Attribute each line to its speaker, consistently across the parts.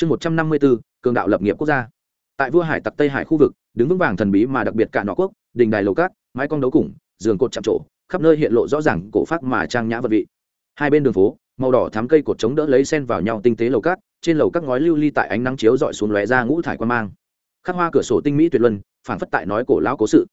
Speaker 1: chương một trăm năm mươi bốn, cường đạo lập nghiệp quốc gia. Tại vua hải tặc tây hải khu vực, đứng vững vàng thần bí mà đặc biệt cả nọ quốc, đình đài lầu cát, mái cong đấu củng giường cột chạm trổ, khắp nơi hiện lộ rõ ràng cổ phát mà trang nhã vật vị. Hai bên đường phố, màu đỏ thám cây cột chống đỡ lấy sen vào nhau tinh tế lầu cát, trên lầu các ngói lưu ly tại ánh nắng chiếu dọi xuống lóe ra ngũ thải quan mang. Khắc hoa cửa sổ tinh mỹ tuyệt luân phản phất tại nói cổ lão cố sự.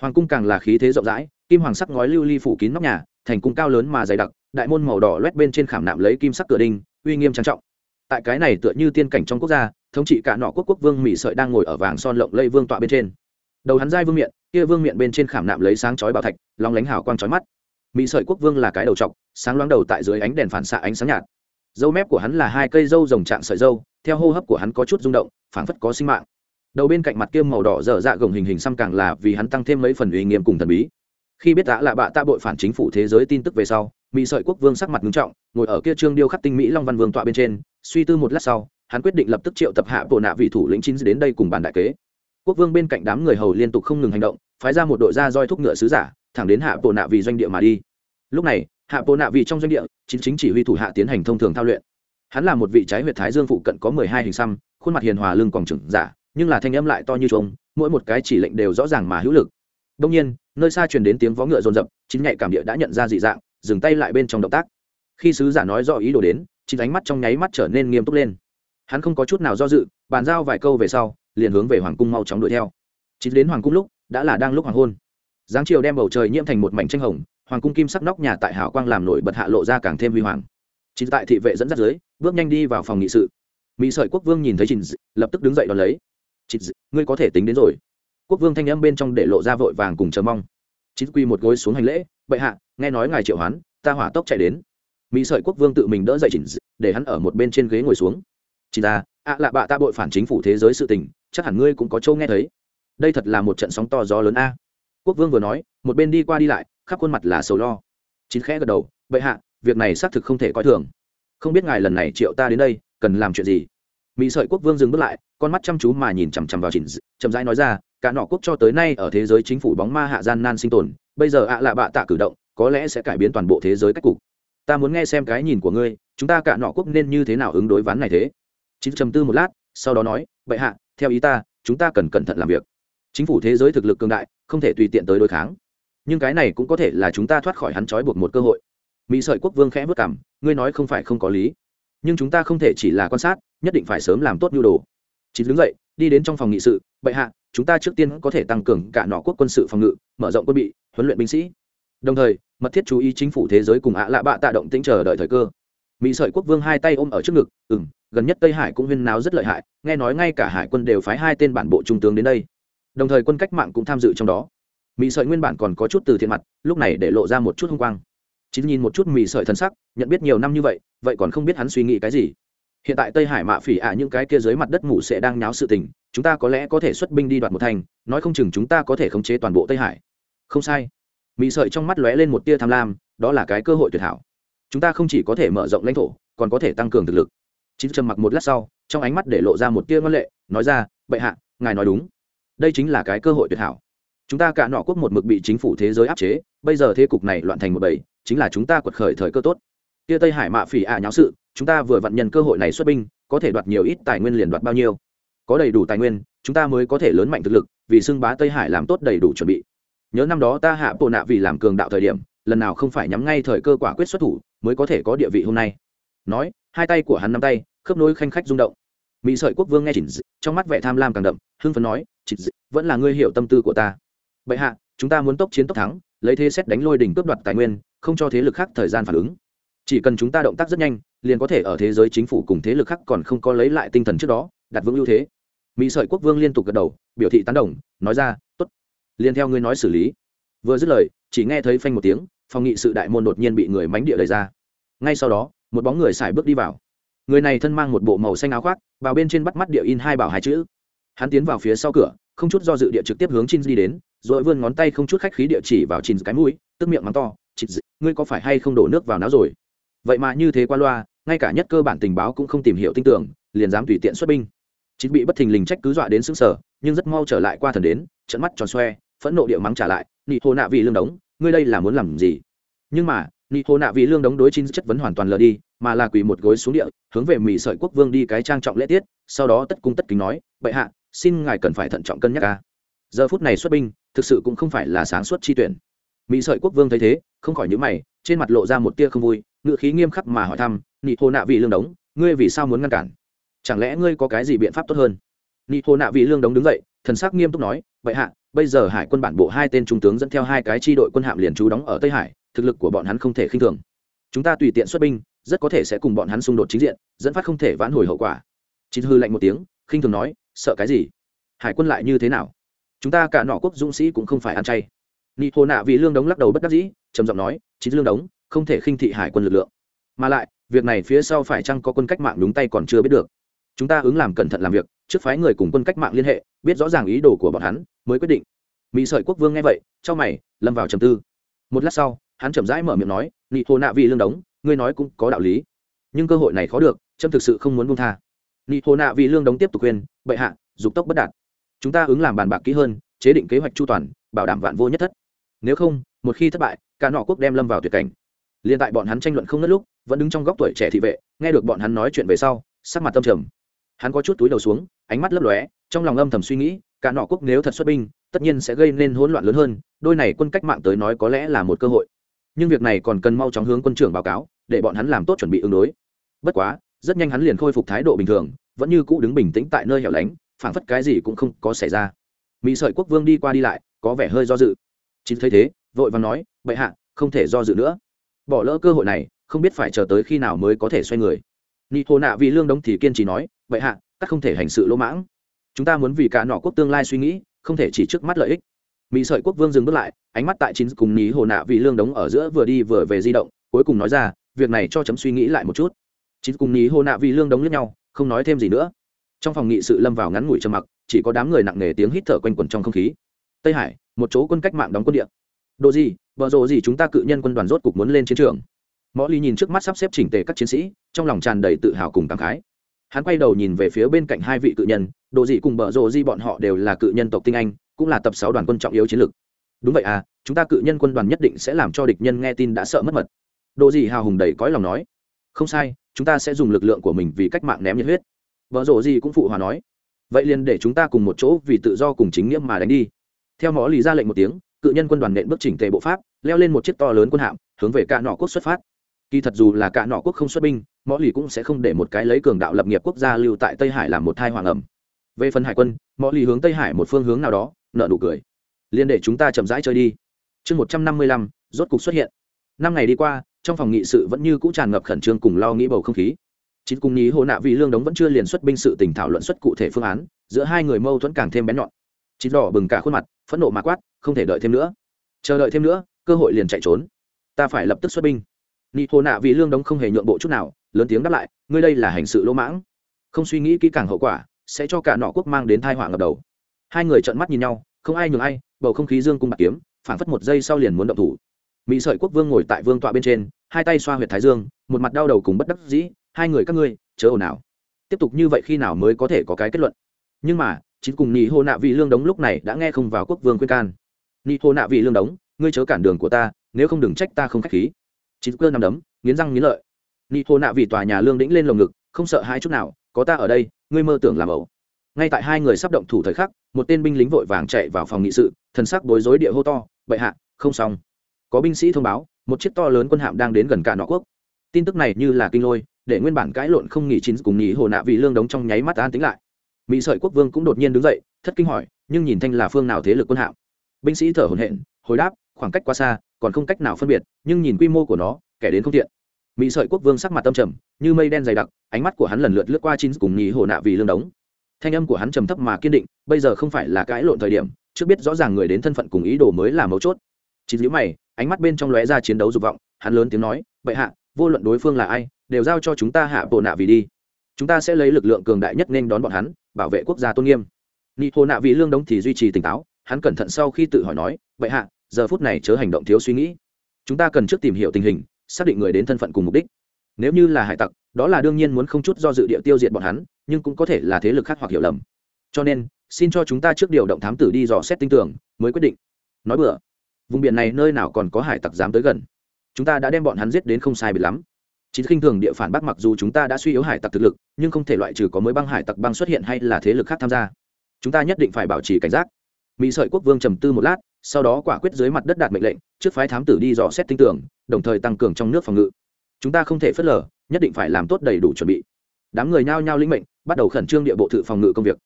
Speaker 1: Hoàng cung càng là khí thế rộng rãi, kim hoàng sắc ngói lưu ly phủ kín nóc nhà, thành cung cao lớn mà dày đặc, đại môn màu đỏ loét bên trên khảm nạm lấy kim sắc cửa đinh uy nghiêm trang trọng tại cái này tựa như tiên cảnh trong quốc gia, thống trị cả nọ quốc quốc vương mỹ sợi đang ngồi ở vàng son lộng lây vương tọa bên trên. Đầu hắn dai vương miện, kia vương miện bên trên khảm nạm lấy sáng chói bảo thạch, long lánh hào quang chói mắt. Mỹ sợi quốc vương là cái đầu trọc, sáng loáng đầu tại dưới ánh đèn phản xạ ánh sáng nhạt. Dâu mép của hắn là hai cây dâu rồng trạng sợi dâu, theo hô hấp của hắn có chút rung động, phảng phất có sinh mạng. Đầu bên cạnh mặt kiêm màu đỏ dở dạ gồng hình hình xăm càng là vì hắn tăng thêm mấy phần uy nghiêm cùng thần bí. Khi biết đã là bạ ta bội phản chính phủ thế giới tin tức về sau mỹ sợi quốc vương sắc mặt nghiêm trọng, ngồi ở kia trương điêu khắc tinh mỹ long văn vương tọa bên trên, suy tư một lát sau, hắn quyết định lập tức triệu tập hạ bộ nạ vị thủ lĩnh chín đến đây cùng bàn đại kế. Quốc vương bên cạnh đám người hầu liên tục không ngừng hành động, phái ra một đội ra roi thúc ngựa sứ giả, thẳng đến hạ bộ nạ vị doanh địa mà đi. Lúc này, hạ bộ nạ vị trong doanh địa, chính chính chỉ huy thủ hạ tiến hành thông thường thao luyện. Hắn là một vị trái huyệt thái dương phụ cận có mười hai hình xăm, khuôn mặt hiền hòa lưng còn trừng giả, nhưng là thanh âm lại to như trống mỗi một cái chỉ lệnh đều rõ ràng mà hữu lực. Đông nhiên, nơi xa truyền đến tiếng vó ngựa rồn rập chính nhạy cảm địa đã nhận ra dị dạng dừng tay lại bên trong động tác. Khi sứ giả nói rõ ý đồ đến, chính ánh mắt trong nháy mắt trở nên nghiêm túc lên. Hắn không có chút nào do dự, bàn giao vài câu về sau, liền hướng về hoàng cung mau chóng đuổi theo. Chính đến hoàng cung lúc, đã là đang lúc hoàng hôn. Giáng chiều đem bầu trời nhiễm thành một mảnh tranh hồng, hoàng cung kim sắc nóc nhà tại hảo quang làm nổi bật hạ lộ ra càng thêm huy hoàng. Chính tại thị vệ dẫn dắt dưới, bước nhanh đi vào phòng nghị sự. Mỹ sợi quốc vương nhìn thấy trình lập tức đứng dậy đón lấy. Chị ngươi có thể tính đến rồi. Quốc vương thanh âm bên trong để lộ ra vội vàng cùng chờ mong chín quy một gối xuống hành lễ, bệ hạ, nghe nói ngài triệu hoán, ta hỏa tốc chạy đến. Mỹ sợi quốc vương tự mình đỡ dậy chỉnh để hắn ở một bên trên ghế ngồi xuống. Chỉ ta ạ lạ bạ ta bội phản chính phủ thế giới sự tình, chắc hẳn ngươi cũng có châu nghe thấy. Đây thật là một trận sóng to gió lớn a. Quốc vương vừa nói, một bên đi qua đi lại, khắp khuôn mặt là sầu lo. Chín khẽ gật đầu, bệ hạ, việc này xác thực không thể coi thường. Không biết ngài lần này triệu ta đến đây, cần làm chuyện gì? Mỹ sợi quốc vương dừng bước lại, con mắt chăm chú mà nhìn chằm chằm vào chỉnh chậm rãi nói ra cả nọ quốc cho tới nay ở thế giới chính phủ bóng ma hạ gian nan sinh tồn, bây giờ ạ lạ bạ tạ cử động, có lẽ sẽ cải biến toàn bộ thế giới cách cục. Ta muốn nghe xem cái nhìn của ngươi, chúng ta cả nọ quốc nên như thế nào ứng đối ván này thế? Chính trầm tư một lát, sau đó nói, bệ hạ, theo ý ta, chúng ta cần cẩn thận làm việc. Chính phủ thế giới thực lực cường đại, không thể tùy tiện tới đối kháng. Nhưng cái này cũng có thể là chúng ta thoát khỏi hắn trói buộc một cơ hội. Mỹ sợi quốc vương khẽ vất cảm ngươi nói không phải không có lý. Nhưng chúng ta không thể chỉ là quan sát, nhất định phải sớm làm tốt nhu đồ. Chín đứng dậy đi đến trong phòng nghị sự, bệ hạ, chúng ta trước tiên có thể tăng cường cả nọ quốc quân sự phòng ngự, mở rộng quân bị, huấn luyện binh sĩ. Đồng thời, mật thiết chú ý chính phủ thế giới cùng ạ lạ bạ tạ động tĩnh chờ đợi thời cơ. Mỹ sợi quốc vương hai tay ôm ở trước ngực ừ m gần nhất tây hải cũng huyên náo rất lợi hại, nghe nói ngay cả hải quân đều phái hai tên bản bộ trung tướng đến đây. Đồng thời quân cách mạng cũng tham dự trong đó. Mỹ sợi nguyên bản còn có chút từ thiện mặt, lúc này để lộ ra một chút hung quang. Chính nhìn một chút mỹ sợi thân sắc, nhận biết nhiều năm như vậy vậy còn không biết hắn suy nghĩ cái gì hiện tại tây hải mạ phỉ ạ những cái kia dưới mặt đất mụ sẽ đang nháo sự tình, chúng ta có lẽ có thể xuất binh đi đoạt một thành, nói không chừng chúng ta có thể khống chế toàn bộ tây hải. Không sai. Mỹ sợi trong mắt lóe lên một tia tham lam, đó là cái cơ hội tuyệt hảo. Chúng ta không chỉ có thể mở rộng lãnh thổ, còn có thể tăng cường thực lực. Chính trầm mặc một lát sau, trong ánh mắt để lộ ra một tia ngân lệ, nói ra, bệ hạ, ngài nói đúng. Đây chính là cái cơ hội tuyệt hảo. Chúng ta cả nọ quốc một mực bị chính phủ thế giới áp chế, bây giờ thế cục này loạn thành một bầy, chính là chúng ta quật khởi thời cơ tốt kia tây hải mạ phỉ ạ nháo sự, chúng ta vừa vặn nhân cơ hội này xuất binh, có thể đoạt nhiều ít tài nguyên liền đoạt bao nhiêu. Có đầy đủ tài nguyên, chúng ta mới có thể lớn mạnh thực lực, vì xưng bá tây hải làm tốt đầy đủ chuẩn bị. Nhớ năm đó ta hạ bộ nạ vì làm cường đạo thời điểm, lần nào không phải nhắm ngay thời cơ quả quyết xuất thủ, mới có thể có địa vị hôm nay. Nói, hai tay của hắn nắm tay, khớp nối khanh khách rung động. Mỹ sợi quốc vương nghe chỉnh trong mắt vẻ tham lam càng đậm, hưng phấn nói, chỉnh vẫn là ngươi hiểu tâm tư của ta. Bệ hạ, chúng ta muốn tốc chiến tốc thắng, lấy thế xét đánh lôi đỉnh cướp đoạt tài nguyên, không cho thế lực khác thời gian phản ứng chỉ cần chúng ta động tác rất nhanh, liền có thể ở thế giới chính phủ cùng thế lực khác còn không có lấy lại tinh thần trước đó, đặt vững ưu thế. Mỹ sợi quốc vương liên tục gật đầu, biểu thị tán đồng, nói ra t ố t liền theo ngươi nói xử lý. Vừa dứt lời, chỉ nghe thấy phanh một tiếng, phòng nghị sự đại môn đột nhiên bị người mánh địa đẩy ra. Ngay sau đó, một bóng người xài bước đi vào. Người này thân mang một bộ màu xanh áo khoác, vào bên trên bắt mắt địa in hai bảo hai chữ. Hắn tiến vào phía sau cửa, không chút do dự địa trực tiếp hướng chin đi đến, rồi vươn ngón tay không chút khách khí địa chỉ vào chin cái mũi, tức miệng mắng to chị ngươi có phải hay không đổ nước vào não rồi? Vậy mà như thế qua loa, ngay cả nhất cơ bản tình báo cũng không tìm hiểu tin tưởng, liền dám tùy tiện xuất binh. Chính bị bất thình lình trách cứ dọa đến xứng sở nhưng rất mau trở lại qua thần đến trận mắt tròn xoe, phẫn nộ địa mắng trả lại, nị hồ nạ vì lương đống, ngươi đây là muốn làm gì? Nhưng mà, nị hồ nạ vì lương đống đối chín chất vấn hoàn toàn lờ đi, mà là quỳ một gối xuống địa, hướng về mỹ sợi quốc vương đi cái trang trọng lễ tiết, sau đó tất cung tất kính nói, bệ hạ, xin ngài cần phải thận trọng cân nhắc ca giờ phút này xuất binh, thực sự cũng không phải là sáng suốt chi tuyển. Mỹ sợi quốc vương thấy thế, không khỏi nhữ mày, trên mặt lộ ra một tia không vui ngự khí nghiêm khắc mà hỏi thăm, nị hồ nạ vị lương đống, ngươi vì sao muốn ngăn cản? Chẳng lẽ ngươi có cái gì biện pháp tốt hơn? Nị hồ nạ vị lương đống đứng dậy, thần sắc nghiêm túc nói, vậy hạ, bây giờ hải quân bản bộ hai tên trung tướng dẫn theo hai cái chi đội quân hạm liền trú đóng ở tây hải, thực lực của bọn hắn không thể khinh thường. Chúng ta tùy tiện xuất binh, rất có thể sẽ cùng bọn hắn xung đột chính diện, dẫn phát không thể vãn hồi hậu quả. Chín hư lạnh một tiếng, khinh thường nói, sợ cái gì? Hải quân lại như thế nào? Chúng ta cả nọ quốc dũng sĩ cũng không phải ăn chay. Nị hồ nạ vì lương đống lắc đầu bất đắc dĩ, trầm giọng nói chín lương đống không thể khinh thị hải quân lực lượng. Mà lại, việc này phía sau phải chăng có quân cách mạng đúng tay còn chưa biết được. Chúng ta ứng làm cẩn thận làm việc, trước phái người cùng quân cách mạng liên hệ, biết rõ ràng ý đồ của bọn hắn, mới quyết định. Mỹ sợi quốc vương nghe vậy cho mày, lâm vào trầm tư. Một lát sau, hắn chậm rãi mở miệng nói, nị hồ nạ vị lương đống, ngươi nói cũng có đạo lý. Nhưng cơ hội này khó được trâm thực sự không muốn buông tha. Nị hồ nạ vị lương đống tiếp tục khuyên, bệ hạ, dục tốc bất đạt. Chúng ta ứng làm bàn bạc kỹ hơn, chế định kế hoạch chu toàn, bảo đảm vạn vô nhất thất. Nếu không, một khi thất bại, cả nọ quốc đem lâm vào tuyệt cảnh liền tại bọn hắn tranh luận không ngất lúc, vẫn đứng trong góc tuổi trẻ thị vệ, nghe được bọn hắn nói chuyện về sau, sắc mặt tâm trầm. Hắn có chút túi đầu xuống, ánh mắt lấp lóe, trong lòng âm thầm suy nghĩ, cả nọ quốc nếu thật xuất binh, tất nhiên sẽ gây nên hỗn loạn lớn hơn, đôi này quân cách mạng tới nói có lẽ là một cơ hội. Nhưng việc này còn cần mau chóng hướng quân trưởng báo cáo, để bọn hắn làm tốt chuẩn bị ứng đối. Bất quá, rất nhanh hắn liền khôi phục thái độ bình thường, vẫn như cũ đứng bình tĩnh tại nơi hẻo lánh, phảng phất cái gì cũng không có xảy ra. Mỹ sợi quốc vương đi qua đi lại, có vẻ hơi do dự. Chính thấy thế, vội và nói, bệ hạ, không thể do dự nữa bỏ lỡ cơ hội này, không biết phải chờ tới khi nào mới có thể xoay người. Nị hồ nạ vì lương đống thì kiên trì nói, vậy hạ, các không thể hành sự lỗ mãng. Chúng ta muốn vì cả nọ quốc tương lai suy nghĩ, không thể chỉ trước mắt lợi ích. Mỹ sợi quốc vương dừng bước lại, ánh mắt tại chín cùng ní hồ nạ vì lương đống ở giữa vừa đi vừa về di động, cuối cùng nói ra, việc này cho chấm suy nghĩ lại một chút. Chín cùng ní hồ nạ vì lương đống lẫn nhau, không nói thêm gì nữa. Trong phòng nghị sự lâm vào ngắn ngủi trầm mặc, chỉ có đám người nặng nề tiếng hít thở quanh quẩn trong không khí. Tây hải, một chỗ quân cách mạng đóng quân địa. Độ gì? Vợ rộ gì chúng ta cự nhân quân đoàn rốt cục muốn lên chiến trường. Mõ ly nhìn trước mắt sắp xếp chỉnh tề các chiến sĩ, trong lòng tràn đầy tự hào cùng cảm khái. Hắn quay đầu nhìn về phía bên cạnh hai vị cự nhân, đồ dị cùng bờ rộ di bọn họ đều là cự nhân tộc tinh anh, cũng là tập sáu đoàn quân trọng yếu chiến lược. Đúng vậy à chúng ta cự nhân quân đoàn nhất định sẽ làm cho địch nhân nghe tin đã sợ mất mật. Đồ dị hào hùng đầy cõi lòng nói. Không sai, chúng ta sẽ dùng lực lượng của mình vì cách mạng ném nhiệt huyết. Vợ rộ gì cũng phụ hòa nói. Vậy liền để chúng ta cùng một chỗ vì tự do cùng chính nghĩa mà đánh đi. Theo mỏ Lý ra lệnh một tiếng, cự nhân quân đoàn nện bước chỉnh tề bộ pháp leo lên một chiếc to lớn quân hạm, hướng về cả nọ quốc xuất phát. Kỳ thật dù là cả nọ quốc không xuất binh mỏ lì cũng sẽ không để một cái lấy cường đạo lập nghiệp quốc gia lưu tại tây hải làm một thai hoàng ẩm. Về phần hải quân mỏ lì hướng tây hải một phương hướng nào đó, nợ nụ cười. Liền để chúng ta chậm rãi chơi đi. Chương một trăm năm mươi lăm, rốt cục xuất hiện. Năm ngày đi qua, trong phòng nghị sự vẫn như cũ tràn ngập khẩn trương cùng lo nghĩ bầu không khí. Chính cùng nhí hồ nạ vì lương đống vẫn chưa liền xuất binh sự tỉnh thảo luận xuất cụ thể phương án, giữa hai người mâu thuẫn càng thêm bén nhọn. Chín đỏ bừng cả khuôn mặt, phẫn nộ mà quát, không thể đợi thêm nữa. Chờ đợi thêm nữa cơ hội liền chạy trốn. Ta phải lập tức xuất binh. Nị hồ nạ vì lương đống không hề nhượng bộ chút nào, lớn tiếng đáp lại, ngươi đây là hành sự lỗ mãng. Không suy nghĩ kỹ càng hậu quả, sẽ cho cả nọ quốc mang đến thai họa ngập đầu. Hai người trợn mắt nhìn nhau, không ai nhường ai, bầu không khí dương cung bạc kiếm phản phất một giây sau liền muốn động thủ. Mỹ sợi quốc vương ngồi tại vương tọa bên trên, hai tay xoa huyệt thái dương, một mặt đau đầu cùng bất đắc dĩ, hai người các ngươi, chớ ồn ào. Tiếp tục như vậy khi nào mới có thể có cái kết luận? Nhưng mà chính cùng nhị hô nạ vị lương đống lúc này đã nghe không vào quốc vương khuyên can. Nhị hô nạ vị lương đống ngươi chớ cản đường của ta, nếu không đừng trách ta không k h á c h khí. Chín cơ nằm đấm, nghiến răng nghiến lợi. Nhị hô nạ vì tòa nhà lương đĩnh lên lồng ngực, không sợ hai chút nào, có ta ở đây, ngươi mơ tưởng làm ẩu. Ngay tại hai người sắp động thủ thời khắc, một tên binh lính vội vàng chạy vào phòng nghị sự, thần sắc bối rối địa hô to, bệ hạ, không xong. Có binh sĩ thông báo, một chiếc to lớn quân hạm đang đến gần cả nọ quốc. Tin tức này như là kinh lôi, để nguyên bản cãi lộn không nghỉ chín cùng nghỉ hồ nạ vì lương đống trong nháy mắt an tính lại. Mỹ sợi quốc vương cũng đột nhiên đứng dậy, thất kinh hỏi, nhưng nhìn thanh là phương nào thế lực quân hạm? Binh sĩ thở hổn hển, hồi đáp khoảng cách quá xa, còn không cách nào phân biệt, nhưng nhìn quy mô của nó, kẻ đến không thiện mỹ sợi quốc vương sắc mặt tâm trầm, như mây đen dày đặc, ánh mắt của hắn lần lượt lướt qua chín cùng nhì hồ nạ vì lương đống. Thanh âm của hắn trầm thấp mà kiên định, bây giờ không phải là cãi lộn thời điểm, trước biết rõ ràng người đến thân phận cùng ý đồ mới là mấu chốt. Chín dữ mày, ánh mắt bên trong lóe ra chiến đấu dục vọng, hắn lớn tiếng nói vậy hạ, vô luận đối phương là ai, đều giao cho chúng ta hạ bộ nạ vì đi. Chúng ta sẽ lấy lực lượng cường đại nhất nên đón bọn hắn, bảo vệ quốc gia tôn nghiêm. Nị hồ nạ vì lương đống thì duy trì tỉnh táo, hắn cẩn thận sau khi tự hỏi nói vậy hạ giờ phút này chớ hành động thiếu suy nghĩ. Chúng ta cần trước tìm hiểu tình hình, xác định người đến thân phận cùng mục đích. Nếu như là hải tặc, đó là đương nhiên muốn không chút do dự địa tiêu diệt bọn hắn, nhưng cũng có thể là thế lực khác hoặc hiểu lầm. Cho nên, xin cho chúng ta trước điều động thám tử đi dò xét tinh tưởng mới quyết định. Nói bừa. Vùng biển này nơi nào còn có hải tặc dám tới gần? Chúng ta đã đem bọn hắn giết đến không sai biệt lắm. Chỉ khinh thường địa phản bác mặc dù chúng ta đã suy yếu hải tặc thực lực, nhưng không thể loại trừ có mới băng hải tặc băng xuất hiện hay là thế lực khác tham gia. Chúng ta nhất định phải bảo trì cảnh giác. Mỹ sợi quốc vương trầm tư một lát sau đó quả quyết dưới mặt đất đạt mệnh lệnh, trước phái thám tử đi dò xét tinh tưởng đồng thời tăng cường trong nước phòng ngự. Chúng ta không thể phớt lờ, nhất định phải làm tốt đầy đủ chuẩn bị. Đám người nhao nhao lĩnh mệnh, bắt đầu khẩn trương địa bộ thự phòng ngự công việc.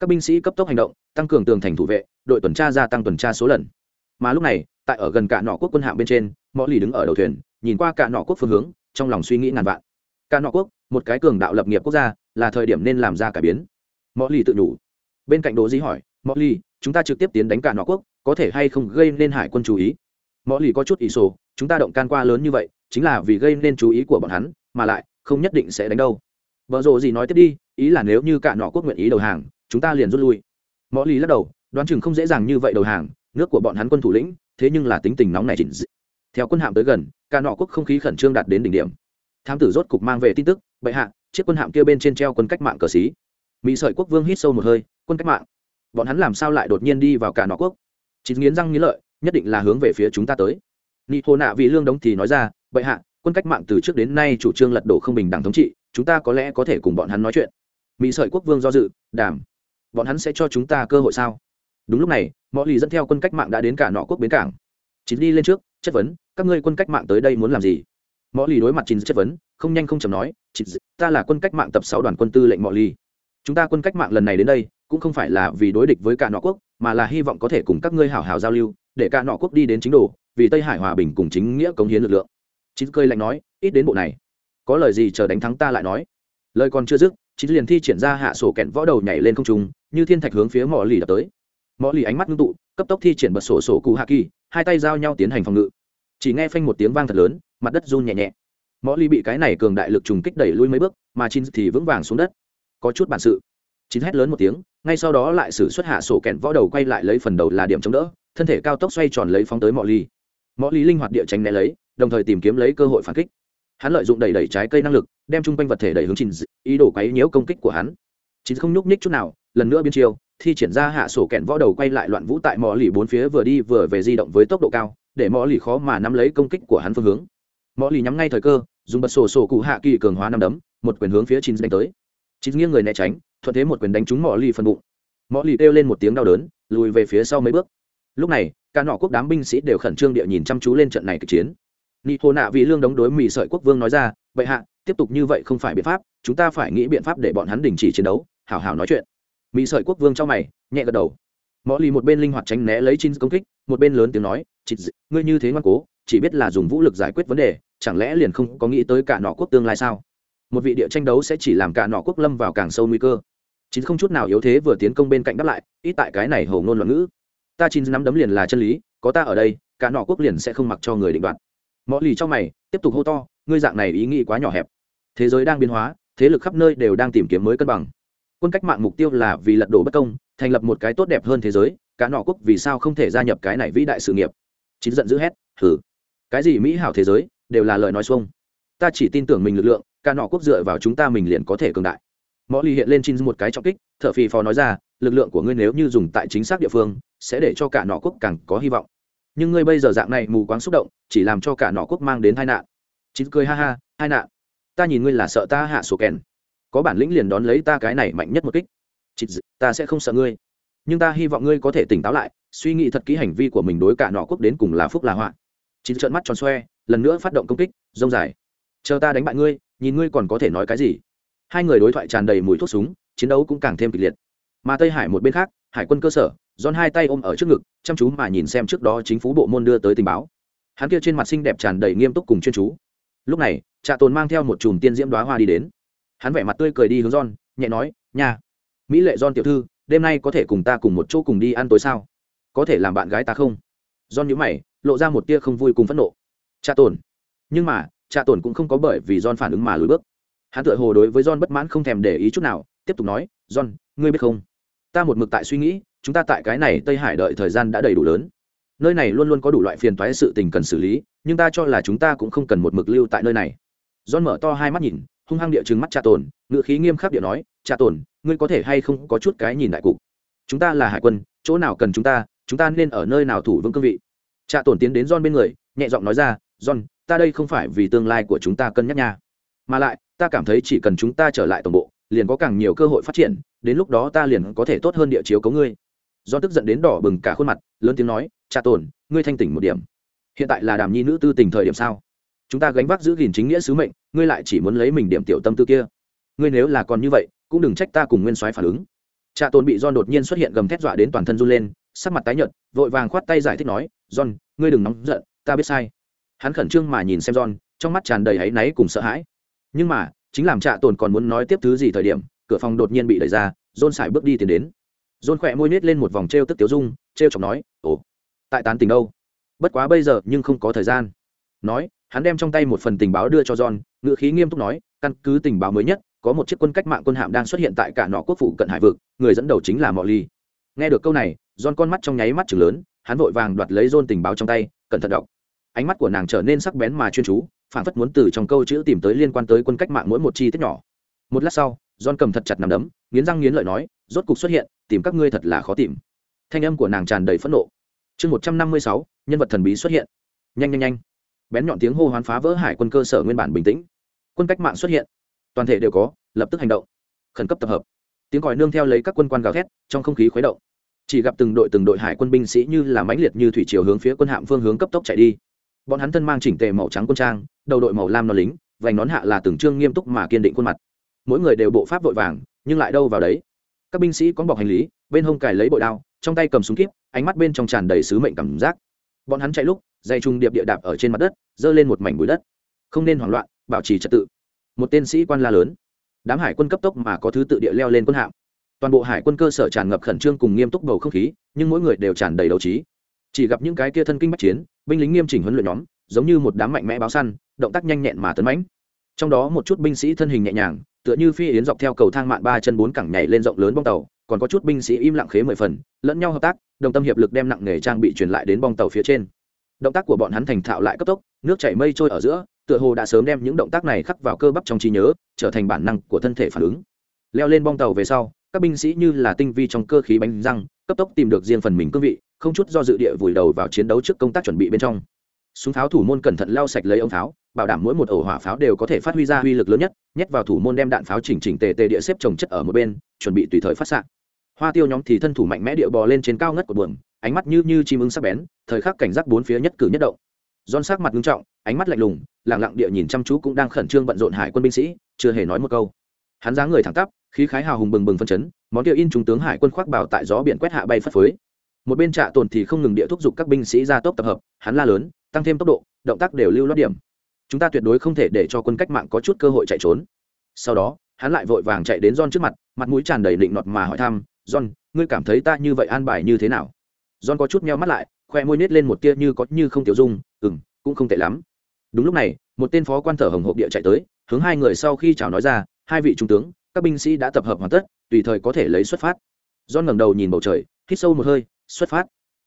Speaker 1: Các binh sĩ cấp tốc hành động, tăng cường tường thành thủ vệ, đội tuần tra gia tăng tuần tra số lần. Mà lúc này, tại ở gần cả nọ quốc quân hạm bên trên mọi lì đứng ở đầu thuyền, nhìn qua cả nọ quốc phương hướng, trong lòng suy nghĩ ngàn vạn. Cả nọ quốc, một cái cường đạo lập nghiệp quốc gia, là thời điểm nên làm ra cải biến. Mọi lì tự nhủ. Bên cạnh đồ di hỏi mọi lì, chúng ta trực tiếp tiến đánh cả nọ quốc có thể hay không gây nên hải quân chú ý? Mọi lì có chút ý sổ, chúng ta động can qua lớn như vậy, chính là vì gây nên chú ý của bọn hắn, mà lại, không nhất định sẽ đánh đâu. Vợ rộ gì nói tiếp đi, ý là nếu như cả nọ quốc nguyện ý đầu hàng, chúng ta liền rút lui. Mọi lì lắc đầu, đoán chừng không dễ dàng như vậy đầu hàng, nước của bọn hắn quân thủ lĩnh, thế nhưng là tính tình nóng này chỉnh theo quân hạm tới gần, cả nọ quốc không khí khẩn trương đạt đến đỉnh điểm. Thám tử rốt cục mang về tin tức, bệ hạ, chiếc quân hạm kia bên trên treo quân cách mạng cờ xí. Mỹ sợi quốc vương hít sâu một hơi, quân cách mạng? Bọn hắn làm sao lại đột nhiên đi vào cả nọ quốc? Chín nghiến răng nghiến lợi, nhất định là hướng về phía chúng ta tới. Nị hồ nạ vì lương đống thì nói ra, bệ hạ, quân cách mạng từ trước đến nay chủ trương lật đổ không bình đẳng thống trị, chúng ta có lẽ có thể cùng bọn hắn nói chuyện. Mỹ sợi quốc vương do dự, đàm, bọn hắn sẽ cho chúng ta cơ hội sao? Đúng lúc này mọi lì dẫn theo quân cách mạng đã đến cả nọ quốc bến cảng. Chín đi lên trước, chất vấn, các ngươi quân cách mạng tới đây muốn làm gì? Mọi lì đối mặt chín chất vấn, không nhanh không chầm nói chín ta là quân cách mạng tập sáu đoàn quân tư lệnh mọi lì. Chúng ta quân cách mạng lần này đến đây cũng không phải là vì đối địch với cả nọ quốc, mà là hy vọng có thể cùng các ngươi hảo hảo giao lưu, để cả nọ quốc đi đến chính đồ, vì tây hải hòa bình cùng chính nghĩa cống hiến lực lượng. Chín cơi lạnh nói, ít đến bộ này. Có lời gì chờ đánh thắng ta lại nói. Lời còn chưa dứt chín liền thi triển ra hạ sổ kẹn võ đầu nhảy lên không trung, như thiên thạch hướng phía mỏ lì đập tới. Mỏ lì ánh mắt ngưng tụ, cấp tốc thi triển bật sổ sổ cụ hạ kỳ, hai tay giao nhau tiến hành phòng ngự. Chỉ nghe phanh một tiếng vang thật lớn, mặt đất run nhẹ nhẹ. Mỏ lì bị cái này cường đại lực trùng kích đẩy lui mấy bước, mà chín thì vững vàng xuống đất. Có chút bản sự chín hét lớn một tiếng, ngay sau đó lại xử xuất hạ sổ kẹn võ đầu quay lại lấy phần đầu là điểm chống đỡ, thân thể cao tốc xoay tròn lấy phóng tới mọi lì mọi lì linh hoạt địa tránh né lấy, đồng thời tìm kiếm lấy cơ hội phản kích. Hắn lợi dụng đẩy đẩy trái cây năng lực, đem chung quanh vật thể đẩy hướng chín ý đồ quấy nhiễu công kích của hắn. Chín không nhúc nhích chút nào, lần nữa biến chiêu, thi triển ra hạ sổ kẹn võ đầu quay lại loạn vũ tại mỏ lì bốn phía vừa đi vừa về di động với tốc độ cao, để mỏ lì khó mà nắm lấy công kích của hắn phương hướng. Mỏ lì nhắm ngay thời cơ, dùng bật sổ sổ cụ hạ kỳ cường hóa năm đấm, một quyền hướng phía chín đánh tới. Chín nghiêng người né tránh thuận thế một quyền đánh trúng mỏ lì phần bụng. Mỏ lì kêu lên một tiếng đau đớn, lùi về phía sau mấy bước. Lúc này, cả nọ quốc đám binh sĩ đều khẩn trương địa nhìn chăm chú lên trận này kịch chiến. Nị hồ nạ vì lương đống đối mỹ sợi quốc vương nói ra vậy hạ, tiếp tục như vậy không phải biện pháp, chúng ta phải nghĩ biện pháp để bọn hắn đình chỉ chiến đấu, hảo hảo nói chuyện. Mỹ sợi quốc vương cho mày, nhẹ gật đầu. Mỏ lì một bên linh hoạt tránh né lấy chín công kích, một bên lớn tiếng nói chị ngươi như thế ngoan cố, chỉ biết là dùng vũ lực giải quyết vấn đề, chẳng lẽ liền không có nghĩ tới cả nọ quốc tương lai sao? Một vị địa tranh đấu sẽ chỉ làm cả nọ quốc lâm vào càng sâu nguy cơ. Chín không chút nào yếu thế vừa tiến công bên cạnh đáp lại, ít tại cái này hầu ngôn loạn ngữ. Ta chín nắm đấm liền là chân lý, có ta ở đây, cả nọ quốc liền sẽ không mặc cho người định đoạt. Mõ lì trong mày, tiếp tục hô to, ngươi dạng này ý nghĩ quá nhỏ hẹp. Thế giới đang biến hóa, thế lực khắp nơi đều đang tìm kiếm mới cân bằng. Quân cách mạng mục tiêu là vì lật đổ bất công, thành lập một cái tốt đẹp hơn thế giới, cả nọ quốc vì sao không thể gia nhập cái này vĩ đại sự nghiệp? Chín giận dữ hét hử cái gì mỹ hảo thế giới, đều là lời nói xuông. Ta chỉ tin tưởng mình lực lượng cả nọ quốc dựa vào chúng ta mình liền có thể cường đại. Mõ lì hiện lên chín một cái trọng kích t h ở phì phò nói ra lực lượng của ngươi nếu như dùng tại chính xác địa phương sẽ để cho cả nọ quốc càng có hy vọng. Nhưng ngươi bây giờ dạng này mù quáng xúc động chỉ làm cho cả nọ quốc mang đến tai nạn. Chín cười ha ha hai nạn. Ta nhìn ngươi là sợ ta hạ sổ kèn. Có bản lĩnh liền đón lấy ta cái này mạnh nhất một kích. Chín, ta sẽ không sợ ngươi. Nhưng ta hy vọng ngươi có thể tỉnh táo lại suy nghĩ thật kỹ hành vi của mình đối cả nọ quốc đến cùng là phúc là họa. Chín trợn mắt tròn xoe lần nữa phát động công kích rông dài. Chờ ta đánh bại ngươi nhìn ngươi còn có thể nói cái gì hai người đối thoại tràn đầy mùi thuốc súng chiến đấu cũng càng thêm kịch liệt mà tây hải một bên khác hải quân cơ sở giòn hai tay ôm ở trước ngực chăm chú mà nhìn xem trước đó chính phủ bộ môn đưa tới tình báo hắn kia trên mặt xinh đẹp tràn đầy nghiêm túc cùng chuyên chú lúc này trạ tồn mang theo một chùm tiên diễm đoá hoa đi đến hắn vẻ mặt tươi cười đi hướng John, nhẹ nói, "Nhà, Mỹ lệ John tiểu thư, đêm nay có thể cùng ta cùng một chỗ cùng đi ăn tối sao? Có thể làm bạn gái ta không?" John nhíu mày, lộ ra một tia không vui cùng phẫn nộ. trạ tồn Nhưng mà, cha tổn cũng không có bởi vì John phản ứng mà lùi bước. Hắn Tự hồ đối với John bất mãn không thèm để ý chút nào, tiếp tục nói, "John, ngươi biết không? Ta một mực tại suy nghĩ, chúng ta tại cái này Tây Hải đợi thời gian đã đầy đủ lớn. Nơi này luôn luôn có đủ loại phiền toái sự tình cần xử lý, nhưng ta cho là chúng ta cũng không cần một mực lưu tại nơi này." John mở to hai mắt nhìn, hung hăng địa chứng mắt cha tồn ngựa khí nghiêm khắc địa nói cha tồn ngươi có thể hay không có chút cái nhìn đại cục chúng ta là hải quân chỗ nào cần chúng ta chúng ta nên ở nơi nào thủ vững cương vị cha tồn tiến đến john bên người nhẹ giọng nói ra john ta đây không phải vì tương lai của chúng ta cân nhắc nha. Mà lại, ta cảm thấy chỉ cần chúng ta trở lại tổng bộ, liền có càng nhiều cơ hội phát triển, đến lúc đó ta liền có thể tốt hơn địa chiếu cấu ngươi. Do tức giận đến đỏ bừng cả khuôn mặt, lớn tiếng nói, cha tồn, ngươi thanh tỉnh một điểm. Hiện tại là đàm nhi nữ tư tình thời điểm sao? Chúng ta gánh vác giữ gìn chính nghĩa sứ mệnh, ngươi lại chỉ muốn lấy mình điểm tiểu tâm tư kia. Ngươi nếu là còn như vậy, cũng đừng trách ta cùng nguyên soái phản ứng. Cha tồn bị John đột nhiên xuất hiện gầm thét dọa đến toàn thân run lên, sắc mặt tái nhợt, vội vàng khoát tay giải thích nói, john, ngươi đừng nóng giận, ta biết sai hắn khẩn trương mà nhìn xem john trong mắt tràn đầy áy náy cùng sợ hãi. Nhưng mà chính làm trạ tồn còn muốn nói tiếp thứ gì thời điểm cửa phòng đột nhiên bị đẩy ra john sải bước đi tiến đến. John khỏe môi nết lên một vòng t r e o tức tiếu dung t r e o chọc nói ồ tại tán tình đâu? Bất quá bây giờ nhưng không có thời gian. Nói hắn đem trong tay một phần tình báo đưa cho john ngự khí nghiêm túc nói căn cứ tình báo mới nhất có một chiếc quân cách mạng quân hạm đang xuất hiện tại cả nọ quốc phủ cận hải vực người dẫn đầu chính là mọi ly. Nghe được câu này John con mắt trong nháy mắt chừng lớn, hắn vội vàng đoạt lấy John tình báo trong tay, cẩn thận đọc. Ánh mắt của nàng trở nên sắc bén mà chuyên chú, phản phất muốn từ trong câu chữ tìm tới liên quan tới quân cách mạng mỗi một chi tiết nhỏ. Một lát sau, John cầm thật chặt nắm đấm, nghiến răng nghiến lợi nói, rốt cục xuất hiện, tìm các ngươi thật là khó tìm. Thanh âm của nàng tràn đầy phẫn nộ. Chương một trăm năm mươi sáu, nhân vật thần bí xuất hiện. Nhanh nhanh nhanh. Bén nhọn tiếng hô hoán phá vỡ hải quân cơ sở nguyên bản bình tĩnh. Quân cách mạng xuất hiện. Toàn thể đều có, lập tức hành động. Khẩn cấp tập hợp. Tiếng còi nương theo lấy các quân quan gào thét, trong không khí khuấy động chỉ gặp từng đội từng đội hải quân binh sĩ như là mãnh liệt như thủy chiều hướng phía quân hạm phương hướng cấp tốc chạy đi bọn hắn thân mang chỉnh tề màu trắng quân trang, đầu đội màu lam non lính, vành nón hạ là từng trương nghiêm túc mà kiên định khuôn mặt. Mỗi người đều bộ pháp vội vàng, nhưng lại đâu vào đấy. Các binh sĩ có bọc hành lý, bên hông cài lấy bội đao, trong tay cầm súng kíp, ánh mắt bên trong tràn đầy sứ mệnh cảm giác. Bọn hắn chạy lúc, dây trung điệp địa đạp ở trên mặt đất, giơ lên một mảnh bụi đất. Không nên hoảng loạn, bảo trì trật tự. Một tên sĩ quan la lớn. Đám hải quân cấp tốc mà có thứ tự địa leo lên quân hạm. Toàn bộ hải quân cơ sở tràn ngập khẩn trương cùng nghiêm túc bầu không khí, nhưng mỗi người đều tràn đầy đấu trí. Chỉ gặp những cái kia thân kinh bắc chiến binh lính nghiêm chỉnh huấn luyện nhóm, giống như một đám mạnh mẽ báo săn, động tác nhanh nhẹn mà tấn mãnh. Trong đó một chút binh sĩ thân hình nhẹ nhàng, tựa như phi yến dọc theo cầu thang mạn ba chân bốn cẳng nhảy lên rộng lớn bong tàu, còn có chút binh sĩ im lặng khế mười phần, lẫn nhau hợp tác, đồng tâm hiệp lực đem nặng nghề trang bị truyền lại đến bong tàu phía trên. Động tác của bọn hắn thành thạo lại cấp tốc, nước chảy mây trôi ở giữa, tựa hồ đã sớm đem những động tác này khắc vào cơ bắp trong trí nhớ, trở thành bản năng của thân thể phản ứng. Leo lên bong tàu về sau, các binh sĩ như là tinh vi trong cơ khí bánh răng, cấp tốc tìm được riêng phần mình cương vị không chút do dự địa vùi đầu vào chiến đấu trước công tác chuẩn bị bên trong. Súng pháo thủ môn cẩn thận lau sạch lấy ống pháo, bảo đảm mỗi một ổ hỏa pháo đều có thể phát huy ra uy lực lớn nhất, nhét vào thủ môn đem đạn pháo chỉnh chỉnh tề tề địa xếp trồng chất ở một bên, chuẩn bị tùy thời phát xạ. Hoa tiêu nhóm thì thân thủ mạnh mẽ địa bò lên trên cao ngất của buồng, ánh mắt như như chim ưng sắc bén, thời khắc cảnh giác bốn phía nhất cử nhất động. Don sắc mặt nghiêm trọng, ánh mắt lạnh lùng, lặng lặng địa nhìn chăm chú cũng đang khẩn trương bận rộn hải quân binh sĩ, chưa hề nói một câu. Hắn dáng người thẳng tắp, khí khái hào hùng bừng bừng phân chấn, món kia in trung tướng hải quân khoác bảo tại gió biển quét hạ bay phất phới một bên trạ tồn thì không ngừng địa thúc giục các binh sĩ ra tốc tập hợp, hắn la lớn, tăng thêm tốc độ, động tác đều lưu lót điểm. Chúng ta tuyệt đối không thể để cho quân cách mạng có chút cơ hội chạy trốn. Sau đó, hắn lại vội vàng chạy đến john trước mặt mặt mũi tràn đầy định nọt mà hỏi thăm, john, ngươi cảm thấy ta như vậy an bài như thế nào? John có chút meo mắt lại, khoe môi nết lên một tia như có như không tiểu dung ừ m cũng không tệ lắm. Đúng lúc này, một tên phó quan thở hồng hộp địa chạy tới, hướng hai người sau khi chào nói ra, hai vị trung tướng, các binh sĩ đã tập hợp hoàn tất, tùy thời có thể lấy xuất phát. John ngẩng đầu nhìn bầu trời, hít sâu một hơi xuất phát.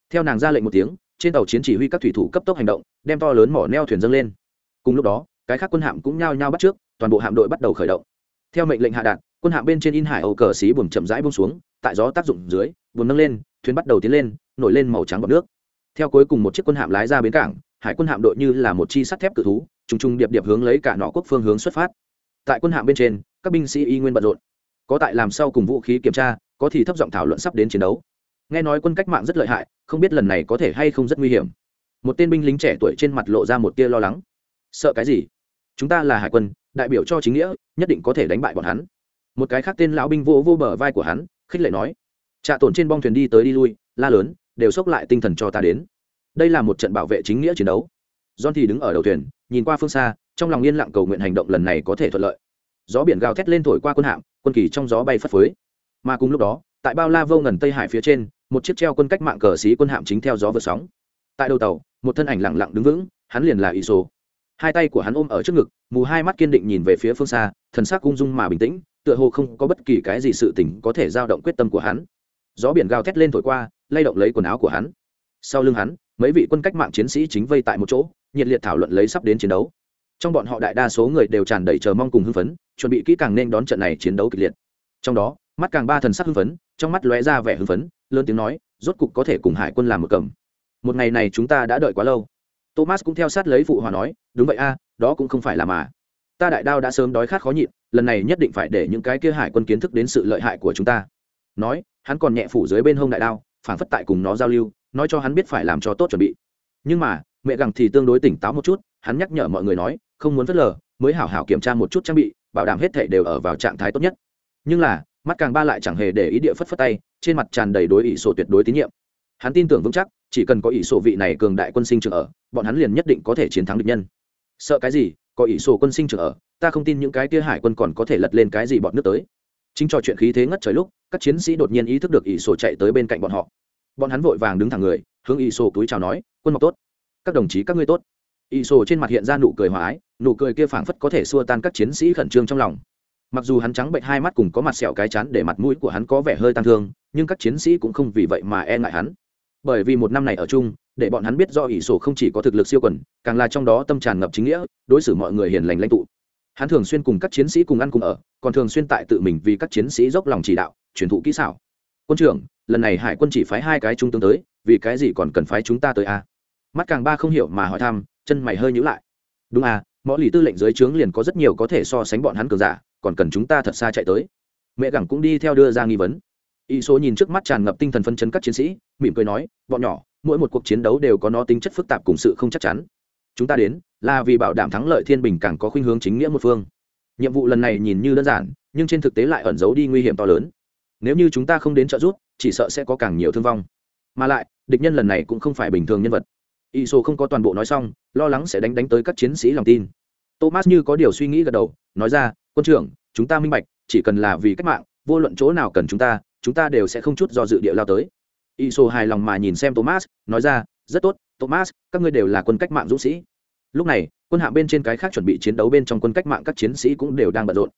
Speaker 1: Theo nàng ra lệnh một tiếng, trên tàu chiến chỉ huy các thủy thủ cấp tốc hành động, đem to lớn mỏ neo thuyền dâng lên. Cùng lúc đó, cái khác quân hạm cũng nhao nhao bắt trước, toàn bộ hạm đội bắt đầu khởi động. Theo mệnh lệnh hạ đạn quân hạm bên trên in hải âu cờ xí buồm chậm rãi bông xuống, tại gió tác dụng dưới, buồm nâng lên, thuyền bắt đầu tiến lên, nổi lên màu trắng bọt nước. Theo cuối cùng một chiếc quân hạm lái ra bến cảng, hải quân hạm đội như là một chi sắt thép cự thú, trùng trùng điệp điệp hướng lấy cả nọ quốc phương hướng xuất phát. Tại quân hạm bên trên, các binh sĩ y nguyên bận rộn. Có tại làm sau cùng vũ khí kiểm tra, có thì thấp giọng thảo luận sắp đến chiến đấu nghe nói quân cách mạng rất lợi hại, không biết lần này có thể hay không rất nguy hiểm. Một tên binh lính trẻ tuổi trên mặt lộ ra một tia lo lắng. Sợ cái gì? Chúng ta là hải quân, đại biểu cho chính nghĩa, nhất định có thể đánh bại bọn hắn. Một cái khác tên lão binh vô vô bờ vai của hắn, khích lệ nói. Trạ tổn trên bong thuyền đi tới đi lui, la lớn, đều xốc lại tinh thần cho ta đến. Đây là một trận bảo vệ chính nghĩa chiến đấu. John thì đứng ở đầu thuyền, nhìn qua phương xa, trong lòng yên lặng cầu nguyện hành động lần này có thể thuận lợi. Gió biển gào thét lên thổi qua quân hạm, quân kỳ trong gió bay phất phới. Mà cùng lúc đó, tại bao la vô ngần tây hải phía trên một chiếc treo quân cách mạng cờ xí quân hạm chính theo gió vượt sóng. Tại đầu tàu, một thân ảnh lẳng lặng đứng vững, hắn liền là ý số hai tay của hắn ôm ở trước ngực, mù hai mắt kiên định nhìn về phía phương xa, thần sắc ung dung mà bình tĩnh, tựa hồ không có bất kỳ cái gì sự tình có thể giao động quyết tâm của hắn. Gió biển gào thét lên thổi qua, lay động lấy quần áo của hắn. Sau lưng hắn, mấy vị quân cách mạng chiến sĩ chính vây tại một chỗ, nhiệt liệt thảo luận lấy sắp đến chiến đấu. Trong bọn họ đại đa số người đều tràn đầy chờ mong cùng hưng phấn, chuẩn bị kỹ càng nên đón trận này chiến đấu kịch liệt. Trong đó, mắt càng ba thần sắc hưng phấn, trong mắt lóe ra vẻ hưng phấn lớn tiếng nói, rốt cục có thể cùng hải quân làm một cầm. Một ngày này chúng ta đã đợi quá lâu. Thomas cũng theo sát lấy phụ hòa nói, đúng vậy a, đó cũng không phải là mà. Ta đại đao đã sớm đói khát khó nhịn, lần này nhất định phải để những cái kia hải quân kiến thức đến sự lợi hại của chúng ta. Nói, hắn còn nhẹ phủ dưới bên hông đại đao, phảng phất tại cùng nó giao lưu, nói cho hắn biết phải làm cho tốt chuẩn bị. Nhưng mà, mẹ gẳng thì tương đối tỉnh táo một chút, hắn nhắc nhở mọi người nói, không muốn phớt lờ, mới hảo hảo kiểm tra một chút trang bị, bảo đảm hết thể đều ở vào trạng thái tốt nhất. Nhưng là, mắt càng ba lại chẳng hề để ý địa phất phất tay trên mặt tràn đầy đối ỷ sổ tuyệt đối tín nhiệm. Hắn tin tưởng vững chắc, chỉ cần có ỷ sổ vị này cường đại quân sinh trường ở, bọn hắn liền nhất định có thể chiến thắng địch nhân. Sợ cái gì? Có ỷ sổ quân sinh trường ở, ta không tin những cái kia hải quân còn có thể lật lên cái gì bọn nước tới. Chính trò chuyện khí thế ngất trời lúc, các chiến sĩ đột nhiên ý thức được ỷ sổ chạy tới bên cạnh bọn họ. Bọn hắn vội vàng đứng thẳng người, hướng ỷ sổ túi chào nói, quân mọc tốt, các đồng chí, các ngươi tốt. Ỷ sổ trên mặt hiện ra nụ cười hòa ái, nụ cười kia phảng phất có thể xua tan các chiến sĩ khẩn trương trong lòng mặc dù hắn trắng bệnh hai mắt cùng có mặt sẹo cái chán để mặt mũi của hắn có vẻ hơi tăng thương, nhưng các chiến sĩ cũng không vì vậy mà e ngại hắn. Bởi vì một năm này ở chung, để bọn hắn biết do ỷ sổ không chỉ có thực lực siêu quần, càng là trong đó tâm tràn ngập chính nghĩa, đối xử mọi người hiền lành lãnh tụ. Hắn thường xuyên cùng các chiến sĩ cùng ăn cùng ở, còn thường xuyên tại tự mình vì các chiến sĩ dốc lòng chỉ đạo, truyền thụ kỹ xảo. Quân trưởng, lần này hải quân chỉ phái hai cái trung tướng tới, vì cái gì còn cần phái chúng ta tới a à? mắt càng ba không hiểu mà hỏi thăm, chân mày hơi nhữ lại. Đúng à mọi lì tư lệnh dưới trướng liền có rất nhiều có thể so sánh bọn hắn cường giả còn cần chúng ta thật xa chạy tới. Mẹ gẳng cũng đi theo đưa ra nghi vấn. Y số nhìn trước mắt tràn ngập tinh thần phân chấn các chiến sĩ, mỉm cười nói, bọn nhỏ, mỗi một cuộc chiến đấu đều có nó tính chất phức tạp cùng sự không chắc chắn. Chúng ta đến là vì bảo đảm thắng lợi thiên bình càng có khuynh hướng chính nghĩa một phương. Nhiệm vụ lần này nhìn như đơn giản, nhưng trên thực tế lại ẩn giấu đi nguy hiểm to lớn. Nếu như chúng ta không đến trợ giúp, chỉ sợ sẽ có càng nhiều thương vong. Mà lại, địch nhân lần này cũng không phải bình thường nhân vật. Y số không có toàn bộ nói xong, lo lắng sẽ đánh đánh tới các chiến sĩ lòng tin. Thomas như có điều suy nghĩ gật đầu, nói ra quân trưởng, chúng ta minh bạch, chỉ cần là vì cách mạng, vô luận chỗ nào cần chúng ta chúng ta đều sẽ không chút do dự địa lao tới. Iso hài lòng mà nhìn xem thomas, nói ra, rất tốt, thomas, các ngươi đều là quân cách mạng dũng sĩ. Lúc này, quân hạm bên trên cái khác chuẩn bị chiến đấu bên trong quân cách mạng các chiến sĩ cũng đều đang bận rộn.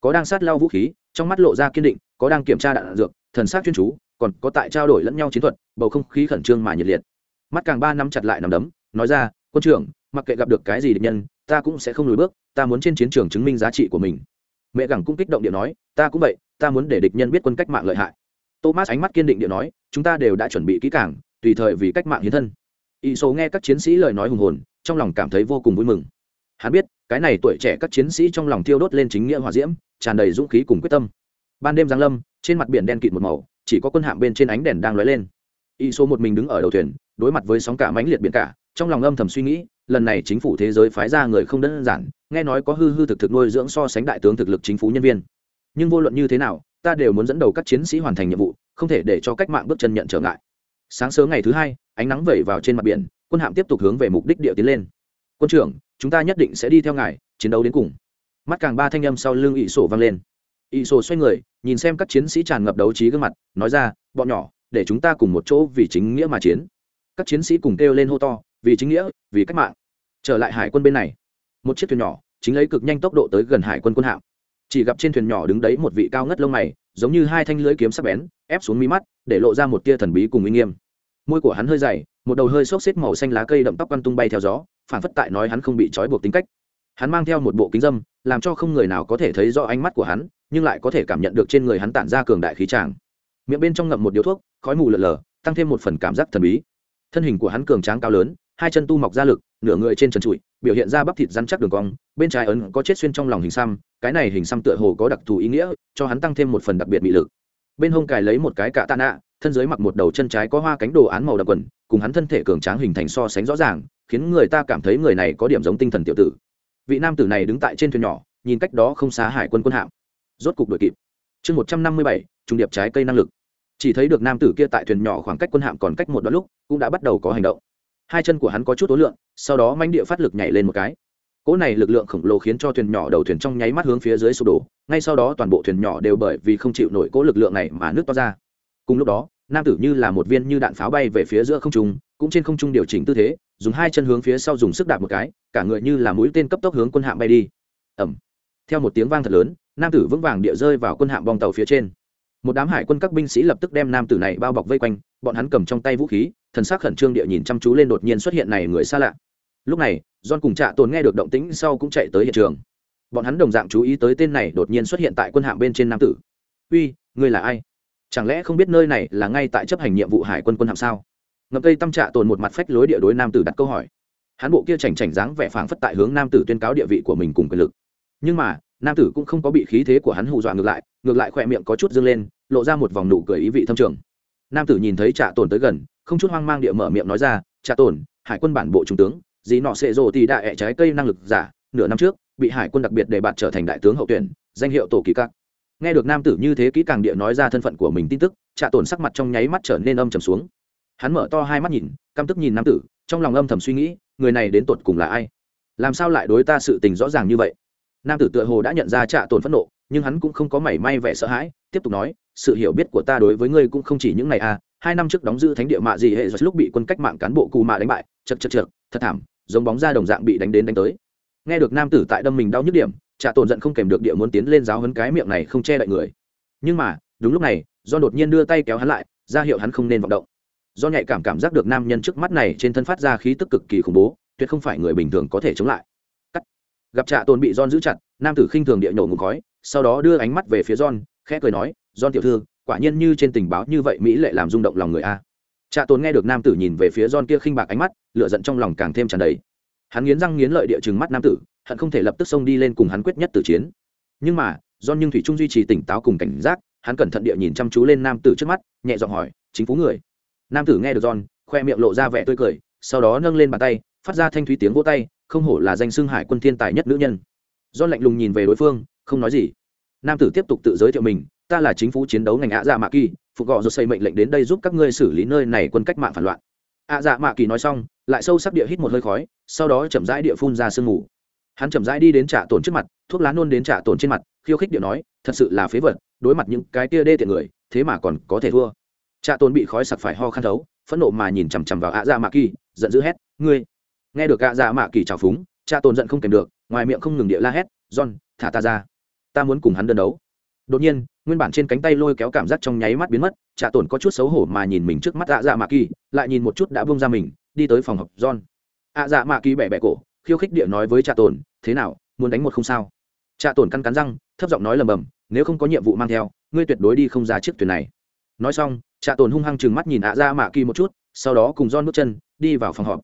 Speaker 1: Có đang sát lao vũ khí, trong mắt lộ ra kiên định, có đang kiểm tra đạn dược, thần sát chuyên chú, còn có tại trao đổi lẫn nhau chiến thuật, bầu không khí khẩn trương mà nhiệt liệt. Mắt càng ba năm chặt lại nằm đấm, nói ra, quân trưởng, mặc kệ gặp được cái gì địch nhân ta cũng sẽ không lùi bước, ta muốn trên chiến trường chứng minh giá trị của mình. Mẹ gẳng cũng kích động điện nói, ta cũng vậy, ta muốn để địch nhân biết quân cách mạng lợi hại. Thomas ánh mắt kiên định điện nói, chúng ta đều đã chuẩn bị kỹ càng, tùy thời vì cách mạng hiến thân. Y số nghe các chiến sĩ lời nói hùng hồn, trong lòng cảm thấy vô cùng vui mừng. Hắn biết, cái này tuổi trẻ các chiến sĩ trong lòng thiêu đốt lên chính nghĩa hòa diễm, tràn đầy dũng khí cùng quyết tâm. Ban đêm giáng lâm, trên mặt biển đen kịt một màu, chỉ có quân hạm bên trên ánh đèn đang lóe lên. Y số một mình đứng ở đầu thuyền, đối mặt với sóng cả mãnh liệt biển cả trong lòng âm thầm suy nghĩ, lần này chính phủ thế giới phái ra người không đơn giản, nghe nói có hư hư thực thực nuôi dưỡng so sánh đại tướng thực lực chính phủ nhân viên. Nhưng vô luận như thế nào, ta đều muốn dẫn đầu các chiến sĩ hoàn thành nhiệm vụ, không thể để cho cách mạng bước chân nhận trở ngại. Sáng sớm ngày thứ hai, ánh nắng vẩy vào trên mặt biển, quân hạm tiếp tục hướng về mục đích địa tiến lên. Quân trưởng, chúng ta nhất định sẽ đi theo ngài, chiến đấu đến cùng. Mắt càng ba thanh âm sau lưng ỵ sổ vang lên. Ỵ sổ xoay người, nhìn xem các chiến sĩ tràn ngập đấu trí gương mặt, nói ra, bọn nhỏ, để chúng ta cùng một chỗ vì chính nghĩa mà chiến. Các chiến sĩ cùng kêu lên hô to vì chính nghĩa, vì cách mạng. Trở lại hải quân bên này, một chiếc thuyền nhỏ chính lấy cực nhanh tốc độ tới gần hải quân quân hạm. Chỉ gặp trên thuyền nhỏ đứng đấy một vị cao ngất lông mày, giống như hai thanh lưỡi kiếm sắc bén, ép xuống mí mắt, để lộ ra một tia thần bí cùng uy nghiêm. Môi của hắn hơi dày, một đầu hơi xốc xếp màu xanh lá cây đậm tóc quăn tung bay theo gió, phản phất tại nói hắn không bị trói buộc tính cách. Hắn mang theo một bộ kính dâm, làm cho không người nào có thể thấy rõ ánh mắt của hắn, nhưng lại có thể cảm nhận được trên người hắn tản ra cường đại khí tràng. Miệng bên trong ngậm một điếu thuốc, khói mù lợn lờ tăng thêm một phần cảm giác thần bí. Thân hình của hắn cường tráng cao lớn hai chân tu mọc ra lực, nửa người trên trần trụi, biểu hiện ra bắp thịt răn chắc đường cong, bên trái ấn có chết xuyên trong lòng hình xăm, cái này hình xăm tựa hồ có đặc thù ý nghĩa, cho hắn tăng thêm một phần đặc biệt bị lực. Bên hông cài lấy một cái cạ tạ nạ, thân dưới mặc một đầu chân trái có hoa cánh đồ án màu đặc quần, cùng hắn thân thể cường tráng hình thành so sánh rõ ràng, khiến người ta cảm thấy người này có điểm giống tinh thần tiểu tử. Vị nam tử này đứng tại trên thuyền nhỏ, nhìn cách đó không xá hải quân quân hạm. Rốt cục đội kịp. Chương một trăm năm mươi bảy trung điệp trái cây năng lực. Chỉ thấy được nam tử kia tại thuyền nhỏ khoảng cách quân hạm còn cách một đoạn lúc, cũng đã bắt đầu có hành động hai chân của hắn có chút tối lượng sau đó manh địa phát lực nhảy lên một cái. Cỗ này lực lượng khổng lồ khiến cho thuyền nhỏ đầu thuyền trong nháy mắt hướng phía dưới sụp đổ, ngay sau đó toàn bộ thuyền nhỏ đều bởi vì không chịu nổi cỗ lực lượng này mà nước to ra. Cùng lúc đó, nam tử như là một viên như đạn pháo bay về phía giữa không trung, cũng trên không trung điều chỉnh tư thế, dùng hai chân hướng phía sau dùng sức đạp một cái, cả người như là mũi tên cấp tốc hướng quân hạm bay đi. Ẩm theo một tiếng vang thật lớn, nam tử vững vàng địa rơi vào quân hạm bong tàu phía trên. Một đám hải quân các binh sĩ lập tức đem nam tử này bao bọc vây quanh, bọn hắn cầm trong tay vũ khí thần sắc khẩn trương địa nhìn chăm chú lên đột nhiên xuất hiện này người xa lạ. Lúc này, john cùng trạ tồn nghe được động tĩnh sau cũng chạy tới hiện trường. Bọn hắn đồng dạng chú ý tới tên này đột nhiên xuất hiện tại quân hạm bên trên nam tử. Uy, ngươi là ai? Chẳng lẽ không biết nơi này là ngay tại chấp hành nhiệm vụ hải quân quân hạm sao? Ngập cây tâm trạ tồn một mặt phách lối địa đối nam tử đặt câu hỏi. Hắn bộ kia chảnh chảnh dáng vẻ phảng phất tại hướng nam tử tuyên cáo địa vị của mình cùng quyền lực. Nhưng mà, nam tử cũng không có bị khí thế của hắn hù dọa ngược lại ngược lại khỏe miệng có chút dâng lên, lộ ra một vòng nụ cười ý vị thâm trường. Nam tử nhìn thấy trạ tồn tới gần không chút hoang mang địa mở miệng nói ra, trà tồn, hải quân bản bộ trung tướng, dì nọ xệ rộ thì đã ẹ trái cây năng lực giả, nửa năm trước, bị hải quân đặc biệt đề bạt trở thành đại tướng hậu tuyển, danh hiệu tổ kỳ các. Nghe được nam tử như thế kỹ càng địa nói ra thân phận của mình tin tức, trà tồn sắc mặt trong nháy mắt trở nên âm trầm xuống. Hắn mở to hai mắt nhìn, căm tức nhìn nam tử, trong lòng âm thầm suy nghĩ, người này đến tột cùng là ai? Làm sao lại đối ta sự tình rõ ràng như vậy? Nam tử tựa hồ đã nhận ra trạ tồn phẫn nộ, nhưng hắn cũng không có mảy may vẻ sợ hãi, tiếp tục nói, sự hiểu biết của ta đối với ngươi cũng không chỉ những ngày à hai năm trước đóng giữ thánh địa mạ gì hệ lúc bị quân cách mạng cán bộ cù mạ đánh bại, chật chật chật thật thảm, giống bóng ra đồng dạng bị đánh đến đánh tới. Nghe được nam tử tại đâm mình đau nhức điểm trạ tồn giận không kèm được địa muốn tiến lên giáo hấn cái miệng này không che đậy người. Nhưng mà, đúng lúc này do đột nhiên đưa tay kéo hắn lại, ra hiệu hắn không nên vọng động. Do nhạy cảm cảm giác được nam nhân trước mắt này trên thân phát ra khí tức cực kỳ khủng bố, tuyệt không phải người bình thường có thể chống lại. Cắt. gặp trạ tồn bị don giữ chặt, nam tử khinh thường địa nhổ ngủ khói, sau đó đưa ánh mắt về phía don khẽ cười nói don tiểu thư quả nhiên như trên tình báo như vậy mỹ lệ làm rung động lòng người a. Trạ tồn nghe được nam tử nhìn về phía john kia khinh bạc ánh mắt, lửa giận trong lòng càng thêm tràn đầy. Hắn nghiến răng nghiến lợi địa chừng mắt nam tử, hận không thể lập tức xông đi lên cùng hắn quyết nhất tử chiến. Nhưng mà, john nhưng thủy trung duy trì tỉnh táo cùng cảnh giác, hắn cẩn thận địa nhìn chăm chú lên nam tử trước mắt, nhẹ giọng hỏi, chính phú người? Nam tử nghe được john, khoe miệng lộ ra vẻ tươi cười, sau đó nâng lên bàn tay, phát ra thanh thúy tiếng vỗ tay, không hổ là danh xưng hải quân thiên tài nhất nữ nhân. John lạnh lùng nhìn về đối phương, không nói gì. Nam tử tiếp tục tự giới thiệu mình ta là chính phủ chiến đấu ngành ạ dạ mạ kỳ, phục gọ rồi xây mệnh lệnh đến đây giúp các ngươi xử lý nơi này quân cách mạng phản loạn. ạ dạ mạ kỳ nói xong, lại sâu sắc địa hít một hơi khói, sau đó chậm rãi địa phun ra sương mù. Hắn chậm rãi đi đến trả tổn trước mặt, thuốc lá nôn đến trả tổn trên mặt, khiêu khích địa nói, thật sự là phế vật, đối mặt những cái tia đê tiện người, thế mà còn có thể thua. Trả tổn bị khói sặc phải ho khăn thấu, phẫn nộ mà nhìn chằm chằm vào ạ dạ mạ kỳ, giận dữ hét, ngươi! Nghe được ạ dạ mạ kỳ trào phúng cha tổn giận không kèm được, ngoài miệng không ngừng địa la hét, john, thả ta ra. Ta muốn cùng hắn đơn đấu. Đột nhiên nguyên bản trên cánh tay lôi kéo cảm giác trong nháy mắt biến mất trả tổn có chút xấu hổ mà nhìn mình trước mắt ạ dạ mạ kỳ, lại nhìn một chút đã bông ra mình, đi tới phòng học john. ạ dạ mạ kỳ bẻ bẻ cổ, khiêu khích địa nói với trả tổn, thế nào, muốn đánh một không sao? Trả tổn căn cắn răng, thấp giọng nói lầm bầm, nếu không có nhiệm vụ mang theo, ngươi tuyệt đối đi không ra chiếc thuyền này. Nói xong trả tổn hung hăng chừng mắt nhìn ạ dạ mạ kỳ một chút, sau đó cùng john bước chân, đi vào phòng họp.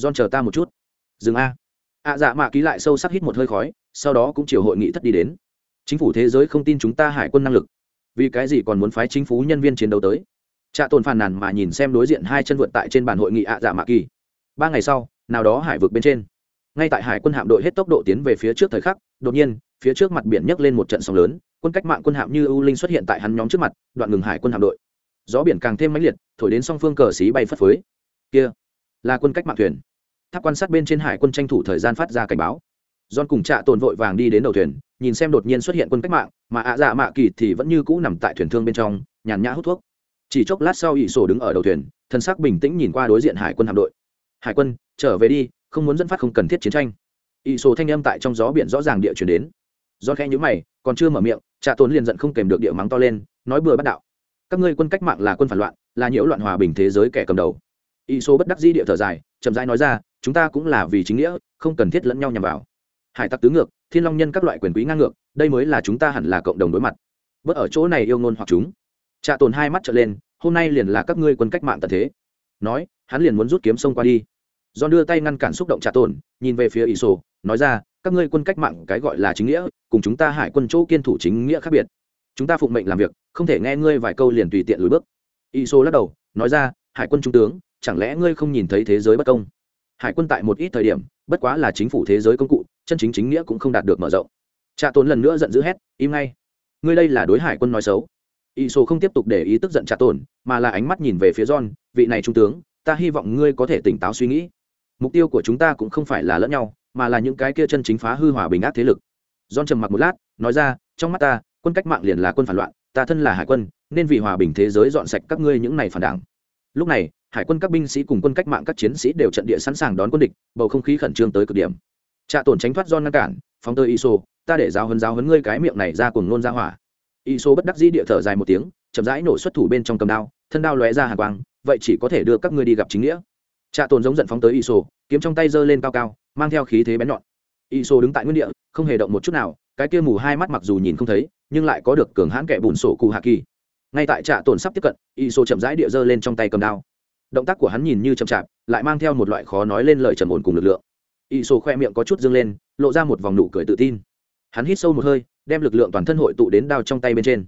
Speaker 1: John chờ ta một chút. Dừng a. Ạ dạ mạ kỳ lại sâu sắc hít một hơi khói, sau đó cũng chiều hội nghị thất đi đến chính phủ thế giới không tin chúng ta hải quân năng lực. Vì cái gì còn muốn phái chính phủ nhân viên chiến đấu tới? Trạ tồn phàn nàn mà nhìn xem đối diện hai chân vượt tại trên bàn hội nghị ạ dạ mạ kỳ. Ba ngày sau, nào đó hải vực bên trên. Ngay tại hải quân hạm đội hết tốc độ tiến về phía trước thời khắc, đột nhiên, phía trước mặt biển nhấc lên một trận sóng lớn, quân cách mạng quân hạm như ưu linh xuất hiện tại hắn nhóm trước mặt, đoạn ngừng hải quân hạm đội. Gió biển càng thêm mãnh liệt, thổi đến song phương cờ xí bay phất phới. Kia, là quân cách mạng thuyền. Tháp quan sát bên trên hải quân tranh thủ thời gian phát ra cảnh báo. John cùng Trạ Tồn vội vàng đi đến đầu thuyền, nhìn xem đột nhiên xuất hiện quân cách mạng, mà ạ dạ mạ kỳ thì vẫn như cũ nằm tại thuyền thương bên trong, nhàn nhã hút thuốc. Chỉ chốc lát sau, ỷ sổ đứng ở đầu thuyền, thân sắc bình tĩnh nhìn qua đối diện hải quân hạm đội. "Hải quân, trở về đi, không muốn dẫn phát không cần thiết chiến tranh." ỷ sổ thanh âm tại trong gió biển rõ ràng địa truyền đến. John khẽ nhíu mày, còn chưa mở miệng, Trạ Tồn liền giận không kềm được địa mắng to lên, nói bừa bắt đạo. "Các ngươi quân cách mạng là quân phản loạn, là nhiễu loạn hòa bình thế giới kẻ cầm đầu." ỷ sổ bất đắc dĩ địa thở dài, chậm rãi nói ra, "Chúng ta cũng là vì chính nghĩa, không cần thiết lẫn nhau nhằm vào." Hải tặc tứ ngược, thiên long nhân các loại quyền quý ngang ngược, đây mới là chúng ta hẳn là cộng đồng đối mặt. Bớt ở chỗ này yêu ngôn hoặc chúng. Trạ tồn hai mắt trở lên, hôm nay liền là các ngươi quân cách mạng tận thế. Nói, hắn liền muốn rút kiếm sông qua đi. Do đưa tay ngăn cản xúc động trạ tồn, nhìn về phía ỷ sổ nói ra, các ngươi quân cách mạng cái gọi là chính nghĩa, cùng chúng ta hải quân chỗ kiên thủ chính nghĩa khác biệt. Chúng ta phụng mệnh làm việc, không thể nghe ngươi vài câu liền tùy tiện lùi bước. Ỷ sổ lắc đầu, nói ra, hải quân trung tướng, chẳng lẽ ngươi không nhìn thấy thế giới bất công? Hải quân tại một ít thời điểm, bất quá là chính phủ thế giới công cụ chân chính chính nghĩa cũng không đạt được mở rộng. Trạ tồn lần nữa giận dữ hét, im ngay. Ngươi đây là đối hải quân nói xấu. Y số không tiếp tục để ý tức giận trạ tồn, mà là ánh mắt nhìn về phía john, vị này trung tướng, ta hy vọng ngươi có thể tỉnh táo suy nghĩ. Mục tiêu của chúng ta cũng không phải là lẫn nhau, mà là những cái kia chân chính phá hư hòa bình ác thế lực. John trầm mặc một lát, nói ra, trong mắt ta, quân cách mạng liền là quân phản loạn, ta thân là hải quân, nên vì hòa bình thế giới dọn sạch các ngươi những này phản đảng. Lúc này, hải quân các binh sĩ cùng quân cách mạng các chiến sĩ đều trận địa sẵn sàng đón quân địch, bầu không khí khẩn trương tới cực điểm trạ tổn tránh thoát do ngăn cản, phóng tơi iso, ta để giáo hấn giáo hấn ngươi cái miệng này ra cùng nôn ra hỏa. Iso bất đắc dĩ địa thở dài một tiếng, chậm rãi nổ xuất thủ bên trong cầm đao, thân đao lóe ra hàng quang, vậy chỉ có thể đưa các ngươi đi gặp chính nghĩa. Trạ tổn giống giận phóng tới iso, kiếm trong tay giơ lên cao cao, mang theo khí thế bén nhọn. Iso đứng tại nguyên địa, không hề động một chút nào, cái kia mù hai mắt mặc dù nhìn không thấy, nhưng lại có được cường hãn kẻ bùn sổ cụ hạ kỳ. Ngay tại trạ tổn sắp tiếp cận, iso chậm rãi địa giơ lên trong tay cầm đao. Động tác của hắn nhìn như chậm chạp, lại mang theo một loại khó nói lên lời trầm ổn cùng lực lượng ỷ sổ khoe miệng có chút dâng lên, lộ ra một vòng nụ cười tự tin. Hắn hít sâu một hơi, đem lực lượng toàn thân hội tụ đến đao trong tay bên trên.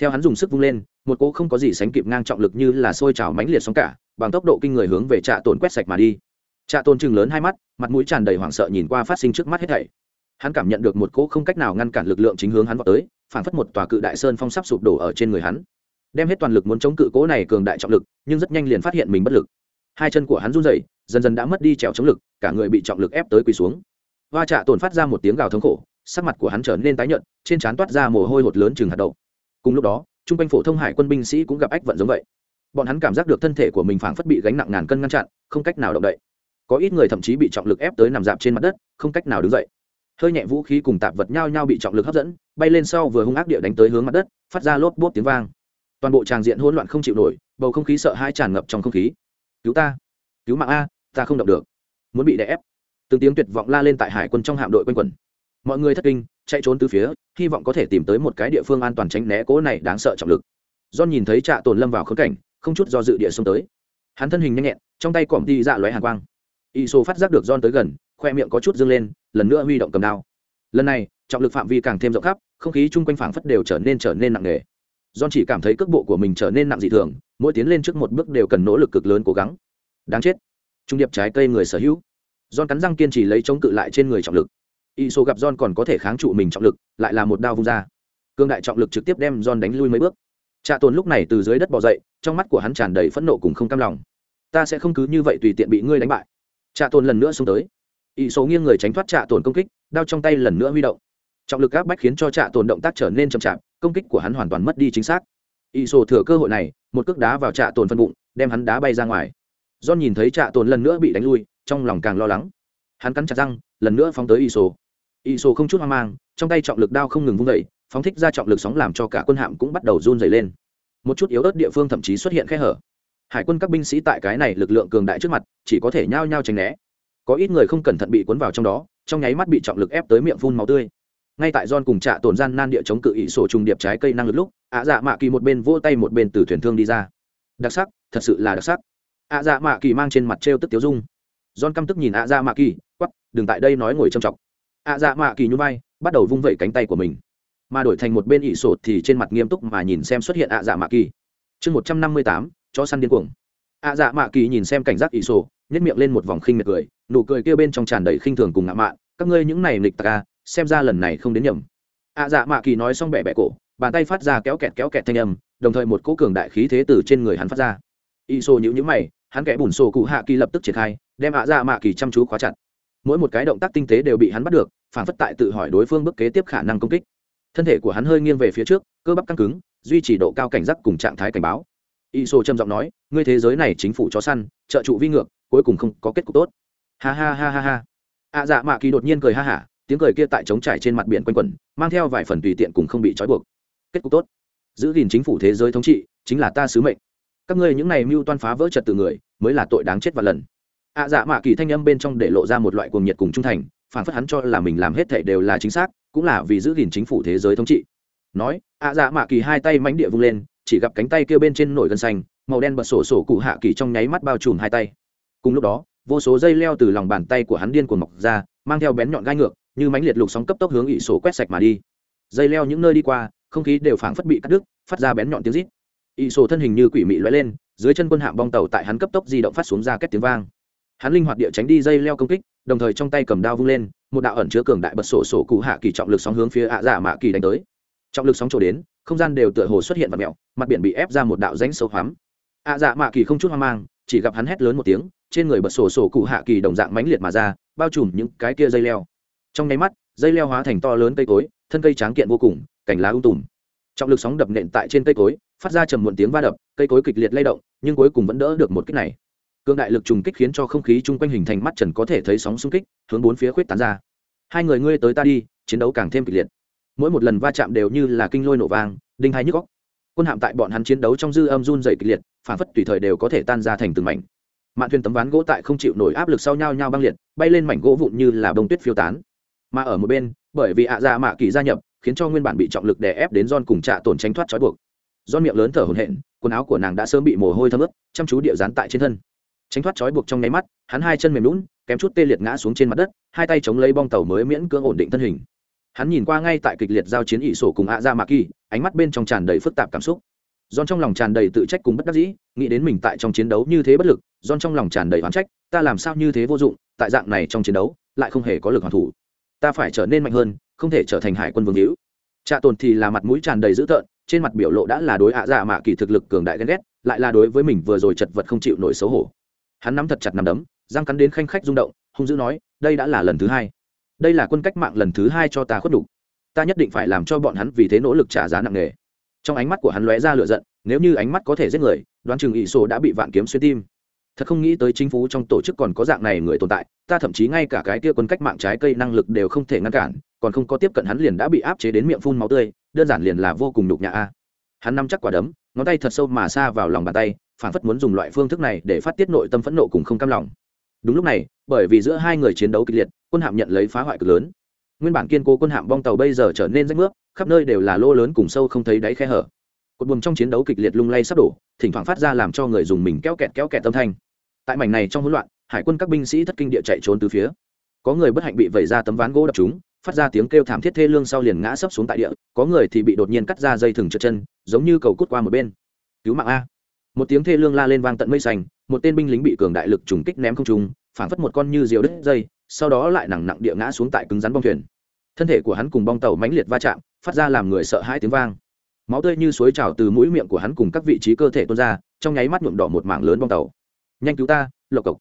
Speaker 1: Theo hắn dùng sức vung lên, một cỗ không có gì sánh kịp ngang trọng lực như là sôi trào mãnh liệt sóng cả, bằng tốc độ kinh người hướng về trạ tồn quét sạch mà đi. Trạ tồn chừng lớn hai mắt, mặt mũi tràn đầy hoảng sợ nhìn qua phát sinh trước mắt hết thảy. Hắn cảm nhận được một cỗ không cách nào ngăn cản lực lượng chính hướng hắn vào tới, phản phất một tòa cự đại sơn phong sắp sụp đổ ở trên người hắn. Đem hết toàn lực muốn chống cự cỗ này cường đại trọng lực, nhưng rất nhanh liền phát hiện mình bất lực hai chân của hắn run rẩy, dần dần đã mất đi trèo chống lực, cả người bị trọng lực ép tới quỳ xuống. Va chạ tồn phát ra một tiếng gào thống khổ, sắc mặt của hắn trở nên tái nhợt, trên trán toát ra mồ hôi hột lớn chừng hạt đậu. Cùng lúc đó, trung quanh phổ thông hải quân binh sĩ cũng gặp ách vận giống vậy. Bọn hắn cảm giác được thân thể của mình phảng phất bị gánh nặng ngàn cân ngăn chặn, không cách nào động đậy. Có ít người thậm chí bị trọng lực ép tới nằm dạp trên mặt đất, không cách nào đứng dậy. Hơi nhẹ vũ khí cùng tạp vật nhau nhau bị trọng lực hấp dẫn, bay lên sau vừa hung ác địa đánh tới hướng mặt đất, phát ra lốp bốp tiếng vang. Toàn bộ tràng diện hỗn loạn không chịu nổi, bầu không khí sợ hãi tràn ngập trong không khí cứu ta. Cứu mạng a, ta không động được. Muốn bị đè ép. Từng tiếng tuyệt vọng la lên tại hải quân trong hạm đội quanh quẩn. Mọi người thất kinh, chạy trốn từ phía, hy vọng có thể tìm tới một cái địa phương an toàn tránh né cố này đáng sợ trọng lực. Do nhìn thấy trạ tồn lâm vào khớp cảnh, không chút do dự địa xông tới. Hắn thân hình nhanh nhẹn, trong tay cỏm đi dạ lóe hàng quang. Y sô phát giác được don tới gần, khoe miệng có chút dâng lên, lần nữa huy động cầm đao. Lần này, trọng lực phạm vi càng thêm rộng khắp, không khí chung quanh phảng phất đều trở nên trở nên nặng nề. Don chỉ cảm thấy cước bộ của mình trở nên nặng dị thường mỗi tiến lên trước một bước đều cần nỗ lực cực lớn cố gắng. Đáng chết. Trung điệp trái cây người sở hữu. Don cắn răng kiên trì lấy chống cự lại trên người trọng lực. Y số gặp john còn có thể kháng trụ mình trọng lực, lại là một đao vung ra. Cương đại trọng lực trực tiếp đem john đánh lui mấy bước. Trạ tồn lúc này từ dưới đất bỏ dậy, trong mắt của hắn tràn đầy phẫn nộ cùng không cam lòng. Ta sẽ không cứ như vậy tùy tiện bị ngươi đánh bại. Trạ tồn lần nữa xông tới. Y số nghiêng người tránh thoát trạ tồn công kích, đao trong tay lần nữa huy động. Trọng lực áp bách khiến cho trạ tồn động tác trở nên chậm chạp, công kích của hắn hoàn toàn mất đi chính xác. Y số thừa cơ hội này một cước đá vào trạ tồn phân bụng, đem hắn đá bay ra ngoài. John nhìn thấy trạ tồn lần nữa bị đánh lui, trong lòng càng lo lắng. Hắn cắn chặt răng, lần nữa phóng tới y số y không chút hoang mang, trong tay trọng lực đao không ngừng vung vẩy phóng thích ra trọng lực sóng làm cho cả quân hạm cũng bắt đầu run dày lên. Một chút yếu ớt địa phương thậm chí xuất hiện khe hở. Hải quân các binh sĩ tại cái này lực lượng cường đại trước mặt, chỉ có thể nhao nhao tránh né. Có ít người không cẩn thận bị cuốn vào trong đó, trong nháy mắt bị trọng lực ép tới miệng phun máu tươi ngay tại don cùng trạ tổn gian nan địa chống cự ỷ sổ trùng điệp trái cây năng lực lúc, ạ dạ mạ kỳ một bên vỗ tay một bên từ thuyền thương đi ra. Đặc sắc, thật sự là đặc sắc. Ạ dạ mạ kỳ mang trên mặt trêu tức tiếu dung. Don căm tức nhìn ạ dạ mạ kỳ quắp đừng tại đây nói ngồi trầm trọng ạ dạ mạ kỳ nhún vai, bắt đầu vung vẩy cánh tay của mình. Mà đổi thành một bên ỷ sổ thì trên mặt nghiêm túc mà nhìn xem xuất hiện ạ dạ mạ kỳ. Chương một trăm năm mươi tám cho săn điên cuồng. Ạ dạ mạ kỳ nhìn xem cảnh giác ỷ sổ nhét miệng lên một vòng khinh miệt cười, nụ cười kia bên trong tràn đầy khinh thường cùng ngạo mạn. Các ngươi những này nghịch tạc à, xem ra lần này không đến nhầm. Ạ dạ mạ kỳ nói xong bẻ bẻ cổ, bàn tay phát ra kéo kẹt kéo kẹt thanh âm, đồng thời một cỗ cường đại khí thế từ trên người hắn phát ra. Y Sô nhữ nhữ mày, hắn kẽ bùn sổ cụ hạ kỳ lập tức triển khai, đem ạ dạ mạ kỳ chăm chú khóa chặt. Mỗi một cái động tác tinh tế đều bị hắn bắt được, phản phất tại tự hỏi đối phương bước kế tiếp khả năng công kích. Thân thể của hắn hơi nghiêng về phía trước, cơ bắp căng cứng, duy trì độ cao cảnh giác cùng trạng thái cảnh báo. Y sô trầm giọng nói, ngươi thế giới này chính phủ chó săn, trợ trụ vi ngược, cuối cùng không có kết cục tốt. Ha ha ha ha ha. Ạ dạ mạ kỳ đột nhiên cười ha hả tiếng cười kia tại trống trải trên mặt biển quanh quẩn, mang theo vài phần tùy tiện cùng không bị trói buộc. Kết cục tốt. Giữ gìn chính phủ thế giới thống trị, chính là ta sứ mệnh. Các ngươi những này mưu toan phá vỡ trật tự người, mới là tội đáng chết và lần. Ạ dạ mạ kỳ thanh âm bên trong để lộ ra một loại cuồng nhiệt cùng trung thành, phản phất hắn cho là mình làm hết thể đều là chính xác, cũng là vì giữ gìn chính phủ thế giới thống trị. Nói ạ dạ mạ kỳ hai tay mánh địa vung lên, chỉ gặp cánh tay kia bên trên nổi gân xanh, màu đen bật sổ sổ cụ hạ kỳ trong nháy mắt bao trùm hai tay. Cùng lúc đó, vô số dây leo từ lòng bàn tay của hắn điên cuồng mọc ra, mang theo bén nhọn gai ngược như mánh liệt lục sóng cấp tốc hướng ỷ sổ quét sạch mà đi. Dây leo những nơi đi qua, không khí đều phảng phất bị cắt đứt, phát ra bén nhọn tiếng rít. Ỷ sổ thân hình như quỷ mị lóe lên, dưới chân quân hạm bong tàu tại hắn cấp tốc di động phát xuống ra kết tiếng vang. Hắn linh hoạt địa tránh đi dây leo công kích, đồng thời trong tay cầm đao vung lên, một đạo ẩn chứa cường đại bật sổ sổ cụ hạ kỳ trọng lực sóng hướng phía ạ dạ mạ kỳ đánh tới. Trọng lực sóng trổ đến, không gian đều tựa hồ xuất hiện và mẹo, mặt biển bị ép ra một đạo rãnh sâu hoắm. Ạ dạ mạ kỳ không chút hoang mang, chỉ gặp hắn hét lớn một tiếng, trên người bật sổ sổ cụ hạ kỳ đồng dạng mãnh liệt mà ra, bao trùm những cái kia dây leo trong nháy mắt, dây leo hóa thành to lớn cây cối, thân cây tráng kiện vô cùng, cành lá ung tùm. Trọng lực sóng đập nện tại trên cây cối, phát ra trầm muộn tiếng va đập, cây cối kịch liệt lay động, nhưng cuối cùng vẫn đỡ được một kích này. Cương đại lực trùng kích khiến cho không khí chung quanh hình thành mắt trần có thể thấy sóng xung kích, hướng bốn phía khuyết tán ra. Hai người ngươi tới ta đi, chiến đấu càng thêm kịch liệt. Mỗi một lần va chạm đều như là kinh lôi nổ vang, đinh hai nhức góc quân hạm tại bọn hắn chiến đấu trong dư âm run dày kịch liệt, phản phất tùy thời đều có thể tan ra thành từng mảnh. Mạn thuyền tấm ván gỗ tại không chịu nổi áp lực sau nhau nhau băng liệt, bay lên mảnh gỗ vụn như là bông tuyết phiêu tán mà ở một bên bởi vì ạ à dạ mạ kỳ gia nhập khiến cho nguyên bản bị trọng lực đè ép đến don cùng trạ tổn tránh thoát trói buộc. Don miệng lớn thở hổn hển quần áo của nàng đã sớm bị mồ hôi thấm ướt chăm chú địa dán tại trên thân. Tránh thoát trói buộc trong nháy mắt hắn hai chân mềm lún kém chút tê liệt ngã xuống trên mặt đất hai tay chống lấy bong tàu mới miễn cưỡng ổn định thân hình. Hắn nhìn qua ngay tại kịch liệt giao chiến ỷ sổ cùng ạ ra mạ kỳ ánh mắt bên trong tràn đầy phức tạp cảm xúc. Don trong lòng tràn đầy tự trách cùng bất đắc dĩ, nghĩ đến mình tại trong chiến đấu như thế bất lực, Don trong lòng tràn đầy oán trách, ta làm sao như thế vô dụng, tại dạng này trong chiến đấu, lại không hề có lực hoàn thủ. Ta phải trở nên mạnh hơn, không thể trở thành hải quân vương hữu. Trạ Tồn thì là mặt mũi tràn đầy dữ tợn, trên mặt biểu lộ đã là đối ạ dạ mạ kỳ thực lực cường đại ghen ghét, lại là đối với mình vừa rồi chật vật không chịu nổi xấu hổ. Hắn nắm thật chặt nắm đấm, răng cắn đến khanh khách rung động, hung dữ nói, đây đã là lần thứ hai. Đây là quân cách mạng lần thứ hai cho ta khuất đủ. Ta nhất định phải làm cho bọn hắn vì thế nỗ lực trả giá nặng nề. Trong ánh mắt của hắn lóe ra lửa giận, nếu như ánh mắt có thể giết người đoán chừng ỷ sổ đã bị vạn kiếm xuyên tim thật không nghĩ tới chính phủ trong tổ chức còn có dạng này người tồn tại ta thậm chí ngay cả cái kia quân cách mạng trái cây năng lực đều không thể ngăn cản, còn không có tiếp cận hắn liền đã bị áp chế đến miệng phun máu tươi, đơn giản liền là vô cùng nhục nhã a. Hắn nắm chắc quả đấm, ngón tay thật sâu mà xa vào lòng bàn tay, phản phất muốn dùng loại phương thức này để phát tiết nội tâm phẫn nộ cùng không cam lòng. Đúng lúc này, bởi vì giữa hai người chiến đấu kịch liệt, quân hạm nhận lấy phá hoại cực lớn. Nguyên bản kiên cố quân hạm bong tàu bây giờ trở nên rách nước khắp nơi đều là lô lớn cùng sâu không thấy đáy khe hở. Cột buồm trong chiến đấu kịch liệt lung lay sắp đổ, thỉnh thoảng phát ra làm cho người dùng mình kéo kẹt kéo kẹt tâm thanh. Tại mảnh này trong hỗn loạn hải quân các binh sĩ thất kinh địa chạy trốn từ phía. Có người bất hạnh bị vẩy ra tấm ván gỗ đập chúng, phát ra tiếng kêu thảm thiết thê lương sau liền ngã sấp xuống tại địa. Có người thì bị đột nhiên cắt ra dây thừng trượt chân, giống như cầu cút qua một bên. Cứu mạng a. Một tiếng thê lương la lên vang tận mây xanh, một tên binh lính bị cường đại lực trùng kích ném không trùng phảng phất một con như diều đứt dây, sau đó lại nặng nặng địa ngã xuống tại cứng rắn bong thuyền. Thân thể của hắn cùng bong tàu mãnh liệt va chạm, phát ra làm người sợ hãi tiếng vang. Máu tươi như suối trào từ mũi miệng của hắn cùng các vị trí cơ thể tuôn ra, trong nháy mắt nhuộm đỏ một mảng lớn bong tàu. Nhanh cứu ta, lộc cộc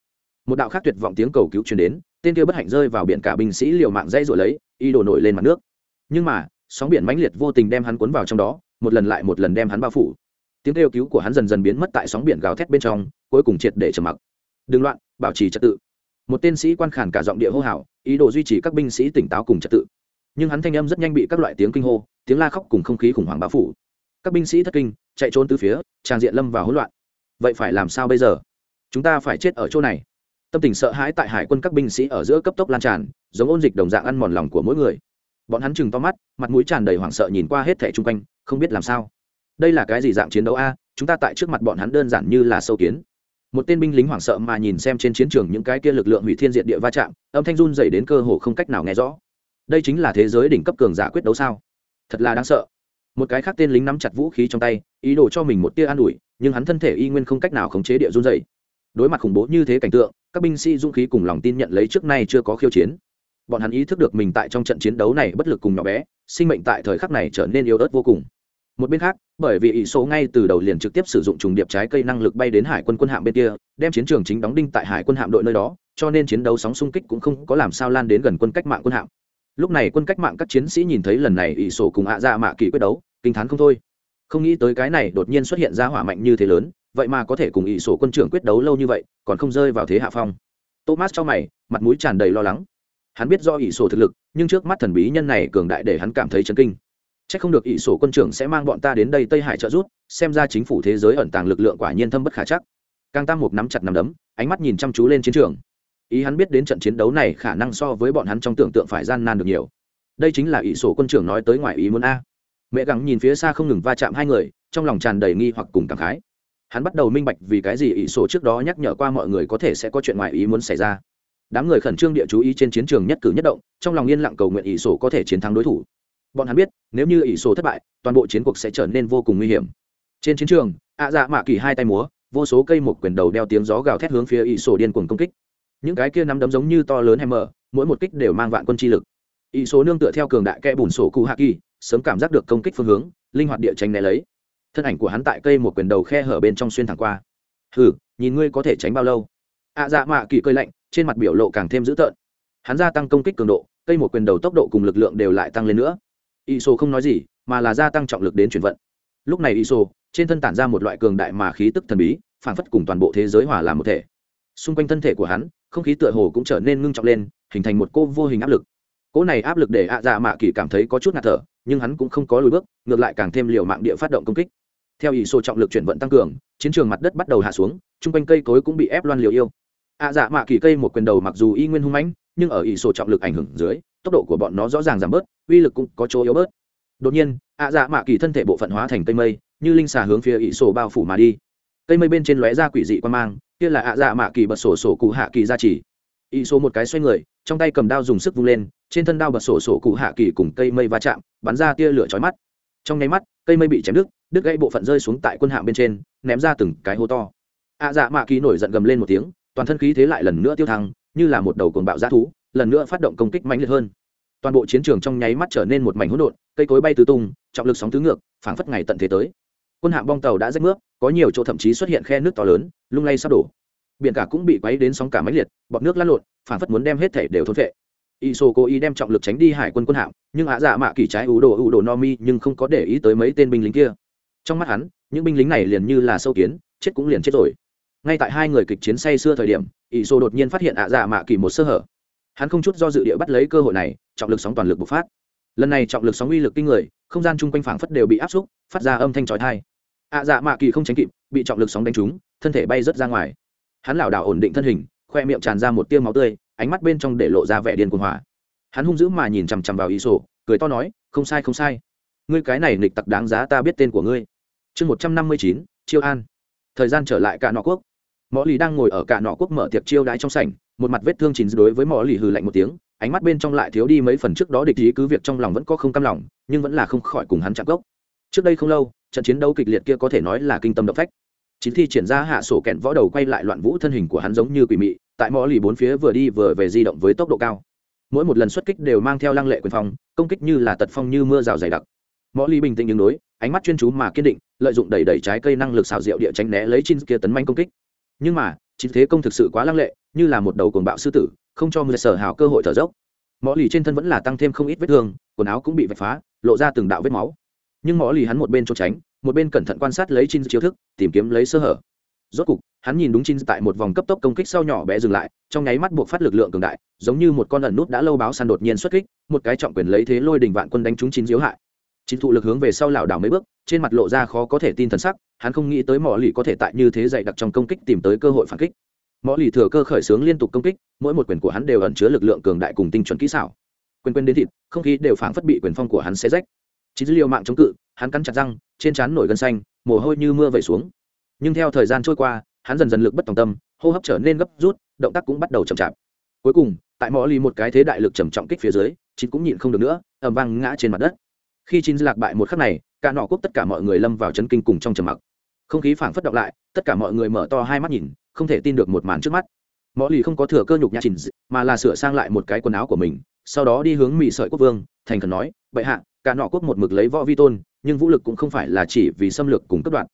Speaker 1: một đạo khác tuyệt vọng tiếng cầu cứu truyền đến, tên kia bất hạnh rơi vào biển cả binh sĩ liều mạng dây rồi lấy, y đổ nổi lên mặt nước. Nhưng mà, sóng biển mãnh liệt vô tình đem hắn cuốn vào trong đó, một lần lại một lần đem hắn bao phủ. Tiếng kêu cứu của hắn dần dần biến mất tại sóng biển gào thét bên trong, cuối cùng triệt để trầm mặc. Đừng loạn, bảo trì trật tự. Một tên sĩ quan khản cả giọng địa hô hào, ý đồ duy trì các binh sĩ tỉnh táo cùng trật tự. Nhưng hắn thanh âm rất nhanh bị các loại tiếng kinh hô, tiếng la khóc cùng không khí khủng hoảng bao phủ. Các binh sĩ thất kinh, chạy trốn từ phía trang diện lâm vào hỗn loạn. Vậy phải làm sao bây giờ? Chúng ta phải chết ở chỗ này tâm tình sợ hãi tại hải quân các binh sĩ ở giữa cấp tốc lan tràn, giống ôn dịch đồng dạng ăn mòn lòng của mỗi người. Bọn hắn chừng to mắt, mặt mũi tràn đầy hoảng sợ nhìn qua hết thẻ chung quanh, không biết làm sao. Đây là cái gì dạng chiến đấu a? Chúng ta tại trước mặt bọn hắn đơn giản như là sâu kiến. Một tên binh lính hoảng sợ mà nhìn xem trên chiến trường những cái kia lực lượng hủy thiên diện địa va chạm, âm thanh run dày đến cơ hồ không cách nào nghe rõ. Đây chính là thế giới đỉnh cấp cường giả quyết đấu sao? Thật là đáng sợ. Một cái khác tên lính nắm chặt vũ khí trong tay, ý đồ cho mình một tia an ủi, nhưng hắn thân thể y nguyên không cách nào khống chế địa run dày đối mặt khủng bố như thế cảnh tượng, các binh sĩ dũng khí cùng lòng tin nhận lấy trước nay chưa có khiêu chiến. Bọn hắn ý thức được mình tại trong trận chiến đấu này bất lực cùng nhỏ bé, sinh mệnh tại thời khắc này trở nên yếu ớt vô cùng. Một bên khác, bởi vì ỷ số ngay từ đầu liền trực tiếp sử dụng trùng điệp trái cây năng lực bay đến hải quân quân hạm bên kia, đem chiến trường chính đóng đinh tại hải quân hạm đội nơi đó, cho nên chiến đấu sóng xung kích cũng không có làm sao lan đến gần quân cách mạng quân hạm. Lúc này quân cách mạng các chiến sĩ nhìn thấy lần này ỷ sổ cùng ạ à mạ kỳ quyết đấu, kinh t h á n không thôi. Không nghĩ tới cái này đột nhiên xuất hiện ra hỏa mạnh như thế lớn vậy mà có thể cùng ỷ sổ quân trưởng quyết đấu lâu như vậy, còn không rơi vào thế hạ phong. Thomas cho mày, mặt mũi tràn đầy lo lắng. Hắn biết do ỷ sổ thực lực, nhưng trước mắt thần bí nhân này cường đại để hắn cảm thấy chấn kinh. C h ắ c không được ỷ sổ quân trưởng sẽ mang bọn ta đến đây tây hải trợ rút xem ra chính phủ thế giới ẩn tàng lực lượng quả nhiên thâm bất khả chắc. Càng tam một nắm chặt nắm đấm, ánh mắt nhìn chăm chú lên chiến trường. Ý hắn biết đến trận chiến đấu này khả năng so với bọn hắn trong tưởng tượng phải gian nan được nhiều. Đây chính là ỷ sổ quân trưởng nói tới ngoài ý muốn a. Mẹ gắng nhìn phía xa không ngừng va chạm hai người, trong lòng tràn đầy nghi hoặc cùng cảm khái hắn bắt đầu minh bạch vì cái gì ỷ sổ trước đó nhắc nhở qua mọi người có thể sẽ có chuyện ngoài ý muốn xảy ra. Đám người khẩn trương địa chú ý trên chiến trường nhất cử nhất động, trong lòng yên lặng cầu nguyện ỷ sổ có thể chiến thắng đối thủ. Bọn hắn biết, nếu như ỷ sổ thất bại, toàn bộ chiến cuộc sẽ trở nên vô cùng nguy hiểm. Trên chiến trường, ạ dạ mạ kỳ hai tay múa, vô số cây một quyền đầu đeo tiếng gió gào thét hướng phía ỷ sổ điên cuồng công kích. Những cái kia nắm đấm giống như to lớn hay mờ mỗi một kích đều mang vạn quân chi lực. Ỷ số nương tựa theo cường đại kẽ bùn sổ cụ hạ kỳ, sớm cảm giác được công kích phương hướng, linh hoạt địa tranh né lấy thân ảnh của hắn tại cây một quyền đầu khe hở bên trong xuyên thẳng qua. Hừ nhìn ngươi có thể tránh bao lâu? Ạ à, dạ mạ kỳ cơi lạnh trên mặt biểu lộ càng thêm dữ tợn. Hắn gia tăng công kích cường độ cây một quyền đầu tốc độ cùng lực lượng đều lại tăng lên nữa. Y số không nói gì mà là gia tăng trọng lực đến chuyển vận. Lúc này y số trên thân tản ra một loại cường đại mà khí tức thần bí phản phất cùng toàn bộ thế giới hòa làm một thể. Xung quanh thân thể của hắn không khí tựa hồ cũng trở nên ngưng trọng lên hình thành một cô vô hình áp lực. Cỗ này áp lực để ạ dạ mạ kỳ cảm thấy có chút ngạt thở nhưng hắn cũng không có lùi bước ngược lại càng thêm liều mạng địa phát động công kích theo ý số trọng lực chuyển vận tăng cường, chiến trường mặt đất bắt đầu hạ xuống, chung quanh cây cối cũng bị ép loan liều yêu. Ạ dạ mạ kỳ cây một quyền đầu mặc dù y nguyên hung mãnh, nhưng ở ý số trọng lực ảnh hưởng dưới, tốc độ của bọn nó rõ ràng giảm bớt, uy lực cũng có chỗ yếu bớt. Đột nhiên ạ dạ mạ kỳ thân thể bộ phận hóa thành cây mây, như linh xà hướng phía ý số bao phủ mà đi. Cây mây bên trên lóe ra quỷ dị quan mang, kia là ạ dạ mạ kỳ bật sổ sổ cụ hạ kỳ ra chỉ. ý số một cái xoay người, trong tay cầm đao dùng sức vung lên, trên thân đao bật sổ sổ cụ hạ kỳ cùng cây mây va chạm, bắn ra tia lửa chói mắt. Trong nháy mắt cây mây bị chém đứt đứt gãy bộ phận rơi xuống tại quân hạm bên trên, ném ra từng cái hố to. Ạ dạ mạ kỳ nổi giận gầm lên một tiếng, toàn thân khí thế lại lần nữa tiêu thăng, như là một đầu cồn bạo g thú, lần nữa phát động công kích mạnh liệt hơn. Toàn bộ chiến trường trong nháy mắt trở nên một mảnh hỗn độn, cây cối bay tứ tung, trọng lực sóng tứ ngược, phảng phất ngày tận thế tới. Quân hạm bong tàu đã rách nước, có nhiều chỗ thậm chí xuất hiện khe nước to lớn, lung lay sắp đổ. Biển cả cũng bị quấy đến sóng cả máy liệt, bọt nước lăn lộn, phảng phất muốn đem hết thể đều thốn vệ y sô cố ý đem trọng lực tránh đi hải quân quân hạm, nhưng ạ dạ mạ kỳ trái ủ đồ ủ đồ no mi nhưng không có để ý tới mấy tên binh lính kia. Trong mắt hắn, những binh lính này liền như là sâu kiến, chết cũng liền chết rồi. Ngay tại hai người kịch chiến say xưa thời điểm ỷ sô đột nhiên phát hiện ạ dạ mạ kỳ một sơ hở. Hắn không chút do dự địa bắt lấy cơ hội này, trọng lực sóng toàn lực bộc phát. Lần này trọng lực sóng uy lực kinh người, không gian chung quanh phảng phất đều bị áp xúc, phát ra âm thanh trói thai ạ dạ mạ kỳ không tránh kịp, bị trọng lực sóng đánh trúng, thân thể bay rớt ra ngoài. Hắn lảo đảo ổn định thân hình, khoe miệng tràn ra một tiêu máu tươi ánh mắt bên trong để lộ ra vẻ điên cuồng hỏa hắn hung dữ mà nhìn chằm chằm vào ý sổ cười to nói, không sai không sai. Ngươi cái này nghịch tặc đáng giá ta biết tên của ngươi. Chương một trăm năm mươi chín, chiêu an. Thời gian trở lại cả nọ quốc. Mõ lì đang ngồi ở cả nọ quốc mở tiệc chiêu đãi trong sảnh, một mặt vết thương chín đối với mõ lì hừ lạnh một tiếng, ánh mắt bên trong lại thiếu đi mấy phần trước đó địch ý cứ việc trong lòng vẫn có không cam lòng, nhưng vẫn là không khỏi cùng hắn chạm gốc. Trước đây không lâu, trận chiến đấu kịch liệt kia có thể nói là kinh tâm động phách chính thi triển ra hạ sổ kẹn võ đầu quay lại loạn vũ thân hình của hắn giống như quỷ mị, tại mõ lì bốn phía vừa đi vừa về di động với tốc độ cao. Mỗi một lần xuất kích đều mang theo lăng lệ quyền phong, công kích như là tật phong như mưa rào dày đặc. Mõ lì bình tĩnh đứng đối, ánh mắt chuyên chú mà kiên định, lợi dụng đẩy đẩy trái cây năng lực xào rượu địa tránh né lấy chín kia tấn manh công kích. Nhưng mà chính thế công thực sự quá lăng lệ, như là một đầu cuồng bạo sư tử, không cho người sở hào cơ hội thở dốc. Mõ lì trên thân vẫn là tăng thêm không ít vết thương, quần áo cũng bị vạch phá, lộ ra từng đạo vết máu. Nhưng mõ lì hắn một bên trốn tránh một bên cẩn thận quan sát lấy chin chiêu thức, tìm kiếm lấy sơ hở. Rốt cục, hắn nhìn đúng chin tại một vòng cấp tốc công kích sau nhỏ bé dừng lại, trong nháy mắt buộc phát lực lượng cường đại, giống như một con ẩn nút đã lâu báo săn đột nhiên xuất kích, một cái trọng quyền lấy thế lôi đình vạn quân đánh trúng chín diếu hại. Chín thụ lực hướng về sau lảo đảo mấy bước, trên mặt lộ ra khó có thể tin thần sắc, hắn không nghĩ tới mỏ lì có thể tại như thế dạy đặc trong công kích tìm tới cơ hội phản kích. Mỏ lì thừa cơ khởi xướng liên tục công kích, mỗi một quyền của hắn đều ẩn chứa lực lượng cường đại cùng tinh chuẩn kỹ xảo. Quyền quyền đến thịt, không khí đều phảng phất bị quyền phong của hắn xé rách. Chín dữ liệu mạng chống cự, hắn cắn chặt răng trên trán nổi gân xanh, mồ hôi như mưa vẩy xuống. Nhưng theo thời gian trôi qua, hắn dần dần lực bất tòng tâm, hô hấp trở nên gấp rút, động tác cũng bắt đầu chậm chạp. Cuối cùng, tại mỏ lì một cái thế đại lực trầm trọng kích phía dưới, chín cũng nhịn không được nữa ẩm vang ngã trên mặt đất. Khi chín lạc bại một khắc này, cả nọ quốc tất cả mọi người lâm vào chấn kinh cùng trong trầm mặc. Không khí phảng phất động lại, tất cả mọi người mở to hai mắt nhìn, không thể tin được một màn trước mắt. Mỏ lì không có thừa cơ nhục nhã chỉnh mà là sửa sang lại một cái quần áo của mình, sau đó đi hướng mỹ sợi quốc vương, thành khẩn nói vậy hạ cả nọ quốc một mực lấy võ vi tôn, nhưng vũ lực cũng không phải là chỉ vì xâm lược cùng cấp đoạn.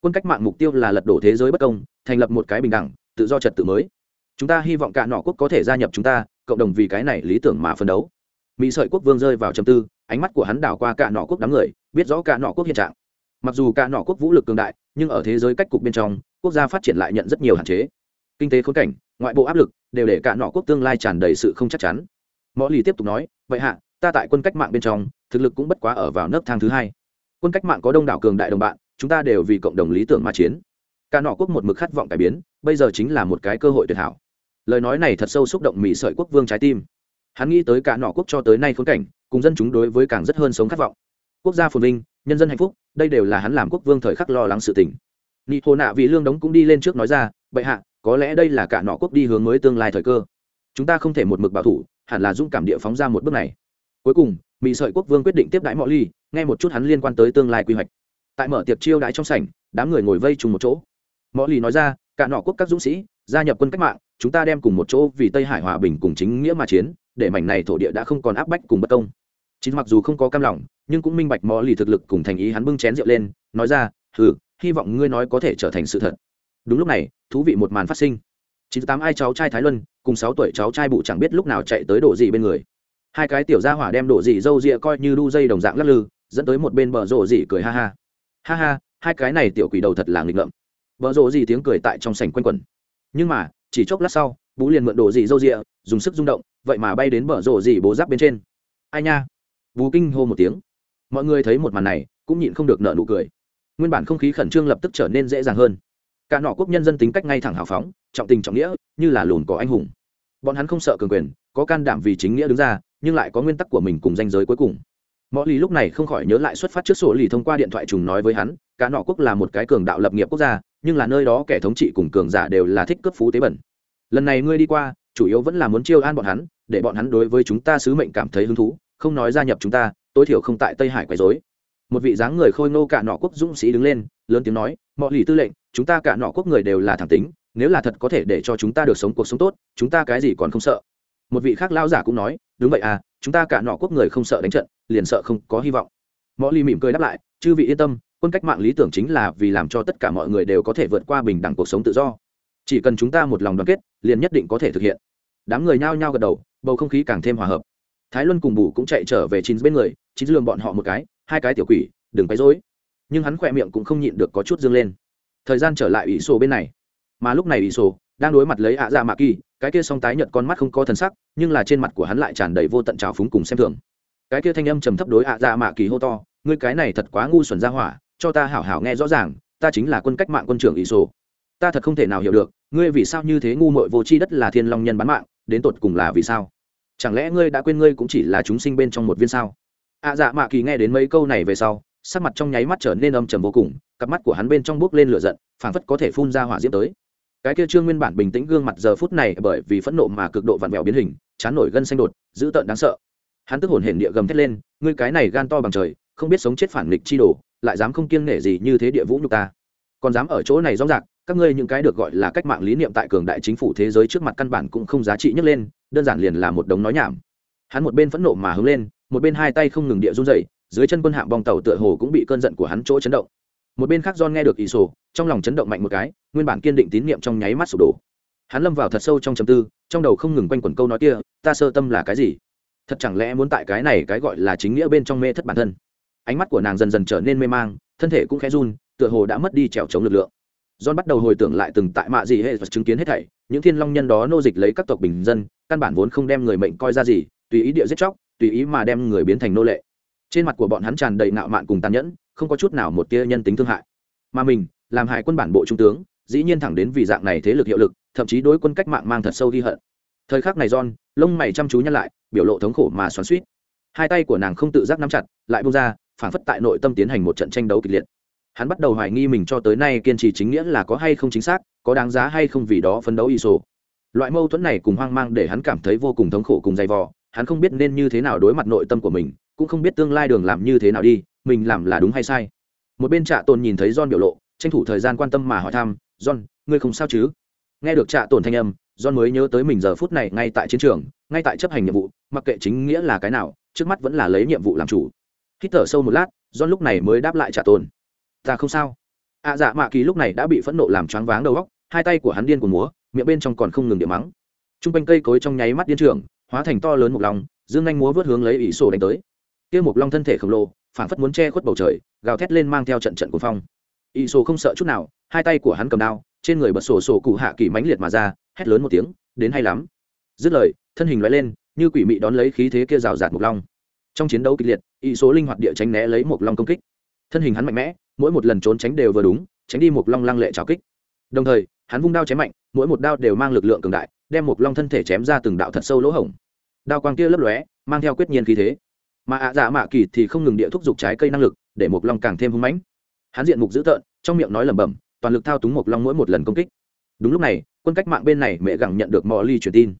Speaker 1: Quân cách mạng mục tiêu là lật đổ thế giới bất công, thành lập một cái bình đẳng, tự do trật tự mới. Chúng ta hy vọng cả nọ quốc có thể gia nhập chúng ta, cộng đồng vì cái này lý tưởng mà phân đấu. Mỹ sợi quốc vương rơi vào trầm tư, ánh mắt của hắn đảo qua cả nọ quốc đám người, biết rõ cả nọ quốc hiện trạng. Mặc dù cả nọ quốc vũ lực cường đại, nhưng ở thế giới cách cục bên trong, quốc gia phát triển lại nhận rất nhiều hạn chế. Kinh tế khốn cảnh, ngoại bộ áp lực, đều để cả nọ quốc tương lai tràn đầy sự không chắc chắn. Mọi lì tiếp tục nói, vậy hạ ta tại quân cách mạng bên trong, thực lực cũng bất quá ở vào nấc thang thứ hai. Quân cách mạng có đông đảo cường đại đồng bạn, chúng ta đều vì cộng đồng lý tưởng mà chiến. Cả nọ quốc một mực khát vọng cải biến, bây giờ chính là một cái cơ hội tuyệt hảo. Lời nói này thật sâu xúc động mỹ sợi quốc vương trái tim. Hắn nghĩ tới cả nọ quốc cho tới nay khốn cảnh, cùng dân chúng đối với càng rất hơn sống khát vọng. Quốc gia phồn vinh, nhân dân hạnh phúc, đây đều là hắn làm quốc vương thời khắc lo lắng sự tình. Nị hồ nạ vì lương đống cũng đi lên trước nói ra, bệ hạ, có lẽ đây là cả nọ quốc đi hướng mới tương lai thời cơ. Chúng ta không thể một mực bảo thủ, hẳn là dũng cảm địa phóng ra một bước này cuối cùng, mỹ sợi quốc vương quyết định tiếp đãi mọi ly, nghe một chút hắn liên quan tới tương lai quy hoạch. Tại mở tiệc chiêu đãi trong sảnh, đám người ngồi vây chung một chỗ. Mọi ly nói ra, cả nọ quốc các dũng sĩ, gia nhập quân cách mạng, chúng ta đem cùng một chỗ vì tây hải hòa bình cùng chính nghĩa mà chiến, để mảnh này thổ địa đã không còn áp bách cùng bất công. Chính mặc dù không có cam lòng, nhưng cũng minh bạch mọi lì thực lực cùng thành ý hắn bưng chén rượu lên, nói ra, hừ, hy vọng ngươi nói có thể trở thành sự thật. Đúng lúc này, thú vị một màn phát sinh. Chín tám ai cháu trai thái luân, cùng sáu tuổi cháu trai bụ chẳng biết lúc nào chạy tới đổ gì bên người hai cái tiểu gia hỏa đem đổ dị râu rịa coi như đu dây đồng dạng lắc lư, dẫn tới một bên bờ rộ dị cười ha ha. Ha ha, hai cái này tiểu quỷ đầu thật là nghịch ngợm. Bờ rộ dị tiếng cười tại trong sảnh quanh quẩn. Nhưng mà, chỉ chốc lát sau, bú liền mượn đổ dị râu rịa dùng sức rung động, vậy mà bay đến bờ rộ dị bố giáp bên trên. Ai nha? Bú kinh hô một tiếng. Mọi người thấy một màn này, cũng nhịn không được nợ nụ cười. Nguyên bản không khí khẩn trương lập tức trở nên dễ dàng hơn. Cả nọ quốc nhân dân tính cách ngay thẳng hào phóng, trọng tình trọng nghĩa, như là lùn có anh hùng. Bọn hắn không sợ cường quyền, có can đảm vì chính nghĩa đứng ra nhưng lại có nguyên tắc của mình cùng danh giới cuối cùng. Mọi lì lúc này không khỏi nhớ lại xuất phát trước sổ lì thông qua điện thoại trùng nói với hắn cả nọ quốc là một cái cường đạo lập nghiệp quốc gia, nhưng là nơi đó kẻ thống trị cùng cường giả đều là thích cướp phú tế bẩn. Lần này ngươi đi qua, chủ yếu vẫn là muốn chiêu an bọn hắn, để bọn hắn đối với chúng ta sứ mệnh cảm thấy hứng thú, không nói gia nhập chúng ta, tối thiểu không tại tây hải quấy dối một vị dáng người khôi ngô cả nọ quốc dũng sĩ đứng lên, lớn tiếng nói mọi lì tư lệnh, chúng ta cả nọ quốc người đều là thẳng tính, nếu là thật có thể để cho chúng ta được sống cuộc sống tốt, chúng ta cái gì còn không sợ một vị khác lao giả cũng nói, đúng vậy à chúng ta cả nọ quốc người không sợ đánh trận, liền sợ không có hy vọng. Mọi ly mỉm cười đáp lại, chư vị yên tâm, quân cách mạng lý tưởng chính là vì làm cho tất cả mọi người đều có thể vượt qua bình đẳng cuộc sống tự do. Chỉ cần chúng ta một lòng đoàn kết, liền nhất định có thể thực hiện. Đám người nhao nhao gật đầu, bầu không khí càng thêm hòa hợp. Thái luân cùng bù cũng chạy trở về chín bên người, chín lường bọn họ một cái, hai cái tiểu quỷ, đừng quấy rối. Nhưng hắn khỏe miệng cũng không nhịn được có chút dương lên. Thời gian trở lại ủy sổ bên này. Mà lúc này ủy sổ đang đối mặt lấy ạ dạ mạ kỳ, cái kia song tái nhợt con mắt không có thần sắc, nhưng là trên mặt của hắn lại tràn đầy vô tận trào phúng cùng xem thường. Cái kia thanh âm trầm thấp đối ạ dạ mạ kỳ hô to, ngươi cái này thật quá ngu xuẩn ra hỏa, cho ta hảo hảo nghe rõ ràng, ta chính là quân cách mạng quân trưởng ỷ sổ ta thật không thể nào hiểu được, ngươi vì sao như thế ngu mội vô tri đất là thiên long nhân bán mạng, đến tột cùng là vì sao? Chẳng lẽ ngươi đã quên ngươi cũng chỉ là chúng sinh bên trong một viên sao? Ạ dạ mạ kỳ nghe đến mấy câu này về sau, sắc mặt trong nháy mắt trở nên âm trầm vô cùng, cặp mắt của hắn bên trong bước lên lửa giận, phảng phất có thể phun ra hỏa diễm tới cái kia trương nguyên bản bình tĩnh gương mặt giờ phút này bởi vì phẫn nộ mà cực độ vặn vẹo biến hình, chán nổi gân xanh đột, dữ tợn đáng sợ. Hắn tức hồn hển địa gầm thét lên, ngươi cái này gan to bằng trời, không biết sống chết phản nghịch chi đồ, lại dám không kiêng nể gì như thế địa vũ nhục ta. Còn dám ở chỗ này rõ rạc các ngươi những cái được gọi là cách mạng lý niệm tại cường đại chính phủ thế giới trước mặt căn bản cũng không giá trị nhấc lên, đơn giản liền là một đống nói nhảm. Hắn một bên phẫn nộ mà hướng lên, một bên hai tay không ngừng địa run dậy dưới chân quân hạm bong tàu tựa hồ cũng bị cơn giận của hắn chỗ chấn động một bên khác john nghe được ý sổ trong lòng chấn động mạnh một cái, nguyên bản kiên định tín niệm trong nháy mắt sụp đổ. Hắn lâm vào thật sâu trong chầm tư, trong đầu không ngừng quanh quẩn câu nói kia, ta sơ tâm là cái gì? Thật chẳng lẽ muốn tại cái này cái gọi là chính nghĩa bên trong mê thất bản thân? Ánh mắt của nàng dần dần trở nên mê mang, thân thể cũng khẽ run, tựa hồ đã mất đi trèo chống lực lượng. John bắt đầu hồi tưởng lại từng tại mạ gì hệ và chứng kiến hết thảy, những thiên long nhân đó nô dịch lấy các tộc bình dân, căn bản vốn không đem người mệnh coi ra gì, tùy ý địa giết chóc, tùy ý mà đem người biến thành nô lệ. Trên mặt của bọn hắn tràn đầy nạo mạn cùng tàn nhẫn không có chút nào một tia nhân tính thương hại. Mà mình, làm hại quân bản bộ trung tướng, dĩ nhiên thẳng đến vì dạng này thế lực hiệu lực, thậm chí đối quân cách mạng mang thật sâu ghi hận. Thời khắc này john, lông mày chăm chú nhăn lại, biểu lộ thống khổ mà xoắn suýt hai tay của nàng không tự giác nắm chặt, lại bung ra phản phất tại nội tâm tiến hành một trận tranh đấu kịch liệt. Hắn bắt đầu hoài nghi mình cho tới nay kiên trì chính nghĩa là có hay không chính xác, có đáng giá hay không vì đó phấn đấu y sổ. Loại mâu thuẫn này cùng hoang mang để hắn cảm thấy vô cùng thống khổ cùng dày vò, hắn không biết nên như thế nào đối mặt nội tâm của mình cũng không biết tương lai đường làm như thế nào đi mình làm là đúng hay sai. Một bên trạ tồn nhìn thấy john biểu lộ tranh thủ thời gian quan tâm mà hỏi thăm john ngươi không sao chứ? Nghe được trạ tồn thanh âm john mới nhớ tới mình giờ phút này ngay tại chiến trường ngay tại chấp hành nhiệm vụ mặc kệ chính nghĩa là cái nào trước mắt vẫn là lấy nhiệm vụ làm chủ. Hít thở sâu một lát john lúc này mới đáp lại trạ tồn ta không sao. Ạ à, dạ mạ kỳ lúc này đã bị phẫn nộ làm choáng váng đầu góc hai tay của hắn điên của múa miệng bên trong còn không ngừng điểm mắng. T r u n g quanh cây cối trong nháy mắt điên trường hóa thành to lớn một lòng dương anh múa vớt hướng lấy ỷ sổ đánh tới kia một long thân thể khổng lồ phản phất muốn che khuất bầu trời, gào thét lên mang theo trận trận của phong. Y sổ không sợ chút nào, hai tay của hắn cầm đao, trên người bật sổ sổ cụ hạ kỳ mãnh liệt mà ra, hét lớn một tiếng, đến hay lắm. Dứt lời, thân hình loại lên, như quỷ mị đón lấy khí thế kia rào rạt một long. Trong chiến đấu kịch liệt Y số linh hoạt địa tránh né lấy một long công kích. Thân hình hắn mạnh mẽ, mỗi một lần trốn tránh đều vừa đúng, tránh đi một long lăng lệ trào kích. Đồng thời, hắn vung đao chém mạnh, mỗi một đao đều mang lực lượng cường đại, đem một long thân thể chém ra từng đạo thật sâu lỗ hổng. Đao quang kia lấp lóe, mang theo quyết nhiên khí thế mà ạ dạ mạ kỳ thì không ngừng địa thúc giục trái cây năng lực, để một long càng thêm hung mãnh. Hắn diện mục dữ tợn, trong miệng nói lẩm bẩm, toàn lực thao túng một long mỗi một lần công kích. Đúng lúc này, quân cách mạng bên này mẹ gẳng nhận được mò ly truyền tin.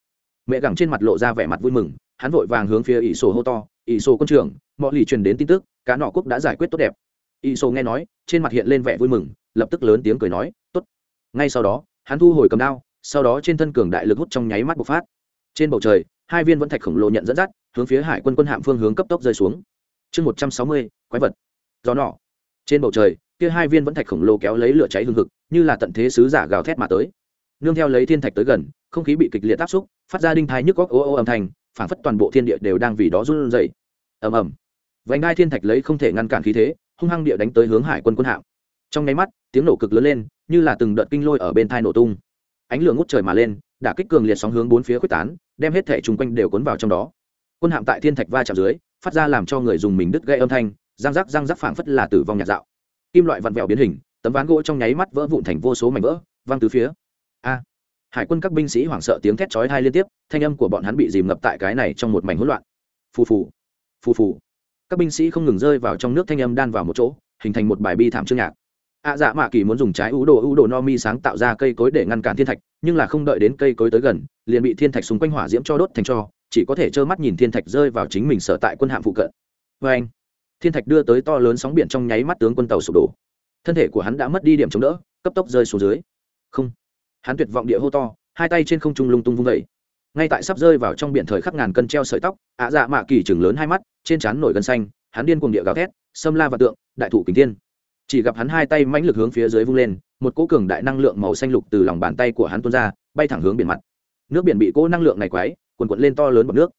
Speaker 1: Mẹ gẳng trên mặt lộ ra vẻ mặt vui mừng, hắn vội vàng hướng phía ỷ sổ hô to, ỷ sổ quân trưởng, mò ly truyền đến tin tức, cá nọ quốc đã giải quyết tốt đẹp. Y sổ nghe nói, trên mặt hiện lên vẻ vui mừng, lập tức lớn tiếng cười nói, tốt. Ngay sau đó, hắn thu hồi cầm đao, sau đó trên thân cường đại lực hút trong nháy mắt bộc phát. Trên bầu trời hai viên vẫn thạch khổng lồ nhận dẫn dắt, hướng phía hải quân quân hạm phương hướng cấp tốc rơi xuống. Chương một trăm sáu mươi, quái vật. Gió nọ. Trên bầu trời, kia hai viên vẫn thạch khổng lồ kéo lấy lửa cháy hương thực như là tận thế sứ giả gào thét mà tới. Nương theo lấy thiên thạch tới gần, không khí bị kịch liệt áp xúc, phát ra đinh thai nhức góc ô ô âm thanh, phảng phất toàn bộ thiên địa đều đang vì đó run rẩy. Ầm ầm. Vành đai thiên thạch lấy không thể ngăn cản khí thế, hung hăng địa đánh tới hướng hải quân quân hạm. Trong nháy mắt, tiếng nổ cực lớn lên, như là từng đợt kinh lôi ở bên thai nổ tung. Ánh lửa ngút trời mà lên đã kích cường liệt sóng hướng bốn phía quyết tán, đem hết thể chung quanh đều cuốn vào trong đó. Quân hạm tại thiên thạch va chạm dưới, phát ra làm cho người dùng mình đứt gây âm thanh, răng rắc răng rắc phảng phất là tử vong nhạt dạo. Kim loại vặn vẹo biến hình, tấm ván gỗ trong nháy mắt vỡ vụn thành vô số mảnh vỡ, văng từ phía. A! Hải quân các binh sĩ hoảng sợ tiếng thét chói tai liên tiếp, thanh âm của bọn hắn bị dìm ngập tại cái này trong một mảnh hỗn loạn. Phù phù phù phù. Các binh sĩ không ngừng rơi vào trong nước thanh âm đan vào một chỗ, hình thành một bài bi thảm chương nhạc ạ dạ mạ kỳ muốn dùng trái ưu đồ ưu đồ no mi sáng tạo ra cây cối để ngăn cản thiên thạch, nhưng là không đợi đến cây cối tới gần, liền bị thiên thạch xung quanh hỏa diễm cho đốt thành cho, chỉ có thể trơ mắt nhìn thiên thạch rơi vào chính mình sở tại quân hạm phụ cận. Vê anh, thiên thạch đưa tới to lớn sóng biển trong nháy mắt tướng quân tàu sụp đổ. Thân thể của hắn đã mất đi điểm chống đỡ, cấp tốc rơi xuống dưới. Không, hắn tuyệt vọng địa hô to, hai tay trên không trung lung tung vung vẩy ngay tại sắp rơi vào trong biển thời khắc ngàn cân treo sợi tóc, ạ dạ mạ kỳ chừng lớn hai mắt, trên trán nổi gân xanh, hắn điên cuồng địa gào thét, xâm la và tượng, đại thủ kính thiên chỉ gặp hắn hai tay mãnh lực hướng phía dưới vung lên một cỗ cường đại năng lượng màu xanh lục từ lòng bàn tay của hắn tuôn ra bay thẳng hướng biển mặt. Nước biển bị cỗ năng lượng này quái, quần quận lên to lớn bọt nước.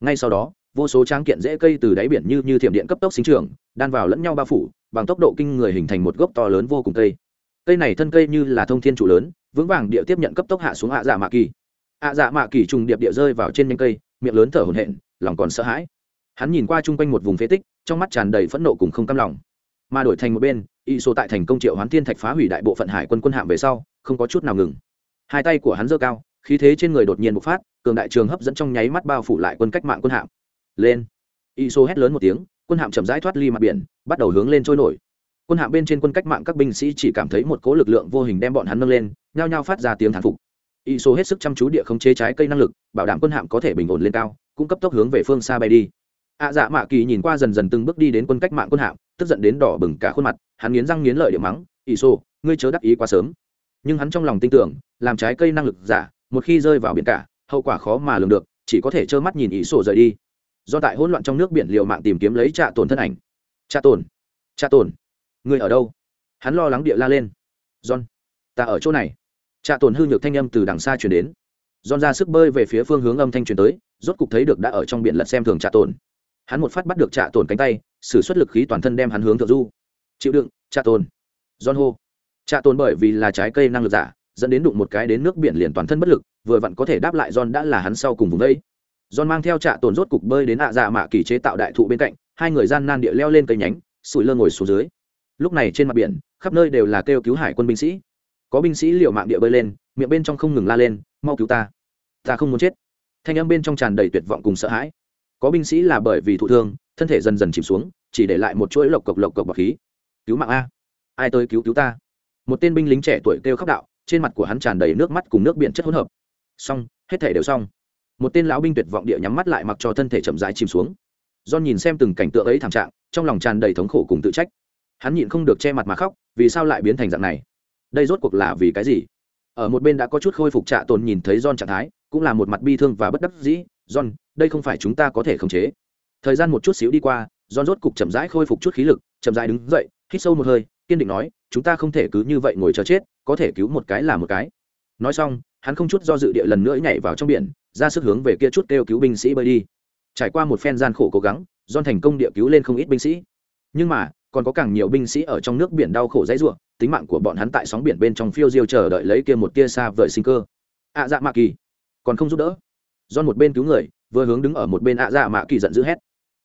Speaker 1: Ngay sau đó vô số tráng kiện dễ cây từ đáy biển như như thiểm điện cấp tốc sinh trưởng đan vào lẫn nhau bao phủ bằng tốc độ kinh người hình thành một gốc to lớn vô cùng cây. Cây này thân cây như là thông thiên trụ lớn vững vàng địa tiếp nhận cấp tốc hạ xuống hạ dạ mạ kỳ. Hạ dạ mạ kỳ trùng điệp địa rơi vào trên nhanh cây miệng lớn thở hổn hển lòng còn sợ hãi. Hắn nhìn qua chung quanh một vùng phế tích trong mắt tràn đầy phẫn nộ cùng không cam lòng. Mà đổi thành một bên y số tại thành công triệu hoán thiên thạch phá hủy đại bộ phận hải quân quân hạm về sau, không có chút nào ngừng. Hai tay của hắn giơ cao, khí thế trên người đột nhiên bộc phát, cường đại trường hấp dẫn trong nháy mắt bao phủ lại quân cách mạng quân hạm. Lên. Y số hét lớn một tiếng, quân hạm chậm rãi thoát ly mặt biển, bắt đầu hướng lên trôi nổi. Quân hạm bên trên quân cách mạng các binh sĩ chỉ cảm thấy một cố lực lượng vô hình đem bọn hắn nâng lên, nhao nhao phát ra tiếng thán phục. Y số hết sức chăm chú địa khống chế trái cây năng lực, bảo đảm quân hạm có thể bình ổn lên cao, cung cấp tốc hướng về phương xa bay đi. Ạ dạ mạ kỳ nhìn qua dần dần từng bước đi đến quân cách mạng quân hạm tức giận đến đỏ bừng cả khuôn mặt, hắn nghiến răng nghiến lợi địa mắng, ỷ sô, ngươi chớ đắc ý quá sớm. Nhưng hắn trong lòng tin tưởng, làm trái cây năng lực giả, một khi rơi vào biển cả, hậu quả khó mà lường được, chỉ có thể trơ mắt nhìn ỷ sô rời đi. Do tại hỗn loạn trong nước biển liều mạng tìm kiếm lấy trạ tổn thân ảnh. Trạ tổn trạ tổn người ở đâu? Hắn lo lắng địa la lên. John, ta ở chỗ này. Trạ tổn hư nhược thanh âm từ đằng xa chuyển đến. John ra sức bơi về phía phương hướng âm thanh truyền tới, rốt cục thấy được đã ở trong biển lật xem thường trạ tổn hắn một phát bắt được trạ tổn cánh tay sử xuất lực khí toàn thân đem hắn hướng thượng du. Chịu đựng trạ tồn, john hô. Trạ tồn bởi vì là trái cây năng lực giả dẫn đến đụng một cái đến nước biển liền toàn thân bất lực vừa vặn có thể đáp lại john đã là hắn sau cùng vùng đây john mang theo trạ tồn rốt cục bơi đến ạ dạ mạ kỳ chế tạo đại thụ bên cạnh hai người gian nan địa leo lên cây nhánh sủi lơ ngồi xuống dưới. Lúc này trên mặt biển khắp nơi đều là kêu cứu hải quân binh sĩ. Có binh sĩ liều mạng địa bơi lên miệng bên trong không ngừng la lên mau cứu ta. Ta không muốn chết. Thanh âm bên trong tràn đầy tuyệt vọng cùng sợ hãi. Có binh sĩ là bởi vì thụ thương thân thể dần dần chìm xuống, chỉ để lại một chuỗi lộc cộc lộc cộc bọc khí. Cứu mạng a. Ai tới cứu cứu ta? Một tên binh lính trẻ tuổi kêu khóc đạo, trên mặt của hắn tràn đầy nước mắt cùng nước biển chất hỗn hợp. Xong, hết thể đều xong. Một tên lão binh tuyệt vọng địa nhắm mắt lại mặc cho thân thể chậm rãi chìm xuống. Do nhìn xem từng cảnh tượng ấy thảm trạng, trong lòng tràn đầy thống khổ cùng tự trách. Hắn nhịn không được che mặt mà khóc, vì sao lại biến thành dạng này? Đây rốt cuộc là vì cái gì? Ở một bên đã có chút khôi phục trạ tồn nhìn thấy John trạng thái, cũng là một mặt bi thương và bất đắc dĩ. John, đây không phải chúng ta có thể khống chế thời gian một chút xíu đi qua, John rốt cục chậm rãi khôi phục chút khí lực, chậm rãi đứng dậy, hít sâu một hơi, kiên định nói, chúng ta không thể cứ như vậy ngồi chờ chết, có thể cứu một cái là một cái. Nói xong, hắn không chút do dự địa lần nữa nhảy vào trong biển, ra sức hướng về kia chút kêu cứu binh sĩ bơi đi. Trải qua một phen gian khổ cố gắng, John thành công địa cứu lên không ít binh sĩ. Nhưng mà, còn có càng nhiều binh sĩ ở trong nước biển đau khổ dãy ruộng, tính mạng của bọn hắn tại sóng biển bên trong phiêu diêu chờ đợi lấy kia một tia xa vời sinh cơ. Ạ dạ mạ kỳ, còn không giúp đỡ. Don một bên cứu người, vừa hướng đứng ở một bên ạ dạ mạ kỳ giận dữ hét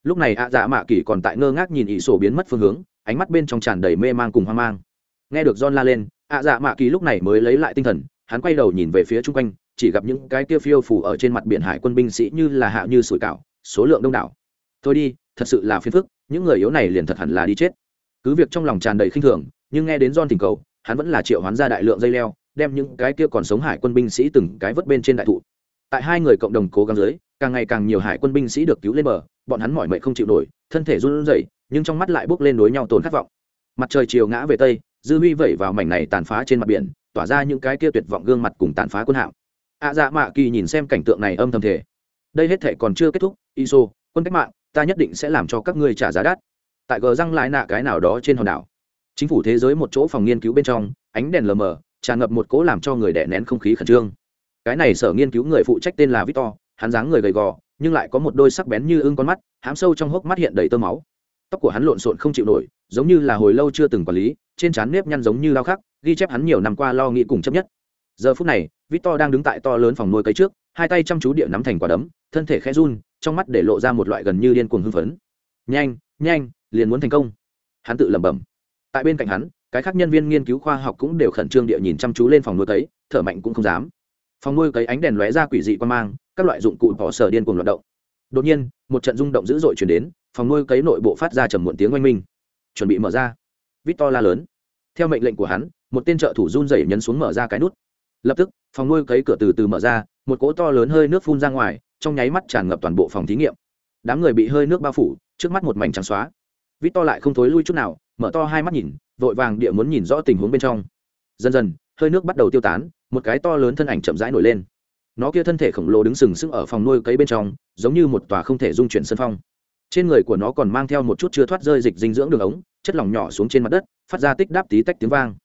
Speaker 1: lúc này ạ dạ mạ kỳ còn tại ngơ ngác nhìn ỷ sổ biến mất phương hướng ánh mắt bên trong tràn đầy mê mang cùng hoang mang. Nghe được john la lên ạ dạ mạ kỳ lúc này mới lấy lại tinh thần hắn quay đầu nhìn về phía chung quanh chỉ gặp những cái kia phiêu phủ ở trên mặt biển hải quân binh sĩ như là hạ như sủi cảo số lượng đông đảo. Thôi đi thật sự là phiền phức những người yếu này liền thật hẳn là đi chết. Cứ việc trong lòng tràn đầy khinh thường nhưng nghe đến John thỉnh cầu, hắn vẫn là triệu hoán ra đại lượng dây leo, đem những cái kia còn sống hải quân binh sĩ từng cái vớt bên trên đại thụ. Tại hai người cộng đồng cố gắng dưới, càng ngày càng nhiều hải quân binh sĩ được cứu lên bờ, bọn hắn mỏi mệt không chịu nổi, thân thể run rẩy, nhưng trong mắt lại bốc lên đối nhau tổn khát vọng. Mặt trời chiều ngã về tây, dư huy vẩy vào mảnh này tàn phá trên mặt biển, tỏa ra những cái kia tuyệt vọng gương mặt cùng tàn phá quân hạm. A Dạ Mạ Kỳ nhìn xem cảnh tượng này âm thầm thể. Đây hết thảy còn chưa kết thúc, Iso, quân cách mạng, ta nhất định sẽ làm cho các ngươi trả giá đắt. Tại gờ răng lại nạ cái nào đó trên hòn đảo chính phủ thế giới một chỗ phòng nghiên cứu bên trong ánh đèn lờ mờ tràn ngập một cỗ làm cho người đẻ nén không khí khẩn trương cái này sở nghiên cứu người phụ trách tên là victor, hắn dáng người gầy gò, nhưng lại có một đôi sắc bén như ưng con mắt, hám sâu trong hốc mắt hiện đầy tơ máu. Tóc của hắn lộn xộn không chịu nổi, giống như là hồi lâu chưa từng quản lý, trên trán nếp nhăn giống như lao khắc, ghi chép hắn nhiều năm qua lo nghĩ cùng chấp nhất. Giờ phút này, victor đang đứng tại to lớn phòng nuôi cấy trước, hai tay chăm chú địa nắm thành quả đấm, thân thể khẽ run, trong mắt để lộ ra một loại gần như điên cuồng hưng phấn. Nhanh nhanh, liền muốn thành công. Hắn tự lẩm bẩm. Tại bên cạnh hắn, cái khác nhân viên nghiên cứu khoa học cũng đều khẩn trương địa nhìn chăm chú lên phòng nuôi cấy thở mạnh cũng không dám phòng nuôi cấy ánh đèn lóe ra quỷ dị quan mang, các loại dụng cụ bỏ sở điên cuồng loạt động. Đột nhiên, một trận rung động dữ dội chuyển đến, phòng nuôi cấy nội bộ phát ra trầm muộn tiếng oanh minh. Chuẩn bị mở ra. Vít to la lớn. Theo mệnh lệnh của hắn, một tên trợ thủ run rẩy nhấn xuống mở ra cái nút. Lập tức, phòng nuôi cấy cửa từ từ mở ra, một cỗ to lớn hơi nước phun ra ngoài, trong nháy mắt tràn ngập toàn bộ phòng thí nghiệm. Đám người bị hơi nước bao phủ, trước mắt một mảnh trắng xóa. Vít to lại không thối lui chút nào, mở to hai mắt nhìn, vội vàng địa muốn nhìn rõ tình huống bên trong. Dần dần, hơi nước bắt đầu tiêu tán một cái to lớn thân ảnh chậm rãi nổi lên. Nó kia thân thể khổng lồ đứng sừng sững ở phòng nuôi cấy bên trong, giống như một tòa không thể dung chuyển sân phong. Trên người của nó còn mang theo một chút chưa thoát rơi dịch dinh dưỡng đường ống, chất lỏng nhỏ xuống trên mặt đất, phát ra tích đáp tí tách tiếng vang.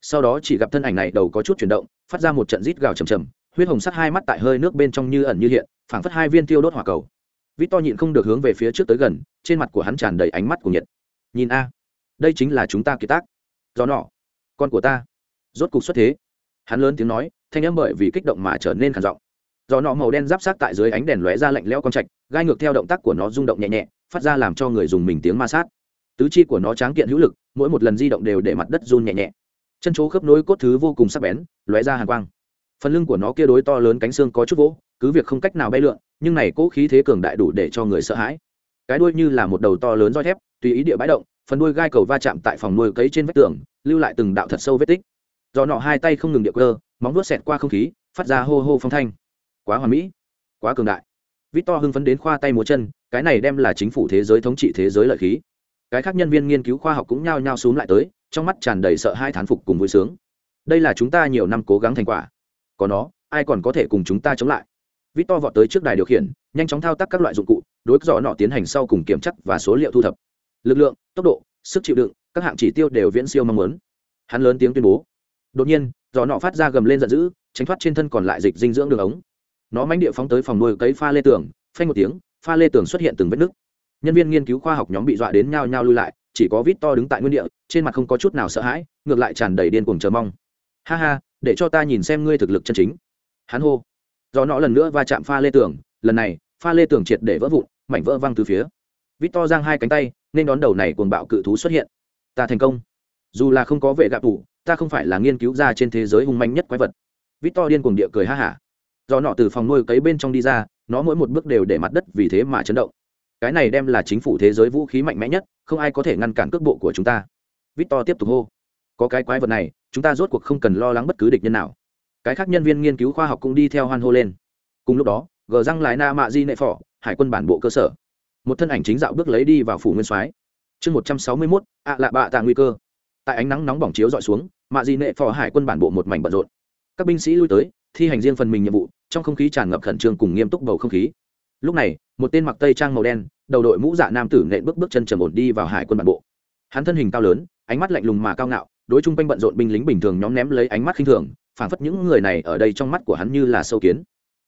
Speaker 1: Sau đó chỉ gặp thân ảnh này đầu có chút chuyển động, phát ra một trận rít gào chầm chầm huyết hồng sắt hai mắt tại hơi nước bên trong như ẩn như hiện, phảng phất hai viên tiêu đốt hỏa cầu. Vít to nhịn không được hướng về phía trước tới gần, trên mặt của hắn tràn đầy ánh mắt của nhiệt. Nhìn a, đây chính là chúng ta kiệt tác. Do nọ, con của ta. Rốt cục xuất thế hắn lớn tiếng nói, thanh âm bởi vì kích động mà trở nên khản giọng. Do nọ màu đen giáp sát tại dưới ánh đèn lóe ra lạnh lẽo con trạch, gai ngược theo động tác của nó rung động nhẹ nhẹ, phát ra làm cho người dùng mình tiếng ma sát. Tứ chi của nó tráng kiện hữu lực, mỗi một lần di động đều để mặt đất run nhẹ nhẹ. Chân chỗ khớp nối cốt thứ vô cùng sắc bén, lóe ra hàng quang. Phần lưng của nó kia đối to lớn cánh xương có chút vỗ, cứ việc không cách nào bay lượn, nhưng này cố khí thế cường đại đủ để cho người sợ hãi. Cái đuôi như là một đầu to lớn roi thép, tùy ý địa bãi động, phần đuôi gai cầu va chạm tại phòng nuôi cấy trên vách tường, lưu lại từng đạo thật sâu vết tích do nọ hai tay không ngừng địa cơ, móng vuốt xẹt qua không khí, phát ra hô hô phong thanh. Quá hoàn mỹ, quá cường đại. Vít to hưng phấn đến khoa tay múa chân, cái này đem là chính phủ thế giới thống trị thế giới lợi khí. Cái khác nhân viên nghiên cứu khoa học cũng nhao nhao xúm lại tới, trong mắt tràn đầy sợ hai thán phục cùng vui sướng. Đây là chúng ta nhiều năm cố gắng thành quả. Có nó, ai còn có thể cùng chúng ta chống lại? Vít to vọt tới trước đài điều khiển, nhanh chóng thao tác các loại dụng cụ, đối dọ nọ tiến hành sau cùng kiểm chắc và số liệu thu thập. Lực lượng, tốc độ, sức chịu đựng, các hạng chỉ tiêu đều viễn siêu mong muốn. Hắn lớn tiếng tuyên bố đột nhiên, giò nọ phát ra gầm lên giận dữ, tránh thoát trên thân còn lại dịch dinh dưỡng đường ống. Nó mánh địa phóng tới phòng nuôi cấy pha lê tường, phanh một tiếng, pha lê tường xuất hiện từng vết nứt. Nhân viên nghiên cứu khoa học nhóm bị dọa đến nhao nhao lui lại, chỉ có vít to đứng tại nguyên địa, trên mặt không có chút nào sợ hãi, ngược lại tràn đầy điên cuồng chờ mong. Ha ha, để cho ta nhìn xem ngươi thực lực chân chính. Hắn hô. Do nó lần nữa va chạm pha lê tường, lần này, pha lê tường triệt để vỡ vụn, mảnh vỡ văng từ phía. Vít to giang hai cánh tay, nên đón đầu này cuồng bạo cự thú xuất hiện. Ta thành công. Dù là không có vệ gạ tủ ta không phải là nghiên cứu ra trên thế giới hung manh nhất quái vật. Vít to điên cuồng địa cười ha hả. Do nọ từ phòng nuôi cấy bên trong đi ra, nó mỗi một bước đều để mặt đất vì thế mà chấn động. Cái này đem là chính phủ thế giới vũ khí mạnh mẽ nhất, không ai có thể ngăn cản cước bộ của chúng ta. Victor tiếp tục hô. Có cái quái vật này, chúng ta rốt cuộc không cần lo lắng bất cứ địch nhân nào. Cái khác nhân viên nghiên cứu khoa học cũng đi theo hoan hô lên. Cùng lúc đó, gờ răng lái na mạ di nệ phỏ hải quân bản bộ cơ sở. Một thân ảnh chính dạo bước lấy đi vào phủ nguyên soái. Chương một trăm sáu mươi mốt, ạ lạ bạ tạ nguy cơ tại ánh nắng nóng bỏng chiếu dọi xuống, mạ di nệ phò hải quân bản bộ một mảnh bận rộn. Các binh sĩ lui tới, thi hành riêng phần mình nhiệm vụ, trong không khí tràn ngập khẩn trương cùng nghiêm túc bầu không khí. Lúc này, một tên mặc tây trang màu đen, đầu đội mũ dạ nam tử nện bước bước chân trầm ổn đi vào hải quân bản bộ. Hắn thân hình cao lớn, ánh mắt lạnh lùng mà cao ngạo, đối chung quanh bận rộn binh lính bình thường nhóm ném lấy ánh mắt khinh thường, phảng phất những người này ở đây trong mắt của hắn như là sâu kiến.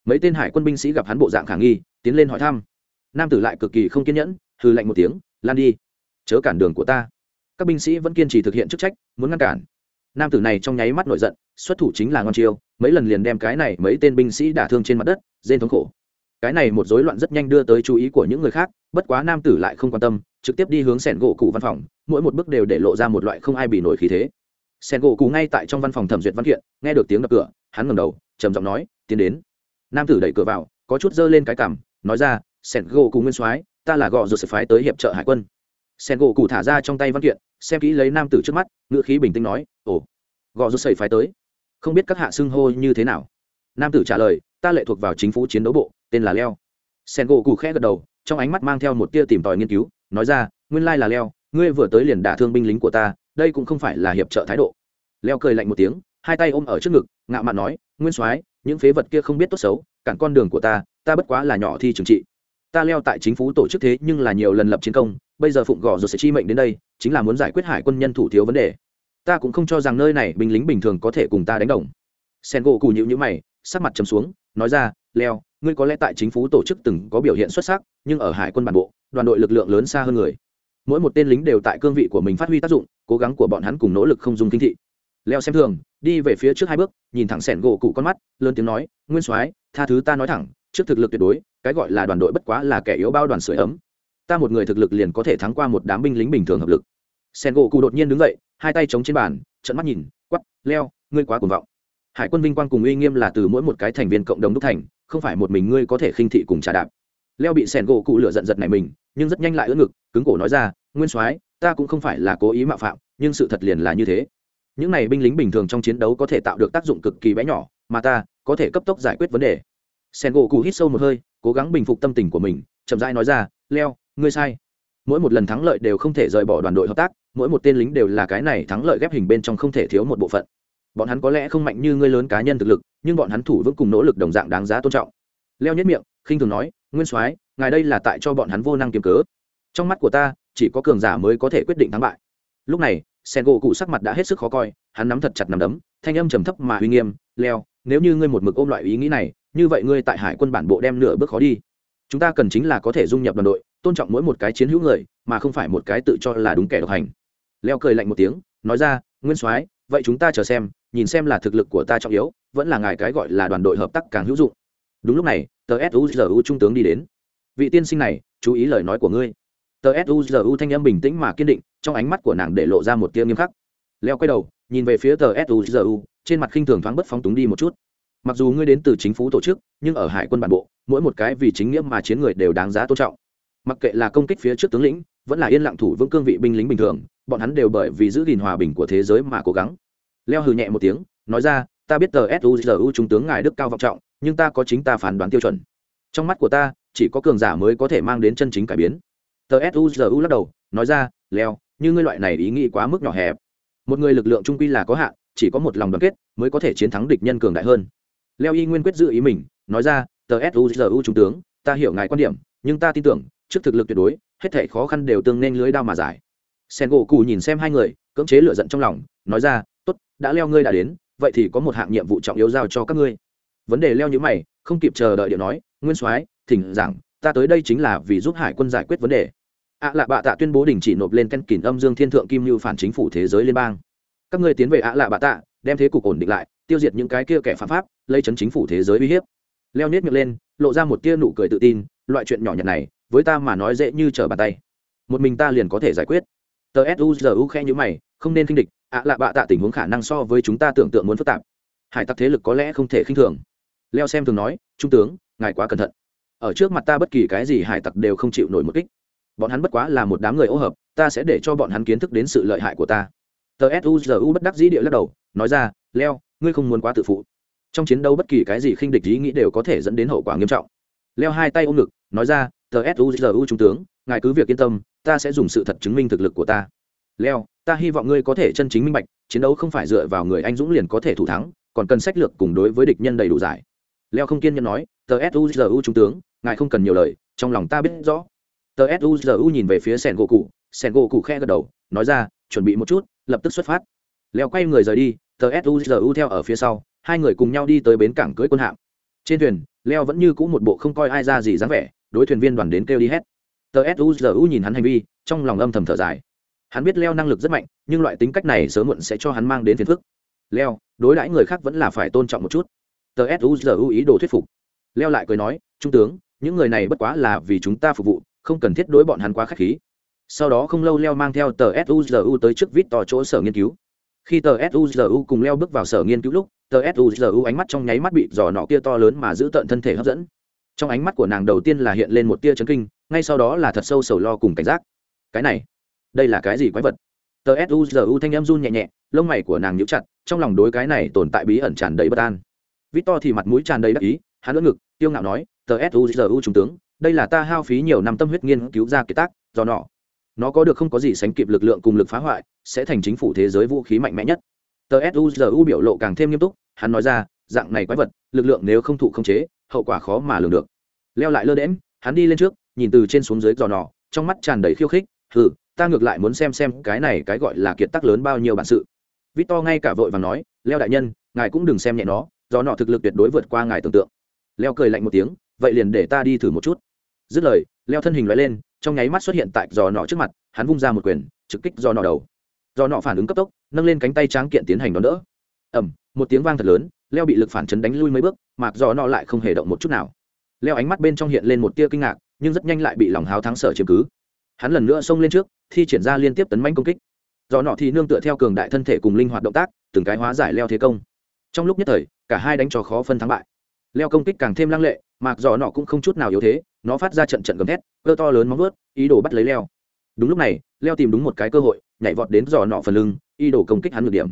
Speaker 1: Mấy tên hải quân binh sĩ gặp hắn bộ dạng khả nghi, tiến lên hỏi thăm. Nam tử lại cực kỳ không kiên nhẫn hư lạnh một tiếng, lan đi, chớ cản đường của ta các binh sĩ vẫn kiên trì thực hiện chức trách, muốn ngăn cản. Nam tử này trong nháy mắt nổi giận, xuất thủ chính là ngon chiêu, mấy lần liền đem cái này mấy tên binh sĩ đả thương trên mặt đất dên thống khổ. Cái này một rối loạn rất nhanh đưa tới chú ý của những người khác, bất quá nam tử lại không quan tâm, trực tiếp đi hướng sẻn gỗ cụ văn phòng, mỗi một bước đều để lộ ra một loại không ai bị nổi khí thế. Sẻn gỗ cụ ngay tại trong văn phòng thẩm duyệt văn kiện, nghe được tiếng đập cửa, hắn ngầm đầu, trầm giọng nói, tiến đến. Nam tử đẩy cửa vào, có chút dơ lên cái cằm, nói ra, sẻn gỗ cụ nguyên soái, ta là gò rồi sẽ phái tới hiệp trợ hải quân. Sen gỗ cụ thả ra trong tay văn kiện, xem kỹ lấy nam tử trước mắt, ngữ khí bình tĩnh nói, ồ, gò rút sẽ phái tới. Không biết các hạ xưng hô như thế nào. Nam tử trả lời, ta lệ thuộc vào chính phủ chiến đấu bộ, tên là leo. Sen gỗ cụ khẽ gật đầu, trong ánh mắt mang theo một tia tìm tòi nghiên cứu, nói ra, nguyên lai là leo, ngươi vừa tới liền đả thương binh lính của ta, đây cũng không phải là hiệp trợ thái độ. Leo cười lạnh một tiếng, hai tay ôm ở trước ngực, ngạo mạn nói, nguyên soái, những phế vật kia không biết tốt xấu, cản con đường của ta ta bất quá là nhỏ thi trừng trị. Ta leo tại chính phủ tổ chức thế nhưng là nhiều lần lập chiến công bây giờ phụng gò rồi sẽ chi mệnh đến đây, chính là muốn giải quyết hải quân nhân thủ thiếu vấn đề. Ta cũng không cho rằng nơi này binh lính bình thường có thể cùng ta đánh đồng. Sen gỗ cù nhịu nhữ mày, sắc mặt chấm xuống, nói ra, leo, ngươi có lẽ tại chính phủ tổ chức từng có biểu hiện xuất sắc, nhưng ở hải quân bản bộ, đoàn đội lực lượng lớn xa hơn người. Mỗi một tên lính đều tại cương vị của mình phát huy tác dụng, cố gắng của bọn hắn cùng nỗ lực không dùng kinh thị. Leo xem thường, đi về phía trước hai bước, nhìn thẳng sẻn gỗ cụ con mắt, lớn tiếng nói, nguyên soái, tha thứ ta nói thẳng, trước thực lực tuyệt đối, cái gọi là đoàn đội bất quá là kẻ yếu bao đoàn sưởi ấm ta một người thực lực liền có thể thắng qua một đám binh lính bình thường hợp lực. Sen gỗ cụ đột nhiên đứng dậy, hai tay chống trên bàn trận mắt nhìn quắp leo, ngươi quá cuồng vọng. Hải quân vinh quang cùng uy nghiêm là từ mỗi một cái thành viên cộng đồng đúc thành, không phải một mình ngươi có thể khinh thị cùng trà đạp. Leo bị sẻn gỗ cụ lửa giận giật này mình, nhưng rất nhanh lại ưỡn ngực, cứng cổ nói ra, nguyên soái, ta cũng không phải là cố ý mạo phạm, nhưng sự thật liền là như thế. Những này binh lính bình thường trong chiến đấu có thể tạo được tác dụng cực kỳ bé nhỏ, mà ta có thể cấp tốc giải quyết vấn đề. Sen gỗ cụ hít sâu một hơi, cố gắng bình phục tâm tình của mình, chậm rãi nói ra, leo ngươi sai. Mỗi một lần thắng lợi đều không thể rời bỏ đoàn đội hợp tác, mỗi một tên lính đều là cái này thắng lợi ghép hình bên trong không thể thiếu một bộ phận. Bọn hắn có lẽ không mạnh như ngươi lớn cá nhân thực lực, nhưng bọn hắn thủ vững cùng nỗ lực đồng dạng đáng giá tôn trọng. Leo nhất miệng, khinh thường nói, nguyên soái, ngài đây là tại cho bọn hắn vô năng kiếm cớ. Trong mắt của ta, chỉ có cường giả mới có thể quyết định thắng bại. Lúc này sen gỗ cụ sắc mặt đã hết sức khó coi, hắn nắm thật chặt nằm đấm, thanh âm trầm thấp mà uy nghiêm, leo, nếu như ngươi một mực ôm loại ý nghĩ này, như vậy ngươi tại hải quân bản bộ đem nửa bước khó đi chúng ta cần chính là có thể dung nhập đoàn đội, tôn trọng mỗi một cái chiến hữu người, mà không phải một cái tự cho là đúng kẻ độc hành. Leo cười lạnh một tiếng, nói ra, nguyên soái, vậy chúng ta chờ xem, nhìn xem là thực lực của ta trọng yếu, vẫn là ngài cái gọi là đoàn đội hợp tác càng hữu dụng. Đúng lúc này, tờ suzu trung tướng đi đến. Vị tiên sinh này, chú ý lời nói của ngươi. Tờ suzu thanh âm bình tĩnh mà kiên định, trong ánh mắt của nàng để lộ ra một tia nghiêm khắc. Leo quay đầu, nhìn về phía tờ suzu trên mặt khinh thường thoáng bất phóng túng đi một chút mặc dù ngươi đến từ chính phủ tổ chức, nhưng ở hải quân bản bộ, mỗi một cái vì chính nghĩa mà chiến người đều đáng giá tôn trọng. Mặc kệ là công kích phía trước tướng lĩnh, vẫn là yên lặng thủ vững cương vị binh lính bình thường, bọn hắn đều bởi vì giữ gìn hòa bình của thế giới mà cố gắng. Leo hừ nhẹ một tiếng, nói ra, ta biết tờ suzu trung tướng ngài đức cao vọng trọng, nhưng ta có chính ta phán đoán tiêu chuẩn. Trong mắt của ta, chỉ có cường giả mới có thể mang đến chân chính cải biến. Tờ suzu lắc đầu, nói ra, leo, như ngươi loại này ý nghĩ quá mức nhỏ hẹp. Một người lực lượng trung quy là có hạn, chỉ có một lòng đoàn kết mới có thể chiến thắng địch nhân cường đại hơn leo y nguyên quyết giữ ý mình, nói ra, tờ suzu trung tướng, ta hiểu ngài quan điểm, nhưng ta tin tưởng, trước thực lực tuyệt đối, hết thể khó khăn đều tương nên lưới đao mà giải. Sen gỗ cù nhìn xem hai người, cưỡng chế lựa giận trong lòng, nói ra, tốt, đã leo ngươi đã đến, vậy thì có một hạng nhiệm vụ trọng yếu giao cho các ngươi. Vấn đề leo như mày, không kịp chờ đợi điện nói, nguyên soái, thỉnh giảng, ta tới đây chính là vì giúp hải quân giải quyết vấn đề. Ạ à lạ bạ tạ tuyên bố đình chỉ nộp lên ken kỷ âm dương thiên thượng kim lưu phản chính phủ thế giới liên bang. Các ngươi tiến về ạ à lạ bạ tạ, đem thế cục ổn định lại tiêu diệt những cái kia kẻ phạm pháp, lấy chấn chính phủ thế giới uy hiếp. Leo nết miệng lên, lộ ra một tia nụ cười tự tin, loại chuyện nhỏ nhặt này, với ta mà nói dễ như trở bàn tay. Một mình ta liền có thể giải quyết. Tờ suzu khe như mày, không nên khinh địch, ạ à lạ bạ tạ tình huống khả năng so với chúng ta tưởng tượng muốn phức tạp. Hải tặc thế lực có lẽ không thể khinh thường. Leo xem thường nói, trung tướng, ngài quá cẩn thận. Ở trước mặt ta bất kỳ cái gì hải tặc đều không chịu nổi một kích. Bọn hắn bất quá là một đám người ô hợp, ta sẽ để cho bọn hắn kiến thức đến sự lợi hại của ta. Tờ suzu bất đắc dĩ địa lắc đầu, nói ra, leo ngươi không muốn quá tự phụ. Trong chiến đấu bất kỳ cái gì khinh địch ý nghĩ đều có thể dẫn đến hậu quả nghiêm trọng. Leo hai tay ôm ngực, nói ra, tờ suzu trung tướng, ngài cứ việc yên tâm, ta sẽ dùng sự thật chứng minh thực lực của ta. Leo, ta hy vọng ngươi có thể chân chính minh bạch, chiến đấu không phải dựa vào người anh dũng liền có thể thủ thắng, còn cần sách lược cùng đối với địch nhân đầy đủ giải. Leo không kiên nhẫn nói, tờ suzu trung tướng, ngài không cần nhiều lời, trong lòng ta biết rõ. Tờ suzu nhìn về phía sẻn gỗ cụ sẻn gỗ cụ khe gật đầu, nói ra, chuẩn bị một chút, lập tức xuất phát. Leo quay người rời đi tờ suzu theo ở phía sau, hai người cùng nhau đi tới bến cảng cưới quân hạm. Trên thuyền, leo vẫn như cũ một bộ không coi ai ra gì dáng vẻ, đối thuyền viên đoàn đến kêu đi hết. Tờ suzu nhìn hắn hành vi, trong lòng âm thầm thở dài. Hắn biết leo năng lực rất mạnh, nhưng loại tính cách này sớm muộn sẽ cho hắn mang đến phiền phức. Leo, đối đãi người khác vẫn là phải tôn trọng một chút. Tờ suzu ý đồ thuyết phục. Leo lại cười nói, trung tướng, những người này bất quá là vì chúng ta phục vụ, không cần thiết đối bọn hắn quá k h á c h khí. Sau đó không lâu leo mang theo tờ suzu tới trước vít to chỗ sở nghiên cứu khi tờ suzu cùng leo bước vào sở nghiên cứu lúc, tờ suzu ánh mắt trong nháy mắt bị giò nọ kia to lớn mà giữ tận thân thể hấp dẫn. Trong ánh mắt của nàng đầu tiên là hiện lên một tia chấn kinh, ngay sau đó là thật sâu sầu lo cùng cảnh giác. Cái này, đây là cái gì quái vật? Tờ suzu thanh em run nhẹ nhẹ, lông mày của nàng nhíu chặt, trong lòng đối cái này tồn tại bí ẩn tràn đầy bất an. Vít to thì mặt mũi tràn đầy đắc ý, hắn lưỡng ngực tiêu ngạo nói, tờ suzu trung tướng, đây là ta hao phí nhiều năm tâm huyết nghiên cứu ra kiệt tác do nọ nó có được không có gì sánh kịp lực lượng cùng lực phá hoại, sẽ thành chính phủ thế giới vũ khí mạnh mẽ nhất. Tờ suzu biểu lộ càng thêm nghiêm túc, hắn nói ra, dạng này quái vật, lực lượng nếu không thụ không chế, hậu quả khó mà lường được. Leo lại lơ đễm hắn đi lên trước, nhìn từ trên xuống dưới giò nọ trong mắt tràn đầy khiêu khích, hừ, ta ngược lại muốn xem xem cái này cái gọi là kiệt tác lớn bao nhiêu bản sự. Vít to ngay cả vội và nói, leo đại nhân, ngài cũng đừng xem nhẹ nó do nọ thực lực tuyệt đối vượt qua ngài tưởng tượng. Leo cười lạnh một tiếng, vậy liền để ta đi thử một chút. Dứt lời leo thân hình loại lên, trong nháy mắt xuất hiện tại giò nọ trước mặt, hắn vung ra một quyền, trực kích giò nọ đầu. Giò nọ phản ứng cấp tốc, nâng lên cánh tay tráng kiện tiến hành đón đỡ. Ẩm một tiếng vang thật lớn, leo bị lực phản chấn đánh lui mấy bước mặc giò nọ lại không hề động một chút nào. Leo ánh mắt bên trong hiện lên một tia kinh ngạc, nhưng rất nhanh lại bị lòng háo thắng sở chiếm cứ. Hắn lần nữa xông lên trước, thi triển ra liên tiếp tấn manh công kích. Do nọ thì nương tựa theo cường đại thân thể cùng linh hoạt động tác, từng cái hóa giải leo thế công. Trong lúc nhất thời, cả hai đánh trò khó phân thắng bại. Leo công kích càng thêm lăng lệ mạc dò nọ cũng không chút nào yếu thế nó phát ra trận trận gầm thét, cơ to lớn móng vớt ý đồ bắt lấy leo. Đúng lúc này, leo tìm đúng một cái cơ hội, nhảy vọt đến giò nọ phần lưng, ý đồ công kích hắn ngược điểm.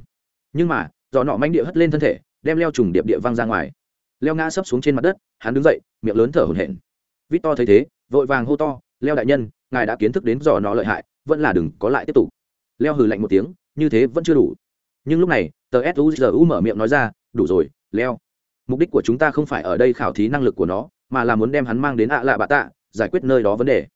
Speaker 1: Nhưng mà, giò nọ manh địa hất lên thân thể, đem leo trùng điệp địa văng ra ngoài. Leo ngã sấp xuống trên mặt đất, hắn đứng dậy, miệng lớn thở hổn hển. Vít to thấy thế, vội vàng hô to, leo đại nhân, ngài đã kiến thức đến giò nọ lợi hại, vẫn là đừng có lại tiếp tục. Leo hừ lạnh một tiếng, như thế vẫn chưa đủ. Nhưng lúc này, tờ suzu mở miệng nói ra, đủ rồi, leo. Mục đích của chúng ta không phải ở đây khảo thí năng lực của nó mà là muốn đem hắn mang đến ạ lạ bạ tạ, giải quyết nơi đó vấn đề.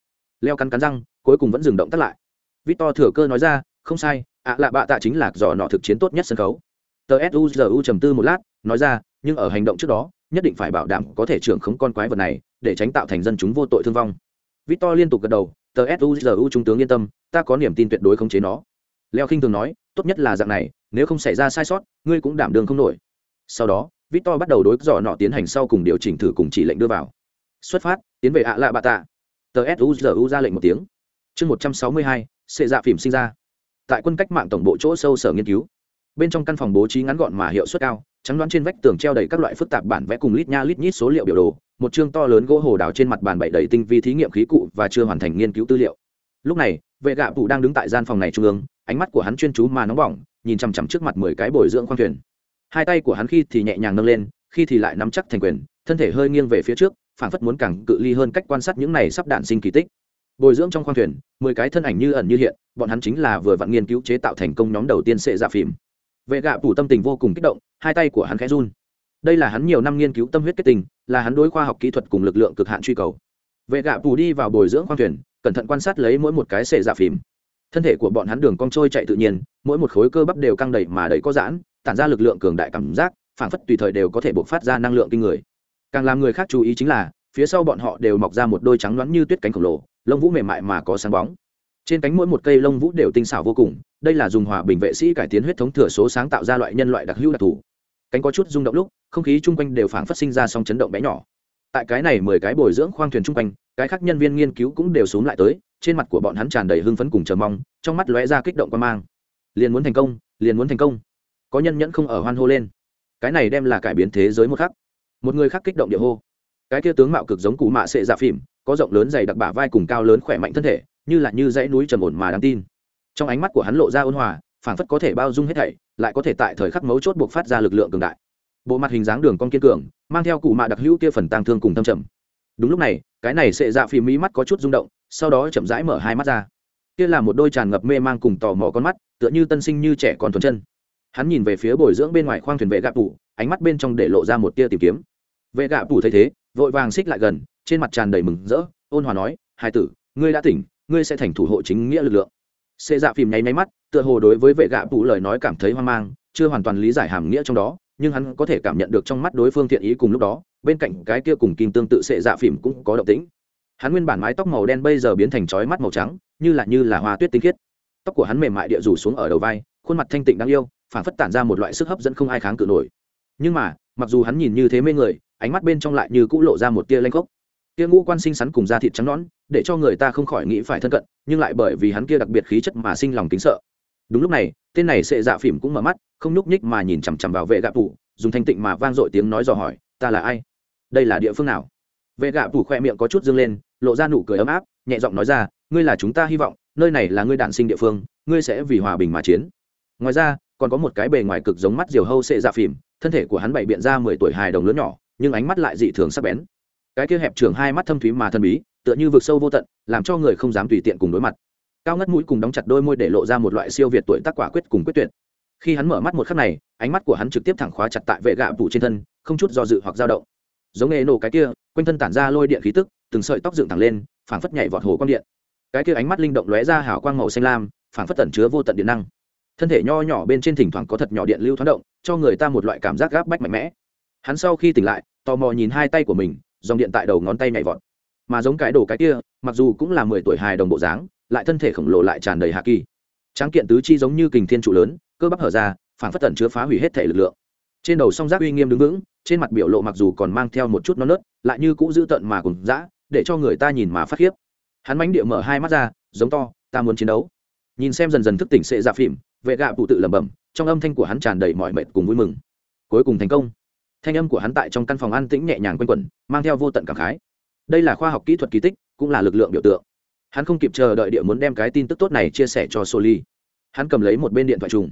Speaker 1: Leo cắn cắn răng, cuối cùng vẫn dừng động tắt lại. Vít to thừa cơ nói ra, không sai, ạ lạ bạ tạ chính là dò nọ thực chiến tốt nhất sân khấu. Tờ suzu trầm tư một lát, nói ra, nhưng ở hành động trước đó, nhất định phải bảo đảm có thể trưởng khống con quái vật này, để tránh tạo thành dân chúng vô tội thương vong. Victor liên tục gật đầu, tờ suzu trung tướng yên tâm, ta có niềm tin tuyệt đối khống chế nó. Leo khinh thường nói, tốt nhất là dạng này, nếu không xảy ra sai sót, ngươi cũng đảm đường không nổi. Sau đó victor bắt đầu đối dò nọ tiến hành sau cùng điều chỉnh thử cùng chỉ lệnh đưa vào. Xuất phát, tiến về ạ lạ bạ tạ. Tờ suzu ra lệnh một tiếng. Chương một trăm sáu mươi hai, sệ dạ phìm sinh ra. Tại quân cách mạng tổng bộ chỗ sâu sở nghiên cứu. Bên trong căn phòng bố trí ngắn gọn mà hiệu suất cao, trắng đoán trên vách tường treo đầy các loại phức tạp bản vẽ cùng lít nha lít nhít số liệu biểu đồ, một chương to lớn gỗ hồ đào trên mặt bàn bậy đầy tinh vi thí nghiệm khí cụ và chưa hoàn thành nghiên cứu tư liệu. Lúc này, vệ gạ phụ đang đứng tại gian phòng này trung ương, ánh mắt của hắn chuyên chú mà nóng bỏng, nhìn chằm chằm trước mặt mười cái bồi dưỡng khoang thuyền hai tay của hắn khi thì nhẹ nhàng nâng lên, khi thì lại nắm chắc thành quyền, thân thể hơi nghiêng về phía trước, phảng phất muốn càng cự ly hơn cách quan sát những này sắp đạn sinh kỳ tích. Bồi dưỡng trong khoang thuyền, mười cái thân ảnh như ẩn như hiện, bọn hắn chính là vừa vặn nghiên cứu chế tạo thành công nhóm đầu tiên sệ dạ phìm. Vệ gạ phủ tâm tình vô cùng kích động, hai tay của hắn khẽ run. Đây là hắn nhiều năm nghiên cứu tâm huyết kết tình, là hắn đối khoa học kỹ thuật cùng lực lượng cực hạn truy cầu. Vệ gạ phủ đi vào bồi dưỡng khoang thuyền, cẩn thận quan sát lấy mỗi một cái sệ dạ phìm. Thân thể của bọn hắn đường cong trôi chạy tự nhiên, mỗi một khối cơ bắp đều căng đầy mà đầy có giãn tản ra lực lượng cường đại cảm giác, phảng phất tùy thời đều có thể bộc phát ra năng lượng kinh người. Càng làm người khác chú ý chính là, phía sau bọn họ đều mọc ra một đôi trắng loáng như tuyết cánh khổng lồ, lông vũ mềm mại mà có sáng bóng. Trên cánh mỗi một cây lông vũ đều tinh xảo vô cùng, đây là dùng hòa bình vệ sĩ cải tiến huyết thống thừa số sáng tạo ra loại nhân loại đặc hữu đặc thù. Cánh có chút rung động lúc, không khí chung quanh đều phảng phát sinh ra song chấn động bé nhỏ. Tại cái này mười cái bồi dưỡng khoang thuyền chung quanh, cái khác nhân viên nghiên cứu cũng đều xuống lại tới, trên mặt của bọn hắn tràn đầy hưng phấn cùng chờ mong, trong mắt lóe ra kích động quan mang. Liền muốn thành công, liền muốn thành công có nhân nhẫn không ở hoan hô lên. Cái này đem là cải biến thế giới một khắc. Một người khác kích động địa hô. Cái kia tướng mạo cực giống cụ mạ sệ dạ phìm có rộng lớn dày đặc bả vai cùng cao lớn khỏe mạnh thân thể, như là như dãy núi trầm ổn mà đáng tin. Trong ánh mắt của hắn lộ ra ôn hòa, phảng phất có thể bao dung hết thảy, lại có thể tại thời khắc mấu chốt buộc phát ra lực lượng cường đại. Bộ mặt hình dáng đường cong kiên cường, mang theo cụ mạ đặc hữu kia phần tang thương cùng thâm trầm. Đúng lúc này, cái này sệ dạ phìm mỹ mắt có chút rung động, sau đó chậm rãi mở hai mắt ra. Kia là một đôi tràn ngập mê mang cùng tò mò con mắt, tựa như tân sinh như trẻ còn thuần chân hắn nhìn về phía bồi dưỡng bên ngoài khoang thuyền vệ gạ tủ, ánh mắt bên trong để lộ ra một tia tìm kiếm. Vệ gạ tủ thấy thế, vội vàng xích lại gần, trên mặt tràn đầy mừng rỡ, ôn hòa nói hai tử, ngươi đã tỉnh, ngươi sẽ thành thủ hộ chính nghĩa lực lượng. Xê dạ phìm nháy máy mắt, tựa hồ đối với vệ gạ phủ lời nói cảm thấy hoang mang, chưa hoàn toàn lý giải hàm nghĩa trong đó, nhưng hắn có thể cảm nhận được trong mắt đối phương thiện ý cùng lúc đó, bên cạnh cái kia cùng kim tương tự xệ dạ phìm cũng có động tĩnh. Hắn nguyên bản mái tóc màu đen bây giờ biến thành chói mắt màu trắng, như là như là hoa tuyết tinh khiết. Tóc của hắn mềm mại địa rủ xuống ở đầu vai, khuôn mặt thanh tịnh đáng yêu phản phất tản ra một loại sức hấp dẫn không ai kháng cự nổi. Nhưng mà, mặc dù hắn nhìn như thế mê người, ánh mắt bên trong lại như cũ lộ ra một tia lanh gốc tia ngũ quan sinh sắn cùng da thịt trắng nõn, để cho người ta không khỏi nghĩ phải thân cận, nhưng lại bởi vì hắn kia đặc biệt khí chất mà sinh lòng kính sợ. Đúng lúc này, tên này sệ dạ phỉm cũng mở mắt, không nhúc nhích mà nhìn chằm chằm vào vệ gạ tủ dùng thanh tịnh mà vang dội tiếng nói dò hỏi, ta là ai? Đây là địa phương nào? Vệ gạ tủ khoe miệng có chút dâng lên, lộ ra nụ cười ấm áp, nhẹ giọng nói ra, ngươi là chúng ta hy vọng, nơi này là ngươi đản sinh địa phương, ngươi sẽ vì hòa bình mà chiến. Ngoài ra còn có một cái bề ngoài cực giống mắt diều hâu sệ dạ phỉm thân thể của hắn bày biện ra mười tuổi hài đồng lớn nhỏ, nhưng ánh mắt lại dị thường sắc bén. Cái kia hẹp trường hai mắt thâm thúy mà thân bí, tựa như vực sâu vô tận, làm cho người không dám tùy tiện cùng đối mặt. Cao ngất mũi cùng đóng chặt đôi môi để lộ ra một loại siêu việt tuổi tác quả quyết cùng quyết tuyệt. Khi hắn mở mắt một khắc này, ánh mắt của hắn trực tiếp thẳng khóa chặt tại vệ gạ phủ trên thân, không chút do dự hoặc dao động. Giống nghề nổ cái kia, quanh thân tản ra lôi điện khí tức, từng sợi tóc dựng thẳng lên, phảng phất nhảy vọt hồ quang điện. Cái kia ánh mắt linh động lóe ra hào quang màu xanh lam, phảng phất tẩn chứa vô tận điện năng thân thể nho nhỏ bên trên thỉnh thoảng có thật nhỏ điện lưu thoáng động, cho người ta một loại cảm giác gáp bách mạnh mẽ. Hắn sau khi tỉnh lại, tò mò nhìn hai tay của mình, dòng điện tại đầu ngón tay nhảy vọt. Mà giống cái đồ cái kia, mặc dù cũng là mười tuổi hài đồng bộ dáng, lại thân thể khổng lồ lại tràn đầy hạ kỳ. Tráng kiện tứ chi giống như kình thiên trụ lớn, cơ bắp hở ra phản phất tẩn chứa phá hủy hết thể lực lượng. Trên đầu song giác uy nghiêm đứng vững, trên mặt biểu lộ mặc dù còn mang theo một chút non nớt, lại như cũ giữ tận mà cùng dã, để cho người ta nhìn mà phát khiếp. Hắn mánh địa mở hai mắt ra, giống to, ta muốn chiến đấu. Nhìn xem dần dần thức tỉnh sệ dạ phỉm vệ gạ phụ tự lẩm bẩm, trong âm thanh của hắn tràn đầy mọi mệt cùng vui mừng. Cuối cùng thành công. Thanh âm của hắn tại trong căn phòng an tĩnh nhẹ nhàng quanh quẩn, mang theo vô tận cảm khái. Đây là khoa học kỹ thuật kỳ tích, cũng là lực lượng biểu tượng. Hắn không kịp chờ đợi địa muốn đem cái tin tức tốt này chia sẻ cho soli. Hắn cầm lấy một bên điện thoại trùng.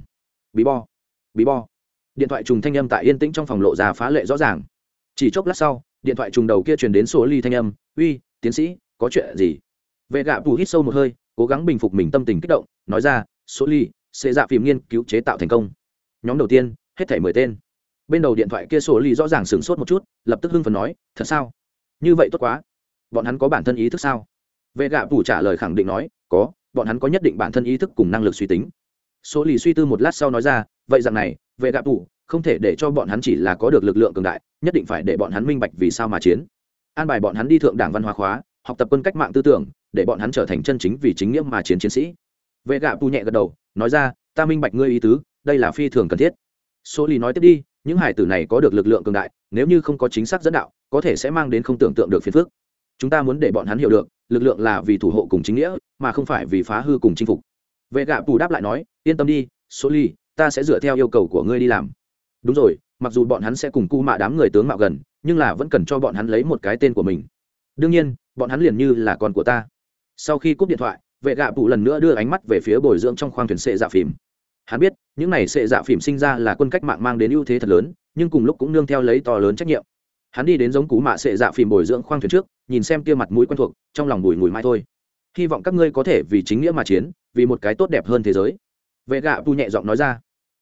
Speaker 1: Bí bo bí bo. Điện thoại trùng thanh âm tại yên tĩnh trong phòng lộ ra phá lệ rõ ràng. Chỉ chốc lát sau, điện thoại trùng đầu kia truyền đến Soli thanh âm, uy, tiến sĩ, có chuyện gì? Vệ gạ bù hít sâu một hơi, cố gắng bình phục mình tâm tình kích động, nói ra, Soli sẽ dạ phim nghiên cứu chế tạo thành công. Nhóm đầu tiên, hết thảy mười tên. Bên đầu điện thoại kia số ly rõ ràng sửng sốt một chút, lập tức hưng phần nói, thật sao? Như vậy tốt quá. Bọn hắn có bản thân ý thức sao? Vệ gạ phủ trả lời khẳng định nói, có, bọn hắn có nhất định bản thân ý thức cùng năng lực suy tính. Số lì suy tư một lát sau nói ra, vậy rằng này, vệ gạ phủ không thể để cho bọn hắn chỉ là có được lực lượng cường đại, nhất định phải để bọn hắn minh bạch vì sao mà chiến. An bài bọn hắn đi thượng đảng văn hóa khóa, học tập quân cách mạng tư tưởng, để bọn hắn trở thành chân chính vì chính nghĩa mà chiến chiến sĩ. Vệ gạ phủ nhẹ gật đầu nói ra, ta minh bạch ngươi ý tứ, đây là phi thường cần thiết. Số lì nói tiếp đi, những hải tử này có được lực lượng cường đại, nếu như không có chính xác dẫn đạo, có thể sẽ mang đến không tưởng tượng được phiền phức. Chúng ta muốn để bọn hắn hiểu được, lực lượng là vì thủ hộ cùng chính nghĩa, mà không phải vì phá hư cùng chinh phục. Vệ gạ bù đáp lại nói, yên tâm đi số ly ta sẽ dựa theo yêu cầu của ngươi đi làm. Đúng rồi, mặc dù bọn hắn sẽ cùng cu mạ đám người tướng mạo gần, nhưng là vẫn cần cho bọn hắn lấy một cái tên của mình. Đương nhiên, bọn hắn liền như là con của ta. Sau khi cúp điện thoại vệ gạ bụ lần nữa đưa ánh mắt về phía bồi dưỡng trong khoang thuyền sệ dạ phìm. Hắn biết, những n à y sệ dạ phìm sinh ra là quân cách mạng mang đến ưu thế thật lớn, nhưng cùng lúc cũng nương theo lấy to lớn trách nhiệm. Hắn đi đến giống cú mạ sệ dạ phìm bồi dưỡng khoang thuyền trước, nhìn xem kia mặt mũi quen thuộc, trong lòng bùi ngùi mai thôi. Hy vọng các ngươi có thể vì chính nghĩa mà chiến, vì một cái tốt đẹp hơn thế giới. Vệ gạ bụ nhẹ giọng nói ra.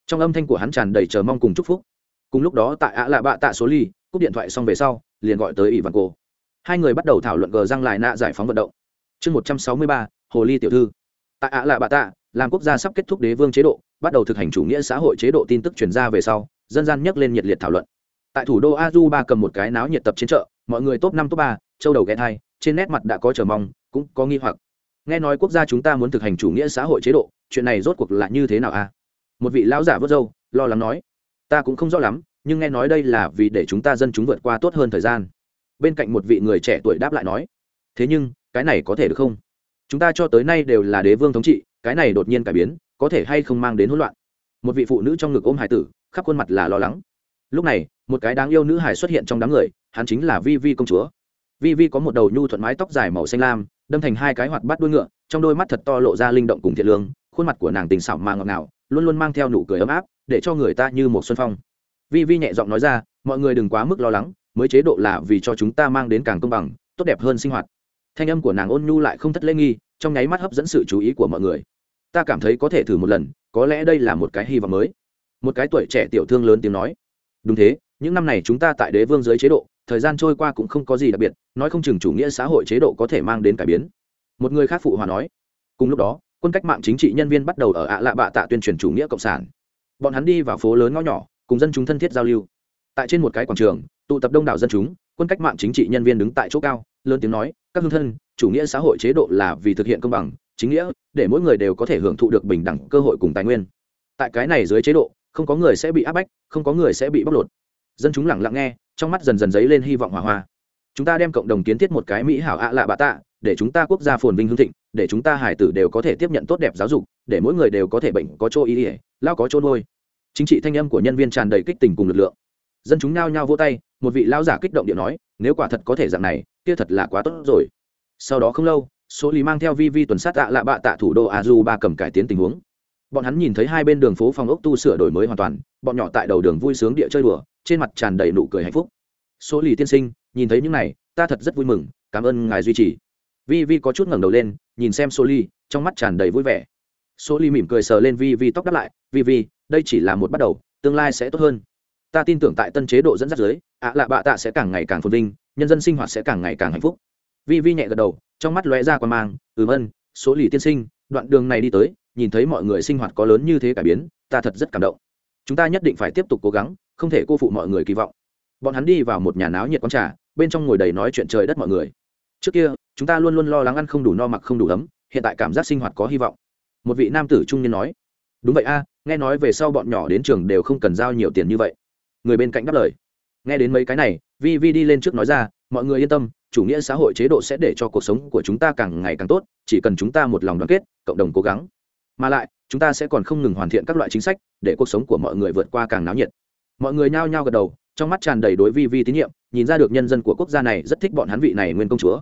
Speaker 1: Trong âm thanh của hắn tràn đầy chờ mong cùng chúc phúc. Cùng lúc đó tại ạ lạ bạ tạ số ly, cúp điện thoại xong về sau, liền gọi tới ỷ văn cô hai người bắt đầu thảo luận gờ răng lại nạ giải phóng vận động. Chương một trăm sáu mươi ba hồ ly tiểu thư. Tại ạ lạ bạ tạ, làm quốc gia sắp kết thúc đế vương chế độ, bắt đầu thực hành chủ nghĩa xã hội chế độ tin tức truyền ra về sau, dân gian nhắc lên nhiệt liệt thảo luận. Tại thủ đô azu ba cầm một cái náo nhiệt tập trên chợ, mọi người top năm, top ba, châu đầu ghé thai, trên nét mặt đã có chờ mong, cũng có nghi hoặc. Nghe nói quốc gia chúng ta muốn thực hành chủ nghĩa xã hội chế độ, chuyện này rốt cuộc là như thế nào a? À? một vị lão giả vớt râu, lo lắng nói, ta cũng không rõ lắm, nhưng nghe nói đây là vì để chúng ta dân chúng vượt qua tốt hơn thời gian. Bên cạnh một vị người trẻ tuổi đáp lại nói, thế nhưng, cái này có thể được không? Chúng ta cho tới nay đều là đế vương thống trị, cái này đột nhiên cải biến, có thể hay không mang đến hỗn loạn. Một vị phụ nữ trong ngực ôm hải tử, khắp khuôn mặt là lo lắng. Lúc này, một cái đáng yêu nữ hải xuất hiện trong đám người, hắn chính là vi vi công chúa. Vi vi có một đầu nhu thuận mái tóc dài màu xanh lam, đâm thành hai cái hoạt bát đuôi ngựa, trong đôi mắt thật to lộ ra linh động cùng thiện lương, khuôn mặt của nàng tình xảo mà ngọt ngào, luôn luôn mang theo nụ cười ấm áp, để cho người ta như một xuân phong. Vi vi nhẹ giọng nói ra, mọi người đừng quá mức lo lắng, mới chế độ là vì cho chúng ta mang đến càng công bằng, tốt đẹp hơn sinh hoạt thanh âm của nàng ôn nhu lại không thất lễ nghi, trong nháy mắt hấp dẫn sự chú ý của mọi người. Ta cảm thấy có thể thử một lần, có lẽ đây là một cái hy vọng mới. Một cái tuổi trẻ tiểu thương lớn tiếng nói. Đúng thế, những năm này chúng ta tại đế vương dưới chế độ, thời gian trôi qua cũng không có gì đặc biệt, nói không chừng chủ nghĩa xã hội chế độ có thể mang đến cải biến. Một người khác phụ hòa nói. Cùng lúc đó, quân cách mạng chính trị nhân viên bắt đầu ở ạ lạ bạ tạ tuyên truyền chủ nghĩa cộng sản. Bọn hắn đi vào phố lớn ngõ nhỏ, cùng dân chúng thân thiết giao lưu. Tại trên một cái quảng trường, tụ tập đông đảo dân chúng, quân cách mạng chính trị nhân viên đứng tại chỗ cao, lớn tiếng nói các hương thân, chủ nghĩa xã hội chế độ là vì thực hiện công bằng, chính nghĩa, để mỗi người đều có thể hưởng thụ được bình đẳng, cơ hội cùng tài nguyên. Tại cái này dưới chế độ, không có người sẽ bị áp bách, không có người sẽ bị bóc lột. Dân chúng lẳng lặng nghe, trong mắt dần dần dấy lên hy vọng hỏa hoa. Chúng ta đem cộng đồng kiến thiết một cái mỹ hảo ạ lạ bạ tạ, để chúng ta quốc gia phồn vinh hương thịnh, để chúng ta hải tử đều có thể tiếp nhận tốt đẹp giáo dục, để mỗi người đều có thể bệnh có chỗ ý ỉa lao có chỗ nuôi. Chính trị thanh âm của nhân viên tràn đầy kích tình cùng lực lượng dân chúng nao nhao vô tay, một vị lao giả kích động điện nói, nếu quả thật có thể dạng này, kia thật là quá tốt rồi. Sau đó không lâu, số lì mang theo vi vi tuần sát ạ lạ bạ tạ thủ đô azu ba cầm cải tiến tình huống. Bọn hắn nhìn thấy hai bên đường phố phòng ốc tu sửa đổi mới hoàn toàn, bọn nhỏ tại đầu đường vui sướng địa chơi đùa, trên mặt tràn đầy nụ cười hạnh phúc. Số lì tiên sinh, nhìn thấy những này, ta thật rất vui mừng, cảm ơn ngài duy trì. Vi vi có chút ngẩng đầu lên, nhìn xem số ly trong mắt tràn đầy vui vẻ. Số ly mỉm cười sờ lên vi vi tóc đáp lại, vi vi, đây chỉ là một bắt đầu, tương lai sẽ tốt hơn ta tin tưởng tại tân chế độ dẫn dắt giới, ạ lạ bạ tạ sẽ càng ngày càng phồn vinh, nhân dân sinh hoạt sẽ càng ngày càng hạnh phúc. Vi vi nhẹ gật đầu, trong mắt lóe ra quan mang, ừm ân, số lì tiên sinh, đoạn đường này đi tới, nhìn thấy mọi người sinh hoạt có lớn như thế cải biến, ta thật rất cảm động. Chúng ta nhất định phải tiếp tục cố gắng, không thể cô phụ mọi người kỳ vọng. Bọn hắn đi vào một nhà náo nhiệt quán trà, bên trong ngồi đầy nói chuyện trời đất mọi người. Trước kia, chúng ta luôn luôn lo lắng ăn không đủ no mặc không đủ ấm, hiện tại cảm giác sinh hoạt có hy vọng. Một vị nam tử trung niên nói, đúng vậy a, nghe nói về sau bọn nhỏ đến trường đều không cần giao nhiều tiền như vậy người bên cạnh đáp lời. Nghe đến mấy cái này, vi vi đi lên trước nói ra, mọi người yên tâm, chủ nghĩa xã hội chế độ sẽ để cho cuộc sống của chúng ta càng ngày càng tốt, chỉ cần chúng ta một lòng đoàn kết, cộng đồng cố gắng. Mà lại, chúng ta sẽ còn không ngừng hoàn thiện các loại chính sách để cuộc sống của mọi người vượt qua càng náo nhiệt. Mọi người nhao nhao gật đầu, trong mắt tràn đầy đối vi vi tín nhiệm, nhìn ra được nhân dân của quốc gia này rất thích bọn hắn vị này nguyên công chúa.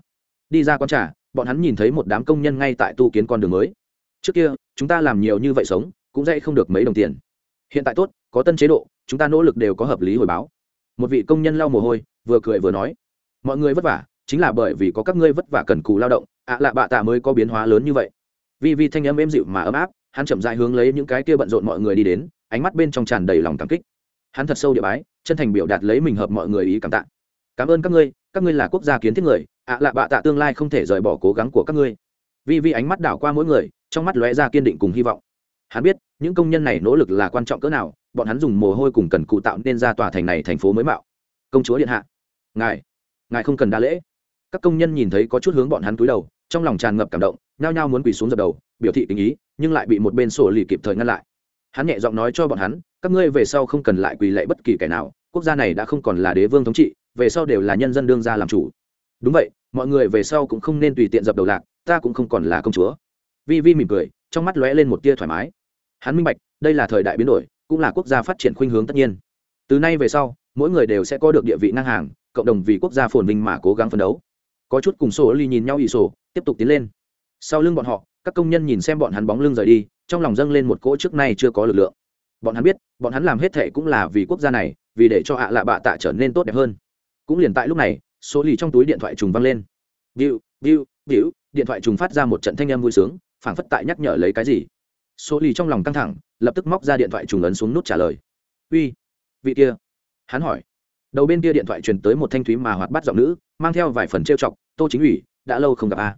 Speaker 1: Đi ra q u trà, bọn hắn nhìn thấy một đám công nhân ngay tại tu kiến con đường mới. Trước kia, chúng ta làm nhiều như vậy sống, cũng dạy không được mấy đồng tiền. Hiện tại tốt có tân chế độ, chúng ta nỗ lực đều có hợp lý hồi báo. Một vị công nhân lau mồ hôi, vừa cười vừa nói, mọi người vất vả, chính là bởi vì có các ngươi vất vả cần cù lao động, ạ lạ bạ tạ mới có biến hóa lớn như vậy. Vì vì thanh âm êm dịu mà ấm áp, hắn chậm dại hướng lấy những cái kia bận rộn mọi người đi đến, ánh mắt bên trong tràn đầy lòng cảm kích. Hắn thật sâu địa bái, chân thành biểu đạt lấy mình hợp mọi người ý cảm tạ. Cảm ơn các ngươi các ngươi là quốc gia kiến thiết người, ạ lạ bạ tạ tương lai không thể rời bỏ cố gắng của các ngươi. Vì vì ánh mắt đảo qua mỗi người, trong mắt lóe ra kiên định cùng hy vọng. Hắn biết, những công nhân này nỗ lực là quan trọng cỡ nào bọn hắn dùng mồ hôi cùng cần cụ tạo nên ra tòa thành này thành phố mới mạo. Công chúa điện hạ. Ngài ngài không cần đa lễ. Các công nhân nhìn thấy có chút hướng bọn hắn túi đầu, trong lòng tràn ngập cảm động, nhao nhao muốn quỳ xuống dập đầu, biểu thị tình ý, nhưng lại bị một bên sổ lì kịp thời ngăn lại. Hắn nhẹ giọng nói cho bọn hắn, các ngươi về sau không cần lại quỳ lệ bất kỳ kẻ nào, quốc gia này đã không còn là đế vương thống trị, về sau đều là nhân dân đương gia làm chủ. Đúng vậy, mọi người về sau cũng không nên tùy tiện dập đầu lạc, ta cũng không còn là công chúa. Vi vi mỉm cười, trong mắt lóe lên một tia thoải mái. Hắn minh bạch, đây là thời đại biến đổi cũng là quốc gia phát triển khuynh hướng tất nhiên. Từ nay về sau, mỗi người đều sẽ có được địa vị ngang hàng, cộng đồng vì quốc gia phồn vinh mà cố gắng phấn đấu. Có chút cùng sổ ly nhìn nhau ỷ sổ, tiếp tục tiến lên. Sau lưng bọn họ, các công nhân nhìn xem bọn hắn bóng lưng rời đi, trong lòng dâng lên một cỗ trước nay chưa có lực lượng. Bọn hắn biết, bọn hắn làm hết thệ cũng là vì quốc gia này, vì để cho ạ lạ bạ tạ trở nên tốt đẹp hơn. Cũng liền tại lúc này số lì trong túi điện thoại trùng văng lên. Biu biu biu, điện thoại trùng phát ra một trận thanh âm vui sướng, phảng phất tại nhắc nhở lấy cái gì số lì trong lòng căng thẳng, lập tức móc ra điện thoại trùng ấn xuống nút trả lời. Uy, vị kia. Hắn hỏi. Đầu bên kia điện thoại truyền tới một thanh thúy mà hoạt bắt giọng nữ, mang theo vài phần trêu chọc, tô chính ủy, đã lâu không gặp a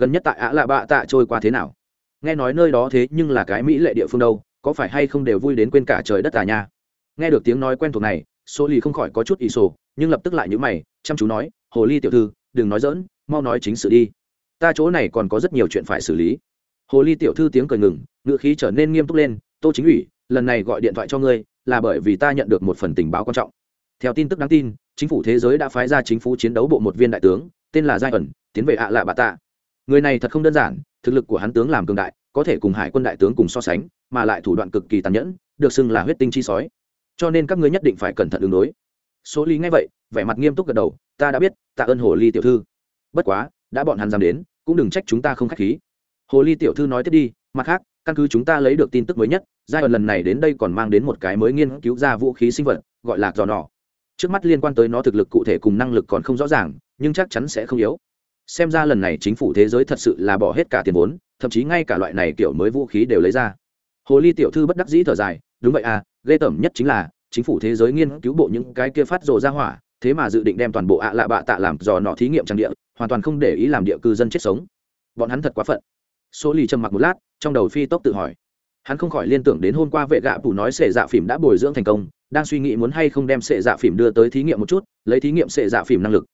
Speaker 1: gần nhất tại ạ lạ bạ tạ trôi qua thế nào? Nghe nói nơi đó thế nhưng là cái mỹ lệ địa phương đâu, có phải hay không đều vui đến quên cả trời đất tà nha? Nghe được tiếng nói quen thuộc này, số lì không khỏi có chút ý sổ, nhưng lập tức lại nhữ mày, chăm chú nói, hồ ly tiểu thư, đừng nói dỡn mau nói chính sự đi. Ta chỗ này còn có rất nhiều chuyện phải xử lý hồ ly tiểu thư tiếng cười ngừng ngựa khí trở nên nghiêm túc lên, tô chính ủy, lần này gọi điện thoại cho ngươi là bởi vì ta nhận được một phần tình báo quan trọng. Theo tin tức đáng tin, chính phủ thế giới đã phái ra chính phủ chiến đấu bộ một viên đại tướng, tên là giai ẩn, tiến về ạ lạ bà tạ người này thật không đơn giản, thực lực của hắn tướng làm cường đại, có thể cùng hải quân đại tướng cùng so sánh, mà lại thủ đoạn cực kỳ tàn nhẫn, được xưng là huyết tinh chi sói. Cho nên các ngươi nhất định phải cẩn thận ứng đối. Số lý ngay vậy, vẻ mặt nghiêm túc gật đầu, ta đã biết, tạ ơn hồ ly tiểu thư. Bất quá, đã bọn hắn dám đến, cũng đừng trách chúng ta không k h á c h khí hồ ly tiểu thư nói tiếp đi, mặt khác, căn cứ chúng ta lấy được tin tức mới nhất giai đoạn lần này đến đây còn mang đến một cái mới nghiên cứu ra vũ khí sinh vật, gọi là giò nỏ. Trước mắt liên quan tới nó thực lực cụ thể cùng năng lực còn không rõ ràng, nhưng chắc chắn sẽ không yếu. Xem ra lần này chính phủ thế giới thật sự là bỏ hết cả tiền vốn, thậm chí ngay cả loại này kiểu mới vũ khí đều lấy ra. Hồ ly tiểu thư bất đắc dĩ thở dài, đúng vậy à ghê tởm nhất chính là, chính phủ thế giới nghiên cứu bộ những cái kia phát rồ ra hỏa, thế mà dự định đem toàn bộ ạ lạ bạ tạ làm dò nọ thí nghiệm trang địa, hoàn toàn không để ý làm địa cư dân chết sống. Bọn hắn thật quá phận số lì trầm mặc một lát, trong đầu phi tốc tự hỏi. Hắn không khỏi liên tưởng đến hôm qua vệ gạ phủ nói sệ dạ phìm đã bồi dưỡng thành công, đang suy nghĩ muốn hay không đem sệ dạ phìm đưa tới thí nghiệm một chút, lấy thí nghiệm sệ dạ phìm năng lực.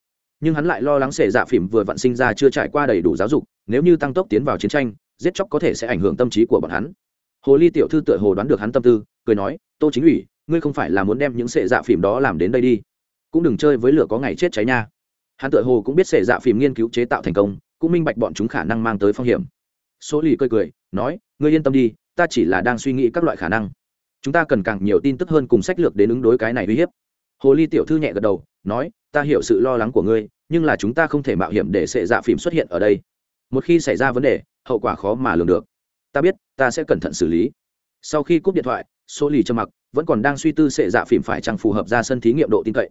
Speaker 1: Nhưng hắn lại lo lắng sệ dạ phìm vừa vặn sinh ra chưa trải qua đầy đủ giáo dục, nếu như tăng tốc tiến vào chiến tranh, giết chóc có thể sẽ ảnh hưởng tâm trí của bọn hắn. Hồ ly tiểu thư tựa hồ đoán được hắn tâm tư, cười nói, tô chính ủy, ngươi không phải là muốn đem những sệ dạ phìm đó làm đến đây đi. Cũng đừng chơi với lửa có ngày chết cháy nha. Hắn tựa hồ cũng biết sệ dạ phìm nghiên cứu chế tạo thành công, cũng minh bạch bọn chúng khả năng mang tới phong hiểm số lì cười cười, nói, ngươi yên tâm đi, ta chỉ là đang suy nghĩ các loại khả năng. Chúng ta cần càng nhiều tin tức hơn cùng sách lược đến ứng đối cái này uy hiếp. Hồ ly tiểu thư nhẹ gật đầu, nói, ta hiểu sự lo lắng của ngươi, nhưng là chúng ta không thể mạo hiểm để sệ dạ phìm xuất hiện ở đây. Một khi xảy ra vấn đề, hậu quả khó mà lường được. Ta biết, ta sẽ cẩn thận xử lý. Sau khi cúp điện thoại, số lì trầm mặc, vẫn còn đang suy tư sệ dạ phìm phải chăng phù hợp ra sân thí nghiệm độ tin cậy.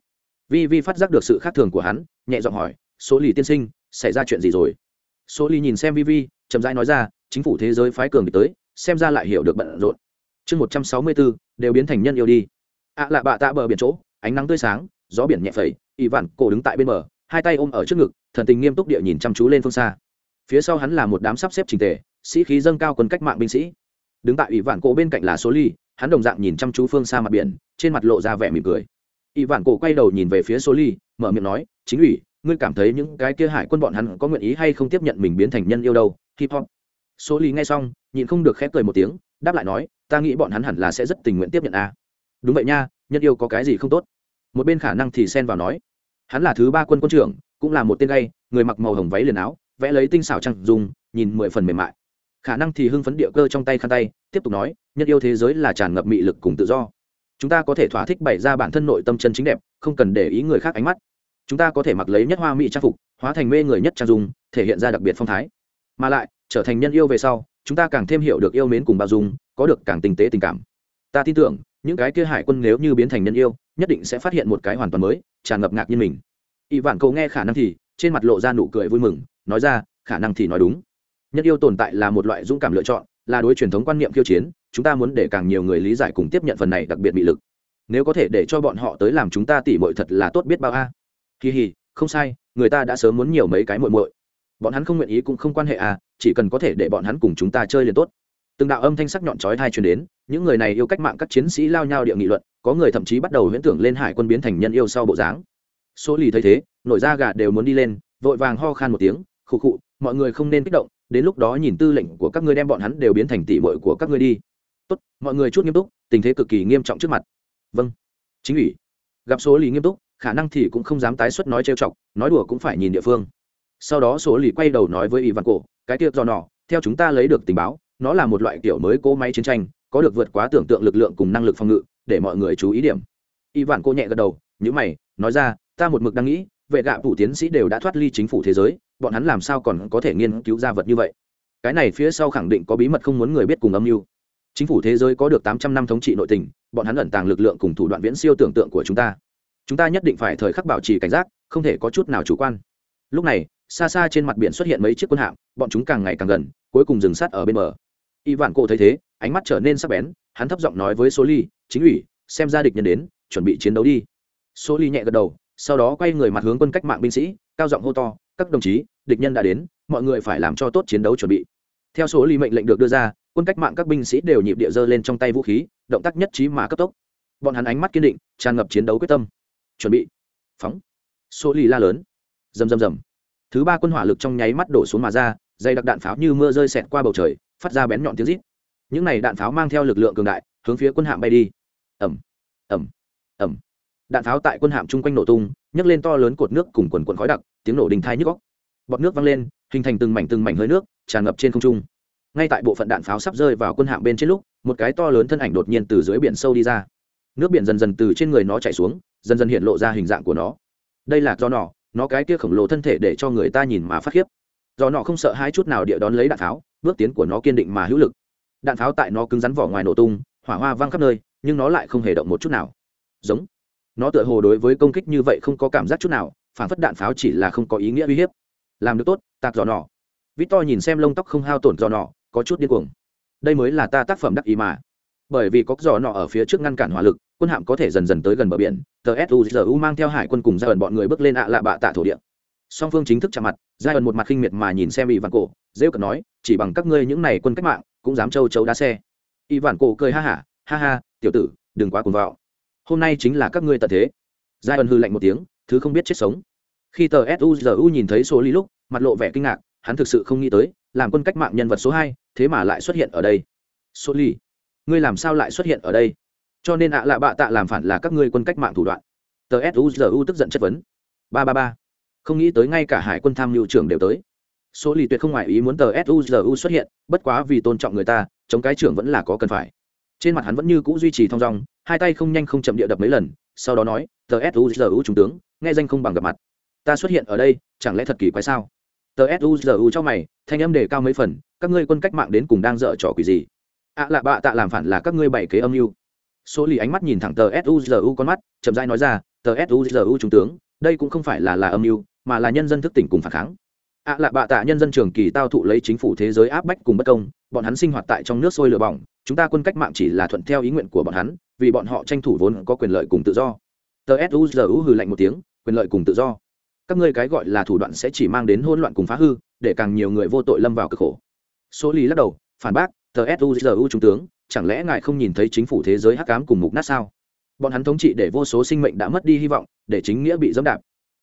Speaker 1: Vi vi phát giác được sự khác thường của hắn, nhẹ giọng hỏi, số lì tiên sinh, xảy ra chuyện gì rồi? Số lì nhìn xem vi vi chậm rãi nói ra, chính phủ thế giới phái cường tới, xem ra lại hiểu được bận rộn. Chương một trăm sáu mươi bốn, đều biến thành nhân yêu đi. Ạ à lạ bạ tạ bờ biển chỗ, ánh nắng tươi sáng, gió biển nhẹ phẩy ỵ vạn cổ đứng tại bên bờ, hai tay ôm ở trước ngực, thần tình nghiêm túc địa nhìn chăm chú lên phương xa. Phía sau hắn là một đám sắp xếp trình tề, sĩ khí dâng cao quân cách mạng binh sĩ. Đứng tại ỵ vạn cổ bên cạnh là số ly, hắn đồng dạng nhìn chăm chú phương xa mặt biển, trên mặt lộ ra vẻ mỉm cười. Ỵ vạn cổ quay đầu nhìn về phía số ly, mở miệng nói, chính ủy ngươi cảm thấy những cái kia hải quân bọn hắn có nguyện ý hay không tiếp nhận mình biến thành nhân yêu đâu? Hip hop. Số lý nghe xong, nhịn không được khép cười một tiếng, đáp lại nói, ta nghĩ bọn hắn hẳn là sẽ rất tình nguyện tiếp nhận a. Đúng vậy nha, nhân yêu có cái gì không tốt? Một bên khả năng thì xen vào nói, hắn là thứ ba quân quân trưởng, cũng là một tên gay, người mặc màu hồng váy liền áo, vẽ lấy tinh xảo trăng dùng nhìn mười phần mềm mại. Khả năng thì hưng phấn địa cơ trong tay khăn tay, tiếp tục nói, nhân yêu thế giới là tràn ngập mị lực cùng tự do. Chúng ta có thể thỏa thích bày ra bản thân nội tâm chân chính đẹp, không cần để ý người khác ánh mắt chúng ta có thể mặc lấy nhất hoa mỹ trang phục, hóa thành mê người nhất trang dung, thể hiện ra đặc biệt phong thái. Mà lại, trở thành nhân yêu về sau, chúng ta càng thêm hiểu được yêu mến cùng bao dung, có được càng tinh tế tình cảm. Ta tin tưởng, những cái kia hải quân nếu như biến thành nhân yêu, nhất định sẽ phát hiện một cái hoàn toàn mới, tràn ngập ngạc như mình. Y vạn cầu nghe khả năng thì, trên mặt lộ ra nụ cười vui mừng, nói ra, khả năng thì nói đúng. Nhân yêu tồn tại là một loại dũng cảm lựa chọn, là đối truyền thống quan niệm khiêu chiến, chúng ta muốn để càng nhiều người lý giải cùng tiếp nhận phần này đặc biệt bị lực. Nếu có thể để cho bọn họ tới làm chúng ta tỉ mọi thật là tốt biết bao a. à kỳ hì, không sai, người ta đã sớm muốn nhiều mấy cái muội muội. Bọn hắn không nguyện ý cũng không quan hệ à chỉ cần có thể để bọn hắn cùng chúng ta chơi liền tốt. Từng đạo âm thanh sắc nhọn chói thai truyền đến, những người này yêu cách mạng các chiến sĩ lao nhau địa nghị luận, có người thậm chí bắt đầu huyễn tưởng lên hải quân biến thành nhân yêu sau bộ dáng. Số lì thấy thế, nổi da gà đều muốn đi lên, vội vàng ho khan một tiếng, khụ khụ, mọi người không nên kích động, đến lúc đó nhìn tư lệnh của các ngươi đem bọn hắn đều biến thành tỷ muội của các ngươi đi. Tốt, mọi người chút nghiêm túc, tình thế cực kỳ nghiêm trọng trước mặt. Vâng. Chính ủy. Gặp số lì nghiêm túc khả năng thì cũng không dám tái xuất nói trêu chọc, nói đùa cũng phải nhìn địa phương. Sau đó số lì quay đầu nói với y văn cổ, cái tiệc do nọ, theo chúng ta lấy được tình báo, nó là một loại kiểu mới cỗ máy chiến tranh, có được vượt quá tưởng tượng lực lượng cùng năng lực phòng ngự, để mọi người chú ý điểm. Y vạn cô nhẹ gật đầu, nhữ mày, nói ra, ta một mực đang nghĩ, vệ gạ phủ tiến sĩ đều đã thoát ly chính phủ thế giới, bọn hắn làm sao còn có thể nghiên cứu ra vật như vậy? Cái này phía sau khẳng định có bí mật không muốn người biết cùng âm mưu. Chính phủ thế giới có được tám trăm năm thống trị nội tình, bọn hắn ẩn tàng lực lượng cùng thủ đoạn viễn siêu tưởng tượng của chúng ta chúng ta nhất định phải thời khắc bảo trì cảnh giác, không thể có chút nào chủ quan. Lúc này, xa xa trên mặt biển xuất hiện mấy chiếc quân hạm, bọn chúng càng ngày càng gần, cuối cùng dừng sát ở bên bờ. Y vạn cổ thấy thế, ánh mắt trở nên sắc bén, hắn thấp giọng nói với số ly chính ủy, xem ra địch nhân đến, chuẩn bị chiến đấu đi. Số ly nhẹ gật đầu, sau đó quay người mặt hướng quân cách mạng binh sĩ, cao giọng hô to, các đồng chí, địch nhân đã đến, mọi người phải làm cho tốt chiến đấu chuẩn bị. Theo số ly mệnh lệnh được đưa ra, quân cách mạng các binh sĩ đều nhịp địa dơ lên trong tay vũ khí, động tác nhất trí mà cấp tốc. Bọn hắn ánh mắt kiên định, tràn ngập chiến đấu quyết tâm chuẩn bị. Phóng. Số lì la lớn. Rầm rầm rầm. Thứ ba quân hỏa lực trong nháy mắt đổ xuống mà ra dây đặc đạn pháo như mưa rơi xẹt qua bầu trời, phát ra bén nhọn tiếng rít. Những này đạn pháo mang theo lực lượng cường đại, hướng phía quân hạm bay đi. Ẩm ẩm ẩm đạn pháo tại quân hạm chung quanh nổ tung, nhấc lên to lớn cột nước cùng quần quần khói đặc, tiếng nổ đình thai nhức góc bọt nước văng lên, hình thành từng mảnh từng mảnh hơi nước, tràn ngập trên không trung. Ngay tại bộ phận đạn pháo sắp rơi vào quân hạm bên trên lúc, một cái to lớn thân ảnh đột nhiên từ dưới biển sâu đi ra. Nước biển dần dần từ trên người nó chạy xuống dần dần hiện lộ ra hình dạng của nó. Đây là do nỏ nó cái kia khổng lồ thân thể để cho người ta nhìn mà phát khiếp. Do nọ không sợ hai chút nào địa đón lấy đạn pháo, bước tiến của nó kiên định mà hữu lực. Đạn pháo tại nó cứng rắn vỏ ngoài nổ tung, hỏa hoa văng khắp nơi, nhưng nó lại không hề động một chút nào. Giống. Nó tựa hồ đối với công kích như vậy không có cảm giác chút nào, phản phất đạn pháo chỉ là không có ý nghĩa uy hiếp. Làm được tốt, tạc giò nọ. Vít to nhìn xem lông tóc không hao tổn giò nọ, có chút điên cuồng. Đây mới là ta tác phẩm đắc ý mà bởi vì có giò nọ ở phía trước ngăn cản hỏa lực, quân hạm có thể dần dần tới gần bờ biển. Tờ suzu mang theo hải quân cùng ra ẩn bọn người bước lên ạ lạ bạ tạ thổ địa. Song phương chính thức chạm mặt, giai ẩn một mặt khinh miệt mà nhìn xem y vạn cổ dễ cận nói, chỉ bằng các ngươi những này quân cách mạng, cũng dám châu chấu đá xe. Y vạn cổ cười ha hả, ha ha, tiểu tử, đừng quá cuồng vào hôm nay chính là các ngươi tận thế. Giai ẩn hư lạnh một tiếng, thứ không biết chết sống. Khi tờ suzu nhìn thấy số lý lúc, mặt lộ vẻ kinh ngạc, hắn thực sự không nghĩ tới, làm quân cách mạng nhân vật số hai, thế mà lại xuất hiện ở đây. Số lý ngươi làm sao lại xuất hiện ở đây? Cho nên ạ à lạ bạ tạ làm phản là các ngươi quân cách mạng thủ đoạn. Tờ suzu tức giận chất vấn. Ba ba ba. Không nghĩ tới ngay cả hải quân tham mưu trưởng đều tới. Số lì tuyệt không ngoại ý muốn tờ suzu xuất hiện, bất quá vì tôn trọng người ta, chống cái trưởng vẫn là có cần phải. Trên mặt hắn vẫn như c ũ duy trì thong dong, hai tay không nhanh không chậm địa đập mấy lần, sau đó nói, tờ suzu trung tướng, nghe danh không bằng gặp mặt. Ta xuất hiện ở đây, chẳng lẽ thật kỳ quái sao? Tờ suzu cho mày, thanh âm đề cao mấy phần, các ngươi quân cách mạng đến cùng đang dở trò quỷ gì? Ạ à lạ bạ tạ làm phản là các ngươi bảy kế âm mưu. Số lì ánh mắt nhìn thẳng tờ suzu con mắt, chậm rãi nói ra, tờ suzu trung tướng, đây cũng không phải là là âm mưu, mà là nhân dân thức tỉnh cùng phản kháng. Ạ à lạ bạ tạ nhân dân trường kỳ tao thụ lấy chính phủ thế giới áp bách cùng bất công, bọn hắn sinh hoạt tại trong nước sôi lửa bỏng, chúng ta quân cách mạng chỉ là thuận theo ý nguyện của bọn hắn, vì bọn họ tranh thủ vốn có quyền lợi cùng tự do. Tờ suzu hừ lạnh một tiếng, quyền lợi cùng tự do. Các ngươi cái gọi là thủ đoạn sẽ chỉ mang đến hỗn loạn cùng phá hư, để càng nhiều người vô tội lâm vào cực khổ. Số lý lắc đầu, phản bác tờ suzu trung tướng, chẳng lẽ ngài không nhìn thấy chính phủ thế giới hắc ám cùng mục nát sao? Bọn hắn thống trị để vô số sinh mệnh đã mất đi hy vọng, để chính nghĩa bị dẫm đạp.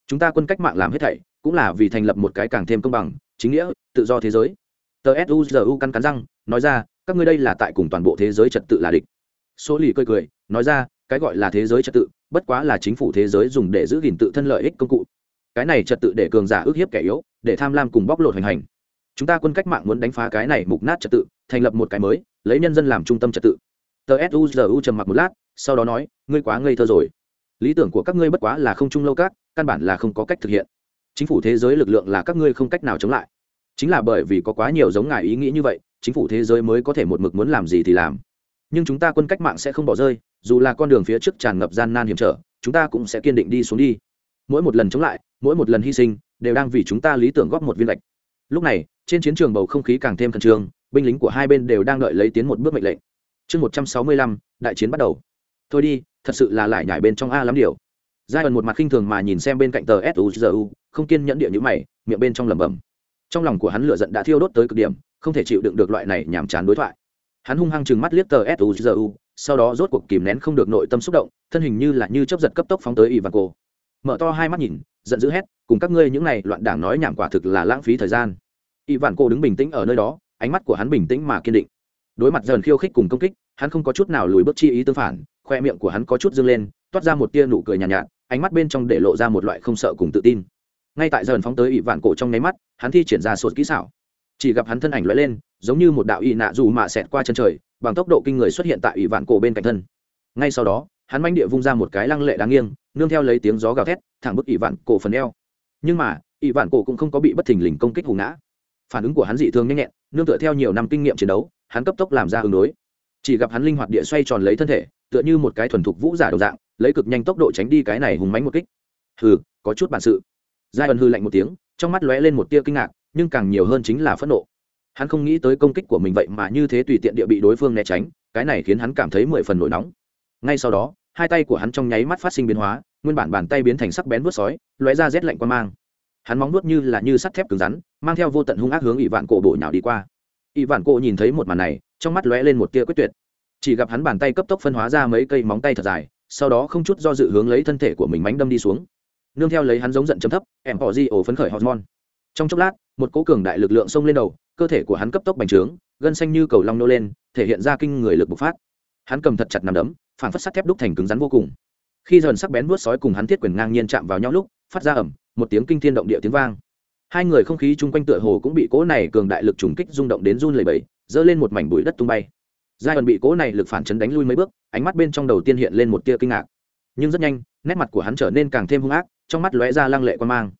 Speaker 1: Chúng ta quân cách mạng làm hết thảy, cũng là vì thành lập một cái càng thêm công bằng, chính nghĩa, tự do thế giới. Tờ suzu căn cắn răng, nói ra, các ngươi đây là tại cùng toàn bộ thế giới trật tự là địch. Số lì cười cười, nói ra, cái gọi là thế giới trật tự, bất quá là chính phủ thế giới dùng để giữ gìn tự thân lợi ích công cụ. Cái này trật tự để cường giả ước hiếp kẻ yếu, để tham lam cùng bóc lột hành hành. Chúng ta quân cách mạng muốn đánh phá cái này mục nát trật tự thành lập một cái mới, lấy nhân dân làm trung tâm trật tự. Tờ suzu trầm mặc một lát, sau đó nói, ngươi quá ngây thơ rồi. Lý tưởng của các ngươi bất quá là không trung lâu các, căn bản là không có cách thực hiện. Chính phủ thế giới lực lượng là các ngươi không cách nào chống lại. Chính là bởi vì có quá nhiều giống ngài ý nghĩ như vậy, chính phủ thế giới mới có thể một mực muốn làm gì thì làm. Nhưng chúng ta quân cách mạng sẽ không bỏ rơi, dù là con đường phía trước tràn ngập gian nan hiểm trở, chúng ta cũng sẽ kiên định đi xuống đi. Mỗi một lần chống lại, mỗi một lần hy sinh, đều đang vì chúng ta lý tưởng góp một viên lệch. Lúc này, trên chiến trường bầu không khí càng thêm khẩn trương binh lính của hai bên đều đang đợi lấy tiến một bước mệnh lệnh. Chương một trăm sáu mươi lăm, đại chiến bắt đầu. Thôi đi, thật sự là lại nhải bên trong a lắm điều. Giai ẩn một mặt khinh thường mà nhìn xem bên cạnh tờ suzu không kiên nhẫn địa nhữ mày, miệng bên trong lẩm bẩm. Trong lòng của hắn lửa giận đã thiêu đốt tới cực điểm, không thể chịu đựng được loại này nhàm chán đối thoại. Hắn hung hăng chừng mắt liếc tờ suzu sau đó rốt cuộc kìm nén không được nội tâm xúc động, thân hình như là như chấp giật cấp tốc phóng tới ivan cô mở to hai mắt nhìn, giận dữ hét, cùng các ngươi những này loạn đảng nói nhảm quả thực là lãng phí thời gian. Ivan cô đứng bình tĩnh ở nơi đó ánh mắt của hắn bình tĩnh mà kiên định. Đối mặt dần khiêu khích cùng công kích hắn không có chút nào lùi bước chi ý tương phản khoe miệng của hắn có chút dâng lên toát ra một tia nụ cười nhàn nhạt, nhạt ánh mắt bên trong để lộ ra một loại không sợ cùng tự tin. Ngay tại dần phóng tới ỵ vạn cổ trong nháy mắt hắn thi triển ra sột kỹ xảo. Chỉ gặp hắn thân ảnh lóe lên giống như một đạo y nạ dù mà xẹt qua chân trời bằng tốc độ kinh người xuất hiện tại ỵ vạn cổ bên cạnh thân. Ngay sau đó hắn manh địa vung ra một cái lăng lệ đáng nghiêng nương theo lấy tiếng gió gào thét thẳng bức ỵ vạn cổ phần eo. Nhưng mà ỵ vạn cổ cũng không có bị bất thình lình công kích hùng ngã phản ứng của hắn dị thường nhanh nhẹn, nương tựa theo nhiều năm kinh nghiệm chiến đấu, hắn cấp tốc làm ra ứng đối. Chỉ gặp hắn linh hoạt địa xoay tròn lấy thân thể, tựa như một cái thuần thục vũ giả đồng dạng, lấy cực nhanh tốc độ tránh đi cái này hùng mánh một kích. Hừ, có chút bản sự. Giai ân hư lạnh một tiếng, trong mắt lóe lên một tia kinh ngạc, nhưng càng nhiều hơn chính là phẫn nộ. Hắn không nghĩ tới công kích của mình vậy mà như thế tùy tiện địa bị đối phương né tránh, cái này khiến hắn cảm thấy mười phần nổi nóng. Ngay sau đó, hai tay của hắn trong nháy mắt phát sinh biến hóa, nguyên bản bàn tay biến thành sắc bén vớt sói, lóe ra rét lạnh qua mang hắn móng nuốt như là như sắt thép cứng rắn, mang theo vô tận hung ác hướng ỷ vạn cổ bổ nhào đi qua. Ỷ vạn cổ nhìn thấy một màn này, trong mắt lóe lên một tia quyết tuyệt. Chỉ gặp hắn bàn tay cấp tốc phân hóa ra mấy cây móng tay thật dài, sau đó không chút do dự hướng lấy thân thể của mình mánh đâm đi xuống. Nương theo lấy hắn giống giận chấm thấp em họ di ổ phấn khởi hormone. Trong chốc lát, một cố cường đại lực lượng xông lên đầu, cơ thể của hắn cấp tốc bành trướng, gân xanh như cầu long nô lên, thể hiện ra kinh người lực bộc phát. Hắn cầm thật chặt nằm đấm phản phất sắt thép đúc thành cứng rắn vô cùng. Khi dần sắc bén vuốt sói cùng hắn thiết quyền ngang nhiên chạm vào nhau lúc, phát ra ẩm một tiếng kinh thiên động địa tiếng vang. Hai người không khí chung quanh tựa hồ cũng bị cỗ này cường đại lực trùng kích rung động đến run lẩy bẩy dơ lên một mảnh bụi đất tung bay. Giai ẩn bị cỗ này lực phản chấn đánh lui mấy bước, ánh mắt bên trong đầu tiên hiện lên một tia kinh ngạc. Nhưng rất nhanh, nét mặt của hắn trở nên càng thêm hung ác, trong mắt lóe ra lăng lệ quan mang.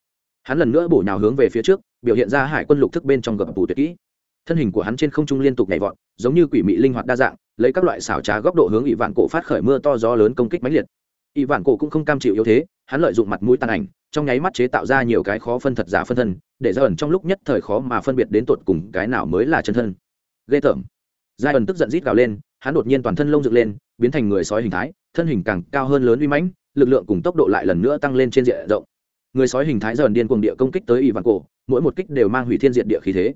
Speaker 1: Hắn lần nữa bổ nhào hướng về phía trước, biểu hiện ra hải quân lục thức bên trong gập bù tuyệt kỹ. Thân hình của hắn trên không trung liên tục nhảy vọt, giống như quỷ mị linh hoạt đa dạng, lấy các loại xảo trá góc độ hướng ỵ vạn cổ phát khởi mưa to gió lớn công kích mãnh liệt. Y vạn cổ cũng không cam chịu yếu thế, hắn lợi dụng mặt mũi tàn ảnh, trong nháy mắt chế tạo ra nhiều cái khó phân thật giả phân thân, để ra ẩn trong lúc nhất thời khó mà phân biệt đến tột cùng cái nào mới là chân thân. Ghê tởm. Giai ẩn tức giận rít gào lên, hắn đột nhiên toàn thân lông dựng lên, biến thành người sói hình thái, thân hình càng cao hơn lớn uy mãnh, lực lượng cùng tốc độ lại lần nữa tăng lên trên diện rộng. Người sói hình thái dần điên cuồng địa công kích tới ỷ vạn cổ, mỗi một kích đều mang hủy thiên diện địa khí thế.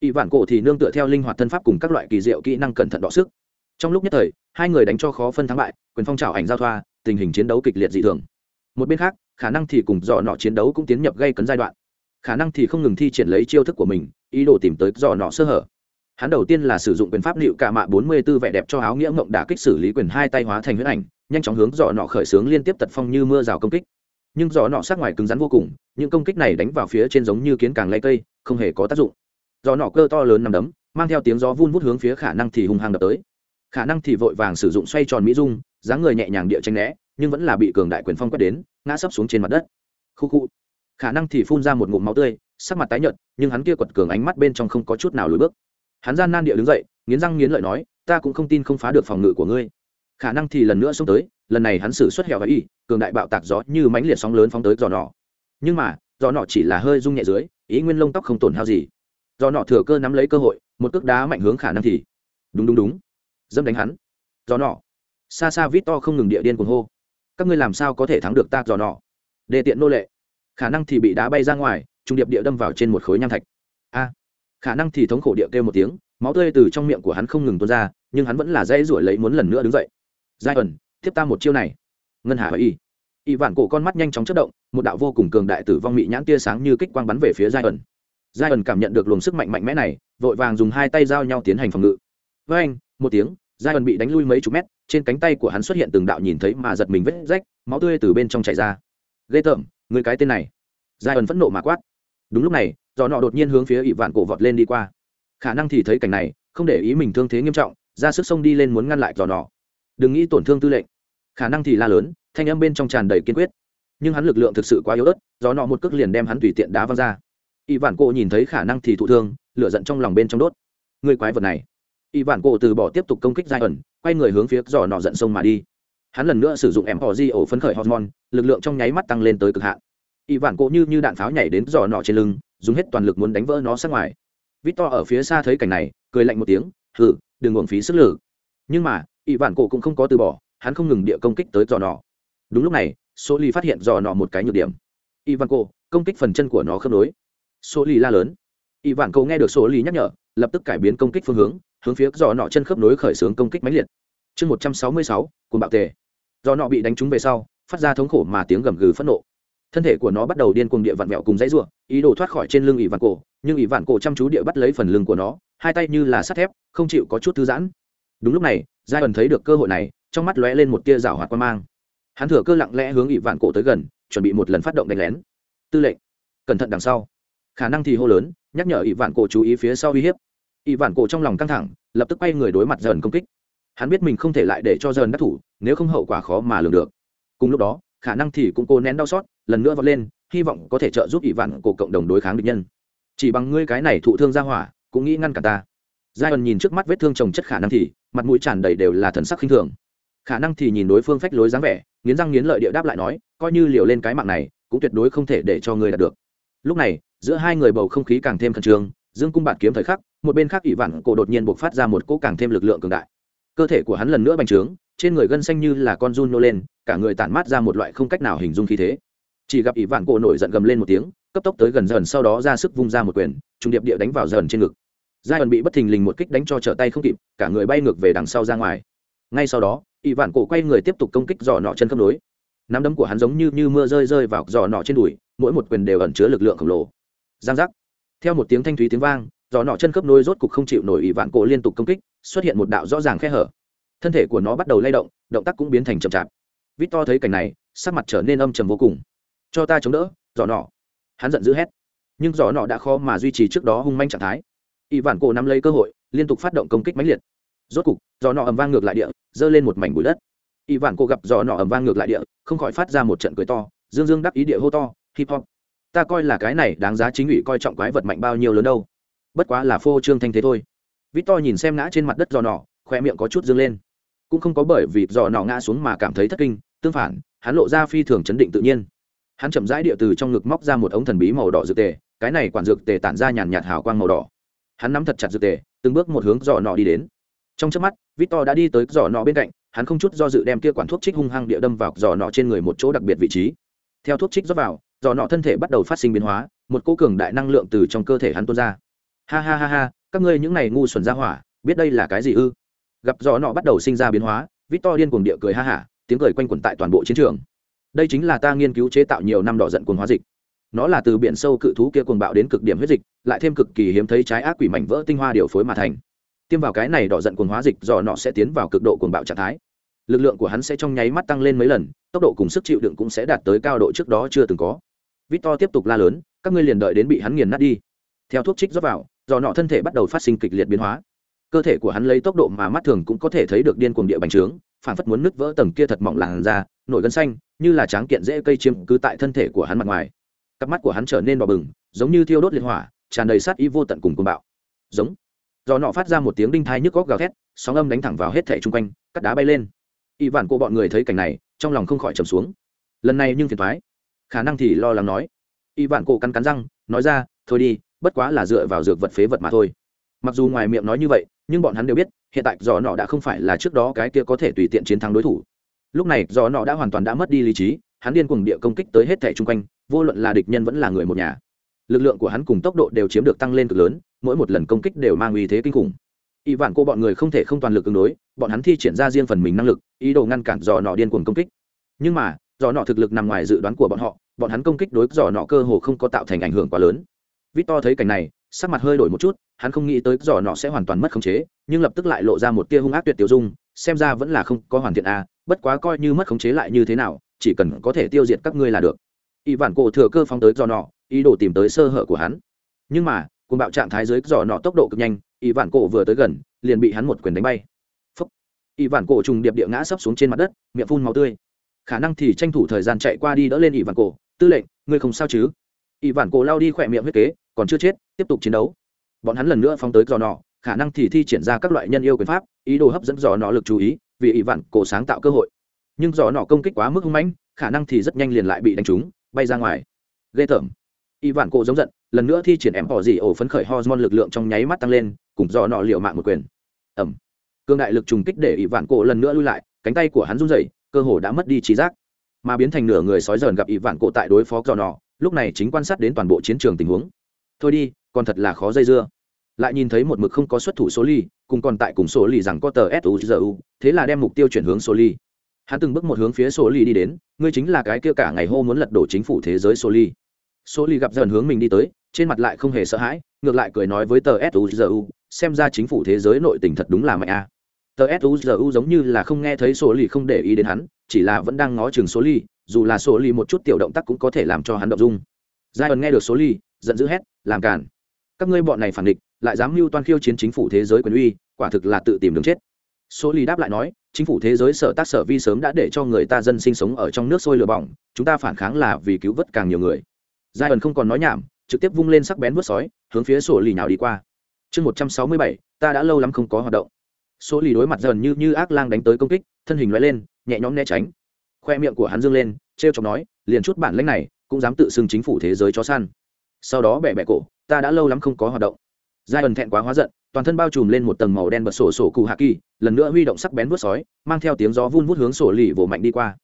Speaker 1: Ỷ vạn cổ thì nương tựa theo linh hoạt thân pháp cùng các loại kỳ diệu kỹ năng cẩn thận đọ sức. Trong lúc nhất thời, hai người đánh cho khó phân thắng bại, quyền phong trào ảnh giao thoa tình hình chiến đấu kịch liệt dị thường. Một bên khác, khả năng thì cùng dò nọ chiến đấu cũng tiến nhập gây cấn giai đoạn. Khả năng thì không ngừng thi triển lấy chiêu thức của mình, ý đồ tìm tới dò nọ sơ hở. Hắn đầu tiên là sử dụng quyền pháp liệu cả mạ bốn mươi 44 vẻ đẹp cho áo nghĩa ngộng đả kích xử lý quyền hai tay hóa thành huyết ảnh, nhanh chóng hướng dò nọ khởi xướng liên tiếp tật phong như mưa rào công kích. Nhưng dò nọ sát ngoài cứng rắn vô cùng, những công kích này đánh vào phía trên giống như kiến càng lay cây, không hề có tác dụng. Dò nọ cơ to lớn nằm đấm, mang theo tiếng gió vun vút hướng phía khả năng thì hung hăng đập tới. Khả năng thì vội vàng sử dụng xoay tròn mỹ dung dáng người nhẹ nhàng địa tranh né, nhưng vẫn là bị cường đại quyền phong quét đến, ngã sấp xuống trên mặt đất. Khu khu. Khả năng thì phun ra một ngụm máu tươi, sắc mặt tái nhợt, nhưng hắn kia quật cường ánh mắt bên trong không có chút nào lùi bước. Hắn gian nan địa đứng dậy, nghiến răng nghiến lợi nói, ta cũng không tin không phá được phòng ngự của ngươi. Khả năng thì lần nữa xông tới, lần này hắn xử xuất hẹo và y, cường đại bạo tạc gió như mãnh liệt sóng lớn phóng tới giò nọ. Nhưng mà, giò nọ chỉ là hơi rung nhẹ dưới, ý nguyên lông tóc không tổn hao gì. Giò nọ thừa cơ nắm lấy cơ hội, một cước đá mạnh hướng khả năng thì. Đúng đúng đúng. Dâm đánh hắn. Giò nọ xa xa vít to không ngừng địa điên cuồng hô. Các ngươi làm sao có thể thắng được ta, giò nọ? Đề tiện nô lệ. Khả năng thì bị đá bay ra ngoài trung điệp địa đâm vào trên một khối nham thạch. A. Khả năng thì thống khổ địa kêu một tiếng, máu tươi từ trong miệng của hắn không ngừng tuôn ra, nhưng hắn vẫn là dây rủi lấy muốn lần nữa đứng dậy. Giai ẩn tiếp ta một chiêu này. Ngân hà y. Y vạn cổ con mắt nhanh chóng chất động, một đạo vô cùng cường đại tử vong mị nhãn tia sáng như kích quang bắn về phía giai ẩn. Giai ẩn cảm nhận được luồng sức mạnh mạnh mẽ này, vội vàng dùng hai tay giao nhau tiến hành phòng ngự. Với anh một tiếng, giai ẩn bị đánh lui mấy chục mét trên cánh tay của hắn xuất hiện từng đạo nhìn thấy mà giật mình vết rách, máu tươi từ bên trong chảy ra. Ghê tởm, người cái tên này. Giai ẩn phẫn nộ mà quát. Đúng lúc này do nọ đột nhiên hướng phía ỵ vạn cổ vọt lên đi qua. Khả năng thì thấy cảnh này, không để ý mình thương thế nghiêm trọng, ra sức sông đi lên muốn ngăn lại giò nọ. Đừng nghĩ tổn thương tư lệnh. Khả năng thì la lớn, thanh âm bên trong tràn đầy kiên quyết. Nhưng hắn lực lượng thực sự quá yếu ớt do nọ một cước liền đem hắn tùy tiện đá văng ra. Ỵ vạn cổ nhìn thấy khả năng thì thụ thương, lửa giận trong lòng bên trong đốt. Người quái vật này y vạn cổ từ bỏ tiếp tục công kích giai ẩn, quay người hướng phía giò nọ giận sông mà đi. Hắn lần nữa sử dụng em họ di ổ phấn khởi hormone, lực lượng trong nháy mắt tăng lên tới cực hạn. Y vạn cổ như như đạn pháo nhảy đến giò nọ trên lưng, dùng hết toàn lực muốn đánh vỡ nó sát ngoài. Victor ở phía xa thấy cảnh này, cười lạnh một tiếng, hừ, đừng uổng phí sức lực. Nhưng mà y vạn cổ cũng không có từ bỏ, hắn không ngừng địa công kích tới giò nọ. Đúng lúc này số ly phát hiện giò nọ một cái nhược điểm. Y vạn cổ, công kích phần chân của nó khớp nối. Số ly la lớn. Y vạn cổ nghe được số ly nhắc nhở, lập tức cải biến công kích phương hướng hướng phía giò nọ chân khớp nối khởi xướng công kích mãnh liệt. Chương một trăm sáu mươi sáu cùng bạo tề. Do nọ bị đánh trúng về sau, phát ra thống khổ mà tiếng gầm gừ phẫn nộ. Thân thể của nó bắt đầu điên cuồng địa vặn vẹo cùng dãy ruộng ý đồ thoát khỏi trên lưng ỷ vạn cổ, nhưng ỷ vạn cổ chăm chú địa bắt lấy phần lưng của nó, hai tay như là sắt thép, không chịu có chút thư giãn. Đúng lúc này giai ẩn thấy được cơ hội này, trong mắt lóe lên một tia rào hoạt quan mang. Hắn thừa cơ lặng lẽ hướng ỷ vạn cổ tới gần, chuẩn bị một lần phát động đánh lén. Tư lệnh, cẩn thận đằng sau. Khả năng thì hô lớn, nhắc nhở ỷ vạn cổ chú ý phía sau uy hiếp ỷ vạn cổ trong lòng căng thẳng, lập tức quay người đối mặt dần công kích. Hắn biết mình không thể lại để cho dần đắc thủ, nếu không hậu quả khó mà lường được. Cùng lúc đó, khả năng thì cũng cố nén đau xót, lần nữa vọt lên, hy vọng có thể trợ giúp ỷ vạn cổ cộng đồng đối kháng địch nhân. Chỉ bằng ngươi cái này thụ thương ra hỏa, cũng nghĩ ngăn cả ta. Giai ẩn nhìn trước mắt vết thương chồng chất khả năng thì, mặt mũi tràn đầy đều là thần sắc khinh thường. Khả năng thì nhìn đối phương phách lối dáng vẻ, nghiến răng nghiến lợi địa đáp lại nói, coi như liều lên cái mạng này, cũng tuyệt đối không thể để cho ngươi đạt được. Lúc này, giữa hai người bầu không khí càng thêm khẩn trương, dương cung bạt kiếm thời khắc một bên khác ỷ vạn cổ đột nhiên buộc phát ra một cỗ càng thêm lực lượng cường đại. Cơ thể của hắn lần nữa bành trướng trên người gân xanh như là con run nô lên cả người tản mát ra một loại không cách nào hình dung khí thế. Chỉ gặp ỷ vạn cổ nổi giận gầm lên một tiếng cấp tốc tới gần dần sau đó ra sức vung ra một quyền trùng điệp địa đánh vào dần trên ngực. Giai ẩn bị bất thình lình một kích đánh cho trở tay không kịp cả người bay ngược về đằng sau ra ngoài. Ngay sau đó ỷ vạn cổ quay người tiếp tục công kích giò nọ chân khớp nối. Nắm đấm của hắn giống như, như mưa rơi rơi vào giò nọ trên đùi mỗi một quyền đều ẩn chứa lực lượng khổng lồ. Giang giác. Theo một tiếng thanh thúy tiếng vang dò nọ chân khớp nối rốt cục không chịu nổi ỷ vạn cổ liên tục công kích, xuất hiện một đạo rõ ràng khe hở. Thân thể của nó bắt đầu lay động động tác cũng biến thành chậm chạp. Vít to thấy cảnh này, sắc mặt trở nên âm trầm vô cùng. Cho ta chống đỡ giỏ nọ. Hắn giận dữ hét. Nhưng giỏ nọ đã khó mà duy trì trước đó hung manh trạng thái. Ỷ vạn cổ nắm lấy cơ hội, liên tục phát động công kích mãnh liệt. Rốt cục giỏ nọ ầm vang ngược lại địa, giơ lên một mảnh bụi đất. Ỷ vạn cổ gặp giỏ nọ ầm vang ngược lại địa, không khỏi phát ra một trận cười to, dương dương đắc ý địa hô to, hip hop, ta coi là cái này đáng giá chính ủy coi trọng quái vật mạnh bao nhiêu lớn đâu bất quá là phô trương thanh thế thôi. Vít to nhìn xem ngã trên mặt đất giò nọ khoe miệng có chút dâng lên. Cũng không có bởi vì giò nọ ngã xuống mà cảm thấy thất kinh, tương phản, hắn lộ ra phi thường chấn định tự nhiên. Hắn chậm rãi địa từ trong ngực móc ra một ống thần bí màu đỏ dược tề, cái này quản dược tề tản ra nhàn nhạt hào quang màu đỏ. Hắn nắm thật chặt dược tề, từng bước một hướng giò nọ đi đến. Trong trước mắt, victor đã đi tới giò nọ bên cạnh, hắn không chút do dự đem kia quản thuốc trích hung hăng địa đâm vào giò nọ trên người một chỗ đặc biệt vị trí. Theo thuốc trích rót vào, giò nọ thân thể bắt đầu phát sinh biến hóa, một cô cường đại năng lượng từ trong cơ thể hắn tuôn ra ha ha ha ha, các ngươi những này ngu xuẩn ra hỏa, biết đây là cái gì ư? Gặp gió nọ bắt đầu sinh ra biến hóa, victor điên cuồng địa cười ha hả, tiếng cười quanh quẩn tại toàn bộ chiến trường. Đây chính là ta nghiên cứu chế tạo nhiều năm đỏ giận cuồng hóa dịch. Nó là từ biển sâu cự thú kia cuồng bạo đến cực điểm huyết dịch, lại thêm cực kỳ hiếm thấy trái ác quỷ mảnh vỡ tinh hoa điều phối mà thành. Tiêm vào cái này đỏ giận cuồng hóa dịch do nọ sẽ tiến vào cực độ cuồng bạo trạng thái. Lực lượng của hắn sẽ trong nháy mắt tăng lên mấy lần, tốc độ cùng sức chịu đựng cũng sẽ đạt tới cao độ trước đó chưa từng có. Victor tiếp tục la lớn, các ngươi liền đợi đến bị hắn nghiền nát đi. Theo thuốc trích rót vào do nọ thân thể bắt đầu phát sinh kịch liệt biến hóa. Cơ thể của hắn lấy tốc độ mà mắt thường cũng có thể thấy được điên cuồng địa bành trướng, phản phất muốn nứt vỡ tầng kia thật mỏng làn da, nổi gân xanh, như là tráng kiện dễ cây chiếm cứ tại thân thể của hắn mặt ngoài. Cặp mắt của hắn trở nên đỏ bừng, giống như thiêu đốt liên hỏa, tràn đầy sát ý vô tận cùng cuồng bạo. Giống. Do nọ phát ra một tiếng đinh thai nhức góc gào thét, sóng âm đánh thẳng vào hết thẻ chung quanh, cắt đá bay lên. Y vản cô bọn người thấy cảnh này, trong lòng không khỏi trầm xuống. Lần này nhưng phiền thoái khả năng thì lo lắng nói. Y vạn cô cắn cắn răng, nói ra, thôi đi bất quá là dựa vào dược vật phế vật mà thôi. Mặc dù ngoài miệng nói như vậy, nhưng bọn hắn đều biết, hiện tại giò nọ đã không phải là trước đó cái kia có thể tùy tiện chiến thắng đối thủ. Lúc này, giò nọ đã hoàn toàn đã mất đi lý trí, hắn điên cuồng địa công kích tới hết thẻ chung quanh, vô luận là địch nhân vẫn là người một nhà. Lực lượng của hắn cùng tốc độ đều chiếm được tăng lên cực lớn, mỗi một lần công kích đều mang uy thế kinh khủng. Y vạn cô bọn người không thể không toàn lực ứng đối, bọn hắn thi triển ra riêng phần mình năng lực, ý đồ ngăn cản giò nọ điên cuồng công kích. Nhưng mà, giò nọ thực lực nằm ngoài dự đoán của bọn họ, bọn hắn công kích đối giò nọ cơ hồ không có tạo thành ảnh hưởng quá lớn victor thấy cảnh này sắc mặt hơi đổi một chút hắn không nghĩ tới dò nọ sẽ hoàn toàn mất khống chế nhưng lập tức lại lộ ra một tia hung ác tuyệt tiêu dung xem ra vẫn là không có hoàn thiện a à, bất quá coi như mất khống chế lại như thế nào chỉ cần có thể tiêu diệt các ngươi là được. Y vạn cổ thừa cơ phóng tới dò nọ ý đồ tìm tới sơ hở của hắn. Nhưng mà cùng bạo trạng thái dưới dò nọ tốc độ cực nhanh y vạn cổ vừa tới gần liền bị hắn một quyền đánh bay. Phúc. y vạn cổ trùng điệp địa ngã sấp xuống trên mặt đất miệng phun máu tươi. Khả năng thì tranh thủ thời gian chạy qua đi đỡ lên y vạn cổ tư lệnh ngươi không sao chứ? Y vạn cổ lao đi khỏe miệng huyết kế còn chưa chết, tiếp tục chiến đấu. Bọn hắn lần nữa phóng tới giò nọ khả năng thì thi triển ra các loại nhân yêu quyền pháp, ý đồ hấp dẫn giò nọ lực chú ý, vì ỷ vạn cổ sáng tạo cơ hội. Nhưng giò nọ công kích quá mức hung mãnh, khả năng thì rất nhanh liền lại bị đánh trúng, bay ra ngoài. Ghê tởm. Ỷ vạn cổ giống giận, lần nữa thi triển ém bỏ gì ổ phấn khởi hormone lực lượng trong nháy mắt tăng lên, cùng giò nọ liệu mạng một quyền. Ẩm cương đại lực trùng kích để ỷ vạn cổ lần nữa lui lại, cánh tay của hắn run rẩy, cơ hồ đã mất đi trí giác. Mà biến thành nửa người sói dờn gặp ỷ vạn cổ tại đối phó giò nọ lúc này chính quan sát đến toàn bộ chiến trường tình huống thôi đi, còn thật là khó dây dưa. Lại nhìn thấy một mực không có xuất thủ số ly cùng còn tại cùng số ly rằng có tờ suzu thế là đem mục tiêu chuyển hướng số ly hắn từng bước một hướng phía số ly đi đến, ngươi chính là cái kia cả ngày hô muốn lật đổ chính phủ thế giới số ly số ly gặp dần hướng mình đi tới, trên mặt lại không hề sợ hãi, ngược lại cười nói với tờ suzu xem ra chính phủ thế giới nội tình thật đúng là mạnh a. Tờ suzu giống như là không nghe thấy số ly không để ý đến hắn, chỉ là vẫn đang ngó chừng số ly dù là số ly một chút tiểu động tác cũng có thể làm cho hắn động dung. Giai ẩn nghe được số ly giận dữ hét, làm cản các ngươi bọn này phản địch, lại dám mưu toan khiêu chiến chính phủ thế giới quyền uy, quả thực là tự tìm đường chết. Số lì đáp lại nói, chính phủ thế giới sở tác sở vi sớm đã để cho người ta dân sinh sống ở trong nước sôi lửa bỏng, chúng ta phản kháng là vì cứu vớt càng nhiều người. Giai ẩn không còn nói nhảm, trực tiếp vung lên sắc bén vớt sói, hướng phía sổ lì nào đi qua. Chương một trăm sáu mươi bảy, ta đã lâu lắm không có hoạt động. Số lì đối mặt dần như như ác lang đánh tới công kích, thân hình loại lên, nhẹ nhõm né tránh. Khoe miệng của hắn dương lên t r e o chọc nói, liền chút bản lãnh này, cũng dám tự xưng chính phủ thế giới chó săn sau đó bẻ bẻ cổ, ta đã lâu lắm không có hoạt động. Giai ẩn thẹn quá hóa giận, toàn thân bao trùm lên một tầng màu đen bật sổ sổ cụ hạ kỳ, lần nữa huy động sắc bén vút sói, mang theo tiếng gió vun vút hướng sổ lì vỗ mạnh đi qua.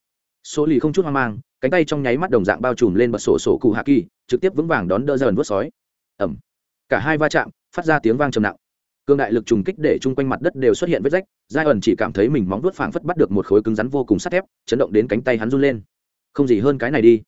Speaker 1: Sổ lì không chút hoang mang, cánh tay trong nháy mắt đồng dạng bao trùm lên bật sổ sổ cụ hạ kỳ, trực tiếp vững vàng đón đỡ dần vút sói. Ẩm cả hai va chạm, phát ra tiếng vang trầm nặng. Cương đại lực trùng kích để chung quanh mặt đất đều xuất hiện vết rách, giai ẩn chỉ cảm thấy mình móng vuốt phảng phất bắt được một khối cứng rắn vô cùng sắt thép, chấn động đến cánh tay hắn run lên. Không gì hơn cái này đi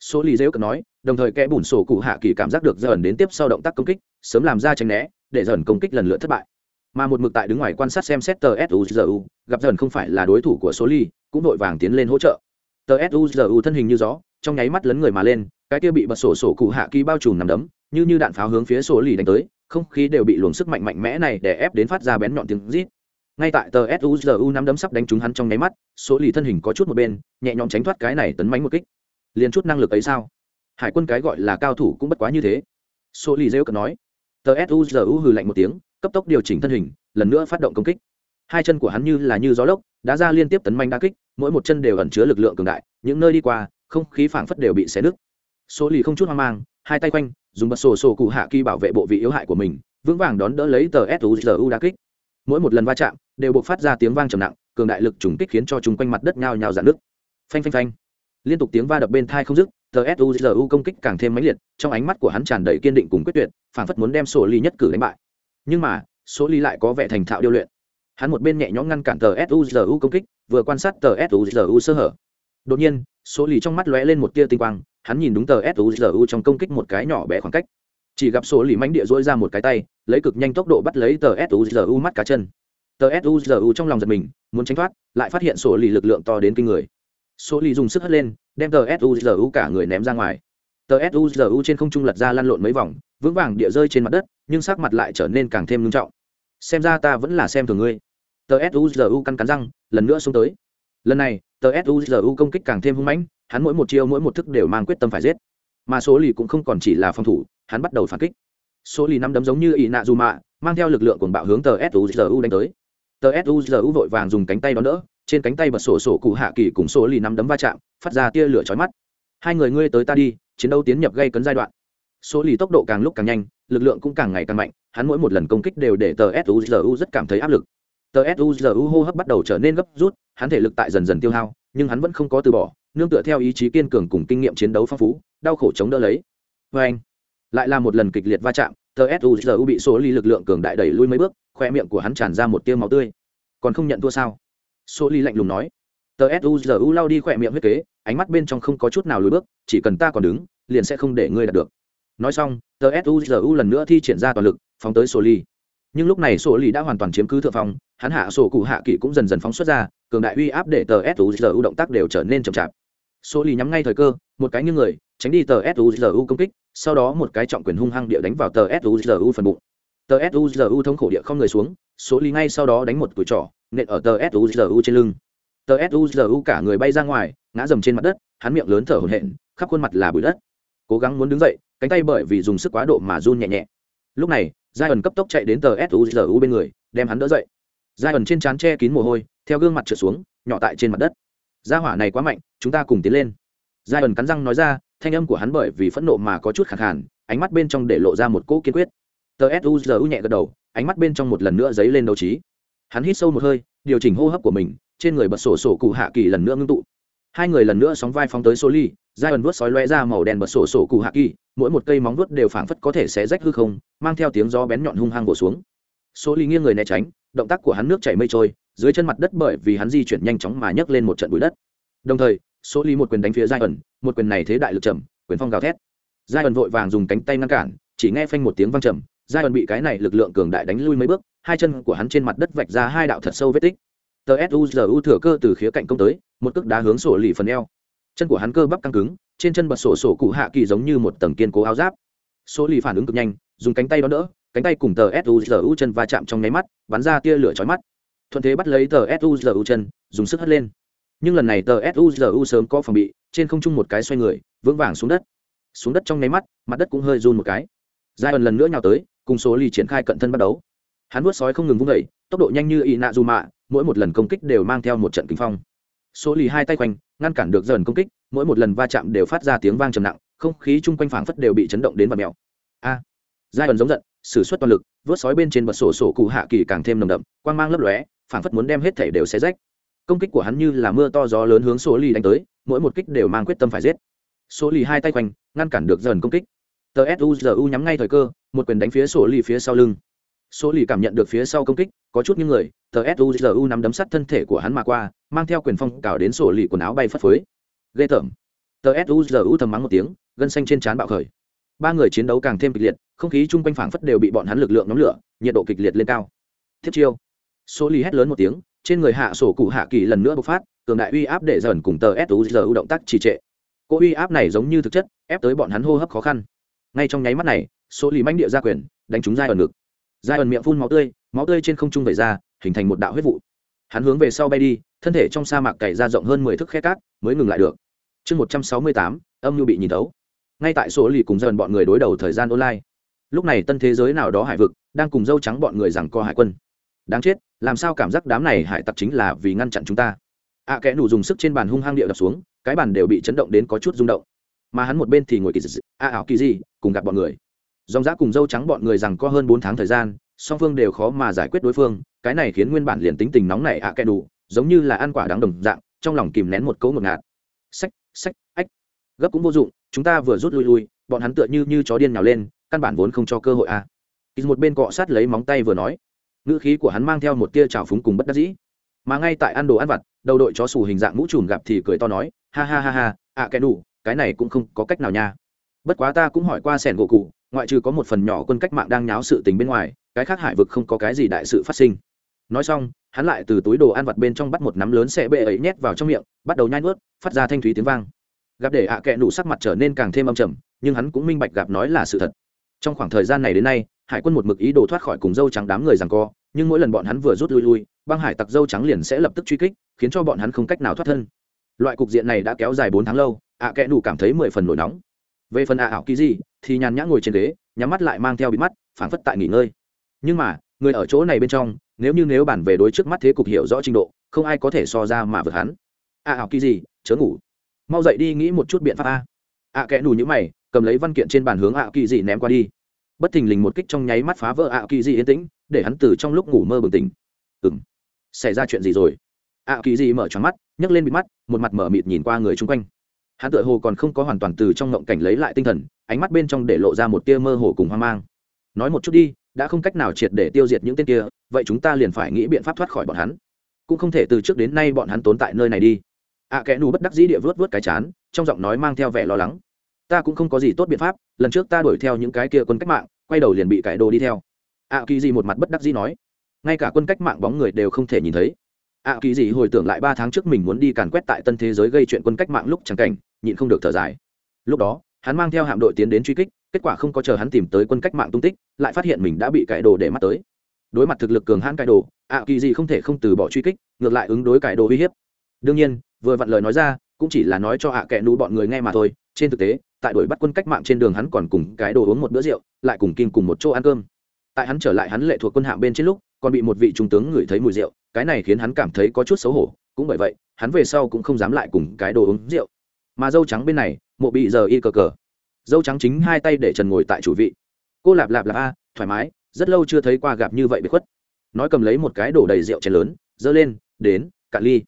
Speaker 1: số lì dễ cận nói, đồng thời kẽ bùn sổ cụ hạ kỳ cảm giác được dần đến tiếp sau động tác công kích, sớm làm ra tránh né, để dần công kích lần lượt thất bại. Mà một mực tại đứng ngoài quan sát xem xét tờ suzu gặp dần không phải là đối thủ của số ly cũng vội vàng tiến lên hỗ trợ. Tờ suzu thân hình như gió, trong nháy mắt lấn người mà lên, cái kia bị bật sổ sổ cụ hạ kỳ bao trùm nằm đấm, như như đạn pháo hướng phía số lì đánh tới, không khí đều bị luồng sức mạnh mạnh mẽ này để ép đến phát ra bén nhọn tiếng rít. Ngay tại tờ suzu nắm đấm sắp đánh trúng hắn trong nháy mắt, số lì thân hình có chút một bên, nhẹ nhõm tránh thoát cái này tấn mánh một kích liền chút năng lực ấy sao? Hải quân cái gọi là cao thủ cũng bất quá như thế. Số lì rêu cần nói. Tờ suzu hừ lạnh một tiếng, cấp tốc điều chỉnh thân hình, lần nữa phát động công kích. Hai chân của hắn như là như gió lốc, đá ra liên tiếp tấn manh đa kích, mỗi một chân đều ẩn chứa lực lượng cường đại, những nơi đi qua, không khí phảng phất đều bị xé nứt. Số lì không chút hoang mang, hai tay quanh dùng bật sổ sổ cụ hạ kỳ bảo vệ bộ vị yếu hại của mình, vững vàng đón đỡ lấy tờ suzu đa kích. Mỗi một lần va chạm, đều buộc phát ra tiếng vang trầm nặng, cường đại lực trùng kích khiến cho chúng quanh mặt đất nhao nhao dạn nước phanh phanh phanh liên tục tiếng va đập bên thai không dứt, tờ suzu công kích càng thêm mãnh liệt, trong ánh mắt của hắn tràn đầy kiên định cùng quyết tuyệt phản phất muốn đem sổ ly nhất cử đánh bại. Nhưng mà số ly lại có vẻ thành thạo điêu luyện. Hắn một bên nhẹ nhõm ngăn cản tờ suzu công kích, vừa quan sát tờ suzu sơ hở. Đột nhiên số ly trong mắt lóe lên một tia tinh quang, hắn nhìn đúng tờ suzu trong công kích một cái nhỏ bé khoảng cách. Chỉ gặp số lì mánh địa dỗi ra một cái tay, lấy cực nhanh tốc độ bắt lấy tờ suzu mắt cá chân. Tờ suzu trong lòng giật mình, muốn tránh thoát, lại phát hiện số lì lực lượng to đến kinh người số lì dùng sức hất lên, đem tờ suzu cả người ném ra ngoài. Tờ suzu trên không trung lật ra lăn lộn mấy vòng, vững vàng địa rơi trên mặt đất, nhưng sắc mặt lại trở nên càng thêm nghiêm trọng. Xem ra ta vẫn là xem thường ngươi. Tờ suzu căn cắn răng, lần nữa xuống tới. Lần này, tờ suzu công kích càng thêm hung mãnh, hắn mỗi một chiêu mỗi một thức đều mang quyết tâm phải giết. Mà số lì cũng không còn chỉ là phòng thủ, hắn bắt đầu phản kích. Số lì năm đấm giống như ỷ nạ dù mạ mang theo lực lượng cuồng bạo hướng tờ suzu đánh tới. Tờ suzu vội vàng dùng cánh tay đón đỡ trên cánh tay bật sổ sổ cụ hạ kỳ cùng số lì nắm đấm va chạm, phát ra tia lửa chói mắt. Hai người ngươi tới ta đi, chiến đấu tiến nhập gây cấn giai đoạn. Số lì tốc độ càng lúc càng nhanh, lực lượng cũng càng ngày càng mạnh, hắn mỗi một lần công kích đều để tờ suzu rất cảm thấy áp lực. Tờ suzu hô hấp bắt đầu trở nên gấp rút, hắn thể lực tại dần dần tiêu hao, nhưng hắn vẫn không có từ bỏ, nương tựa theo ý chí kiên cường cùng kinh nghiệm chiến đấu phong phú, đau khổ chống đỡ lấy. Vê anh, lại là một lần kịch liệt va chạm, tờ suzu bị số ly lực lượng cường đại đẩy lui mấy bước, khoe miệng của hắn tràn ra một tiêu máu tươi. Còn không nhận thua sao? Số ly lạnh lùng nói. Tờ suzu lao đi khỏe miệng huyết kế, ánh mắt bên trong không có chút nào lùi bước, chỉ cần ta còn đứng, liền sẽ không để ngươi đạt được. Nói xong, tờ suzu lần nữa thi triển ra toàn lực, phóng tới số ly. Nhưng lúc này số ly đã hoàn toàn chiếm cứ thượng phong, hắn hạ sổ cụ hạ kỵ cũng dần dần phóng xuất ra, cường đại uy áp để tờ suzu động tác đều trở nên chậm chạp. Số ly nhắm ngay thời cơ, một cái như người, tránh đi tờ suzu công kích, sau đó một cái trọng quyền hung hăng địa đánh vào tờ suzu phần bụng tờ suzu thống khổ địa không người xuống số ly ngay sau đó đánh một cùi trỏ nện ở tờ suzu trên lưng. Tờ suzu cả người bay ra ngoài ngã dầm trên mặt đất hắn miệng lớn thở hổn hển khắp khuôn mặt là bụi đất. Cố gắng muốn đứng dậy cánh tay bởi vì dùng sức quá độ mà run nhẹ nhẹ. Lúc này giai ẩn cấp tốc chạy đến tờ suzu bên người đem hắn đỡ dậy. Giai ẩn trên trán che kín mồ hôi theo gương mặt trượt xuống nhỏ tại trên mặt đất. Gia hỏa này quá mạnh chúng ta cùng tiến lên. Giai ẩn cắn răng nói ra thanh âm của hắn bởi vì phẫn nộ mà có chút khẳng hẳn, ánh mắt bên trong để lộ ra một cỗ kiên quyết tờ suzu nhẹ gật đầu, ánh mắt bên trong một lần nữa dấy lên đấu trí. Hắn hít sâu một hơi, điều chỉnh hô hấp của mình, trên người bật sổ sổ cụ hạ kỳ lần nữa ngưng tụ. Hai người lần nữa sóng vai phóng tới số ly giai ẩn vuốt sói loe ra màu đen bật sổ sổ cụ hạ kỳ, mỗi một cây móng vuốt đều phảng phất có thể sẽ rách hư không, mang theo tiếng gió bén nhọn hung hăng bổ xuống. Số ly nghiêng người né tránh, động tác của hắn nước chảy mây trôi, dưới chân mặt đất bởi vì hắn di chuyển nhanh chóng mà nhấc lên một trận bụi đất. Đồng thời số ly một quyền đánh phía giai ẩn một quyền này thế đại lực chậm quyền phong gào thét. Giai ẩn vội vàng dùng cánh tay ngăn cản, chỉ nghe phanh một tiếng vang trầm giai đoạn bị cái này lực lượng cường đại đánh lui mấy bước, hai chân của hắn trên mặt đất vạch ra hai đạo thật sâu vết tích. Tờ suzu thừa cơ từ khía cạnh công tới, một cước đá hướng sổ lì phần eo. Chân của hắn cơ bắp căng cứng, trên chân bật sổ sổ cụ hạ kỳ giống như một tầng kiên cố áo giáp. Sổ lì phản ứng cực nhanh, dùng cánh tay đón đỡ, cánh tay cùng tờ suzu chân va chạm trong nháy mắt, bắn ra tia lửa chói mắt. Thuận thế bắt lấy tờ suzu chân, dùng sức hất lên. Nhưng lần này tờ suzu sớm có phòng bị, trên không trung một cái xoay người, vững vàng xuống đất. Xuống đất trong nháy mắt, mặt đất cũng hơi run một cái. Giai ẩn lần nữa nhào tới cùng số lì triển khai cận thân bắt đấu hắn vuốt sói không ngừng vung đẩy tốc độ nhanh như ị nạ dù mạ, mỗi một lần công kích đều mang theo một trận kinh phong. Số lì hai tay quanh, ngăn cản được dần công kích, mỗi một lần va chạm đều phát ra tiếng vang trầm nặng, không khí chung quanh phảng phất đều bị chấn động đến và mèo. A! Giai ẩn giống giận s ử suất toàn lực vớt sói bên trên bật sổ sổ cụ hạ kỳ càng thêm nồng đậm, quang mang lấp lóe, phảng phất muốn đem hết thể đều xé rách. Công kích của hắn như là mưa to gió lớn hướng số lì đánh tới, mỗi một kích đều mang quyết tâm phải giết. Số lì hai tay quanh, ngăn cản được dần công kích tờ suzu nhắm ngay thời cơ, một quyền đánh phía sổ lì phía sau lưng. Số lì cảm nhận được phía sau công kích, có chút những người, tờ suzu nắm đấm sắt thân thể của hắn mà qua, mang theo quyền phong cào đến sổ lì quần áo bay phất phới. Ghê tởm. Tờ suzu thầm mắng một tiếng, gân xanh trên trán bạo khởi. Ba người chiến đấu càng thêm kịch liệt, không khí chung quanh phảng phất đều bị bọn hắn lực lượng nóng lửa, nhiệt độ kịch liệt lên cao. Thiết chiêu. Số lì hét lớn một tiếng, trên người hạ sổ cụ hạ kỳ lần nữa bộc phát, cường đại uy áp để dần cùng tờ suzu động tác trì trệ. Cô uy áp này giống như thực chất, ép tới bọn hắn hô hấp khó khăn ngay trong nháy mắt này số lì manh địa ra quyền đánh chúng dai ẩn ngực. Dai ẩn miệng phun máu tươi máu tươi trên không trung vẩy ra hình thành một đạo huyết vụ. Hắn hướng về sau bay đi thân thể trong sa mạc cày ra rộng hơn mười thước khe cát mới ngừng lại được. Chương một trăm sáu mươi tám âm nhu bị nhìn tấu ngay tại số lì cùng dần bọn người đối đầu thời gian online lúc này tân thế giới nào đó hải vực đang cùng dâu trắng bọn người rằng co hải quân. Đáng chết làm sao cảm giác đám này hải tặc chính là vì ngăn chặn chúng ta? Ạ à, kẽ nủ dùng sức trên bàn hung hăng địa đập xuống cái bàn đều bị chấn động đến có chút rung động mà hắn một bên thì ngồi kỳ dị a ảo kỳ gì cùng gặp bọn người. Dòng giã cùng dâu trắng bọn người rằng có hơn bốn tháng thời gian song phương đều khó mà giải quyết đối phương cái này khiến nguyên bản liền tính tình nóng này ạ à kẽ đủ giống như là ăn quả đáng đồng dạng trong lòng kìm nén một cấu ngột ngạt. Sách sách ách. Gấp cũng vô dụng chúng ta vừa rút lui lui bọn hắn tựa như như chó điên nhào lên căn bản vốn không cho cơ hội a. À. một bên cọ sát lấy móng tay vừa nói. Ngữ khí của hắn mang theo một tia trào phúng cùng bất đắc dĩ. Mà ngay tại ăn đồ ăn vặt đầu đội chó xù hình dạng mũ trùm gặp thì cười to nói ha ha ha ha ạ à, kẻ đủ cái này cũng không có cách nào nha. Bất quá ta cũng hỏi qua sẻn gỗ cụ, ngoại trừ có một phần nhỏ quân cách mạng đang nháo sự tình bên ngoài, cái khác hải vực không có cái gì đại sự phát sinh. Nói xong, hắn lại từ túi đồ ăn vặt bên trong bắt một nắm lớn xe bệ ấy nhét vào trong miệng, bắt đầu nhai nuốt, phát ra thanh thúy tiếng vang. Gặp để ạ à kệ nụ sắc mặt trở nên càng thêm âm trầm, nhưng hắn cũng minh bạch gặp nói là sự thật. Trong khoảng thời gian này đến nay, hải quân một mực ý đồ thoát khỏi cùng dâu trắng đám người rằng co, nhưng mỗi lần bọn hắn vừa rút lui lui, băng hải tặc dâu trắng liền sẽ lập tức truy kích, khiến cho bọn hắn không cách nào thoát thân. Loại cục diện này đã kéo dài bốn tháng lâu ạ à kẽ đủ cảm thấy mười phần nổi nóng. Về phần ạ ảo kỳ gì, thì nhàn nhã ngồi trên ghế, nhắm mắt lại mang theo bị mắt, phảng phất tại nghỉ ngơi. Nhưng mà, người ở chỗ này bên trong, nếu như nếu bản về đối trước mắt thế cục hiểu rõ trình độ, không ai có thể so ra mà vượt hắn. Ạ ảo kỳ gì, chớ ngủ. Mau dậy đi nghĩ một chút biện pháp a. Ạ kẽ đủ như mày, cầm lấy văn kiện trên bàn hướng ạ kỳ gì ném qua đi. Bất thình lình một kích trong nháy mắt phá vỡ ạ kỳ gì yên tĩnh, để hắn từ trong lúc ngủ mơ bừng tỉnh. Ừng xảy ra chuyện gì rồi? Ạ kỳ gì mở tròn mắt, nhấc lên bịt mắt, một mặt mở mịt nhìn qua người chung quanh hắn tự hồ còn không có hoàn toàn từ trong ngộng cảnh lấy lại tinh thần ánh mắt bên trong để lộ ra một tia mơ hồ cùng hoang mang. Nói một chút đi đã không cách nào triệt để tiêu diệt những tên kia vậy chúng ta liền phải nghĩ biện pháp thoát khỏi bọn hắn. Cũng không thể từ trước đến nay bọn hắn tốn tại nơi này đi. Ạ à, kẽ nù bất đắc dĩ địa vớt vớt cái chán trong giọng nói mang theo vẻ lo lắng. Ta cũng không có gì tốt biện pháp lần trước ta đuổi theo những cái kia quân cách mạng quay đầu liền bị cải đồ đi theo. Ạ à, kỳ gì một mặt bất đắc dĩ nói. Ngay cả quân cách mạng bóng người đều không thể nhìn thấy ạ à, kỳ gì hồi tưởng lại ba tháng trước mình muốn đi càn quét tại tân thế giới gây chuyện quân cách mạng lúc chẳng cảnh nhịn không được thở dài. Lúc đó hắn mang theo hạm đội tiến đến truy kích kết quả không có chờ hắn tìm tới quân cách mạng tung tích lại phát hiện mình đã bị cải đồ để mắt tới. Đối mặt thực lực cường hãn cải đồ ạ à, kỳ gì không thể không từ bỏ truy kích ngược lại ứng đối cải đồ uy hiếp. Đương nhiên vừa vặn lời nói ra cũng chỉ là nói cho ạ à kẻ nú bọn người nghe mà thôi. Trên thực tế tại đuổi bắt quân cách mạng trên đường hắn còn cùng cái đồ uống một bữa rượu lại cùng kim cùng một chỗ ăn cơm. Tại hắn trở lại hắn lệ thuộc quân hạm bên trên lúc còn bị một vị trung tướng ngửi thấy mùi rượu cái này khiến hắn cảm thấy có chút xấu hổ, cũng bởi vậy, hắn về sau cũng không dám lại cùng cái đồ uống rượu. Mà dâu trắng bên này, mộ bị giờ y cờ cờ. Dâu trắng chính hai tay để trần ngồi tại chủ vị. Cô lạp lạp lạp a, thoải mái, rất lâu chưa thấy qua gặp như vậy bị khuất. Nói cầm lấy một cái đổ đầy rượu chén lớn dơ lên, đến, cạn ly.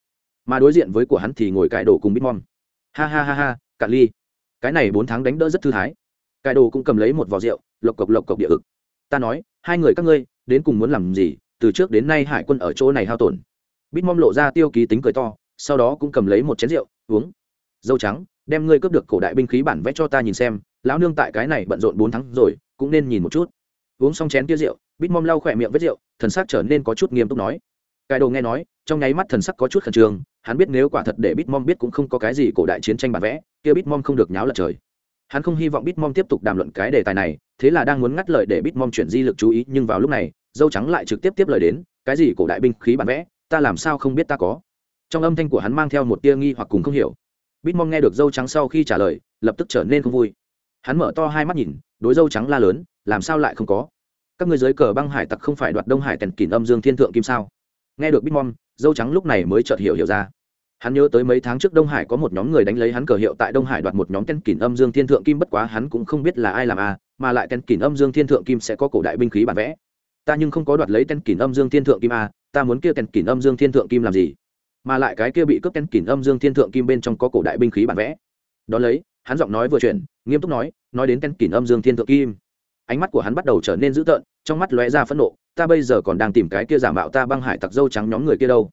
Speaker 1: Mà đối diện với của hắn thì ngồi cải đồ cùng bitmom ha ha ha ha, cạn ly. Cái này bốn tháng đánh đỡ rất thư thái. Cải đồ cũng cầm lấy một vò rượu, lộc cộc lộc cộc địa ực. Ta nói, hai người các ngươi, đến cùng muốn làm gì? Từ trước đến nay hải quân ở chỗ này hao tổn. Bitmom lộ ra tiêu ký tính cười to, sau đó cũng cầm lấy một chén rượu, uống. Dâu trắng, đem ngươi cướp được cổ đại binh khí bản vẽ cho ta nhìn xem, lão nương tại cái này bận rộn bốn tháng rồi, cũng nên nhìn một chút. Uống xong chén tia rượu, bít mom lau khỏe miệng với rượu, thần sắc trở nên có chút nghiêm túc nói. Cải đồ nghe nói, trong nháy mắt thần sắc có chút khẩn trương, hắn biết nếu quả thật để bít mom biết cũng không có cái gì cổ đại chiến tranh bản vẽ, kia bít mom không được nháo lật trời. Hắn không hy vọng bít mom tiếp tục đàm luận cái đề tài này, thế là đang muốn ngắt lời để bít mom chuyển di lực chú ý, nhưng vào lúc này dâu trắng lại trực tiếp tiếp lời đến cái gì cổ đại binh khí bản vẽ ta làm sao không biết ta có? Trong âm thanh của hắn mang theo một tia nghi hoặc cùng không hiểu. Bít mong nghe được dâu trắng sau khi trả lời lập tức trở nên không vui. Hắn mở to hai mắt nhìn đối dâu trắng la lớn làm sao lại không có? Các người dưới cờ băng hải tặc không phải đoạt đông hải tèn kỷ âm dương thiên thượng kim sao? Nghe được bitmom dâu trắng lúc này mới chợt hiểu hiểu ra. Hắn nhớ tới mấy tháng trước đông hải có một nhóm người đánh lấy hắn cờ hiệu tại đông hải đoạt một nhóm tên kỷ âm dương thiên thượng kim bất quá hắn cũng không biết là ai làm a à, mà lại tên kỷ âm dương thiên thượng kim sẽ có cổ đại binh khí bản vẽ ta nhưng không có đoạt lấy tên kỷ âm dương thiên thượng kim a, ta muốn kia tên kỷ âm dương thiên thượng kim làm gì? Mà lại cái kia bị cướp tên kỷ âm dương thiên thượng kim bên trong có cổ đại binh khí bản vẽ. Đón lấy, hắn giọng nói vừa chuyển, nghiêm túc nói nói đến tên kỷ âm dương thiên thượng kim. Ánh mắt của hắn bắt đầu trở nên dữ tợn, trong mắt lóe ra phẫn nộ, ta bây giờ còn đang tìm cái kia giả mạo ta băng hải tặc dâu trắng nhóm người kia đâu.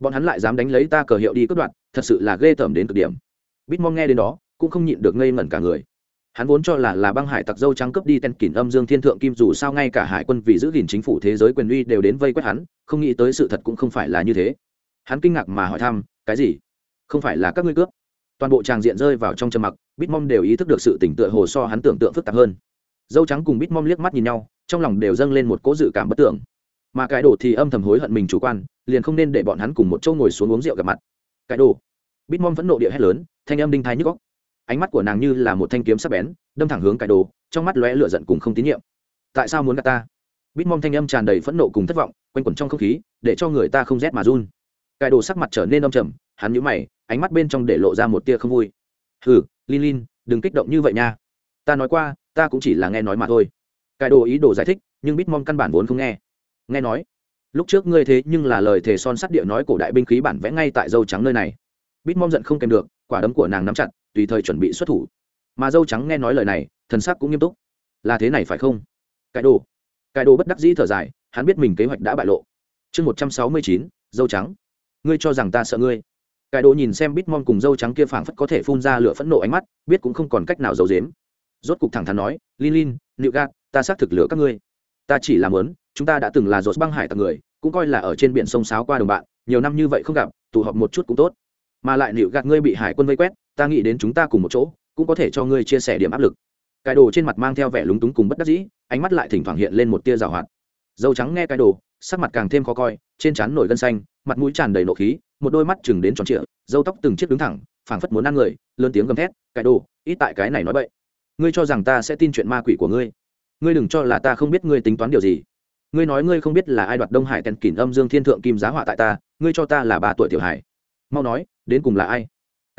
Speaker 1: Bọn hắn lại dám đánh lấy ta cờ hiệu đi cướp đoạt, thật sự là ghê tởm đến cực điểm. Bitmom nghe đến đó, cũng không nhịn được ngây ngẩn cả người hắn vốn cho là là băng hải tặc dâu trắng cướp đi tên kỷ âm dương thiên thượng kim, dù sao ngay cả hải quân vì giữ gìn chính phủ thế giới quyền uy đều đến vây quét hắn, không nghĩ tới sự thật cũng không phải là như thế. Hắn kinh ngạc mà hỏi thăm, cái gì? Không phải là các ngươi cướp? Toàn bộ tràng diện rơi vào trong trầm mặc, bitmom đều ý thức được sự tỉnh tựa hồ so hắn tưởng tượng phức tạp hơn. Dâu trắng cùng bít liếc mắt nhìn nhau, trong lòng đều dâng lên một cỗ dự cảm bất tưởng. Mà cái đồ thì âm thầm hối hận mình chủ quan, liền không nên để bọn hắn cùng một chỗ ngồi xuống uống rượu gặp mặt. Cái đồ? Bít vẫn nộ địa hét lớn, thanh âm đinh thái nhức góc ánh mắt của nàng như là một thanh kiếm sắc bén, đâm thẳng hướng cải đồ, trong mắt lóe lửa giận cùng không tín nhiệm. Tại sao muốn gạt ta? Bít mong thanh âm tràn đầy phẫn nộ cùng thất vọng, quanh quẩn trong không khí, để cho người ta không rét mà run. Cải đồ sắc mặt trở nên đông trầm, hắn nhíu mày, ánh mắt bên trong để lộ ra một tia không vui. Hừ, lin lin, đừng kích động như vậy nha. Ta nói qua, ta cũng chỉ là nghe nói mà thôi. Cải đồ ý đồ giải thích, nhưng bitmom căn bản vốn không nghe. Nghe nói, lúc trước ngươi thế nhưng là lời thề son sắt địa nói cổ đại binh khí bản vẽ ngay tại dâu trắng nơi này. Bitmom giận không kèm được, quả đấm của nàng nắm chặt tùy thời chuẩn bị xuất thủ. Mà dâu trắng nghe nói lời này, thần sắc cũng nghiêm túc. Là thế này phải không? Cải đồ. Cải đồ bất đắc dĩ thở dài, hắn biết mình kế hoạch đã bại lộ. Chương một trăm sáu mươi chín, dâu trắng. Ngươi cho rằng ta sợ ngươi. Cải đồ nhìn xem bitmom cùng dâu trắng kia phảng phất có thể phun ra lửa phẫn nộ ánh mắt, biết cũng không còn cách nào giấu dếm rốt cục thẳng thắn nói, lin lin, nịu gạt, ta xác thực lửa các ngươi. Ta chỉ làm lớn, chúng ta đã từng là dột băng hải tặc người, cũng coi là ở trên biển sông sáo qua đồng bạn, nhiều năm như vậy không gặp, tụ họp một chút cũng tốt. Mà lại nịu gạt ngươi bị hải quân vây quét ta nghĩ đến chúng ta cùng một chỗ, cũng có thể cho ngươi chia sẻ điểm áp lực. Cái đồ trên mặt mang theo vẻ lúng túng cùng bất đắc dĩ, ánh mắt lại thỉnh thoảng hiện lên một tia rào hoạt. Dâu trắng nghe cái đồ, sắc mặt càng thêm khó coi, trên trán nổi gân xanh, mặt mũi tràn đầy nộ khí, một đôi mắt chừng đến tròn trịa, dâu tóc từng chiếc đứng thẳng, phảng phất muốn ăn người, lớn tiếng gầm thét, cái đồ, ít tại cái này nói bậy. Ngươi cho rằng ta sẽ tin chuyện ma quỷ của ngươi. Ngươi đừng cho là ta không biết ngươi tính toán điều gì. Ngươi nói ngươi không biết là ai đoạt đông hải tèn kỷ âm dương thiên thượng kim giá họa tại ta, ngươi cho ta là ba tuổi tiểu hải mau nói, đến cùng là ai?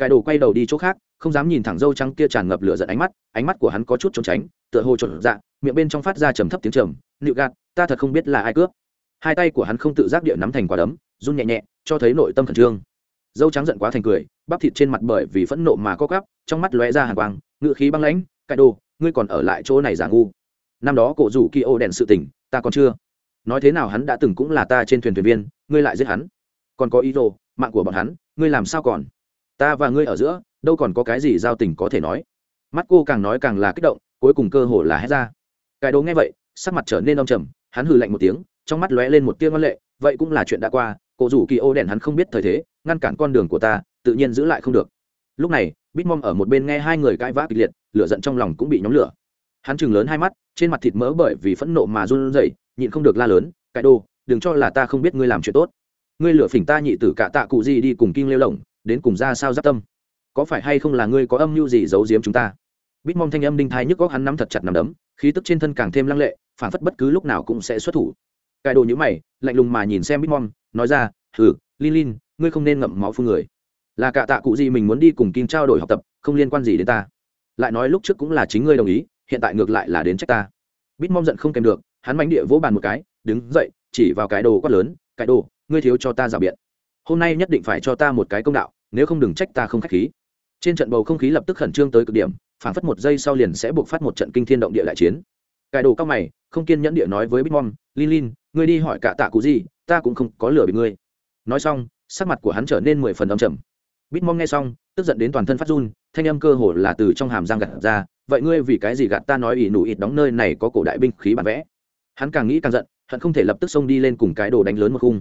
Speaker 1: Cải đồ quay đầu đi chỗ khác không dám nhìn thẳng dâu trắng kia tràn ngập lửa giận ánh mắt ánh mắt của hắn có chút trốn tránh tựa hồ trộn dạ miệng bên trong phát ra trầm thấp tiếng trầm nịu gạt ta thật không biết là ai cướp. Hai tay của hắn không tự giác địa nắm thành quả đấm run nhẹ nhẹ cho thấy nội tâm khẩn trương. Dâu trắng giận quá thành cười bắp thịt trên mặt bởi vì phẫn nộ mà co cắp trong mắt lóe ra hàng quang ngự khí băng lãnh cải đồ ngươi còn ở lại chỗ này giả ngu. Năm đó cổ rủ kỳ ô đèn sự tỉnh, ta còn chưa. Nói thế nào hắn đã từng cũng là ta trên thuyền thuyền viên ngươi lại giết hắn. Còn có ý đồ mạng của bọn hắn ngươi làm sao còn? Ta và ngươi ở giữa, đâu còn có cái gì giao tình có thể nói. Mắt cô càng nói càng là kích động, cuối cùng cơ hồ là hét ra. Cái đồ nghe vậy, sắc mặt trở nên đông trầm, hắn hừ lạnh một tiếng, trong mắt lóe lên một tia ngân lệ, vậy cũng là chuyện đã qua cổ rủ kỳ ô đèn hắn không biết thời thế, ngăn cản con đường của ta, tự nhiên giữ lại không được. Lúc này, bitmom ở một bên nghe hai người cãi vã kịch liệt, lửa giận trong lòng cũng bị nhóm lửa. Hắn chừng lớn hai mắt, trên mặt thịt mỡ bởi vì phẫn nộ mà run rẩy, nhịn không được la lớn, cái đồ, đừng cho là ta không biết ngươi làm chuyện tốt. Ngươi lửa phỉnh ta nhị tử cả tạ cụ gì đi cùng kinh lêu lồng đến cùng ra sao giáp tâm? Có phải hay không là ngươi có âm mưu gì giấu giếm chúng ta? Bitmom thanh âm đinh thai nhức góc hắn nắm thật chặt nằm đấm, khí tức trên thân càng thêm lăng lệ, phản phất bất cứ lúc nào cũng sẽ xuất thủ. Cài đồ nhữ mày, lạnh lùng mà nhìn xem bitmom nói ra, hừ, lin lin, ngươi không nên ngậm máu phương người. Là cả tạ cụ gì mình muốn đi cùng kim trao đổi học tập, không liên quan gì đến ta. Lại nói lúc trước cũng là chính ngươi đồng ý, hiện tại ngược lại là đến trách ta. Bitmom giận không kèm được, hắn mánh địa vỗ bàn một cái, đứng dậy, chỉ vào cái đồ quát lớn cái đồ, ngươi thiếu cho ta rào biện hôm nay nhất định phải cho ta một cái công đạo, nếu không đừng trách ta không k h á c h khí. Trên trận bầu không khí lập tức khẩn trương tới cực điểm phản phất một giây sau liền sẽ buộc phát một trận kinh thiên động địa đại chiến. Cải đồ cao mày, không kiên nhẫn địa nói với bitmom lin lin, ngươi đi hỏi cả tạ cụ gì, ta cũng không có lửa bị ngươi. Nói xong, sắc mặt của hắn trở nên mười phần âm trầm. Bitmom nghe xong, tức giận đến toàn thân phát run, thanh âm cơ hồ là từ trong hàm giang gặt ra, vậy ngươi vì cái gì gạt ta nói ỷ nụ ít đóng nơi này có cổ đại binh khí bản vẽ? Hắn càng nghĩ càng giận hắn không thể lập tức xông đi lên cùng cái đồ đánh lớn một khung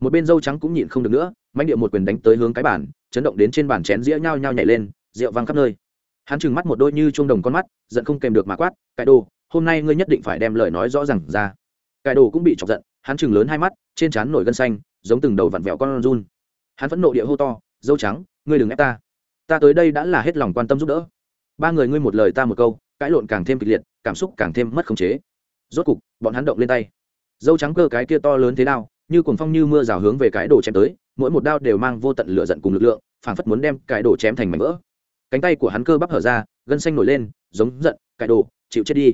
Speaker 1: một bên dâu trắng cũng nhịn không được nữa mánh điệu một quyền đánh tới hướng cái bản chấn động đến trên bàn chén dĩa nhao nhao nhảy lên, rượu văng khắp nơi. Hắn trừng mắt một đôi như chuông đồng con mắt, giận không kèm được mà quát cái đồ, hôm nay ngươi nhất định phải đem lời nói rõ r à n g ra. Cái đồ cũng bị chọc giận, hắn chừng lớn hai mắt, trên trán nổi gân xanh, giống từng đầu vặn vẹo con run. Hắn vẫn nộ địa hô to, dâu trắng, ngươi đừng ép ta. Ta tới đây đã là hết lòng quan tâm giúp đỡ. Ba người ngươi một lời ta một câu, cãi lộn càng thêm kịch liệt, cảm xúc càng thêm mất khống chế. Rốt cục, bọn hắn động lên tay. Dâu trắng cơ cái kia to lớn thế nào như cuồng phong như mưa rào hướng về cái đồ chém tới, mỗi một đao đều mang vô tận lửa giận cùng lực lượng, phảng phất muốn đem cái đồ chém thành mảnh vỡ. Cánh tay của hắn cơ bắp hở ra, gân xanh nổi lên, giống giận, cái đồ, chịu chết đi.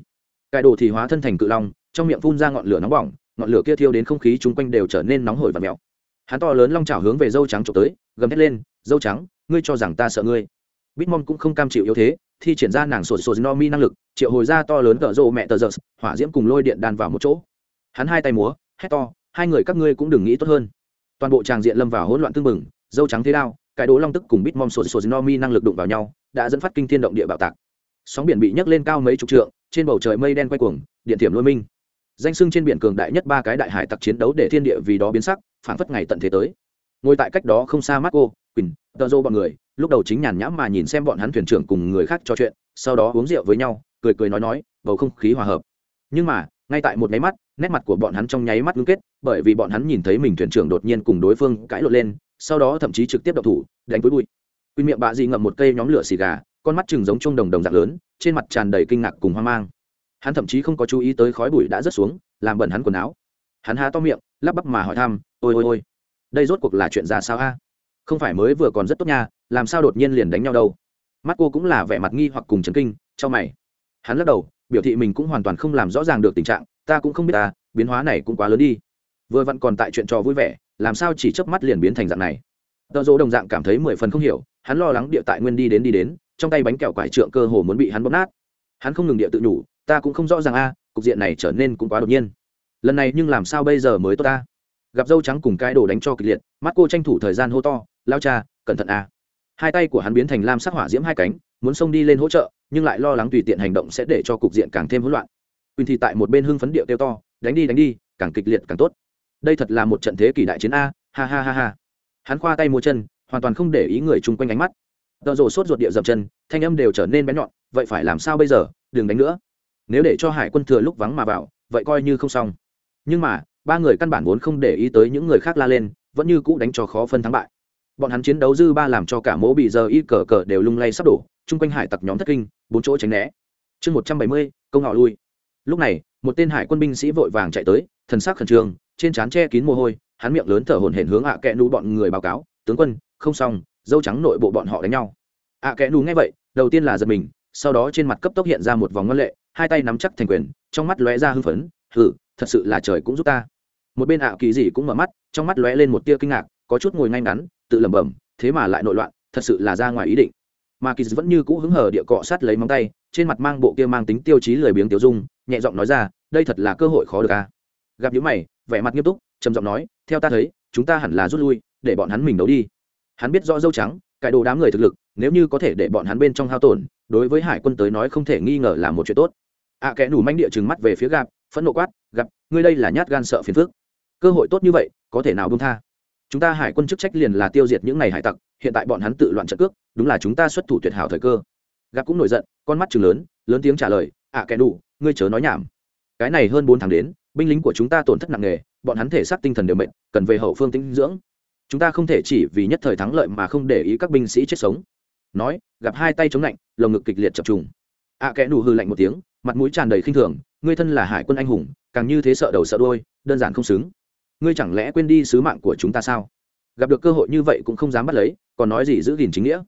Speaker 1: Cái đồ thì hóa thân thành cự long, trong miệng phun ra ngọn lửa nóng bỏng, ngọn lửa kia thiêu đến không khí chung quanh đều trở nên nóng hổi và mèo hắn to lớn long chảo hướng về dâu trắng trộm tới, gầm hét lên, dâu trắng, ngươi cho rằng ta sợ ngươi? Bitmon cũng không cam chịu yếu thế, thi triển ra nàng sột sột no mi năng lực, triệu hồi ra to lớn cỡ rộ mẹ tờ giơ hỏa diễm cùng lôi điện đan vào một chỗ. Hắn hai tay múa, hét to hai người các ngươi cũng đừng nghĩ tốt hơn. Toàn bộ tràng diện lâm vào hỗn loạn tương mừng dâu trắng thế đao cái đố long tức cùng bít mom sột sột no mi năng lực đụng vào nhau đã dẫn phát kinh thiên động địa bạo tạc. Sóng biển bị nhấc lên cao mấy chục trượng trên bầu trời mây đen quay cuồng điện thiểm lôi minh. Danh sưng trên biển cường đại nhất ba cái đại hải tặc chiến đấu để thiên địa vì đó biến sắc phảng phất ngày tận thế tới. Ngồi tại cách đó không xa Marco, Quinn, quỳnh tờ bọn người lúc đầu chính nhàn nhãm mà nhìn xem bọn hắn thuyền trưởng cùng người khác trò chuyện sau đó uống rượu với nhau cười cười nói nói bầu không khí hòa hợp. Nhưng mà ngay tại một cái mắt nét mặt của bọn hắn trong nháy mắt ngưng kết, bởi vì bọn hắn nhìn thấy mình thuyền trưởng đột nhiên cùng đối phương cãi lộn lên, sau đó thậm chí trực tiếp đập thủ, đánh với bụi. Quy miệng bạ dị ngậm một cây nhóm lửa xì gà, con mắt chừng giống trung đồng đồng dạng lớn, trên mặt tràn đầy kinh ngạc cùng hoang mang. Hắn thậm chí không có chú ý tới khói bụi đã rớt xuống, làm bẩn hắn quần áo. Hắn há to miệng, lắp bắp mà hỏi thăm, ôi ôi ôi, đây rốt cuộc là chuyện ra sao a? Không phải mới vừa còn rất tốt nha, làm sao đột nhiên liền đánh nhau đâu? Mắt cô cũng là vẻ mặt nghi hoặc cùng chấn kinh, cho mày. Hắn lắc đầu, biểu thị mình cũng hoàn toàn không làm rõ ràng được tình trạng ta cũng không biết ta, biến hóa này cũng quá lớn đi. Vừa vặn còn tại chuyện trò vui vẻ, làm sao chỉ chớp mắt liền biến thành dạng này? Tợ dỗ đồng dạng cảm thấy mười phần không hiểu, hắn lo lắng địa tại nguyên đi đến đi đến, trong tay bánh kẹo quải trượng cơ hồ muốn bị hắn bóp nát. Hắn không ngừng địa tự nhủ, ta cũng không rõ ràng a, cục diện này trở nên cũng quá đột nhiên. Lần này nhưng làm sao bây giờ mới tốt ta? Gặp dâu trắng cùng cái đồ đánh cho kịch liệt, mắt cô tranh thủ thời gian hô to, lao cha, cẩn thận a. Hai tay của hắn biến thành lam sắc hỏa diễm hai cánh, muốn xông đi lên hỗ trợ, nhưng lại lo lắng tùy tiện hành động sẽ để cho cục diện càng thêm hỗn loạn quỳnh thì tại một bên hưng phấn điệu kêu to, đánh đi đánh đi, càng kịch liệt càng tốt. Đây thật là một trận thế kỷ đại chiến a, ha ha ha ha. Hắn khoa tay mua chân, hoàn toàn không để ý người chung quanh ánh mắt. Tợ rồ sốt ruột địa dập chân, thanh âm đều trở nên bén nhọn, vậy phải làm sao bây giờ? Đừng đánh nữa. Nếu để cho hải quân thừa lúc vắng mà vào, vậy coi như không xong. Nhưng mà, ba người căn bản vốn không để ý tới những người khác la lên, vẫn như cũ đánh cho khó phân thắng bại. Bọn hắn chiến đấu dư ba làm cho cả mố bị giờ y cờ cờ đều lung lay sắp đổ, chung quanh hải tặc nhóm thất kinh, bốn chỗ tránh né. Chương một trăm bảy mươi câu ngỏ lui lúc này, một tên hải quân binh sĩ vội vàng chạy tới, thần sắc khẩn trương, trên trán che kín mồ hôi, hắn miệng lớn thở hổn hển hướng ạ à kẽ nú bọn người báo cáo, tướng quân, không xong, dâu trắng nội bộ bọn họ đánh nhau. ạ à kẽ nú nghe vậy, đầu tiên là giật mình, sau đó trên mặt cấp tốc hiện ra một vòng ngân lệ, hai tay nắm chắc thành quyền, trong mắt lóe ra hưng phấn hử thật sự là trời cũng giúp ta. Một bên ạ kỳ gì cũng mở mắt, trong mắt lóe lên một tia kinh ngạc, có chút ngồi ngay ngắn, tự lẩm bẩm, thế mà lại nội loạn, thật sự là ra ngoài ý định. Mà kỳ vẫn như cũ hứng hờ địa cọ sát lấy móng tay trên mặt mang bộ kia mang tính tiêu chí lười biếng tiêu dung nhẹ giọng nói ra đây thật là cơ hội khó được a gặp những mày vẻ mặt nghiêm túc trầm giọng nói theo ta thấy chúng ta hẳn là rút lui để bọn hắn mình đấu đi. Hắn biết rõ dâu trắng cải đồ đám người thực lực nếu như có thể để bọn hắn bên trong hao tổn đối với hải quân tới nói không thể nghi ngờ là một chuyện tốt. Ạ à, kẽ nủ manh địa chừng mắt về phía gặp phẫn nộ quát gặp ngươi đây là nhát gan sợ phiền phức. Cơ hội tốt như vậy có thể nào buông tha? Chúng ta hải quân chức trách liền là tiêu diệt những này hải tặc hiện tại bọn hắn tự loạn trận cước đúng là chúng ta xuất thủ tuyệt hảo thời cơ gặp cũng nổi giận con mắt chừng lớn lớn tiếng trả lời ạ à, kẻ đủ ngươi chớ nói nhảm. Cái này hơn bốn tháng đến binh lính của chúng ta tổn thất nặng nề bọn hắn thể xác tinh thần đều mệnh cần về hậu phương tinh dưỡng. Chúng ta không thể chỉ vì nhất thời thắng lợi mà không để ý các binh sĩ chết sống. Nói gặp hai tay chống lạnh lồng ngực kịch liệt chập trùng. Ạ à, đủ nù hư lạnh một tiếng mặt mũi tràn đầy khinh thường ngươi thân là hải quân anh hùng càng như thế sợ đầu sợ đôi đơn giản không xứng. Ngươi chẳng lẽ quên đi sứ mạng của chúng ta sao? Gặp được cơ hội như vậy cũng không dám bắt lấy còn nói gì giữ gìn chính nghĩa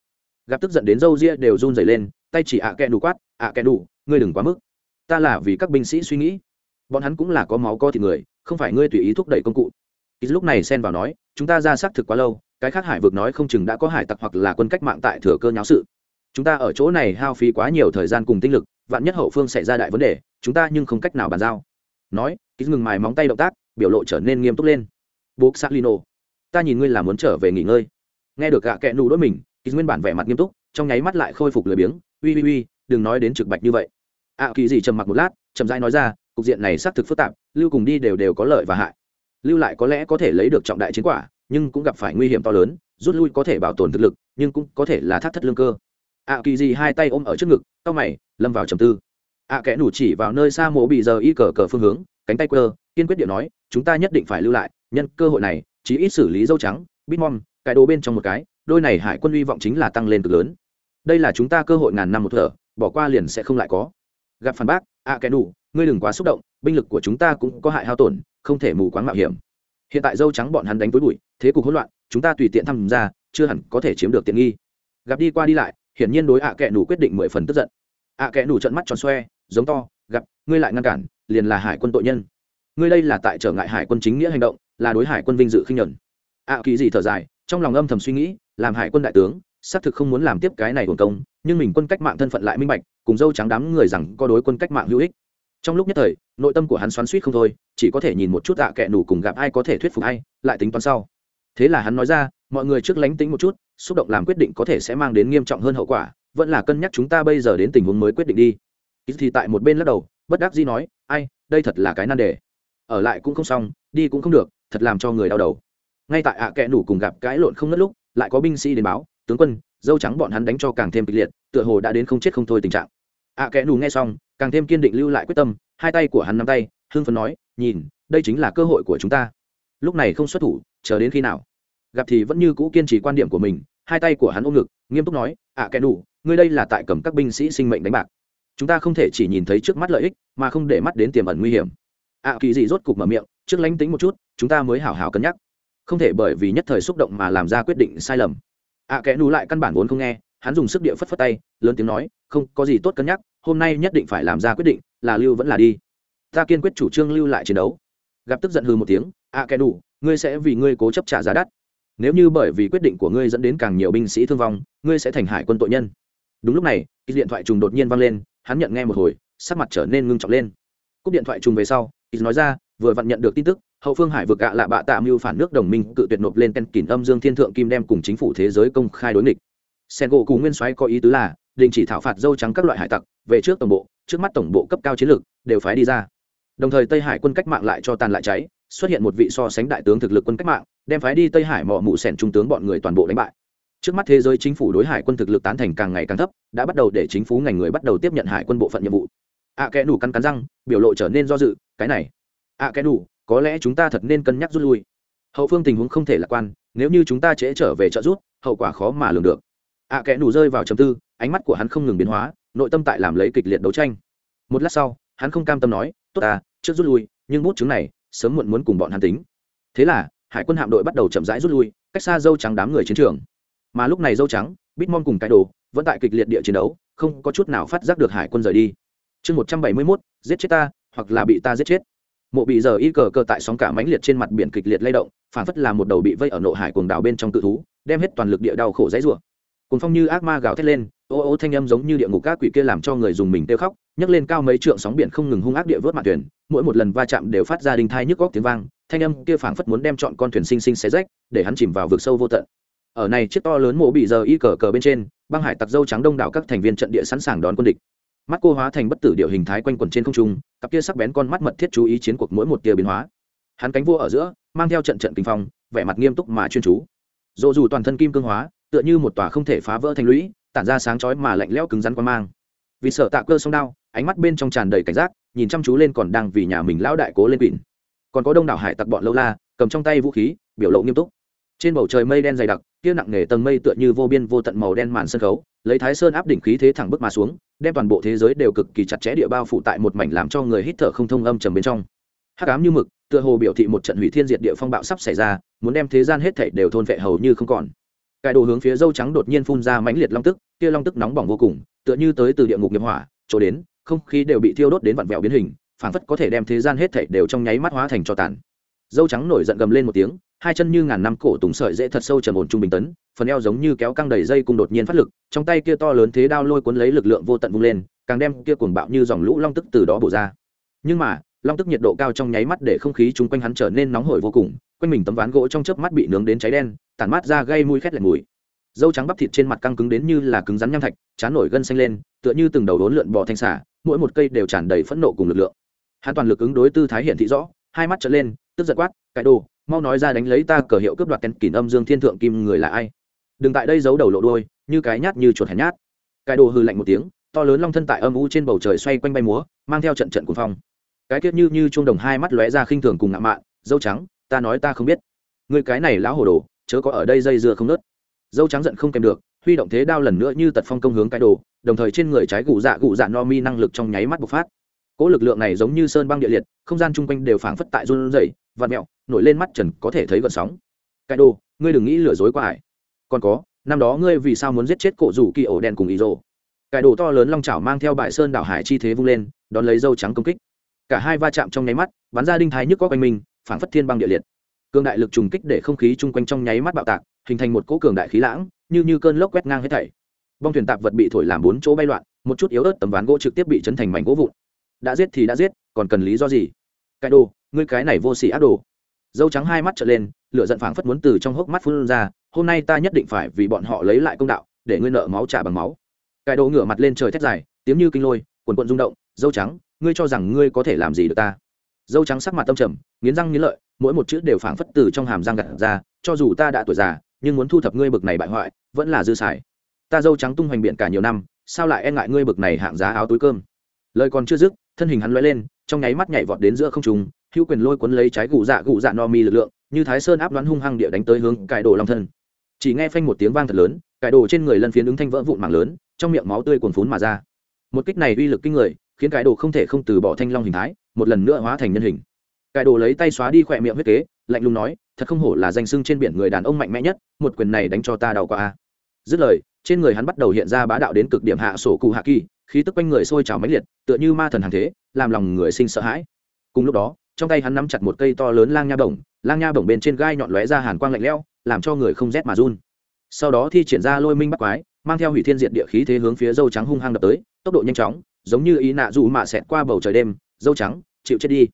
Speaker 1: gặp tức giận đến râu ria đều run rẩy lên, tay chỉ ạ kẹ đủ quát, ạ kẹ đủ ngươi đừng quá mức. Ta là vì các binh sĩ suy nghĩ. Bọn hắn cũng là có máu có thịt người, không phải ngươi tùy ý thúc đẩy công cụ. Ít lúc này xen vào nói, chúng ta ra xác thực quá lâu, cái khác hải vực nói không chừng đã có hải tặc hoặc là quân cách mạng tại thừa cơ nháo sự. Chúng ta ở chỗ này hao phí quá nhiều thời gian cùng tinh lực, vạn nhất hậu phương xảy ra đại vấn đề, chúng ta nhưng không cách nào bàn giao. Nói ít ngừng mài móng tay động tác, biểu lộ trở nên nghiêm túc lên. Buộc xác lino ta nhìn ngươi là muốn trở về nghỉ ngơi. Nghe được gạ kẹ nụ đốt mình kỳ nguyên bản vẻ mặt nghiêm túc, trong nháy mắt lại khôi phục lười biếng, uy uy uy, đừng nói đến trực bạch như vậy. Ạ kỳ gì trầm mặc một lát, chậm rãi nói ra, cục diện này xác thực phức tạp, lưu cùng đi đều đều có lợi và hại. Lưu lại có lẽ có thể lấy được trọng đại chiến quả, nhưng cũng gặp phải nguy hiểm to lớn, rút lui có thể bảo tồn thực lực, nhưng cũng có thể là thắt thất lương cơ. Ạ kỳ gì hai tay ôm ở trước ngực, cau mày, lâm vào trầm tư. À, Ạ kẽ nủ chỉ vào nơi xa mộ bị giờ y cờ cờ phương hướng, cánh tay quơ, kiên quyết điệu nói, chúng ta nhất định phải lưu lại, nhân cơ hội này, chí ít xử lý dâu trắng bitmom cái đồ bên trong một cái đôi này hải quân hy vọng chính là tăng lên cực lớn. Đây là chúng ta cơ hội ngàn năm một thở, bỏ qua liền sẽ không lại có. Gặp phản bác ạ kẽ nủ ngươi đừng quá xúc động, binh lực của chúng ta cũng có hại hao tổn, không thể mù quáng mạo hiểm. Hiện tại dâu trắng bọn hắn đánh với bụi, thế cục hỗn loạn, chúng ta tùy tiện tham gia, chưa hẳn có thể chiếm được tiện nghi. Gặp đi qua đi lại, hiển nhiên đối ạ à kệ nủ quyết định mười phần tức giận. Ạ à kệ nủ trận mắt tròn xoe, giống to, gặp, ngươi lại ngăn cản, liền là hải quân tội nhân. Ngươi đây là tại trở ngại hải quân chính nghĩa hành động, là đối hải quân vinh dự khinh nhuận. Ạ kỳ gì thở dài, trong lòng âm thầm suy nghĩ làm hải quân đại tướng, xác thực không muốn làm tiếp cái này hồn công, nhưng mình quân cách mạng thân phận lại minh bạch, cùng dâu trắng đám người rằng có đối quân cách mạng hữu ích. Trong lúc nhất thời, nội tâm của hắn xoắn suýt không thôi, chỉ có thể nhìn một chút ạ kệ nủ cùng gặp ai có thể thuyết phục ai, lại tính toán sau. Thế là hắn nói ra, mọi người trước lánh tính một chút, xúc động làm quyết định có thể sẽ mang đến nghiêm trọng hơn hậu quả, vẫn là cân nhắc chúng ta bây giờ đến tình huống mới quyết định đi. Ít thì tại một bên lắc đầu, bất đắc dĩ nói, ai, đây thật là cái nan đề. Ở lại cũng không xong, đi cũng không được, thật làm cho người đau đầu. Ngay tại ạ kệ nủ cùng gặp cái lộn không ngất lúc lại có binh sĩ đến báo tướng quân dâu trắng bọn hắn đánh cho càng thêm kịch liệt tựa hồ đã đến không chết không thôi tình trạng. Ạ kẽ nù nghe xong càng thêm kiên định lưu lại quyết tâm hai tay của hắn nắm tay hương phấn nói nhìn đây chính là cơ hội của chúng ta. Lúc này không xuất thủ chờ đến khi nào? Gặp thì vẫn như cũ kiên trì quan điểm của mình hai tay của hắn ôm ngực nghiêm túc nói ạ à, kẻ đủ ngươi đây là tại cầm các binh sĩ sinh mệnh đánh bạc. Chúng ta không thể chỉ nhìn thấy trước mắt lợi ích mà không để mắt đến tiềm ẩn nguy hiểm. Ạ à, kỳ dị rốt cục mở miệng trước lánh tính một chút chúng ta mới hảo hảo cân nhắc không thể bởi vì nhất thời xúc động mà làm ra quyết định sai lầm. Ạ à, kẻ đủ lại căn bản vốn không nghe hắn dùng sức địa phất phất tay lớn tiếng nói không có gì tốt cân nhắc hôm nay nhất định phải làm ra quyết định là lưu vẫn là đi. Ta kiên quyết chủ trương lưu lại chiến đấu. Gặp tức giận hư một tiếng ạ kẻ đủ ngươi sẽ vì ngươi cố chấp trả giá đắt. Nếu như bởi vì quyết định của ngươi dẫn đến càng nhiều binh sĩ thương vong ngươi sẽ thành hải quân tội nhân. Đúng lúc này cái điện thoại trùng đột nhiên vang lên hắn nhận nghe một hồi sắc mặt trở nên ngưng trọng lên. Cúp điện thoại trùng về sau ít nói ra vừa vặn nhận được tin tức hậu phương hải vực gạ lạ bạ tạ mưu phản nước đồng minh cự tuyệt nộp lên tên kỷ âm dương thiên thượng kim đem cùng chính phủ thế giới công khai đối nghịch. Sen gỗ cùng nguyên soái có ý tứ là đình chỉ thảo phạt dâu trắng các loại hải tặc về trước tổng bộ trước mắt tổng bộ cấp cao chiến lược đều phái đi ra. Đồng thời tây hải quân cách mạng lại cho tàn lại cháy xuất hiện một vị so sánh đại tướng thực lực quân cách mạng đem phái đi tây hải mò mụ sẻn trung tướng bọn người toàn bộ đánh bại. Trước mắt thế giới chính phủ đối hải quân thực lực tán thành càng ngày càng thấp đã bắt đầu để chính phủ ngành người bắt đầu tiếp nhận hải quân bộ phận nhiệm vụ. Ạ à, kẽ đủ cắn cắn răng biểu lộ trở nên do dự cái này. Ạ à, kẽ đủ có lẽ chúng ta thật nên cân nhắc rút lui. Hậu phương tình huống không thể lạc quan nếu như chúng ta trễ trở về trợ rút hậu quả khó mà lường được. Ạ à, kẽ đủ rơi vào chầm tư ánh mắt của hắn không ngừng biến hóa nội tâm tại làm lấy kịch liệt đấu tranh. Một lát sau hắn không cam tâm nói tốt ta trước rút lui nhưng bút chứng này sớm muộn muốn cùng bọn hắn tính. Thế là hải quân hạm đội bắt đầu chậm rãi rút lui cách xa dâu trắng đám người chiến trường. Mà lúc này dâu trắng bitmon cùng cái đồ vẫn tại kịch liệt địa chiến đấu không có chút nào phát giác được hải quân rời đi. Chương một trăm bảy mươi mốt giết chết ta hoặc là bị ta giết chết mộ bị giờ y cờ cờ tại sóng cả mãnh liệt trên mặt biển kịch liệt lay động, phản phất là một đầu bị vây ở nội hải cuồng đảo bên trong tự thú, đem hết toàn lực địa đau khổ dãy rủa. Cuồng phong như ác ma gào thét lên, ô ô thanh âm giống như địa ngục các quỷ kia làm cho người dùng mình tiêu khóc, nhấc lên cao mấy trượng sóng biển không ngừng hung ác địa vớt mặt thuyền, mỗi một lần va chạm đều phát ra đình thai nhức góc tiếng vang, thanh âm kia phảng phất muốn đem chọn con thuyền sinh sinh xé rách, để hắn chìm vào vực sâu vô tận. Ở này chiếc to lớn mộ bị giờ y cờ cờ bên trên, băng hải tặc dâu trắng đông đảo các thành viên trận địa sẵn sàng đón quân địch mắt cô hóa thành bất tử điệu hình thái quanh quẩn trên không trung, cặp kia sắc bén con mắt mật thiết chú ý chiến cuộc mỗi một tia biến hóa. Hắn cánh vua ở giữa, mang theo trận trận kinh phong, vẻ mặt nghiêm túc mà chuyên chú. Dỗ dù toàn thân kim cương hóa, tựa như một tòa không thể phá vỡ thành lũy, tản ra sáng chói mà lạnh lẽo cứng rắn quan mang. Vì sợ tạ cơ sông đao, ánh mắt bên trong tràn đầy cảnh giác, nhìn chăm chú lên còn đang vì nhà mình lão đại cố lên quỷ. Còn có đông đảo hải tặc bọn lâu la, cầm trong tay vũ khí, biểu lộ nghiêm túc trên bầu trời mây đen dày đặc, kia nặng nề tầng mây tựa như vô biên vô tận màu đen màn sân khấu, lấy thái sơn áp đỉnh khí thế thẳng bước mà xuống, đem toàn bộ thế giới đều cực kỳ chặt chẽ địa bao phủ tại một mảnh làm cho người hít thở không thông âm trầm bên trong. Hắc ám như mực, tựa hồ biểu thị một trận hủy thiên diệt địa phong bạo sắp xảy ra, muốn đem thế gian hết thảy đều thôn vệ hầu như không còn. Cải đồ hướng phía dâu trắng đột nhiên phun ra mãnh liệt long tức, kia long tức nóng bỏng vô cùng, tựa như tới từ địa ngục nghiệp hỏa, chỗ đến, không khí đều bị thiêu đốt đến vặn vẹo biến hình, phảng phất có thể đem thế gian hết thảy đều trong nháy mắt hóa thành cho tàn dâu trắng nổi giận gầm lên một tiếng, hai chân như ngàn năm cổ tùng sợi dễ thật sâu trầm ổn trung bình tấn, phần eo giống như kéo căng đầy dây cùng đột nhiên phát lực, trong tay kia to lớn thế đao lôi cuốn lấy lực lượng vô tận vung lên, càng đem kia cuồng bạo như dòng lũ long tức từ đó bổ ra. Nhưng mà, long tức nhiệt độ cao trong nháy mắt để không khí chung quanh hắn trở nên nóng hổi vô cùng, quanh mình tấm ván gỗ trong chớp mắt bị nướng đến cháy đen, tản mát ra gây mùi khét lẹt mùi. Dâu trắng bắp thịt trên mặt căng cứng đến như là cứng rắn nham thạch, chán nổi gân xanh lên, tựa như từng đầu đốn lượn bò thanh xả mỗi một cây đều tràn đầy phẫn nộ cùng lực lượng. Hắn toàn lực ứng đối tư thái hiện thị rõ hai mắt trở lên, tức giật quát, cải đồ, mau nói ra đánh lấy ta cờ hiệu cướp đoạt tên kìm âm dương thiên thượng kim người là ai? Đừng tại đây giấu đầu lộ đôi như cái nhát như chuột hèn nhát. Cải đồ hư lạnh một tiếng, to lớn long thân tại âm u trên bầu trời xoay quanh bay múa, mang theo trận trận cuồng phong. Cái tiết như như chuông đồng hai mắt lóe ra khinh thường cùng ngạo mạn, dâu trắng, ta nói ta không biết. Người cái này lão hồ đồ, chớ có ở đây dây dưa không nớt. Dâu trắng giận không kèm được, huy động thế đao lần nữa như tật phong công hướng cái đồ, đồng thời trên người trái gù dạ gù dạ no mi năng lực trong nháy mắt bộc phát cỗ lực lượng này giống như sơn băng địa liệt, không gian chung quanh đều phảng phất tại run rẩy vạt mẹo nổi lên mắt trần có thể thấy gợn sóng. Cái đồ, ngươi đừng nghĩ lừa dối qua ải. Còn có, năm đó ngươi vì sao muốn giết chết cổ rủ kỳ ổ đen cùng ý rồ? Cái đồ to lớn long chảo mang theo bại sơn đảo hải chi thế vung lên, đón lấy dâu trắng công kích. Cả hai va chạm trong nháy mắt, bắn ra đinh thái nhức có quanh mình, phảng phất thiên băng địa liệt. Cường đại lực trùng kích để không khí chung quanh trong nháy mắt bạo tạc, hình thành một cỗ cường đại khí lãng, như như cơn lốc quét ngang hết thảy. Bong thuyền tạp vật bị thổi làm bốn chỗ bay loạn, một chút yếu ớt tấm ván gỗ trực tiếp bị chấn thành mảnh gỗ vụn đã giết thì đã giết, còn cần lý do gì? Cái đồ, ngươi cái này vô sỉ ác đồ. Dâu trắng hai mắt trở lên, lửa giận phảng phất muốn từ trong hốc mắt phun ra, hôm nay ta nhất định phải vì bọn họ lấy lại công đạo, để ngươi nợ máu trả bằng máu. Cái đồ ngửa mặt lên trời thét dài, tiếng như kinh lôi, quần quận rung động, dâu trắng, ngươi cho rằng ngươi có thể làm gì được ta? Dâu trắng sắc mặt tâm trầm, nghiến răng nghiến lợi, mỗi một chữ đều phảng phất từ trong hàm răng gặt ra, cho dù ta đã tuổi già, nhưng muốn thu thập ngươi bực này bại hoại, vẫn là dư xài. Ta dâu trắng tung hoành biển cả nhiều năm, sao lại e ngại ngươi bực này hạng giá áo túi cơm? Lời còn chưa dứt thân hình hắn lóe lên, trong nháy mắt nhảy vọt đến giữa không trung, hữu quyền lôi cuốn lấy trái gù dạ gù dạ no mi lực lượng, như thái sơn áp đoán hung hăng địa đánh tới hướng cải đồ long thân. Chỉ nghe phanh một tiếng vang thật lớn, cải đồ trên người lân phiến ứng thanh vỡ vụn mảng lớn, trong miệng máu tươi cuồn phún mà ra. Một kích này uy lực kinh người, khiến cải đồ không thể không từ bỏ thanh long hình thái, một lần nữa hóa thành nhân hình. Cải đồ lấy tay xóa đi khỏe miệng huyết kế, lạnh lùng nói, thật không hổ là danh sưng trên biển người đàn ông mạnh mẽ nhất, một quyền này đánh cho ta đau qua dứt lời, trên người hắn bắt đầu hiện ra bá đạo đến cực điểm hạ sổ cụ hạ kỳ khí tức quanh người sôi trào mãnh liệt, tựa như ma thần hàng thế, làm lòng người sinh sợ hãi. Cùng lúc đó, trong tay hắn nắm chặt một cây to lớn lang nha bổng, lang nha bổng bên trên gai nhọn lóe ra hàn quang lạnh lẽo, làm cho người không rét mà run. Sau đó thi triển ra lôi minh bắt quái, mang theo hủy thiên diệt địa khí thế hướng phía dâu trắng hung hăng đập tới, tốc độ nhanh chóng, giống như ý nạ dù mạ xẹt qua bầu trời đêm, dâu trắng, chịu chết đi.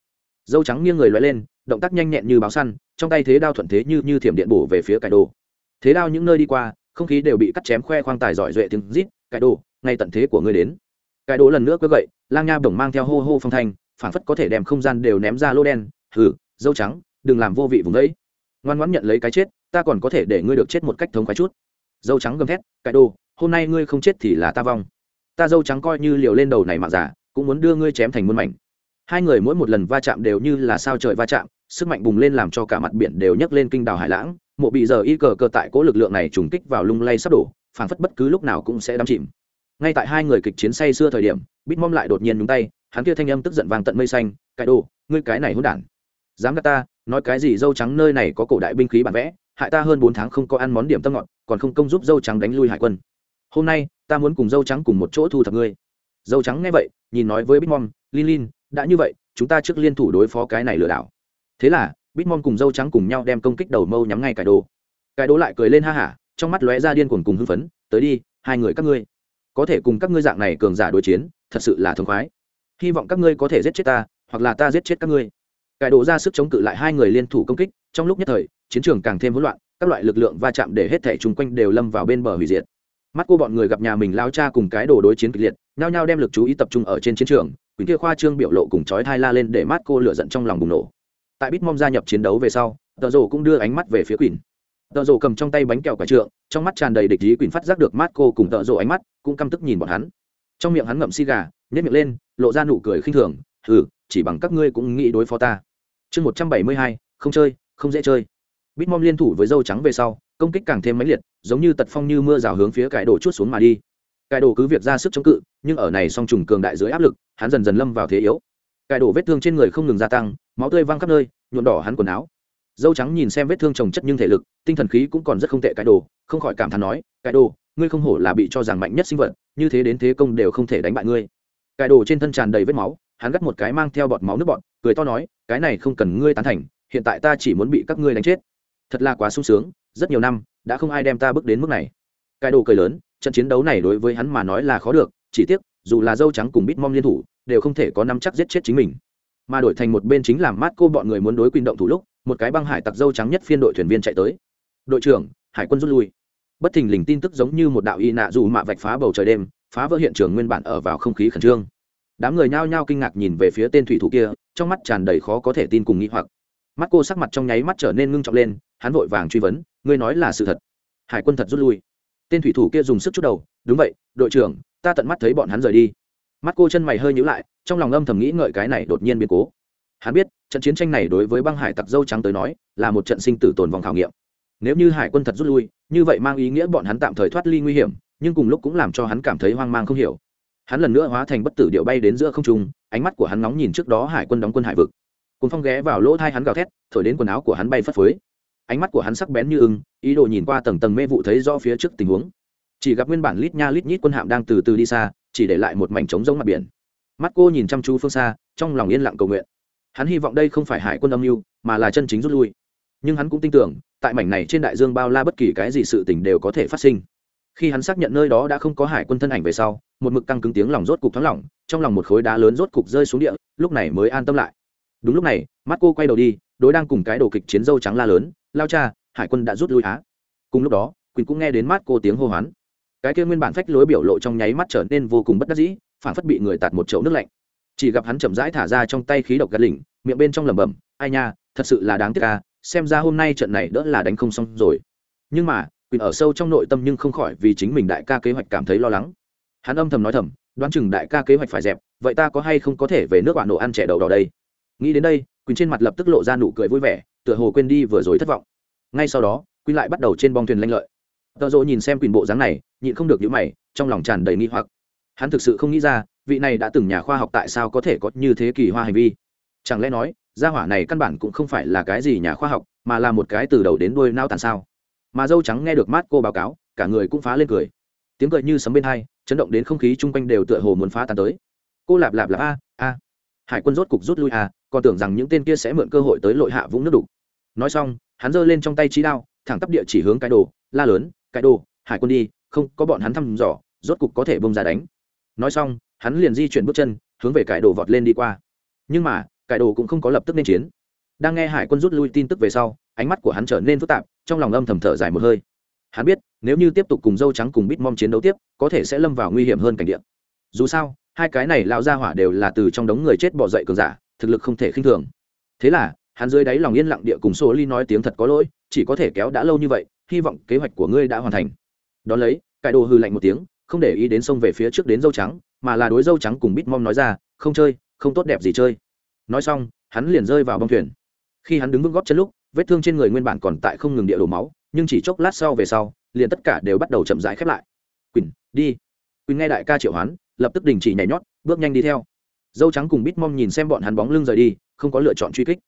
Speaker 1: Dâu trắng nghiêng người lóe lên, động tác nhanh nhẹn như báo săn, trong tay thế đao thuận thế như như thiểm điện bổ về phía cải đồ. Thế đao những nơi đi qua, không khí đều bị cắt chém khoe khoang tài giỏi duệ tiếng rít, cải đồ ngay tận thế của ngươi đến. Cái đố lần nữa cứ gậy, lang nha bổng mang theo hô hô phong thanh phản phất có thể đem không gian đều ném ra lô đen, hừ, dâu trắng, đừng làm vô vị vùng đấy. Ngoan ngoãn nhận lấy cái chết, ta còn có thể để ngươi được chết một cách thống khoái chút. Dâu trắng gầm thét, cái đồ, hôm nay ngươi không chết thì là ta vong. Ta dâu trắng coi như liều lên đầu này mà giả, cũng muốn đưa ngươi chém thành muôn mảnh. Hai người mỗi một lần va chạm đều như là sao trời va chạm, sức mạnh bùng lên làm cho cả mặt biển đều nhấc lên kinh đảo hải lãng. Mộ bị giờ y cờ cờ tại cố lực lượng này trùng kích vào lung lay sắp đổ, phảng phất bất cứ lúc nào cũng sẽ đắm chìm ngay tại hai người kịch chiến say xưa thời điểm bít mom lại đột nhiên nhúng tay, hắn kia thanh âm tức giận vang tận mây xanh cãi đồ, ngươi cái này hôn đản. Dám gắt ta, nói cái gì dâu trắng nơi này có cổ đại binh khí bản vẽ, hại ta hơn bốn tháng không có ăn món điểm tâm ngọt, còn không công giúp dâu trắng đánh lui hải quân. Hôm nay, ta muốn cùng dâu trắng cùng một chỗ thu thập ngươi. Dâu trắng nghe vậy, nhìn nói với bít mom lin lin, đã như vậy, chúng ta trước liên thủ đối phó cái này lừa đảo. Thế là bitmon cùng dâu trắng cùng nhau đem công kích đầu mâu nhắm ngay cải đồ. Cải đồ lại cười lên ha hả, trong mắt lóe ra điên cuồng cùng hưng phấn, tới đi, hai người các ngươi có thể cùng các ngươi dạng này cường giả đối chiến, thật sự là thống khoái. Hy vọng các ngươi có thể giết chết ta, hoặc là ta giết chết các ngươi. Cải đồ ra sức chống cự lại hai người liên thủ công kích, trong lúc nhất thời, chiến trường càng thêm hỗn loạn, các loại lực lượng va chạm để hết thẻ chung quanh đều lâm vào bên bờ hủy diệt. Mắt cô bọn người gặp nhà mình lao cha cùng cái đồ đối chiến kịch liệt, nhao nhao đem lực chú ý tập trung ở trên chiến trường quỳnh kia khoa trương biểu lộ cùng chói thai la lên để mắt cô lửa giận trong lòng bùng nổ. Tại bitmom gia nhập chiến đấu về sau, tờ rồ cũng đưa ánh mắt về phía quỳnh tợ rồ cầm trong tay bánh kẹo quả trượng, trong mắt tràn đầy địch ý quỳnh phát giác được mắt cô cùng tợ rồ ánh mắt, cũng căm tức nhìn bọn hắn. Trong miệng hắn ngậm xi gà nhét miệng lên, lộ ra nụ cười khinh thường ừ chỉ bằng các ngươi cũng nghĩ đối phó ta. Chương một trăm bảy mươi hai, không chơi, không dễ chơi. Bitmom liên thủ với dâu trắng về sau, công kích càng thêm mãnh liệt, giống như tật phong như mưa rào hướng phía cải đồ chút xuống mà đi. Cải đồ cứ việc ra sức chống cự, nhưng ở này song trùng cường đại dưới áp lực, hắn dần dần lâm vào thế yếu. Cải đồ vết thương trên người không ngừng gia tăng, máu tươi văng khắp nơi, nhuộm đỏ hắn quần áo dâu trắng nhìn xem vết thương trồng chất nhưng thể lực, tinh thần khí cũng còn rất không tệ Cái đồ, không khỏi cảm thán nói, Cái đồ, ngươi không hổ là bị cho rằng mạnh nhất sinh vật, như thế đến thế công đều không thể đánh bại ngươi. Cái đồ trên thân tràn đầy vết máu, hắn gắt một cái mang theo bọt máu nước bọt, cười to nói, cái này không cần ngươi tán thành, hiện tại ta chỉ muốn bị các ngươi đánh chết. Thật là quá sung sướng, rất nhiều năm, đã không ai đem ta bước đến mức này. Cái đồ cười lớn, trận chiến đấu này đối với hắn mà nói là khó được, chỉ tiếc, dù là dâu trắng cùng bít bitmom liên thủ, đều không thể có năm chắc giết chết chính mình. Mà đổi thành một bên chính làm mát cô bọn người muốn đối quyền động thủ lúc một cái băng hải tặc dâu trắng nhất phiên đội thuyền viên chạy tới. Đội trưởng, hải quân rút lui. Bất thình lình tin tức giống như một đạo y nạ dù mạ vạch phá bầu trời đêm, phá vỡ hiện trường nguyên bản ở vào không khí khẩn trương. Đám người nhao nhao kinh ngạc nhìn về phía tên thủy thủ kia, trong mắt tràn đầy khó có thể tin cùng nghĩ hoặc. Mắt cô sắc mặt trong nháy mắt trở nên ngưng trọng lên, hắn vội vàng truy vấn, ngươi nói là sự thật? Hải quân thật rút lui. Tên thủy thủ kia dùng sức chút đầu, đúng vậy, đội trưởng, ta tận mắt thấy bọn hắn rời đi. Mắt cô chân mày hơi nhíu lại, trong lòng âm thầm nghĩ ngợi cái này đột nhiên biến cố hắn biết, trận chiến tranh này đối với băng hải tặc dâu trắng tới nói, là một trận sinh tử tồn vòng khảo nghiệm. Nếu như hải quân thật rút lui, như vậy mang ý nghĩa bọn hắn tạm thời thoát ly nguy hiểm, nhưng cùng lúc cũng làm cho hắn cảm thấy hoang mang không hiểu. Hắn lần nữa hóa thành bất tử điệu bay đến giữa không trung, ánh mắt của hắn nóng nhìn trước đó hải quân đóng quân hải vực. Cuốn phong ghé vào lỗ thai hắn gào thét, thổi đến quần áo của hắn bay phất phới. Ánh mắt của hắn sắc bén như ưng, ý đồ nhìn qua tầng tầng mê vụ thấy rõ phía trước tình huống. Chỉ gặp nguyên bản lít nha lít nhít quân hạm đang từ từ đi xa, chỉ để lại một mảnh trống rỗng mặt biển. Mắt cô nhìn chăm chú phương xa, trong lòng yên lặng cầu nguyện hắn hy vọng đây không phải hải quân âm mưu, mà là chân chính rút lui. Nhưng hắn cũng tin tưởng, tại mảnh này trên đại dương bao la bất kỳ cái gì sự tình đều có thể phát sinh. Khi hắn xác nhận nơi đó đã không có hải quân thân ảnh về sau, một mực căng cứng tiếng lòng rốt cục thoáng lỏng, trong lòng một khối đá lớn rốt cục rơi xuống địa, lúc này mới an tâm lại. Đúng lúc này mắt cô quay đầu đi, đối đang cùng cái đồ kịch chiến dâu trắng la lớn, lao cha, hải quân đã rút lui á. Cùng lúc đó, quỳnh cũng nghe đến mắt cô tiếng hô hoán. Cái kia nguyên bản phách lối biểu lộ trong nháy mắt trở nên vô cùng bất đắc dĩ phản phất bị người tạt một chậu nước lạnh chỉ gặp hắn chậm rãi thả ra trong tay khí độc gạt lỉnh, miệng bên trong lẩm bẩm, ai nha, thật sự là đáng tiếc ca xem ra hôm nay trận này đỡ là đánh không xong rồi. Nhưng mà quỳnh ở sâu trong nội tâm nhưng không khỏi vì chính mình đại ca kế hoạch cảm thấy lo lắng. Hắn âm thầm nói thầm, đoán chừng đại ca kế hoạch phải dẹp, vậy ta có hay không có thể về nước bạn nổ ăn trẻ đầu đỏ đây? Nghĩ đến đây quỳnh trên mặt lập tức lộ ra nụ cười vui vẻ, tựa hồ quên đi vừa rồi thất vọng. Ngay sau đó quỳnh lại bắt đầu trên bong thuyền lanh lợi. Tợ rộ nhìn xem quỳnh bộ dáng này, nhịn không được những mày, trong lòng tràn đầy nghi hoặc. Hắn thực sự không nghĩ ra vị này đã từng nhà khoa học tại sao có thể có như thế kỳ hoa hành vi? Chẳng lẽ nói, gia hỏa này căn bản cũng không phải là cái gì nhà khoa học, mà là một cái từ đầu đến đuôi nao tàn sao? Mà dâu trắng nghe được mát cô báo cáo, cả người cũng phá lên cười. Tiếng cười như sấm bên hai, chấn động đến không khí chung quanh đều tựa hồ muốn phá tan tới. Cô lạp lạp lạp, a a. Hải quân rốt cục rút lui, a, còn tưởng rằng những tên kia sẽ mượn cơ hội tới lội hạ vũng nước đục. Nói xong, hắn giơ lên trong tay trí đao, thẳng tắp địa chỉ hướng cái đồ, la lớn, cái đồ, hải quân đi, không, có bọn hắn thăm dò, rốt cục có thể bông ra đánh. Nói xong hắn liền di chuyển bước chân, hướng về cải đồ vọt lên đi qua. Nhưng mà, cải đồ cũng không có lập tức nên chiến. Đang nghe hải quân rút lui tin tức về sau, ánh mắt của hắn trở nên phức tạp, trong lòng âm thầm thở dài một hơi. Hắn biết, nếu như tiếp tục cùng dâu trắng cùng bít mom chiến đấu tiếp, có thể sẽ lâm vào nguy hiểm hơn cảnh địa. Dù sao, hai cái này lao ra hỏa đều là từ trong đống người chết bỏ dậy cường giả, thực lực không thể khinh thường. Thế là, hắn dưới đáy lòng yên lặng địa cùng số ly nói tiếng thật có lỗi, chỉ có thể kéo đã lâu như vậy, hy vọng kế hoạch của ngươi đã hoàn thành. Đón lấy, cải đồ hư lạnh một tiếng, không để ý đến sông về phía trước đến dâu trắng mà là đối dâu trắng cùng bít mom nói ra, không chơi, không tốt đẹp gì chơi. Nói xong, hắn liền rơi vào bông thuyền. Khi hắn đứng vững góp chân lúc, vết thương trên người nguyên bản còn tại không ngừng địa đổ máu, nhưng chỉ chốc lát sau về sau, liền tất cả đều bắt đầu chậm rãi khép lại. Quỳnh, đi. Quỳnh nghe đại ca triệu hoán, lập tức đình chỉ nhảy nhót, bước nhanh đi theo. Dâu trắng cùng bít mom nhìn xem bọn hắn bóng lưng rời đi, không có lựa chọn truy kích.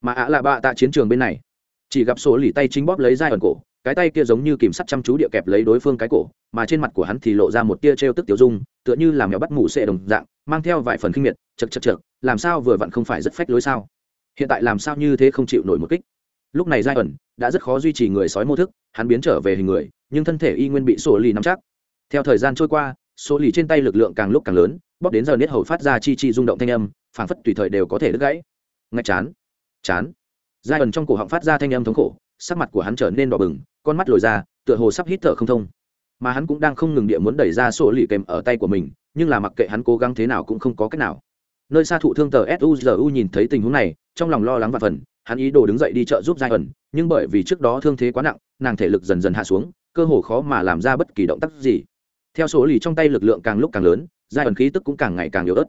Speaker 1: Mà ạ là bạ tại chiến trường bên này, chỉ gặp số lì tay chính bóp lấy dai ẩn cổ cái tay kia giống như kìm sắt chăm chú địa kẹp lấy đối phương cái cổ, mà trên mặt của hắn thì lộ ra một tia trêu tức tiểu dung, tựa như làm mèo bắt mủ sệ đồng dạng, mang theo vài phần kinh miệt, chật chật chật làm sao vừa vặn không phải rất phách lối sao? Hiện tại làm sao như thế không chịu nổi một kích? Lúc này giai ẩn đã rất khó duy trì người sói mô thức, hắn biến trở về hình người, nhưng thân thể y nguyên bị sổ lì nắm chắc. Theo thời gian trôi qua, sổ lì trên tay lực lượng càng lúc càng lớn, bóp đến giờ nết hầu phát ra chi chi rung động thanh âm, phảng phất tùy thời đều có thể đứt gãy. Ngạch chán chán. Giai ẩn trong cổ họng phát ra thanh âm thống khổ sắc mặt của hắn trở nên đỏ bừng, con mắt lồi ra, tựa hồ sắp hít thở không thông. Mà hắn cũng đang không ngừng địa muốn đẩy ra sổ lì kèm ở tay của mình, nhưng là mặc kệ hắn cố gắng thế nào cũng không có cách nào. Nơi xa thụ thương tờ suzu nhìn thấy tình huống này, trong lòng lo lắng và phần hắn ý đồ đứng dậy đi chợ giúp giai ẩn, nhưng bởi vì trước đó thương thế quá nặng, nàng thể lực dần dần hạ xuống, cơ hồ khó mà làm ra bất kỳ động tác gì. Theo số lì trong tay lực lượng càng lúc càng lớn, giai ẩn khí tức cũng càng ngày càng yếu ớt.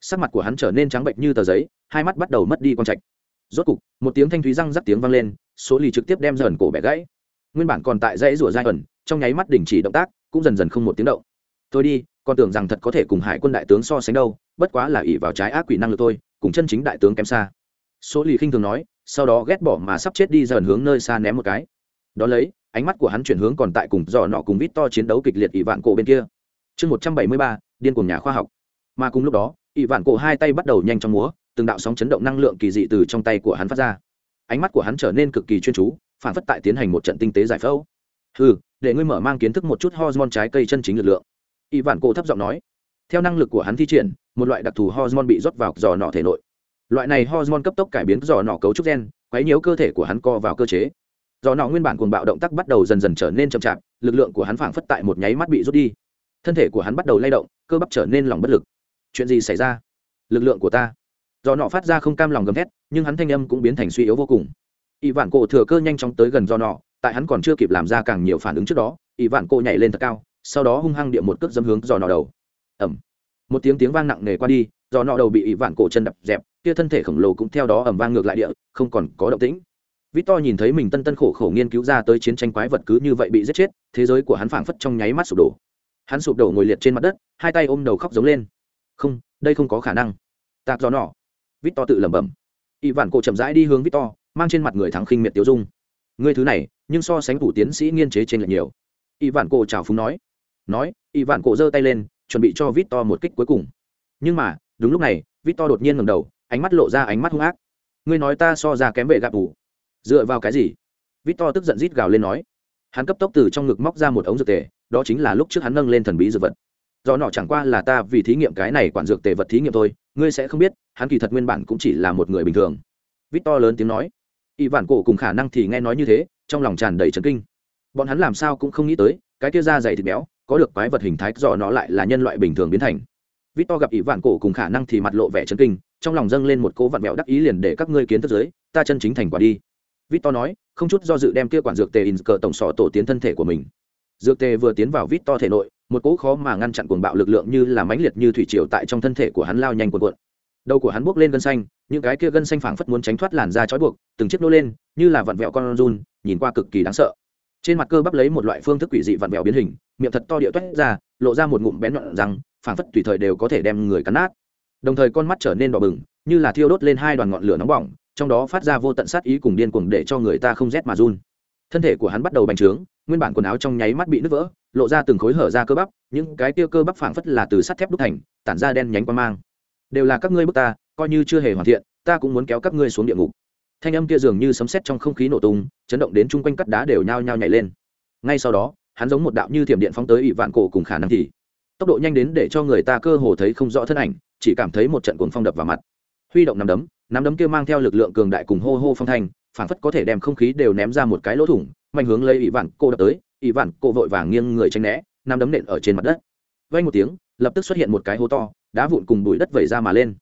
Speaker 1: Sắc mặt của hắn trở nên trắng bệnh như tờ giấy, hai mắt bắt đầu mất đi con trạch. Rốt cục, một tiếng thanh thúy răng rắc tiếng vang lên số lì trực tiếp đem dần cổ bẻ gãy. Nguyên bản còn tại dãy rủa giai ẩn trong nháy mắt đình chỉ động tác cũng dần dần không một tiếng động. Tôi đi còn tưởng rằng thật có thể cùng hải quân đại tướng so sánh đâu bất quá là ỷ vào trái ác quỷ năng lực tôi, cùng chân chính đại tướng kém xa. Số lì khinh thường nói sau đó ghét bỏ mà sắp chết đi dần hướng nơi xa ném một cái. Đó lấy ánh mắt của hắn chuyển hướng còn tại cùng dò nọ cùng vít to chiến đấu kịch liệt ỷ vạn cổ bên kia. Chương một trăm bảy mươi ba điên cùng nhà khoa học. Mà cùng lúc đó ỷ vạn cổ hai tay bắt đầu nhanh trong múa từng đạo sóng chấn động năng lượng kỳ dị từ trong tay của hắn phát ra ánh mắt của hắn trở nên cực kỳ chuyên chú, phản phất tại tiến hành một trận tinh tế giải phẫu. Ừ để ngươi mở mang kiến thức một chút hormone trái cây chân chính lực lượng. Y vạn cổ thấp giọng nói. Theo năng lực của hắn thi triển, một loại đặc thù hormone bị rót vào giò nọ thể nội. Loại này hormone cấp tốc cải biến giò nọ cấu trúc gen, quấy nhiễu cơ thể của hắn co vào cơ chế. Giò nọ nguyên bản cuồng bạo động tác bắt đầu dần dần trở nên chậm chạp, lực lượng của hắn phảng phất tại một nháy mắt bị rút đi. Thân thể của hắn bắt đầu lay động, cơ bắp trở nên lòng bất lực. Chuyện gì xảy ra? Lực lượng của ta do nọ phát ra không cam lòng gầm thét nhưng hắn thanh âm cũng biến thành suy yếu vô cùng ỷ vạn cổ thừa cơ nhanh chóng tới gần do nọ tại hắn còn chưa kịp làm ra càng nhiều phản ứng trước đó ỷ vạn cổ nhảy lên thật cao sau đó hung hăng địa một cước dâm hướng do nọ đầu ẩm một tiếng tiếng vang nặng nề qua đi do nọ đầu bị ỷ vạn cổ chân đập dẹp kia thân thể khổng lồ cũng theo đó ẩm vang ngược lại địa không còn có động tĩnh Victor nhìn thấy mình tân tân khổ khổ nghiên cứu ra tới chiến tranh quái vật cứ như vậy bị giết chết, thế giới của hắn phảng phất trong nháy mắt sụp đổ. Hắn sụp đổ ngồi liệt trên mặt đất, hai tay ôm đầu khóc giống lên. "Không, đây không có khả năng." Tạc gió nọ. Victor tự lẩm bẩm. Y Vạn Cổ chậm rãi đi hướng Victor, mang trên mặt người thắng khinh miệt tiêu dung. "Ngươi thứ này, nhưng so sánh thủ tiến sĩ nghiên chế trên lệch nhiều." Y Vạn Cổ chào phúng nói. Nói, Y Vạn Cổ giơ tay lên, chuẩn bị cho Victor một kích cuối cùng. Nhưng mà, đúng lúc này, Victor đột nhiên ngẩng đầu, ánh mắt lộ ra ánh mắt hung ác. "Ngươi nói ta so ra kém vệ gạp ủ dựa vào cái gì victor tức giận rít gào lên nói hắn cấp tốc từ trong ngực móc ra một ống dược tề đó chính là lúc trước hắn nâng lên thần bí dược vật do nọ chẳng qua là ta vì thí nghiệm cái này quản dược tề vật thí nghiệm thôi ngươi sẽ không biết hắn kỳ thật nguyên bản cũng chỉ là một người bình thường. Vít To lớn tiếng nói. Y vản cổ cùng khả năng thì nghe nói như thế trong lòng tràn đầy trấn kinh. Bọn hắn làm sao cũng không nghĩ tới cái kia da dày thịt béo có được quái vật hình thái do nó lại là nhân loại bình thường biến thành. Vít To gặp y vản cổ cùng khả năng thì mặt lộ vẻ trấn kinh trong lòng dâng lên một cố vặn mẹo đắc ý liền để các ngươi kiến thức giới ta chân chính thành quả đi. Vít To nói, không chút do dự đem kia quản dược tề in cờ tổng sọ tổ tiến thân thể của mình. Dược tề vừa tiến vào Vít To thể nội, một cỗ khó mà ngăn chặn cuồng bạo lực lượng như là mãnh liệt như thủy triều tại trong thân thể của hắn lao nhanh cuộn cuộn. Đầu của hắn bốc lên gân xanh, những cái kia gân xanh phảng phất muốn tránh thoát làn da trói buộc, từng chiếc nô lên, như là vặn vẹo con run, nhìn qua cực kỳ đáng sợ. Trên mặt cơ bắp lấy một loại phương thức quỷ dị vặn vẹo biến hình, miệng thật to địa toét ra, lộ ra một ngụm bén nhọn răng, phảng phất tùy thời đều có thể đem người cắn nát. Đồng thời con mắt trở nên đỏ bừng, như là thiêu đốt lên hai đoàn ngọn lửa nóng bỏng, trong đó phát ra vô tận sát ý cùng điên cuồng để cho người ta không rét mà run thân thể của hắn bắt đầu bành trướng nguyên bản quần áo trong nháy mắt bị nứt vỡ lộ ra từng khối hở ra cơ bắp, những cái tiêu cơ bắp phảng phất là từ sắt thép đúc thành, tản ra đen nhánh qua mang. Đều là các ngươi bước ta, coi như chưa hề hoàn thiện, ta cũng muốn kéo các ngươi xuống địa ngục. Thanh âm kia dường như sấm sét trong không khí nổ tung, chấn động đến chung quanh cắt đá đều nhao nhao nhảy lên. Ngay sau đó, hắn giống một đạo như thiểm điện phóng tới ỵ vạn cổ cùng khả năng thì. Tốc độ nhanh đến để cho người ta cơ hồ thấy không rõ thân ảnh, chỉ cảm thấy một trận cuồng phong đập vào mặt. Huy động nắm đấm nắm đấm kia mang theo lực lượng cường đại cùng hô hô phong thanh, phảng phất có thể đem không khí đều ném ra một cái lỗ thủng, mạnh hướng lấy ỵ vạn cổ đập tới ỷ vạn Cổ vội vàng nghiêng người tranh né nằm đấm nện ở trên mặt đất. Vây một tiếng, lập tức xuất hiện một cái hố to, đá vụn cùng bụi đất vẩy ra mà lên.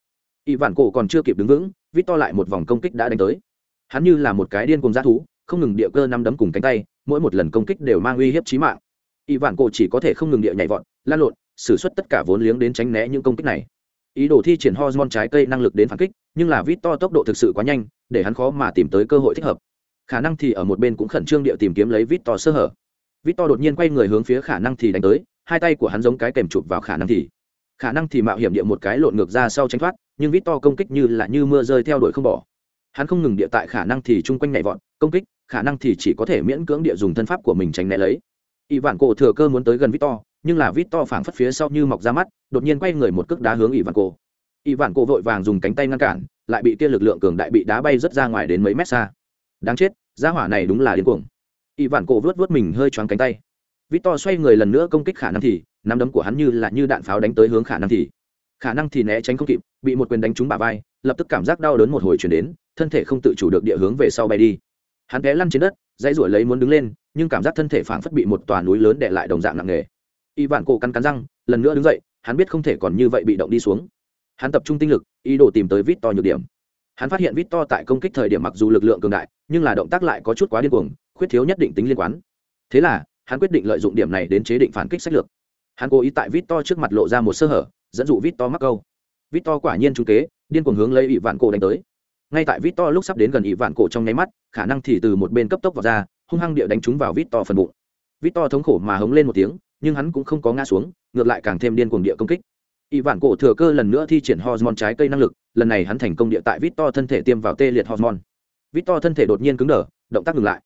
Speaker 1: Ỷ vạn Cổ còn chưa kịp đứng vững, vít to lại một vòng công kích đã đánh tới. Hắn như là một cái điên cùng g thú, không ngừng địa cơ nắm đấm cùng cánh tay, mỗi một lần công kích đều mang uy hiếp chí mạng. Ỷ vạn Cổ chỉ có thể không ngừng địa nhảy vọt, lan lộn xử suất tất cả vốn liếng đến tránh né những công kích này. Ý đồ thi triển hormone trái cây năng lực đến phản kích, nhưng là vít to tốc độ thực sự quá nhanh, để hắn khó mà tìm tới cơ hội thích hợp. Khả năng thì ở một bên cũng khẩn trương địa tìm kiếm lấy vít to sơ hở. Victor đột nhiên quay người hướng phía khả năng thì đánh tới hai tay của hắn giống cái kèm chụp vào khả năng thì. Khả năng thì mạo hiểm địa một cái lộn ngược ra sau tránh thoát nhưng Victor công kích như là như mưa rơi theo đuổi không bỏ. Hắn không ngừng địa tại khả năng thì chung quanh nhảy vọt công kích khả năng thì chỉ có thể miễn cưỡng địa dùng thân pháp của mình tránh né lấy. Y vạn cổ thừa cơ muốn tới gần Victor, nhưng là Victor phảng phất phía sau như mọc ra mắt đột nhiên quay người một cước đá hướng y vạn cổ. Y vạn cổ vội vàng dùng cánh tay ngăn cản lại bị kia lực lượng cường đại bị đá bay rất ra ngoài đến mấy mét xa. Đáng chết gia hỏa này đúng là điên cuồng y vạn cổ vớt vớt mình hơi choáng cánh tay. Vít to xoay người lần nữa công kích khả năng thì, nắm đấm của hắn như là như đạn pháo đánh tới hướng khả năng thì. Khả năng thì né tránh không kịp, bị một quyền đánh trúng bả vai, lập tức cảm giác đau đớn một hồi chuyển đến, thân thể không tự chủ được địa hướng về sau bay đi. Hắn té lăn trên đất, dãy ruổi lấy muốn đứng lên, nhưng cảm giác thân thể phảng phất bị một tòa núi lớn đè lại đồng dạng nặng nề. Y vạn cổ cắn cắn răng, lần nữa đứng dậy, hắn biết không thể còn như vậy bị động đi xuống. Hắn tập trung tinh lực, ý đồ tìm tới vít to nhược điểm. Hắn phát hiện vít to tại công kích thời điểm mặc dù lực lượng cường đại, nhưng là động tác lại có chút quá điên cuồng khuyết thiếu nhất định tính liên quan thế là, hắn quyết định lợi dụng điểm này đến chế định phản kích sách lược. Hắn cố ý tại vít to trước mặt lộ ra một sơ hở, dẫn dụ vít to mắc câu. Vít to quả nhiên trung kế, điên cuồng hướng lấy ỵ vạn cổ đánh tới. Ngay tại vít to lúc sắp đến gần ỷ vạn cổ trong nháy mắt, khả năng thì từ một bên cấp tốc vào ra, hung hăng địa đánh trúng vào vít to phần bụng. Vít to thống khổ mà hống lên một tiếng, nhưng hắn cũng không có ngã xuống, ngược lại càng thêm điên cuồng địa công kích. Ỷ vạn cổ thừa cơ lần nữa thi triển hormone trái cây năng lực, lần này hắn thành công địa tại vít to thân thể tiêm vào tê liệt hormone. Vít to thân thể đột nhiên cứng đờ, động tác ngừng lại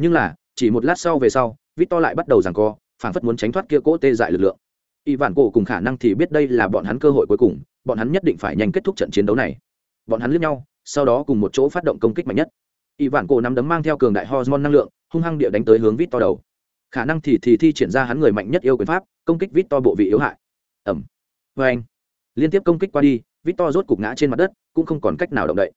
Speaker 1: nhưng là, chỉ một lát sau về sau vít to lại bắt đầu giằng co, phảng phất muốn tránh thoát kia cỗ tê dại lực lượng. Y vạn cổ cùng khả năng thì biết đây là bọn hắn cơ hội cuối cùng, bọn hắn nhất định phải nhanh kết thúc trận chiến đấu này. Bọn hắn liếc nhau, sau đó cùng một chỗ phát động công kích mạnh nhất. Y vạn cổ nắm đấm mang theo cường đại hormone năng lượng, hung hăng địa đánh tới hướng vít to đầu. Khả năng thì thì thi triển ra hắn người mạnh nhất yêu quyền pháp, công kích vít to bộ vị yếu hại. Ẩm. Vê anh. Liên tiếp công kích qua đi vít to rốt cục ngã trên mặt đất, cũng không còn cách nào động đậy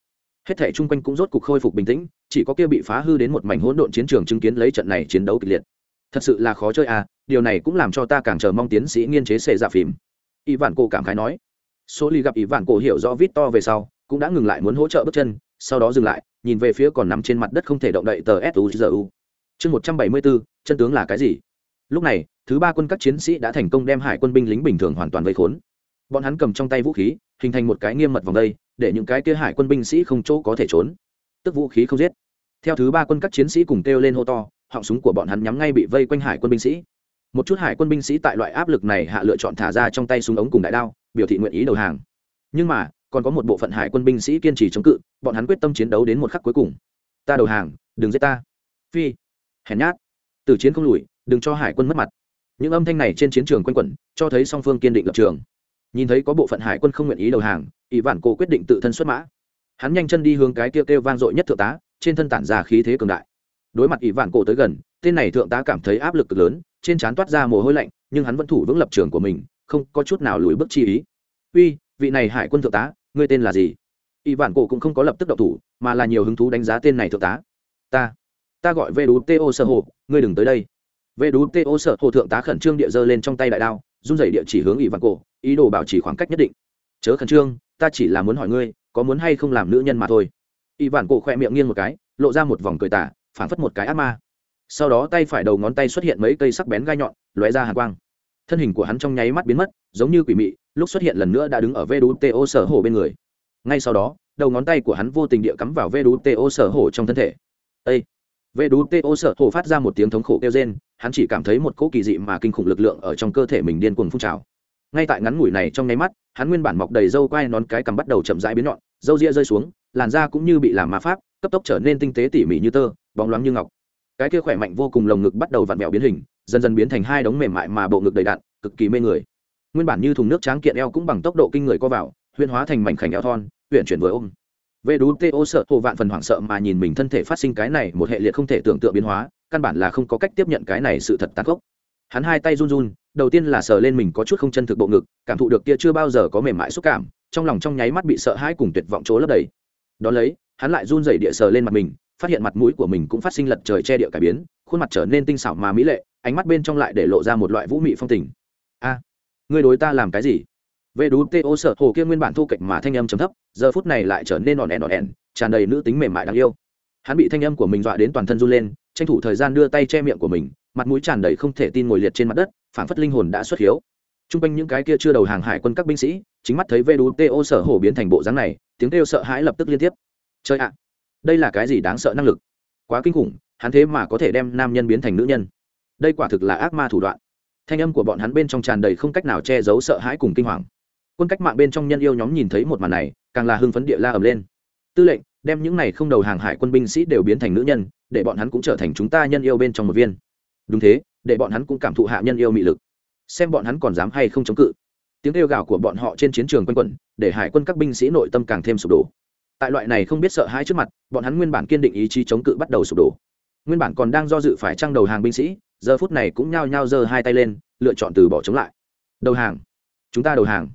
Speaker 1: hết thể chung quanh cũng rốt cục khôi phục bình tĩnh, chỉ có kia bị phá hư đến một mảnh hỗn độn chiến trường chứng kiến lấy trận này chiến đấu kịch liệt. Thật sự là khó chơi à điều này cũng làm cho ta càng chờ mong tiến sĩ nghiên chế xệ dạ phìm y vạn cổ cảm khái nói. Số ly gặp y vạn cổ hiểu rõ vít to về sau, cũng đã ngừng lại muốn hỗ trợ bước chân, sau đó dừng lại, nhìn về phía còn nằm trên mặt đất không thể động đậy tờ suzu chương một trăm bảy mươi bốn chân tướng là cái gì? Lúc này, thứ ba quân các chiến sĩ đã thành công đem hải quân binh lính bình thường hoàn toàn vây khốn bọn hắn cầm trong tay vũ khí, hình thành một cái nghiêm mật vòng đây, để những cái kia hải quân binh sĩ không chỗ có thể trốn. Tức vũ khí không giết. Theo thứ ba quân các chiến sĩ cùng kêu lên hô to, họng súng của bọn hắn nhắm ngay bị vây quanh hải quân binh sĩ. Một chút hải quân binh sĩ tại loại áp lực này hạ lựa chọn thả ra trong tay súng ống cùng đại đao, biểu thị nguyện ý đầu hàng. Nhưng mà, còn có một bộ phận hải quân binh sĩ kiên trì chống cự, bọn hắn quyết tâm chiến đấu đến một khắc cuối cùng. Ta đầu hàng, đừng giết ta. Phi. Hèn nhát. Từ chiến không lùi, đừng cho hải quân mất mặt. Những âm thanh này trên chiến trường quanh quẩn, cho thấy song phương kiên định lập trường nhìn thấy có bộ phận hải quân không nguyện ý đầu hàng, ỷ vạn cổ quyết định tự thân xuất mã. Hắn nhanh chân đi hướng cái kia kêu vang dội nhất thượng tá, trên thân tản ra khí thế cường đại. Đối mặt ỷ vạn cổ tới gần, tên này thượng tá cảm thấy áp lực cực lớn, trên trán toát ra mồ hôi lạnh, nhưng hắn vẫn thủ vững lập trường của mình, không có chút nào lùi bước chi ý. Uy, vị này hải quân thượng tá, ngươi tên là gì? Ỷ vạn cổ cũng không có lập tức độc thủ, mà là nhiều hứng thú đánh giá tên này thượng tá. Ta ta gọi vê đú Tô sơ hồ, ngươi đừng tới đây. Vê đú Tô sơ hồ thượng tá khẩn trương địa dơ lên trong tay đại đao run rẩy địa chỉ hướng ỷ văn cổ, ý đồ bảo trì khoảng cách nhất định. Chớ khẩn trương, ta chỉ là muốn hỏi ngươi, có muốn hay không làm nữ nhân mà thôi. Ỷ vạn cổ khoe miệng nghiêng một cái, lộ ra một vòng cười tả phảng phất một cái ác ma. Sau đó tay phải đầu ngón tay xuất hiện mấy cây sắc bén gai nhọn, lóe ra hàn quang. Thân hình của hắn trong nháy mắt biến mất, giống như quỷ mị, lúc xuất hiện lần nữa đã đứng ở vê đú to sở Hổ bên người. Ngay sau đó, đầu ngón tay của hắn vô tình địa cắm vào vê đú to sở Hổ trong thân thể. Ây vê đú Ô sợ hổ phát ra một tiếng thống khổ kêu rên hắn chỉ cảm thấy một cỗ kỳ dị mà kinh khủng lực lượng ở trong cơ thể mình điên cuồng phun trào. Ngay tại ngắn ngủi này trong nháy mắt hắn nguyên bản mọc đầy râu quai nón cái cằm bắt đầu chậm rãi biến nhọn râu ria rơi xuống làn da cũng như bị làm ma pháp cấp tốc trở nên tinh tế tỉ mỉ như tơ bóng loáng như ngọc. Cái kia khỏe mạnh vô cùng lồng ngực bắt đầu vặn vẹo biến hình dần dần biến thành hai đống mềm mại mà bộ ngực đầy đặn, cực kỳ mê người. Nguyên bản như thùng nước tráng kiện eo cũng bằng tốc độ kinh người co vào huyên hóa thành mảnh khảnh eo thon huyền chuyển vừa ôm. Vệ đú tê sợ hồ vạn phần hoảng sợ mà nhìn mình thân thể phát sinh cái này một hệ liệt không thể tưởng tượng biến hóa căn bản là không có cách tiếp nhận cái này sự thật tàn khốc. Hắn hai tay run run đầu tiên là sờ lên mình có chút không chân thực bộ ngực cảm thụ được kia chưa bao giờ có mềm mại xúc cảm trong lòng trong nháy mắt bị sợ hãi cùng tuyệt vọng chỗ lấp đầy. Đó lấy hắn lại run rẩy địa sờ lên mặt mình phát hiện mặt mũi của mình cũng phát sinh lật trời che địa cải biến khuôn mặt trở nên tinh xảo mà mỹ lệ ánh mắt bên trong lại để lộ ra một loại vũ mị phong tình. A à, đối ta làm cái gì? Vê đú tê ô sợ hồ kia nguyên bản thu kịch mà thanh âm chấm thấp, giờ phút này lại trở nên nọn ẻn nọn ẻn tràn đầy nữ tính mềm mại đáng yêu. Hắn bị thanh âm của mình dọa đến toàn thân run lên, tranh thủ thời gian đưa tay che miệng của mình, mặt mũi tràn đầy không thể tin ngồi liệt trên mặt đất phảng phất linh hồn đã xuất hiếu. T r u n g quanh những cái kia chưa đầu hàng hải quân các binh sĩ, chính mắt thấy vê đú tê ô sở hồ biến thành bộ dáng này, tiếng kêu sợ hãi lập tức liên tiếp. Chơi ạ, đây là cái gì đáng sợ năng lực? Quá kinh khủng, hắn thế mà có thể đem nam nhân biến thành nữ nhân. Đây quả thực là ác ma thủ đoạn. Thanh âm của bọn hắn bên trong tràn đầy không cách nào che giấu sợ hãi cùng kinh hoàng quân cách mạng bên trong nhân yêu nhóm nhìn thấy một màn này, càng là hưng phấn địa la ầm lên. Tư lệnh, đem những này không đầu hàng hải quân binh sĩ đều biến thành nữ nhân, để bọn hắn cũng trở thành chúng ta nhân yêu bên trong một viên. Đúng thế, để bọn hắn cũng cảm thụ hạ nhân yêu mị lực. Xem bọn hắn còn dám hay không chống cự. Tiếng kêu gào của bọn họ trên chiến trường quanh quẩn, để hải quân các binh sĩ nội tâm càng thêm sụp đổ. Tại loại này không biết sợ hãi trước mặt, bọn hắn nguyên bản kiên định ý chí chống cự bắt đầu sụp đổ. Nguyên bản còn đang do dự phải trăng đầu hàng binh sĩ, giờ phút này cũng nhao nhao giơ hai tay lên, lựa chọn từ bỏ chống lại. Đầu hàng. Chúng ta đầu hàng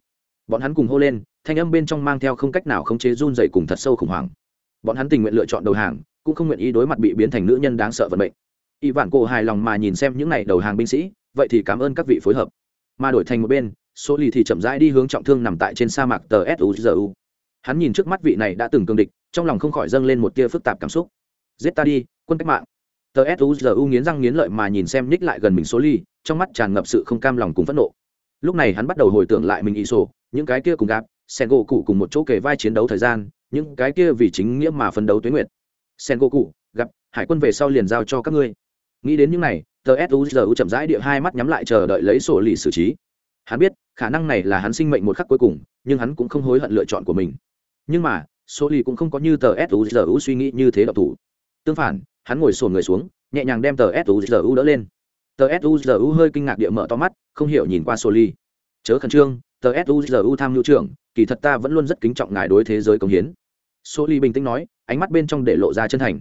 Speaker 1: bọn hắn cùng hô lên, thanh âm bên trong mang theo không cách nào khống chế run dày cùng thật sâu khủng hoảng. Bọn hắn tình nguyện lựa chọn đầu hàng, cũng không nguyện ý đối mặt bị biến thành nữ nhân đáng sợ vận mệnh. Y vạn cổ hài lòng mà nhìn xem những n à y đầu hàng binh sĩ, vậy thì cảm ơn các vị phối hợp. Mà đổi thành một bên, số lì thì chậm rãi đi hướng trọng thương nằm tại trên sa mạc tờ suzu hắn nhìn trước mắt vị này đã từng cương địch, trong lòng không khỏi dâng lên một tia phức tạp cảm xúc. Giết ta đi, quân cách mạng. Tờ suzu nghiến răng nghiến lợi mà nhìn xem ních lại gần mình số ly trong mắt tràn ngập sự không cam lòng cùng phẫn nộ. Lúc này hắn bắt đầu hồi tưởng lại mình ý sổ những cái kia cùng gạp sen gỗ cụ cùng một chỗ kề vai chiến đấu thời gian, những cái kia vì chính nghĩa mà phấn đấu tuyến nguyện sen gỗ cụ gặp, hải quân về sau liền giao cho các ngươi. Nghĩ đến những này, tờ suzu chậm rãi địa hai mắt nhắm lại chờ đợi lấy sổ lì xử trí. Hắn biết, khả năng này là hắn sinh mệnh một khắc cuối cùng, nhưng hắn cũng không hối hận lựa chọn của mình. Nhưng mà, sổ lì cũng không có như tờ suzu suy nghĩ như thế độc thủ. Tương phản, hắn ngồi sổ người xuống, nhẹ nhàng đem tờ suzu đỡ lên. Tờ suzu hơi kinh ngạc địa mở to mắt, không hiểu nhìn qua sổ lì. Chớ khẩn trương tờ suzu tham nhu trưởng, kỳ thật ta vẫn luôn rất kính trọng ngài đối thế giới công hiến. Số ly bình tĩnh nói, ánh mắt bên trong để lộ ra chân thành.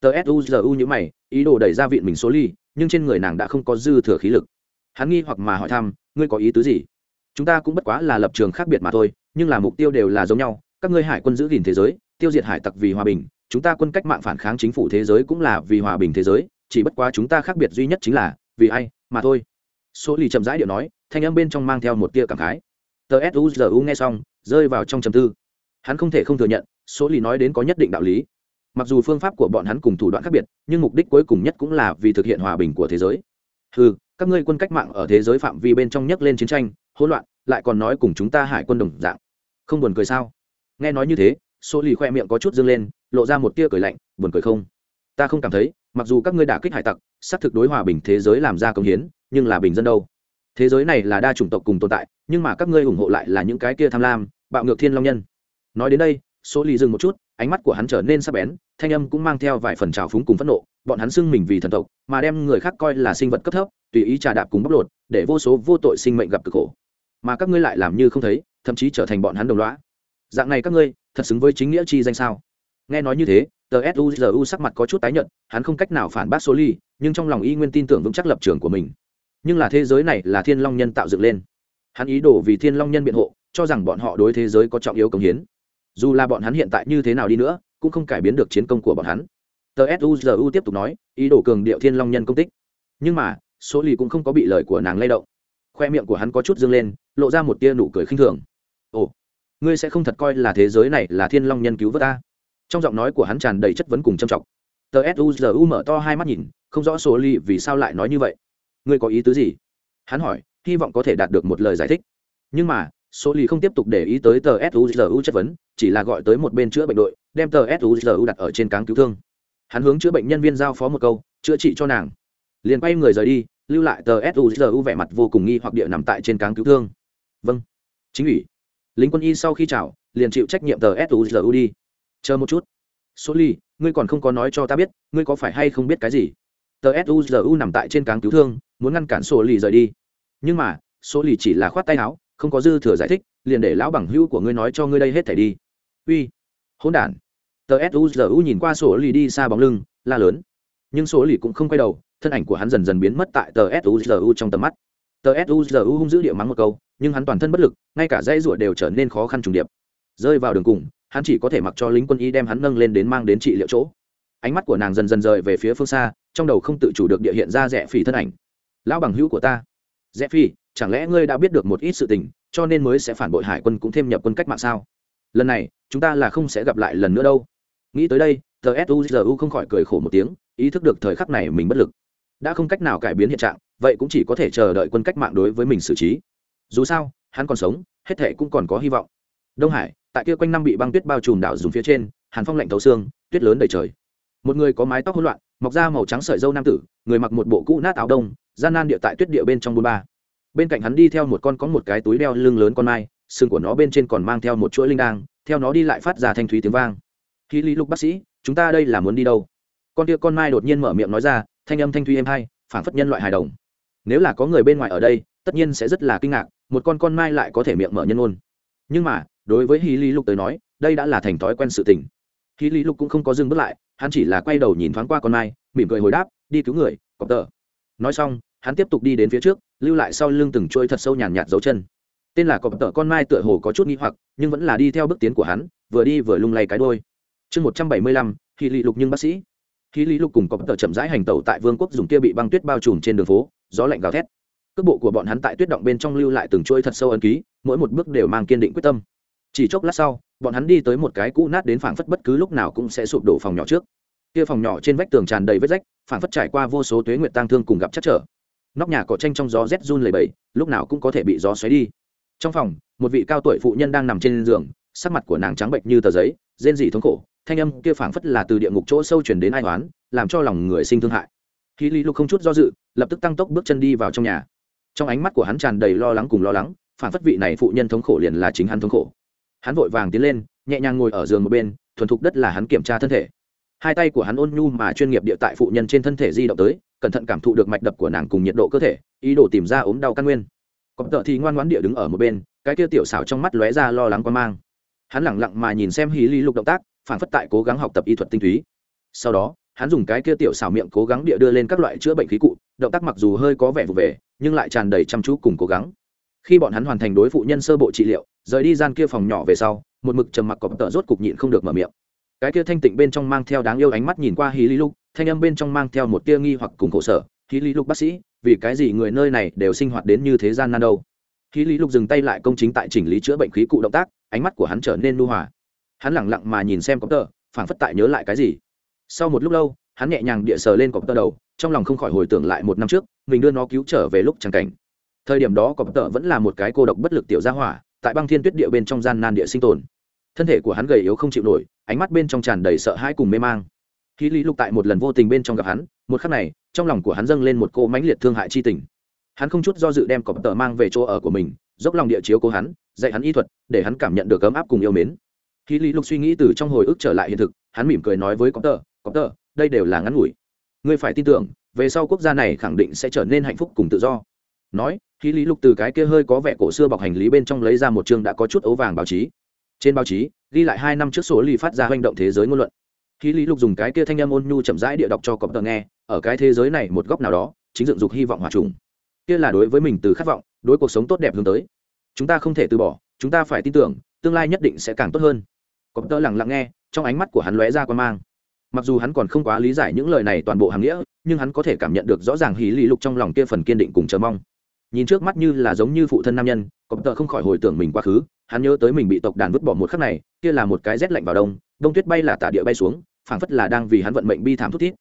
Speaker 1: Tờ suzu như mày, ý đồ đẩy ra viện mình số ly nhưng trên người nàng đã không có dư thừa khí lực. Hắn nghi hoặc mà hỏi thăm, ngươi có ý tứ gì? Chúng ta cũng bất quá là lập trường khác biệt mà thôi, nhưng là mục tiêu đều là giống nhau, các ngươi hải quân giữ gìn thế giới, tiêu diệt hải tặc vì hòa bình, chúng ta quân cách mạng phản kháng chính phủ thế giới cũng là vì hòa bình thế giới, chỉ bất quá chúng ta khác biệt duy nhất chính là vì ai mà thôi. Số lì chậm rãi điệu nói, thanh âm bên trong mang theo một tia cảm khái tờ suzu nghe xong, rơi vào trong trầm tư. Hắn không thể không thừa nhận, số lì nói đến có nhất định đạo lý. Mặc dù phương pháp của bọn hắn cùng thủ đoạn khác biệt, nhưng mục đích cuối cùng nhất cũng là vì thực hiện hòa bình của thế giới. Ừ các ngươi quân cách mạng ở thế giới phạm vi bên trong nhấc lên chiến tranh, hỗn loạn, lại còn nói cùng chúng ta hải quân đồng dạng. Không buồn cười sao? Nghe nói như thế, số lì khoe miệng có chút dâng lên, lộ ra một tia cười lạnh, buồn cười không? Ta không cảm thấy, mặc dù các ngươi đả kích hải tặc, xác thực đối hòa bình thế giới làm ra công hiến, nhưng là bình dân đâu? Thế giới này là đa chủng tộc cùng tồn tại nhưng mà các ngươi ủng hộ lại là những cái kia tham lam, bạo ngược thiên long nhân. Nói đến đây số lì dừng một chút, ánh mắt của hắn trở nên sắc bén, thanh âm cũng mang theo vài phần trào phúng cùng phẫn nộ, bọn hắn xưng mình vì thần tộc, mà đem người khác coi là sinh vật cấp thấp, tùy ý trà đạp cùng bóc lột, để vô số vô tội sinh mệnh gặp cực khổ. Mà các ngươi lại làm như không thấy, thậm chí trở thành bọn hắn đồng lõa. Dạng này các ngươi, thật xứng với chính nghĩa chi danh sao? Nghe nói như thế, tờ suzu sắc mặt có chút tái nhợt, hắn không cách nào phản bác số ly nhưng trong lòng y nguyên tin tưởng vững chắc lập trường của mình. Nhưng là thế giới này là thiên long nhân tạo dựng lên hắn ý đồ vì thiên long nhân biện hộ, cho rằng bọn họ đối thế giới có trọng yếu công hiến. Dù là bọn hắn hiện tại như thế nào đi nữa, cũng không cải biến được chiến công của bọn hắn. Tờ suzu tiếp tục nói, ý đồ cường điệu thiên long nhân công tích. Nhưng mà, số lì cũng không có bị lời của nàng lay động. Khoe miệng của hắn có chút dâng lên, lộ ra một tia nụ cười khinh thường. Ồ, ngươi sẽ không thật coi là thế giới này là thiên long nhân cứu vớt ta? Trong giọng nói của hắn tràn đầy chất vấn cùng châm trọng tờ suzu mở to hai mắt nhìn, không rõ số lì vì sao lại nói như vậy. Ngươi có ý tứ gì? Hắn hỏi hy vọng có thể đạt được một lời giải thích. Nhưng mà số lì không tiếp tục để ý tới tờ suzu chất vấn, chỉ là gọi tới một bên chữa bệnh đội, đem tờ suzu đặt ở trên cáng cứu thương. Hắn hướng chữa bệnh nhân viên giao phó một câu, chữa trị cho nàng. Liền quay người rời đi, lưu lại tờ suzu vẻ mặt vô cùng nghi hoặc địa nằm tại trên cáng cứu thương. Vâng chính ủy. Lính quân y sau khi chào, liền chịu trách nhiệm tờ suzu đi. Chờ một chút. Số ly ngươi còn không có nói cho ta biết, ngươi có phải hay không biết cái gì? Tờ suzu nằm tại trên cáng cứu thương, muốn ngăn cản số lì rời đi nhưng mà, số lì chỉ là khoát tay áo, không có dư thừa giải thích, liền để lão bằng hữu của ngươi nói cho ngươi đây hết thảy đi. Uy, hỗn đản. Tờ suzu nhìn qua số lì đi xa bóng lưng, la lớn. Nhưng số lì cũng không quay đầu, thân ảnh của hắn dần dần biến mất tại tờ suzu trong tầm mắt. Tờ suzu hung dữ địa mắng một câu, nhưng hắn toàn thân bất lực, ngay cả dãy ruột đều trở nên khó khăn trùng điệp. Rơi vào đường cùng, hắn chỉ có thể mặc cho lính quân y đem hắn nâng lên đến mang đến trị liệu chỗ. Ánh mắt của nàng dần dần rời về phía phương xa, trong đầu không tự chủ được địa hiện ra rẻ phỉ thân ảnh. Lão bằng hữu của ta rẽ phi, chẳng lẽ ngươi đã biết được một ít sự tình, cho nên mới sẽ phản bội hải quân cũng thêm nhập quân cách mạng sao? Lần này, chúng ta là không sẽ gặp lại lần nữa đâu. Nghĩ tới đây, tờ suzu không khỏi cười khổ một tiếng, ý thức được thời khắc này mình bất lực. Đã không cách nào cải biến hiện trạng, vậy cũng chỉ có thể chờ đợi quân cách mạng đối với mình xử trí. Dù sao, hắn còn sống, hết thệ cũng còn có hy vọng. Đông hải, tại kia quanh năm bị băng tuyết bao trùm đảo dùng phía trên, hàn phong lạnh thấu xương, tuyết lớn đầy trời. Một người có mái tóc hỗn loạn mọc da màu trắng sợi dâu nam tử, người mặc một bộ cũ nát áo đông, gian nan địa tại tuyết địa bên trong bôn ba. Bên cạnh hắn đi theo một con có một cái túi đeo lưng lớn con mai, sừng của nó bên trên còn mang theo một chuỗi linh đang theo nó đi lại phát ra thanh thúy tiếng vang. Khi lý lục bác sĩ, chúng ta đây là muốn đi đâu? Con kia con mai đột nhiên mở miệng nói ra, thanh âm thanh thúy êm hay, phảng phất nhân loại hài đồng. Nếu là có người bên ngoài ở đây, tất nhiên sẽ rất là kinh ngạc, một con con mai lại có thể miệng mở nhân ôn. Nhưng mà, đối với hí lý lục tới nói, đây đã là thành thói quen sự tình. Hí lý lục cũng không có dừng bước lại hắn chỉ là quay đầu nhìn thoáng qua con mai, mỉm cười hồi đáp, đi cứu người, cọp tờ. Nói xong, hắn tiếp tục đi đến phía trước, lưu lại sau lưng từng trôi thật sâu nhàn nhạt dấu chân. Tên là cọp tợ con mai tựa hồ có chút nghi hoặc, nhưng vẫn là đi theo bước tiến của hắn, vừa đi vừa lung lay cái đôi chương một trăm bảy mươi lăm khi lị lục nhưng bác sĩ. Khi lý lục cùng cọp tợ chậm rãi hành tẩu tại vương quốc dùng kia bị băng tuyết bao trùm trên đường phố, gió lạnh gào thét. Cước bộ của bọn hắn tại tuyết động bên trong lưu lại từng trôi thật sâu ấn ký, mỗi một bước đều mang kiên định quyết tâm. Chỉ chốc lát sau bọn hắn đi tới một cái cũ nát đến phảng phất bất cứ lúc nào cũng sẽ sụp đổ phòng nhỏ trước. Kia phòng nhỏ trên vách tường tràn đầy vết rách phảng phất trải qua vô số tuế nguyệt tang thương cùng gặp chắc trở. Nóc nhà cỏ tranh trong gió rét run lầy bẩy, lúc nào cũng có thể bị gió xoáy đi. Trong phòng một vị cao tuổi phụ nhân đang nằm trên giường sắc mặt của nàng trắng bệnh như tờ giấy rên rỉ thống khổ thanh âm kia phảng phất là từ địa ngục chỗ sâu chuyển đến ai toán làm cho lòng người sinh thương hại. Khi lý lục không chút do dự lập tức tăng tốc bước chân đi vào trong nhà. Trong ánh mắt của hắn tràn đầy lo lắng cùng lo lắng phản phất vị này phụ nhân thống khổ liền là chính hắn thống khổ hắn vội vàng tiến lên, nhẹ nhàng ngồi ở giường một bên, thuần thục đất là hắn kiểm tra thân thể. Hai tay của hắn ôn nhu mà chuyên nghiệp địa tại phụ nhân trên thân thể di động tới, cẩn thận cảm thụ được mạch đập của nàng cùng nhiệt độ cơ thể, ý đồ tìm ra ốm đau căn nguyên. Cọp tợ thì ngoan ngoãn địa đứng ở một bên, cái kia tiểu xảo trong mắt lóe ra lo lắng quan mang. Hắn lẳng lặng mà nhìn xem hí ly lục động tác, phản phất tại cố gắng học tập y thuật tinh túy. Sau đó, hắn dùng cái kia tiểu xảo miệng cố gắng địa đưa lên các loại chữa bệnh khí cụ, động tác mặc dù hơi có vẻ vụ về, nhưng lại tràn đầy chăm chú cùng cố gắng khi bọn hắn hoàn thành đối phụ nhân sơ bộ trị liệu, rời đi gian kia phòng nhỏ về sau, một mực trầm mặc cọp tợ rốt cục nhịn không được mở miệng. Cái kia thanh tịnh bên trong mang theo đáng yêu ánh mắt nhìn qua hí lý lục, thanh âm bên trong mang theo một tia nghi hoặc cùng khổ sở. Hí lý lục bác sĩ, vì cái gì người nơi này đều sinh hoạt đến như thế gian nan đâu? Hí lý lục dừng tay lại công chính tại chỉnh lý chữa bệnh khí cụ động tác, ánh mắt của hắn trở nên nu hòa. Hắn lẳng lặng mà nhìn xem cọp tợ, phảng phất tại nhớ lại cái gì. Sau một lúc lâu, hắn nhẹ nhàng địa sờ lên cọp tợ đầu, trong lòng không khỏi hồi tưởng lại một năm trước, mình đưa nó cứu trở về lúc chẳng cảnh thời điểm đó cọp tợ vẫn là một cái cô độc bất lực tiểu gia hỏa, tại băng thiên tuyết địa bên trong gian nan địa sinh tồn. Thân thể của hắn gầy yếu không chịu nổi, ánh mắt bên trong tràn đầy sợ hãi cùng mê mang. Khi lý lục tại một lần vô tình bên trong gặp hắn, một khắc này, trong lòng của hắn dâng lên một cô mãnh liệt thương hại chi tình. Hắn không chút do dự đem cọp tợ mang về chỗ ở của mình, dốc lòng địa chiếu cố hắn, dạy hắn y thuật, để hắn cảm nhận được ấm áp cùng yêu mến. Khi lý lục suy nghĩ từ trong hồi ức trở lại hiện thực, hắn mỉm cười nói với cọp tợ cọp tợ đây đều là ngắn ngủi. Ngươi phải tin tưởng, về sau quốc gia này khẳng định sẽ trở nên hạnh phúc cùng tự do. Nói khi lý lục từ cái kia hơi có vẻ cổ xưa bọc hành lý bên trong lấy ra một chương đã có chút ấu vàng báo chí. Trên báo chí, ghi lại hai năm trước số ly phát ra hành động thế giới ngôn luận. Khi lý lục dùng cái kia thanh âm ôn nhu chậm rãi địa đọc cho cọp tờ nghe, ở cái thế giới này một góc nào đó, chính dựng dục hy vọng hòa trùng. Kia là đối với mình từ khát vọng, đối cuộc sống tốt đẹp hướng tới. Chúng ta không thể từ bỏ, chúng ta phải tin tưởng, tương lai nhất định sẽ càng tốt hơn. Cọp tờ lặng lặng nghe, trong ánh mắt của hắn lóe ra quan mang. Mặc dù hắn còn không quá lý giải những lời này toàn bộ hàng nghĩa, nhưng hắn có thể cảm nhận được rõ ràng hí lý lục trong lòng kia phần kiên định cùng chờ mong nhìn trước mắt như là giống như phụ thân nam nhân cọp tợ không khỏi hồi tưởng mình quá khứ, hắn nhớ tới mình bị tộc đàn vứt bỏ một khắc này, kia là một cái rét lạnh vào đông đông tuyết bay là tả địa bay xuống, phảng phất là đang vì hắn vận mệnh bi thảm thút thít.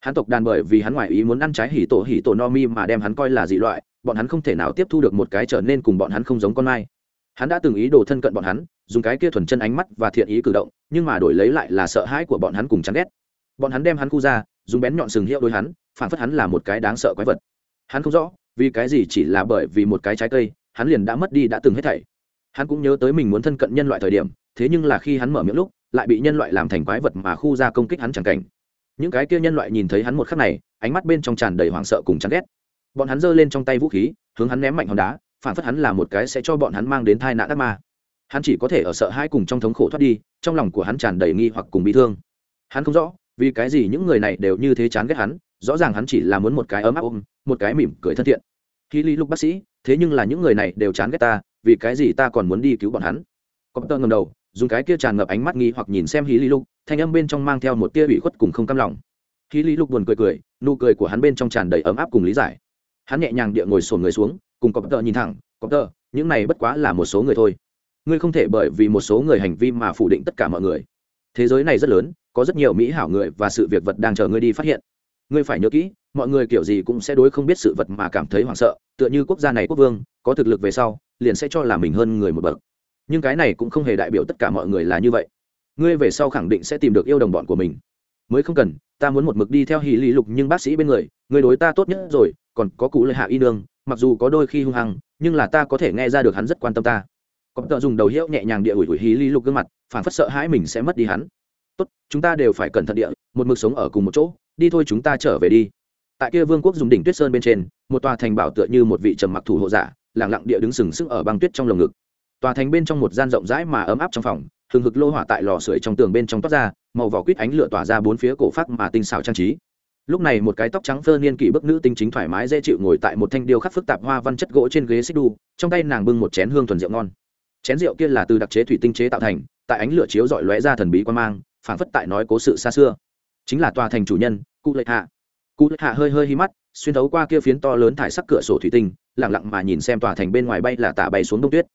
Speaker 1: Hắn tộc đàn bởi vì hắn ngoài ý muốn ăn trái hỉ tổ hỉ tổ no mi mà đem hắn coi là dị loại, bọn hắn không thể nào tiếp thu được một cái trở nên cùng bọn hắn không giống con mai. Hắn đã từng ý đồ thân cận bọn hắn, dùng cái kia thuần chân ánh mắt và thiện ý cử động, nhưng mà đổi lấy lại là sợ hãi của bọn hắn cùng chán ghét. Bọn hắn đem hắn khu ra, dùng bén nhọn sừng hiệu đối hắn phản phất hắn là một cái đáng sợ quái vật. Hắn không rõ vì cái gì chỉ là bởi vì một cái trái cây, hắn liền đã mất đi đã từng hết thảy. Hắn cũng nhớ tới mình muốn thân cận nhân loại thời điểm, thế nhưng là khi hắn mở miệng lúc, lại bị nhân loại làm thành quái vật mà khu ra công kích hắn chẳng cảnh. Những cái kia nhân loại nhìn thấy hắn một khắc này, ánh mắt bên trong tràn đầy hoảng sợ cùng chán ghét. Bọn hắn giơ lên trong tay vũ khí, hướng hắn ném mạnh hòn đá, phản phất hắn là một cái sẽ cho bọn hắn mang đến tai nạn ác ma. Hắn chỉ có thể ở sợ hai cùng trong thống khổ thoát đi, trong lòng của hắn tràn đầy nghi hoặc cùng bị thương. Hắn không rõ, vì cái gì những người này đều như thế chán ghét hắn rõ ràng hắn chỉ là muốn một cái ấm áp ôm, một cái mỉm cười thân thiện. Khi lý lục bác sĩ, thế nhưng là những người này đều chán ghét ta, vì cái gì ta còn muốn đi cứu bọn hắn? Cọp tơ ngầm đầu, dùng cái kia tràn ngập ánh mắt nghi hoặc nhìn xem hí lý lục, thanh âm bên trong mang theo một tia ủy khuất cùng không cam lòng. Hí lý lục buồn cười cười, nụ cười của hắn bên trong tràn đầy ấm áp cùng lý giải. Hắn nhẹ nhàng địa ngồi sồn người xuống, cùng cọp tơ nhìn thẳng, cọp tơ những này bất quá là một số người thôi. Ngươi không thể bởi vì một số người hành vi mà phủ định tất cả mọi người. Thế giới này rất lớn, có rất nhiều mỹ hảo người và sự việc vật đang chờ ngươi đi phát hiện ngươi phải nhớ kỹ, mọi người kiểu gì cũng sẽ đối không biết sự vật mà cảm thấy hoảng sợ, tựa như quốc gia này quốc vương, có thực lực về sau, liền sẽ cho là mình hơn người một bậc. Nhưng cái này cũng không hề đại biểu tất cả mọi người là như vậy. Ngươi về sau khẳng định sẽ tìm được yêu đồng bọn của mình. Mới không cần, ta muốn một mực đi theo hì lý lục nhưng bác sĩ bên người người đối ta tốt nhất rồi, còn có cụ lợi hạ y nương, mặc dù có đôi khi hung hăng, nhưng là ta có thể nghe ra được hắn rất quan tâm ta. Có tợ dùng đầu hiệu nhẹ nhàng địa ủi ủi hí lý lục gương mặt, phản phất sợ hãi mình sẽ mất đi hắn. Tốt, chúng ta đều phải cẩn thận địa, một mực sống ở cùng một chỗ đi thôi chúng ta trở về đi. Tại kia vương quốc dùng đỉnh tuyết sơn bên trên, một tòa thành bảo tựa như một vị trầm mặc thủ hộ giả lẳng lặng địa đứng sừng sững ở băng tuyết trong lồng ngực. Tòa thành bên trong một gian rộng rãi mà ấm áp trong phòng, hừng hực lô hỏa tại lò sưởi trong tường bên trong toát ra, màu vỏ quýt ánh lửa tỏa ra bốn phía cổ phát mà tinh xảo trang trí. Lúc này một cái tóc trắng phơ niên kỷ bức nữ tinh chính thoải mái dễ chịu ngồi tại một thanh điêu khắc phức tạp hoa văn chất gỗ trên ghế xích đu, trong tay nàng bưng một chén hương thuần rượu ngon. Chén rượu kia là từ đặc chế thủy tinh chế tạo thành, tại ánh lửa chiếu dọi lóe ra thần bí quan mang, phảng phất tại nói cố sự xa xưa chính là tòa thành chủ nhân, cụ lệ hạ. Cụ lệ hạ hơi hơi hí mắt, xuyên thấu qua kia phiến to lớn thải sắc cửa sổ thủy tinh lẳng lặng mà nhìn xem tòa thành bên ngoài bay là tả bay xuống đông tuyết.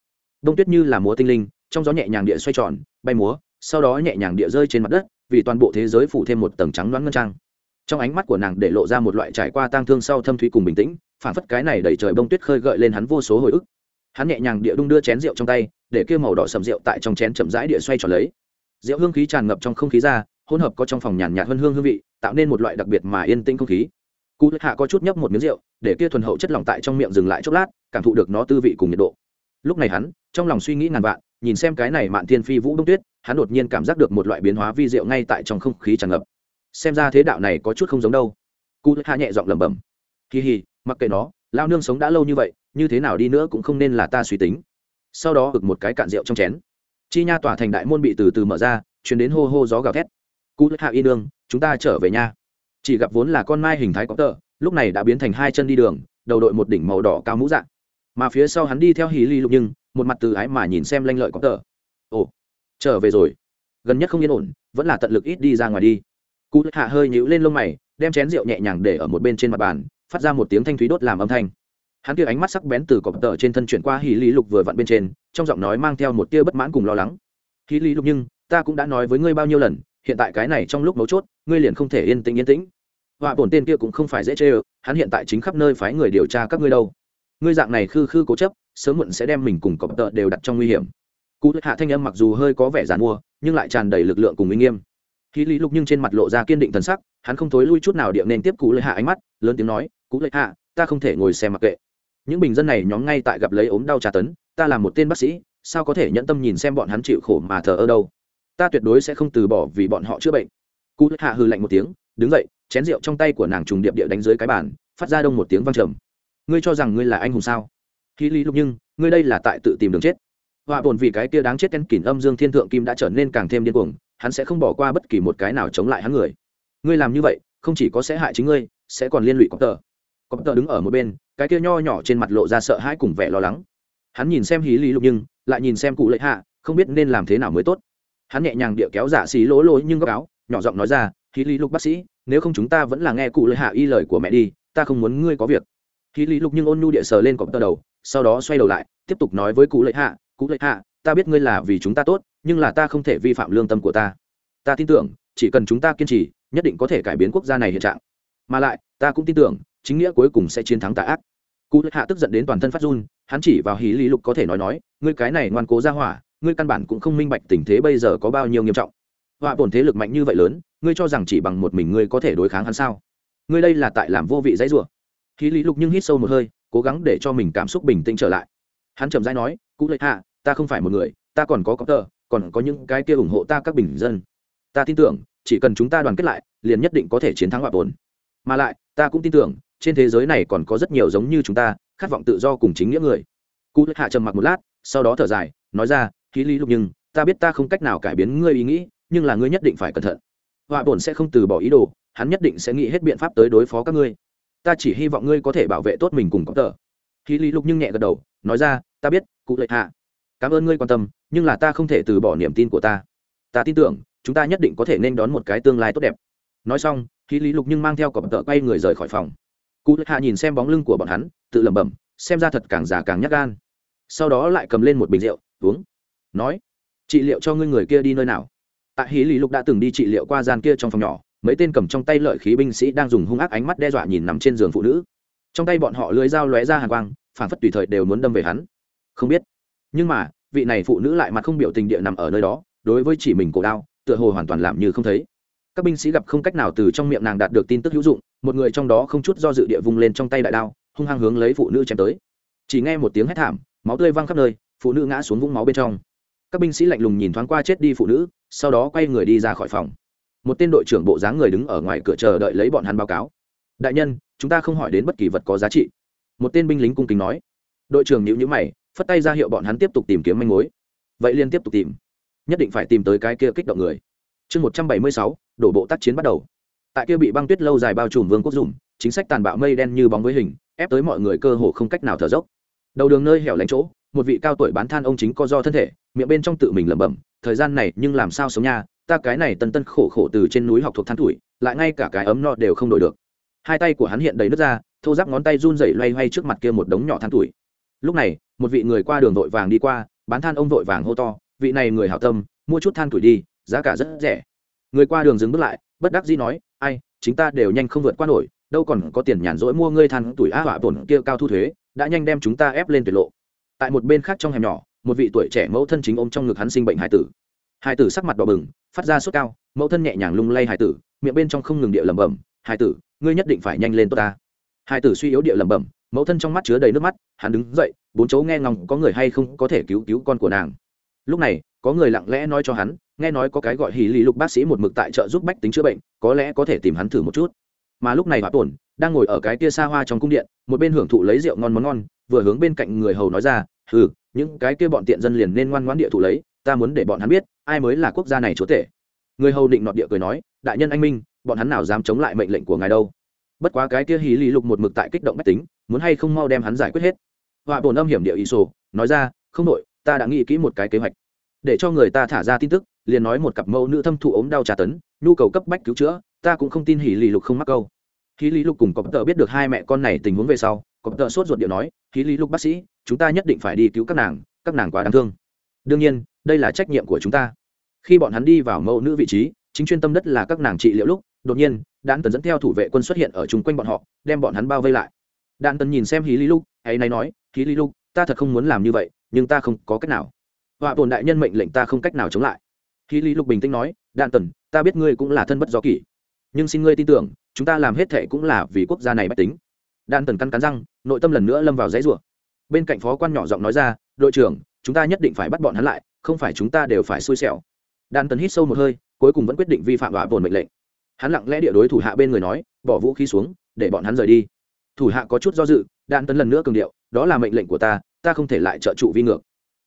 Speaker 1: Đông tuyết như là múa tinh linh, trong gió nhẹ nhàng địa xoay tròn, bay múa, sau đó nhẹ nhàng địa rơi trên mặt đất, vì toàn bộ thế giới phủ thêm một tầng trắng đoán ngân trang. Trong ánh mắt của nàng để lộ ra một loại trải qua tang thương sau thâm thúy cùng bình tĩnh phản phất cái này đẩy trời bông tuyết khơi gợi lên hắn vô số hồi ức. Hắn nhẹ nhàng địa đung đưa chén rượu trong tay, để kia màu đỏ sầm rượu tại trong chén chậm rãi địa xoay tròn lấy. Rượu hương khí tràn ngập trong không khí ra hỗn hợp có trong phòng nhàn nhạt hơn hương hương vị, tạo nên một loại đặc biệt mà yên tĩnh không khí. Cụ hạ có chút nhấp một miếng rượu, để kia thuần hậu chất lỏng tại trong miệng dừng lại chốc lát, cảm thụ được nó tư vị cùng nhiệt độ. Lúc này hắn, trong lòng suy nghĩ ngàn vạn, nhìn xem cái này mạn thiên phi vũ đông tuyết, hắn đột nhiên cảm giác được một loại biến hóa vi diệu ngay tại trong không khí tràn ngập. Xem ra thế đạo này có chút không giống đâu. Cụ hạ nhẹ giọng lẩm bẩm. Kỳ hì, mặc kệ nó, lao nương sống đã lâu như vậy, như thế nào đi nữa cũng không nên là ta suy tính. Sau đó ực một cái cạn rượu trong chén. Chi nha tỏa thành đại môn bị từ từ mở ra chuyển đến hô hô gió gào thét cụ hạ y đương chúng ta trở về nha. Chỉ gặp vốn là con mai hình thái có tờ lúc này đã biến thành hai chân đi đường, đầu đội một đỉnh màu đỏ cao mũ dạng mà phía sau hắn đi theo hì ly lục nhưng, một mặt từ ái mà nhìn xem lanh lợi có tờ ồ, trở về rồi. Gần nhất không yên ổn, vẫn là tận lực ít đi ra ngoài đi. Cụ hạ hơi nhíu lên lông mày, đem chén rượu nhẹ nhàng để ở một bên trên mặt bàn, phát ra một tiếng thanh thúy đốt làm âm thanh. Hắn kia ánh mắt sắc bén từ cọp tờ trên thân chuyển qua hì ly lục vừa vặn bên trên, trong giọng nói mang theo một tia bất mãn cùng lo lắng. Hì ly lục nhưng, ta cũng đã nói với ngươi bao nhiêu lần hiện tại cái này trong lúc mấu chốt, ngươi liền không thể yên tĩnh yên tĩnh. Họa bổn tên kia cũng không phải dễ chê ơ, hắn hiện tại chính khắp nơi phái người điều tra các ngươi đâu. Ngươi dạng này khư khư cố chấp, sớm muộn sẽ đem mình cùng cọp tợ đều đặt trong nguy hiểm. Cụ hạ thanh âm mặc dù hơi có vẻ giàn mua, nhưng lại tràn đầy lực lượng cùng uy nghiêm. Khi lý lục nhưng trên mặt lộ ra kiên định thần sắc, hắn không thối lui chút nào điệm nên tiếp cụ lệ hạ ánh mắt, lớn tiếng nói, cụ lệ hạ, ta không thể ngồi xem mặc kệ. Những bình dân này nhóm ngay tại gặp lấy ốm đau tra tấn, ta là một tên bác sĩ, sao có thể nhẫn tâm nhìn xem bọn hắn chịu khổ mà thờ ơ đâu? Ta tuyệt đối sẽ không từ bỏ vì bọn họ chữa bệnh. Cụ hạ hư lạnh một tiếng, đứng dậy, chén rượu trong tay của nàng trùng điệp địa đánh dưới cái bàn, phát ra đông một tiếng văng trầm. Ngươi cho rằng ngươi là anh hùng sao? Khi lý lục nhưng, ngươi đây là tại tự tìm đường chết. Họa bồn vì cái kia đáng chết đen kỷ âm dương thiên thượng kim đã trở nên càng thêm điên cuồng, hắn sẽ không bỏ qua bất kỳ một cái nào chống lại hắn người. Ngươi làm như vậy, không chỉ có sẽ hại chính ngươi, sẽ còn liên lụy cọp tờ. Cọp tờ đứng ở một bên, cái kia nho nhỏ trên mặt lộ ra sợ hãi cùng vẻ lo lắng. Hắn nhìn xem hí lý lục nhưng, lại nhìn xem cụ lệ hạ, không biết nên làm thế nào mới tốt hắn nhẹ nhàng địa kéo giả xí lỗ lỗ nhưng góc áo, nhỏ giọng nói ra hí lý lục bác sĩ, nếu không chúng ta vẫn là nghe cụ lời hạ y lời của mẹ đi, ta không muốn ngươi có việc. Hí lý lục nhưng ôn nhu địa sờ lên cọp tơ đầu, sau đó xoay đầu lại, tiếp tục nói với cụ lệ hạ, cụ lệ hạ, ta biết ngươi là vì chúng ta tốt, nhưng là ta không thể vi phạm lương tâm của ta. Ta tin tưởng, chỉ cần chúng ta kiên trì, nhất định có thể cải biến quốc gia này hiện trạng. Mà lại, ta cũng tin tưởng, chính nghĩa cuối cùng sẽ chiến thắng tà ác. Cụ hạ tức giận đến toàn thân phát run, hắn chỉ vào hí lý lục có thể nói nói, ngươi cái này ngoan cố ra hỏa ngươi căn bản cũng không minh bạch tình thế bây giờ có bao nhiêu nghiêm trọng. Họa bổn thế lực mạnh như vậy lớn, ngươi cho rằng chỉ bằng một mình ngươi có thể đối kháng hắn sao? Ngươi đây là tại làm vô vị dãy rủa. Khí lý lục nhưng hít sâu một hơi, cố gắng để cho mình cảm xúc bình tĩnh trở lại. Hắn chậm rãi nói cụ lệ hạ, ta không phải một người, ta còn có có tờ còn có những cái kia ủng hộ ta các bình dân. Ta tin tưởng, chỉ cần chúng ta đoàn kết lại, liền nhất định có thể chiến thắng họa bổn. Mà lại, ta cũng tin tưởng, trên thế giới này còn có rất nhiều giống như chúng ta, khát vọng tự do cùng chính nghĩa người. Cụ hạ trầm mặc một lát, sau đó thở dài, nói ra khí lý lục nhưng, ta biết ta không cách nào cải biến ngươi ý nghĩ, nhưng là ngươi nhất định phải cẩn thận. Họa bổn sẽ không từ bỏ ý đồ, hắn nhất định sẽ nghĩ hết biện pháp tới đối phó các ngươi. Ta chỉ hy vọng ngươi có thể bảo vệ tốt mình cùng có tờ. Khí lý lục nhưng nhẹ gật đầu, nói ra, ta biết, cụ lệ hạ. Cảm ơn ngươi quan tâm, nhưng là ta không thể từ bỏ niềm tin của ta. Ta tin tưởng, chúng ta nhất định có thể nên đón một cái tương lai tốt đẹp. Nói xong khí lý lục nhưng mang theo cọp tợ quay người rời khỏi phòng. Cụ hạ nhìn xem bóng lưng của bọn hắn, tự lẩm bẩm, xem ra thật càng già càng nhắc gan. Sau đó lại cầm lên một bình rượu, uống nói, trị liệu cho ngươi người kia đi nơi nào? Tại hí lý lục đã từng đi trị liệu qua gian kia trong phòng nhỏ, mấy tên cầm trong tay lợi khí binh sĩ đang dùng hung ác ánh mắt đe dọa nhìn nằm trên giường phụ nữ. Trong tay bọn họ lưới dao lóe ra hàng quang phản phất tùy thời đều muốn đâm về hắn. Không biết. Nhưng mà, vị này phụ nữ lại mặt không biểu tình địa nằm ở nơi đó, đối với chỉ mình cổ đao, tựa hồ hoàn toàn làm như không thấy. Các binh sĩ gặp không cách nào từ trong miệng nàng đạt được tin tức hữu dụng, một người trong đó không chút do dự địa vung lên trong tay đại đao, hung hăng hướng lấy phụ nữ chém tới. Chỉ nghe một tiếng hét thảm, máu tươi văng khắp nơi, phụ nữ ngã xuống vũng máu bên trong các binh sĩ lạnh lùng nhìn thoáng qua chết đi phụ nữ, sau đó quay người đi ra khỏi phòng. Một tên đội trưởng bộ dáng người đứng ở ngoài cửa chờ đợi lấy bọn hắn báo cáo. Đại nhân, chúng ta không hỏi đến bất kỳ vật có giá trị. Một tên binh lính cung kính nói. Đội trưởng nhữ nhữ mày, phất tay ra hiệu bọn hắn tiếp tục tìm kiếm manh mối. Vậy liên tiếp tục tìm. Nhất định phải tìm tới cái kia kích động người. Chương một trăm bảy mươi sáu, đổ bộ tác chiến bắt đầu. Tại kia bị băng tuyết lâu dài bao trùm vương quốc dùng chính sách tàn bạo mây đen như bóng với hình, ép tới mọi người cơ hồ không cách nào thở dốc đầu đường nơi hẻo lánh chỗ, một vị cao tuổi bán than ông chính co do thân thể, miệng bên trong tự mình lẩm bẩm, thời gian này nhưng làm sao sống nha, ta cái này tân tân khổ khổ từ trên núi học thuộc than tuổi, lại ngay cả cái ấm no đều không đổi được. Hai tay của hắn hiện đầy nước ra thô giáp ngón tay run rẩy loay hoay trước mặt kia một đống nhỏ than tuổi. Lúc này, một vị người qua đường vội vàng đi qua, bán than ông vội vàng hô to, vị này người hảo tâm, mua chút than tuổi đi, giá cả rất rẻ. Người qua đường dừng bước lại, bất đắc dĩ nói, ai, chính ta đều nhanh không vượt qua nổi, đâu còn có tiền nhàn rỗi mua ngươi than tuổi á hỏa bổn kia cao thu thuế đã nhanh đem chúng ta ép lên tuyệt lộ. Tại một bên khác trong hẻm nhỏ, một vị tuổi trẻ mẫu thân chính ôm trong ngực hắn sinh bệnh hải tử. Hải tử sắc mặt đỏ bừng, phát ra sốt cao, mẫu thân nhẹ nhàng lung lay hải tử, miệng bên trong không ngừng địa lẩm bẩm, hải tử, ngươi nhất định phải nhanh lên tốt ta. Hải tử suy yếu địa lẩm bẩm, mẫu thân trong mắt chứa đầy nước mắt, hắn đứng dậy, bốn chỗ nghe ngóng có người hay không có thể cứu cứu con của nàng. Lúc này, có người lặng lẽ nói cho hắn, nghe nói có cái gọi hì lì lục bác sĩ một mực tại chợ giúp bách tính chữa bệnh, có lẽ có thể tìm hắn thử một chút mà lúc này bà tổn đang ngồi ở cái kia xa hoa trong cung điện, một bên hưởng thụ lấy rượu ngon món ngon, vừa hướng bên cạnh người hầu nói ra ừ những cái kia bọn tiện dân liền nên ngoan ngoãn địa thụ lấy, ta muốn để bọn hắn biết, ai mới là quốc gia này chúa tể. Người hầu định nọt địa cười nói, đại nhân anh minh, bọn hắn nào dám chống lại mệnh lệnh của ngài đâu. Bất quá cái kia hí lý lục một mực tại kích động bách tính, muốn hay không mau đem hắn giải quyết hết. Họa bổn âm hiểm địa ý sổ, nói ra, không nội ta đã nghĩ kỹ một cái kế hoạch. Để cho người ta thả ra tin tức, liền nói một cặp mẫu nữ thâm thụ ốm đau trà tấn, nhu cầu cấp bách cứu chữa ta cũng không tin hỉ lì lục không mắc câu. Hí lý lục cùng cọp tợ biết được hai mẹ con này tình huống về sau, cọp tợ sốt ruột điệu nói hí lý lục bác sĩ, chúng ta nhất định phải đi cứu các nàng các nàng quá đáng thương. Đương nhiên, đây là trách nhiệm của chúng ta. Khi bọn hắn đi vào mẫu nữ vị trí, chính chuyên tâm đất là các nàng trị liệu lúc, đột nhiên đạn tần dẫn theo thủ vệ quân xuất hiện ở chung quanh bọn họ, đem bọn hắn bao vây lại. Đạn tần nhìn xem hí lý lục hay nay nói hí lý lục, ta thật không muốn làm như vậy, nhưng ta không có cách nào. Họa tồn đại nhân mệnh lệnh ta không cách nào chống lại. Hí lý lục bình tĩnh nói đạn tần, ta biết ngươi cũng là thân bất do kỷ nhưng xin ngươi tin tưởng, chúng ta làm hết thệ cũng là vì quốc gia này bách tính. Đan tần căn cắn răng, nội tâm lần nữa lâm vào dãy rủa. Bên cạnh phó quan nhỏ giọng nói ra, đội trưởng, chúng ta nhất định phải bắt bọn hắn lại, không phải chúng ta đều phải xui xẻo. Đan tần hít sâu một hơi, cuối cùng vẫn quyết định vi phạm họa bồn mệnh lệnh. Hắn lặng lẽ địa đối thủ hạ bên người nói, bỏ vũ khí xuống, để bọn hắn rời đi. Thủ hạ có chút do dự, đan tấn lần nữa cường điệu, đó là mệnh lệnh của ta ta không thể lại trợ trụ vi ngược.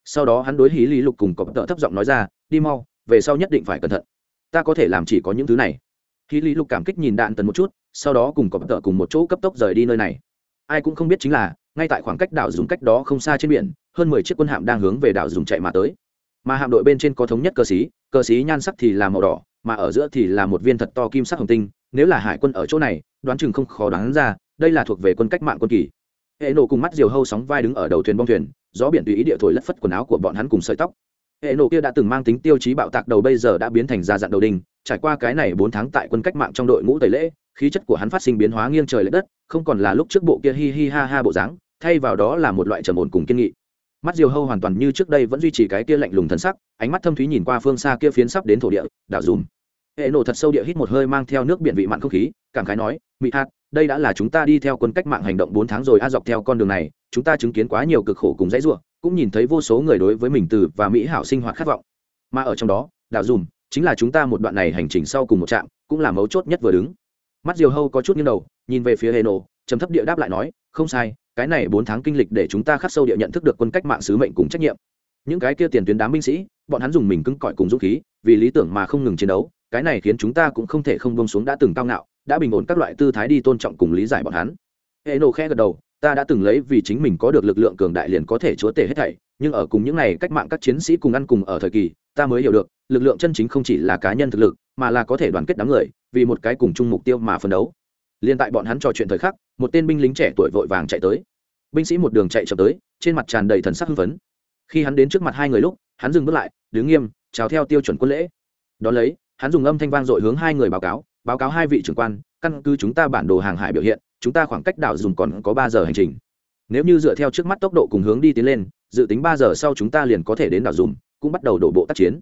Speaker 1: Sau đó hắn đối hí lý lục cùng cọp tợ thấp giọng nói ra, đi mau, về sau nhất định phải cẩn thận. Ta có thể làm chỉ có những thứ này hí lý lục cảm kích nhìn đạn tần một chút, sau đó cùng cọp tợ cùng một chỗ cấp tốc rời đi nơi này. Ai cũng không biết chính là, ngay tại khoảng cách đảo dùng cách đó không xa trên biển, hơn mười chiếc quân hạm đang hướng về đảo dùng chạy mà tới. Mà hạm đội bên trên có thống nhất cơ sĩ cơ sĩ nhan sắc thì là màu đỏ, mà ở giữa thì là một viên thật to kim sắc hồng tinh, nếu là hải quân ở chỗ này, đoán chừng không khó đoán ra, đây là thuộc về quân cách mạng quân kỳ. Hệ nổ cùng mắt diều hâu sóng vai đứng ở đầu thuyền bong thuyền, gió biển tùy ý địa thổi lất phất quần áo của bọn hắn cùng sợi tóc hệ nổ kia đã từng mang tính tiêu chí bạo tạc đầu bây giờ đã biến thành già dặn đầu đình. Trải qua cái này bốn tháng tại quân cách mạng trong đội ngũ tẩy lễ, khí chất của hắn phát sinh biến hóa nghiêng trời l ệ đất, không còn là lúc trước bộ kia hi hi ha ha bộ dáng, thay vào đó là một loại trầm ổn cùng kiên nghị. Mắt diều hâu hoàn toàn như trước đây vẫn duy trì cái kia lạnh lùng thân sắc, ánh mắt thâm thúy nhìn qua phương xa kia phiến sắp đến thổ địa, đảo dùm. Hệ nổ thật sâu địa hít một hơi mang theo nước biển vị mặn không khí, cảm khái nói, mị hạt, đây đã là chúng ta đi theo quân cách mạng hành động bốn tháng rồi a dọc theo con đường này, chúng ta chứng kiến quá nhiều cực khổ cùng dãy ruộng cũng nhìn thấy vô số người đối với mình từ và mỹ hảo sinh hoạt khát vọng. Mà ở trong đó đảo dùm chính là chúng ta một đoạn này hành trình sau cùng một trạm, cũng là mấu chốt nhất vừa đứng. Mắt diều hâu có chút nghiêng đầu, nhìn về phía hệ nổ, trầm thấp địa đáp lại nói, không sai, cái này bốn tháng kinh lịch để chúng ta khắc sâu địa nhận thức được quân cách mạng sứ mệnh cùng trách nhiệm. Những cái kia tiền tuyến đám binh sĩ, bọn hắn dùng mình cứng cỏi cùng dũng khí, vì lý tưởng mà không ngừng chiến đấu, cái này khiến chúng ta cũng không thể không bông xuống đã từng cao ngạo, đã bình ổn các loại tư thái đi tôn trọng cùng lý giải bọn hắn. Hệ nổ khe gật đầu ta đã từng lấy vì chính mình có được lực lượng cường đại liền có thể chúa tể hết thảy, nhưng ở cùng những này cách mạng các chiến sĩ cùng ăn cùng ở thời kỳ, ta mới hiểu được, lực lượng chân chính không chỉ là cá nhân thực lực, mà là có thể đoàn kết đám người, vì một cái cùng chung mục tiêu mà phấn đấu. Liên tại bọn hắn trò chuyện thời khắc, một tên binh lính trẻ tuổi vội vàng chạy tới. Binh sĩ một đường chạy chậm tới, trên mặt tràn đầy thần sắc hưng phấn. Khi hắn đến trước mặt hai người lúc, hắn dừng bước lại, đứng nghiêm, chào theo tiêu chuẩn quân lễ. Đón lấy, hắn dùng âm thanh vang dội hướng hai người báo cáo báo cáo hai vị trưởng quan, căn cứ chúng ta bản đồ hàng hải biểu hiện, chúng ta khoảng cách đảo dùng còn có ba giờ hành trình. Nếu như dựa theo trước mắt tốc độ cùng hướng đi tiến lên, dự tính ba giờ sau chúng ta liền có thể đến đảo dùng, cũng bắt đầu đổ bộ tác chiến.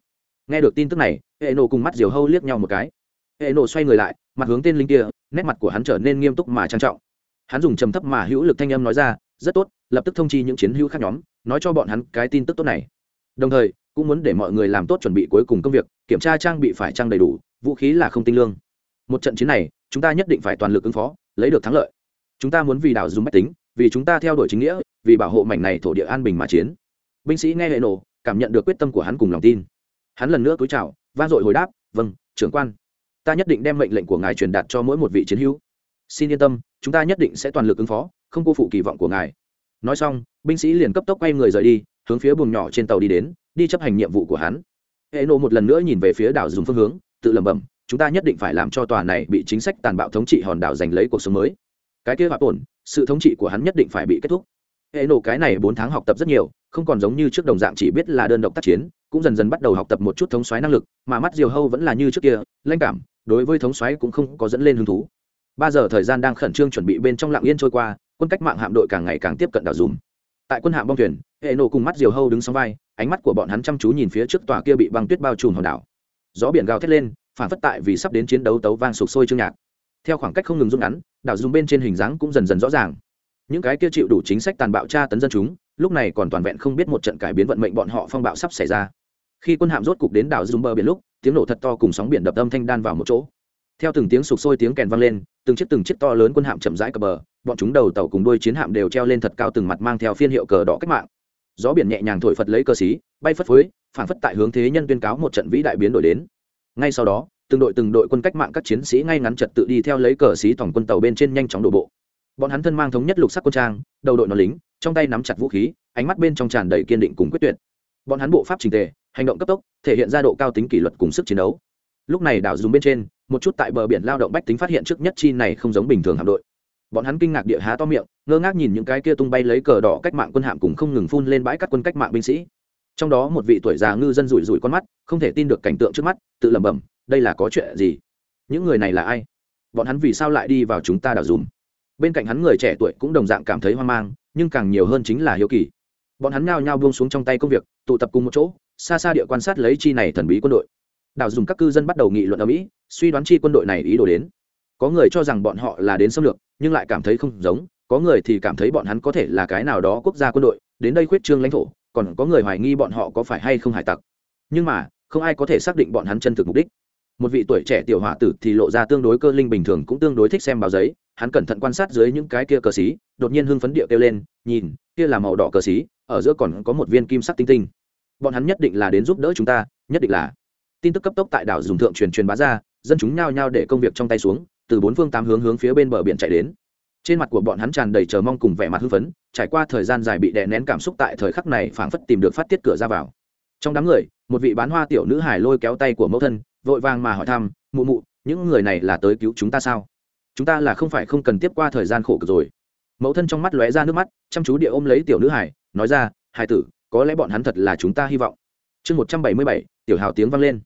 Speaker 1: Nghe được tin tức này hệ nổ cùng mắt diều hâu liếc nhau một cái. Hệ nổ xoay người lại, mặt hướng tên linh kia, nét mặt của hắn trở nên nghiêm túc mà trang trọng. Hắn dùng trầm thấp mà hữu lực thanh âm nói ra, rất tốt, lập tức thông chi những chiến hữu khác nhóm, nói cho bọn hắn cái tin tức tốt này. Đồng thời, cũng muốn để mọi người làm tốt chuẩn bị cuối cùng công việc, kiểm tra trang bị phải trang đầy đủ, vũ khí là không tinh lương một trận chiến này, chúng ta nhất định phải toàn lực ứng phó, lấy được thắng lợi. Chúng ta muốn vì đảo dùng máy tính, vì chúng ta theo đuổi chính nghĩa, vì bảo hộ mảnh này thổ địa an bình mà chiến. Binh sĩ nghe hệ nổ, cảm nhận được quyết tâm của hắn cùng lòng tin. Hắn lần nữa cúi chào, vang dội hồi đáp vâng trưởng quan. Ta nhất định đem mệnh lệnh của ngài truyền đạt cho mỗi một vị chiến hữu. Xin yên tâm, chúng ta nhất định sẽ toàn lực ứng phó, không cô phụ kỳ vọng của ngài. Nói xong, binh sĩ liền cấp tốc quay người rời đi, hướng phía buồng nhỏ trên tàu đi đến, đi chấp hành nhiệm vụ của hắn. Hệ nộ một lần nữa nhìn về phía đảo dùng phương hướng, tự lẩm bẩm chúng ta nhất định phải làm cho tòa này bị chính sách tàn bạo thống trị hòn đảo giành lấy cuộc sống mới. Cái kế hoạch ổn sự thống trị của hắn nhất định phải bị kết thúc. Hệ nổ cái này bốn tháng học tập rất nhiều, không còn giống như trước đồng dạng chỉ biết là đơn độc tác chiến, cũng dần dần bắt đầu học tập một chút thống xoáy năng lực, mà mắt diều hâu vẫn là như trước kia lanh cảm, đối với thống xoáy cũng không có dẫn lên hứng thú. Ba giờ thời gian đang khẩn trương chuẩn bị bên trong lặng yên trôi qua, quân cách mạng hạm đội càng ngày càng tiếp cận đảo dùm tại quân hạm bong thuyền, hệ nổ cùng mắt diều hâu đứng sóng vai, ánh mắt của bọn hắn chăm chú nhìn phía trước tòa kia bị băng tuyết bao trùm hòn đảo. Gió biển gào thét lên phản phất tại vì sắp đến chiến đấu tấu vang sục sôi chương nhạc. Theo khoảng cách không ngừng rút ngắn, đảo dùng bên trên hình dáng cũng dần dần rõ ràng. Những cái kia chịu đủ chính sách tàn bạo tra tấn dân chúng, lúc này còn toàn vẹn không biết một trận cải biến vận mệnh bọn họ phong bạo sắp xảy ra. Khi quân hạm rốt cục đến đảo dùng bờ biển lúc, tiếng nổ thật to cùng sóng biển đập âm thanh đan vào một chỗ. Theo từng tiếng sụp sôi tiếng kèn vang lên, từng chiếc từng chiếc to lớn quân hạm chậm rãi cập bờ, bọn chúng đầu tàu cùng đuôi chiến hạm đều treo lên thật cao từng mặt mang theo phiên hiệu cờ đỏ cách mạng. Gió biển nhẹ nhàng thổi phật lấy cơ xí, bay phất phới phản phất tại hướng thế nhân tuyên cáo một trận vĩ đại biến đổi đến ngay sau đó, từng đội từng đội quân cách mạng các chiến sĩ ngay ngắn trật tự đi theo lấy cờ xí tổng quân tàu bên trên nhanh chóng đổ bộ. Bọn hắn thân mang thống nhất lục sắc quân trang, đầu đội nó lính, trong tay nắm chặt vũ khí, ánh mắt bên trong tràn đầy kiên định cùng quyết tuyệt. Bọn hắn bộ pháp trình tề, hành động cấp tốc, thể hiện ra độ cao tính kỷ luật cùng sức chiến đấu. Lúc này đảo dùng bên trên, một chút tại bờ biển lao động bách tính phát hiện trước nhất chi này không giống bình thường hạm đội. Bọn hắn kinh ngạc địa há to miệng, ngơ ngác nhìn những cái kia tung bay lấy cờ đỏ cách mạng quân hạm cùng không ngừng phun lên bãi các quân cách mạng binh sĩ trong đó một vị tuổi già ngư dân rủi rủi con mắt, không thể tin được cảnh tượng trước mắt, tự lẩm bẩm, đây là có chuyện gì? Những người này là ai? Bọn hắn vì sao lại đi vào chúng ta đảo dùm bên cạnh hắn người trẻ tuổi cũng đồng dạng cảm thấy hoang mang, nhưng càng nhiều hơn chính là hiếu kỳ. Bọn hắn nhao nhao buông xuống trong tay công việc, tụ tập cùng một chỗ, xa xa địa quan sát lấy chi này thần bí quân đội. Đảo dùng các cư dân bắt đầu nghị luận ở mỹ, suy đoán chi quân đội này ý đồ đến. Có người cho rằng bọn họ là đến xâm lược, nhưng lại cảm thấy không giống, có người thì cảm thấy bọn hắn có thể là cái nào đó quốc gia quân đội, đến đây khuyết trương lãnh thổ còn có người hoài nghi bọn họ có phải hay không hải tặc. Nhưng mà, không ai có thể xác định bọn hắn chân thực mục đích. Một vị tuổi trẻ tiểu hòa tử thì lộ ra tương đối cơ linh bình thường cũng tương đối thích xem báo giấy. Hắn cẩn thận quan sát dưới những cái kia cờ xí, đột nhiên hưng phấn địa kêu lên, nhìn, kia là màu đỏ cờ xí, ở giữa còn có một viên kim sắc tinh tinh. Bọn hắn nhất định là đến giúp đỡ chúng ta, nhất định là. Tin tức cấp tốc tại đảo dùng thượng truyền truyền bá ra, dân chúng nhao nhao để công việc trong tay xuống, từ bốn phương tám hướng hướng phía bên bờ biển chạy đến trên mặt của bọn hắn tràn đầy chờ mong cùng vẻ mặt hưng phấn, trải qua thời gian dài bị đè nén cảm xúc tại thời khắc này phảng phất tìm được phát tiết cửa ra vào. Trong đám người, một vị bán hoa tiểu nữ hải lôi kéo tay của mẫu thân, vội vàng mà hỏi thăm, mụ mụ, những người này là tới cứu chúng ta sao? Chúng ta là không phải không cần tiếp qua thời gian khổ cực rồi. Mẫu thân trong mắt lóe ra nước mắt, chăm chú địa ôm lấy tiểu nữ hải nói ra hải tử, có lẽ bọn hắn thật là chúng ta hy vọng. Chương một trăm bảy mươi bảy, tiểu hào tiếng vang lên.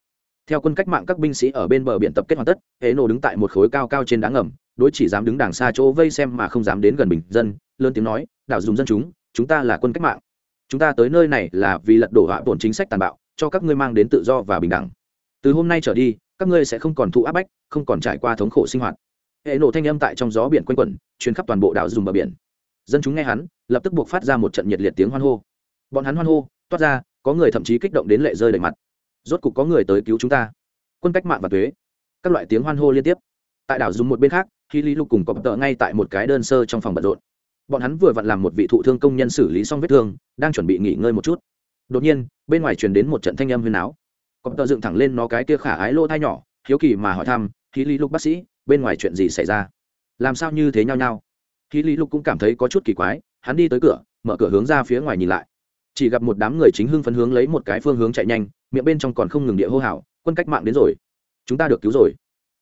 Speaker 1: Theo quân cách mạng các binh sĩ ở bên bờ biển tập kết hoàn tất hệ nổ đứng tại một khối cao cao trên đá ngầm đối chỉ dám đứng đằng xa chỗ vây xem mà không dám đến gần bình dân, lớn tiếng nói, đảo dùng dân chúng chúng ta là quân cách mạng. Chúng ta tới nơi này là vì lật đổ hạ bổn chính sách tàn bạo, cho các ngươi mang đến tự do và bình đẳng. Từ hôm nay trở đi, các ngươi sẽ không còn thụ áp bách, không còn trải qua thống khổ sinh hoạt. Hệ nổ thanh âm tại trong gió biển quanh quẩn chuyến khắp toàn bộ đảo dùng bờ biển. Dân chúng nghe hắn, lập tức buộc phát ra một trận nhiệt liệt tiếng hoan hô. Bọn hắn hoan hô, toát ra, có người thậm chí kích động đến lệ rơi đầy mặt. Rốt cục có người tới cứu chúng ta. Quân cách mạng và thuế. Các loại tiếng hoan hô liên tiếp. Tại đảo dùng một bên khác khi lý lục cùng Cọp tợ ngay tại một cái đơn sơ trong phòng bận rộn. Bọn hắn vừa vặn làm một vị thụ thương công nhân xử lý xong vết thương, đang chuẩn bị nghỉ ngơi một chút. Đột nhiên, bên ngoài truyền đến một trận thanh âm huyền áo. Cọp tợ dựng thẳng lên nó cái kia khả ái lô thai nhỏ, hiếu kỳ mà hỏi thăm, khi lý lục bác sĩ, bên ngoài chuyện gì xảy ra? Làm sao như thế nhau nhau khi lý lục cũng cảm thấy có chút kỳ quái, hắn đi tới cửa, mở cửa hướng ra phía ngoài nhìn lại. Chỉ gặp một đám người chính hưng phấn hướng lấy một cái phương hướng chạy nhanh, miệng bên trong còn không ngừng địa hô hào, quân cách mạng đến rồi. Chúng ta được cứu rồi.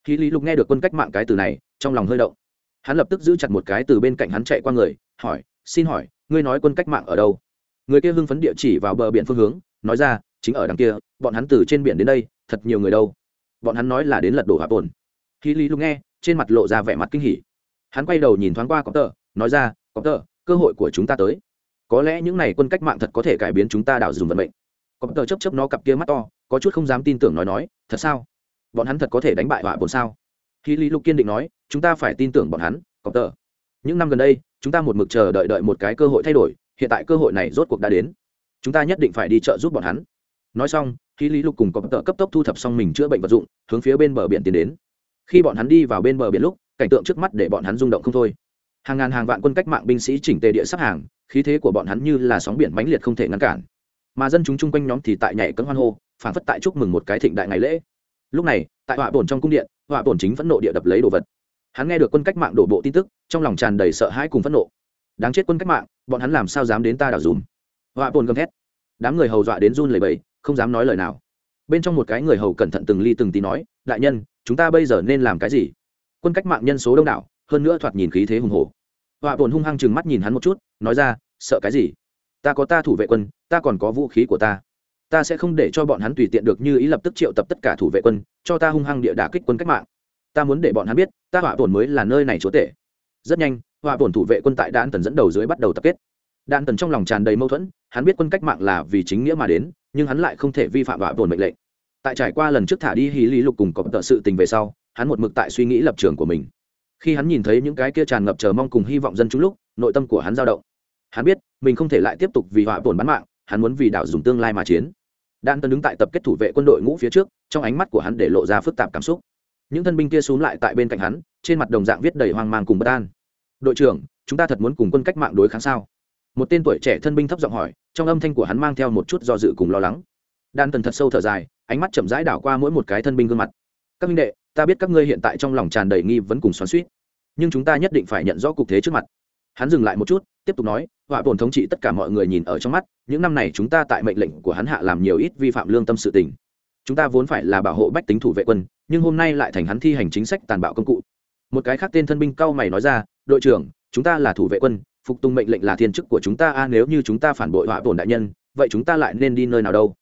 Speaker 1: Khi lý lục nghe được quân cách mạng cái từ này trong lòng hơi động. Hắn lập tức giữ chặt một cái từ bên cạnh hắn chạy qua người, hỏi, xin hỏi, ngươi nói quân cách mạng ở đâu? Người kia hưng phấn địa chỉ vào bờ biển phương hướng, nói ra, chính ở đằng kia, bọn hắn từ trên biển đến đây, thật nhiều người đâu. Bọn hắn nói là đến lật đổ hạ bồn khi lý lúc nghe, trên mặt lộ ra vẻ mặt kinh hỉ. Hắn quay đầu nhìn thoáng qua có tờ, nói ra có tờ, cơ hội của chúng ta tới. Có lẽ những n à y quân cách mạng thật có thể cải biến chúng ta đảo dùng vận mệnh. Có tờ chấp chấp nó cặp kia mắt to, có chút không dám tin tưởng nói nói, thật sao? Bọn hắn thật có thể đánh bại họa bồn sao? Khi lý lục kiên định nói, chúng ta phải tin tưởng bọn hắn cộng tờ. Những năm gần đây, chúng ta một mực chờ đợi đợi một cái cơ hội thay đổi, hiện tại cơ hội này rốt cuộc đã đến. Chúng ta nhất định phải đi trợ giúp bọn hắn. Nói xong, khi lý lục cùng cộng tờ cấp tốc thu thập xong mình chữa bệnh vật dụng, hướng phía bên bờ biển tiến đến. Khi bọn hắn đi vào bên bờ biển lúc, cảnh tượng trước mắt để bọn hắn rung động không thôi. Hàng ngàn hàng vạn quân cách mạng binh sĩ chỉnh tề địa sắp hàng, khí thế của bọn hắn như là sóng biển mãnh liệt không thể ngăn cản. Mà dân chúng chung quanh nhóm thì tại nhảy cẫng hoan hô phản phất tại chúc mừng một cái thịnh đại ngày lễ. Lúc này, tại họa bổn trong cung điện họa bổn chính phẫn nộ địa đập lấy đồ vật. Hắn nghe được quân cách mạng đổ bộ tin tức, trong lòng tràn đầy sợ hãi cùng phẫn nộ. Đáng chết quân cách mạng, bọn hắn làm sao dám đến ta đảo dùm? Họa bổn gầm thét. Đám người hầu dọa đến run lầy bầy không dám nói lời nào. Bên trong một cái người hầu cẩn thận từng ly từng tí nói, đại nhân, chúng ta bây giờ nên làm cái gì? Quân cách mạng nhân số đông đảo, hơn nữa thoạt nhìn khí thế hùng hồ họa bổn hung hăng chừng mắt nhìn hắn một chút, nói ra, sợ cái gì? Ta có ta thủ vệ quân, ta còn có vũ khí của ta ta sẽ không để cho bọn hắn tùy tiện được như ý lập tức triệu tập tất cả thủ vệ quân, cho ta hung hăng địa đà kích quân cách mạng. Ta muốn để bọn hắn biết, ta hỏa tổn mới là nơi này chúa tể. Rất nhanh, hỏa tổn thủ vệ quân tại đan tần dẫn đầu dưới bắt đầu tập kết. Đạn tần trong lòng tràn đầy mâu thuẫn, hắn biết quân cách mạng là vì chính nghĩa mà đến, nhưng hắn lại không thể vi phạm hỏa tổn mệnh lệnh. Tại trải qua lần trước thả đi hí lý lục cùng có tợ sự tình về sau, hắn một mực tại suy nghĩ lập trường của mình. Khi hắn nhìn thấy những cái kia tràn ngập chờ mong cùng hy vọng dân chúng lúc, nội tâm của hắn dao động. Hắn biết, mình không thể lại tiếp tục vì hỏa tổn bán mạng, hắn muốn vì đảo dùng tương lai mà chiến đan tân đứng tại tập kết thủ vệ quân đội ngũ phía trước, trong ánh mắt của hắn để lộ ra phức tạp cảm xúc. Những thân binh kia xuống lại tại bên cạnh hắn, trên mặt đồng dạng viết đầy hoang mang cùng bất an. Đội trưởng, chúng ta thật muốn cùng quân cách mạng đối kháng sao? Một tên tuổi trẻ thân binh thấp giọng hỏi, trong âm thanh của hắn mang theo một chút do dự cùng lo lắng. Đan tần thật sâu thở dài, ánh mắt chậm rãi đảo qua mỗi một cái thân binh gương mặt. Các minh đệ, ta biết các ngươi hiện tại trong lòng tràn đầy nghi vấn cùng xoắn suýt nhưng chúng ta nhất định phải nhận rõ cục thế trước mặt. Hắn dừng lại một chút tiếp tục nói, họa bổn thống trị tất cả mọi người nhìn ở trong mắt, những năm này chúng ta tại mệnh lệnh của hắn hạ làm nhiều ít vi phạm lương tâm sự tình. Chúng ta vốn phải là bảo hộ bách tính thủ vệ quân, nhưng hôm nay lại thành hắn thi hành chính sách tàn bạo công cụ. Một cái khác tên thân binh cao mày nói ra, đội trưởng, chúng ta là thủ vệ quân, phục tùng mệnh lệnh là thiên chức của chúng ta, a, nếu như chúng ta phản bội họa bổn đại nhân, vậy chúng ta lại nên đi nơi nào đâu?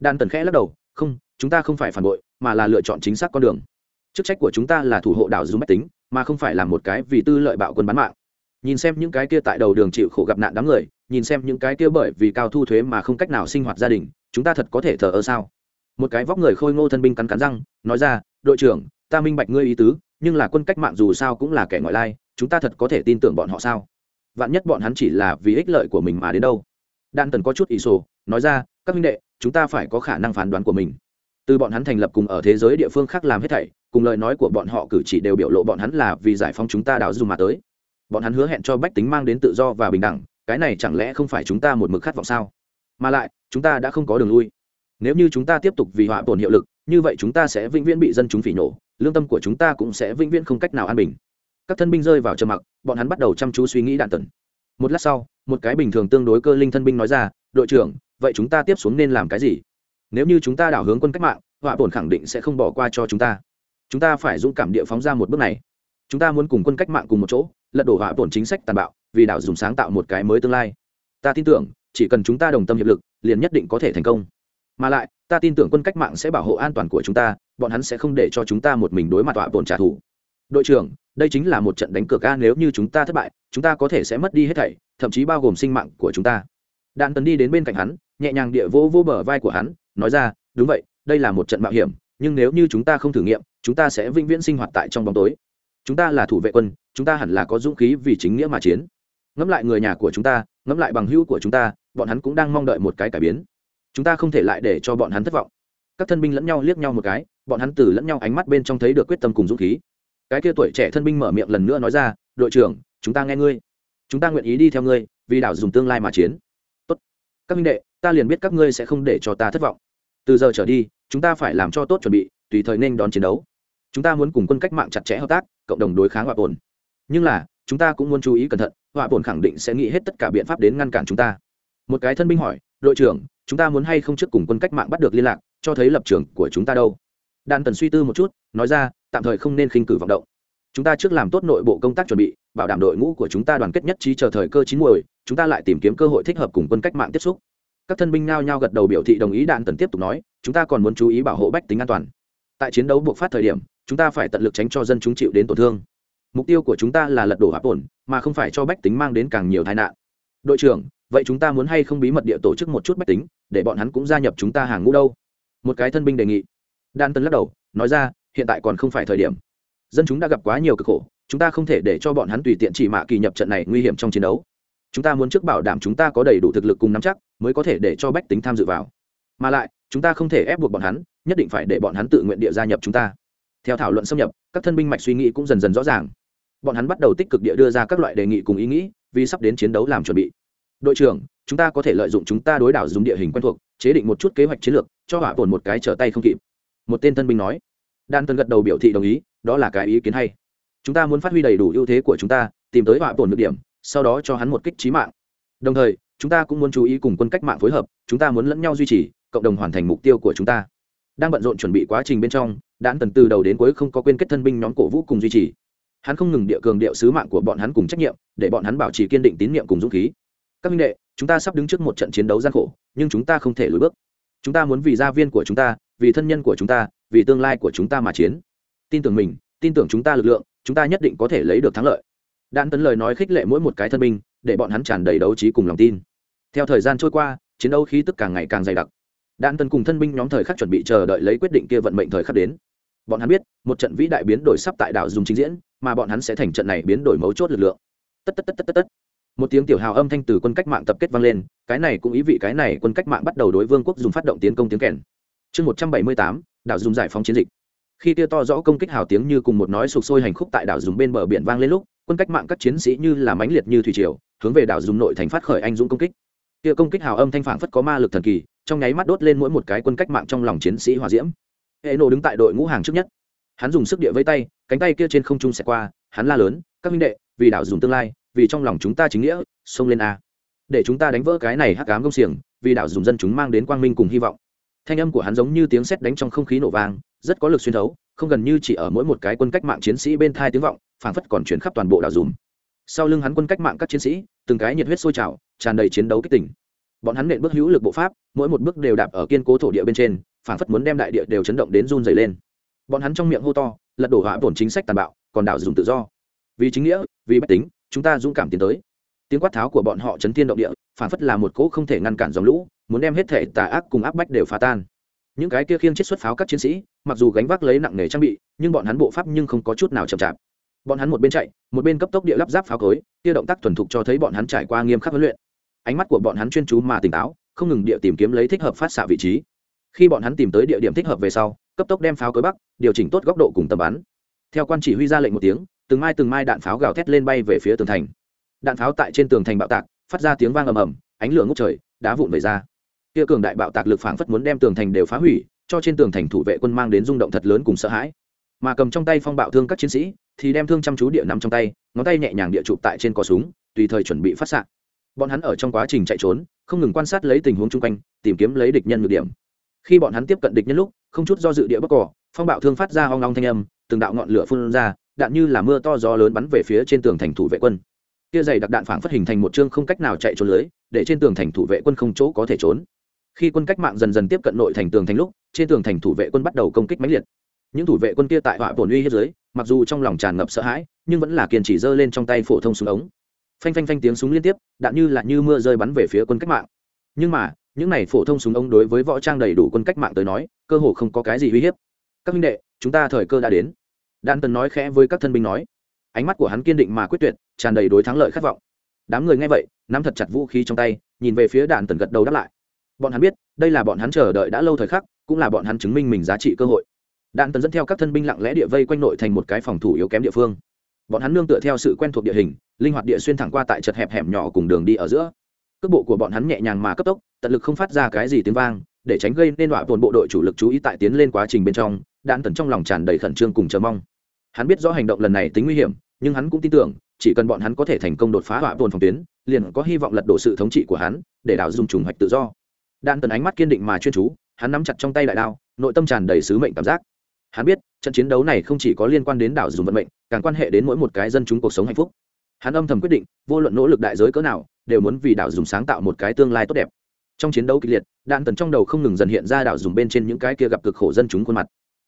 Speaker 1: Đan tần khẽ lắc đầu, không, chúng ta không phải phản bội, mà là lựa chọn chính xác con đường. Chức trách của chúng ta là thủ hộ đảo dung bách tính, mà không phải là một cái vì tư lợi bạo quân bán mạng nhìn xem những cái kia tại đầu đường chịu khổ gặp nạn đám người, nhìn xem những cái kia bởi vì cao thu thuế mà không cách nào sinh hoạt gia đình, chúng ta thật có thể thờ ơ sao? Một cái vóc người khôi ngô thân binh cắn cắn răng, nói ra, đội trưởng, ta minh bạch ngươi ý tứ, nhưng là quân cách mạng dù sao cũng là kẻ ngoại lai, chúng ta thật có thể tin tưởng bọn họ sao? Vạn nhất bọn hắn chỉ là vì ích lợi của mình mà đến đâu? Đan tần có chút ý sổ, nói ra, các minh đệ, chúng ta phải có khả năng phán đoán của mình. Từ bọn hắn thành lập cùng ở thế giới địa phương khác làm hết thảy, cùng lời nói của bọn họ cử chỉ đều biểu lộ bọn hắn là vì giải phóng chúng ta đào dùng mà tới bọn hắn hứa hẹn cho bách tính mang đến tự do và bình đẳng, cái này chẳng lẽ không phải chúng ta một mực khát vọng sao? Mà lại, chúng ta đã không có đường lui. Nếu như chúng ta tiếp tục vì họa tổn hiệu lực, như vậy chúng ta sẽ vĩnh viễn bị dân chúng phỉ nổ, lương tâm của chúng ta cũng sẽ vĩnh viễn không cách nào an bình. Các thân binh rơi vào trầm mặc, bọn hắn bắt đầu chăm chú suy nghĩ đạn tần một lát sau, một cái bình thường tương đối cơ linh thân binh nói ra, đội trưởng, vậy chúng ta tiếp xuống nên làm cái gì? Nếu như chúng ta đảo hướng quân cách mạng, họa tổn khẳng định sẽ không bỏ qua cho chúng ta. Chúng ta phải dũng cảm địa phóng ra một bước này chúng ta muốn cùng quân cách mạng cùng một chỗ, lật đổ hạ tổn chính sách tàn bạo, vì đảo dùng sáng tạo một cái mới tương lai. Ta tin tưởng, chỉ cần chúng ta đồng tâm hiệp lực, liền nhất định có thể thành công. Mà lại, ta tin tưởng quân cách mạng sẽ bảo hộ an toàn của chúng ta, bọn hắn sẽ không để cho chúng ta một mình đối mặt họa bổn trả thù. Đội trưởng, đây chính là một trận đánh cược ca nếu như chúng ta thất bại, chúng ta có thể sẽ mất đi hết thảy, thậm chí bao gồm sinh mạng của chúng ta. Đạn tấn đi đến bên cạnh hắn, nhẹ nhàng địa vô vô bờ vai của hắn, nói ra, đúng vậy, đây là một trận mạo hiểm, nhưng nếu như chúng ta không thử nghiệm, chúng ta sẽ vĩnh viễn sinh hoạt tại trong bóng tối chúng ta là thủ vệ quân, chúng ta hẳn là có dũng khí vì chính nghĩa mà chiến. Ngẫm lại người nhà của chúng ta, ngẫm lại bằng hữu của chúng ta, bọn hắn cũng đang mong đợi một cái cải biến. Chúng ta không thể lại để cho bọn hắn thất vọng. Các thân binh lẫn nhau liếc nhau một cái, bọn hắn từ lẫn nhau ánh mắt bên trong thấy được quyết tâm cùng dũng khí. Cái kia tuổi trẻ thân binh mở miệng lần nữa nói ra, đội trưởng, chúng ta nghe ngươi. Chúng ta nguyện ý đi theo ngươi, vì đảo dùng tương lai mà chiến. Tốt. Các minh đệ, ta liền biết các ngươi sẽ không để cho ta thất vọng. Từ giờ trở đi, chúng ta phải làm cho tốt chuẩn bị, tùy thời nên đón chiến đấu chúng ta muốn cùng quân cách mạng chặt chẽ hợp tác, cộng đồng đối kháng họa bồn nhưng là, chúng ta cũng muốn chú ý cẩn thận họa bồn khẳng định sẽ nghĩ hết tất cả biện pháp đến ngăn cản chúng ta. Một cái thân binh hỏi, đội trưởng, chúng ta muốn hay không trước cùng quân cách mạng bắt được liên lạc, cho thấy lập trường của chúng ta đâu? Đan tần suy tư một chút, nói ra, tạm thời không nên khinh cử vọng động. Chúng ta trước làm tốt nội bộ công tác chuẩn bị, bảo đảm đội ngũ của chúng ta đoàn kết nhất trí chờ thời cơ chín muồi, chúng ta lại tìm kiếm cơ hội thích hợp cùng quân cách mạng tiếp xúc. Các thân binh nao nhao gật đầu biểu thị đồng ý đạn tần tiếp tục nói, chúng ta còn muốn chú ý bảo hộ bách tính an toàn. Tại chiến đấu buộc phát thời điểm chúng ta phải tận lực tránh cho dân chúng chịu đến tổn thương. Mục tiêu của chúng ta là lật đổ hạp ổn mà không phải cho bách tính mang đến càng nhiều tai nạn. Đội trưởng, vậy chúng ta muốn hay không bí mật địa tổ chức một chút bách tính, để bọn hắn cũng gia nhập chúng ta hàng ngũ đâu? Một cái thân binh đề nghị. Đan tân lắc đầu, nói ra, hiện tại còn không phải thời điểm. Dân chúng đã gặp quá nhiều cực khổ, chúng ta không thể để cho bọn hắn tùy tiện chỉ mạ kỳ nhập trận này nguy hiểm trong chiến đấu. Chúng ta muốn trước bảo đảm chúng ta có đầy đủ thực lực cùng nắm chắc, mới có thể để cho bách tính tham dự vào. Mà lại, chúng ta không thể ép buộc bọn hắn, nhất định phải để bọn hắn tự nguyện địa gia nhập chúng ta theo thảo luận xâm nhập, các thân binh mạch suy nghĩ cũng dần dần rõ ràng. Bọn hắn bắt đầu tích cực địa đưa ra các loại đề nghị cùng ý nghĩ, vì sắp đến chiến đấu làm chuẩn bị. Đội trưởng, chúng ta có thể lợi dụng chúng ta đối đảo dùng địa hình quen thuộc, chế định một chút kế hoạch chiến lược, cho hỏa bổn một cái trở tay không kịp. Một tên thân binh nói. Đan tân gật đầu biểu thị đồng ý, đó là cái ý kiến hay. Chúng ta muốn phát huy đầy đủ ưu thế của chúng ta, tìm tới hỏa bổn được điểm, sau đó cho hắn một kích trí mạng. Đồng thời, chúng ta cũng muốn chú ý cùng quân cách mạng phối hợp, chúng ta muốn lẫn nhau duy trì, cộng đồng hoàn thành mục tiêu của chúng ta đang bận rộn chuẩn bị quá trình bên trong đạn tần từ đầu đến cuối không có quên kết thân binh nhóm cổ vũ cùng duy trì. Hắn không ngừng địa cường điệu sứ mạng của bọn hắn cùng trách nhiệm, để bọn hắn bảo trì kiên định tín nhiệm cùng dũng khí. Các minh đệ, chúng ta sắp đứng trước một trận chiến đấu gian khổ, nhưng chúng ta không thể lùi bước. Chúng ta muốn vì gia viên của chúng ta, vì thân nhân của chúng ta, vì tương lai của chúng ta mà chiến. Tin tưởng mình, tin tưởng chúng ta lực lượng, chúng ta nhất định có thể lấy được thắng lợi. Đạn tấn lời nói khích lệ mỗi một cái thân binh, để bọn hắn tràn đầy đấu trí cùng lòng tin. Theo thời gian trôi qua, chiến đấu khí tức càng ngày càng dày đặc đạn tần cùng thân binh nhóm thời khắc chuẩn bị chờ đợi lấy quyết định kia vận mệnh thời khắc đến. Bọn hắn biết, một trận vĩ đại biến đổi sắp tại đảo dùng chính diễn, mà bọn hắn sẽ thành trận này biến đổi mấu chốt lực lượng. Tất tất tất tất tất tất. Một tiếng tiểu hào âm thanh từ quân cách mạng tập kết vang lên, cái này cũng ý vị cái này quân cách mạng bắt đầu đối vương quốc dùng phát động tiến công tiếng kèn. Chương một trăm bảy mươi tám, đảo dùng giải phóng chiến dịch. Khi tia to rõ công kích hào tiếng như cùng một nói sụp sôi hành khúc tại đảo dùng bên bờ biển vang lên lúc, quân cách mạng các chiến sĩ như là mãnh liệt như thủy triều, hướng về đảo dùng nội thành phát khởi anh dũng công kích. Tia công kích hào âm thanh phảng phất có ma lực thần kỳ trong nháy mắt đốt lên mỗi một cái quân cách mạng trong lòng chiến sĩ hòa diễm. Hệ nổ đứng tại đội ngũ hàng trước nhất. Hắn dùng sức địa với tay, cánh tay kia trên không trung sẽ qua, hắn la lớn, các minh đệ, vì đảo dùng tương lai, vì trong lòng chúng ta chính nghĩa, xông lên a. Để chúng ta đánh vỡ cái này hắc ám công xiềng, vì đảo dùng dân chúng mang đến quang minh cùng hy vọng. Thanh âm của hắn giống như tiếng sét đánh trong không khí nổ vang, rất có lực xuyên thấu, không gần như chỉ ở mỗi một cái quân cách mạng chiến sĩ bên thai tiếng vọng, phảng phất còn chuyển khắp toàn bộ đảo dùm sau lưng hắn quân cách mạng các chiến sĩ, từng cái nhiệt huyết sôi trào, tràn đầy chiến đấu kích tỉnh bọn hắn nện bước hữu lực bộ pháp, mỗi một bước đều đạp ở kiên cố thổ địa bên trên, phảng phất muốn đem đại địa đều chấn động đến run dày lên. Bọn hắn trong miệng hô to, lật đổ hạ bổn chính sách tàn bạo, còn đảo dùng tự do. Vì chính nghĩa, vì bách tính, chúng ta dũng cảm tiến tới. Tiếng quát tháo của bọn họ chấn thiên động địa, phảng phất là một cỗ không thể ngăn cản dòng lũ, muốn đem hết thể tà ác cùng áp bách đều phá tan. Những cái kia khiêng chết xuất pháo các chiến sĩ, mặc dù gánh vác lấy nặng nghề trang bị, nhưng bọn hắn bộ pháp nhưng không có chút nào chậm chạp. Bọn hắn một bên chạy, một bên cấp tốc địa lắp ráp pháo cối, kia động tác thuần thục cho thấy bọn hắn trải qua nghiêm khắc huấn luyện ánh mắt của bọn hắn chuyên chú mà tỉnh táo, không ngừng địa tìm kiếm lấy thích hợp phát xạ vị trí. Khi bọn hắn tìm tới địa điểm thích hợp về sau, cấp tốc đem pháo cối bắc điều chỉnh tốt góc độ cùng tầm bắn. Theo quan chỉ huy ra lệnh một tiếng, từng mai từng mai đạn pháo gào thét lên bay về phía tường thành. Đạn pháo tại trên tường thành bạo tạc, phát ra tiếng vang ầm ầm, ánh lửa ngốc trời, đá vụn về ra. Kia cường đại bạo tạc lực phảng phất muốn đem tường thành đều phá hủy, cho trên tường thành thủ vệ quân mang đến rung động thật lớn cùng sợ hãi. Mà cầm trong tay phong bạo thương các chiến sĩ, thì đem thương chăm chú địa nắm trong tay, ngón tay nhẹ nhàng địa chụp tại trên cò súng, tùy thời chuẩn bị phát sạc bọn hắn ở trong quá trình chạy trốn, không ngừng quan sát lấy tình huống chung quanh, tìm kiếm lấy địch nhân ngược điểm. Khi bọn hắn tiếp cận địch nhân lúc, không chút do dự địa bắc cỏ phong bạo thương phát ra hoang long thanh âm, từng đạo ngọn lửa phun ra, đạn như là mưa to gió lớn bắn về phía trên tường thành thủ vệ quân. Kia dày đặc đạn phảng phất hình thành một chương không cách nào chạy trốn lưới, để trên tường thành thủ vệ quân không chỗ có thể trốn. Khi quân cách mạng dần dần tiếp cận nội thành tường thành lúc, trên tường thành thủ vệ quân bắt đầu công kích mãnh liệt. Những thủ vệ quân kia tại họa bổn uy hiếp dưới, mặc dù trong lòng tràn ngập sợ hãi, nhưng vẫn là kiên trì giơ lên trong tay phổ thông súng ống phanh phanh phanh tiếng súng liên tiếp, đạn như là như mưa rơi bắn về phía quân cách mạng. Nhưng mà, những này phổ thông súng ống đối với võ trang đầy đủ quân cách mạng tới nói, cơ hồ không có cái gì uy hiếp. Các minh đệ, chúng ta thời cơ đã đến. Đan tần nói khẽ với các thân binh nói. Ánh mắt của hắn kiên định mà quyết tuyệt, tràn đầy đối thắng lợi khát vọng. Đám người nghe vậy, nắm thật chặt vũ khí trong tay, nhìn về phía đạn tần gật đầu đáp lại. Bọn hắn biết, đây là bọn hắn chờ đợi đã lâu thời khắc, cũng là bọn hắn chứng minh mình giá trị cơ hội. Đạn tần dẫn theo các thân binh lặng lẽ địa vây quanh nội thành một cái phòng thủ yếu kém địa phương. Bọn hắn nương tựa theo sự quen thuộc địa hình linh hoạt địa xuyên thẳng qua tại chật hẹp hẻm nhỏ cùng đường đi ở giữa. Cước bộ của bọn hắn nhẹ nhàng mà cấp tốc, tận lực không phát ra cái gì tiếng vang, để tránh gây nên đọa tồn bộ đội chủ lực chú ý tại tiến lên quá trình bên trong đạn tần trong lòng tràn đầy khẩn trương cùng chờ mong. Hắn biết rõ hành động lần này tính nguy hiểm, nhưng hắn cũng tin tưởng, chỉ cần bọn hắn có thể thành công đột phá đọa tồn phòng tuyến, liền có hy vọng lật đổ sự thống trị của hắn, để đảo dùng trùng hoạch tự do. Đạn tần ánh mắt kiên định mà chuyên chú, hắn nắm chặt trong tay đại đao, nội tâm tràn đầy sứ mệnh cảm giác. Hắn biết, trận chiến đấu này không chỉ có liên quan đến đảo dùng vận mệnh, càng quan hệ đến mỗi một cái dân chúng cuộc sống hạnh phúc hắn âm thầm quyết định, vô luận nỗ lực đại giới cỡ nào, đều muốn vì đảo dùng sáng tạo một cái tương lai tốt đẹp. Trong chiến đấu kịch liệt, đạn tần trong đầu không ngừng dần hiện ra đảo dùng bên trên những cái kia gặp cực khổ dân chúng khuôn mặt.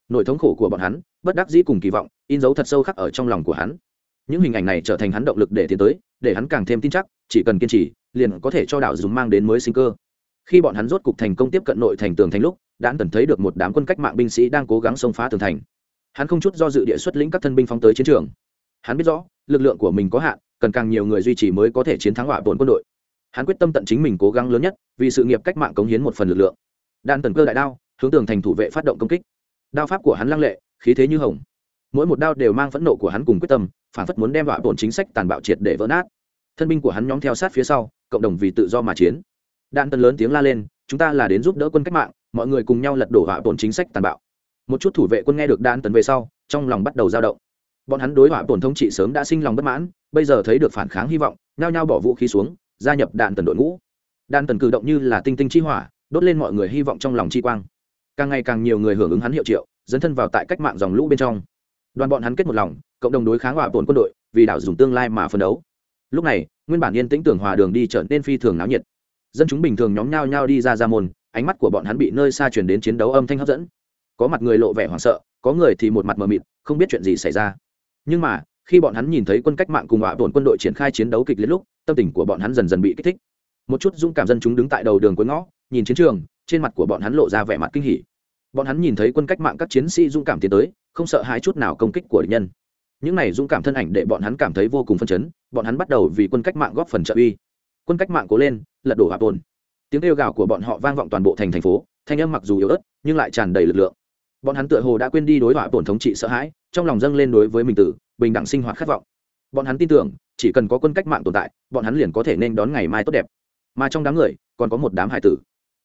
Speaker 1: Nỗi thống khổ của bọn hắn, bất đắc dĩ cùng kỳ vọng, in dấu thật sâu khắc ở trong lòng của hắn. Những hình ảnh này trở thành hắn động lực để tiến tới, để hắn càng thêm tin chắc, chỉ cần kiên trì, liền có thể cho đảo dùng mang đến mới sinh cơ. Khi bọn hắn rốt cục thành công tiếp cận nội thành tường thành lúc, đạn tần thấy được một đám quân cách mạng binh sĩ đang cố gắng xông phá tường thành. Hắn không chút do dự địa xuất lĩnh các thân binh phóng tới chiến trường hắn biết rõ, lực lượng của mình có hạn, cần càng nhiều người duy trì mới có thể chiến thắng hỏa bồn quân đội. Hắn quyết tâm tận chính mình cố gắng lớn nhất, vì sự nghiệp cách mạng cống hiến một phần lực lượng. Đan tần cơ đại đao, hướng tường thành thủ vệ phát động công kích. Đao pháp của hắn lăng lệ, khí thế như hồng. Mỗi một đao đều mang phẫn nộ của hắn cùng quyết tâm, phản phất muốn đem hỏa bồn chính sách tàn bạo triệt để vỡ nát. Thân binh của hắn nhóm theo sát phía sau, cộng đồng vì tự do mà chiến. Đan tần lớn tiếng la lên, chúng ta là đến giúp đỡ quân cách mạng, mọi người cùng nhau lật đổ hỏa bồn chính sách tàn bạo. Một chút thủ vệ quân nghe được đan tần về sau, trong lòng bắt đầu dao động bọn hắn đối hỏa tổn thống trị sớm đã sinh lòng bất mãn, bây giờ thấy được phản kháng hy vọng, nhao nhao bỏ vũ khí xuống, gia nhập đạn tần đội ngũ. Đạn tần cử động như là tinh tinh chi hỏa, đốt lên mọi người hy vọng trong lòng chi quang. Càng ngày càng nhiều người hưởng ứng hắn hiệu triệu, dấn thân vào tại cách mạng dòng lũ bên trong. Đoàn bọn hắn kết một lòng, cộng đồng đối kháng hỏa tổn quân đội, vì đảo dùng tương lai mà phấn đấu. Lúc này, nguyên bản yên tĩnh tưởng hòa đường đi trở nên phi thường náo nhiệt. Dân chúng bình thường nhóm nhao nhao đi ra ra môn, ánh mắt của bọn hắn bị nơi xa chuyển đến chiến đấu âm thanh hấp dẫn. Có mặt người lộ vẻ hoảng sợ, có người thì một mặt mờ mịt, không biết chuyện gì xảy ra nhưng mà, khi bọn hắn nhìn thấy quân cách mạng cùng hỏa bổn quân đội triển khai chiến đấu kịch liệt lúc, tâm tình của bọn hắn dần dần bị kích thích. Một chút dũng cảm dân chúng đứng tại đầu đường cuối ngõ, nhìn chiến trường, trên mặt của bọn hắn lộ ra vẻ mặt kinh hỉ. Bọn hắn nhìn thấy quân cách mạng các chiến sĩ dũng cảm tiến tới, không sợ hãi chút nào công kích của địch nhân. Những này dũng cảm thân ảnh để bọn hắn cảm thấy vô cùng phân chấn, bọn hắn bắt đầu vì quân cách mạng góp phần trợ uy. Quân cách mạng cố lên, lật đổ hạp tồn tiếng kêu gào của bọn họ vang vọng toàn bộ thành thành phố, thanh âm mặc dù yếu ớt, nhưng lại tràn đầy lực lượng. Bọn hắn tựa hồ đã quên đi đối họa tổn thống trị sợ hãi trong lòng dâng lên đối với mình tử bình đẳng sinh hoạt khát vọng. Bọn hắn tin tưởng, chỉ cần có quân cách mạng tồn tại, bọn hắn liền có thể nên đón ngày mai tốt đẹp. Mà trong đám người, còn có một đám hải tử.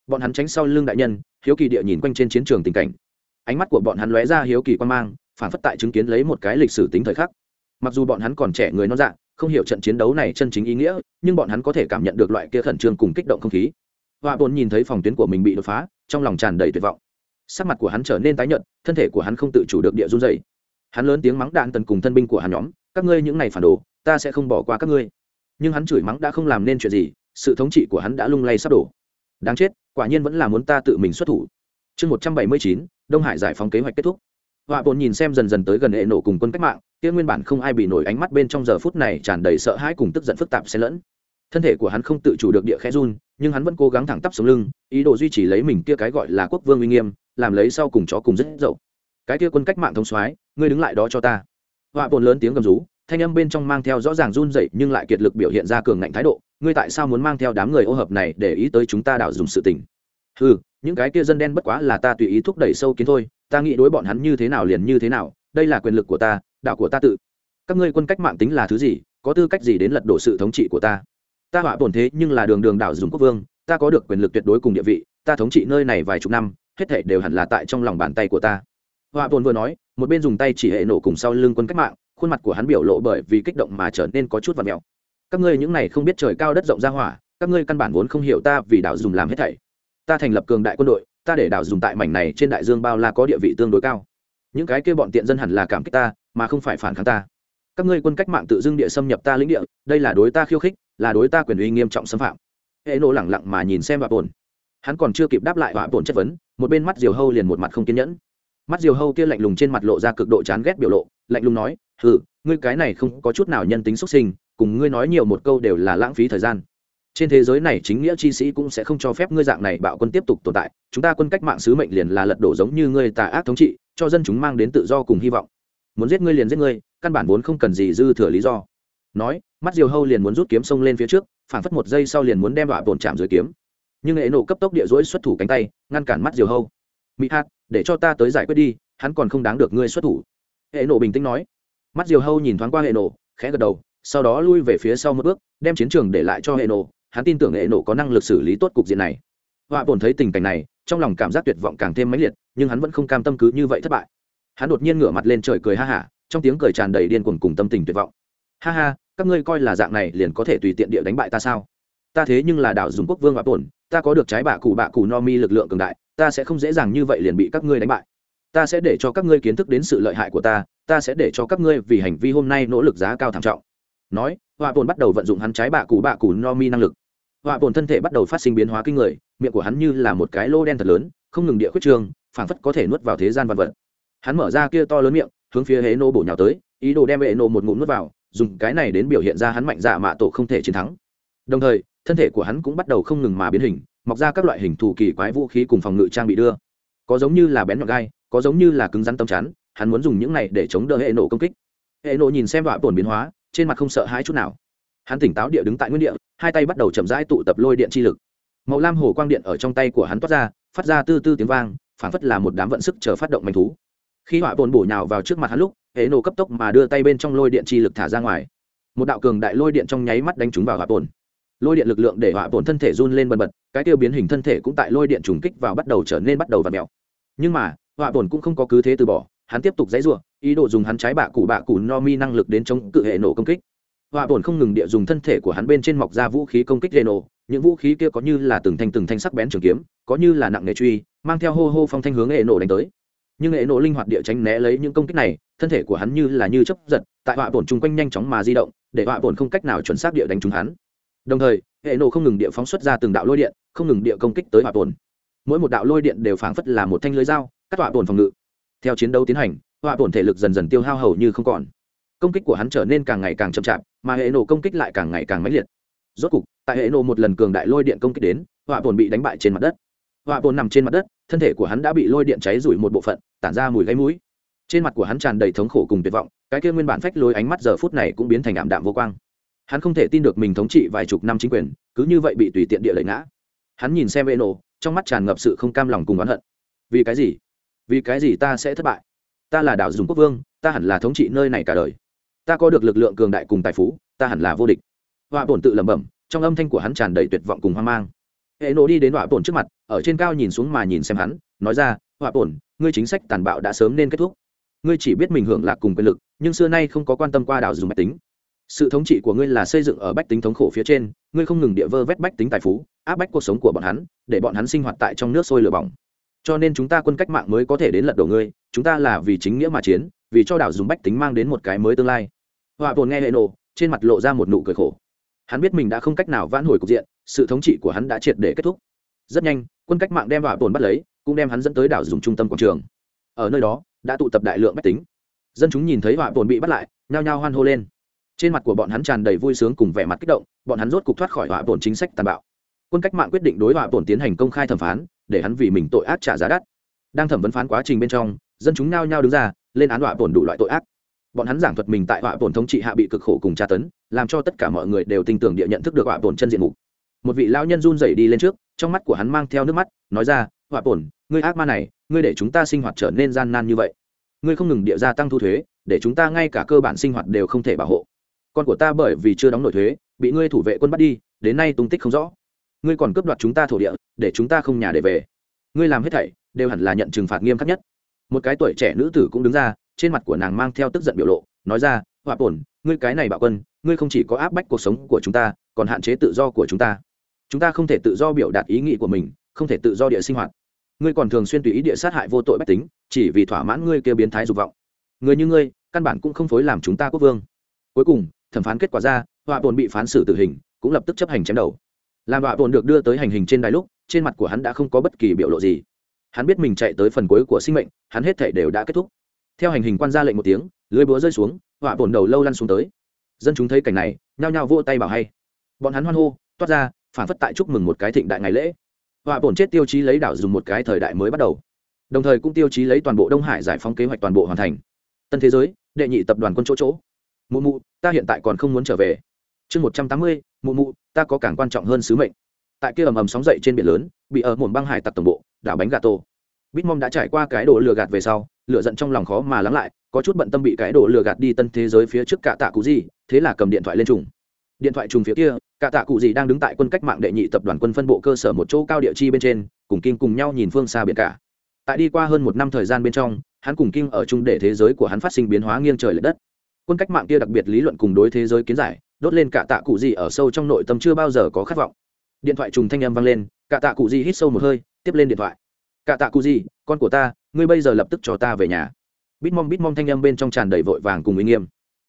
Speaker 1: Bọn hắn tránh sau lưng đại nhân, hiếu kỳ địa nhìn quanh trên chiến trường tình cảnh. Ánh mắt của bọn hắn lóe ra hiếu kỳ quan mang, phản phất tại chứng kiến lấy một cái lịch sử tính thời khắc. Mặc dù bọn hắn còn trẻ người non dạng không hiểu trận chiến đấu này chân chính ý nghĩa, nhưng bọn hắn có thể cảm nhận được loại kia khẩn trương cùng kích động không khí. Họa bồn nhìn thấy phòng tuyến của mình bị đột phá, trong lòng tràn đầy tuyệt vọng. Sắc mặt của hắn trở nên tái nhợt, thân thể của hắn không tự chủ được địa run dày hắn lớn tiếng mắng đạn tần cùng thân binh của hắn nhóm, các ngươi những này phản đồ, ta sẽ không bỏ qua các ngươi. Nhưng hắn chửi mắng đã không làm nên chuyện gì, sự thống trị của hắn đã lung lay sắp đổ. Đáng chết, quả nhiên vẫn là muốn ta tự mình xuất thủ. Chương một trăm bảy mươi chín, đông hải giải phóng kế hoạch kết thúc. Họa bồn nhìn xem dần dần tới gần hệ nổ cùng quân cách mạng, kia nguyên bản không ai bị nổi ánh mắt bên trong giờ phút này tràn đầy sợ hãi cùng tức giận phức tạp xen lẫn. Thân thể của hắn không tự chủ được địa khẽ run, nhưng hắn vẫn cố gắng thẳng tắp xuống lưng, ý đồ duy trì lấy mình kia cái gọi là quốc vương uy nghiêm, làm lấy sau cùng chó cùng rất dậu cái kia quân cách mạng thông soái, ngươi đứng lại đó cho ta. Họa bồn lớn tiếng gầm rú, thanh âm bên trong mang theo rõ ràng run dậy nhưng lại kiệt lực biểu hiện ra cường ngạnh thái độ, ngươi tại sao muốn mang theo đám người ô hợp này để ý tới chúng ta đảo dùng sự tình? Ừ những cái kia dân đen bất quá là ta tùy ý thúc đẩy sâu kiến thôi, ta nghĩ đối bọn hắn như thế nào liền như thế nào, đây là quyền lực của ta, đạo của ta tự. Các ngươi quân cách mạng tính là thứ gì, có tư cách gì đến lật đổ sự thống trị của ta? Ta họa bổn thế nhưng là đường đường đảo dùng quốc vương, ta có được quyền lực tuyệt đối cùng địa vị, ta thống trị nơi này vài chục năm, hết thể đều hẳn là tại trong lòng bàn tay của ta họa bổn vừa nói, một bên dùng tay chỉ hệ nổ cùng sau lưng quân cách mạng, khuôn mặt của hắn biểu lộ bởi vì kích động mà trở nên có chút và mèo. Các ngươi những này không biết trời cao đất rộng ra hỏa, các ngươi căn bản vốn không hiểu ta vì đảo dùng làm hết thảy. Ta thành lập cường đại quân đội, ta để đảo dùng tại mảnh này trên đại dương bao la có địa vị tương đối cao. Những cái kia bọn tiện dân hẳn là cảm kích ta, mà không phải phản kháng ta. Các ngươi quân cách mạng tự dưng địa xâm nhập ta lĩnh địa, đây là đối ta khiêu khích, là đối ta quyền uy nghiêm trọng xâm phạm. Hệ nổ lẳng lặng mà nhìn xem vạ bồn. Hắn còn chưa kịp đáp lại vạ bồn chất vấn, một bên mắt diều hâu liền một mặt không kiên nhẫn mắt diều hâu kia lạnh lùng trên mặt lộ ra cực độ chán ghét biểu lộ, lạnh lùng nói ừ ngươi cái này không có chút nào nhân tính xuất sinh, cùng ngươi nói nhiều một câu đều là lãng phí thời gian. Trên thế giới này chính nghĩa chi sĩ cũng sẽ không cho phép ngươi dạng này bạo quân tiếp tục tồn tại, chúng ta quân cách mạng sứ mệnh liền là lật đổ giống như ngươi tà ác thống trị, cho dân chúng mang đến tự do cùng hy vọng. Muốn giết ngươi liền giết ngươi, căn bản vốn không cần gì dư thừa lý do. Nói, mắt diều hâu liền muốn rút kiếm sông lên phía trước phản phất một giây sau liền muốn đem đọa bồn chạm dưới kiếm. Nhưng hệ nổ cấp tốc địa dối xuất thủ cánh tay, ngăn cản mắt diều hâu. Mỹ hát để cho ta tới giải quyết đi hắn còn không đáng được ngươi xuất thủ. Hệ nộ bình tĩnh nói. Mắt diều hâu nhìn thoáng qua hệ nộ, khẽ gật đầu sau đó lui về phía sau một bước đem chiến trường để lại cho hệ nộ. hắn tin tưởng hệ nộ có năng lực xử lý tốt cục diện này. Họa bổn thấy tình cảnh này trong lòng cảm giác tuyệt vọng càng thêm mãnh liệt nhưng hắn vẫn không cam tâm cứ như vậy thất bại. Hắn đột nhiên ngửa mặt lên trời cười ha hả trong tiếng cười tràn đầy điên cuồng cùng tâm tình tuyệt vọng. Ha ha các ngươi coi là dạng này liền có thể tùy tiện địa đánh bại ta sao? Ta thế nhưng là đảo dùng quốc vương họa bổn, ta có được trái bạ cụ bạ cụ no mi lực lượng cường đại ta sẽ không dễ dàng như vậy liền bị các ngươi đánh bại. Ta sẽ để cho các ngươi kiến thức đến sự lợi hại của ta ta sẽ để cho các ngươi vì hành vi hôm nay nỗ lực giá cao thảm trọng. Nói họa bồn bắt đầu vận dụng hắn trái bạ cụ bạ cụ no mi năng lực. Họa bồn thân thể bắt đầu phát sinh biến hóa kinh người, miệng của hắn như là một cái lô đen thật lớn, không ngừng địa khuyết trường phảng phất có thể nuốt vào thế gian vật vật. Hắn mở ra kia to lớn miệng, hướng phía hệ nô bổ nhào tới, ý đồ đem hệ nô một ngụm nuốt vào, dùng cái này đến biểu hiện ra hắn mạnh dạ mạ tổ không thể chiến thắng. Đồng thời, thân thể của hắn cũng bắt đầu không ngừng mà biến hình mọc ra các loại hình thù kỳ quái vũ khí cùng phòng ngự trang bị đưa. Có giống như là bén nhọn gai, có giống như là cứng rắn tâm chắn, hắn muốn dùng những này để chống đỡ hệ nổ công kích. Hệ nổ nhìn xem đoạn tổn biến hóa, trên mặt không sợ hãi chút nào. Hắn tỉnh táo địa đứng tại nguyên địa, hai tay bắt đầu chậm rãi tụ tập lôi điện chi lực. Màu lam hồ quang điện ở trong tay của hắn toát ra, phát ra tư tư tiếng vang phản phất là một đám vận sức chờ phát động manh thú. Khi họa bồn bổ nhào vào trước mặt hắn lúc, hệ nổ cấp tốc mà đưa tay bên trong lôi điện chi lực thả ra ngoài. Một đạo cường đại lôi điện trong nháy mắt đánh trúng vào họa bồn lôi điện lực lượng để họa bổn thân thể run lên bần bật, cái tiêu biến hình thân thể cũng tại lôi điện trùng kích vào bắt đầu trở nên bắt đầu và mèo. Nhưng mà, họa bổn cũng không có cứ thế từ bỏ, hắn tiếp tục dãy ruộng ý đồ dùng hắn trái bạ cụ bạ cụ no mi năng lực đến chống cự hệ nổ công kích. Họa bổn không ngừng địa dùng thân thể của hắn bên trên mọc ra vũ khí công kích hệ nổ, những vũ khí kia có như là từng thanh từng thanh sắc bén trường kiếm, có như là nặng nề truy, mang theo hô hô phong thanh hướng hệ nổ đánh tới. Nhưng hệ nổ linh hoạt địa tránh né lấy những công kích này, thân thể của hắn như là như chấp giật, tại họa bổn chung quanh nhanh chóng mà di động, để họa bổn không cách nào chuẩn xác địa đánh trúng hắn đồng thời, hệ nổ không ngừng địa phóng xuất ra từng đạo lôi điện, không ngừng địa công kích tới hỏa tồn. Mỗi một đạo lôi điện đều phảng phất là một thanh lưới dao, cắt hỏa tồn phòng ngự. Theo chiến đấu tiến hành, hỏa tồn thể lực dần dần tiêu hao hầu như không còn. Công kích của hắn trở nên càng ngày càng chậm chạp, mà hệ nổ công kích lại càng ngày càng mãnh liệt. Rốt cục, tại hệ nổ một lần cường đại lôi điện công kích đến, hỏa tồn bị đánh bại trên mặt đất. Hỏa tồn nằm trên mặt đất, thân thể của hắn đã bị lôi điện cháy rủi một bộ phận, tản ra mùi gáy mũi. Trên mặt của hắn tràn đầy thống khổ cùng tuyệt vọng, cái kia nguyên bản phách lối ánh mắt giờ phút này cũng biến thành ảm đạm vô quang hắn không thể tin được mình thống trị vài chục năm chính quyền cứ như vậy bị tùy tiện địa lợi ngã. Hắn nhìn xem Eno, trong mắt tràn ngập sự không cam lòng cùng oán hận. Vì cái gì? Vì cái gì ta sẽ thất bại? Ta là đảo dùng quốc vương ta hẳn là thống trị nơi này cả đời. Ta có được lực lượng cường đại cùng tài phú ta hẳn là vô địch. Họa bổn tự lẩm bẩm trong âm thanh của hắn tràn đầy tuyệt vọng cùng hoang mang. Hệ nộ đi đến họa bổn trước mặt ở trên cao nhìn xuống mà nhìn xem hắn nói ra họa bổn ngươi chính sách tàn bạo đã sớm nên kết thúc. Ngươi chỉ biết mình hưởng lạc cùng quyền lực nhưng xưa nay không có quan tâm qua đảo dùng máy tính sự thống trị của ngươi là xây dựng ở bách tính thống khổ phía trên, ngươi không ngừng địa vơ vét bách tính tài phú, áp bách cuộc sống của bọn hắn, để bọn hắn sinh hoạt tại trong nước sôi lửa bỏng. Cho nên chúng ta quân cách mạng mới có thể đến lật đổ ngươi, chúng ta là vì chính nghĩa mà chiến, vì cho đảo dùng bách tính mang đến một cái mới tương lai. Họa vồn nghe hệ nộ, trên mặt lộ ra một nụ cười khổ. Hắn biết mình đã không cách nào vãn hồi cục diện, sự thống trị của hắn đã triệt để kết thúc. Rất nhanh, quân cách mạng đem họa vồn bắt lấy, cũng đem hắn dẫn tới đảo dùng trung tâm quảng trường. Ở nơi đó, đã tụ tập đại lượng bách tính. Dân chúng nhìn thấy họa vồn bị bắt lại, nhao nhao hoan hô lên trên mặt của bọn hắn tràn đầy vui sướng cùng vẻ mặt kích động bọn hắn rốt cục thoát khỏi họa bổn chính sách tàn bạo. Quân cách mạng quyết định đối họa bổn tiến hành công khai thẩm phán để hắn vì mình tội ác trả giá đắt. Đang thẩm vấn phán quá trình bên trong dân chúng nao nhao đứng ra lên án họa bổn đủ loại tội ác. Bọn hắn giảng thuật mình tại họa bổn thống trị hạ bị cực khổ cùng tra tấn làm cho tất cả mọi người đều tin tưởng địa nhận thức được họa bổn chân diện mục. Một vị lao nhân run rẩy đi lên trước trong mắt của hắn mang theo nước mắt nói ra họa bổn, ngươi ác ma này ngươi để chúng ta sinh hoạt trở nên gian nan như vậy. Ngươi không ngừng địa gia tăng thu thuế để chúng ta ngay cả cơ bản sinh hoạt đều không thể bảo hộ con của ta bởi vì chưa đóng nội thuế, bị ngươi thủ vệ quân bắt đi, đến nay tung tích không rõ. Ngươi còn cướp đoạt chúng ta thổ địa, để chúng ta không nhà để về. Ngươi làm hết thảy, đều hẳn là nhận trừng phạt nghiêm khắc nhất. Một cái tuổi trẻ nữ tử cũng đứng ra, trên mặt của nàng mang theo tức giận biểu lộ, nói ra họa bổn, ngươi cái này bạo quân, ngươi không chỉ có áp bách cuộc sống của chúng ta, còn hạn chế tự do của chúng ta. Chúng ta không thể tự do biểu đạt ý nghĩ của mình, không thể tự do địa sinh hoạt. Ngươi còn thường xuyên tùy ý địa sát hại vô tội bách tính, chỉ vì thỏa mãn ngươi kêu biến thái dục vọng. Người như ngươi, căn bản cũng không phối làm chúng ta quốc vương. Cuối cùng thẩm phán kết quả ra, họa bồn bị phán xử tử hình, cũng lập tức chấp hành chém đầu. Làm họa bồn được đưa tới hành hình trên đài lúc, trên mặt của hắn đã không có bất kỳ biểu lộ gì. Hắn biết mình chạy tới phần cuối của sinh mệnh, hắn hết thể đều đã kết thúc. Theo hành hình quan ra lệnh một tiếng, lưới búa rơi xuống, họa bồn đầu lâu lăn xuống tới. Dân chúng thấy cảnh này, nhao nhao vỗ tay bảo hay. Bọn hắn hoan hô, toát ra, phản phất tại chúc mừng một cái thịnh đại ngày lễ. Họa bồn chết tiêu chí lấy đảo dùng một cái thời đại mới bắt đầu. Đồng thời cũng tiêu chí lấy toàn bộ đông hải giải phóng kế hoạch toàn bộ hoàn thành. Tân thế giới, đệ nhị tập đoàn quân chỗ chỗ. Mụ mụ ta hiện tại còn không muốn trở về. Chương một trăm tám mươi, mụ mụ, ta có càng quan trọng hơn sứ mệnh. Tại kia ầm ầm sóng dậy trên biển lớn, bị ở một băng hải tặc tổng bộ đảo bánh gà tô bitmom đã trải qua cái đồ lừa gạt về sau lựa giận trong lòng khó mà lắng lại, có chút bận tâm bị cái đồ lừa gạt đi tân thế giới phía trước cả tạ cụ gì thế là cầm điện thoại lên trùng. Điện thoại trùng phía kia cả tạ cụ gì đang đứng tại quân cách mạng đệ nhị tập đoàn quân phân bộ cơ sở một chỗ cao địa chi bên trên, cùng kim cùng nhau nhìn phương xa biển cả. Tại đi qua hơn một năm thời gian bên trong, hắn cùng kim ở chung để thế giới của hắn phát sinh biến hóa nghiêng trời l ệ đất quân cách mạng kia đặc biệt lý luận cùng đối thế giới kiến giải, đốt lên cả tạ cụ gì ở sâu trong nội tâm chưa bao giờ có khát vọng. Điện thoại trùng thanh âm vang lên, cả tạ cụ gì hít sâu một hơi, tiếp lên điện thoại. Cả tạ cụ gì, con của ta, ngươi bây giờ lập tức cho ta về nhà. Bít mong bít mong thanh âm bên trong tràn đầy vội vàng cùng uy nghiêm.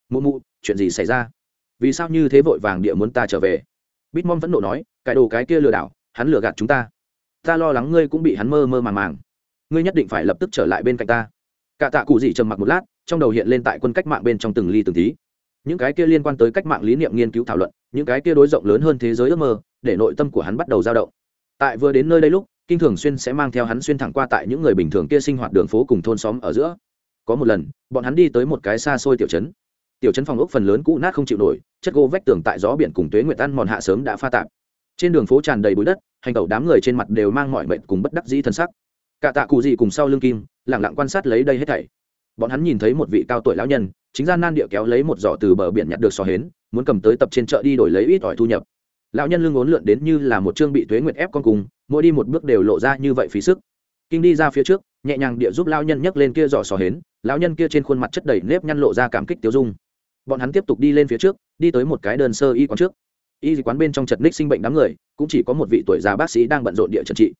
Speaker 1: Mụ mụ, chuyện gì xảy ra? Vì sao như thế vội vàng địa muốn ta trở về? Bít mong vẫn nộ nói, cái đồ cái kia lừa đảo, hắn lừa gạt chúng ta. Ta lo lắng ngươi cũng bị hắn mơ mơ màng màng. Ngươi nhất định phải lập tức trở lại bên cạnh ta. Cả tạ cụ gì trầm mặc một lát trong đầu hiện lên tại quân cách mạng bên trong từng ly từng tí. Những cái kia liên quan tới cách mạng lý niệm nghiên cứu thảo luận, những cái kia đối rộng lớn hơn thế giới ước mơ, để nội tâm của hắn bắt đầu dao động. Tại vừa đến nơi đây lúc, kinh thường xuyên sẽ mang theo hắn xuyên thẳng qua tại những người bình thường kia sinh hoạt đường phố cùng thôn xóm ở giữa. Có một lần, bọn hắn đi tới một cái xa xôi tiểu trấn. Tiểu trấn phòng ốc phần lớn cũ nát không chịu nổi, chất gỗ vách tường tại gió biển cùng tuế nguyệt ăn mòn hạ sớm đã pha tạp. Trên đường phố tràn đầy bụi đất, hành tẩu đám người trên mặt đều mang mọi mệnh cùng bất đắc dĩ thân sắc. Cả tạ cụ gì cùng sau lưng kim lẳng lặng quan sát lấy đây hết thảy bọn hắn nhìn thấy một vị cao tuổi lão nhân, chính gian nan địa kéo lấy một giỏ từ bờ biển nhặt được sò hến, muốn cầm tới tập trên chợ đi đổi lấy ít ỏi thu nhập. Lão nhân lưng ốn lượn đến như là một chương bị thuế nguyệt ép con cùng, mỗi đi một bước đều lộ ra như vậy phí sức. Kinh đi ra phía trước, nhẹ nhàng địa giúp lão nhân nhấc lên kia giỏ sò hến, lão nhân kia trên khuôn mặt chất đầy nếp nhăn lộ ra cảm kích tiêu dung. Bọn hắn tiếp tục đi lên phía trước, đi tới một cái đơn sơ y quán trước. Y quán bên trong chật ních sinh bệnh đám người, cũng chỉ có một vị tuổi già bác sĩ đang bận rộn địa trần trị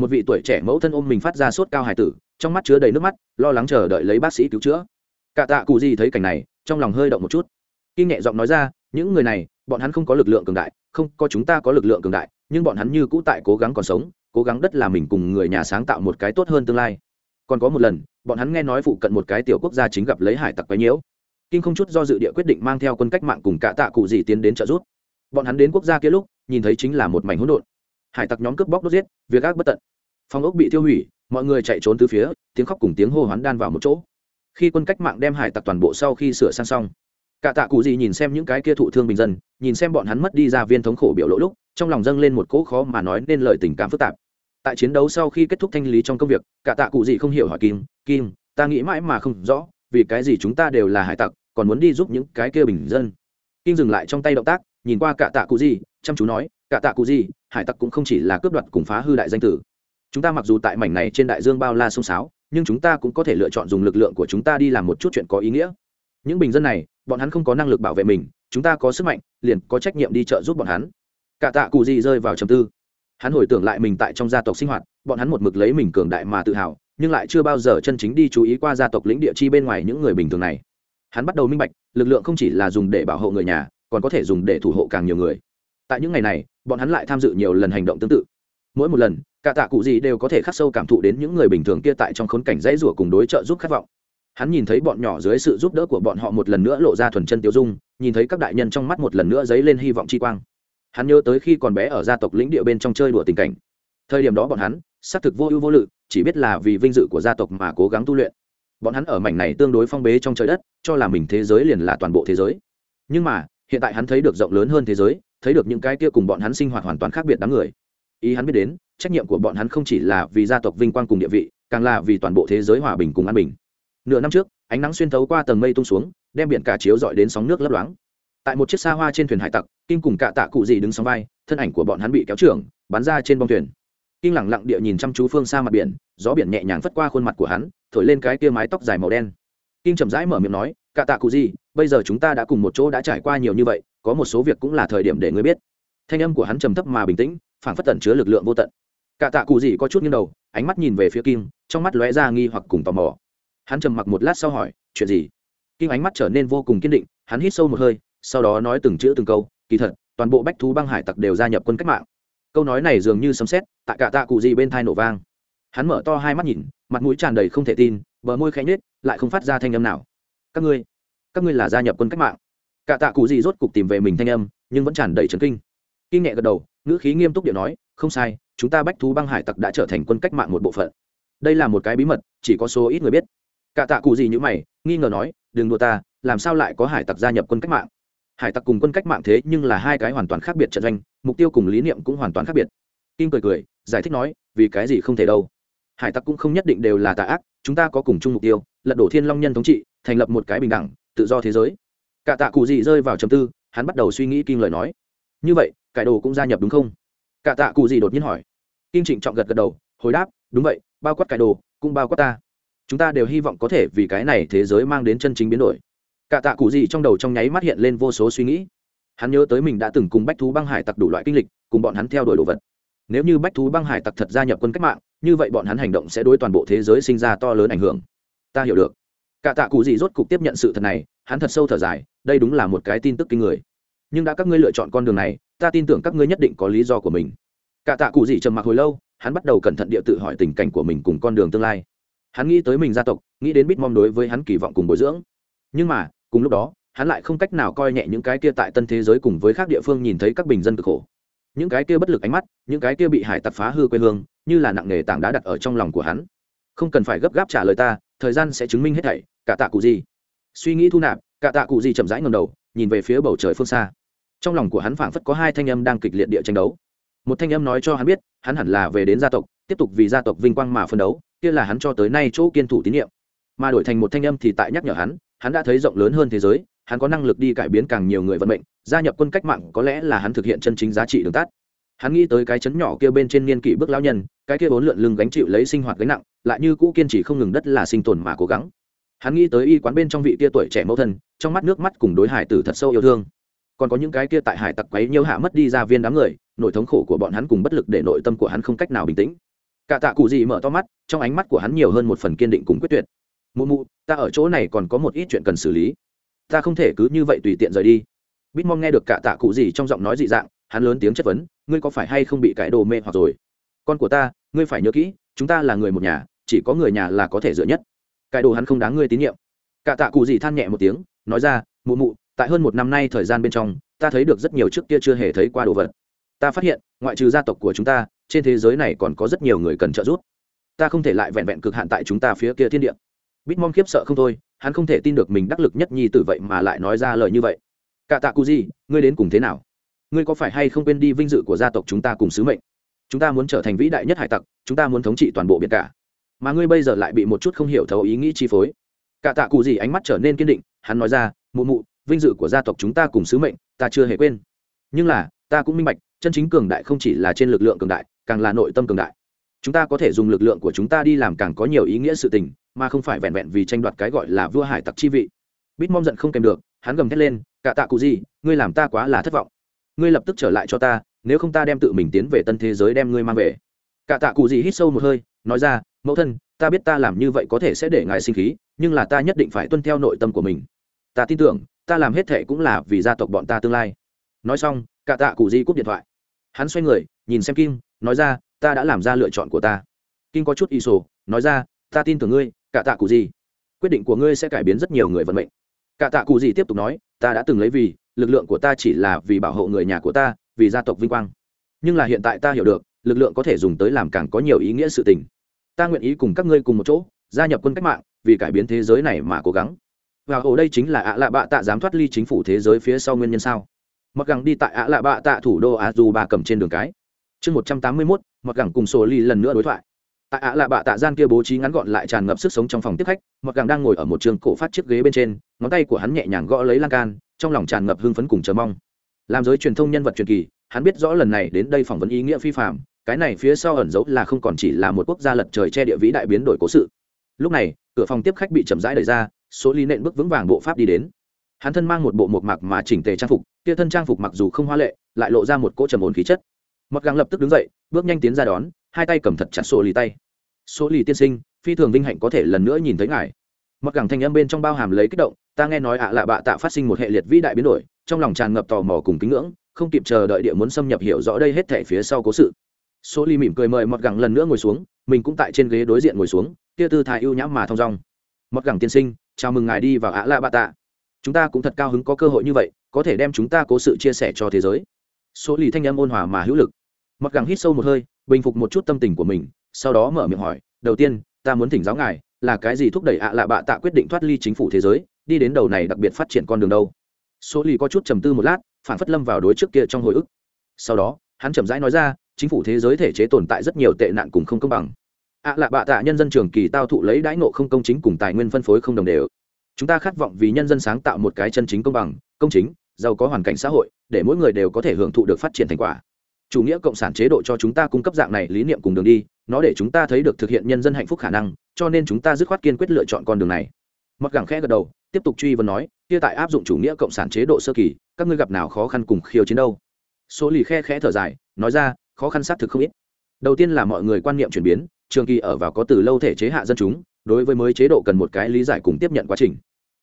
Speaker 1: một vị tuổi trẻ mẫu thân ôm mình phát ra sốt cao hải tử, trong mắt chứa đầy nước mắt, lo lắng chờ đợi lấy bác sĩ cứu chữa. Cả tạ cụ gì thấy cảnh này, trong lòng hơi động một chút. Kinh nhẹ giọng nói ra, những người này, bọn hắn không có lực lượng cường đại, không, có chúng ta có lực lượng cường đại, nhưng bọn hắn như cũ tại cố gắng còn sống, cố gắng đất là mình cùng người nhà sáng tạo một cái tốt hơn tương lai. Còn có một lần, bọn hắn nghe nói phụ cận một cái tiểu quốc gia chính gặp lấy hải tặc quấy nhiễu. Kinh không chút do dự địa quyết định mang theo quân cách mạng cùng cả tạ cụ gì tiến đến trợ giúp. Bọn hắn đến quốc gia kia lúc, nhìn thấy chính là một mảnh hỗn độn hải tặc nhóm cướp bóc đốt giết, việc ác bất tận. Phong ốc bị tiêu hủy, mọi người chạy trốn từ phía, tiếng khóc cùng tiếng hô hoán đan vào một chỗ. Khi quân cách mạng đem hải tặc toàn bộ sau khi sửa sang xong, cả tạ cụ gì nhìn xem những cái kia thụ thương bình dân, nhìn xem bọn hắn mất đi ra viên thống khổ biểu lỗ lúc, trong lòng dâng lên một cỗ khó mà nói nên lời tình cảm phức tạp. Tại chiến đấu sau khi kết thúc thanh lý trong công việc, cả tạ cụ gì không hiểu hỏi kim kim, ta nghĩ mãi mà không rõ, vì cái gì chúng ta đều là hải tặc, còn muốn đi giúp những cái kia bình dân? Kim dừng lại trong tay động tác, nhìn qua cả tạ cụ gì, chăm chú nói, cả tạ cụ gì hải tặc cũng không chỉ là cướp đoạt cùng phá hư đại danh tử. Chúng ta mặc dù tại mảnh này trên đại dương bao la sông sáo, nhưng chúng ta cũng có thể lựa chọn dùng lực lượng của chúng ta đi làm một chút chuyện có ý nghĩa. Những bình dân này, bọn hắn không có năng lực bảo vệ mình, chúng ta có sức mạnh, liền có trách nhiệm đi trợ giúp bọn hắn. Cả tạ cụ gì rơi vào trầm tư. Hắn hồi tưởng lại mình tại trong gia tộc sinh hoạt, bọn hắn một mực lấy mình cường đại mà tự hào, nhưng lại chưa bao giờ chân chính đi chú ý qua gia tộc lĩnh địa chi bên ngoài những người bình thường này. Hắn bắt đầu minh bạch, lực lượng không chỉ là dùng để bảo hộ người nhà, còn có thể dùng để thủ hộ càng nhiều người tại những ngày này, bọn hắn lại tham dự nhiều lần hành động tương tự. Mỗi một lần, cả tạ cụ gì đều có thể khắc sâu cảm thụ đến những người bình thường kia tại trong khốn cảnh dãy rủa cùng đối trợ giúp khát vọng. Hắn nhìn thấy bọn nhỏ dưới sự giúp đỡ của bọn họ một lần nữa lộ ra thuần chân tiêu dung, nhìn thấy các đại nhân trong mắt một lần nữa dấy lên hy vọng chi quang. Hắn nhớ tới khi còn bé ở gia tộc lĩnh địa bên trong chơi đùa tình cảnh. Thời điểm đó bọn hắn, xác thực vô ưu vô lự, chỉ biết là vì vinh dự của gia tộc mà cố gắng tu luyện. Bọn hắn ở mảnh này tương đối phong bế trong trời đất, cho là mình thế giới liền là toàn bộ thế giới. Nhưng mà, hiện tại hắn thấy được rộng lớn hơn thế giới thấy được những cái kia cùng bọn hắn sinh hoạt hoàn toàn khác biệt đám người. Ý hắn biết đến, trách nhiệm của bọn hắn không chỉ là vì gia tộc vinh quang cùng địa vị, càng là vì toàn bộ thế giới hòa bình cùng an bình. Nửa năm trước, ánh nắng xuyên thấu qua tầng mây tung xuống, đem biển cả chiếu dọi đến sóng nước lấp loáng. Tại một chiếc xa hoa trên thuyền hải tặc Kim cùng cạ tạ cụ gì đứng sóng vai, thân ảnh của bọn hắn bị kéo trưởng, bắn ra trên bông thuyền. Kim lẳng lặng địa nhìn chăm chú phương xa mặt biển, gió biển nhẹ nhàng phất qua khuôn mặt của hắn, thổi lên cái kia mái tóc dài màu đen. Kim chậm rãi mở miệng nói, cạ tạ cụ gì, bây giờ chúng ta đã cùng một chỗ đã trải qua nhiều như vậy có một số việc cũng là thời điểm để ngươi biết. Thanh âm của hắn trầm thấp mà bình tĩnh, phảng phất tẩn chứa lực lượng vô tận. Cả tạ cụ gì có chút nghiêng đầu, ánh mắt nhìn về phía kim, trong mắt lóe ra nghi hoặc cùng tò mò. Hắn trầm mặc một lát sau hỏi, chuyện gì? Kim ánh mắt trở nên vô cùng kiên định, hắn hít sâu một hơi, sau đó nói từng chữ từng câu, kỳ thật, toàn bộ bách thú băng hải tặc đều gia nhập quân cách mạng. Câu nói này dường như sấm xét tại cả tạ cụ gì bên thai nổ vang. Hắn mở to hai mắt nhìn, mặt mũi tràn đầy không thể tin, bờ môi khẽ nhếch, lại không phát ra thanh âm nào. Các ngươi các ngươi là gia nhập quân cách mạng cả tạ cụ gì rốt cục tìm về mình thanh âm, nhưng vẫn tràn đầy trấn kinh. Kinh nhẹ gật đầu, ngữ khí nghiêm túc điện nói, không sai, chúng ta bách thú băng hải tặc đã trở thành quân cách mạng một bộ phận. Đây là một cái bí mật, chỉ có số ít người biết. Cả tạ cụ gì như mày, nghi ngờ nói, đừng đùa ta, làm sao lại có hải tặc gia nhập quân cách mạng? Hải tặc cùng quân cách mạng thế nhưng là hai cái hoàn toàn khác biệt trận doanh, mục tiêu cùng lý niệm cũng hoàn toàn khác biệt. Kim cười cười, giải thích nói, vì cái gì không thể đâu? Hải tặc cũng không nhất định đều là tà ác, chúng ta có cùng chung mục tiêu, lật đổ thiên long nhân thống trị, thành lập một cái bình đẳng, tự do thế giới cả tạ cụ gì rơi vào trầm tư, hắn bắt đầu suy nghĩ kinh lời nói. Như vậy, cải đồ cũng gia nhập đúng không? Cả tạ cụ gì đột nhiên hỏi. Kim trịnh trọng gật gật đầu, hồi đáp, đúng vậy, bao quát cải đồ, cũng bao quát ta. Chúng ta đều hy vọng có thể vì cái này thế giới mang đến chân chính biến đổi. Cả tạ cụ gì trong đầu trong nháy mắt hiện lên vô số suy nghĩ. Hắn nhớ tới mình đã từng cùng bách thú băng hải tặc đủ loại kinh lịch, cùng bọn hắn theo đuổi đồ vật. Nếu như bách thú băng hải tặc thật gia nhập quân cách mạng, như vậy bọn hắn hành động sẽ đối toàn bộ thế giới sinh ra to lớn ảnh hưởng. Ta hiểu được cả tạ cụ gì rốt cục tiếp nhận sự thật này, hắn thật sâu thở dài, đây đúng là một cái tin tức kinh người. Nhưng đã các ngươi lựa chọn con đường này, ta tin tưởng các ngươi nhất định có lý do của mình. Cả tạ cụ gì trầm mặc hồi lâu, hắn bắt đầu cẩn thận địa tự hỏi tình cảnh của mình cùng con đường tương lai. Hắn nghĩ tới mình gia tộc, nghĩ đến bitmom đối với hắn kỳ vọng cùng bồi dưỡng. Nhưng mà, cùng lúc đó, hắn lại không cách nào coi nhẹ những cái kia tại tân thế giới cùng với các địa phương nhìn thấy các bình dân cực khổ. Những cái kia bất lực ánh mắt, những cái kia bị hải tặc phá hư quê hương, như là nặng nề tảng đá đặt ở trong lòng của hắn. Không cần phải gấp gáp trả lời ta thời gian sẽ chứng minh hết thảy, cả tạ cụ gì. Suy nghĩ thu nạp, cả tạ cụ gì chậm rãi ngầm đầu, nhìn về phía bầu trời phương xa. Trong lòng của hắn phảng phất có hai thanh âm đang kịch liệt địa tranh đấu. Một thanh âm nói cho hắn biết, hắn hẳn là về đến gia tộc, tiếp tục vì gia tộc vinh quang mà phân đấu, kia là hắn cho tới nay chỗ kiên thủ tín nhiệm. Mà đổi thành một thanh âm thì tại nhắc nhở hắn hắn đã thấy rộng lớn hơn thế giới, hắn có năng lực đi cải biến càng nhiều người vận mệnh, gia nhập quân cách mạng có lẽ là hắn thực hiện chân chính giá trị đường tắt. Hắn nghĩ tới cái chấn nhỏ kia bên trên niên kỷ bước lão nhân, cái kia bốn lượn lưng gánh chịu lấy sinh hoạt gánh nặng lại như cũ kiên trì không ngừng đất là sinh tồn mà cố gắng. Hắn nghĩ tới y quán bên trong vị tia tuổi trẻ mẫu thân, trong mắt nước mắt cùng đối hải tử thật sâu yêu thương. Còn có những cái kia tại hải tặc quấy nhiêu hạ mất đi ra viên đám người nội thống khổ của bọn hắn cùng bất lực để nội tâm của hắn không cách nào bình tĩnh. Cả tạ cụ gì mở to mắt, trong ánh mắt của hắn nhiều hơn một phần kiên định cùng quyết tuyệt. Mụ mụ, ta ở chỗ này còn có một ít chuyện cần xử lý. Ta không thể cứ như vậy tùy tiện rời đi. Bít mong nghe được cả tạ cụ gì trong giọng nói dị dạng, hắn lớn tiếng chất vấn, ngươi có phải hay không bị cãi đồ mê hoặc rồi? Con của ta, ngươi phải nhớ kỹ, chúng ta là người một nhà chỉ có người nhà là có thể dựa nhất. Cái đồ hắn không đáng ngươi tín nhiệm. Cả tạ cụ gì than nhẹ một tiếng, nói ra, mụ mụ, tại hơn một năm nay thời gian bên trong, ta thấy được rất nhiều trước kia chưa hề thấy qua đồ vật. Ta phát hiện, ngoại trừ gia tộc của chúng ta, trên thế giới này còn có rất nhiều người cần trợ giúp. Ta không thể lại vẹn vẹn cực hạn tại chúng ta phía kia thiên địa. Bít mong khiếp sợ không thôi, hắn không thể tin được mình đắc lực nhất nhi tử vậy mà lại nói ra lời như vậy. Cả tạ cụ gì, ngươi đến cùng thế nào? Ngươi có phải hay không quên đi vinh dự của gia tộc chúng ta cùng sứ mệnh? Chúng ta muốn trở thành vĩ đại nhất hải tặc, chúng ta muốn thống trị toàn bộ biển cả mà ngươi bây giờ lại bị một chút không hiểu thấu ý nghĩ chi phối. Cả tạ cụ gì ánh mắt trở nên kiên định, hắn nói ra, mụ mụ, vinh dự của gia tộc chúng ta cùng sứ mệnh, ta chưa hề quên. Nhưng là, ta cũng minh bạch, chân chính cường đại không chỉ là trên lực lượng cường đại, càng là nội tâm cường đại. Chúng ta có thể dùng lực lượng của chúng ta đi làm càng có nhiều ý nghĩa sự tình, mà không phải vẹn vẹn vì tranh đoạt cái gọi là vua hải tặc chi vị. Bít mong giận không kèm được, hắn gầm thét lên, cả tạ cụ gì, ngươi làm ta quá là thất vọng. Ngươi lập tức trở lại cho ta, nếu không ta đem tự mình tiến về tân thế giới đem ngươi mang về. Cả tạ cụ gì hít sâu một hơi nói ra, mẫu thân, ta biết ta làm như vậy có thể sẽ để ngài sinh khí, nhưng là ta nhất định phải tuân theo nội tâm của mình. Ta tin tưởng, ta làm hết thệ cũng là vì gia tộc bọn ta tương lai. Nói xong, cả tạ cụ di cúp điện thoại. Hắn xoay người, nhìn xem kim, nói ra, ta đã làm ra lựa chọn của ta. Kim có chút y sổ, nói ra, ta tin tưởng ngươi, cả tạ cụ gì quyết định của ngươi sẽ cải biến rất nhiều người vận mệnh. Cả tạ cụ gì tiếp tục nói, ta đã từng lấy vì, lực lượng của ta chỉ là vì bảo hộ người nhà của ta, vì gia tộc vinh quang. Nhưng là hiện tại ta hiểu được lực lượng có thể dùng tới làm càng có nhiều ý nghĩa sự tình. Ta nguyện ý cùng các ngươi cùng một chỗ, gia nhập quân cách mạng, vì cải biến thế giới này mà cố gắng. Và ở đây chính là ạ lạ bạ tạ dám thoát ly chính phủ thế giới phía sau nguyên nhân sao? Mặc gẳng đi tại ạ lạ bạ tạ thủ đô á du bà cầm trên đường cái. Chương một trăm tám mươi mốt, mặc gẳng cùng sổ ly lần nữa đối thoại. Tại ạ lạ bạ tạ gian kia bố trí ngắn gọn lại tràn ngập sức sống trong phòng tiếp khách, mặc gẳng đang ngồi ở một trường cổ phát chiếc ghế bên trên, ngón tay của hắn nhẹ nhàng gõ lấy lan can, trong lòng tràn ngập hưng phấn cùng chờ mong. Làm giới truyền thông nhân vật truyền kỳ, hắn biết rõ lần này đến đây phỏng vấn ý nghĩa phi phạm cái này phía sau ẩn dấu là không còn chỉ là một quốc gia lật trời che địa vĩ đại biến đổi cố sự. Lúc này, cửa phòng tiếp khách bị chậm rãi đẩy ra, số ly nện bước vững vàng bộ pháp đi đến. Hắn thân mang một bộ một mặc mà chỉnh tề trang phục, kia thân trang phục mặc dù không hoa lệ, lại lộ ra một cỗ trầm ổn khí chất. Mặc gắng lập tức đứng dậy, bước nhanh tiến ra đón, hai tay cầm thật chặt số lì tay. Số lì tiên sinh, phi thường vinh hạnh có thể lần nữa nhìn thấy ngài. Mặc gắng thanh âm bên trong bao hàm lấy kích động, ta nghe nói ạ à lạ bạ tạ phát sinh một hệ liệt vĩ đại biến đổi, trong lòng tràn ngập tò mò cùng kính ngưỡng, không kịp chờ đợi địa muốn xâm nhập hiểu rõ đây hết thể phía sau cố sự số ly mỉm cười mời mọt gẳng lần nữa ngồi xuống, mình cũng tại trên ghế đối diện ngồi xuống, kia tư thái ưu nhãm mà thong dong. Mọt gẳng tiên sinh, chào mừng ngài đi vào ạ La bạ tạ. Chúng ta cũng thật cao hứng có cơ hội như vậy, có thể đem chúng ta cố sự chia sẻ cho thế giới. Số lì thanh âm ôn hòa mà hữu lực. Mặc gẳng hít sâu một hơi, bình phục một chút tâm tình của mình, sau đó mở miệng hỏi, đầu tiên, ta muốn thỉnh giáo ngài, là cái gì thúc đẩy ạ lạ bạ tạ quyết định thoát ly chính phủ thế giới, đi đến đầu này đặc biệt phát triển con đường đâu? Số lì có chút trầm tư một lát, phản phất lâm vào đối trước kia trong hồi ức. Sau đó, hắn chậm rãi nói ra chính phủ thế giới thể chế tồn tại rất nhiều tệ nạn cùng không công bằng. Ạ lạ bạ tạ, nhân dân trường kỳ tao thụ lấy đãi nộ không công chính cùng tài nguyên phân phối không đồng đều. Chúng ta khát vọng vì nhân dân sáng tạo một cái chân chính công bằng, công chính, giàu có hoàn cảnh xã hội, để mỗi người đều có thể hưởng thụ được phát triển thành quả. Chủ nghĩa cộng sản chế độ cho chúng ta cung cấp dạng này lý niệm cùng đường đi, nó để chúng ta thấy được thực hiện nhân dân hạnh phúc khả năng, cho nên chúng ta dứt khoát kiên quyết lựa chọn con đường này. Mặc gẳng khẽ gật đầu, tiếp tục truy vấn nói, kia tại áp dụng chủ nghĩa cộng sản chế độ sơ kỳ, các ngươi gặp nào khó khăn cùng khiêu chiến đâu? Số lì khe khẽ thở dài, nói ra khó khăn xác thực không ít. Đầu tiên là mọi người quan niệm chuyển biến, trường kỳ ở vào có từ lâu thể chế hạ dân chúng, đối với mới chế độ cần một cái lý giải cùng tiếp nhận quá trình.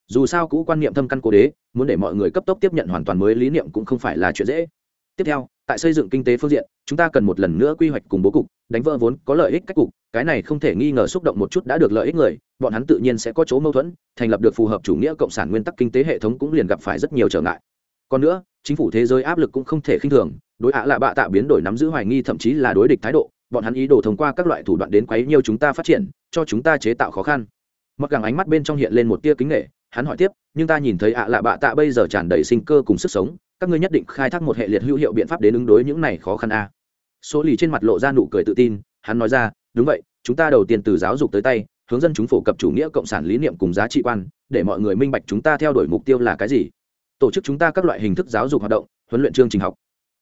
Speaker 1: Dù sao cũ quan niệm thâm căn cố đế, muốn để mọi người cấp tốc tiếp nhận hoàn toàn mới lý niệm cũng không phải là chuyện dễ. Tiếp theo, tại xây dựng kinh tế phương diện, chúng ta cần một lần nữa quy hoạch cùng bố cục, đánh vỡ vốn có lợi ích cách cục, cái này không thể nghi ngờ xúc động một chút đã được lợi ích người, bọn hắn tự nhiên sẽ có chỗ mâu thuẫn, thành lập được phù hợp chủ nghĩa cộng sản nguyên tắc kinh tế hệ thống cũng liền gặp phải rất nhiều trở ngại còn nữa, chính phủ thế giới áp lực cũng không thể khinh thường, đối ạ là bạ tạ biến đổi nắm giữ hoài nghi thậm chí là đối địch thái độ, bọn hắn ý đồ thông qua các loại thủ đoạn đến quấy nhiều chúng ta phát triển, cho chúng ta chế tạo khó khăn mặc gàng ánh mắt bên trong hiện lên một tia kính nghệ hắn hỏi tiếp, nhưng ta nhìn thấy ạ lạ bạ tạ bây giờ tràn đầy sinh cơ cùng sức sống, các ngươi nhất định khai thác một hệ liệt hữu hiệu biện pháp đến ứng đối những này khó khăn a à. số lì trên mặt lộ ra nụ cười tự tin, hắn nói ra, đúng vậy, chúng ta đầu tiên từ giáo dục tới tay, hướng dân chúng phổ cập chủ nghĩa cộng sản lý niệm cùng giá trị quan, để mọi người minh bạch chúng ta theo đuổi mục tiêu là cái gì tổ chức chúng ta các loại hình thức giáo dục hoạt động, huấn luyện chương trình học.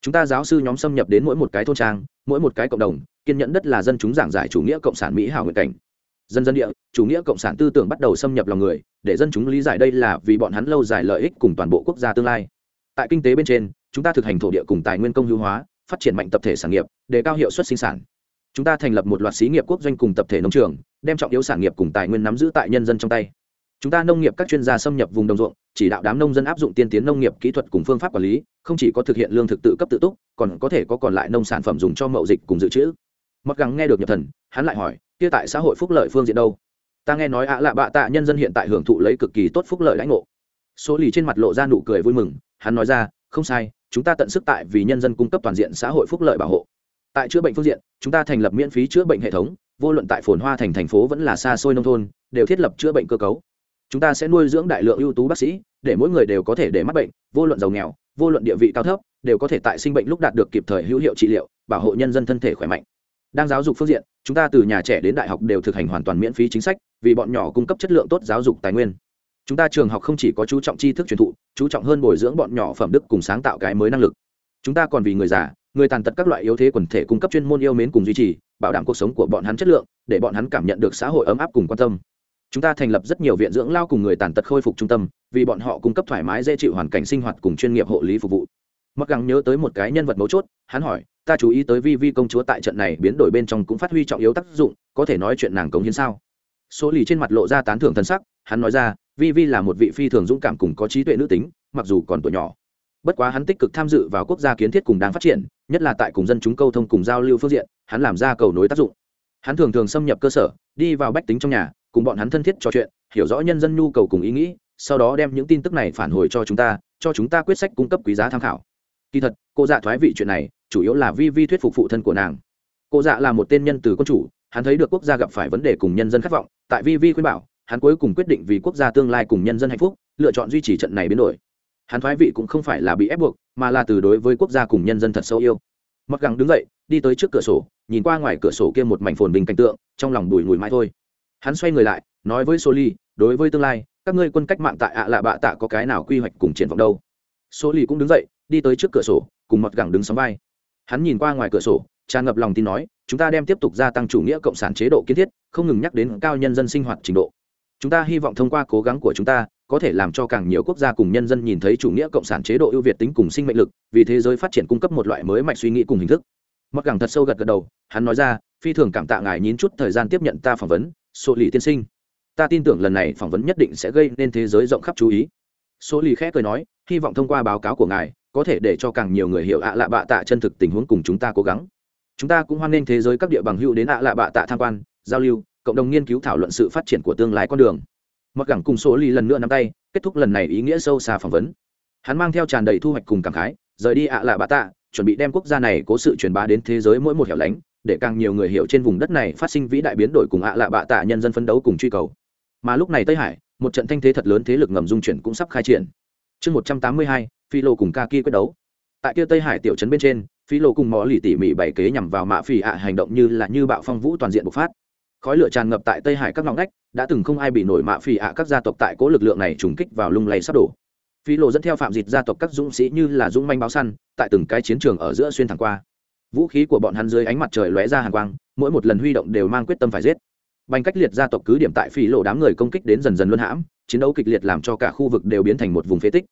Speaker 1: Chúng ta giáo sư nhóm xâm nhập đến mỗi một cái thôn trang, mỗi một cái cộng đồng, kiên nhẫn đất là dân chúng giảng giải chủ nghĩa cộng sản mỹ hảo nguyện cảnh. Dân dân địa, chủ nghĩa cộng sản tư tưởng bắt đầu xâm nhập lòng người, để dân chúng lý giải đây là vì bọn hắn lâu dài lợi ích cùng toàn bộ quốc gia tương lai. Tại kinh tế bên trên, chúng ta thực hành thổ địa cùng tài nguyên công hữu hóa, phát triển mạnh tập thể sản nghiệp, để cao hiệu suất sinh sản. Chúng ta thành lập một loạt xí nghiệp quốc doanh cùng tập thể nông trường, đem trọng yếu sản nghiệp cùng tài nguyên nắm giữ tại nhân dân trong tay chúng ta nông nghiệp các chuyên gia xâm nhập vùng đồng ruộng, chỉ đạo đám nông dân áp dụng tiên tiến nông nghiệp kỹ thuật cùng phương pháp quản lý, không chỉ có thực hiện lương thực tự cấp tự túc, còn có thể có còn lại nông sản phẩm dùng cho mậu dịch cùng dự trữ. Mặc gắng nghe được nhập thần, hắn lại hỏi, kia tại xã hội phúc lợi phương diện đâu? Ta nghe nói ạ lạ bạ tạ nhân dân hiện tại hưởng thụ lấy cực kỳ tốt phúc lợi lãnh ngộ. Số lì trên mặt lộ ra nụ cười vui mừng, hắn nói ra, không sai, chúng ta tận sức tại vì nhân dân cung cấp toàn diện xã hội phúc lợi bảo hộ. Tại chữa bệnh phương diện, chúng ta thành lập miễn phí chữa bệnh hệ thống, vô luận tại phồn hoa thành thành phố vẫn là xa xôi nông thôn, đều thiết lập chữa bệnh cơ cấu chúng ta sẽ nuôi dưỡng đại lượng ưu tú bác sĩ, để mỗi người đều có thể để mắc bệnh, vô luận giàu nghèo, vô luận địa vị cao thấp, đều có thể tại sinh bệnh lúc đạt được kịp thời hữu hiệu trị liệu, bảo hộ nhân dân thân thể khỏe mạnh. Đang giáo dục phương diện, chúng ta từ nhà trẻ đến đại học đều thực hành hoàn toàn miễn phí chính sách, vì bọn nhỏ cung cấp chất lượng tốt giáo dục tài nguyên. Chúng ta trường học không chỉ có chú trọng tri thức truyền thụ, chú trọng hơn bồi dưỡng bọn nhỏ phẩm đức cùng sáng tạo cái mới năng lực. Chúng ta còn vì người già, người tàn tật các loại yếu thế quần thể cung cấp chuyên môn yêu mến cùng duy trì, bảo đảm cuộc sống của bọn hắn chất lượng, để bọn hắn cảm nhận được xã hội ấm áp cùng quan tâm chúng ta thành lập rất nhiều viện dưỡng lao cùng người tàn tật khôi phục trung tâm, vì bọn họ cung cấp thoải mái dễ chịu hoàn cảnh sinh hoạt cùng chuyên nghiệp hộ lý phục vụ. Mặc gắng nhớ tới một cái nhân vật mấu chốt, hắn hỏi, ta chú ý tới vi vi công chúa tại trận này biến đổi bên trong cũng phát huy trọng yếu tác dụng, có thể nói chuyện nàng cống hiến sao? Số lì trên mặt lộ ra tán thưởng thân sắc, hắn nói ra, vi vi là một vị phi thường dũng cảm cùng có trí tuệ nữ tính, mặc dù còn tuổi nhỏ. Bất quá hắn tích cực tham dự vào quốc gia kiến thiết cùng đang phát triển, nhất là tại cùng dân chúng câu thông cùng giao lưu phương diện, hắn làm ra cầu nối tác dụng. Hắn thường thường xâm nhập cơ sở, đi vào bách tính trong nhà cùng bọn hắn thân thiết trò chuyện, hiểu rõ nhân dân nhu cầu cùng ý nghĩ, sau đó đem những tin tức này phản hồi cho chúng ta, cho chúng ta quyết sách cung cấp quý giá tham khảo. Kỳ thật, cô dạ thoái vị chuyện này, chủ yếu là vi vi thuyết phục phụ thân của nàng. Cô dạ là một tên nhân từ quân chủ, hắn thấy được quốc gia gặp phải vấn đề cùng nhân dân khát vọng, tại vi vi khuyên bảo, hắn cuối cùng quyết định vì quốc gia tương lai cùng nhân dân hạnh phúc, lựa chọn duy trì trận này biến đổi. Hắn thoái vị cũng không phải là bị ép buộc, mà là từ đối với quốc gia cùng nhân dân thật sâu yêu. Mặc gắng đứng dậy, đi tới trước cửa sổ, nhìn qua ngoài cửa sổ kia một mảnh phồn bình cảnh tượng, trong lòng đùi ngùi mãi thôi hắn xoay người lại nói với Soli, đối với tương lai các ngươi quân cách mạng tại ạ lạ bạ tạ có cái nào quy hoạch cùng triển vọng đâu? Soli cũng đứng dậy đi tới trước cửa sổ cùng mặt gẳng đứng sóng vai. Hắn nhìn qua ngoài cửa sổ tràn ngập lòng tin nói chúng ta đem tiếp tục gia tăng chủ nghĩa cộng sản chế độ kiến thiết không ngừng nhắc đến cao nhân dân sinh hoạt trình độ. Chúng ta hy vọng thông qua cố gắng của chúng ta có thể làm cho càng nhiều quốc gia cùng nhân dân nhìn thấy chủ nghĩa cộng sản chế độ ưu việt tính cùng sinh mệnh lực vì thế giới phát triển cung cấp một loại mới mạch suy nghĩ cùng hình thức mặc gẳng thật sâu gật gật đầu, hắn nói ra, phi thường cảm tạ ngài nhín chút thời gian tiếp nhận ta phỏng vấn sổ lì tiên sinh. Ta tin tưởng lần này phỏng vấn nhất định sẽ gây nên thế giới rộng khắp chú ý. Số lì khẽ cười nói, hy vọng thông qua báo cáo của ngài, có thể để cho càng nhiều người hiểu ạ lạ bạ tạ chân thực tình huống cùng chúng ta cố gắng. Chúng ta cũng hoan nghênh thế giới các địa bằng hữu đến ạ lạ bạ tạ tham quan, giao lưu, cộng đồng nghiên cứu thảo luận sự phát triển của tương lai con đường. Mặc gẳng cùng số lì lần nữa nắm tay, kết thúc lần này ý nghĩa sâu xa phỏng vấn. Hắn mang theo tràn đầy thu hoạch cùng cảm khái, rời đi ạ lạ bạ tạ chuẩn bị đem quốc gia này cố sự truyền bá đến thế giới mỗi một hẻo lánh, để càng nhiều người hiểu trên vùng đất này phát sinh vĩ đại biến đổi cùng ạ lạ bạ tạ nhân dân phấn đấu cùng truy cầu. Mà lúc này tây hải, một trận thanh thế thật lớn thế lực ngầm dung chuyển cũng sắp khai triển. Chương một trăm tám mươi hai, phi lô cùng ca ki quyết đấu. Tại kia tây hải tiểu trấn bên trên, phi lô cùng mỏ lì tỉ mỉ bảy kế nhằm vào mạ phỉ ạ hành động như là như bạo phong vũ toàn diện bộc phát. Khói lửa tràn ngập tại tây hải các ngọc ngách, đã từng không ai bị nổi mạ phỉ ạ các gia tộc tại cố lực lượng này trùng kích vào lung lay sắp đổ phi lộ dẫn theo phạm dịt gia tộc các dũng sĩ như là dũng manh báo săn, tại từng cái chiến trường ở giữa xuyên thẳng qua. Vũ khí của bọn hắn dưới ánh mặt trời lóe ra hàng quang, mỗi một lần huy động đều mang quyết tâm phải giết. Bành cách liệt gia tộc cứ điểm tại phi lộ đám người công kích đến dần dần luân hãm, chiến đấu kịch liệt làm cho cả khu vực đều biến thành một vùng phế tích.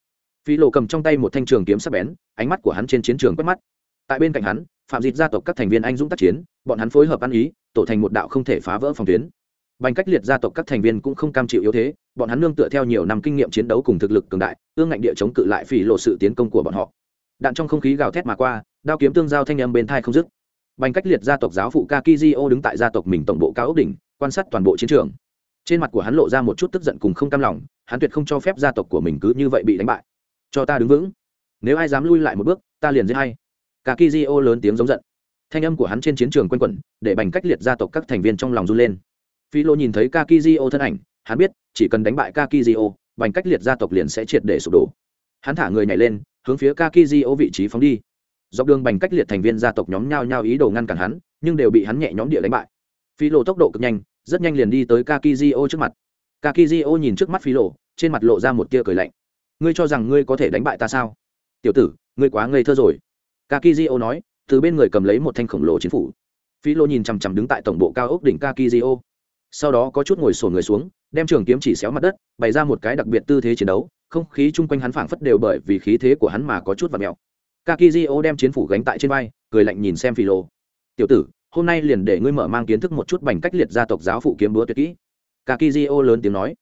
Speaker 1: Phi lộ cầm trong tay một thanh trường kiếm sắc bén, ánh mắt của hắn trên chiến trường quét mắt. Tại bên cạnh hắn, phạm dịt gia tộc các thành viên anh dũng tác chiến, bọn hắn phối hợp ăn ý, tổ thành một đạo không thể phá vỡ phòng tuyến. Bành cách liệt gia tộc các thành viên cũng không cam chịu yếu thế bọn hắn nương tựa theo nhiều năm kinh nghiệm chiến đấu cùng thực lực cường đại, ương ngạnh địa chống cự lại phỉ lộ sự tiến công của bọn họ. Đạn trong không khí gào thét mà qua, đao kiếm tương giao thanh âm bên thai không dứt. Bành cách liệt gia tộc giáo phụ kakizio đứng tại gia tộc mình tổng bộ cao ốc đỉnh, quan sát toàn bộ chiến trường. Trên mặt của hắn lộ ra một chút tức giận cùng không cam lòng, hắn tuyệt không cho phép gia tộc của mình cứ như vậy bị đánh bại. Cho ta đứng vững. Nếu ai dám lui lại một bước, ta liền giết hay. Kakizio lớn tiếng giống giận. Thanh âm của hắn trên chiến trường quen quẩn, để bành cách liệt gia tộc các thành viên trong lòng run lên. Phi lô nhìn thấy kakizio thân ảnh hắn biết, chỉ cần đánh bại kakizio, bành cách liệt gia tộc liền sẽ triệt để sụp đổ. Hắn thả người nhảy lên, hướng phía kakizio vị trí phóng đi. Dọc đường bành cách liệt thành viên gia tộc nhóm nhau nhao ý đồ ngăn cản hắn, nhưng đều bị hắn nhẹ nhóm địa đánh bại. Phi lộ tốc độ cực nhanh, rất nhanh liền đi tới kakizio trước mặt. Kakizio nhìn trước mắt phi lộ trên mặt lộ ra một tia cười lạnh. Ngươi cho rằng ngươi có thể đánh bại ta sao? Tiểu tử, ngươi quá ngây thơ rồi. Kakizio nói, từ bên người cầm lấy một thanh khổng lồ chiến phủ. Phi lộ nhìn chằm chằm đứng tại tổng bộ cao ốc đỉnh kakizio. Sau đó có chút ngồi sổ người xuống đem trường kiếm chỉ xéo mặt đất, bày ra một cái đặc biệt tư thế chiến đấu, không khí chung quanh hắn phảng phất đều bởi vì khí thế của hắn mà có chút và mèo. Kakizio đem chiến phủ gánh tại trên vai, cười lạnh nhìn xem phi lô tiểu tử, hôm nay liền để ngươi mở mang kiến thức một chút bành cách liệt gia tộc giáo phụ kiếm búa tuyệt kỹ. Kakizio lớn tiếng nói.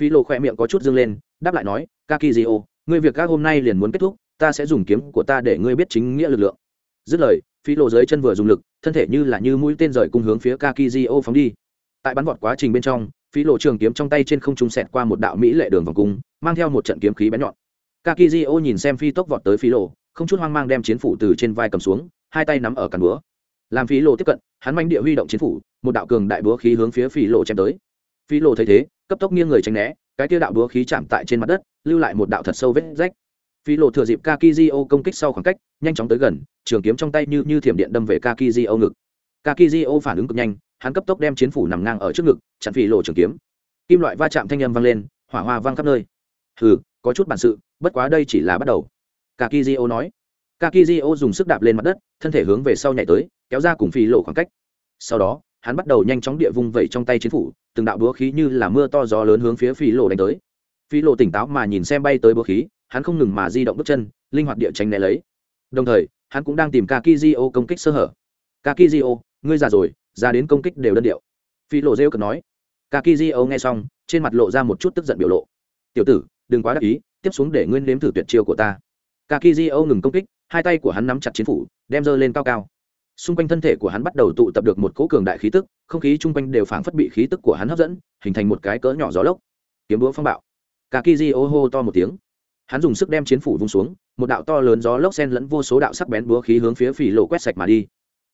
Speaker 1: Phi lô khỏe miệng có chút dâng lên, đáp lại nói, kakizio, ngươi việc các hôm nay liền muốn kết thúc, ta sẽ dùng kiếm của ta để ngươi biết chính nghĩa lực lượng. Dứt lời phi lô dưới chân vừa dùng lực, thân thể như là như mũi tên rời cung hướng phía kakizio phóng đi. Tại bắn vọt quá trình bên trong phí lộ trường kiếm trong tay trên không trung sẹt qua một đạo mỹ lệ đường vòng cung, mang theo một trận kiếm khí bén nhọn. Kakizio nhìn xem phi tốc vọt tới phí lộ, không chút hoang mang đem chiến phủ từ trên vai cầm xuống, hai tay nắm ở càn búa. Làm phí lộ tiếp cận, hắn manh địa huy động chiến phủ, một đạo cường đại búa khí hướng phía phí lộ chém tới. Phí lộ thấy thế, cấp tốc nghiêng người tránh né, cái tiêu đạo búa khí chạm tại trên mặt đất, lưu lại một đạo thật sâu vết rách. Phí lộ thừa dịp kakizio công kích sau khoảng cách, nhanh chóng tới gần, trường kiếm trong tay như như thiểm điện đâm về kakizio ngực. Kakizio phản ứng cực nhanh hắn cấp tốc đem chiến phủ nằm ngang ở trước ngực, chặn phí lộ trường kiếm. Kim loại va chạm thanh âm vang lên, hỏa hoa vang khắp nơi. Hừ, có chút bản sự, bất quá đây chỉ là bắt đầu. Kakizio nói. Kakizio dùng sức đạp lên mặt đất, thân thể hướng về sau nhảy tới, kéo ra cùng phi lộ khoảng cách. Sau đó, hắn bắt đầu nhanh chóng địa vung vẩy trong tay chiến phủ, từng đạo búa khí như là mưa to gió lớn hướng phía phi lộ đánh tới. Phi lộ tỉnh táo mà nhìn xem bay tới búa khí, hắn không ngừng mà di động bước chân, linh hoạt địa tránh né lấy. Đồng thời, hắn cũng đang tìm kakizio công kích sơ hở. Kakizio, ngươi già rồi ra đến công kích đều đơn điệu. Phi lộ rêu cần nói. Kakizio nghe xong, trên mặt lộ ra một chút tức giận biểu lộ. Tiểu tử, đừng quá đắc ý, tiếp xuống để nguyên nếm thử tuyệt chiêu của ta. Kakizio ngừng công kích, hai tay của hắn nắm chặt chiến phủ, đem dơ lên cao cao. Xung quanh thân thể của hắn bắt đầu tụ tập được một cỗ cường đại khí tức, không khí chung quanh đều phảng phất bị khí tức của hắn hấp dẫn, hình thành một cái cỡ nhỏ gió lốc. Kiếm búa phong bạo. Kakizio hô to một tiếng. Hắn dùng sức đem chiến phủ vung xuống, một đạo to lớn gió lốc sen lẫn vô số đạo sắc bén búa khí hướng phía phỉ lộ quét sạch mà đi.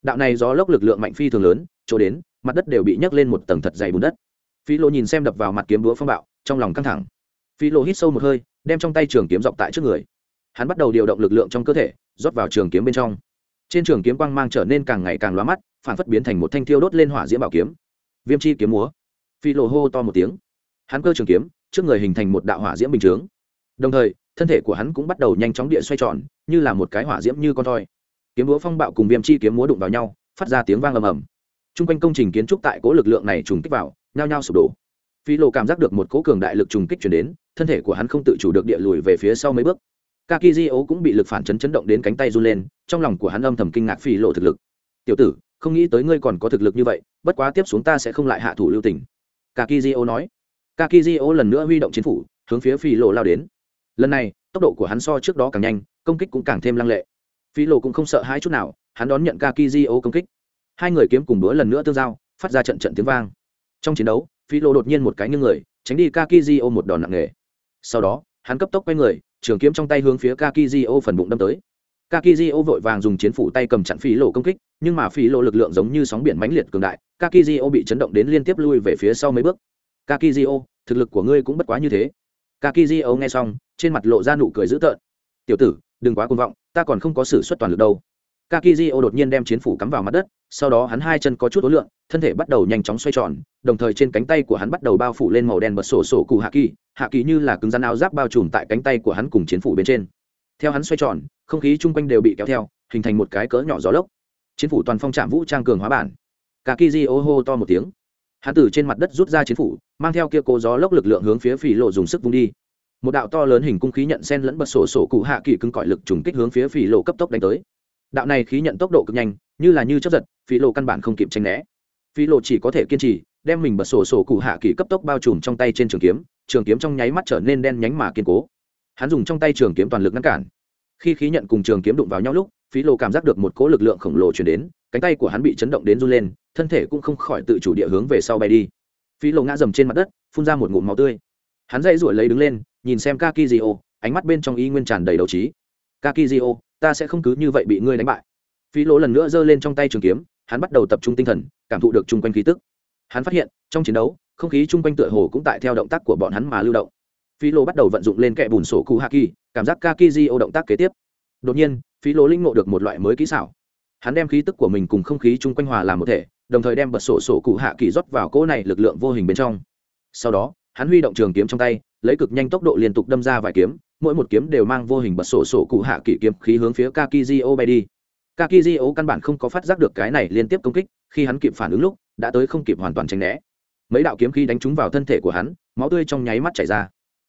Speaker 1: Đạo này gió lốc lực lượng mạnh phi thường lớn chỗ đến, mặt đất đều bị nhấc lên một tầng thật dày bùn đất. Phi lộ nhìn xem đập vào mặt kiếm đũa phong bạo, trong lòng căng thẳng. Phi lộ hít sâu một hơi, đem trong tay trường kiếm dọc tại trước người. Hắn bắt đầu điều động lực lượng trong cơ thể, rót vào trường kiếm bên trong. Trên trường kiếm quang mang trở nên càng ngày càng lóa mắt, phản phất biến thành một thanh thiêu đốt lên hỏa diễm bảo kiếm. Viêm chi kiếm múa. Phi lộ hô to một tiếng. Hắn cơ trường kiếm, trước người hình thành một đạo hỏa diễm bình chướng. Đồng thời, thân thể của hắn cũng bắt đầu nhanh chóng địa xoay tròn, như là một cái hỏa diễm như con thoi. Kiếm búa phong bạo cùng viêm chi kiếm múa đụng vào nhau, phát ra tiếng vang ầm ầm t r u n g quanh công trình kiến trúc tại cố lực lượng này trùng kích vào, nhao nhao sụp đổ. Phi lộ cảm giác được một cố cường đại lực trùng kích chuyển đến, thân thể của hắn không tự chủ được địa lùi về phía sau mấy bước. Kakizio cũng bị lực phản chấn chấn động đến cánh tay run lên, trong lòng của hắn âm thầm kinh ngạc phi lộ thực lực. Tiểu tử, không nghĩ tới ngươi còn có thực lực như vậy, bất quá tiếp xuống ta sẽ không lại hạ thủ lưu tình. Kakizio nói. Kakizio lần nữa huy động chiến phủ, hướng phía phi lộ lao đến. Lần này, tốc độ của hắn so trước đó càng nhanh, công kích cũng càng thêm lăng lệ. Phi lộ cũng không sợ hãi chút nào, hắn đón nhận kakizio công kích hai người kiếm cùng đũa lần nữa tương giao, phát ra trận trận tiếng vang. Trong chiến đấu phi lộ đột nhiên một cái như người, tránh đi kakizio một đòn nặng nề. Sau đó, hắn cấp tốc quay người, trường kiếm trong tay hướng phía kakizio phần bụng đâm tới. Kakizio vội vàng dùng chiến phủ tay cầm chặn phi lộ công kích, nhưng mà phi lộ lực lượng giống như sóng biển mãnh liệt cường đại, kakizio bị chấn động đến liên tiếp lui về phía sau mấy bước. Kakizio, thực lực của ngươi cũng bất quá như thế. Kakizio nghe xong, trên mặt lộ ra nụ cười dữ tợn. Tiểu tử, đừng quá cuồng vọng, ta còn không có sự xuất toàn lực đâu kakizio đột nhiên đem chiến phủ cắm vào mặt đất, sau đó hắn hai chân có chút ối lượng thân thể bắt đầu nhanh chóng xoay tròn, đồng thời trên cánh tay của hắn bắt đầu bao phủ lên màu đen bật sổ sổ cụ hạ kỳ. Hạ kỳ như là cứng rắn áo giáp bao trùm tại cánh tay của hắn cùng chiến phủ bên trên. Theo hắn xoay tròn, không khí chung quanh đều bị kéo theo, hình thành một cái cỡ nhỏ gió lốc. Chiến phủ toàn phong trạm vũ trang cường hóa bản. Kakizio hô to một tiếng. Hắn từ trên mặt đất rút ra chiến phủ, mang theo kia cố gió lốc lực lượng hướng phía phỉ lộ dùng sức vung đi. Một đạo to lớn hình cung khí nhận sen lẫn bật sổ sổ cụ hạ kỳ cứng cỏi lực trùng kích hướng phía phỉ lộ cấp tốc đánh tới đạo này khí nhận tốc độ cực nhanh, như là như chấp giật phi lộ căn bản không kịp tranh né. Phi lộ chỉ có thể kiên trì, đem mình bật sổ sổ cụ hạ kỳ cấp tốc bao trùm trong tay trên trường kiếm trường kiếm trong nháy mắt trở nên đen nhánh mà kiên cố. Hắn dùng trong tay trường kiếm toàn lực ngăn cản. Khi khí nhận cùng trường kiếm đụng vào nhau lúc, phí lộ cảm giác được một cỗ lực lượng khổng lồ chuyển đến, cánh tay của hắn bị chấn động đến run lên, thân thể cũng không khỏi tự chủ địa hướng về sau bay đi. Phí lộ ngã dầm trên mặt đất, phun ra một ngụm máu tươi. Hắn dãy ruổi lấy đứng lên, nhìn xem kakizio, ánh mắt bên trong y nguyên tràn đầy đầu trí. Kakizio ta sẽ không cứ như vậy bị ngươi đánh bại. Phi lỗ lần nữa giơ lên trong tay trường kiếm, hắn bắt đầu tập trung tinh thần, cảm thụ được chung quanh khí tức. Hắn phát hiện, trong chiến đấu, không khí chung quanh tựa hồ cũng tại theo động tác của bọn hắn mà lưu động. Phi lỗ bắt đầu vận dụng lên kẽ bùn sổ cụ haki cảm giác kakizio động tác kế tiếp. Đột nhiên Phi lỗ linh ngộ được một loại mới kỹ xảo. Hắn đem khí tức của mình cùng không khí chung quanh hòa làm một thể, đồng thời đem bật sổ sổ cụ hạ kỳ rót vào cỗ này lực lượng vô hình bên trong. Sau đó, hắn huy động trường kiếm trong tay, lấy cực nhanh tốc độ liên tục đâm ra vài kiếm mỗi một kiếm đều mang vô hình bật sổ sổ cụ hạ kỷ kiếm khí hướng phía kakizio bay đi. Kakizio căn bản không có phát giác được cái này liên tiếp công kích, khi hắn kịp phản ứng lúc, đã tới không kịp hoàn toàn tránh né. Mấy đạo kiếm khí đánh trúng vào thân thể của hắn, máu tươi trong nháy mắt chảy ra.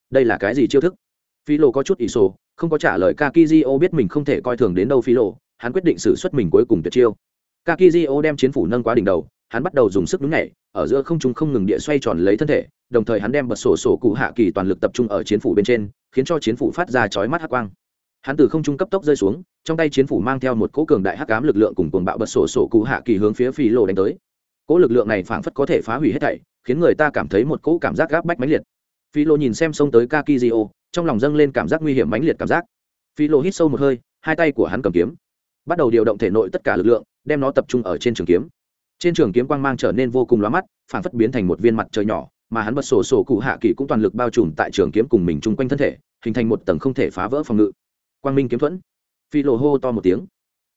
Speaker 1: Đây là cái gì chiêu thức? Phi lộ có chút ỷ sổ, không có trả lời kakizio biết mình không thể coi thường đến đâu phi lộ hắn quyết định xử suất mình cuối cùng tuyệt chiêu. Kakizio đem chiến phủ nâng quá đỉnh đầu, hắn bắt đầu dùng sức đúng nhảy, ở giữa không trung không ngừng địa xoay tròn lấy thân thể, đồng thời hắn đem bật sổ sổ cụ hạ kỳ toàn lực tập trung ở chiến phủ bên trên khiến cho chiến phủ phát ra chói mắt hắc quang. Hắn từ không trung cấp tốc rơi xuống, trong tay chiến phủ mang theo một cỗ cường đại hắc ám lực lượng cùng cuồng bạo bật sổ sổ cụ hạ kỳ hướng phía phi lộ đánh tới. Cỗ lực lượng này phảng phất có thể phá hủy hết thảy, khiến người ta cảm thấy một cỗ cảm giác gáp bách mãnh liệt. Phi lộ nhìn xem xông tới kakizio, trong lòng dâng lên cảm giác nguy hiểm mãnh liệt cảm giác. Phi lộ hít sâu một hơi, hai tay của hắn cầm kiếm, bắt đầu điều động thể nội tất cả lực lượng, đem nó tập trung ở trên trường kiếm. Trên trường kiếm quang mang trở nên vô cùng lóa mắt, phảng phất biến thành một viên mặt trời nhỏ mà hắn bật sổ sổ cụ hạ kỳ cũng toàn lực bao trùm tại trường kiếm cùng mình chung quanh thân thể, hình thành một tầng không thể phá vỡ phòng ngự. Quang minh kiếm thuẫn. Phi lộ hô to một tiếng.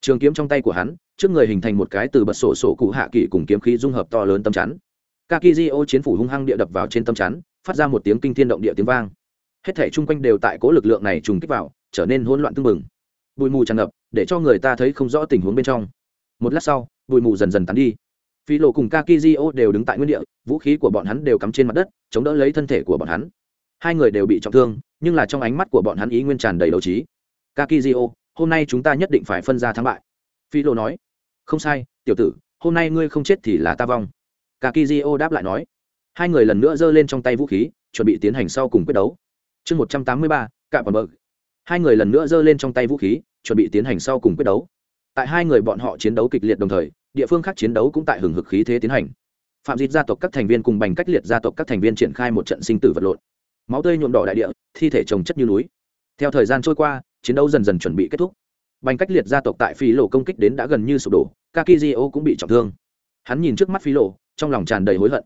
Speaker 1: Trường kiếm trong tay của hắn, trước người hình thành một cái từ bật sổ sổ cụ hạ kỳ cùng kiếm khí dung hợp to lớn tâm chắn. Kakizio chiến phủ hung hăng địa đập vào trên tâm chắn, phát ra một tiếng kinh thiên động địa tiếng vang. Hết thể chung quanh đều tại cố lực lượng này trùng kích vào, trở nên hỗn loạn tưng bừng. Bụi mù tràn ngập, để cho người ta thấy không rõ tình huống bên trong. Một lát sau, bụi mù dần dần tán đi phi lộ cùng kakizio đều đứng tại nguyên địa, vũ khí của bọn hắn đều cắm trên mặt đất, chống đỡ lấy thân thể của bọn hắn. Hai người đều bị trọng thương, nhưng là trong ánh mắt của bọn hắn ý nguyên tràn đầy đấu trí. Kakizio hôm nay chúng ta nhất định phải phân ra thắng bại. Phi lộ nói. Không sai, tiểu tử, hôm nay ngươi không chết thì là ta vong. Kakizio đáp lại nói. Hai người lần nữa giơ lên trong tay vũ khí, chuẩn bị tiến hành sau cùng quyết đấu. Chương một trăm tám mươi ba cạm bờ hai người lần nữa giơ lên trong tay vũ khí, chuẩn bị tiến hành sau cùng quyết đấu tại hai người bọn họ chiến đấu kịch liệt đồng thời, địa phương khác chiến đấu cũng tại hừng hực khí thế tiến hành. Phạm dịch gia tộc các thành viên cùng bành cách liệt gia tộc các thành viên triển khai một trận sinh tử vật lộn. Máu tươi nhuộm đỏ đại địa, thi thể trồng chất như núi. Theo thời gian trôi qua, chiến đấu dần dần chuẩn bị kết thúc. Bành cách liệt gia tộc tại phi lộ công kích đến đã gần như sụp đổ, kakizio cũng bị trọng thương. Hắn nhìn trước mắt phi lộ, trong lòng tràn đầy hối hận.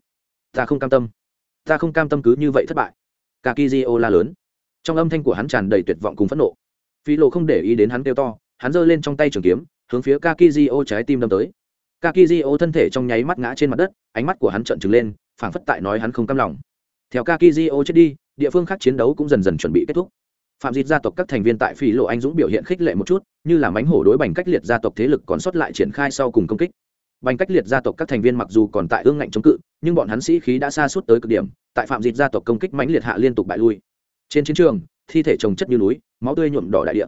Speaker 1: Ta không cam tâm. Ta không cam tâm cứ như vậy thất bại. Kakizio la lớn. Trong âm thanh của hắn tràn đầy tuyệt vọng cùng phẫn nộ. Phi lộ không để ý đến hắn kêu to, hắn giơ lên trong tay trường kiếm hướng phía kakizio trái tim đâm tới. Kakizio thân thể trong nháy mắt ngã trên mặt đất, ánh mắt của hắn trợn trừng lên, phảng phất tại nói hắn không cam lòng. Theo kakizio chết đi, địa phương khác chiến đấu cũng dần dần chuẩn bị kết thúc. Phạm dịch gia tộc các thành viên tại phi lộ anh dũng biểu hiện khích lệ một chút, như là mánh hổ đối bành cách liệt gia tộc thế lực còn sót lại triển khai sau cùng công kích. Bành cách liệt gia tộc các thành viên mặc dù còn tại ương ngạnh chống cự, nhưng bọn hắn sĩ khí đã xa suốt tới cực điểm, tại phạm dịch gia tộc công kích mãnh liệt hạ liên tục bại lui. Trên chiến trường, thi thể trồng chất như núi, máu tươi nhuộm đỏ đại địa.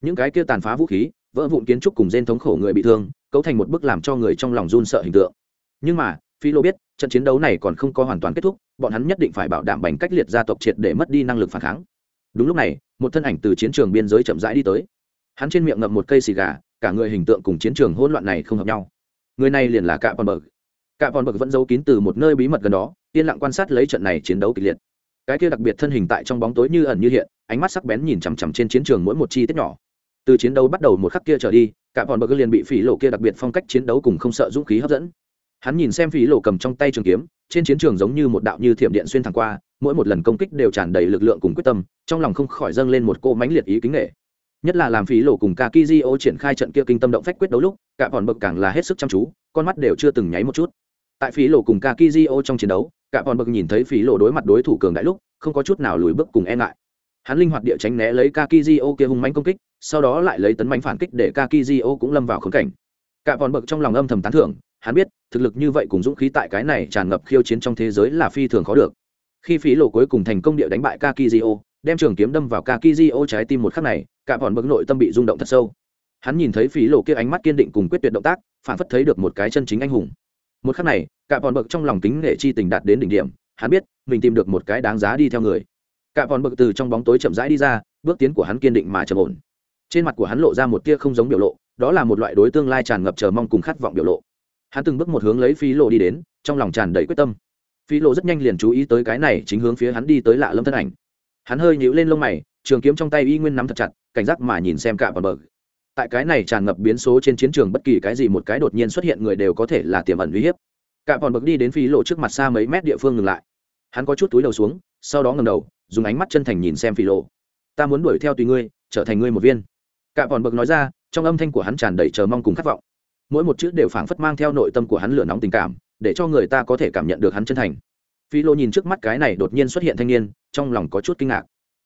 Speaker 1: Những cái kia tàn phá vũ khí vỡ vụn kiến trúc cùng gen thống khổ người bị thương, cấu thành một bức làm cho người trong lòng run sợ hình tượng. Nhưng mà, phi lô biết, trận chiến đấu này còn không có hoàn toàn kết thúc, bọn hắn nhất định phải bảo đảm bành cách liệt gia tộc triệt để mất đi năng lực phản kháng. Đúng lúc này, một thân ảnh từ chiến trường biên giới chậm rãi đi tới. Hắn trên miệng ngậm một cây xì gà, cả người hình tượng cùng chiến trường hỗn loạn này không hợp nhau. Người này liền là cạ bọn bậc cạ bọn bậc vẫn giấu kín từ một nơi bí mật gần đó, yên lặng quan sát lấy trận này chiến đấu kịch liệt. Cái kia đặc biệt thân hình tại trong bóng tối như ẩn như hiện, ánh mắt sắc bén nhìn chằm chằm trên chiến trường mỗi một chi tiết nhỏ từ chiến đấu bắt đầu một khắc kia trở đi, cả bọn bờ liền bị phỉ lộ kia đặc biệt phong cách chiến đấu cùng không sợ dũng khí hấp dẫn. Hắn nhìn xem phỉ lộ cầm trong tay trường kiếm, trên chiến trường giống như một đạo như thiểm điện xuyên thẳng qua, mỗi một lần công kích đều tràn đầy lực lượng cùng quyết tâm, trong lòng không khỏi dâng lên một cô mãnh liệt ý kính nghệ nhất là làm phí lộ cùng kakizio triển khai trận kia kinh tâm động phách quyết đấu lúc, cả bọn bậc càng là hết sức chăm chú, con mắt đều chưa từng nháy một chút. Tại phí lộ cùng kakizio trong chiến đấu, cả bọn bậc nhìn thấy phí lộ đối mặt đối thủ cường đại lúc, không có chút nào lùi bước cùng e ngại hắn linh hoạt địa tránh né lấy kakizio kia hung mãnh công kích, sau đó lại lấy tấn mãnh phản kích để kakizio cũng lâm vào khốn cảnh. Cả bọn bậc trong lòng âm thầm tán thưởng, hắn biết, thực lực như vậy cùng dũng khí tại cái này tràn ngập khiêu chiến trong thế giới là phi thường khó được. Khi phí lộ cuối cùng thành công địa đánh bại kakizio, đem trường kiếm đâm vào kakizio trái tim một khắc này, cả bọn bậc nội tâm bị rung động thật sâu. Hắn nhìn thấy phí lộ kia ánh mắt kiên định cùng quyết tuyệt động tác, phản phất thấy được một cái chân chính anh hùng. Một khắc này, cả bọn bậc trong lòng kính nghệ chi tình đạt đến đỉnh điểm, hắn biết, mình tìm được một cái đáng giá đi theo người cả bọn bực từ trong bóng tối chậm rãi đi ra, bước tiến của hắn kiên định mà trầm ổn. Trên mặt của hắn lộ ra một tia không giống biểu lộ, đó là một loại đối tương lai tràn ngập chờ mong cùng khát vọng biểu lộ. Hắn từng bước một hướng lấy phí lộ đi đến, trong lòng tràn đầy quyết tâm. Phí lộ rất nhanh liền chú ý tới cái này chính hướng phía hắn đi tới lạ lâm thân ảnh. Hắn hơi nhíu lên lông mày, trường kiếm trong tay y nguyên nắm thật chặt, cảnh giác mà nhìn xem cả bọn bực. tại cái này tràn ngập biến số trên chiến trường bất kỳ cái gì một cái đột nhiên xuất hiện người đều có thể là tiềm ẩn uy hiếp. Cả bọn bực đi đến phí lộ trước mặt xa mấy mét địa phương ngừng lại hắn có chút túi đầu xuống, sau đó ngầm đầu, dùng ánh mắt chân thành nhìn xem phỉ lộ ta muốn đuổi theo tùy ngươi, trở thành ngươi một viên. Cả bọn bậc nói ra, trong âm thanh của hắn tràn đầy chờ mong cùng khát vọng. Mỗi một chữ đều phảng phất mang theo nội tâm của hắn lửa nóng tình cảm, để cho người ta có thể cảm nhận được hắn chân thành. Phi lô nhìn trước mắt cái này đột nhiên xuất hiện thanh niên, trong lòng có chút kinh ngạc.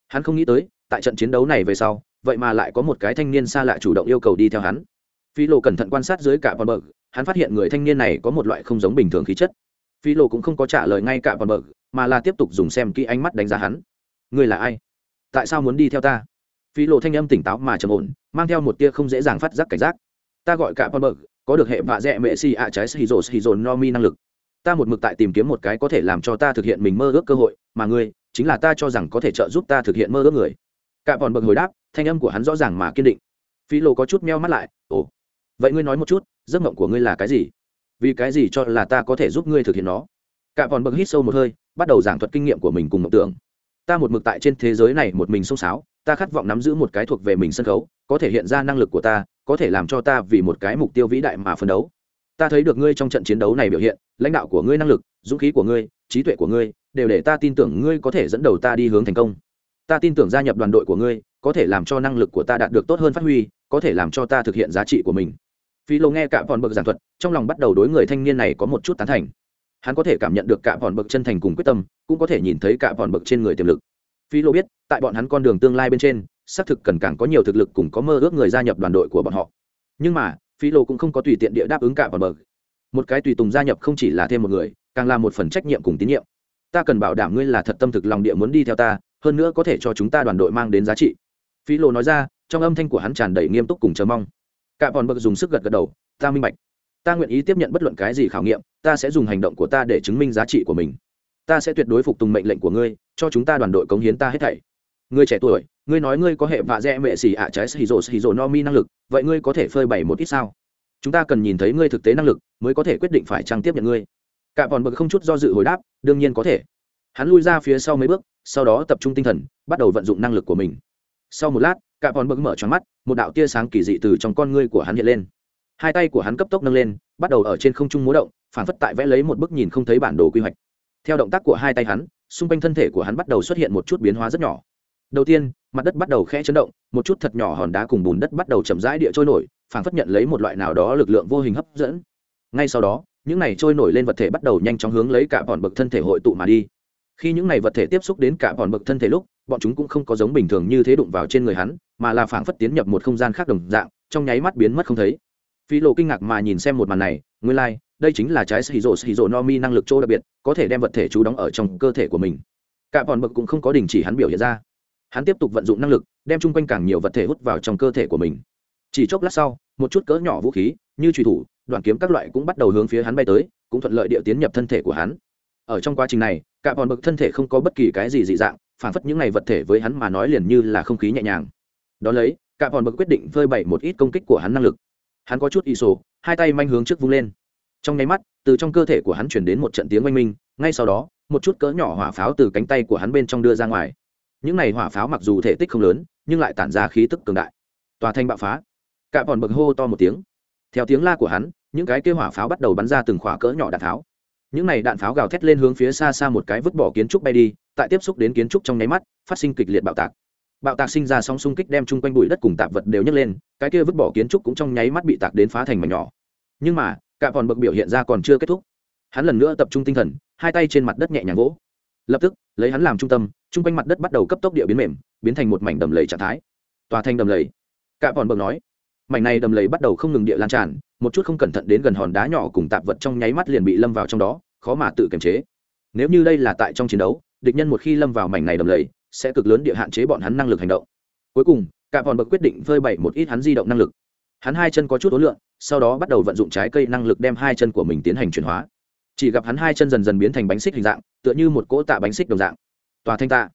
Speaker 1: Hắn không nghĩ tới, tại trận chiến đấu này về sau, vậy mà lại có một cái thanh niên xa lạ chủ động yêu cầu đi theo hắn. Phi lô cẩn thận quan sát dưới cả bọn bậc hắn phát hiện người thanh niên này có một loại không giống bình thường khí chất phi lô cũng không có trả lời ngay cả bọn bờ mà là tiếp tục dùng xem kỹ ánh mắt đánh giá hắn. Người là ai? Tại sao muốn đi theo ta? Phi lô thanh âm tỉnh táo mà trầm ổn, mang theo một tia không dễ dàng phát giác cảnh giác. Ta gọi cả bọn bờ có được hệ vạ dẹ mệ si ạ trái hì rồ hì no mi năng lực. Ta một mực tại tìm kiếm một cái có thể làm cho ta thực hiện mình mơ ước cơ hội, mà ngươi, chính là ta cho rằng có thể trợ giúp ta thực hiện mơ ước người. Cả bọn bậc hồi đáp, thanh âm của hắn rõ ràng mà kiên định. Phi lô có chút meo mắt lại, ồ, vậy ngươi nói một chút, giấc mộng của ngươi là cái gì? Vì cái gì cho là ta có thể giúp ngươi thực hiện nó? Cả bọn bậc hít sâu một hơi bắt đầu giảng thuật kinh nghiệm của mình cùng mộng tưởng. Ta một mực tại trên thế giới này một mình xông xáo, ta khát vọng nắm giữ một cái thuộc về mình sân khấu có thể hiện ra năng lực của ta có thể làm cho ta vì một cái mục tiêu vĩ đại mà phấn đấu. Ta thấy được ngươi trong trận chiến đấu này biểu hiện lãnh đạo của ngươi năng lực dũng khí của ngươi trí tuệ của ngươi đều để ta tin tưởng ngươi có thể dẫn đầu ta đi hướng thành công. Ta tin tưởng gia nhập đoàn đội của ngươi có thể làm cho năng lực của ta đạt được tốt hơn phát huy có thể làm cho ta thực hiện giá trị của mình phi lô nghe cả bọn bậc giảng thuật, trong lòng bắt đầu đối người thanh niên này có một chút tán thành. Hắn có thể cảm nhận được cả bọn bậc chân thành cùng quyết tâm, cũng có thể nhìn thấy cả bọn bậc trên người tiềm lực. Phi lô biết, tại bọn hắn con đường tương lai bên trên, xác thực cần càng có nhiều thực lực cùng có mơ ước người gia nhập đoàn đội của bọn họ. Nhưng mà phi lô cũng không có tùy tiện địa đáp ứng cả bọn bậc một cái tùy tùng gia nhập không chỉ là thêm một người, càng là một phần trách nhiệm cùng tín nhiệm. Ta cần bảo đảm ngươi là thật tâm thực lòng địa muốn đi theo ta, hơn nữa có thể cho chúng ta đoàn đội mang đến giá trị. Phi lô nói ra, trong âm thanh của hắn tràn đầy nghiêm túc cùng chờ mong cả bọn bậc dùng sức gật gật đầu, ta minh bạch. Ta nguyện ý tiếp nhận bất luận cái gì khảo nghiệm, ta sẽ dùng hành động của ta để chứng minh giá trị của mình. Ta sẽ tuyệt đối phục tùng mệnh lệnh của ngươi, cho chúng ta đoàn đội cống hiến ta hết thảy. Ngươi trẻ tuổi, ngươi nói ngươi có hệ vạ dẹ mệ xì ạ trái xì rồ xì rồ no mi năng lực, vậy ngươi có thể phơi bày một ít sao? Chúng ta cần nhìn thấy ngươi thực tế năng lực, mới có thể quyết định phải trang tiếp nhận ngươi. Cả bọn bậc không chút do dự hồi đáp, đương nhiên có thể. Hắn lui ra phía sau mấy bước, sau đó tập trung tinh thần, bắt đầu vận dụng năng lực của mình. Sau một lát cả bọn bực mở tròn mắt, một đạo tia sáng kỳ dị từ trong con ngươi của hắn hiện lên. Hai tay của hắn cấp tốc nâng lên, bắt đầu ở trên không trung múa động phản phất tại vẽ lấy một bức nhìn không thấy bản đồ quy hoạch. Theo động tác của hai tay hắn, xung quanh thân thể của hắn bắt đầu xuất hiện một chút biến hóa rất nhỏ. Đầu tiên, mặt đất bắt đầu khẽ chấn động, một chút thật nhỏ hòn đá cùng bùn đất bắt đầu chậm rãi địa trôi nổi phản phất nhận lấy một loại nào đó lực lượng vô hình hấp dẫn. Ngay sau đó, những này trôi nổi lên vật thể bắt đầu nhanh chóng hướng lấy cả bọn bậc thân thể hội tụ mà đi khi những này vật thể tiếp xúc đến cả bọn bậc thân thể lúc bọn chúng cũng không có giống bình thường như thế đụng vào trên người hắn mà là phảng phất tiến nhập một không gian khác đồng dạng trong nháy mắt biến mất không thấy. Phi lộ kinh ngạc mà nhìn xem một màn này nguyên lai、like, đây chính là trái shizu shizu no mi năng lực chỗ đặc biệt có thể đem vật thể chú đóng ở trong cơ thể của mình. Cả bọn bậc cũng không có đình chỉ hắn biểu hiện ra. Hắn tiếp tục vận dụng năng lực đem chung quanh càng nhiều vật thể hút vào trong cơ thể của mình. Chỉ chốc lát sau một chút cỡ nhỏ vũ khí như trùy thủ đoạn kiếm các loại cũng bắt đầu hướng phía hắn bay tới cũng thuận lợi địa tiến nhập thân thể của hắn. Ở trong quá trình này cả bọn bậc thân thể không có bất kỳ cái gì dị dạng phản phất những này vật thể với hắn mà nói liền như là không khí nhẹ nhàng. Đón lấy, cả bọn bậc quyết định phơi bày một ít công kích của hắn năng lực. Hắn có chút y sổ, hai tay manh hướng trước vung lên. Trong nháy mắt, từ trong cơ thể của hắn chuyển đến một trận tiếng oanh minh, ngay sau đó, một chút cỡ nhỏ hỏa pháo từ cánh tay của hắn bên trong đưa ra ngoài. Những này hỏa pháo mặc dù thể tích không lớn, nhưng lại tản ra khí tức cường đại. Tòa thanh bạo phá. Cả bọn bậc hô to một tiếng. Theo tiếng la của hắn, những cái kêu hỏa pháo bắt đầu bắn ra từng khỏa cỡ nhỏ đạn pháo những này đạn pháo gào thét lên hướng phía xa xa một cái vứt bỏ kiến trúc bay đi, tại tiếp xúc đến kiến trúc trong nháy mắt, phát sinh kịch liệt bạo tạc. Bạo tạc sinh ra sóng xung kích đem chung quanh bụi đất cùng tạp vật đều nhấc lên, cái kia vứt bỏ kiến trúc cũng trong nháy mắt bị tạc đến phá thành mảnh nhỏ. Nhưng mà, cả còn bậc biểu hiện ra còn chưa kết thúc. Hắn lần nữa tập trung tinh thần, hai tay trên mặt đất nhẹ nhàng vỗ. Lập tức, lấy hắn làm trung tâm, chung quanh mặt đất bắt đầu cấp tốc địa biến mềm, biến thành một mảnh đầm lầy trạng thái. Tòa thành đầm lầy. Cả còn bậc nói mảnh này đầm lầy bắt đầu không ngừng địa lan tràn, một chút không cẩn thận đến gần hòn đá nhỏ cùng tạp vật trong nháy mắt liền bị lâm vào trong đó, khó mà tự kiềm chế. Nếu như đây là tại trong chiến đấu, địch nhân một khi lâm vào mảnh này đầm lầy, sẽ cực lớn địa hạn chế bọn hắn năng lực hành động. Cuối cùng cả bọn bậc quyết định phơi bày một ít hắn di động năng lực. Hắn hai chân có chút ối lượng sau đó bắt đầu vận dụng trái cây năng lực đem hai chân của mình tiến hành chuyển hóa. Chỉ gặp hắn hai chân dần dần biến thành bánh xích hình dạng, tựa như một cỗ tạ bánh xích đồng dạng. Tòa thanh tạ.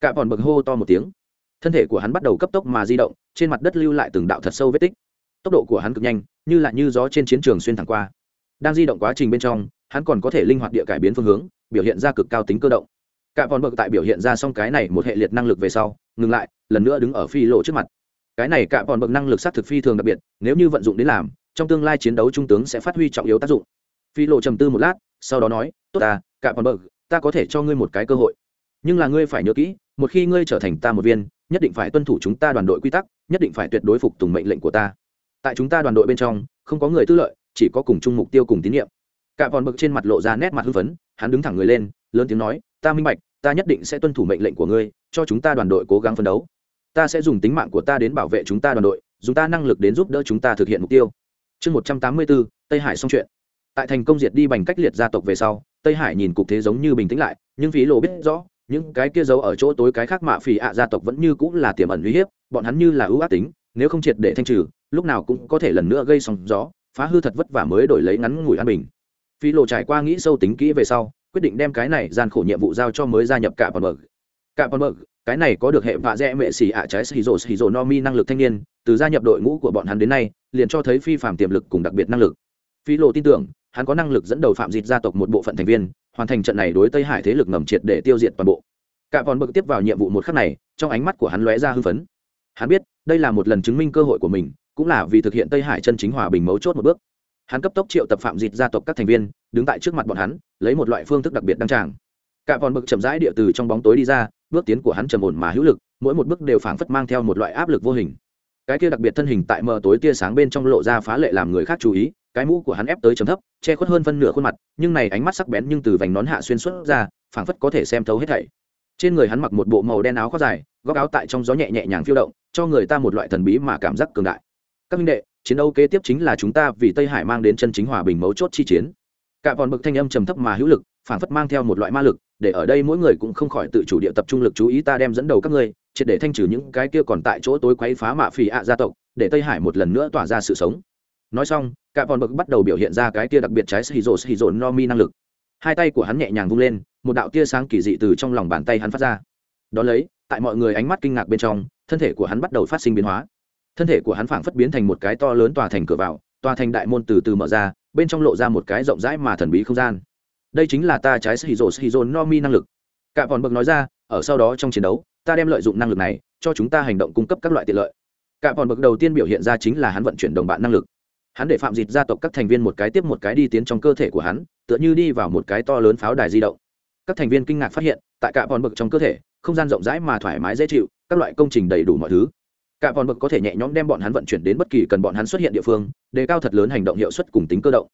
Speaker 1: Cả bọn bậc hô to một tiếng thân thể của hắn bắt đầu cấp tốc mà di động, trên mặt đất lưu lại từng đạo thật sâu vết tích. Tốc độ của hắn cực nhanh, như là như gió trên chiến trường xuyên thẳng qua. Đang di động quá trình bên trong, hắn còn có thể linh hoạt địa cải biến phương hướng, biểu hiện ra cực cao tính cơ động. Cả bọn bậc tại biểu hiện ra xong cái này một hệ liệt năng lực về sau, ngừng lại, lần nữa đứng ở phi lộ trước mặt. Cái này cả bọn bậc năng lực sát thực phi thường đặc biệt, nếu như vận dụng đến làm, trong tương lai chiến đấu trung tướng sẽ phát huy trọng yếu tác dụng. Phi lộ trầm tư một lát, sau đó nói, tốt ta, cả bọn bậc, ta có thể cho ngươi một cái cơ hội. Nhưng là ngươi phải nhớ kỹ, một khi ngươi trở thành ta một viên nhất định phải tuân thủ chúng ta đoàn đội quy tắc, nhất định phải tuyệt đối phục tùng mệnh lệnh của ta. Tại chúng ta đoàn đội bên trong, không có người tư lợi, chỉ có cùng chung mục tiêu cùng tín nhiệm. Cả bọn bực trên mặt lộ ra nét mặt hưng phấn, hắn đứng thẳng người lên, lớn tiếng nói, ta minh bạch, ta nhất định sẽ tuân thủ mệnh lệnh của ngươi, cho chúng ta đoàn đội cố gắng phấn đấu. Ta sẽ dùng tính mạng của ta đến bảo vệ chúng ta đoàn đội, dùng ta năng lực đến giúp đỡ chúng ta thực hiện mục tiêu. Chương một trăm tám mươi bốn, tây hải xong chuyện. Tại thành công diệt đi bành cách liệt gia tộc về sau, tây hải nhìn cục thế giống như bình tĩnh lại, nhưng phí lộ biết rõ những cái kia giấu ở chỗ tối cái khác mạ phì ạ gia tộc vẫn như cũng là tiềm ẩn uy hiếp bọn hắn như là ưu ác tính nếu không triệt để thanh trừ lúc nào cũng có thể lần nữa gây sóng gió phá hư thật vất vả mới đổi lấy ngắn ngủi an bình phi lộ trải qua nghĩ sâu tính kỹ về sau quyết định đem cái này gian khổ nhiệm vụ giao cho mới gia nhập cả bọn mực. cả bọn mực, cái này có được hệ vạ dẹ mệ xỉ ạ trái xì rồ xì rồ no mi năng lực thanh niên từ gia nhập đội ngũ của bọn hắn đến nay liền cho thấy phi phạm tiềm lực cùng đặc biệt năng lực phi lộ tin tưởng hắn có năng lực dẫn đầu phạm dịch gia tộc một bộ phận thành viên, hoàn thành trận này đối tây hải thế lực ngầm triệt để tiêu diệt toàn bộ. Cả bọn bực tiếp vào nhiệm vụ một khắc này, trong ánh mắt của hắn lóe ra hưng phấn. Hắn biết, đây là một lần chứng minh cơ hội của mình, cũng là vì thực hiện tây hải chân chính hòa bình mấu chốt một bước. Hắn cấp tốc triệu tập phạm dịch gia tộc các thành viên, đứng tại trước mặt bọn hắn, lấy một loại phương thức đặc biệt đăng tràng. Cả bọn bực chậm rãi địa từ trong bóng tối đi ra, bước tiến của hắn trầm ổn mà hữu lực, mỗi một bước đều phảng phất mang theo một loại áp lực vô hình. Cái kia đặc biệt thân hình tại mờ tối tia sáng bên trong lộ ra phá lệ làm người khác chú ý cái mũ của hắn ép tới chấm thấp, che khuất hơn phân nửa khuôn mặt, nhưng này ánh mắt sắc bén nhưng từ vành nón hạ xuyên xuất ra, phảng phất có thể xem thấu hết thảy. Trên người hắn mặc một bộ màu đen áo khoác dài, góc áo tại trong gió nhẹ nhẹ nhàng phiêu động, cho người ta một loại thần bí mà cảm giác cường đại. Các minh đệ, chiến đấu kế tiếp chính là chúng ta vì tây hải mang đến chân chính hòa bình mấu chốt chi chiến. Cả bọn bực thanh âm trầm thấp mà hữu lực, phảng phất mang theo một loại ma lực, để ở đây mỗi người cũng không khỏi tự chủ địa tập trung lực chú ý ta đem dẫn đầu các ngươi, triệt để thanh trừ những cái kia còn tại chỗ tối quấy phá mạ phì ạ gia tộc, để tây hải một lần nữa tỏa ra sự sống. Nói xong cả bọn bậc bắt đầu biểu hiện ra cái tia đặc biệt trái xì rồ xì rồ no mi năng lực. Hai tay của hắn nhẹ nhàng vung lên, một đạo tia sáng kỳ dị từ trong lòng bàn tay hắn phát ra. Đón lấy, tại mọi người ánh mắt kinh ngạc bên trong, thân thể của hắn bắt đầu phát sinh biến hóa. Thân thể của hắn phảng phất biến thành một cái to lớn tòa thành cửa vào, tòa thành đại môn từ từ mở ra, bên trong lộ ra một cái rộng rãi mà thần bí không gian. Đây chính là ta trái xì rồ xì rồ no mi năng lực. Cả bọn bậc nói ra, ở sau đó trong chiến đấu, ta đem lợi dụng năng lực này cho chúng ta hành động cung cấp các loại tiện lợi. Cả bọn bậc đầu tiên biểu hiện ra chính là hắn vận chuyển đồng bạn năng lực hắn để phạm dịt gia tộc các thành viên một cái tiếp một cái đi tiến trong cơ thể của hắn, tựa như đi vào một cái to lớn pháo đài di động. Các thành viên kinh ngạc phát hiện, tại cả bọn bực trong cơ thể, không gian rộng rãi mà thoải mái dễ chịu, các loại công trình đầy đủ mọi thứ. Cả bọn bực có thể nhẹ nhõm đem bọn hắn vận chuyển đến bất kỳ cần bọn hắn xuất hiện địa phương, đề cao thật lớn hành động hiệu suất cùng tính cơ động.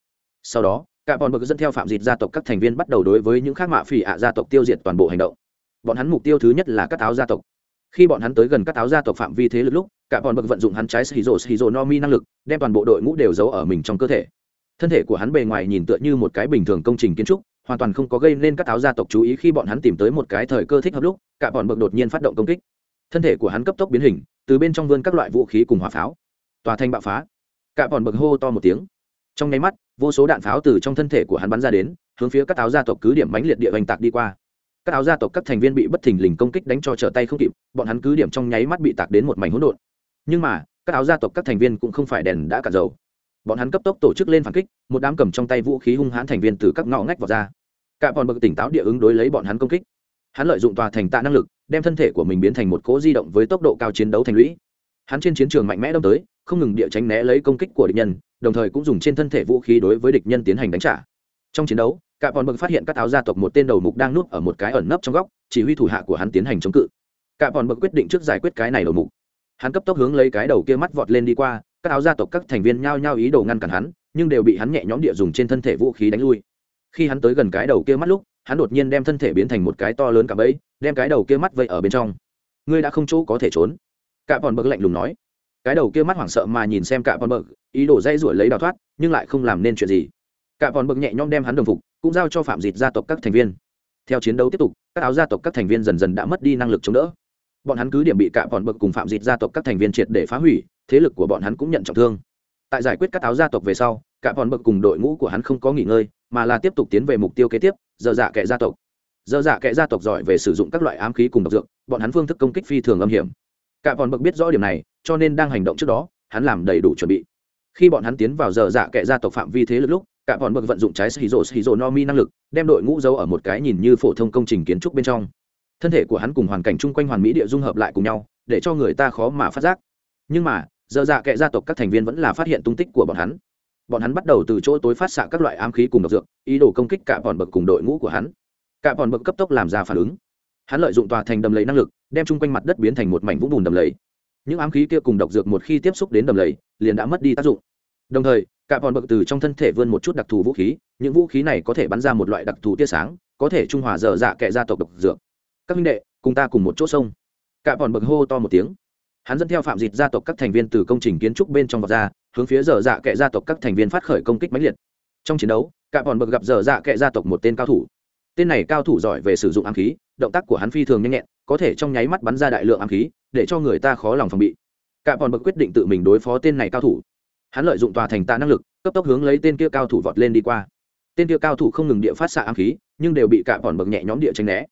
Speaker 1: Sau đó, cả bọn bực dẫn theo phạm dịt gia tộc các thành viên bắt đầu đối với những khác mạ phỉ ạ gia tộc tiêu diệt toàn bộ hành động. Bọn hắn mục tiêu thứ nhất là các áo gia tộc. Khi bọn hắn tới gần các áo gia tộc phạm vi thế lực lúc cả bọn bậc vận dụng hắn trái shizu shizu no mi năng lực, đem toàn bộ đội ngũ đều giấu ở mình trong cơ thể. Thân thể của hắn bề ngoài nhìn tựa như một cái bình thường công trình kiến trúc, hoàn toàn không có gây nên các áo gia tộc chú ý khi bọn hắn tìm tới một cái thời cơ thích hợp lúc, cả bọn bậc đột nhiên phát động công kích. Thân thể của hắn cấp tốc biến hình, từ bên trong vươn các loại vũ khí cùng hỏa pháo, tòa thành bạo phá. Cả bọn bậc hô to một tiếng. Trong nháy mắt, vô số đạn pháo từ trong thân thể của hắn bắn ra đến, hướng phía các áo gia tộc cứ điểm bánh liệt địa hoành tạc đi qua. Các áo gia tộc các thành viên bị bất thình lình công kích đánh cho trở tay không kịp, bọn hắn cứ điểm trong nháy mắt bị tạc đến một mảnh hỗn độn nhưng mà, các áo gia tộc các thành viên cũng không phải đèn đã cả dầu. Bọn hắn cấp tốc tổ chức lên phản kích, một đám cầm trong tay vũ khí hung hãn thành viên từ các ngõ ngách vào ra. Cả bọn bậc tỉnh táo địa ứng đối lấy bọn hắn công kích. Hắn lợi dụng tòa thành tạ năng lực, đem thân thể của mình biến thành một cỗ di động với tốc độ cao chiến đấu thành lũy. Hắn trên chiến trường mạnh mẽ đâm tới, không ngừng địa tránh né lấy công kích của địch nhân, đồng thời cũng dùng trên thân thể vũ khí đối với địch nhân tiến hành đánh trả. Trong chiến đấu, cả bọn bậc phát hiện các áo gia tộc một tên đầu mục đang núp ở một cái ẩn nấp trong góc, chỉ huy thủ hạ của hắn tiến hành chống cự. Cả bọn bậc quyết định trước giải quyết cái này đầu mục hắn cấp tốc hướng lấy cái đầu kia mắt vọt lên đi qua, các áo gia tộc các thành viên nhao nhao ý đồ ngăn cản hắn, nhưng đều bị hắn nhẹ nhõm địa dùng trên thân thể vũ khí đánh lui. Khi hắn tới gần cái đầu kia mắt lúc, hắn đột nhiên đem thân thể biến thành một cái to lớn cả bẫy, đem cái đầu kia mắt vây ở bên trong. Ngươi đã không chỗ có thể trốn. Cả bọn bậc lạnh lùng nói. Cái đầu kia mắt hoảng sợ mà nhìn xem cả bọn bậc, ý đồ dây ruổi lấy đào thoát, nhưng lại không làm nên chuyện gì. Cả bọn bậc nhẹ nhõm đem hắn đồng phục, cũng giao cho phạm dịt gia tộc các thành viên. Theo chiến đấu tiếp tục, các áo gia tộc các thành viên dần dần đã mất đi năng lực chống đỡ bọn hắn cứ điểm bị cả bọn bậc cùng phạm dịt gia tộc các thành viên triệt để phá hủy, thế lực của bọn hắn cũng nhận trọng thương. Tại giải quyết các táo gia tộc về sau, cả bọn bậc cùng đội ngũ của hắn không có nghỉ ngơi, mà là tiếp tục tiến về mục tiêu kế tiếp dơ dạ kệ gia tộc. Dơ dạ kệ gia tộc giỏi về sử dụng các loại ám khí cùng độc dược, bọn hắn phương thức công kích phi thường âm hiểm. Cả bọn bậc biết rõ điểm này, cho nên đang hành động trước đó, hắn làm đầy đủ chuẩn bị. Khi bọn hắn tiến vào dơ dạ kệ gia tộc phạm vi thế lực lúc, cả bọn bậc vận dụng trái shizu shizu no mi năng lực, đem đội ngũ giấu ở một cái nhìn như phổ thông công trình kiến trúc bên trong thân thể của hắn cùng hoàn cảnh chung quanh hoàn mỹ địa dung hợp lại cùng nhau, để cho người ta khó mà phát giác. Nhưng mà dơ dạ kệ gia tộc các thành viên vẫn là phát hiện tung tích của bọn hắn. Bọn hắn bắt đầu từ chỗ tối phát xạ các loại ám khí cùng độc dược, ý đồ công kích cả bọn bậc cùng đội ngũ của hắn. Cả bọn bậc cấp tốc làm ra phản ứng. Hắn lợi dụng tòa thành đầm lầy năng lực, đem chung quanh mặt đất biến thành một mảnh vũng bùn đầm lầy. Những ám khí kia cùng độc dược một khi tiếp xúc đến đầm lầy, liền đã mất đi tác dụng. Đồng thời, cả bọn bậc từ trong thân thể vươn một chút đặc thù vũ khí, những vũ khí này có thể bắn ra một loại đặc thù tia sáng, có thể trung hòa dở dạ kệ gia tộc độc dược các minh đệ, cùng ta cùng một chỗ sông. Cả bọn bậc hô to một tiếng. Hắn dẫn theo phạm dịt gia tộc các thành viên từ công trình kiến trúc bên trong vọt ra, hướng phía dở dạ kệ gia tộc các thành viên phát khởi công kích mãnh liệt. Trong chiến đấu, cả bọn bậc gặp dở dạ kệ gia tộc một tên cao thủ. Tên này cao thủ giỏi về sử dụng ám khí, động tác của hắn phi thường nhanh nhẹn, có thể trong nháy mắt bắn ra đại lượng ám khí, để cho người ta khó lòng phòng bị. Cả bọn bậc quyết định tự mình đối phó tên này cao thủ. Hắn lợi dụng tòa thành tạ năng lực, cấp tốc hướng lấy tên kia cao thủ vọt lên đi qua. Tên kia cao thủ không ngừng địa phát xạ ám khí, nhưng đều bị cả bọn bậc nhẹ nhóm địa tranh né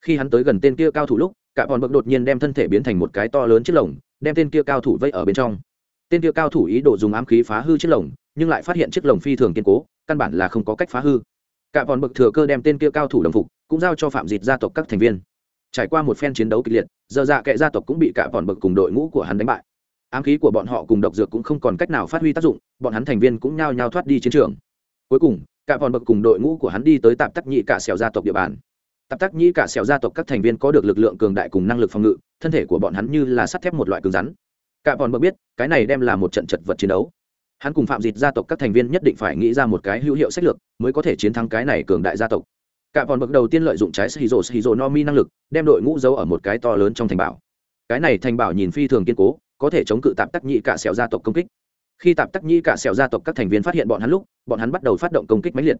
Speaker 1: khi hắn tới gần tên kia cao thủ lúc, cả bọn bậc đột nhiên đem thân thể biến thành một cái to lớn chiếc lồng, đem tên kia cao thủ vây ở bên trong. Tên kia cao thủ ý đồ dùng ám khí phá hư chiếc lồng, nhưng lại phát hiện chiếc lồng phi thường kiên cố, căn bản là không có cách phá hư. Cả bọn bậc thừa cơ đem tên kia cao thủ đồng phục, cũng giao cho phạm dịt gia tộc các thành viên. Trải qua một phen chiến đấu kịch liệt, giờ dạ kệ gia tộc cũng bị cả bọn bậc cùng đội ngũ của hắn đánh bại. Ám khí của bọn họ cùng độc dược cũng không còn cách nào phát huy tác dụng, bọn hắn thành viên cũng nhao nhao thoát đi chiến trường. Cuối cùng, cả bọn bậc cùng đội ngũ của hắn đi tới tạm tắc nhị cả xẻo gia tộc địa bàn tạp tắc nhĩ cả xẻo gia tộc các thành viên có được lực lượng cường đại cùng năng lực phòng ngự, thân thể của bọn hắn như là sắt thép một loại cứng rắn. Cả bọn bậc biết, cái này đem là một trận chật vật chiến đấu. Hắn cùng phạm dịt gia tộc các thành viên nhất định phải nghĩ ra một cái hữu hiệu sách lược mới có thể chiến thắng cái này cường đại gia tộc. Cả bọn bậc đầu tiên lợi dụng trái shizu shizu no mi năng lực, đem đội ngũ giấu ở một cái to lớn trong thành bảo. Cái này thành bảo nhìn phi thường kiên cố, có thể chống cự tạp tắc nhĩ cả xẻo gia tộc công kích. Khi tạp tắc nhĩ cả xẻo gia tộc các thành viên phát hiện bọn hắn lúc, bọn hắn bắt đầu phát động công kích mãnh liệt.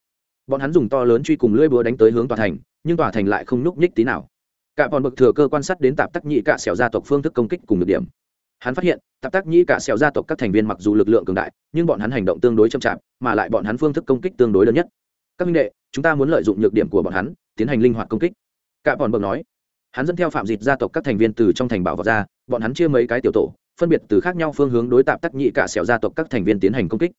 Speaker 1: Bọn hắn dùng to lớn truy cùng lưỡi búa đánh tới hướng tòa thành nhưng tòa thành lại không nhúc nhích tí nào. Cả bọn bậc thừa cơ quan sát đến tạp tắc nhị cả xẻo gia tộc phương thức công kích cùng được điểm. Hắn phát hiện, tạp tắc nhị cả xẻo gia tộc các thành viên mặc dù lực lượng cường đại, nhưng bọn hắn hành động tương đối chậm chạp, mà lại bọn hắn phương thức công kích tương đối lớn nhất. Các minh đệ, chúng ta muốn lợi dụng nhược điểm của bọn hắn, tiến hành linh hoạt công kích. Cả bọn bậc nói. Hắn dẫn theo phạm dịt gia tộc các thành viên từ trong thành bảo vào ra, bọn hắn chia mấy cái tiểu tổ, phân biệt từ khác nhau phương hướng đối tạp tắc nhị cả xẻo gia tộc các thành viên tiến hành công kích.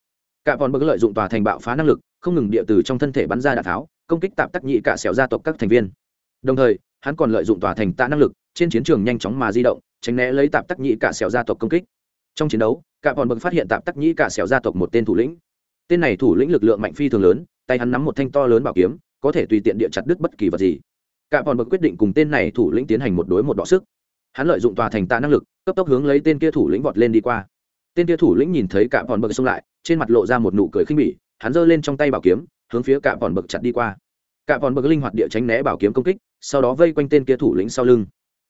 Speaker 1: Cả bọn bậc lợi dụng tòa thành bạo phá năng lực, không ngừng địa từ trong thân thể bắn ra đạn tháo công kích tạp tắc nhị cả xẻo gia tộc các thành viên. Đồng thời, hắn còn lợi dụng tòa thành tạ năng lực, trên chiến trường nhanh chóng mà di động, tránh né lấy tạp tắc nhị cả xẻo gia tộc công kích. Trong chiến đấu, cả bọn bậc phát hiện tạp tắc nhị cả xẻo gia tộc một tên thủ lĩnh. Tên này thủ lĩnh lực lượng mạnh phi thường lớn, tay hắn nắm một thanh to lớn bảo kiếm, có thể tùy tiện địa chặt đứt bất kỳ vật gì. Cả bọn bậc quyết định cùng tên này thủ lĩnh tiến hành một đối một đọ sức. Hắn lợi dụng tòa thành tạ năng lực, cấp tốc hướng lấy tên kia thủ lĩnh vọt lên đi qua. Tên kia thủ lĩnh nhìn thấy cả bọn bậc xông lại, trên mặt lộ ra một nụ cười khinh bỉ hắn giơ lên trong tay bảo kiếm, hướng phía cả bọn bậc chặt đi qua. Cả bọn bậc linh hoạt địa tránh né bảo kiếm công kích, sau đó vây quanh tên kia thủ lĩnh sau lưng.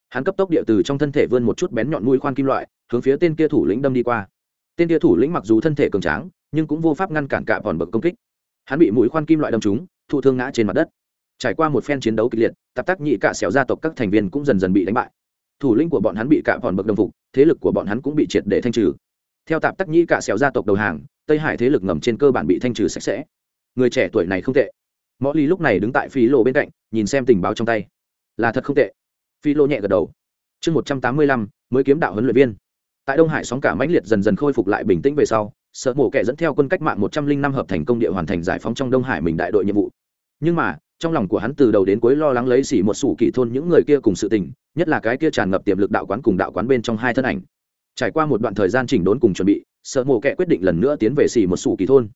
Speaker 1: Hắn cấp tốc địa từ trong thân thể vươn một chút bén nhọn mũi khoan kim loại, hướng phía tên kia thủ lĩnh đâm đi qua. Tên kia thủ lĩnh mặc dù thân thể cường tráng, nhưng cũng vô pháp ngăn cản cả bọn bậc công kích. Hắn bị mũi khoan kim loại đâm trúng, thụ thương ngã trên mặt đất. Trải qua một phen chiến đấu kịch liệt, tạp tác nhị cả xẻo gia tộc các thành viên cũng dần dần bị đánh bại. Thủ lĩnh của bọn hắn bị cả bọn bậc đồng phục, thế lực của bọn hắn cũng bị triệt để thanh trừ theo tạp tắc nhĩ cả xẻo gia tộc đầu hàng, tây hải thế lực ngầm trên cơ bản bị thanh trừ sạch sẽ. Người trẻ tuổi này không tệ. Mọi ly lúc này đứng tại phi lộ bên cạnh, nhìn xem tình báo trong tay. Là thật không tệ. Phi lộ nhẹ gật đầu. Chương một trăm tám mươi lăm, mới kiếm đạo huấn luyện viên. Tại đông hải sóng cả mãnh liệt dần dần khôi phục lại bình tĩnh về sau, sợ mổ kẻ dẫn theo quân cách mạng một trăm linh năm hợp thành công địa hoàn thành giải phóng trong đông hải mình đại đội nhiệm vụ. Nhưng mà, trong lòng của hắn từ đầu đến cuối lo lắng lấy xỉ một sủ kỳ thôn những người kia cùng sự tình, nhất là cái kia tràn ngập tiềm lực đạo quán cùng đạo quán bên trong hai thân ảnh trải qua một đoạn thời gian chỉnh đốn cùng chuẩn bị, sợ Mộ Kệ quyết định lần nữa tiến về xỉ một sủ kỳ thôn.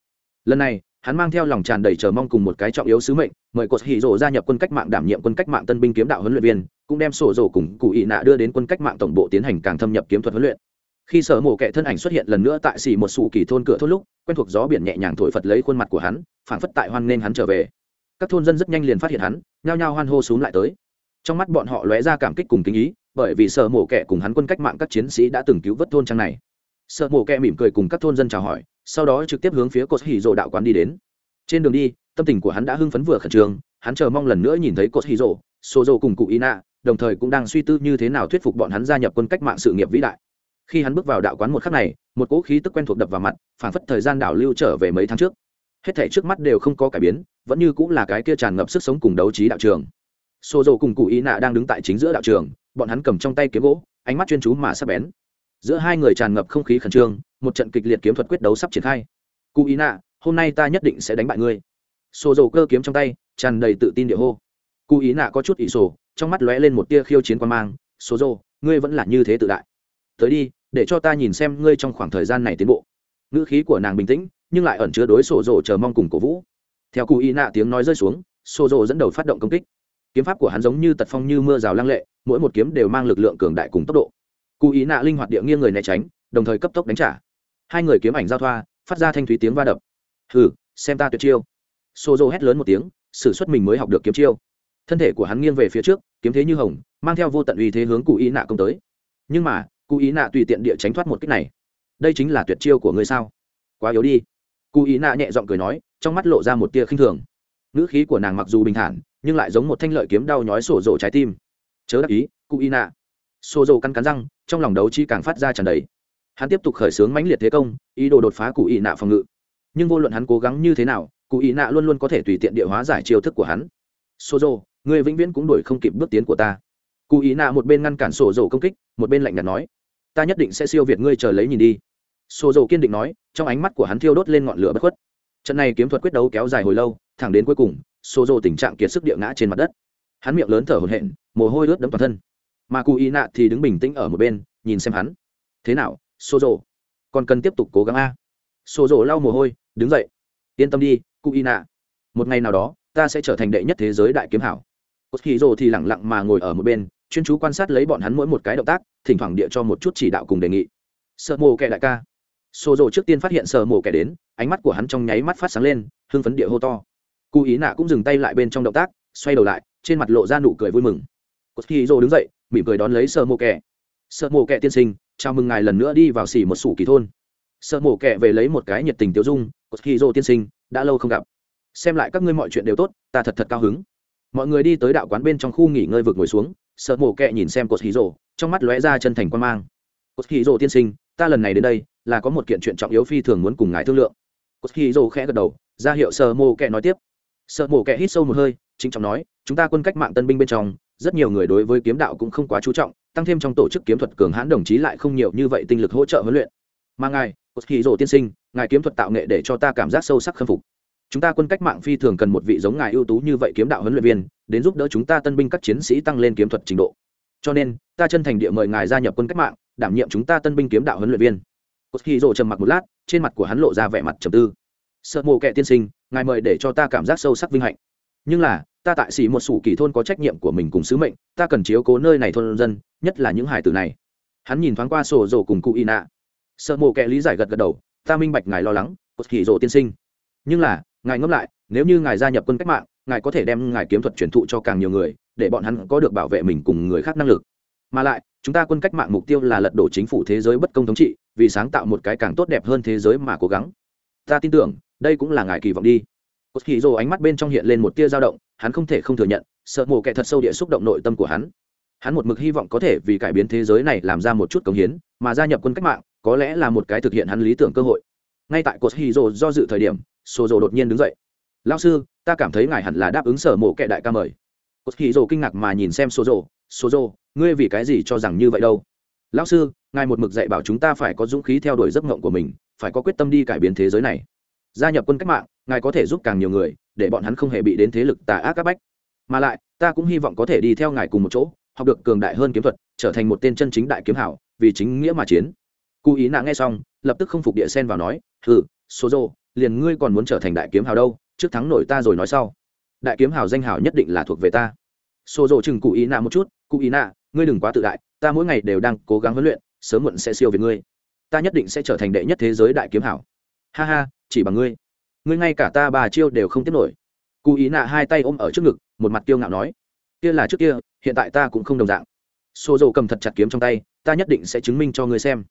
Speaker 1: Lần này, hắn mang theo lòng tràn đầy chờ mong cùng một cái trọng yếu sứ mệnh, mời cột hỉ rộ gia nhập quân cách mạng đảm nhiệm quân cách mạng tân binh kiếm đạo huấn luyện viên, cũng đem sổ rổ cùng cụ ị nạ đưa đến quân cách mạng tổng bộ tiến hành càng thâm nhập kiếm thuật huấn luyện. Khi sở mổ kẹ thân ảnh xuất hiện lần nữa tại xỉ một sủ kỳ thôn cửa thôn lúc, quen thuộc gió biển nhẹ nhàng thổi phật lấy khuôn mặt của hắn, phảng phất tại hoan nên hắn trở về. Các thôn dân rất nhanh liền phát hiện hắn, nhao nhao hoan hô xuống lại tới. Trong mắt bọn họ lóe ra cảm kích cùng kính ý bởi vì sợ mổ kẹ cùng hắn quân cách mạng các chiến sĩ đã từng cứu vớt thôn trang này. Sợ mổ kẹ mỉm cười cùng các thôn dân chào hỏi, sau đó trực tiếp hướng phía cột hỉ rộ đạo quán đi đến. Trên đường đi, tâm tình của hắn đã hưng phấn vừa khẩn trương, hắn chờ mong lần nữa nhìn thấy cột hỉ rộ xô rộ cùng cụ ina đồng thời cũng đang suy tư như thế nào thuyết phục bọn hắn gia nhập quân cách mạng sự nghiệp vĩ đại. Khi hắn bước vào đạo quán một khắc này, một cỗ khí tức quen thuộc đập vào mặt phản phất thời gian đảo lưu trở về mấy tháng trước. Hết thảy trước mắt đều không có cải biến, vẫn như cũng là cái kia tràn ngập sức sống cùng đấu trí đạo trường. Xô dầu cùng cụ ý nạ đang đứng tại chính giữa đạo trường bọn hắn cầm trong tay kiếm gỗ, ánh mắt chuyên chú mà sắp bén. Giữa hai người tràn ngập không khí khẩn trương, một trận kịch liệt kiếm thuật quyết đấu sắp triển khai. Cụ ý nạ, hôm nay ta nhất định sẽ đánh bại ngươi. Xô dầu cơ kiếm trong tay, tràn đầy tự tin địa hô. Cụ ý nạ có chút ỷ sổ, trong mắt lóe lên một tia khiêu chiến quan mang. Số dô ngươi vẫn là như thế tự đại. Tới đi, để cho ta nhìn xem ngươi trong khoảng thời gian này tiến bộ. Ngữ khí của nàng bình tĩnh, nhưng lại ẩn chứa đối sổ rồ chờ mong cùng cổ vũ. Theo cụ ý nạ tiếng nói rơi xuống, sổ rồ dẫn đầu phát động công kích kiếm pháp của hắn giống như tật phong như mưa rào lăng lệ, mỗi một kiếm đều mang lực lượng cường đại cùng tốc độ. Cụ ý nạ linh hoạt địa nghiêng người né tránh, đồng thời cấp tốc đánh trả. Hai người kiếm ảnh giao thoa, phát ra thanh thúy tiếng va đập. Hừ, xem ta tuyệt chiêu. Xô dô hét lớn một tiếng s ử suất mình mới học được kiếm chiêu. Thân thể của hắn nghiêng về phía trước, kiếm thế như hồng, mang theo vô tận uy thế hướng cụ ý nạ công tới. Nhưng mà, cụ ý nạ tùy tiện địa tránh thoát một cách này. Đây chính là tuyệt chiêu của ngươi sao? Quá yếu đi. Cụ ý nạ nhẹ giọng cười nói, trong mắt lộ ra một tia khinh thường. Ngữ khí của nàng mặc dù bình thản nhưng lại giống một thanh lợi kiếm đau nhói sổ rộ trái tim. Chớ đắc ý, cụ ý nạ. Sổ rộ cắn cắn răng, trong lòng đấu chi càng phát ra tràn đầy. Hắn tiếp tục khởi xướng mãnh liệt thế công, ý đồ đột phá cụ ý nạ phòng ngự. Nhưng vô luận hắn cố gắng như thế nào, cụ ý nạ luôn luôn có thể tùy tiện địa hóa giải chiêu thức của hắn. Sổ rộ người vĩnh viễn cũng đuổi không kịp bước tiến của ta. Cụ ý nạ một bên ngăn cản sổ rộ công kích, một bên lạnh nhạt nói, ta nhất định sẽ siêu việt ngươi chờ lấy nhìn đi. Sổ dầu kiên định nói, trong ánh mắt của hắn thiêu đốt lên ngọn lửa bất khuất. Trận này kiếm thuật quyết đấu kéo dài hồi lâu, thẳng đến cuối cùng xô rộ tình trạng kiệt sức địa ngã trên mặt đất. Hắn miệng lớn thở hổn hển, mồ hôi ướt đẫm toàn thân. Mà cụ ý nạ thì đứng bình tĩnh ở một bên, nhìn xem hắn. Thế nào, xô rộ còn cần tiếp tục cố gắng a. Xô rộ lau mồ hôi, đứng dậy. Yên tâm đi cụ ý nạ. Một ngày nào đó, ta sẽ trở thành đệ nhất thế giới đại kiếm hảo. Cốt khí rồ thì lẳng lặng mà ngồi ở một bên, chuyên chú quan sát lấy bọn hắn mỗi một cái động tác, thỉnh thoảng địa cho một chút chỉ đạo cùng đề nghị. Sợ mồ kẻ đại ca. Xô rộ trước tiên phát hiện sợ mồ kẻ đến, ánh mắt của hắn trong nháy mắt phát sáng lên, hưng phấn địa hô to cụ ý nạ cũng dừng tay lại bên trong động tác, xoay đầu lại, trên mặt lộ ra nụ cười vui mừng. Cốt khi dô đứng dậy, mỉm cười đón lấy sợ Mộ kẻ. Sợ Mộ kẻ tiên sinh, chào mừng ngài lần nữa đi vào xỉ một sủ kỳ thôn. Sợ Mộ kẻ về lấy một cái nhiệt tình tiêu dung cốt khi dô tiên sinh, đã lâu không gặp. Xem lại các ngươi mọi chuyện đều tốt, ta thật thật cao hứng. Mọi người đi tới đạo quán bên trong khu nghỉ ngơi vực ngồi xuống sợ Mộ kẹ nhìn xem cột hí rồ trong mắt lóe ra chân thành quan mang. Cột hí rồ tiên sinh, ta lần này đến đây, là có một kiện chuyện trọng yếu phi thường muốn cùng ngài thương lượng. Cột hí rồ khẽ gật đầu, ra hiệu sợ Mộ kẹ nói tiếp sợ mổ kẻ hít sâu một hơi, chính trọng nói, chúng ta quân cách mạng tân binh bên trong, rất nhiều người đối với kiếm đạo cũng không quá chú trọng, tăng thêm trong tổ chức kiếm thuật cường hãn đồng chí lại không nhiều như vậy tinh lực hỗ trợ huấn luyện. Mà ngài, cột hí tiên sinh, ngài kiếm thuật tạo nghệ để cho ta cảm giác sâu sắc khâm phục. Chúng ta quân cách mạng phi thường cần một vị giống ngài ưu tú như vậy kiếm đạo huấn luyện viên, đến giúp đỡ chúng ta tân binh các chiến sĩ tăng lên kiếm thuật trình độ. Cho nên, ta chân thành địa mời ngài gia nhập quân cách mạng, đảm nhiệm chúng ta tân binh kiếm đạo huấn luyện viên. Cốt khi rổ trầm mặc một lát, trên mặt của hắn lộ ra vẻ mặt trầm tư sợ mộ kệ tiên sinh, ngài mời để cho ta cảm giác sâu sắc vinh hạnh. Nhưng là, ta tại xỉ một sủ kỳ thôn có trách nhiệm của mình cùng sứ mệnh, ta cần chiếu cố nơi này thôn dân, nhất là những hải tử này. Hắn nhìn thoáng qua sổ rổ cùng cụ y nạ. Sợ mộ kệ lý giải gật gật đầu, ta minh bạch ngài lo lắng cột kỳ rổ tiên sinh. Nhưng là, ngài ngẫm lại, nếu như ngài gia nhập quân cách mạng, ngài có thể đem ngài kiếm thuật truyền thụ cho càng nhiều người, để bọn hắn có được bảo vệ mình cùng người khác năng lực. Mà lại, chúng ta quân cách mạng mục tiêu là lật đổ chính phủ thế giới bất công thống trị, vì sáng tạo một cái càng tốt đẹp hơn thế giới mà cố gắng ta tin tưởng, đây cũng là ngài kỳ vọng đi. Cốt khí rồ ánh mắt bên trong hiện lên một tia dao động, hắn không thể không thừa nhận, sợ mồ kẻ thật sâu địa xúc động nội tâm của hắn. Hắn một mực hy vọng có thể vì cải biến thế giới này làm ra một chút công hiến, mà gia nhập quân cách mạng, có lẽ là một cái thực hiện hắn lý tưởng cơ hội. Ngay tại cột hì rồ do dự thời điểm sổ rồ đột nhiên đứng dậy. Lao sư, ta cảm thấy ngài hẳn là đáp ứng sở mộ kệ đại ca mời. Cột hì rồ kinh ngạc mà nhìn xem sổ rồ sổ rồ ngươi vì cái gì cho rằng như vậy đâu? Lao sư, ngài một mực dạy bảo chúng ta phải có dũng khí theo đuổi giấc mộng của mình phải có quyết tâm đi cải biến thế giới này. Gia nhập quân cách mạng, ngài có thể giúp càng nhiều người, để bọn hắn không hề bị đến thế lực tà ác các bách. Mà lại, ta cũng hy vọng có thể đi theo ngài cùng một chỗ, học được cường đại hơn kiếm thuật, trở thành một tên chân chính đại kiếm hảo, vì chính nghĩa mà chiến. Cụ ý nạ nghe xong, lập tức không phục địa sen vào nói, hừ số dô liền ngươi còn muốn trở thành đại kiếm hào đâu, trước thắng nổi ta rồi nói sau. Đại kiếm hào danh hào nhất định là thuộc về ta. Xô rộ chừng cụ ý nạ một chút, cụ ý nạ, ngươi đừng quá tự đại, ta mỗi ngày đều đang cố gắng huấn luyện, sớm muộn sẽ siêu về ngươi ta nhất định sẽ trở thành đệ nhất thế giới đại kiếm hảo. Ha ha, chỉ bằng ngươi. Ngươi ngay cả ta bà chiêu đều không tiếp nổi. Cụ ý nạ hai tay ôm ở trước ngực, một mặt kiêu ngạo nói, kia là trước kia, hiện tại ta cũng không đồng dạng. Xô dầu cầm thật chặt kiếm trong tay, ta nhất định sẽ chứng minh cho ngươi xem.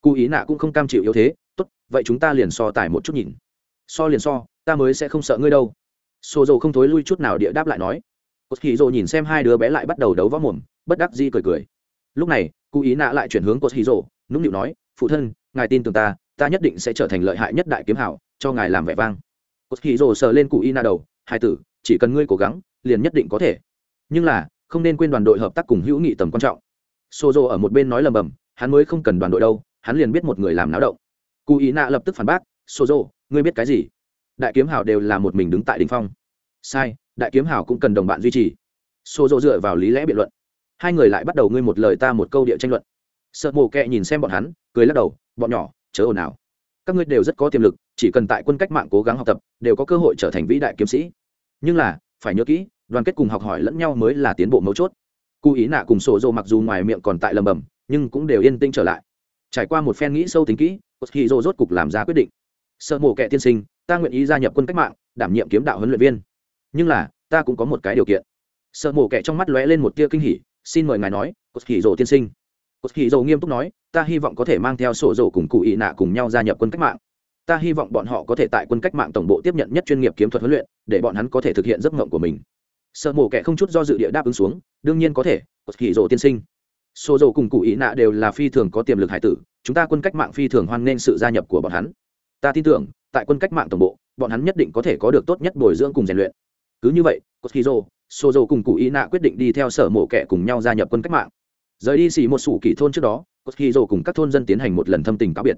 Speaker 1: Cụ ý nạ cũng không cam chịu yếu thế, tốt, vậy chúng ta liền so tải một chút nhìn. So liền so, ta mới sẽ không sợ ngươi đâu. Xô dầu không thối lui chút nào địa đáp lại nói. Cốt hì dồ nhìn xem hai đứa bé lại bắt đầu đấu võ mồm, bất đắc di cười cười. Lúc này cụ ý nạ lại chuyển hướng cốt hì dồ nũng nịu nói phụ thân, ngài tin tưởng ta ta nhất định sẽ trở thành lợi hại nhất đại kiếm hảo, cho ngài làm vẻ vang. Cốt hì rồ sờ lên cụ Y Na đầu, hai tử, chỉ cần ngươi cố gắng, liền nhất định có thể. Nhưng là, không nên quên đoàn đội hợp tác cùng hữu nghị tầm quan trọng. Xô rồ ở một bên nói lầm bầm, hắn mới không cần đoàn đội đâu, hắn liền biết một người làm náo động. Cụ Y Na lập tức phản bác xô rồ ngươi biết cái gì? Đại kiếm hào đều là một mình đứng tại đ ỉ n h phong. Sai, đại kiếm hào cũng cần đồng bạn duy trì. Xô rồ dựa vào lý lẽ biện luận. Hai người lại bắt đầu ngươi một lời ta một câu địa tranh luận sợ mồ kẹ nhìn xem bọn hắn, cười lắc đầu, bọn nhỏ, chớ ồn ào. Các ngươi đều rất có tiềm lực, chỉ cần tại quân cách mạng cố gắng học tập, đều có cơ hội trở thành vĩ đại kiếm sĩ. Nhưng là, phải nhớ kỹ, đoàn kết cùng học hỏi lẫn nhau mới là tiến bộ mấu chốt. Cụ ý nạ cùng sổ dồ mặc dù ngoài miệng còn tại lầm bầm nhưng cũng đều yên tĩnh trở lại. Trải qua một phen nghĩ sâu tính kỹ khi dô rốt cục làm ra quyết định. Sợ mổ kệ tiên sinh, ta nguyện ý gia nhập quân cách mạng, đảm nhiệm kiếm đạo huấn luyện viên. Nhưng là, ta cũng có một cái điều kiện. Sợ mổ kệ trong mắt lóe lên một tia kinh hỉ, xin mời ngài nói cột hỉ tiên sinh cột hỉ Dầu nghiêm túc nói, ta hy vọng có thể mang theo sổ Dầu cùng cụ ị nạ cùng nhau gia nhập quân cách mạng. Ta hy vọng bọn họ có thể tại quân cách mạng tổng bộ tiếp nhận nhất chuyên nghiệp kiếm thuật huấn luyện, để bọn hắn có thể thực hiện giấc mộng của mình. Sợ mổ Kẻ không chút do dự địa đáp ứng xuống, đương nhiên có thể cột hỉ Dầu tiên sinh. Sổ Dầu cùng cụ ị nạ đều là phi thường có tiềm lực hải tử, chúng ta quân cách mạng phi thường hoan nghênh sự gia nhập của bọn hắn. Ta tin tưởng, tại quân cách mạng tổng bộ, bọn hắn nhất định có thể có được tốt nhất bồi dưỡng cùng rèn luyện. Cứ như vậy cột hì dầu, sổ dầu cùng cụ ý nạ quyết định đi theo sở mộ kẻ cùng nhau gia nhập quân cách mạng rời đi xỉ một sủ kỷ thôn trước đó koskizo cùng các thôn dân tiến hành một lần thâm tình cáo biệt.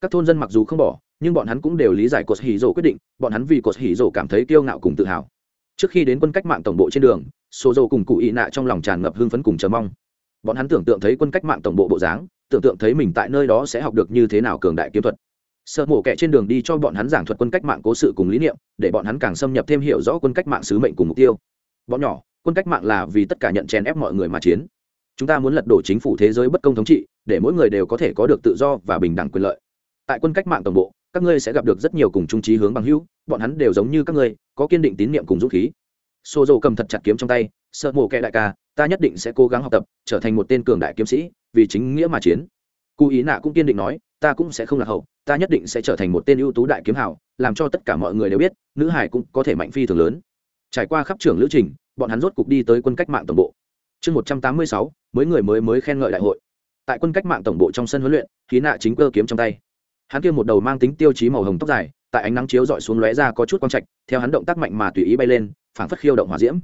Speaker 1: Các thôn dân mặc dù không bỏ, nhưng bọn hắn cũng đều lý giải cột hỉ rồ quyết định, bọn hắn vì cột hỉ rồ cảm thấy kiêu ngạo cùng tự hào. Trước khi đến quân cách mạng tổng bộ trên đường số dầu cùng cụ ị nạ trong lòng tràn ngập hưng phấn cùng chờ mong. Bọn hắn tưởng tượng thấy quân cách mạng tổng bộ bộ dáng, tưởng tượng thấy mình tại nơi đó sẽ học được như thế nào cường đại kiếm thuật. Sợ mổ kẻ trên đường đi cho bọn hắn giảng thuật quân cách mạng cố sự cùng lý niệm, để bọn hắn càng xâm nhập thêm hiểu rõ quân cách mạng sứ mệnh cùng mục tiêu. Bọn nhỏ, quân cách mạng là vì tất cả nhận chèn ép mọi người mà chiến chúng ta muốn lật đổ chính phủ thế giới bất công thống trị, để mỗi người đều có thể có được tự do và bình đẳng quyền lợi. Tại quân cách mạng tổng bộ, các ngươi sẽ gặp được rất nhiều cùng trung trí hướng bằng hữu, bọn hắn đều giống như các ngươi, có kiên định tín nhiệm cùng dũng khí. Xô dầu cầm thật chặt kiếm trong tay, sợ mổ kẹ đại ca, ta nhất định sẽ cố gắng học tập, trở thành một tên cường đại kiếm sĩ, vì chính nghĩa mà chiến. Cụ ý nạ cũng kiên định nói, ta cũng sẽ không lạc hậu, ta nhất định sẽ trở thành một tên ưu tú đại kiếm hào, làm cho tất cả mọi người đều biết, nữ hải cũng có thể mạnh phi thường lớn. Trải qua khắp trường lữ trình, bọn hắn rốt cục đi tới quân cách mạng tổng bộ chương một trăm tám mươi sáu, mới người mới mới khen ngợi đại hội. Tại quân cách mạng tổng bộ trong sân huấn luyện, khí nạ chính cơ kiếm trong tay. Hắn kia một đầu mang tính tiêu chí màu hồng tóc dài, tại ánh nắng chiếu dọi xuống lóe ra có chút quang trạch, theo hắn động tác mạnh mà tùy ý bay lên, phảng phất khiêu động hỏa diễm.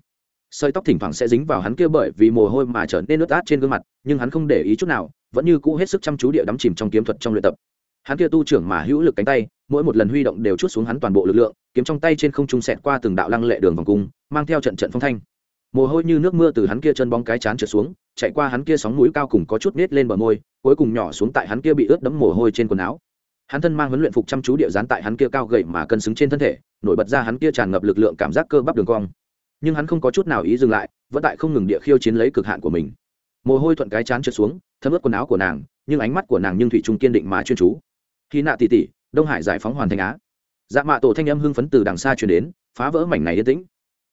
Speaker 1: Sợi tóc thỉnh thoảng sẽ dính vào hắn kia bởi vì mồ hôi mà trở nên ướt át trên gương mặt, nhưng hắn không để ý chút nào, vẫn như cũ hết sức chăm chú địa đắm chìm trong kiếm thuật trong luyện tập. Hắn kia tu trưởng mà hữu lực cánh tay, mỗi một lần huy động đều chút xuống hắn toàn bộ lực lượng, kiếm trong tay trên không trung xẹt qua từng đạo lăng lệ đường vòng cung, mang theo trận trận phong thanh mồ hôi như nước mưa từ hắn kia chân bóng cái chán trượt xuống, chạy qua hắn kia sóng mũi cao cùng có chút nết lên bờ môi, cuối cùng nhỏ xuống tại hắn kia bị ướt đẫm mồ hôi trên quần áo. Hắn thân mang huấn luyện phục chăm chú địa dán tại hắn kia cao gậy mà cân xứng trên thân thể, nổi bật ra hắn kia tràn ngập lực lượng cảm giác cơ bắp đường cong. Nhưng hắn không có chút nào ý dừng lại, vẫn tại không ngừng địa khiêu chiến lấy cực hạn của mình. Mồ hôi thuận cái chán trượt xuống, thấm ướt quần áo của nàng, nhưng ánh mắt của nàng nhưng thủy trung kiên định mà chuyên chú. Khi nạ tỉ tỉ, đông hải giải phóng hoàn thành á. Dạ mạ tổ thanh âm hưng phấn từ đằng xa chuyển đến, phá vỡ mảnh này yên tĩnh.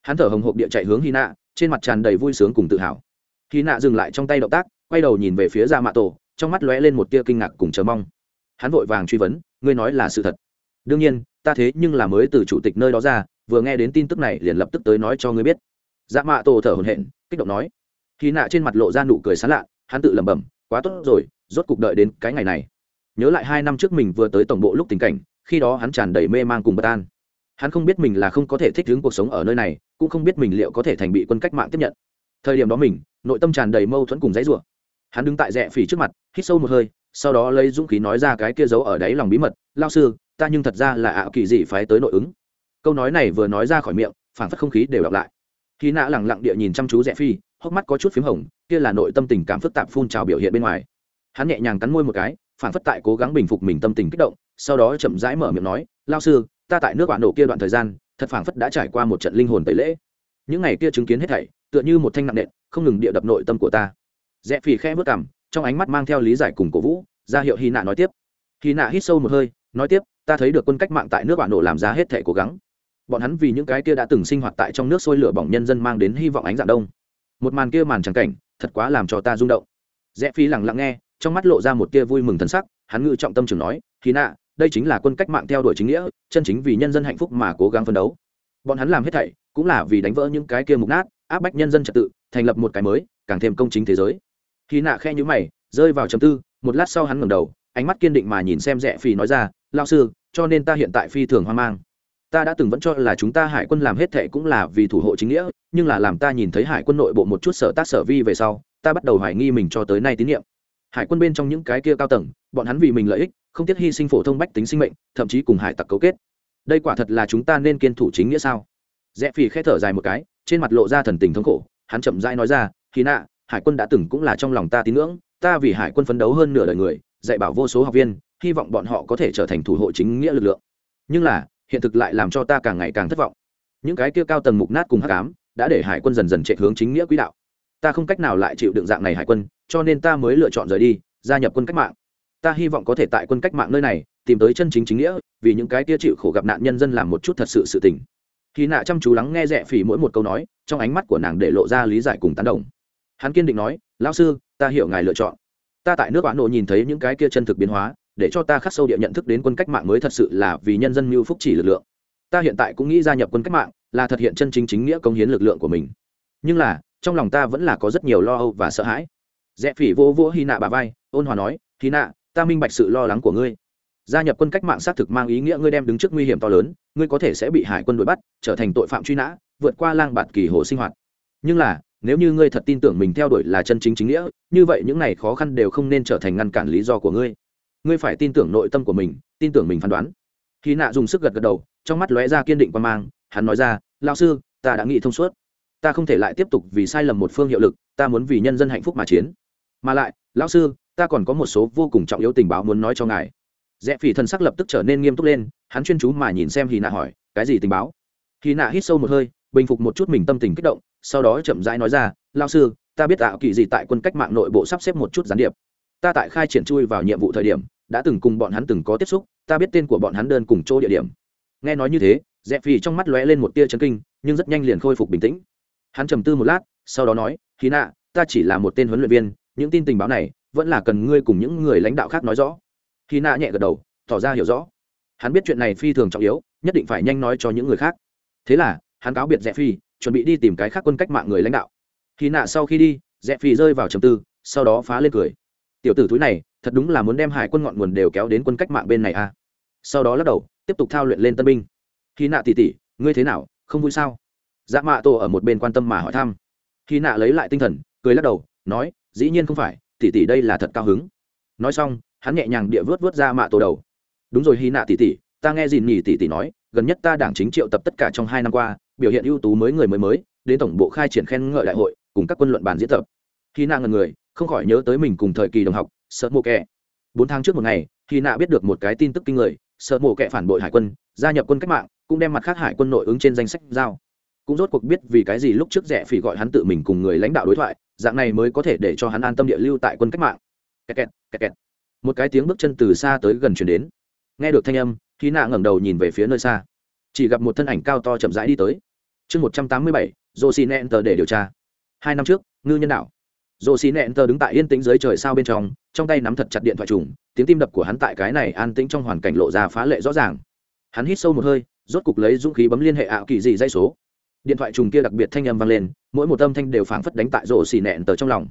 Speaker 1: Hắn thở hồng hộc địa chạy hướng hy nạ trên mặt tràn đầy vui sướng cùng tự hào. Khi nạ dừng lại trong tay động tác, quay đầu nhìn về phía ra mạ tổ, trong mắt lóe lên một tia kinh ngạc cùng chờ mong. Hắn vội vàng truy vấn, ngươi nói là sự thật? Đương nhiên, ta thế nhưng là mới từ chủ tịch nơi đó ra, vừa nghe đến tin tức này liền lập tức tới nói cho ngươi biết. Dạ mạ tổ thở hồn hển, kích động nói. Khi nạ trên mặt lộ ra nụ cười sán lạ, hắn tự lẩm bẩm, quá tốt rồi, rốt cuộc đợi đến cái ngày này. Nhớ lại hai năm trước mình vừa tới tổng bộ lúc tình cảnh, khi đó hắn tràn đầy mê man cùng bất an hắn không biết mình là không có thể thích ứng cuộc sống ở nơi này, cũng không biết mình liệu có thể thành bị quân cách mạng tiếp nhận. Thời điểm đó mình, nội tâm tràn đầy mâu thuẫn cùng dãy rủa. Hắn đứng tại rẽ phỉ trước mặt, hít sâu một hơi, sau đó lấy dũng khí nói ra cái kia giấu ở đáy lòng bí mật, lao sư, ta nhưng thật ra là ảo kỳ gì phái tới nội ứng. Câu nói này vừa nói ra khỏi miệng, phản phất không khí đều đọc lại. Khi nạ lẳng lặng địa nhìn chăm chú rẽ phi hốc mắt có chút p h í m hồng, kia là nội tâm tình cảm phức tạp phun trào biểu hiện bên ngoài. Hắn nhẹ nhàng cắn môi một cái, phản phất tại cố gắng bình phục mình tâm tình kích động, sau đó chậm rãi mở miệng nói, lao sư ta tại nước bạn nổ kia đoạn thời gian, thật phảng phất đã trải qua một trận linh hồn tẩy lễ. Những ngày kia chứng kiến hết thảy, tựa như một thanh nặng nện, không ngừng địa đập nội tâm của ta. Rẽ phì khẽ vớt cảm trong ánh mắt mang theo lý giải cùng cổ vũ, ra hiệu hy nạ nói tiếp. Hy nạ hít sâu một hơi, nói tiếp, ta thấy được quân cách mạng tại nước bạn nổ làm ra hết thảy cố gắng. Bọn hắn vì những cái kia đã từng sinh hoạt tại trong nước sôi lửa bỏng nhân dân mang đến hy vọng ánh dạng đông. Một màn kia màn trắng cảnh, thật quá làm cho ta rung động. Rẽ phi lặng lặng nghe, trong mắt lộ ra một tia vui mừng thân sắc, hắn ngự trọng tâm trường nói khi nạ đây chính là quân cách mạng theo đuổi chính nghĩa, chân chính vì nhân dân hạnh phúc mà cố gắng phấn đấu. Bọn hắn làm hết thảy, cũng là vì đánh vỡ những cái kia mục nát, áp bách nhân dân trật tự, thành lập một cái mới, càng thêm công chính thế giới. Khi nạ khe nhữ mày, rơi vào chầm tư, một lát sau hắn ngẩng đầu, ánh mắt kiên định mà nhìn xem rẽ phi nói ra lao sư, cho nên ta hiện tại phi thường hoang mang. Ta đã từng vẫn cho là chúng ta hải quân làm hết thệ cũng là vì thủ hộ chính nghĩa, nhưng là làm ta nhìn thấy hải quân nội bộ một chút sở tác sở vi về sau, ta bắt đầu hoài nghi mình cho tới nay tín nhiệm. Hải quân bên trong những cái kia cao tầng bọn hắn vì mình lợi ích, không tiếc hy sinh phổ thông bách tính sinh mệnh, thậm chí cùng hải tặc cấu kết. Đây quả thật là chúng ta nên kiên thủ chính nghĩa sao? Rẽ phì khẽ thở dài một cái, trên mặt lộ ra thần tình thống khổ, hắn chậm rãi nói ra khi nạ, hải quân đã từng cũng là trong lòng ta tín ngưỡng, ta vì hải quân phấn đấu hơn nửa đời người, dạy bảo vô số học viên, hy vọng bọn họ có thể trở thành thủ hộ chính nghĩa lực lượng. Nhưng là, hiện thực lại làm cho ta càng ngày càng thất vọng. Những cái kia cao tầng mục nát cùng hắc ám, đã để hải quân dần dần chạy hướng chính nghĩa quỹ đạo. Ta không cách nào lại chịu đựng dạng này hải quân, cho nên ta mới lựa chọn rời đi, gia nhập quân cách mạng ta hy vọng có thể tại quân cách mạng nơi này tìm tới chân chính chính nghĩa, vì những cái kia chịu khổ gặp nạn nhân dân làm một chút thật sự sự tình. Khi nạ chăm chú lắng nghe rẻ phỉ mỗi một câu nói, trong ánh mắt của nàng để lộ ra lý giải cùng tán đồng. Hắn kiên định nói, lão sư, ta hiểu ngài lựa chọn. Ta tại nước bán nộ nhìn thấy những cái kia chân thực biến hóa, để cho ta khắc sâu địa nhận thức đến quân cách mạng mới thật sự là vì nhân dân mưu phúc chỉ lực lượng. Ta hiện tại cũng nghĩ gia nhập quân cách mạng, là thực hiện chân chính chính nghĩa công hiến lực lượng của mình. Nhưng là, trong lòng ta vẫn là có rất nhiều lo âu và sợ hãi. Rẽ phỉ vô vô hy nạ bà vai, ôn hòa nói, hy nạ ta minh bạch sự lo lắng của ngươi. Gia nhập quân cách mạng xác thực mang ý nghĩa ngươi đem đứng trước nguy hiểm to lớn, ngươi có thể sẽ bị hải quân đuổi bắt, trở thành tội phạm truy nã, vượt qua lang bạt kỳ hồ sinh hoạt. Nhưng là, nếu như ngươi thật tin tưởng mình theo đuổi là chân chính chính nghĩa, như vậy những này khó khăn đều không nên trở thành ngăn cản lý do của ngươi. Ngươi phải tin tưởng nội tâm của mình, tin tưởng mình phán đoán. Khi nạ dùng sức gật gật đầu, trong mắt lóe ra kiên định qua mang, hắn nói ra lao sư, ta đã nghĩ thông suốt. Ta không thể lại tiếp tục vì sai lầm một phương hiệu lực, ta muốn vì nhân dân hạnh phúc mà chiến. Mà lại lão sư, ta còn có một số vô cùng trọng yếu tình báo muốn nói cho ngài. Rẽ phỉ thần sắc lập tức trở nên nghiêm túc lên, hắn chuyên chú mà nhìn xem hy nạ hỏi, cái gì tình báo? Hy nạ hít sâu một hơi, bình phục một chút mình tâm tình kích động, sau đó chậm rãi nói ra lao sư, ta biết tạo kỳ gì tại quân cách mạng nội bộ sắp xếp một chút gián điệp. Ta tại khai triển chui vào nhiệm vụ thời điểm, đã từng cùng bọn hắn từng có tiếp xúc, ta biết tên của bọn hắn đơn cùng chỗ địa điểm. Nghe nói như thế, rẽ phỉ trong mắt lóe lên một tia chấn kinh, nhưng rất nhanh liền khôi phục bình tĩnh. Hắn trầm tư một lát, sau đó nói hy nạ, ta chỉ là một tên huấn luyện viên những tin tình báo này vẫn là cần ngươi cùng những người lãnh đạo khác nói rõ. Khi nạ nhẹ gật đầu, tỏ ra hiểu rõ. Hắn biết chuyện này phi thường trọng yếu, nhất định phải nhanh nói cho những người khác. Thế là, hắn cáo biệt rẽ phi, chuẩn bị đi tìm cái khác quân cách mạng người lãnh đạo. Khi nạ sau khi đi, rẽ phi rơi vào trầm tư, sau đó phá lên cười. Tiểu tử túi này, thật đúng là muốn đem hải quân ngọn nguồn đều kéo đến quân cách mạng bên này à? Sau đó lắc đầu, tiếp tục thao luyện lên tân binh. Khi nạ tỉ tỉ, ngươi thế nào, không vui sao? Dạ mạ tổ ở một bên quan tâm mà hỏi thăm. Khi nạ lấy lại tinh thần, cười lắc đầu, nói dĩ nhiên không phải tỉ tỉ đây là thật cao hứng. Nói xong, hắn nhẹ nhàng địa vớt vớt ra mạ tổ đầu. Đúng rồi hy nạ tỉ tỉ ta nghe dìn nhỉ tỉ tỉ nói, gần nhất ta đảng chính triệu tập tất cả trong hai năm qua, biểu hiện ưu tú mới người mới mới, đến tổng bộ khai triển khen ngợi đại hội, cùng các quân luận bàn diễn tập. Hy nạ ngần người, không khỏi nhớ tới mình cùng thời kỳ đồng học, sợ mộ kẻ. Bốn tháng trước một ngày hy nạ biết được một cái tin tức kinh người, sợ mộ kẻ phản bội hải quân, gia nhập quân cách mạng, cũng đem mặt khác hải quân nội ứng trên danh sách giao cũng rốt cuộc biết vì cái gì lúc trước rẻ phỉ gọi hắn tự mình cùng người lãnh đạo đối thoại dạng này mới có thể để cho hắn an tâm địa lưu tại quân cách mạng. Kẹt kẹt, kẹt kẹt. một cái tiếng bước chân từ xa tới gần chuyển đến. Nghe được thanh âm khi nạ ngẩng đầu nhìn về phía nơi xa. Chỉ gặp một thân ảnh cao to chậm rãi đi tới. Chương một trăm tám mươi bảy dô xì nẹn tờ để điều tra. Hai năm trước ngư nhân đạo dô xì nẹn tờ đứng tại yên tĩnh dưới trời sao bên trong trong tay nắm thật chặt điện thoại trùng tiếng tim đập của hắn tại cái này an tĩnh trong hoàn cảnh lộ ra phá lệ rõ ràng. Hắn hít sâu một hơi rốt cục lấy dũng khí bấm liên hệ ảo kỳ dị dây số điện thoại trùng kia đặc biệt thanh âm vang lên, mỗi một âm thanh đều phảng phất đánh tại rổ xì nẹn tờ trong lòng.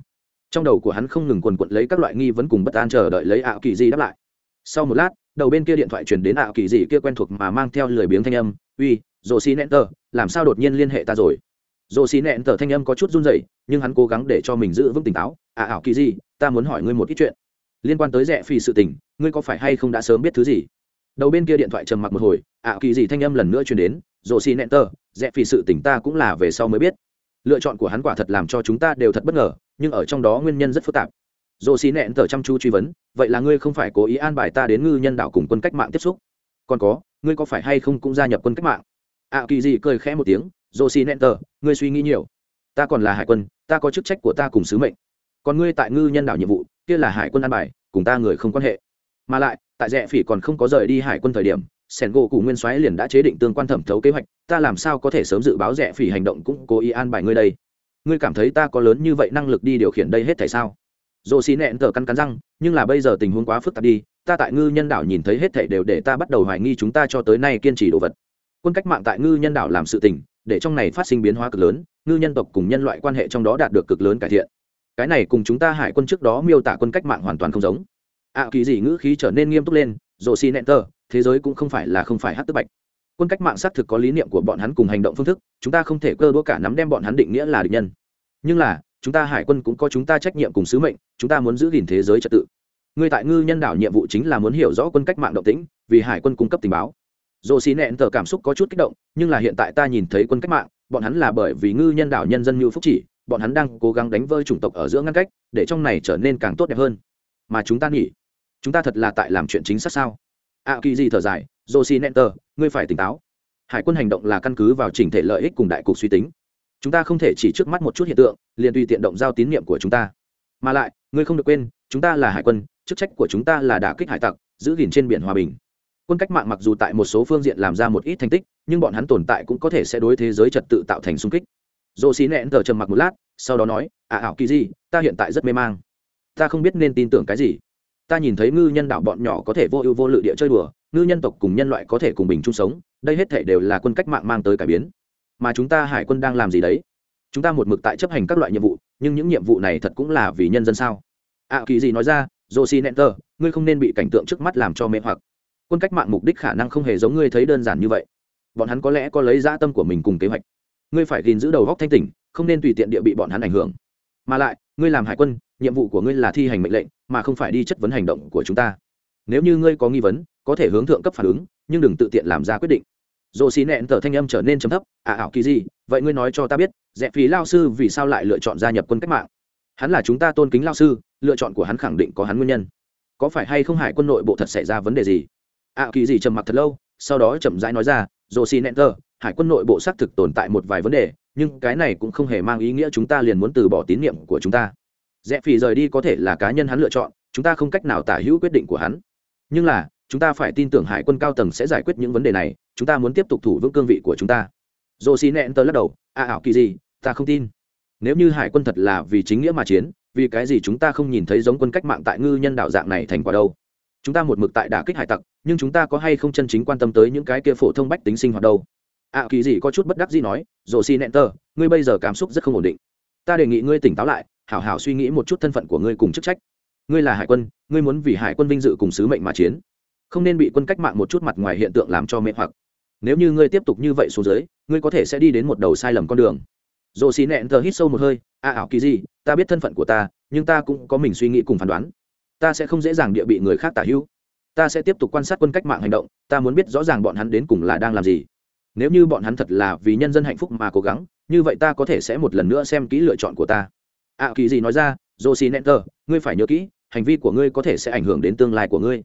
Speaker 1: Trong đầu của hắn không ngừng quần quận lấy các loại nghi vấn cùng bất an chờ đợi lấy ảo kỳ di đáp lại. Sau một lát, đầu bên kia điện thoại chuyển đến ảo kỳ di kia quen thuộc mà mang theo lười biếng thanh âm, uy, rổ xì nẹn tờ, làm sao đột nhiên liên hệ ta rồi? Rổ xì nẹn tờ thanh âm có chút run rẩy, nhưng hắn cố gắng để cho mình giữ vững tỉnh táo. À ảo kỳ di ta muốn hỏi ngươi một ít chuyện. Liên quan tới rẻ phì sự tình, ngươi có phải hay không đã sớm biết thứ gì? Đầu bên kia điện thoại trầm mặc một hồi ạ kỳ gì thanh âm lần nữa truyền đến rổ xì nẹn tờ rẽ phì sự tỉnh ta cũng là về sau mới biết. Lựa chọn của hắn quả thật làm cho chúng ta đều thật bất ngờ, nhưng ở trong đó nguyên nhân rất phức tạp. Dồ xì nẹn tờ chăm chú truy vấn, vậy là ngươi không phải cố ý an bài ta đến ngư nhân đạo cùng quân cách mạng tiếp xúc? Còn có, ngươi có phải hay không cũng gia nhập quân cách mạng? ảo kỳ gì cười khẽ một tiếng dồ xì nẹn tờ, ngươi suy nghĩ nhiều. Ta còn là hải quân, ta có chức trách của ta cùng sứ mệnh. Còn ngươi tại ngư nhân đạo nhiệm vụ, kia là hải quân an bài, cùng ta người không quan hệ. Mà lại, tại rẽ phỉ còn không có rời đi hải quân thời điểm sẻn gỗ cụ nguyên soái liền đã chế định tương quan thẩm thấu kế hoạch ta làm sao có thể sớm dự báo rẻ phỉ hành động cũng cố ý an bài ngươi đây? Ngươi cảm thấy ta có lớn như vậy năng lực đi điều khiển đây hết tại sao? Dồ xì nẹn tờ căn cắn răng nhưng là bây giờ tình huống quá phức tạp đi ta tại ngư nhân đảo nhìn thấy hết thảy đều để ta bắt đầu hoài nghi chúng ta cho tới nay kiên trì đồ vật. Quân cách mạng tại ngư nhân đảo làm sự tình để trong này phát sinh biến hóa cực lớn ngư nhân tộc cùng nhân loại quan hệ trong đó đạt được cực lớn cải thiện. Cái này cùng chúng ta hải quân trước đó miêu tả quân cách mạng hoàn toàn không giống. Ạ à, kỳ gì ngữ khí trở nên nghiêm túc lên dồ xì nẹn tờ thế giới cũng không phải là không phải hát tức bạch. Quân cách mạng xác thực có lý niệm của bọn hắn cùng hành động phương thức, chúng ta không thể cơ đũa cả nắm đem bọn hắn định nghĩa là địch nhân. Nhưng là, chúng ta hải quân cũng có chúng ta trách nhiệm cùng sứ mệnh, chúng ta muốn giữ gìn thế giới trật tự. Người tại ngư nhân đảo nhiệm vụ chính là muốn hiểu rõ quân cách mạng động tĩnh, vì hải quân cung cấp tình báo. Dồ xì nẹn tờ cảm xúc có chút kích động, nhưng là hiện tại ta nhìn thấy quân cách mạng, bọn hắn là bởi vì ngư nhân đảo nhân dân như phúc chỉ, bọn hắn đang cố gắng đánh vơi chủng tộc ở giữa ngăn cách, để trong này trở nên càng tốt đẹp hơn. Mà chúng ta nghĩ chúng ta thật là tại làm chuyện chính xác sao? Ạ kỳ gì thở dài josi nenter ngươi phải tỉnh táo. Hải quân hành động là căn cứ vào chỉnh thể lợi ích cùng đại cục suy tính. Chúng ta không thể chỉ trước mắt một chút hiện tượng, liền tùy tiện động giao tín nhiệm của chúng ta. Mà lại, ngươi không được quên, chúng ta là hải quân, chức trách của chúng ta là đả kích hải tặc, giữ gìn trên biển hòa bình. Quân cách mạng mặc dù tại một số phương diện làm ra một ít thành tích, nhưng bọn hắn tồn tại cũng có thể sẽ đối thế giới trật tự tạo thành xung kích. Dồ xí nẹn tờ trầm mặc một lát, sau đó nói à ảo kỳ gì ta hiện tại rất mê mang. Ta không biết nên tin tưởng cái gì ta nhìn thấy ngư nhân đạo bọn nhỏ có thể vô ưu vô lự địa chơi đùa ngư nhân tộc cùng nhân loại có thể cùng bình chung sống đây hết thể đều là quân cách mạng mang tới cải biến. Mà chúng ta hải quân đang làm gì đấy? Chúng ta một mực tại chấp hành các loại nhiệm vụ nhưng những nhiệm vụ này thật cũng là vì nhân dân sao? Ạ à, kỳ gì nói ra josi nenter ngươi không nên bị cảnh tượng trước mắt làm cho mê hoặc. Quân cách mạng mục đích khả năng không hề giống ngươi thấy đơn giản như vậy. Bọn hắn có lẽ có lấy dã tâm của mình cùng kế hoạch. Ngươi phải gìn giữ đầu góc thanh tỉnh không nên tùy tiện địa bị bọn hắn ảnh hưởng. Mà lại ngươi làm hải quân, nhiệm vụ của ngươi là thi hành mệnh lệnh, mà không phải đi chất vấn hành động của chúng ta. Nếu như ngươi có nghi vấn, có thể hướng thượng cấp phản ứng, nhưng đừng tự tiện làm ra quyết định. Dồ xì nẹn tờ thanh âm trở nên chấm thấp à ảo kỳ gì, vậy ngươi nói cho ta biết dẹp phí lao sư vì sao lại lựa chọn gia nhập quân cách mạng? Hắn là chúng ta tôn kính lao sư, lựa chọn của hắn khẳng định có hắn nguyên nhân. Có phải hay không hải quân nội bộ thật xảy ra vấn đề gì? Ạ kỳ gì trầm mặc thật lâu, sau đó chậm rãi nói ra dồ xì nẹn tờ hải quân nội bộ xác thực tồn tại một vài vấn đề, nhưng cái này cũng không hề mang ý nghĩa chúng ta liền muốn từ bỏ tín nhiệm của chúng ta. Rẽ phì rời đi có thể là cá nhân hắn lựa chọn, chúng ta không cách nào tả hữu quyết định của hắn. Nhưng là, chúng ta phải tin tưởng hải quân cao tầng sẽ giải quyết những vấn đề này, chúng ta muốn tiếp tục thủ vững cương vị của chúng ta. Dồ xì nẹn tờ lắc đầu, a ảo kỳ gì? Ta không tin. Nếu như hải quân thật là vì chính nghĩa mà chiến, vì cái gì chúng ta không nhìn thấy giống quân cách mạng tại ngư nhân đạo dạng này thành quả đâu? Chúng ta một mực tại đả kích hải tặc, nhưng chúng ta có hay không chân chính quan tâm tới những cái kia phổ thông bách tính sinh hoạt đâu? Ạ kỳ gì có chút bất đắc gì nói, rồ xì nẹn tờ, ngươi bây giờ cảm xúc rất không ổn định. Ta đề nghị ngươi tỉnh táo lại, hảo hảo suy nghĩ một chút thân phận của ngươi cùng chức trách. Ngươi là hải quân, ngươi muốn vì hải quân vinh dự cùng sứ mệnh mà chiến. Không nên bị quân cách mạng một chút mặt ngoài hiện tượng làm cho mê hoặc. Nếu như ngươi tiếp tục như vậy xuống dưới, ngươi có thể sẽ đi đến một đầu sai lầm con đường. Rồ xì nẹn tờ hít sâu một hơi a ảo kỳ gì, ta biết thân phận của ta, nhưng ta cũng có mình suy nghĩ cùng phán đoán. Ta sẽ không dễ dàng địa bị người khác tả hữu. Ta sẽ tiếp tục quan sát quân cách mạng hành động, ta muốn biết rõ ràng bọn hắn đến cùng là đang làm gì nếu như bọn hắn thật là vì nhân dân hạnh phúc mà cố gắng, như vậy ta có thể sẽ một lần nữa xem kỹ lựa chọn của ta. Ạ kỳ gì nói ra josie netter ngươi phải nhớ kỹ, hành vi của ngươi có thể sẽ ảnh hưởng đến tương lai của ngươi.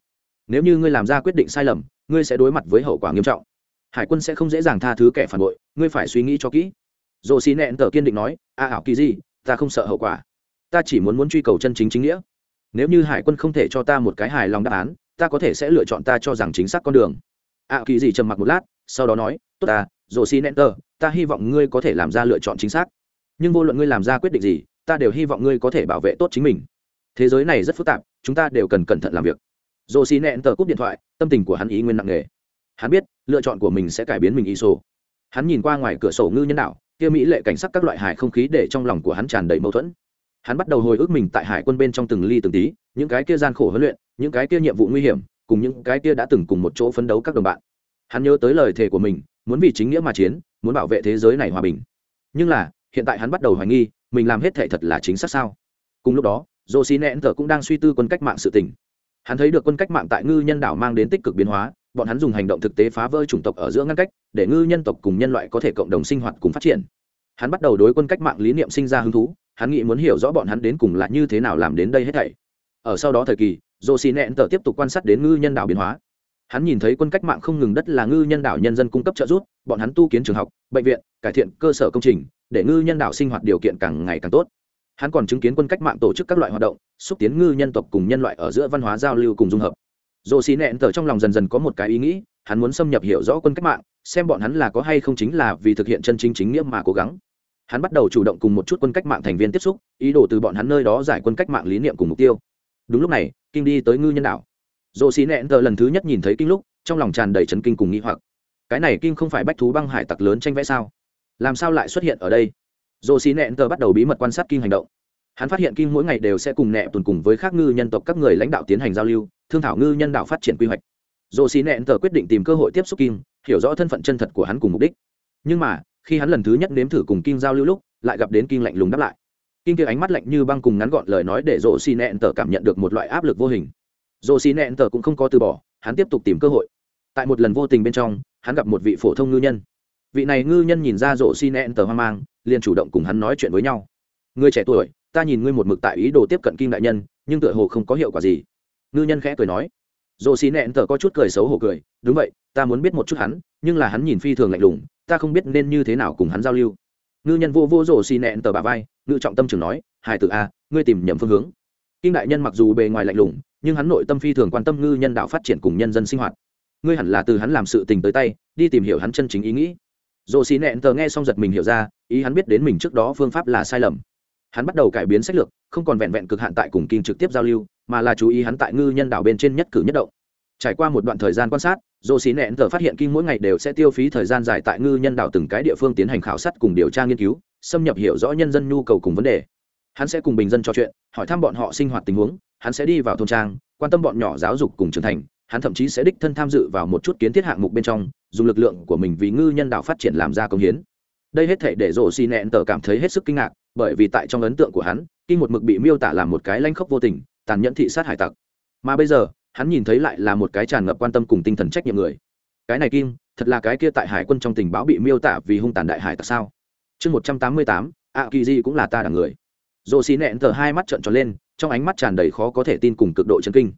Speaker 1: Nếu như ngươi làm ra quyết định sai lầm, ngươi sẽ đối mặt với hậu quả nghiêm trọng. Hải quân sẽ không dễ dàng tha thứ kẻ phản bội, ngươi phải suy nghĩ cho kỹ. Josie netter kiên định nói a ảo kỳ gì, ta không sợ hậu quả. Ta chỉ muốn muốn truy cầu chân chính chính nghĩa. Nếu như hải quân không thể cho ta một cái hài lòng đáp án, ta có thể sẽ lựa chọn ta cho rằng chính xác con đường. Ạ kỳ gì trầm mặc một lát sau đó nói, tốt ta dồ xi nenter ta hy vọng ngươi có thể làm ra lựa chọn chính xác. Nhưng vô luận ngươi làm ra quyết định gì, ta đều hy vọng ngươi có thể bảo vệ tốt chính mình. Thế giới này rất phức tạp, chúng ta đều cần cẩn thận làm việc. Dồ xi nenter cúp điện thoại, tâm tình của hắn ý nguyên nặng nề. Hắn biết, lựa chọn của mình sẽ cải biến mình ý sổ hắn nhìn qua ngoài cửa sổ ngư nhân đạo kia mỹ lệ cảnh sắc các loại hải không khí để trong lòng của hắn tràn đầy mâu thuẫn. Hắn bắt đầu hồi ức mình tại hải quân bên trong từng ly từng tí, những cái kia gian khổ huấn luyện, những cái kia nhiệm vụ nguy hiểm, cùng những cái kia đã từng cùng một chỗ phấn đấu các đồng bạn hắn nhớ tới lời thề của mình, muốn vì chính nghĩa mà chiến, muốn bảo vệ thế giới này hòa bình. Nhưng là, hiện tại hắn bắt đầu hoài nghi, mình làm hết thệ thật là chính xác sao? Cùng lúc đó dô xí nẹn thờ cũng đang suy tư quân cách mạng sự tình. Hắn thấy được quân cách mạng tại ngư nhân đảo mang đến tích cực biến hóa, bọn hắn dùng hành động thực tế phá vỡ chủng tộc ở giữa ngăn cách, để ngư nhân tộc cùng nhân loại có thể cộng đồng sinh hoạt cùng phát triển. Hắn bắt đầu đối quân cách mạng lý niệm sinh ra hứng thú, hắn nghĩ muốn hiểu rõ bọn hắn đến cùng là như thế nào làm đến đây hết thảy. Ở sau đó thời kỳ dô xì nẹn tờ tiếp tục quan sát đến ngư nhân đảo biến hóa hắn nhìn thấy quân cách mạng không ngừng đất là ngư nhân đảo nhân dân cung cấp trợ giúp, bọn hắn tu kiến trường học, bệnh viện, cải thiện cơ sở công trình, để ngư nhân đảo sinh hoạt điều kiện càng ngày càng tốt. Hắn còn chứng kiến quân cách mạng tổ chức các loại hoạt động, xúc tiến ngư nhân tộc cùng nhân loại ở giữa văn hóa giao lưu cùng dung hợp. Dồ xì nẹn tờ trong lòng dần dần có một cái ý nghĩ, hắn muốn xâm nhập hiểu rõ quân cách mạng, xem bọn hắn là có hay không chính là vì thực hiện chân chính chính nghĩa mà cố gắng. Hắn bắt đầu chủ động cùng một chút quân cách mạng thành viên tiếp xúc, ý đồ từ bọn hắn nơi đó giải quân cách mạng lý niệm cùng mục tiêu. Đúng lúc này kinh đi tới ngư nhân đảo dồ xì nẹn tờ lần thứ nhất nhìn thấy kinh lúc, trong lòng tràn đầy chấn kinh cùng nghĩ hoặc. Cái này kinh không phải bách thú băng hải tặc lớn tranh vẽ sao? Làm sao lại xuất hiện ở đây? Dồ xì nẹn tờ bắt đầu bí mật quan sát kinh hành động. Hắn phát hiện kinh mỗi ngày đều sẽ cùng nẹ tuần cùng với các ngư nhân tộc các người lãnh đạo tiến hành giao lưu, thương thảo ngư nhân đạo phát triển quy hoạch. Dồ xì nẹn tờ quyết định tìm cơ hội tiếp xúc kinh, hiểu rõ thân phận chân thật của hắn cùng mục đích. Nhưng mà, khi hắn lần thứ nhất nếm thử cùng kinh giao lưu lúc, lại gặp đến kinh lạnh lùng đáp lại. Kinh kia ánh mắt lạnh như băng cùng ngắn gọn lời nói để rộ xì nẹn tờ cảm nhận được một loại áp lực vô hình dồ xì nẹn tờ cũng không có từ bỏ, hắn tiếp tục tìm cơ hội. Tại một lần vô tình bên trong, hắn gặp một vị phổ thông ngư nhân. Vị này ngư nhân nhìn ra rộ xì nẹn tờ hoang mang, liền chủ động cùng hắn nói chuyện với nhau. Người trẻ tuổi, ta nhìn ngươi một mực tại ý đồ tiếp cận Kim đại nhân, nhưng tựa hồ không có hiệu quả gì. Ngư nhân khẽ cười nói. Rộ xì nẹn tờ có chút cười xấu hổ cười. Đúng vậy, ta muốn biết một chút hắn, nhưng là hắn nhìn phi thường lạnh lùng, ta không biết nên như thế nào cùng hắn giao lưu. Ngư nhân vô vô rổ xì nẹn tờ bà vai, ngự trọng tâm trường nói. Hải tử a, ngươi tìm nhầm phương hướng. Kim đại nhân mặc dù bề ngoài lạnh lùng nhưng hắn nội tâm phi thường quan tâm ngư nhân đạo phát triển cùng nhân dân sinh hoạt. Ngươi hẳn là từ hắn làm sự tình tới tay, đi tìm hiểu hắn chân chính ý nghĩ. Dồ xì nẹn tờ nghe xong giật mình hiểu ra, ý hắn biết đến mình trước đó phương pháp là sai lầm. Hắn bắt đầu cải biến sách lược, không còn vẹn vẹn cực hạn tại cùng kinh trực tiếp giao lưu, mà là chú ý hắn tại ngư nhân đạo bên trên nhất cử nhất động. Trải qua một đoạn thời gian quan sát dồ xí nẹn tờ phát hiện kinh mỗi ngày đều sẽ tiêu phí thời gian dài tại ngư nhân đạo từng cái địa phương tiến hành khảo sát cùng điều tra nghiên cứu, xâm nhập hiểu rõ nhân dân nhu cầu cùng vấn đề. Hắn sẽ cùng bình dân trò chuyện, hỏi thăm bọn họ sinh hoạt tình huống hắn sẽ đi vào thôn trang, quan tâm bọn nhỏ giáo dục cùng trưởng thành, hắn thậm chí sẽ đích thân tham dự vào một chút kiến thiết hạng mục bên trong, dùng lực lượng của mình vì ngư nhân đạo phát triển làm ra công hiến. Đây hết thể để rổ xì nẹn tờ cảm thấy hết sức kinh ngạc, bởi vì tại trong ấn tượng của hắn, kinh một mực bị miêu tả là một cái lanh khốc vô tình, tàn nhẫn thị sát hải tặc. Mà bây giờ, hắn nhìn thấy lại là một cái tràn ngập quan tâm cùng tinh thần trách nhiệm người. Cái này kim, thật là cái kia tại hải quân trong tình báo bị miêu tả vì hung tàn đại hải tặc sao? Chương một trăm tám mươi tám ạ kỳ di cũng là ta đảng người. Rồ xì nẹn Tờ hai mắt trợn tròn lên trong ánh mắt tràn đầy khó có thể tin cùng cực độ chấn kinh.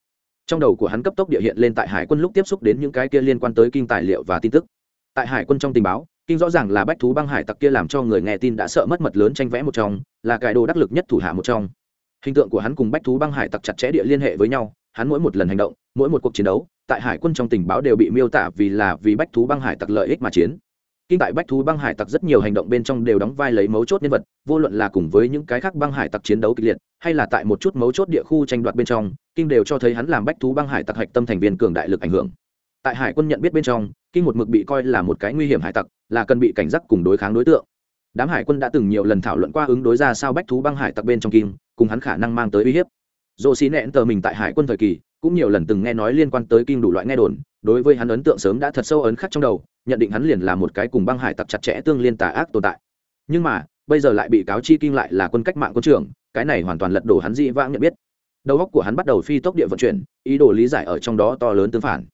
Speaker 1: Trong đầu của hắn cấp tốc địa hiện lên tại hải quân lúc tiếp xúc đến những cái kia liên quan tới kinh tài liệu và tin tức. Tại hải quân trong tình báo, kinh rõ ràng là bách thú băng hải tặc kia làm cho người nghe tin đã sợ mất mật lớn tranh vẽ một trong, là cải đồ đắc lực nhất thủ hạ một trong. Hình tượng của hắn cùng bách thú băng hải tặc chặt chẽ địa liên hệ với nhau, hắn mỗi một lần hành động, mỗi một cuộc chiến đấu, tại hải quân trong tình báo đều bị miêu tả vì là vì bách thú băng hải tặc lợi ích mà chiến kinh tại bách thú băng hải tặc rất nhiều hành động bên trong đều đóng vai lấy mấu chốt nhân vật, vô luận là cùng với những cái khác băng hải tặc chiến đấu kịch liệt, hay là tại một chút mấu chốt địa khu tranh đoạt bên trong, kinh đều cho thấy hắn làm bách thú băng hải tặc hạch tâm thành viên cường đại lực ảnh hưởng. Tại hải quân nhận biết bên trong, kinh một mực bị coi là một cái nguy hiểm hải tặc, là cần bị cảnh giác cùng đối kháng đối tượng. Đám hải quân đã từng nhiều lần thảo luận qua ứng đối ra sao bách thú băng hải tặc bên trong kim cùng hắn khả năng mang tới uy hiếp dồ xí nẹn tờ mình tại hải quân thời kỳ, cũng nhiều lần từng nghe nói liên quan tới kim đủ loại nghe đồn, đối với hắn ấn tượng sớm đã thật sâu ấn khắc trong đầu, nhận định hắn liền là một cái cùng băng hải tặc chặt chẽ tương liên tà ác tồn tại. Nhưng mà, bây giờ lại bị cáo chi kim lại là quân cách mạng quân trưởng, cái này hoàn toàn lật đổ hắn dĩ vãng nhận biết. Đầu óc của hắn bắt đầu phi tốc địa vận chuyển, ý đồ lý giải ở trong đó to lớn tương phản.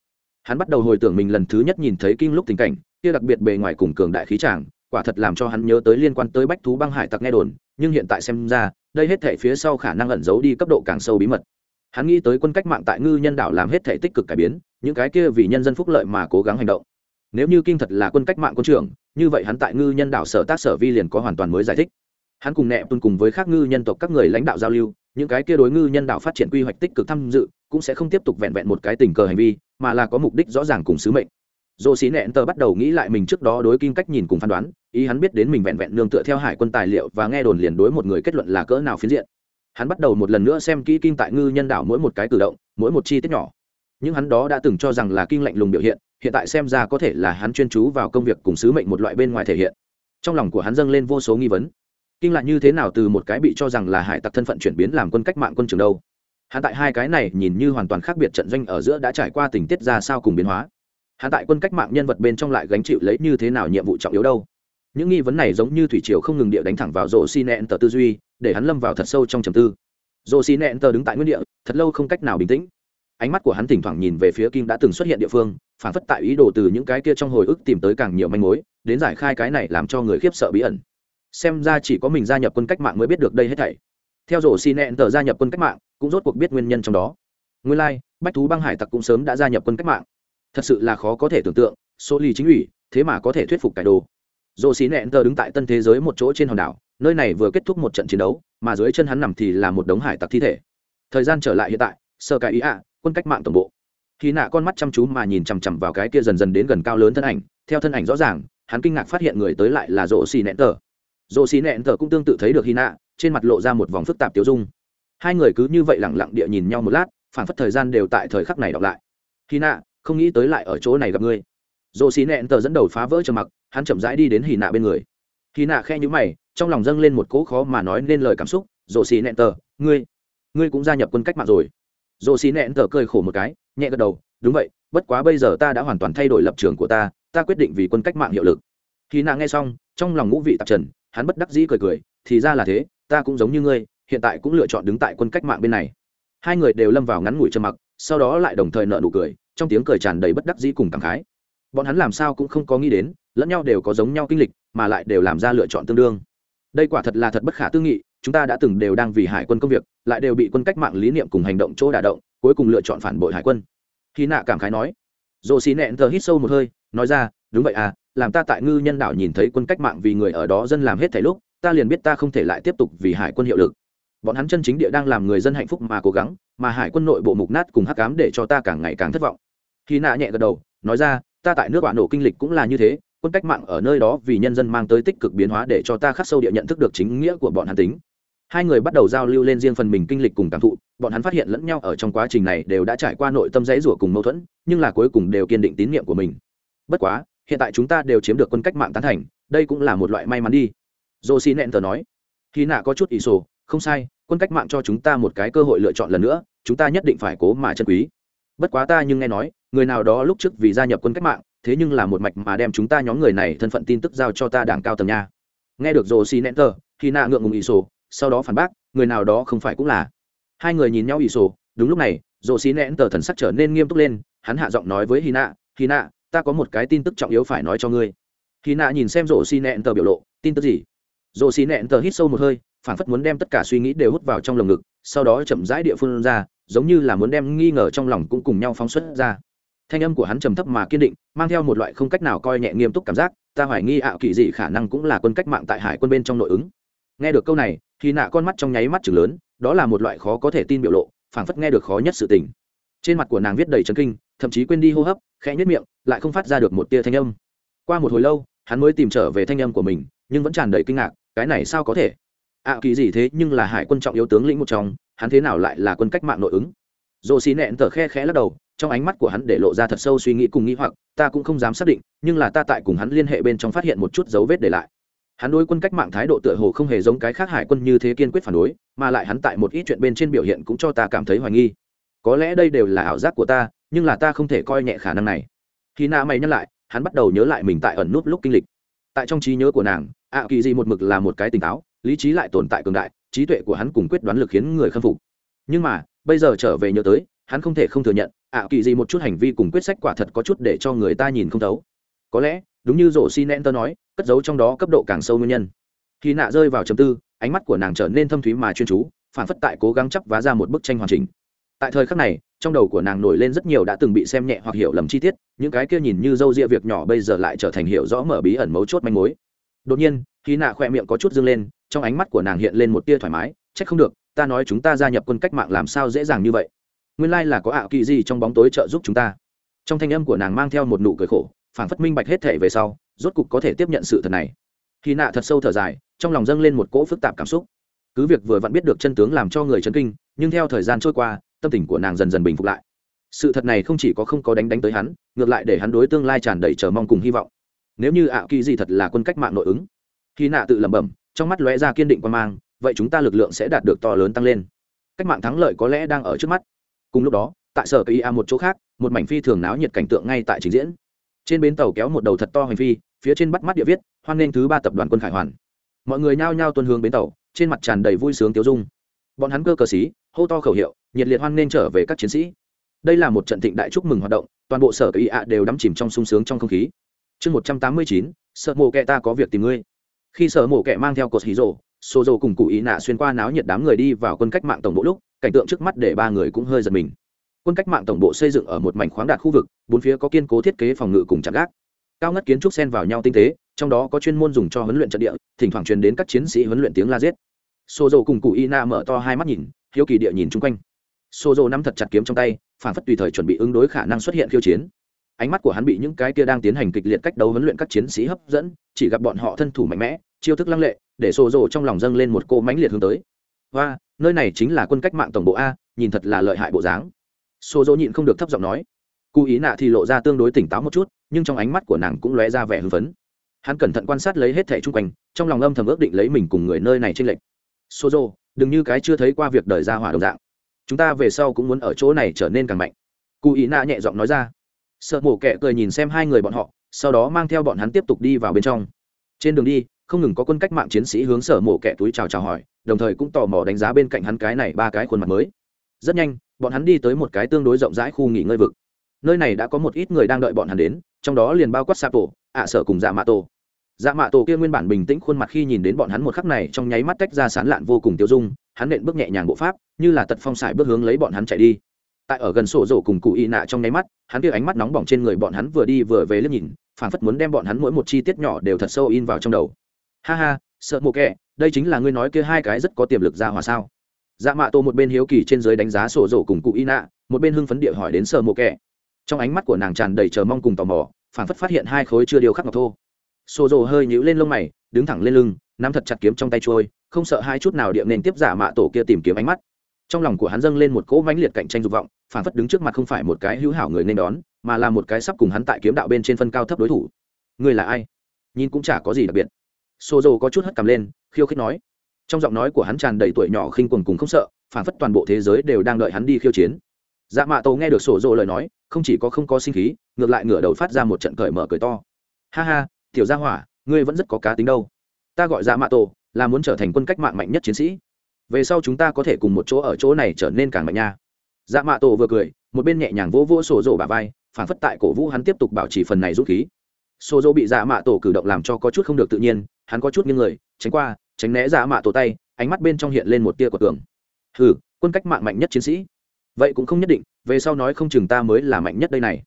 Speaker 1: Hắn bắt đầu hồi tưởng mình lần thứ nhất nhìn thấy kim lúc tình cảnh, kia đặc biệt bề ngoài cùng cường đại khí tràng quả thật làm cho hắn nhớ tới liên quan tới bách thú băng hải tặc nghe đồn nhưng hiện tại xem ra, đây hết thể phía sau khả năng ẩn giấu đi cấp độ càng sâu bí mật. Hắn nghĩ tới quân cách mạng tại ngư nhân đảo làm hết thể tích cực cải biến, những cái kia vì nhân dân phúc lợi mà cố gắng hành động. Nếu như kinh thật là quân cách mạng quân trưởng, như vậy hắn tại ngư nhân đảo sở tác sở vi liền có hoàn toàn mới giải thích. Hắn cùng nẹ tuân cùng với các ngư nhân tộc các người lãnh đạo giao lưu, những cái kia đối ngư nhân đạo phát triển quy hoạch tích cực tham dự, cũng sẽ không tiếp tục vẹn vẹn một cái tình cờ hành vi, mà là có mục đích rõ ràng cùng sứ mệnh dồ xí nẹn tờ bắt đầu nghĩ lại mình trước đó đối kinh cách nhìn cùng phán đoán, ý hắn biết đến mình vẹn vẹn nương tựa theo hải quân tài liệu và nghe đồn liền đối một người kết luận là cỡ nào phiến diện. Hắn bắt đầu một lần nữa xem kỹ kinh tại ngư nhân đảo mỗi một cái cử động, mỗi một chi tiết nhỏ. Nhưng hắn đó đã từng cho rằng là kinh lạnh lùng biểu hiện hiện tại xem ra có thể là hắn chuyên chú vào công việc cùng sứ mệnh một loại bên ngoài thể hiện. Trong lòng của hắn dâng lên vô số nghi vấn. Kinh lại như thế nào từ một cái bị cho rằng là hải tặc thân phận chuyển biến làm quân cách mạng quân trường đâu? Hắn tại hai cái này nhìn như hoàn toàn khác biệt trận doanh ở giữa đã trải qua tình tiết ra sao cùng biến hóa hắn tại quân cách mạng nhân vật bên trong lại gánh chịu lấy như thế nào nhiệm vụ trọng yếu đâu? Những nghi vấn này giống như thủy triều không ngừng địa đánh thẳng vào rổ xi nẹn tờ tư duy để hắn lâm vào thật sâu trong trầm tư. Rổ xi nẹn tờ đứng tại nguyên địa thật lâu không cách nào bình tĩnh. Ánh mắt của hắn thỉnh thoảng nhìn về phía kim đã từng xuất hiện địa phương phản phất tại ý đồ từ những cái kia trong hồi ức tìm tới càng nhiều manh mối đến giải khai cái này làm cho người khiếp sợ bí ẩn. Xem ra chỉ có mình gia nhập quân cách mạng mới biết được đây hết thảy. Theo rổ xi nẹn tờ gia nhập quân cách mạng cũng rốt cuộc biết nguyên nhân trong đó. Nguyên lai、like, bách thú băng hải tặc cũng sớm đã gia nhập quân cách mạng thật sự là khó có thể tưởng tượng số ly chính ủy, thế mà có thể thuyết phục cải đồ. Dồ xí nẹn tờ đứng tại tân thế giới một chỗ trên hòn đảo, nơi này vừa kết thúc một trận chiến đấu, mà dưới chân hắn nằm thì là một đống hải tặc thi thể. Thời gian trở lại hiện tại, sơ cải ý ạ, quân cách mạng tổng bộ. Khi nạ con mắt chăm chú mà nhìn chằm chằm vào cái kia dần dần đến gần cao lớn thân ảnh, theo thân ảnh rõ ràng, hắn kinh ngạc phát hiện người tới lại là rổ xì nẹn tờ rổ xì nẹn tờ cũng tương tự thấy được hy nạ, trên mặt lộ ra một vòng phức tạp tiêu dung. Hai người cứ như vậy lẳng lặng địa nhìn nhau một lát phản phất thời gian đều tại thời khắc này đọc lại. Hy nạ không nghĩ tới lại ở chỗ này gặp ngươi. Dồ xì nẹn tờ dẫn đầu phá vỡ trầm mặc, hắn chậm rãi đi đến hì nạ bên người. Hì nạ khe nhữ mày, trong lòng dâng lên một cỗ khó mà nói nên lời cảm xúc. Dồ xì nẹn tờ, ngươi ngươi cũng gia nhập quân cách mạng rồi. Dồ xì nẹn tờ cười khổ một cái, nhẹ gật đầu, đúng vậy, bất quá bây giờ ta đã hoàn toàn thay đổi lập trường của ta ta quyết định vì quân cách mạng hiệu lực. Hì nạ nghe xong, trong lòng ngũ vị tạp trần, hắn bất đắc dĩ cười cười, thì ra là thế, ta cũng giống như ngươi, hiện tại cũng lựa chọn đứng tại quân cách mạng bên này. Hai người đều lâm vào ngắn ngủi trầm mặc, sau đó lại đồng thời nợ nụ cười trong tiếng cười tràn đầy bất đắc dĩ cùng cảm khái. Bọn hắn làm sao cũng không có nghĩ đến, lẫn nhau đều có giống nhau kinh lịch, mà lại đều làm ra lựa chọn tương đương. Đây quả thật là thật bất khả tư nghị, chúng ta đã từng đều đang vì hải quân công việc, lại đều bị quân cách mạng lý niệm cùng hành động chỗ đả động, cuối cùng lựa chọn phản bội hải quân. Khi nạ cảm khái nói dồ xì nẹn thờ hít sâu một hơi, nói ra, đúng vậy à làm ta tại ngư nhân đảo nhìn thấy quân cách mạng vì người ở đó dân làm hết thảy lúc, ta liền biết ta không thể lại tiếp tục vì hải quân hiệu lực. Bọn hắn chân chính địa đang làm người dân hạnh phúc mà cố gắng, mà hải quân nội bộ mục nát cùng hắc cám để cho ta càng ngày càng thất vọng khi nạ nhẹ gật đầu, nói ra, ta tại nước bạn nổ kinh lịch cũng là như thế, quân cách mạng ở nơi đó vì nhân dân mang tới tích cực biến hóa để cho ta khắc sâu địa nhận thức được chính nghĩa của bọn hắn tính. Hai người bắt đầu giao lưu lên riêng phần mình kinh lịch cùng cảm thụ, bọn hắn phát hiện lẫn nhau ở trong quá trình này đều đã trải qua nội tâm dãy rủa cùng mâu thuẫn, nhưng là cuối cùng đều kiên định tín nhiệm của mình. Bất quá, hiện tại chúng ta đều chiếm được quân cách mạng tán thành, đây cũng là một loại may mắn đi. Dô xi nẹn tờ nói. Khi nạ có chút ý sổ, không sai, quân cách mạng cho chúng ta một cái cơ hội lựa chọn lần nữa, chúng ta nhất định phải cố mà chân quý. Bất quá ta nhưng nghe nói người nào đó lúc trước vì gia nhập quân cách mạng, thế nhưng là một mạch mà đem chúng ta nhóm người này thân phận tin tức giao cho ta đảng cao tầng nha. Nghe được rồ xì nén tờ, khi nạ ngượng ngùng ỷ sổ, sau đó phản bác, người nào đó không phải cũng là. Hai người nhìn nhau ỷ sổ, đúng lúc này, rồ xì nén tờ thần sắc trở nên nghiêm túc lên, hắn hạ giọng nói với hy nạ hy nạ ta có một cái tin tức trọng yếu phải nói cho ngươi. Khi nạ nhìn xem rồ xì nén tờ biểu lộ, tin tức gì? Rồ xì nén tờ hít sâu một hơi phản phất muốn đem tất cả suy nghĩ đều hút vào trong lồng ngực, sau đó chậm rãi địa phương ra, giống như là muốn đem nghi ngờ trong lòng cũng cùng nhau phóng xuất ra thanh âm của hắn trầm thấp mà kiên định, mang theo một loại không cách nào coi nhẹ nghiêm túc cảm giác, ta hoài nghi ảo kỳ dị khả năng cũng là quân cách mạng tại hải quân bên trong nội ứng. Nghe được câu này, thì nạ con mắt trong nháy mắt chừng lớn, đó là một loại khó có thể tin biểu lộ, phảng phất nghe được khó nhất sự tình. Trên mặt của nàng viết đầy trấn kinh, thậm chí quên đi hô hấp, khẽ nhất miệng, lại không phát ra được một tia thanh âm. Qua một hồi lâu, hắn mới tìm trở về thanh âm của mình, nhưng vẫn tràn đầy kinh ngạc, cái này sao có thể? Ạ, kỳ gì thế nhưng là hải quân trọng yếu tướng lĩnh một trong, hắn thế nào lại là quân cách mạng nội ứng? Dồ xì nẹn tờ khe khẽ lắc đầu trong ánh mắt của hắn để lộ ra thật sâu suy nghĩ cùng nghĩ hoặc, ta cũng không dám xác định, nhưng là ta tại cùng hắn liên hệ bên trong phát hiện một chút dấu vết để lại. Hắn đối quân cách mạng thái độ tựa hồ không hề giống cái khác hải quân như thế kiên quyết phản đối, mà lại hắn tại một ít chuyện bên trên biểu hiện cũng cho ta cảm thấy hoài nghi. Có lẽ đây đều là ảo giác của ta, nhưng là ta không thể coi nhẹ khả năng này. Khi na mày nhắc lại, hắn bắt đầu nhớ lại mình tại ẩn nút lúc kinh lịch. Tại trong trí nhớ của nàng ạ kỳ gì một mực là một cái tỉnh táo, lý trí lại tồn tại cường đại, trí tuệ của hắn cùng quyết đoán lực khiến người khâm phục. Nhưng mà, bây giờ trở về nhớ tới, hắn không thể không thừa nhận ạ kỳ gì một chút hành vi cùng quyết sách quả thật có chút để cho người ta nhìn không thấu. Có lẽ, đúng như rổ xi nen tơ nói, cất giấu trong đó cấp độ càng sâu nguyên nhân. Khi nạ rơi vào chầm tư, ánh mắt của nàng trở nên thâm thúy mà chuyên chú, phản phất tại cố gắng chấp vá ra một bức tranh hoàn chỉnh. Tại thời khắc này, trong đầu của nàng nổi lên rất nhiều đã từng bị xem nhẹ hoặc hiểu lầm chi tiết, những cái kia nhìn như dâu ria việc nhỏ bây giờ lại trở thành hiểu rõ mở bí ẩn mấu chốt manh mối. Đột nhiên, khi nạ khỏe miệng có chút dâng lên, trong ánh mắt của nàng hiện lên một tia thoải mái c h ắ c không được, ta nói chúng ta gia nhập quân cách mạng làm sao dễ dàng như vậy nguyên lai là có ạ kỳ gì trong bóng tối trợ giúp chúng ta. Trong thanh âm của nàng mang theo một nụ cười khổ phản phất minh bạch hết thể về sau, rốt cục có thể tiếp nhận sự thật này. Khi nạ thật sâu thở dài, trong lòng dâng lên một cỗ phức tạp cảm xúc. Cứ việc vừa vặn biết được chân tướng làm cho người chấn kinh, nhưng theo thời gian trôi qua, tâm tình của nàng dần dần bình phục lại. Sự thật này không chỉ có không có đánh đánh tới hắn, ngược lại để hắn đối tương lai tràn đầy chờ mong cùng hy vọng. Nếu như ạ kỳ gì thật là quân cách mạng nội ứng, khi nạ tự lẩm bẩm, trong mắt lóe ra kiên định quan mang, vậy chúng ta lực lượng sẽ đạt được to lớn tăng lên. Cách mạng thắng lợi có lẽ đang ở trước mắt cùng lúc đó, tại sở cây a một chỗ khác, một mảnh phi thường náo nhiệt cảnh tượng ngay tại trình diễn. Trên bến tàu kéo một đầu thật to hành phi, phía trên bắt mắt địa viết, hoan nghênh thứ ba tập đoàn quân khải hoàn. Mọi người nhao nhao tuân hướng bến tàu, trên mặt tràn đầy vui sướng tiêu dung. Bọn hắn cơ cờ xí, hô to khẩu hiệu, nhiệt liệt hoan nghênh trở về các chiến sĩ. Đây là một trận thịnh đại chúc mừng hoạt động, toàn bộ sở cây a đều đắm chìm trong sung sướng trong không khí. Chương một trăm tám mươi chín, sợ mộ kệ ta có việc tìm ngươi. Khi sở mộ kệ mang theo cột hí rộ xô dầu cùng cụ ý nạ xuyên qua náo nhiệt đám người đi vào quân cách mạng tổng bộ lúc, cảnh tượng trước mắt để ba người cũng hơi giật mình. Quân cách mạng tổng bộ xây dựng ở một mảnh khoáng đạt khu vực, bốn phía có kiên cố thiết kế phòng ngự cùng chặt gác. Cao ngất kiến trúc xen vào nhau tinh tế, trong đó có chuyên môn dùng cho huấn luyện trận địa, thỉnh thoảng truyền đến các chiến sĩ huấn luyện tiếng la giết. Xô dầu cùng cụ y na mở to hai mắt nhìn, hiếu kỳ địa nhìn chung quanh. Xô dầu nắm thật chặt kiếm trong tay, phản phất tùy thời chuẩn bị ứng đối khả năng xuất hiện khiêu chiến ánh mắt của hắn bị những cái kia đang tiến hành kịch liệt cách đấu huấn luyện các chiến sĩ hấp dẫn, chỉ gặp bọn họ thân thủ mạnh mẽ, chiêu thức lăng lệ, để xô dầu trong lòng dâng lên một cô mãnh liệt hướng tới. Và nơi này chính là quân cách mạng tổng bộ a, nhìn thật là lợi hại bộ dáng. Xô dỗ nhịn không được thấp giọng nói. Cụ ý nạ thì lộ ra tương đối tỉnh táo một chút, nhưng trong ánh mắt của nàng cũng lóe ra vẻ hưng phấn. Hắn cẩn thận quan sát lấy hết thẻ chung quanh, trong lòng âm thầm ước định lấy mình cùng người nơi này trên lệnh xô dỗ đừng như cái chưa thấy qua việc đời ra hỏa đồng dạng. Chúng ta về sau cũng muốn ở chỗ này trở nên càng mạnh. Cụ ý nạ nhẹ giọng nói ra sợ mổ kẹ cười nhìn xem hai người bọn họ, sau đó mang theo bọn hắn tiếp tục đi vào bên trong. Trên đường đi, không ngừng có quân cách mạng chiến sĩ hướng sở mổ kẻ túi chào chào hỏi, đồng thời cũng tò mò đánh giá bên cạnh hắn cái này ba cái khuôn mặt mới. Rất nhanh, bọn hắn đi tới một cái tương đối rộng rãi khu nghỉ ngơi vực. Nơi này đã có một ít người đang đợi bọn hắn đến, trong đó liền bao quát sa tổ ạ sở cùng dạ mạ tổ. Dạ mạ tổ kia nguyên bản bình tĩnh khuôn mặt khi nhìn đến bọn hắn một khắc này trong nháy mắt tách ra sán lạn vô cùng tiêu dung, hắn nện bước nhẹ nhàng bộ pháp, như là tật phong sải bước hướng lấy bọn hắn chạy đi tại ở gần sổ rổ cùng cụ y nạ trong nháy mắt, hắn kia ánh mắt nóng bỏng trên người bọn hắn vừa đi vừa về liếc nhìn, phảng phất muốn đem bọn hắn mỗi một chi tiết nhỏ đều thật sâu in vào trong đầu. Ha ha, sợ mộ kệ đây chính là ngươi nói kia hai cái rất có tiềm lực ra hòa sao? Dạ mạ tổ một bên hiếu kỳ trên giới đánh giá sổ rổ cùng cụ y nạ, một bên hưng phấn địa hỏi đến sợ mộ kệ trong ánh mắt của nàng tràn đầy chờ mong cùng tò mò, phảng phất phát hiện hai khối chưa điều khắc ngọc thô. Sổ rổ hơi nhíu lên lông mày, đứng thẳng lên lưng, nắm thật chặt kiếm trong tay trôi, không sợ hai chút nào địa nên tiếp giả mạ tổ kia tìm kiếm ánh mắt trong lòng của hắn dâng lên một cỗ mãnh liệt cạnh tranh dục vọng, phản phất đứng trước mặt không phải một cái hữu hảo người nên đón, mà là một cái sắp cùng hắn tại kiếm đạo bên trên phân cao thấp đối thủ. Người là ai? Nhìn cũng chả có gì đặc biệt. Xô dầu có chút hất cằm lên, khiêu khích nói. Trong giọng nói của hắn tràn đầy tuổi nhỏ khinh quần cùng không sợ, phản phất toàn bộ thế giới đều đang đợi hắn đi khiêu chiến. Dạ mạ tổ nghe được sổ dồ lời nói, không chỉ có không có sinh khí, ngược lại ngửa đầu phát ra một trận cởi mở cười to. Ha ha, tiểu gia hỏa, ngươi vẫn rất có cá tính đâu. Ta gọi dạ mạ tổ là muốn trở thành quân cách mạng mạnh nhất chiến sĩ về sau chúng ta có thể cùng một chỗ ở chỗ này trở nên càng mạnh nha. Dạ mạ tổ vừa cười một bên nhẹ nhàng vỗ vỗ sổ rộ bà vai phản phất tại cổ vũ hắn tiếp tục bảo trì phần này rút khí. Xô dỗ bị dạ mạ tổ cử động làm cho có chút không được tự nhiên hắn có chút như người tránh qua tránh né dạ mạ tổ tay ánh mắt bên trong hiện lên một tia của tường hừ, quân cách mạng mạnh nhất chiến sĩ. Vậy cũng không nhất định về sau nói không chừng ta mới là mạnh nhất đây này.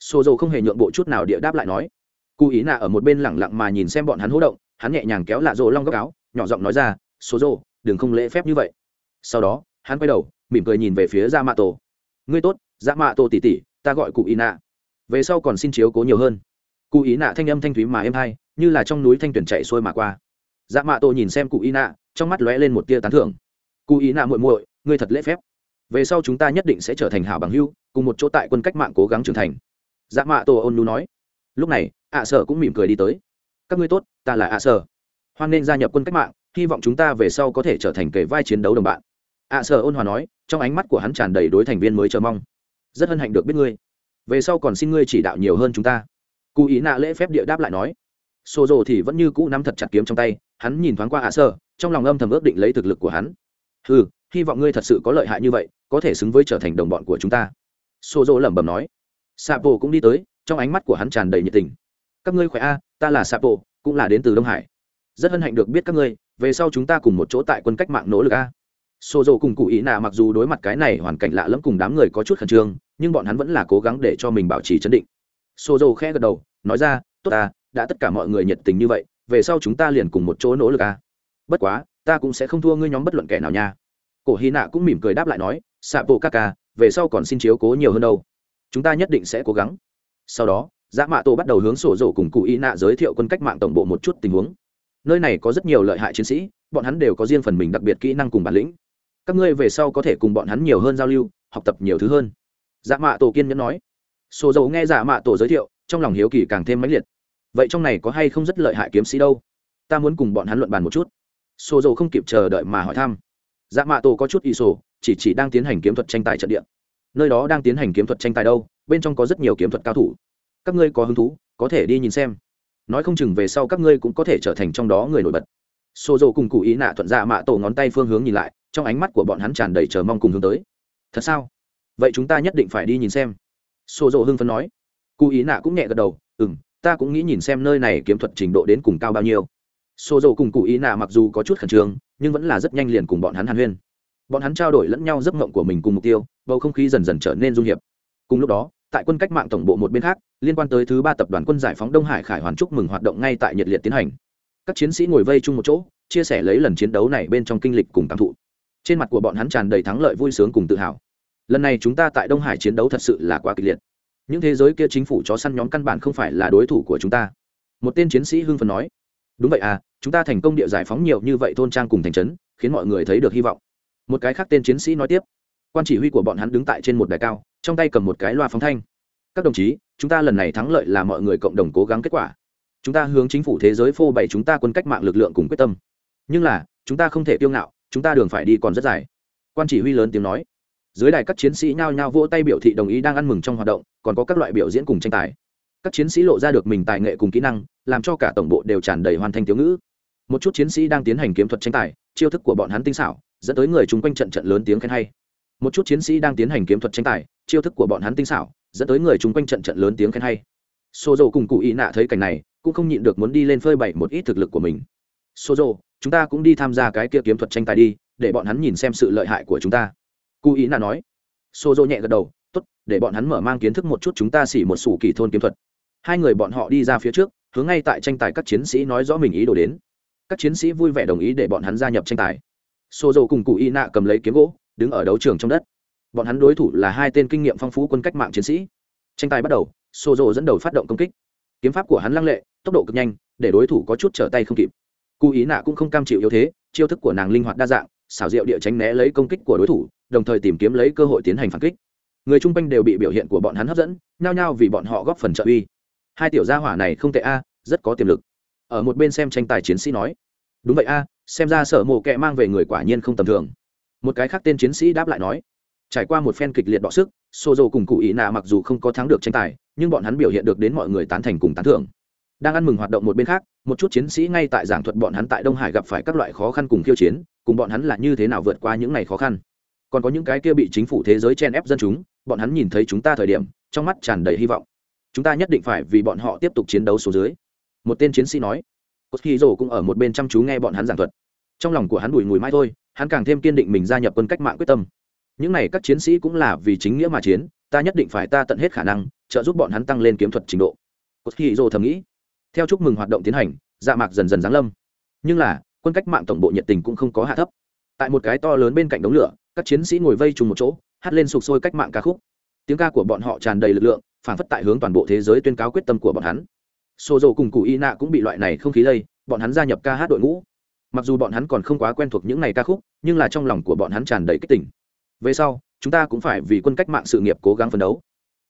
Speaker 1: Xô dầu không hề nhượng bộ chút nào địa đáp lại nói. Cụ ý nạ ở một bên lẳng lặng mà nhìn xem bọn hắn hỗ động hắn nhẹ nhàng kéo lạ rộ long góc áo nhỏ giọng nói ra sổ rộ đừng không lễ phép như vậy. Sau đó, hắn quay đầu, mỉm cười nhìn về phía dạ mạ tổ ngươi tốt dạ mạ tổ tỉ tỉ ta gọi cụ ý nạ về sau còn xin chiếu cố nhiều hơn. Cụ ý nạ thanh âm thanh thúy mà êm hay, như là trong núi thanh tuyển chạy xuôi mà qua. Dạ mạ tổ nhìn xem cụ ý nạ trong mắt lóe lên một tia tán thưởng. Cụ ý nạ muội muội, ngươi thật lễ phép. Về sau chúng ta nhất định sẽ trở thành hảo bằng hưu cùng một chỗ tại quân cách mạng cố gắng trưởng thành. Dạ mạ tổ ôn nu nói. Lúc này, ạ sở cũng mỉm cười đi tới. Các ngươi tốt, ta là ạ sở. Hoan nên gia nhập quân cách mạng hy vọng chúng ta về sau có thể trở thành kề vai chiến đấu đồng bạn. Ạ sở ôn hòa nói, trong ánh mắt của hắn tràn đầy đối thành viên mới chờ mong. Rất hân hạnh được biết ngươi. Về sau còn xin ngươi chỉ đạo nhiều hơn chúng ta. Cụ ý nạ lễ phép địa đáp lại nói. Xô rồ thì vẫn như cũ nắm thật chặt kiếm trong tay, hắn nhìn thoáng qua ạ sở, trong lòng âm thầm ước định lấy thực lực của hắn. Ừ hy vọng ngươi thật sự có lợi hại như vậy, có thể xứng với trở thành đồng bọn của chúng ta. Xô rồ lẩm bẩm nói. Sapo cũng đi tới, trong ánh mắt của hắn tràn đầy nhiệt tình. Các ngươi khỏe a, ta là sapo, cũng là đến từ đông hải. Rất hân hạnh được biết các ngươi về sau chúng ta cùng một chỗ tại quân cách mạng nỗ lực a. Xô dầu cùng cụ ý nạ mặc dù đối mặt cái này hoàn cảnh lạ lẫm cùng đám người có chút khẩn trương, nhưng bọn hắn vẫn là cố gắng để cho mình bảo trì chấn định. Xô dầu khẽ gật đầu, nói ra, tốt ta, đã tất cả mọi người nhiệt tình như vậy, về sau chúng ta liền cùng một chỗ nỗ lực a. Bất quá, ta cũng sẽ không thua ngươi nhóm bất luận kẻ nào nha. Cổ hy nạ cũng mỉm cười đáp lại nói xạ bộ ca ca, về sau còn xin chiếu cố nhiều hơn đâu. Chúng ta nhất định sẽ cố gắng. Sau đó dã mạ tổ bắt đầu hướng sổ dầu cùng cụ y nạ giới thiệu quân cách mạng tổng bộ một chút tình huống nơi này có rất nhiều lợi hại chiến sĩ, bọn hắn đều có riêng phần mình đặc biệt kỹ năng cùng bản lĩnh. Các ngươi về sau có thể cùng bọn hắn nhiều hơn giao lưu, học tập nhiều thứ hơn. Dạ mạ tổ kiên nhẫn nói. Sổ dầu nghe dạ mạ tổ giới thiệu, trong lòng hiếu kỳ càng thêm mãnh liệt. Vậy trong này có hay không rất lợi hại kiếm sĩ đâu? Ta muốn cùng bọn hắn luận bàn một chút. Sổ dầu không kịp chờ đợi mà hỏi thăm. Dạ mạ tổ có chút y sổ, chỉ chỉ đang tiến hành kiếm thuật tranh tài trận địa. Nơi đó đang tiến hành kiếm thuật tranh tài đâu? Bên trong có rất nhiều kiếm thuật cao thủ. Các ngươi có hứng thú, có thể đi nhìn xem nói không chừng về sau các ngươi cũng có thể trở thành trong đó người nổi bật. Xô dầu cùng cụ ý nạ thuận ra dạ mạ tổ ngón tay phương hướng nhìn lại, trong ánh mắt của bọn hắn tràn đầy chờ mong cùng hướng tới. Thật sao? Vậy chúng ta nhất định phải đi nhìn xem. Xô dầu hưng phấn nói. Cụ ý nạ cũng nhẹ gật đầu ừ m ta cũng nghĩ nhìn xem nơi này kiếm thuật trình độ đến cùng cao bao nhiêu. Xô dầu cùng cụ ý nạ mặc dù có chút khẩn trương, nhưng vẫn là rất nhanh liền cùng bọn hắn hàn huyên. Bọn hắn trao đổi lẫn nhau giấc mộng của mình cùng mục tiêu, bầu không khí dần dần trở nên dung hiệp. Cùng lúc đó tại quân cách mạng tổng bộ một bên khác, liên quan tới thứ ba tập đoàn quân giải phóng đông hải khải hoàn chúc mừng hoạt động ngay tại nhiệt liệt tiến hành. Các chiến sĩ ngồi vây chung một chỗ, chia sẻ lấy lần chiến đấu này bên trong kinh lịch cùng cảm thụ. Trên mặt của bọn hắn tràn đầy thắng lợi vui sướng cùng tự hào. Lần này chúng ta tại đông hải chiến đấu thật sự là quá kịch liệt. Những thế giới kia chính phủ chó săn nhóm căn bản không phải là đối thủ của chúng ta. Một tên chiến sĩ hưng phần nói, đúng vậy à chúng ta thành công địa giải phóng nhiều như vậy thôn trang cùng thành trấn, khiến mọi người thấy được hy vọng. Một cái khác tên chiến sĩ nói tiếp, quan chỉ huy của bọn hắn đứng tại trên một đài cao trong tay cầm một cái loa phóng thanh. Các đồng chí, chúng ta lần này thắng lợi là mọi người cộng đồng cố gắng kết quả. Chúng ta hướng chính phủ thế giới phô bày chúng ta quân cách mạng lực lượng cùng quyết tâm. Nhưng là, chúng ta không thể kiêu ngạo, chúng ta đường phải đi còn rất dài. Quan chỉ huy lớn tiếng nói. Dưới đài các chiến sĩ nhao nhao vỗ tay biểu thị đồng ý đang ăn mừng trong hoạt động, còn có các loại biểu diễn cùng tranh tài. Các chiến sĩ lộ ra được mình tài nghệ cùng kỹ năng, làm cho cả tổng bộ đều tràn đầy hoàn thành thiếu ngữ. Một chút chiến sĩ đang tiến hành kiếm thuật tranh tài, chiêu thức của bọn hắn tinh xảo, dẫn tới người chung quanh trận trận lớn tiếng khen hay. Một chút chiến sĩ đang tiến hành kiếm thuật tranh tài chiêu thức của bọn hắn tinh xảo, dẫn tới người chung quanh trận trận lớn tiếng khen hay. Xô dầu cùng cụ ý nạ thấy cảnh này, cũng không nhịn được muốn đi lên phơi bày một ít thực lực của mình. Xô dầu chúng ta cũng đi tham gia cái kia kiếm thuật tranh tài đi, để bọn hắn nhìn xem sự lợi hại của chúng ta. Cụ ý nạ nói. Xô dầu nhẹ gật đầu, tốt, để bọn hắn mở mang kiến thức một chút chúng ta xỉ một sủ kỳ thôn kiếm thuật. Hai người bọn họ đi ra phía trước, hướng ngay tại tranh tài các chiến sĩ nói rõ mình ý đồ đến. Các chiến sĩ vui vẻ đồng ý để bọn hắn gia nhập tranh tài. Xô dầu cùng cụ y nạ cầm lấy kiếm gỗ, đứng ở đấu trường trong đất bọn hắn đối thủ là hai tên kinh nghiệm phong phú quân cách mạng chiến sĩ. Tranh tài bắt đầu xô dầu dẫn đầu phát động công kích. Kiếm pháp của hắn lăng lệ, tốc độ cực nhanh, để đối thủ có chút trở tay không kịp. Cụ ý nạ cũng không cam chịu yếu thế, chiêu thức của nàng linh hoạt đa dạng, xảo diệu địa tránh né lấy công kích của đối thủ, đồng thời tìm kiếm lấy cơ hội tiến hành phản kích. Người chung quanh đều bị biểu hiện của bọn hắn hấp dẫn, nhao nhao vì bọn họ góp phần trợ uy. Hai tiểu gia hỏa này không tệ a, rất có tiềm lực. Ở một bên xem tranh tài chiến sĩ nói, đúng vậy a, xem ra sở mộ kệ mang về người quả nhiên không tầm thường. Một cái khác tên chiến sĩ đáp lại nói trải qua một phen kịch liệt đọ sức xô dầu cùng cụ ý nạ mặc dù không có thắng được tranh tài, nhưng bọn hắn biểu hiện được đến mọi người tán thành cùng tán thưởng. Đang ăn mừng hoạt động một bên khác, một chút chiến sĩ ngay tại giảng thuật bọn hắn tại đông hải gặp phải các loại khó khăn cùng khiêu chiến, cùng bọn hắn là như thế nào vượt qua những ngày khó khăn. Còn có những cái kia bị chính phủ thế giới chen ép dân chúng, bọn hắn nhìn thấy chúng ta thời điểm, trong mắt tràn đầy hy vọng. Chúng ta nhất định phải vì bọn họ tiếp tục chiến đấu số dưới. Một tên chiến sĩ nói. Cốt khi rổ cũng ở một bên chăm chú nghe bọn hắn giảng thuật. Trong lòng của hắn đùi ngùi mãi thôi, hắn càng thêm kiên định mình gia nhập quân cách mạng quyết tâm những này các chiến sĩ cũng là vì chính nghĩa mà chiến, ta nhất định phải ta tận hết khả năng, trợ giúp bọn hắn tăng lên kiếm thuật trình độ. Cốt khi dô thầm nghĩ. Theo chúc mừng hoạt động tiến hành dạ mạc dần dần giáng lâm. Nhưng là, quân cách mạng tổng bộ nhiệt tình cũng không có hạ thấp. Tại một cái to lớn bên cạnh đống lửa, các chiến sĩ ngồi vây trùng một chỗ, hát lên sục sôi cách mạng ca khúc. Tiếng ca của bọn họ tràn đầy lực lượng, phản phất tại hướng toàn bộ thế giới tuyên cáo quyết tâm của bọn hắn. Xô dầu cùng cụ y nạ cũng bị loại này không khí lây, bọn hắn gia nhập ca hát đội ngũ. Mặc dù bọn hắn còn không quá quen thuộc những ngày ca khúc, nhưng là trong lòng của bọn hắn tràn đầy kích tỉnh về sau, chúng ta cũng phải vì quân cách mạng sự nghiệp cố gắng phấn đấu.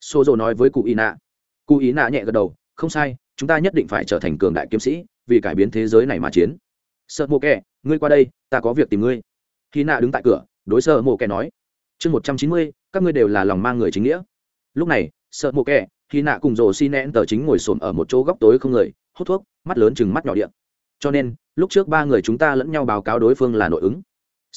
Speaker 1: Xô dồ nói với cụ y nạ. Cụ y nạ nhẹ gật đầu, không sai, chúng ta nhất định phải trở thành cường đại kiếm sĩ, vì cải biến thế giới này mà chiến. Sợ mộ kẻ, ngươi qua đây, ta có việc tìm ngươi. Khi nạ đứng tại cửa, đối sợ mộ kẻ nói, chương một trăm chín mươi, các ngươi đều là lòng mang người chính nghĩa. Lúc này, sợ mộ kẻ, khi nạ cùng rồ xi nén tờ chính ngồi xổm ở một chỗ góc tối không người, hút thuốc, mắt lớn chừng mắt nhỏ điện. Cho nên, lúc trước ba người chúng ta lẫn nhau báo cáo đối phương là nội ứng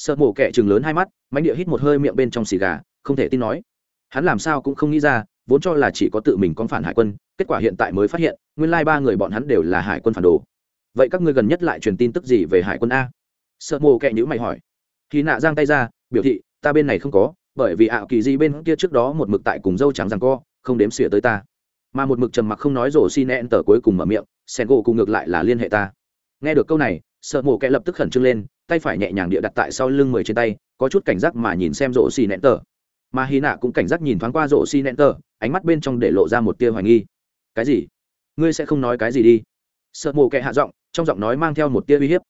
Speaker 1: sợ mổ kẻ chừng lớn hai mắt mánh địa hít một hơi miệng bên trong xì gà, không thể tin nói. Hắn làm sao cũng không nghĩ ra, vốn cho là chỉ có tự mình con phản hải quân, kết quả hiện tại mới phát hiện, nguyên lai ba người bọn hắn đều là hải quân phản đồ. Vậy các ngươi gần nhất lại truyền tin tức gì về hải quân a? Sợ mồ kệ nhữ mày hỏi. Khi nạ giang tay ra, biểu thị, ta bên này không có, bởi vì ảo kỳ di bên kia trước đó một mực tại cùng dâu trắng rằng co, không đếm xỉa tới ta. Mà một mực trầm mặc không nói rổ xin nẹn tờ cuối cùng mở miệng, sen gỗ cùng ngược lại là liên hệ ta. Nghe được câu này, sợ mồ kệ lập tức khẩn trương lên tay phải nhẹ nhàng địa đặt tại sau lưng mười trên tay, có chút cảnh giác mà nhìn xem rổ xì nẹn tờ. Mà hy nạ cũng cảnh giác nhìn thoáng qua rổ xì nẹn tờ, ánh mắt bên trong để lộ ra một tia hoài nghi. Cái gì? Ngươi sẽ không nói cái gì đi? Sợ mồ kệ hạ giọng, trong giọng nói mang theo một tia uy hiếp.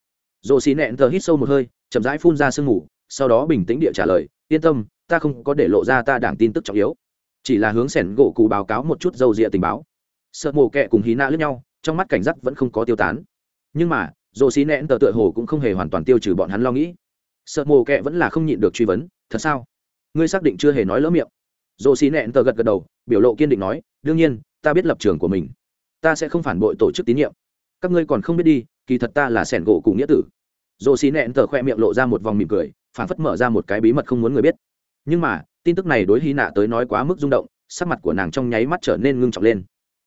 Speaker 1: Rổ xì nẹn tờ hít sâu một hơi, chậm rãi phun ra sương mù, sau đó bình tĩnh địa trả lời, yên tâm, ta không có để lộ ra ta đảng tin tức trọng yếu. Chỉ là hướng sẻn gỗ cụ báo cáo một chút dâu rịa tình báo. Sợ mồ kệ cùng hí nạ lướt nhau, trong mắt cảnh giác vẫn không có tiêu tán. Nhưng mà dồ xí nẹn tờ tựa hồ cũng không hề hoàn toàn tiêu trừ bọn hắn lo nghĩ. Sợ mồ kệ vẫn là không nhịn được truy vấn, thật sao? Ngươi xác định chưa hề nói lỡ miệng? Dồ xí nẹn tờ gật gật đầu, biểu lộ kiên định nói, đương nhiên, ta biết lập trường của mình. Ta sẽ không phản bội tổ chức tín nhiệm. Các ngươi còn không biết đi, kỳ thật ta là sẻn gỗ cùng nghĩa tử. Dồ xí nẹn tờ khoe miệng lộ ra một vòng mỉm cười phản phất mở ra một cái bí mật không muốn người biết. Nhưng mà, tin tức này đối hy nạ tới nói quá mức rung động, sắc mặt của nàng trong nháy mắt trở nên ngưng trọng lên.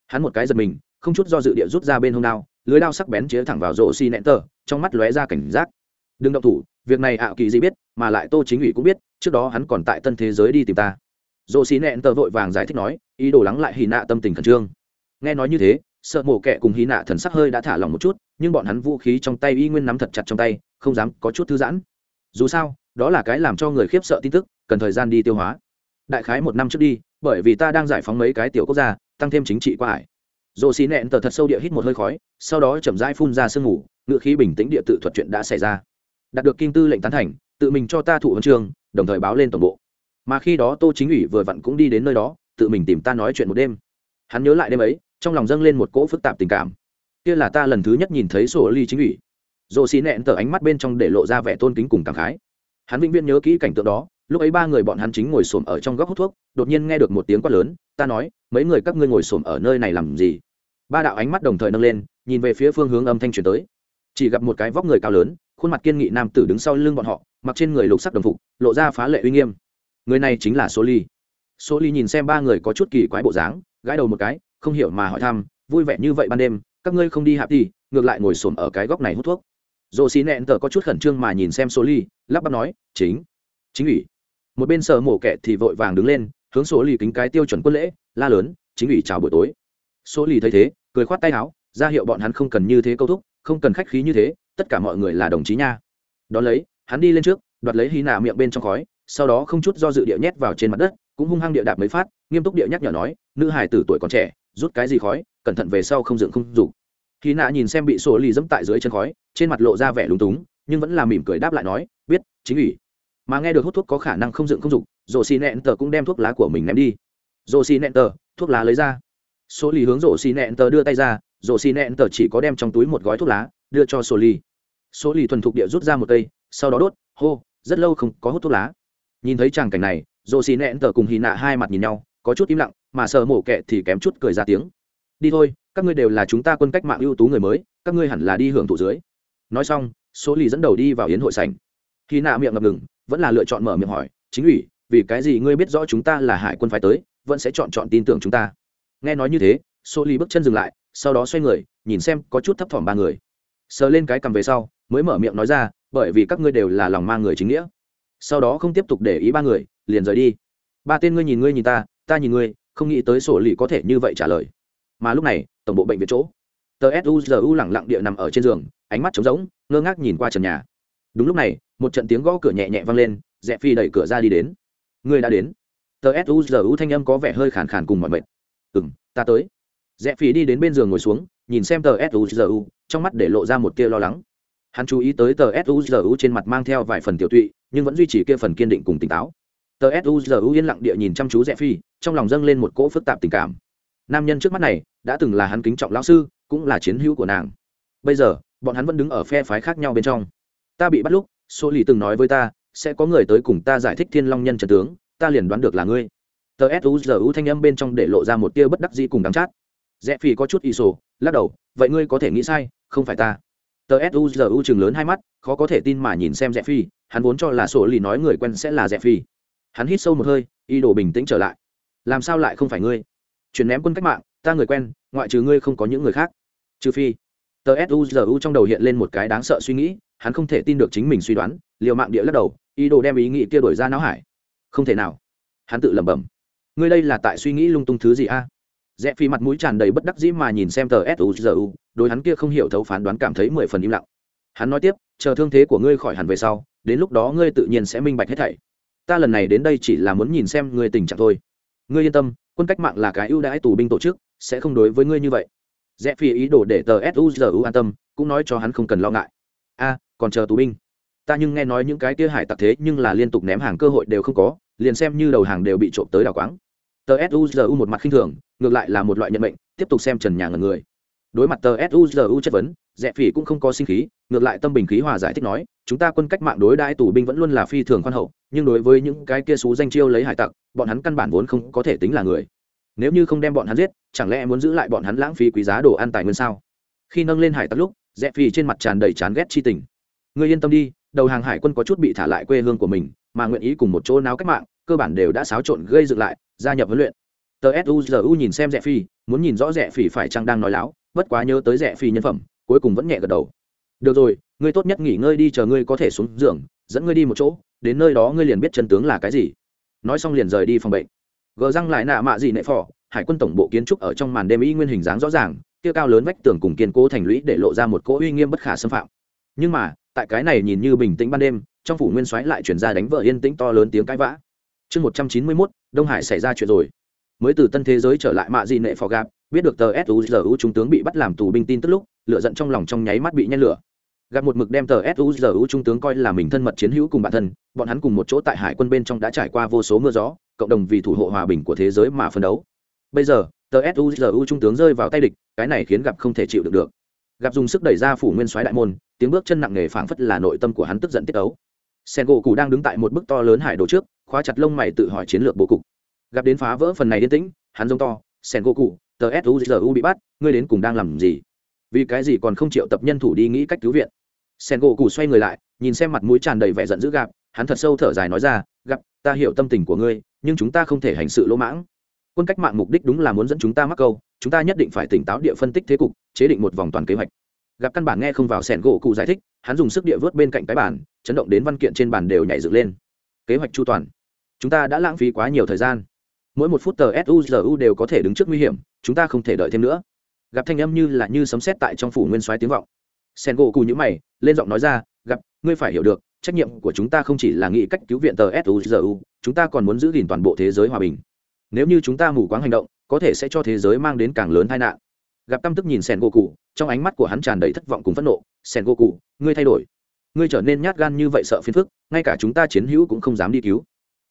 Speaker 1: Hắn một cái giật mình, không chút do dự địa rút ra bên hông đao lưới đao sắc bén chĩa thẳng vào rổ xi nẹn tờ, trong mắt lóe ra cảnh giác. Đừng động thủ, việc này ảo kỳ gì biết, mà lại tô chính ủy cũng biết, trước đó hắn còn tại tân thế giới đi tìm ta. Rổ xì nẹn tờ vội vàng giải thích nói, ý đồ lắng lại hy nạ tâm tình khẩn trương. Nghe nói như thế, sợ mổ kẹ cùng hy nạ thần sắc hơi đã thả lòng một chút, nhưng bọn hắn vũ khí trong tay y nguyên nắm thật chặt trong tay, không dám có chút thư giãn. Dù sao, đó là cái làm cho người khiếp sợ tin tức, cần thời gian đi tiêu hóa. Đại khái một năm trước đi, bởi vì ta đang giải phóng mấy cái tiểu quốc gia, tăng thêm chính trị qua hải dồ xì nẹn tờ thật sâu địa hít một hơi khói, sau đó chậm rãi phun ra sương ngủ ngựa khí bình tĩnh địa tự thuật chuyện đã xảy ra. Đạt được kinh tư lệnh tán thành, tự mình cho ta thụ huân trường, đồng thời báo lên tổng bộ. Mà khi đó tô chính ủy vừa vặn cũng đi đến nơi đó, tự mình tìm ta nói chuyện một đêm. Hắn nhớ lại đêm ấy, trong lòng dâng lên một cỗ phức tạp tình cảm. Kia là ta lần thứ nhất nhìn thấy sổ ly chính ủy. Rồ xì nẹn tờ ánh mắt bên trong để lộ ra vẻ tôn kính cùng cảm khái. Hắn vĩnh viễn nhớ kỹ cảnh tượng đó lúc ấy ba người bọn hắn chính ngồi xổm ở trong góc hút thuốc, đột nhiên nghe được một tiếng quát lớn, ta nói, mấy người các ngươi ngồi xổm ở nơi này làm gì? Ba đạo ánh mắt đồng thời nâng lên, nhìn về phía phương hướng âm thanh truyền tới. Chỉ gặp một cái vóc người cao lớn, khuôn mặt kiên nghị nam tử đứng sau lưng bọn họ, mặc trên người lục sắc đồng phục, lộ ra phá lệ uy nghiêm. Người này chính là số ly. Số ly nhìn xem ba người có chút kỳ quái bộ dáng, gãi đầu một cái, không hiểu mà hỏi thăm, vui vẻ như vậy ban đêm, các ngươi không đi hạp đi, ngược lại ngồi xổm ở cái góc này hút thuốc. Dồ xì nẹn tờ có chút khẩn trương mà nhìn xem số ly, lắp bắp nói, chính chính ủy một bên sợ mổ kẹ thì vội vàng đứng lên, hướng số lì kính cái tiêu chuẩn quân lễ, la lớn, chính ủy chào buổi tối. Số lì thấy thế, cười khoát tay áo, ra hiệu bọn hắn không cần như thế câu thúc, không cần khách khí như thế, tất cả mọi người là đồng chí nha. Đón lấy, hắn đi lên trước, đoạt lấy hy nạ miệng bên trong khói, sau đó không chút do dự địa nhét vào trên mặt đất, cũng hung hăng địa đạp mấy phát, nghiêm túc địa nhắc nhở nói, nữ hải tử tuổi còn trẻ, rút cái gì khói, cẩn thận về sau không dựng không dục. Hy nạ nhìn xem bị sổ lì dẫm tại dưới chân khói, trên mặt lộ ra vẻ lúng túng, nhưng vẫn là mỉm cười đáp lại nói, biết, chính ủy mà nghe được hút thuốc có khả năng không dựng không dục rổ xì nẹn tờ cũng đem thuốc lá của mình ném đi. Rổ xì nẹn tờ, thuốc lá lấy ra. Số lì hướng rổ xì nẹn tờ đưa tay ra rổ xì nẹn tờ chỉ có đem trong túi một gói thuốc lá, đưa cho số lì. Số lì thuần thục địa rút ra một cây, sau đó đốt, hô, rất lâu không có hút thuốc lá. Nhìn thấy tràng cảnh này rổ xì nẹn tờ cùng hì nạ hai mặt nhìn nhau, có chút im lặng, mà sợ mổ kẹ thì kém chút cười ra tiếng. Đi thôi, các ngươi đều là chúng ta quân cách mạng ưu tú người mới, các ngươi hẳn là đi hưởng thụ dưới. Nói xong số lì dẫn đầu đi vào yến hội sảnh. Khi nạ miệng ngập ngừng vẫn là lựa chọn mở miệng hỏi, chính ủy, vì cái gì ngươi biết rõ chúng ta là hải quân phái tới, vẫn sẽ chọn chọn tin tưởng chúng ta? Nghe nói như thế số ly bước chân dừng lại, sau đó xoay người, nhìn xem có chút thấp thỏm ba người. Sờ lên cái cầm về sau, mới mở miệng nói ra, bởi vì các ngươi đều là lòng mang người chính nghĩa. Sau đó không tiếp tục để ý ba người, liền rời đi. Ba tên ngươi nhìn ngươi nhìn ta ta nhìn ngươi, không nghĩ tới sổ lì có thể như vậy trả lời. Mà lúc này, tổng bộ bệnh viện chỗ. Tờ suzu lẳng lặng địa nằm ở trên giường, ánh mắt trống rỗng, ngơ ngác nhìn qua trần nhà đúng lúc này, một trận tiếng gõ cửa nhẹ nhẹ vang lên rẽ phi đẩy cửa ra đi đến. Ngươi đã đến. Tờ suzu thanh âm có vẻ hơi khàn khàn cùng mọi mệt. Ừ m ta tới. Rẽ phi đi đến bên giường ngồi xuống, nhìn xem tờ suzu trong mắt để lộ ra một tia lo lắng. Hắn chú ý tới tờ suzu trên mặt mang theo vài phần tiểu tụy, nhưng vẫn duy trì kia phần kiên định cùng tỉnh táo. Tờ suzu yên lặng địa nhìn chăm chú rẽ phi, trong lòng dâng lên một cỗ phức tạp tình cảm. Nam nhân trước mắt này, đã từng là hắn kính trọng lão sư, cũng là chiến hữu của nàng. Bây giờ, bọn hắn vẫn đứng ở phe phái khác nhau bên trong ta bị bắt lúc số lì từng nói với ta, sẽ có người tới cùng ta giải thích thiên long nhân trần tướng, ta liền đoán được là ngươi. Tờ suzu thanh âm bên trong để lộ ra một tia bất đắc dĩ cùng đắng chát. Rẽ phi có chút y sổ, lắc đầu, vậy ngươi có thể nghĩ sai, không phải ta. Tờ suzu chừng lớn hai mắt, khó có thể tin mà nhìn xem rẽ phi hắn vốn cho là sổ lì nói người quen sẽ là rẽ phi hắn hít sâu một hơi y đồ bình tĩnh trở lại. Làm sao lại không phải ngươi? Chuyển ném quân cách mạng, ta người quen, ngoại trừ ngươi không có những người khác. Trừ phi, tờ suzu trong đầu hiện lên một cái đáng sợ suy nghĩ hắn không thể tin được chính mình suy đoán, liều mạng địa lắc đầu, ý đồ đem ý nghĩ kia đổi ra não hải. Không thể nào. Hắn tự lẩm bẩm. Ngươi đây là tại suy nghĩ lung tung thứ gì a? Rẽ phi mặt mũi tràn đầy bất đắc dĩ mà nhìn xem tờ suzu đối hắn kia không hiểu thấu phán đoán cảm thấy mười phần im lặng. Hắn nói tiếp, chờ thương thế của ngươi khỏi hẳn về sau, đến lúc đó ngươi tự nhiên sẽ minh bạch hết thảy. Ta lần này đến đây chỉ là muốn nhìn xem ngươi tình trạng thôi. Ngươi yên tâm, quân cách mạng là cái ưu đãi tù binh tổ chức, sẽ không đối với ngươi như vậy. Rẽ phi ý đồ để tờ suzu an tâm, cũng nói cho hắn không cần lo ngại. A còn chờ tù binh. Ta nhưng nghe nói những cái kia hải tặc thế nhưng là liên tục ném hàng cơ hội đều không có, liền xem như đầu hàng đều bị trộm tới đảo quáng. Tờ suzu một mặt khinh thường, ngược lại là một loại nhận mệnh, tiếp tục xem trần nhà ngần người. Đối mặt tờ suzu chất vấn, rẽ phỉ cũng không có sinh khí, ngược lại tâm bình khí hòa giải thích nói, chúng ta quân cách mạng đối đãi tù binh vẫn luôn là phi thường khoan hậu, nhưng đối với những cái kia xú danh chiêu lấy hải tặc, bọn hắn căn bản vốn không có thể tính là người. Nếu như không đem bọn hắn giết, chẳng lẽ muốn giữ lại bọn hắn lãng phí quý giá đồ ăn tài nguyên sao? Khi nâng lên hải tặc lúc, rẽ phỉ trên mặt tràn đầy chán ghét chi tình người yên tâm đi, đầu hàng hải quân có chút bị thả lại quê hương của mình, mà nguyện ý cùng một chỗ náo cách mạng, cơ bản đều đã xáo trộn gây dựng lại, gia nhập huấn luyện. Tờ suzu nhìn xem rẻ phi, muốn nhìn rõ rẻ phi phải chăng đang nói láo, bất quá nhớ tới rẻ phi nhân phẩm, cuối cùng vẫn nhẹ gật đầu. Được rồi, ngươi tốt nhất nghỉ ngơi đi chờ ngươi có thể xuống giường, dẫn ngươi đi một chỗ, đến nơi đó ngươi liền biết chân tướng là cái gì. Nói xong liền rời đi phòng bệnh. Gờ răng lại nạ mạ gì nệ phò, hải quân tổng bộ kiến trúc ở trong màn đêm y nguyên hình dáng rõ ràng, kia cao lớn vách tường cùng kiên cố thành lũy để lộ ra một cỗ uy nghiêm bất khả xâm phạm. Nhưng mà tại cái này nhìn như bình tĩnh ban đêm, trong phủ nguyên soái lại chuyển ra đánh vợ yên tĩnh to lớn tiếng cãi vã. Chương một trăm chín mươi mốt, đông hải xảy ra chuyện rồi. Mới từ tân thế giới trở lại mạ dị nệ phò gạp biết được tờ suzu trung tướng bị bắt làm tù binh tin tức lúc, lửa giận trong lòng trong nháy mắt bị nhen lửa. Gặp một mực đem tờ suzu trung tướng coi là mình thân mật chiến hữu cùng bản thân, bọn hắn cùng một chỗ tại hải quân bên trong đã trải qua vô số mưa gió, cộng đồng vì thủ hộ hòa bình của thế giới mà phấn đấu. Bây giờ, tờ suzu trung tướng rơi vào tay địch, cái này khiến gặp không thể chịu được được gặp dùng sức đẩy ra phủ nguyên soái đại môn, tiếng bước chân nặng nề phảng phất là nội tâm của hắn tức giận tiết ấu. Sen gỗ cụ đang đứng tại một bức to lớn hải đồ trước, khóa chặt lông mày tự hỏi chiến lược bố cục. Gặp đến phá vỡ phần này yên tĩnh, hắn giống to, sen gỗ cụ tờ suzu bị bắt, ngươi đến cùng đang làm gì? Vì cái gì còn không chịu tập nhân thủ đi nghĩ cách cứu viện? Sen gỗ cụ xoay người lại, nhìn xem mặt mũi tràn đầy vẻ giận dữ gặp, hắn thật sâu thở dài nói ra, gặp, ta hiểu tâm tình của ngươi, nhưng chúng ta không thể hành sự lỗ mãng. Quân cách mạng mục đích đúng là muốn dẫn chúng ta mắc câu, chúng ta nhất định phải tỉnh táo địa phân tích thế cục chế định một vòng toàn kế hoạch. Gặp căn bản nghe không vào sẻn gỗ cụ giải thích, hắn dùng sức địa vớt bên cạnh cái bàn, chấn động đến văn kiện trên bàn đều nhảy dựng lên. Kế hoạch chu toàn. Chúng ta đã lãng phí quá nhiều thời gian. Mỗi một phút tờ suzu đều có thể đứng trước nguy hiểm, chúng ta không thể đợi thêm nữa. Gặp thanh âm như là như sấm sét tại trong phủ nguyên soái tiếng vọng. Sen gỗ cù nhữ mày, lên giọng nói ra, gặp, ngươi phải hiểu được, trách nhiệm của chúng ta không chỉ là nghĩ cách cứu viện tờ suzu chúng ta còn muốn giữ gìn toàn bộ thế giới hòa bình. Nếu như chúng ta mù quáng hành động, có thể sẽ cho thế giới mang đến càng lớn tai nạn gặp căm tức nhìn sen gỗ cụ trong ánh mắt của hắn tràn đầy thất vọng cùng phẫn nộ. Sen gỗ cụ ngươi thay đổi. Ngươi trở nên nhát gan như vậy sợ phiền phức, ngay cả chúng ta chiến hữu cũng không dám đi cứu.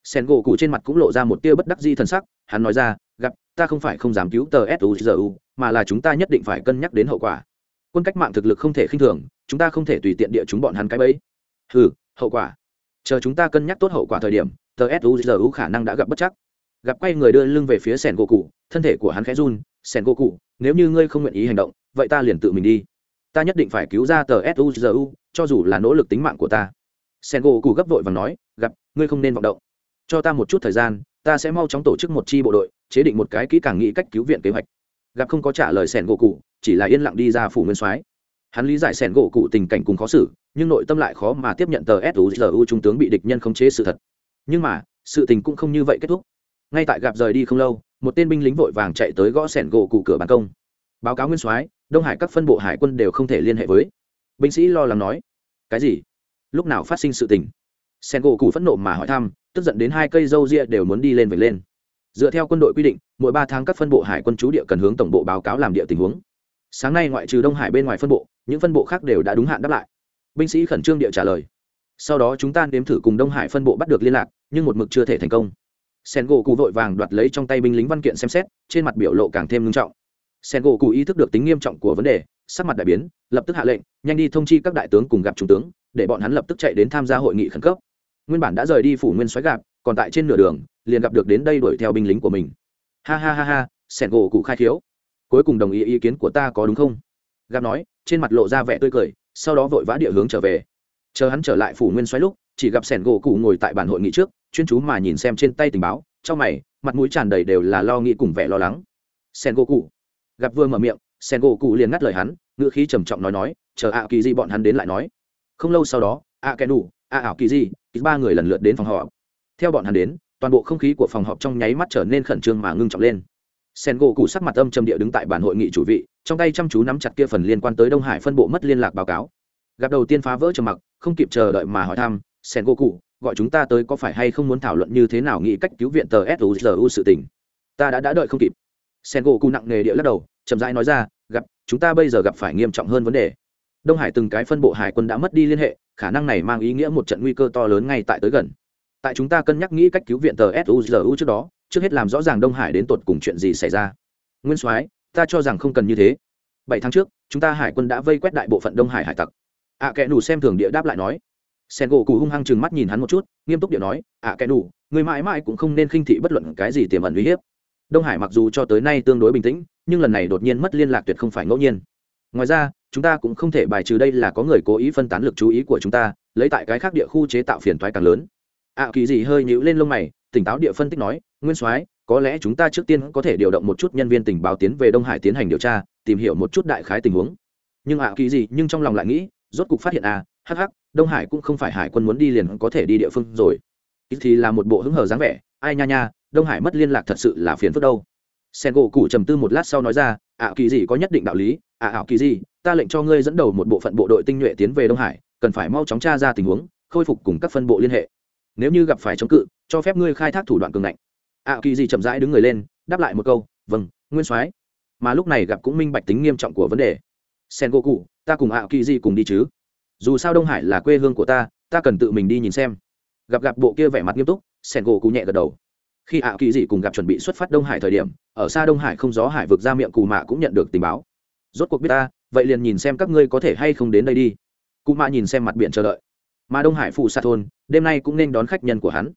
Speaker 1: Sen gỗ cụ trên mặt cũng lộ ra một tia bất đắc di t sắc, hắn nói ra, gặp, ta không phải không dám cứu tờ suzu mà là chúng ta nhất định phải cân nhắc đến hậu quả. Quân cách mạng thực lực không thể khinh thường, chúng ta không thể tùy tiện địa chúng bọn hắn cái bẫy. Ừ hậu quả. Chờ chúng ta cân nhắc tốt hậu quả thời điểm, tờ suzu khả năng đã gặp bất chắc. Gặp quay người đưa lưng về phía sẻn gỗ cụ thân thể của hắn khẽ run. Sẻn gỗ cụ nếu như ngươi không nguyện ý hành động, vậy ta liền tự mình đi. Ta nhất định phải cứu ra tờ suzu cho dù là nỗ lực tính mạng của ta. Sẻn gỗ cụ gấp vội và nói, gặp, ngươi không nên vọng động. Cho ta một chút thời gian, ta sẽ mau chóng tổ chức một chi bộ đội, chế định một cái kỹ càng nghĩ cách cứu viện kế hoạch. Gặp không có trả lời sẻn gỗ cụ chỉ là yên lặng đi ra phủ nguyên soái. Hắn lý giải sẻn gỗ cụ tình cảnh cùng khó xử, nhưng nội tâm lại khó mà tiếp nhận tờ suzu trung tướng bị địch nhân khống chế sự thật. Nhưng mà, sự tình cũng không như vậy kết thúc ngay tại gặp rời đi không lâu, một tên binh lính vội vàng chạy tới gõ sẻn gỗ cụ cửa ban công. Báo cáo nguyên soái, đông hải các phân bộ hải quân đều không thể liên hệ với. Binh sĩ lo lắng nói, cái gì? Lúc nào phát sinh sự tình? Sen gỗ cụ phẫn nộ mà hỏi thăm, tức giận đến hai cây râu ria đều muốn đi lên về lên. Dựa theo quân đội quy định, mỗi ba tháng các phân bộ hải quân chú địa cần hướng tổng bộ báo cáo làm địa tình huống. Sáng nay ngoại trừ đông hải bên ngoài phân bộ, những phân bộ khác đều đã đúng hạn đáp lại. Binh sĩ khẩn trương địa trả lời. Sau đó chúng ta nếm thử cùng đông hải phân bộ bắt được liên lạc, nhưng một mực chưa thể thành công sen gỗ cụ vội vàng đoạt lấy trong tay binh lính văn kiện xem xét, trên mặt biểu lộ càng thêm nghiêm trọng. Sen gỗ cụ ý thức được tính nghiêm trọng của vấn đề, sắc mặt đại biến, lập tức hạ lệnh, nhanh đi thông chi các đại tướng cùng gặp trung tướng, để bọn hắn lập tức chạy đến tham gia hội nghị khẩn cấp. Nguyên bản đã rời đi phủ nguyên xoáy gạp, còn tại trên nửa đường, liền gặp được đến đây đuổi theo binh lính của mình. Ha ha ha ha sẻn gỗ cụ khai thiếu cuối cùng đồng ý ý kiến của ta có đúng không? Gặp nói, trên mặt lộ ra vẻ tươi cười, sau đó vội vã địa hướng trở về. Chờ hắn trở lại phủ nguyên xoáy lúc, chỉ gặp sẻn gỗ cụ ngồi tại bản hội nghị trước chuyên chú mà nhìn xem trên tay tình báo, trong mày, mặt mũi tràn đầy đều là lo nghĩ cùng vẻ lo lắng. Sen gỗ cụ gặp vừa mở miệng sen gỗ cụ liền ngắt lời hắn, ngữ khí trầm trọng nói nói, chờ ạ kỳ di bọn hắn đến lại nói. Không lâu sau đó ạ kẻ đủ ạ ảo kỳ di ba người lần lượt đến phòng họp. Theo bọn hắn đến, toàn bộ không khí của phòng họp trong nháy mắt trở nên khẩn trương mà ngưng trọng lên. Sen gỗ cụ sắc mặt âm trầm địa đứng tại bản hội nghị chủ vị, trong tay chăm chú nắm chặt kia phần liên quan tới đông hải phân bộ mất liên lạc báo cáo. Gặp đầu tiên phá vỡ trầm mặc, không kịp chờ đợi mà hỏi thăm sen gỗ cụ gọi chúng ta tới có phải hay không muốn thảo luận như thế nào nghĩ cách cứu viện tờ suzu sự tình. Ta đã đã đợi không kịp. Sen gỗ cụ nặng nề địa lắc đầu chậm rãi nói ra gặp chúng ta bây giờ gặp phải nghiêm trọng hơn vấn đề. Đông hải từng cái phân bộ hải quân đã mất đi liên hệ khả năng này mang ý nghĩa một trận nguy cơ to lớn ngay tại tới gần. Tại chúng ta cân nhắc nghĩ cách cứu viện tờ suzu trước đó trước hết làm rõ ràng đông hải đến tột cùng chuyện gì xảy ra. Nguyên soái ta cho rằng không cần như thế. Bảy tháng trước chúng ta hải quân đã vây quét đại bộ phận đông hải hải tặc. Ạ à, kẻ đủ xem thường địa đáp lại nói sen gỗ cụ hung hăng chừng mắt nhìn hắn một chút nghiêm túc địa nói ạ à, kẻ đủ người mãi mãi cũng không nên khinh thị bất luận cái gì tiềm ẩn uy hiếp. Đông hải mặc dù cho tới nay tương đối bình tĩnh nhưng lần này đột nhiên mất liên lạc tuyệt không phải ngẫu nhiên. Ngoài ra chúng ta cũng không thể bài trừ đây là có người cố ý phân tán lực chú ý của chúng ta lấy tại cái khác địa khu chế tạo phiền toái càng lớn. Ạ kỳ gì hơi nhíu lên lông mày tỉnh táo địa phân tích nói nguyên soái có lẽ chúng ta trước tiên có thể điều động một chút nhân viên tình báo tiến về đông hải tiến hành điều tra tìm hiểu một chút đại khái tình huống. Nhưng ạ kỳ gì nhưng trong lòng lại nghĩ rốt cục phát hiện à hắc hắc đông hải cũng không phải hải quân muốn đi liền có thể đi địa phương rồi. Ít thì là một bộ hứng hờ dáng vẻ, ai nha nha, đông hải mất liên lạc thật sự là phiền phức đâu. Sen gỗ cụ trầm tư một lát sau nói ra ạ kỳ gì có nhất định đạo lý ạ ảo kỳ gì ta lệnh cho ngươi dẫn đầu một bộ phận bộ đội tinh nhuệ tiến về đông hải, cần phải mau chóng tra ra tình huống, khôi phục cùng các phân bộ liên hệ. Nếu như gặp phải chống cự, cho phép ngươi khai thác thủ đoạn cường ngạnh. Ạ kỳ gì chậm rãi đứng người lên, đáp lại một câu vâng nguyên soái. Mà lúc này gặp cũng minh bạch tính nghiêm trọng của vấn đề. Sen gỗ cụ ta cùng ạ kỳ gì cùng đi chứ? Dù sao đông hải là quê hương của ta ta cần tự mình đi nhìn xem. Gặp gặp bộ kia vẻ mặt nghiêm túc sen gỗ cụ nhẹ gật đầu. Khi ạ kỳ dị cùng gặp chuẩn bị xuất phát đông hải thời điểm, ở xa đông hải không gió hải vực ra miệng cù mạ cũng nhận được tình báo. Rốt cuộc biết ta, vậy liền nhìn xem các ngươi có thể hay không đến đây đi. Cụ mạ nhìn xem mặt biển chờ đợi. Mà đông hải phụ sa thôn, đêm nay cũng nên đón khách nhân của hắn.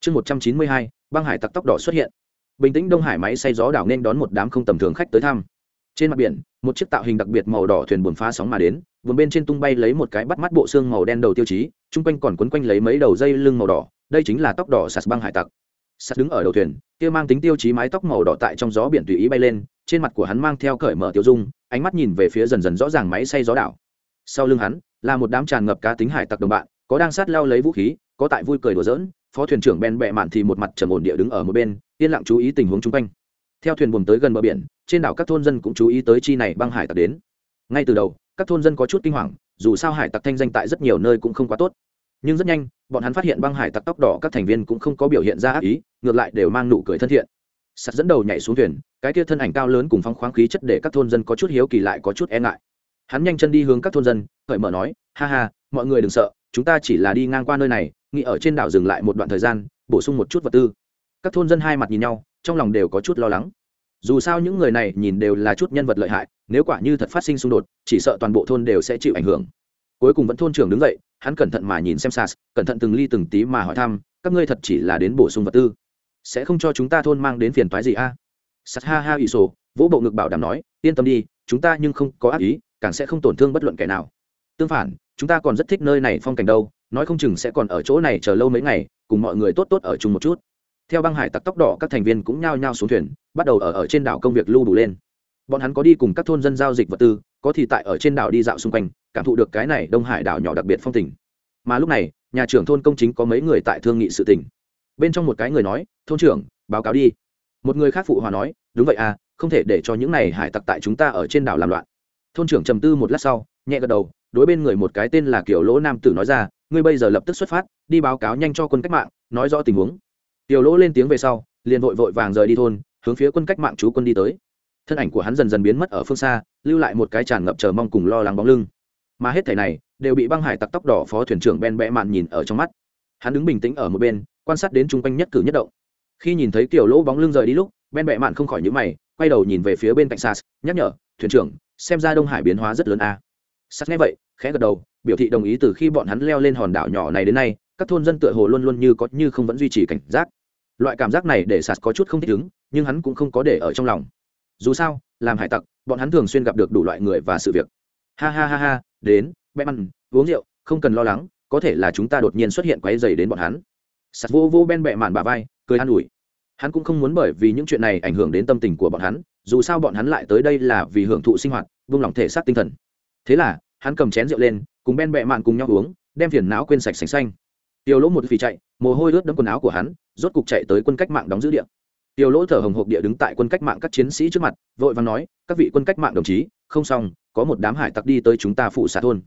Speaker 1: Chương một trăm chín mươi hai, băng hải tặc tóc đỏ xuất hiện. Bình tĩnh đông hải máy xay gió đảo nên đón một đám không tầm thường khách tới thăm. Trên mặt biển, một chiếc tạo hình đặc biệt màu đỏ thuyền buồn phá sóng mà đến Vùng bên trên tung bay lấy một cái bắt mắt bộ xương màu đen đầu tiêu chí, chung quanh còn quấn quanh lấy mấy đầu dây lưng màu đỏ, đây chính là tóc đỏ sạt băng hải tặc. Sạt đứng ở đầu thuyền, kia mang tính tiêu chí mái tóc màu đỏ tại trong gió biển tùy ý bay lên, trên mặt của hắn mang theo cởi mở tiêu dung, ánh mắt nhìn về phía dần dần rõ ràng máy xay gió đảo. Sau lưng hắn, là một đám tràn ngập cá tính hải tặc đồng bạn, có đang sát leo lấy vũ khí, có tại vui cười đùa giỡn, phó thuyền trưởng ben bẹ mạn thì một mặt trầm ổn địa đứng ở một bên, yên lặng chú ý tình huống chung quanh. Theo thuyền buồm tới gần bờ biển, trên đảo các thôn dân cũng chú ý tới chi này băng hải tặc đến. Ngay từ đầu các thôn dân có chút kinh hoàng, dù sao hải tặc thanh danh tại rất nhiều nơi cũng không quá tốt. Nhưng rất nhanh, bọn hắn phát hiện băng hải tặc tóc đỏ các thành viên cũng không có biểu hiện ra ác ý, ngược lại đều mang nụ cười thân thiện. Sắt dẫn đầu nhảy xuống thuyền, cái kia thân ảnh cao lớn cùng phong khoáng khí chất để các thôn dân có chút hiếu kỳ lại có chút e ngại. Hắn nhanh chân đi hướng các thôn dân, cởi mở nói, ha ha, mọi người đừng sợ, chúng ta chỉ là đi ngang qua nơi này, nghỉ ở trên đảo dừng lại một đoạn thời gian, bổ sung một chút vật tư. Các thôn dân hai mặt nhìn nhau, trong lòng đều có chút lo lắng. Dù sao những người này nhìn đều là chút nhân vật lợi hại nếu quả như thật phát sinh xung đột, chỉ sợ toàn bộ thôn đều sẽ chịu ảnh hưởng. Cuối cùng vẫn thôn trưởng đứng dậy, hắn cẩn thận mà nhìn xem sas, cẩn thận từng ly từng tí mà hỏi thăm, các ngươi thật chỉ là đến bổ sung vật tư? Sẽ không cho chúng ta thôn mang đến phiền toái gì a? À? sas ha ha ỷ sổ, vỗ bộ ngực bảo đảm nói, yên tâm đi, chúng ta nhưng không có ác ý, càng sẽ không tổn thương bất luận kẻ nào. Tương phản, chúng ta còn rất thích nơi này phong cảnh đâu, nói không chừng sẽ còn ở chỗ này chờ lâu mấy ngày, cùng mọi người tốt tốt ở chung một chút. Theo băng hải tặc tóc đỏ, các thành viên cũng nhao nhao xuống thuyền, bắt đầu ở ở trên đảo công việc lưu đủ lên bọn hắn có đi cùng các thôn dân giao dịch vật tư, có thì tại ở trên đảo đi dạo xung quanh, cảm thụ được cái này đông hải đảo nhỏ đặc biệt phong tình. Mà lúc này, nhà trưởng thôn công chính có mấy người tại thương nghị sự tình. Bên trong một cái người nói, thôn trưởng, báo cáo đi. Một người khác phụ hòa nói, đúng vậy à không thể để cho những này hải tặc tại chúng ta ở trên đảo làm loạn. Thôn trưởng trầm tư một lát sau, nhẹ gật đầu, đối bên người một cái tên là kiểu lỗ nam tử nói ra, ngươi bây giờ lập tức xuất phát, đi báo cáo nhanh cho quân cách mạng, nói rõ tình huống. Tiểu lỗ lên tiếng về sau, liền vội vội vàng rời đi thôn, hướng phía quân cách mạng chú quân đi tới thân ảnh của hắn dần dần biến mất ở phương xa, lưu lại một cái tràn ngập chờ mong cùng lo lắng bóng lưng. Mà hết thảy này đều bị băng hải tặc tóc đỏ phó thuyền trưởng ben bẽ mạn nhìn ở trong mắt. Hắn đứng bình tĩnh ở một bên, quan sát đến chung quanh nhất cử nhất động. Khi nhìn thấy kiểu lỗ bóng lưng rời đi lúc, ben bẽ mạn không khỏi nhíu mày, quay đầu nhìn về phía bên cạnh sas, nhắc nhở, thuyền trưởng, xem ra đông hải biến hóa rất lớn a. À. sas nghe vậy, khẽ gật đầu, biểu thị đồng ý từ khi bọn hắn leo lên hòn đảo nhỏ này đến nay, các thôn dân tựa hồ luôn luôn như có như không vẫn duy trì cảnh giác. Loại cảm giác này để sas có chút không thích ứng, nhưng hắn cũng không có để ở trong lòng dù sao làm hải tặc bọn hắn thường xuyên gặp được đủ loại người và sự việc. Ha ha ha ha đến bé ăn, uống rượu không cần lo lắng có thể là chúng ta đột nhiên xuất hiện quấy dày đến bọn hắn. Sạt vô vô ben bẹ mạn bà vai cười an ủi. Hắn cũng không muốn bởi vì những chuyện này ảnh hưởng đến tâm tình của bọn hắn dù sao bọn hắn lại tới đây là vì hưởng thụ sinh hoạt vung lòng thể xác tinh thần. Thế là hắn cầm chén rượu lên cùng ben bẹ mạn cùng nhau uống đem phiền não quên sạch sành xanh. Tiêu lỗ một phì chạy mồ hôi ướt đẫm quần áo của hắn rốt cục chạy tới quân cách mạng đóng giữ điện tiêu lỗ thở hồng hộc địa đứng tại quân cách mạng các chiến sĩ trước mặt, vội vàng nói, các vị quân cách mạng đồng chí, không xong, có một đám hải tặc đi tới chúng ta phụ xả thôn.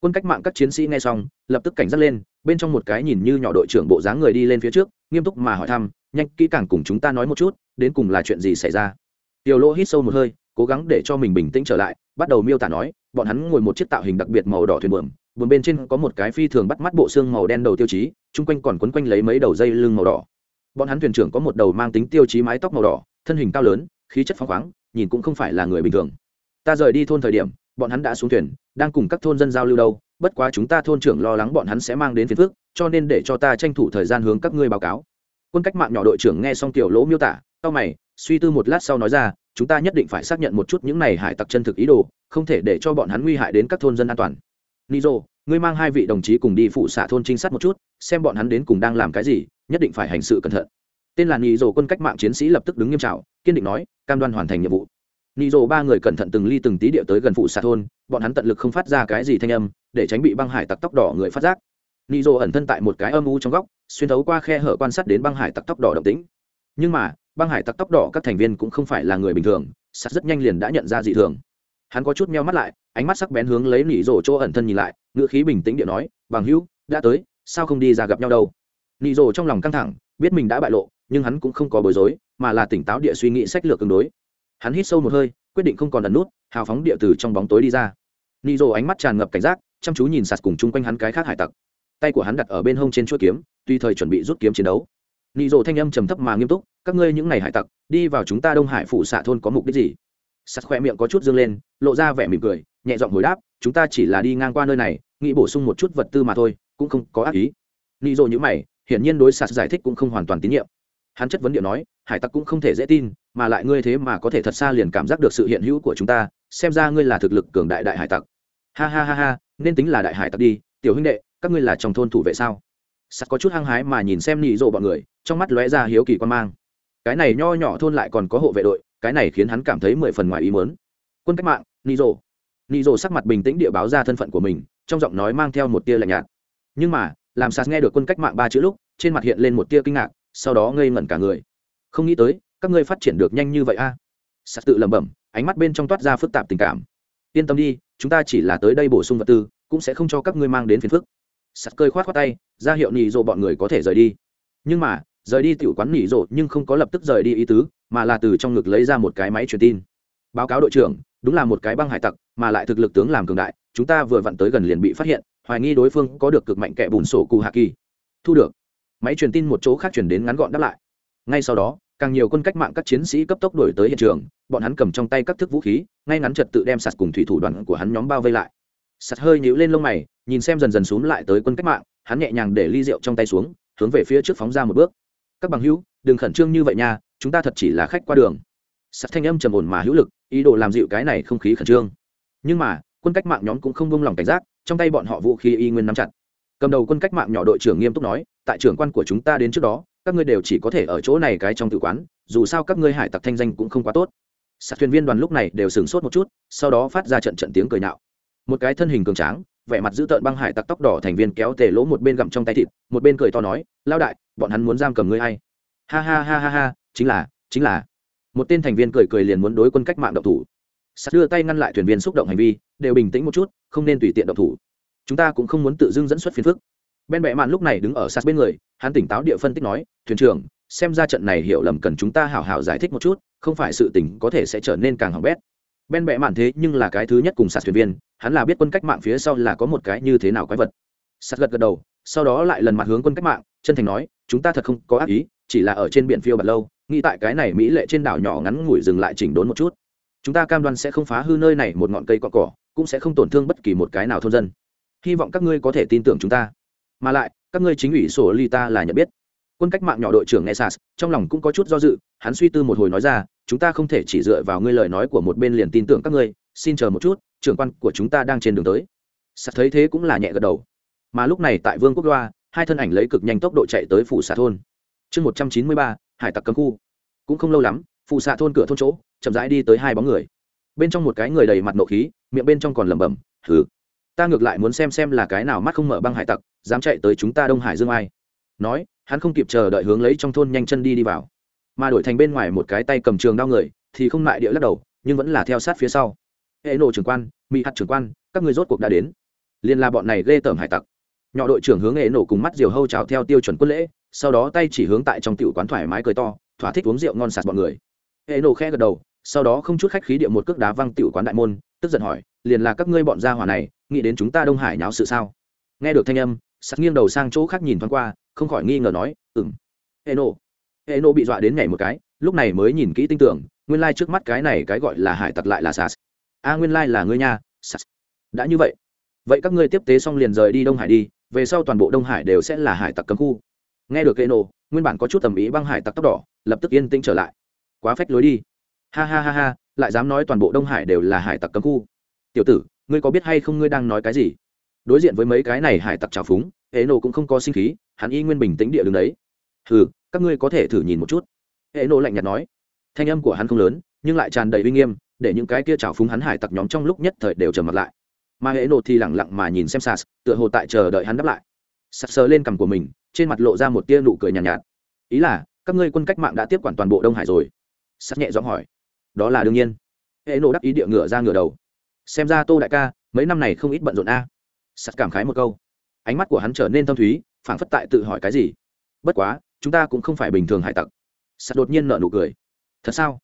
Speaker 1: Quân cách mạng các chiến sĩ nghe xong, lập tức cảnh giác lên, bên trong một cái nhìn như nhỏ đội trưởng bộ dáng người đi lên phía trước, nghiêm túc mà hỏi thăm, nhanh, kỹ càng cùng chúng ta nói một chút, đến cùng là chuyện gì xảy ra? Tiểu lỗ hít sâu một hơi, cố gắng để cho mình bình tĩnh trở lại, bắt đầu miêu tả nói, bọn hắn ngồi một chiếc tạo hình đặc biệt màu đỏ thuyền buồm buồm bên trên có một cái phi thường bắt mắt bộ xương màu đen đầu tiêu chí, chung quanh còn quấn quanh lấy mấy đầu dây lưng màu đỏ bọn hắn thuyền trưởng có một đầu mang tính tiêu chí mái tóc màu đỏ thân hình cao lớn khí chất phóng khoáng nhìn cũng không phải là người bình thường. Ta rời đi thôn thời điểm bọn hắn đã xuống thuyền đang cùng các thôn dân giao lưu đâu bất quá chúng ta thôn trưởng lo lắng bọn hắn sẽ mang đến phiền phước, cho nên để cho ta tranh thủ thời gian hướng các ngươi báo cáo. Quân cách mạng nhỏ đội trưởng nghe xong tiểu lỗ miêu tả tao mày suy tư một lát sau nói ra chúng ta nhất định phải xác nhận một chút những này hải tặc chân thực ý đồ không thể để cho bọn hắn nguy hại đến các thôn dân an toàn. Nizo ngươi mang hai vị đồng chí cùng đi phụ xạ thôn trinh sát một chút xem bọn hắn đến cùng đang làm cái gì, nhất định phải hành sự cẩn thận. Tên là nizo quân cách mạng chiến sĩ lập tức đứng nghiêm trào kiên định nói, cam đoan hoàn thành nhiệm vụ. Nị rồ ba người cẩn thận từng ly từng tí điệu tới gần phụ xà thôn, bọn hắn tận lực không phát ra cái gì thanh âm, để tránh bị băng hải tặc tóc đỏ người phát giác. Nị rồ ẩn thân tại một cái âm u trong góc, xuyên thấu qua khe hở quan sát đến băng hải tặc tóc đỏ động tĩnh. Nhưng mà, băng hải tặc tóc đỏ các thành viên cũng không phải là người bình thường, sắt rất nhanh liền đã nhận ra dị thường. Hắn có chút meo mắt lại, ánh mắt sắc bén hướng lấy nị rồ chỗ ẩn thân nhìn lại, ngữ khí bình tĩnh địa nói, bằng hữu, đã tới sao không đi ra gặp nhau đâu? Nị rồ trong lòng căng thẳng, biết mình đã bại lộ, nhưng hắn cũng không có bối rối, mà là tỉnh táo địa suy nghĩ sách lược tương đối. Hắn hít sâu một hơi, quyết định không còn ẩn nút, hào phóng địa từ trong bóng tối đi ra. Nị rồ ánh mắt tràn ngập cảnh giác, chăm chú nhìn sạt cùng chung quanh hắn cái khác hải tặc. Tay của hắn đặt ở bên hông trên chuỗi kiếm, tùy thời chuẩn bị rút kiếm chiến đấu. Nị rồ thanh âm trầm thấp mà nghiêm túc, các ngươi những ngày hải tặc, đi vào chúng ta đông hải phủ xạ thôn có mục đích gì? Sạt khoe miệng có chút dương lên, lộ ra vẻ mỉm cười, nhẹ giọng hồi đáp, chúng ta chỉ là đi ngang qua nơi này, nghĩ bổ sung một chút vật tư mà thôi cũng không có ác ý. Ni dô nhữ mày, hiển nhiên đối sạt giải thích cũng không hoàn toàn tín nhiệm. Hắn chất vấn điệu nói, hải tặc cũng không thể dễ tin, mà lại ngươi thế mà có thể thật xa liền cảm giác được sự hiện hữu của chúng ta, xem ra ngươi là thực lực cường đại đại hải tặc. Ha ha ha ha, nên tính là đại hải tặc đi, tiểu huynh đệ, các ngươi là trong thôn thủ vệ sao? Sắt có chút hăng hái mà nhìn xem nị rộ bọn người, trong mắt lóe ra hiếu kỳ quan mang. Cái này nho nhỏ thôn lại còn có hộ vệ đội, cái này khiến hắn cảm thấy mười phần ngoài ý mớn quân cách mạng, nị rộ nị rộ sắc mặt bình tĩnh địa báo ra thân phận của mình, trong giọng nói mang theo một tia lạnh nhạt nhưng mà, làm sạt nghe được quân cách mạng ba chữ lúc, trên mặt hiện lên một tia kinh ngạc, sau đó ngây ngẩn cả người. Không nghĩ tới, các ngươi phát triển được nhanh như vậy a. À? sạt tự lẩm bẩm, ánh mắt bên trong toát ra phức tạp tình cảm. Yên tâm đi, chúng ta chỉ là tới đây bổ sung vật tư, cũng sẽ không cho các ngươi mang đến phiền phức. Sạt cơi khoát khoát tay, ra hiệu nhị rộ bọn người có thể rời đi. Nhưng mà, rời đi tiểu quán nhị rộ nhưng không có lập tức rời đi ý tứ, mà là từ trong ngực lấy ra một cái máy truyền tin. Báo cáo đội trưởng, đúng là một cái băng hải tặc, mà lại thực lực tướng làm cường đại, chúng ta vừa vặn tới gần liền bị phát hiện hoài nghi đối phương có được cực mạnh kẻ bùn sổ cù hạ kỳ. Thu được. Máy truyền tin một chỗ khác chuyển đến ngắn gọn đáp lại. Ngay sau đó, càng nhiều quân cách mạng các chiến sĩ cấp tốc đổi tới hiện trường, bọn hắn cầm trong tay các thức vũ khí, ngay ngắn trật tự đem sạt cùng thủy thủ đoàn của hắn nhóm bao vây lại. Sạt hơi nhíu lên lông mày, nhìn xem dần dần xuống lại tới quân cách mạng, hắn nhẹ nhàng để ly rượu trong tay xuống, hướng về phía trước phóng ra một bước. Các bằng hữu, đừng khẩn trương như vậy nha, chúng ta thật chỉ là khách qua đường. Sạt thanh âm trầm ổn mà hữu lực, ý đồ làm dịu cái này không khí khẩn trương. Nhưng mà quân cách mạng nhóm cũng không buông lòng cảnh giác, trong tay bọn họ vũ khí y nguyên nắm chặt. Cầm đầu quân cách mạng nhỏ đội trưởng nghiêm túc nói, tại trưởng quan của chúng ta đến trước đó, các ngươi đều chỉ có thể ở chỗ này cái trong tự quán, dù sao các ngươi hải tặc thanh danh cũng không quá tốt. Sạt thuyền viên đoàn lúc này đều sửng sốt một chút, sau đó phát ra trận trận tiếng cười nạo. Một cái thân hình cường tráng, vẻ mặt dữ tợn băng hải tặc tóc đỏ thành viên kéo tề lỗ một bên gặm trong tay thịt, một bên cười to nói, lao đại, bọn hắn muốn giam cầm ngươi hay ha ha ha ha ha, chính là chính là. Một tên thành viên cười cười liền muốn đối quân cách mạng động thủ. Sắt đưa tay ngăn lại thuyền viên xúc động hành vi đều bình tĩnh một chút, không nên tùy tiện động thủ. Chúng ta cũng không muốn tự dưng dẫn xuất phiền phức. Ben bẹ mạn lúc này đứng ở sát bên người, hắn tỉnh táo địa phân tích nói, thuyền trưởng, xem ra trận này hiểu lầm cần chúng ta hảo hảo giải thích một chút, không phải sự tình có thể sẽ trở nên càng hỏng bét. Ben bẹ mạn thế nhưng là cái thứ nhất cùng sát thuyền viên, hắn là biết quân cách mạng phía sau là có một cái như thế nào quái vật. Sát gật gật đầu, sau đó lại lần mặt hướng quân cách mạng, chân thành nói, chúng ta thật không có ác ý, chỉ là ở trên biển phiêu bật lâu, nghĩ tại cái này mỹ lệ trên đảo nhỏ ngắn ngủi dừng lại chỉnh đốn một chút. Chúng ta cam đoan sẽ không phá hư nơi này một ngọn cây cọ cỏ cũng sẽ không tổn thương bất kỳ một cái nào thôn dân. Hy vọng các ngươi có thể tin tưởng chúng ta. Mà lại các ngươi chính ủy sổ ly ta là nhận biết. Quân cách mạng nhỏ đội trưởng nesas trong lòng cũng có chút do dự hắn suy tư một hồi nói ra chúng ta không thể chỉ dựa vào ngươi lời nói của một bên liền tin tưởng các ngươi xin chờ một chút trưởng quan của chúng ta đang trên đường tới. Sắt thấy thế cũng là nhẹ gật đầu. Mà lúc này tại vương quốc Loa, hai thân ảnh lấy cực nhanh tốc độ chạy tới phủ xạ thôn. Chương một trăm chín mươi ba hải tặc cấm khu. Cũng không lâu lắm phụ xạ thôn cửa thôn chỗ chậm rãi đi tới hai bóng người bên trong một cái người đầy mặt nộ khí, miệng bên trong còn lẩm bẩm thử ta ngược lại muốn xem xem là cái nào mắt không mở băng hải tặc, dám chạy tới chúng ta đông hải dương ai. Nói, hắn không kịp chờ đợi hướng lấy trong thôn nhanh chân đi đi vào. Mà đổi thành bên ngoài một cái tay cầm trường đao người, thì không lại địa lắc đầu, nhưng vẫn là theo sát phía sau. Hệ nộ trưởng quan mỹ hạt trưởng quan, các người rốt cuộc đã đến. Liên là bọn này ghê tởm hải tặc. Nhỏ đội trưởng hướng hệ nổ cùng mắt diều hâu trào theo tiêu chuẩn quân lễ, sau đó tay chỉ hướng tại trong tiểu quán thoải mái cười to, thỏa thích uống rượu ngon sạt bọn người. Hệ nổ khe gật đầu sau đó không chút khách khí địa một cước đá văng tiểu quán đại môn, tức giận hỏi, liền là các ngươi bọn gia hỏa này, nghĩ đến chúng ta đông hải nháo sự sao? Nghe được thanh âm, sắt nghiêng đầu sang chỗ khác nhìn thoáng qua, không khỏi nghi ngờ nói ừng hệ nổ hệ nổ bị dọa đến nhảy một cái, lúc này mới nhìn kỹ tinh tưởng, nguyên lai trước mắt cái này cái gọi là hải tặc lại là sas a, nguyên lai là ngươi nha sas đã như vậy vậy các ngươi tiếp tế xong liền rời đi đông hải đi, về sau toàn bộ đông hải đều sẽ là hải tặc cấm khu. Nghe được hệ nổ nguyên bản có chút tầm ý băng hải tặc tóc đỏ, lập tức yên tĩnh trở lại. Quá phách lối đi ha ha ha ha lại dám nói toàn bộ đông hải đều là hải tặc cấm khu. Tiểu tử ngươi có biết hay không ngươi đang nói cái gì? Đối diện với mấy cái này hải tặc trào phúng hệ nộ cũng không có sinh khí hắn y nguyên bình tĩnh địa đứng đấy. Ừ các ngươi có thể thử nhìn một chút. Hệ nộ lạnh nhạt nói. Thanh âm của hắn không lớn nhưng lại tràn đầy uy nghiêm để những cái kia trào phúng hắn hải tặc nhóm trong lúc nhất thời đều trầm mặt lại. Mà hệ nộ thì lẳng lặng mà nhìn xem sas tựa hồ tại chờ đợi hắn đáp lại. Sas sờ lên cằm của mình trên mặt lộ ra một tia nụ cười nhàn nhạt, nhạt. Ý là các ngươi quân cách mạng đã tiếp quản toàn bộ đông hải rồi. Sas nhẹ giọng hỏi đó là đương nhiên. Hệ nộ đắc ý địa ngựa ra ngựa đầu. Xem ra tô đại ca, mấy năm này không ít bận rộn a. À. sắt cảm khái một câu. Ánh mắt của hắn trở nên thâm thúy, phảng phất tại tự hỏi cái gì. Bất quá, chúng ta cũng không phải bình thường hải tặc. Sắt đột nhiên nợ nụ cười. Thật sao?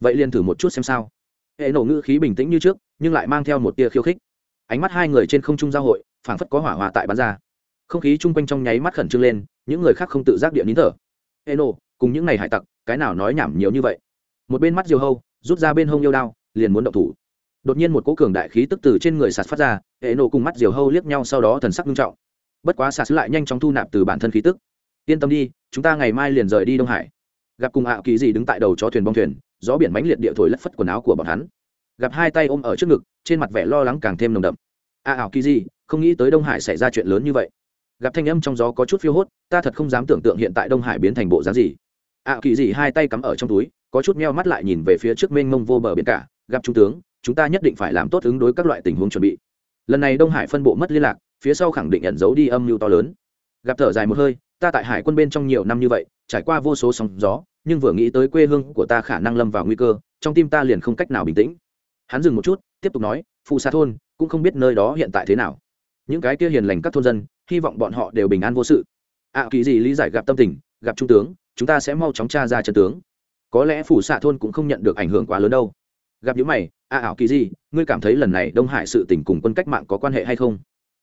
Speaker 1: Vậy liền thử một chút xem sao. Hệ nổ ngữ khí bình tĩnh như trước, nhưng lại mang theo một tia khiêu khích. Ánh mắt hai người trên không trung giao hội, phảng phất có hỏa hòa tại bán ra. Không khí chung quanh trong nháy mắt khẩn trương lên, những người khác không tự giác địa nín thở. Hệ nổ, cùng những ngày hải tặc, cái nào nói nhảm nhiều như vậy? Một bên mắt diều hâu rút ra bên hông yêu đao liền muốn động thủ. Đột nhiên một cỗ cường đại khí tức từ trên người sạt phát ra hệ nổ cùng mắt diều hâu liếc nhau sau đó thần sắc nghiêm trọng. Bất quá sạt lại nhanh chóng thu nạp từ bản thân khí tức. Yên tâm đi chúng ta ngày mai liền rời đi đông hải. Gặp cùng ảo kỳ gì đứng tại đầu cho thuyền bong thuyền gió biển mãnh liệt địa thổi lất phất quần áo của bọn hắn. Gặp hai tay ôm ở trước ngực trên mặt vẻ lo lắng càng thêm nồng đậm. À, A ảo kỳ gì không nghĩ tới đông hải xảy ra chuyện lớn như vậy. Gặp thanh âm trong gió có chút phiêu hốt ta thật không dám tưởng tượng hiện tại đông hải biến thành bộ dáng gì. Ạ à, kỳ gì hai tay cắm ở trong túi có chút meo mắt lại nhìn về phía trước mênh mông vô bờ biển cả gặp trung tướng chúng ta nhất định phải làm tốt ứng đối các loại tình huống chuẩn bị. Lần này đông hải phân bộ mất liên lạc phía sau khẳng định nhận dấu đi âm mưu to lớn. Gặp thở dài một hơi ta tại hải quân bên trong nhiều năm như vậy trải qua vô số sóng gió nhưng vừa nghĩ tới quê hương của ta khả năng lâm vào nguy cơ trong tim ta liền không cách nào bình tĩnh. Hắn dừng một chút tiếp tục nói phụ xa thôn cũng không biết nơi đó hiện tại thế nào. Những cái kia hiền lành các thôn dân hy vọng bọn họ đều bình an vô sự. Ạ à, kỳ gì lý giải gặp tâm tình gặp trung tướng chúng ta sẽ mau chóng tra ra chân tướng có lẽ phủ xạ thôn cũng không nhận được ảnh hưởng quá lớn đâu. Gặp những mày a ảo kỳ gì ngươi cảm thấy lần này đông hải sự tình cùng quân cách mạng có quan hệ hay không?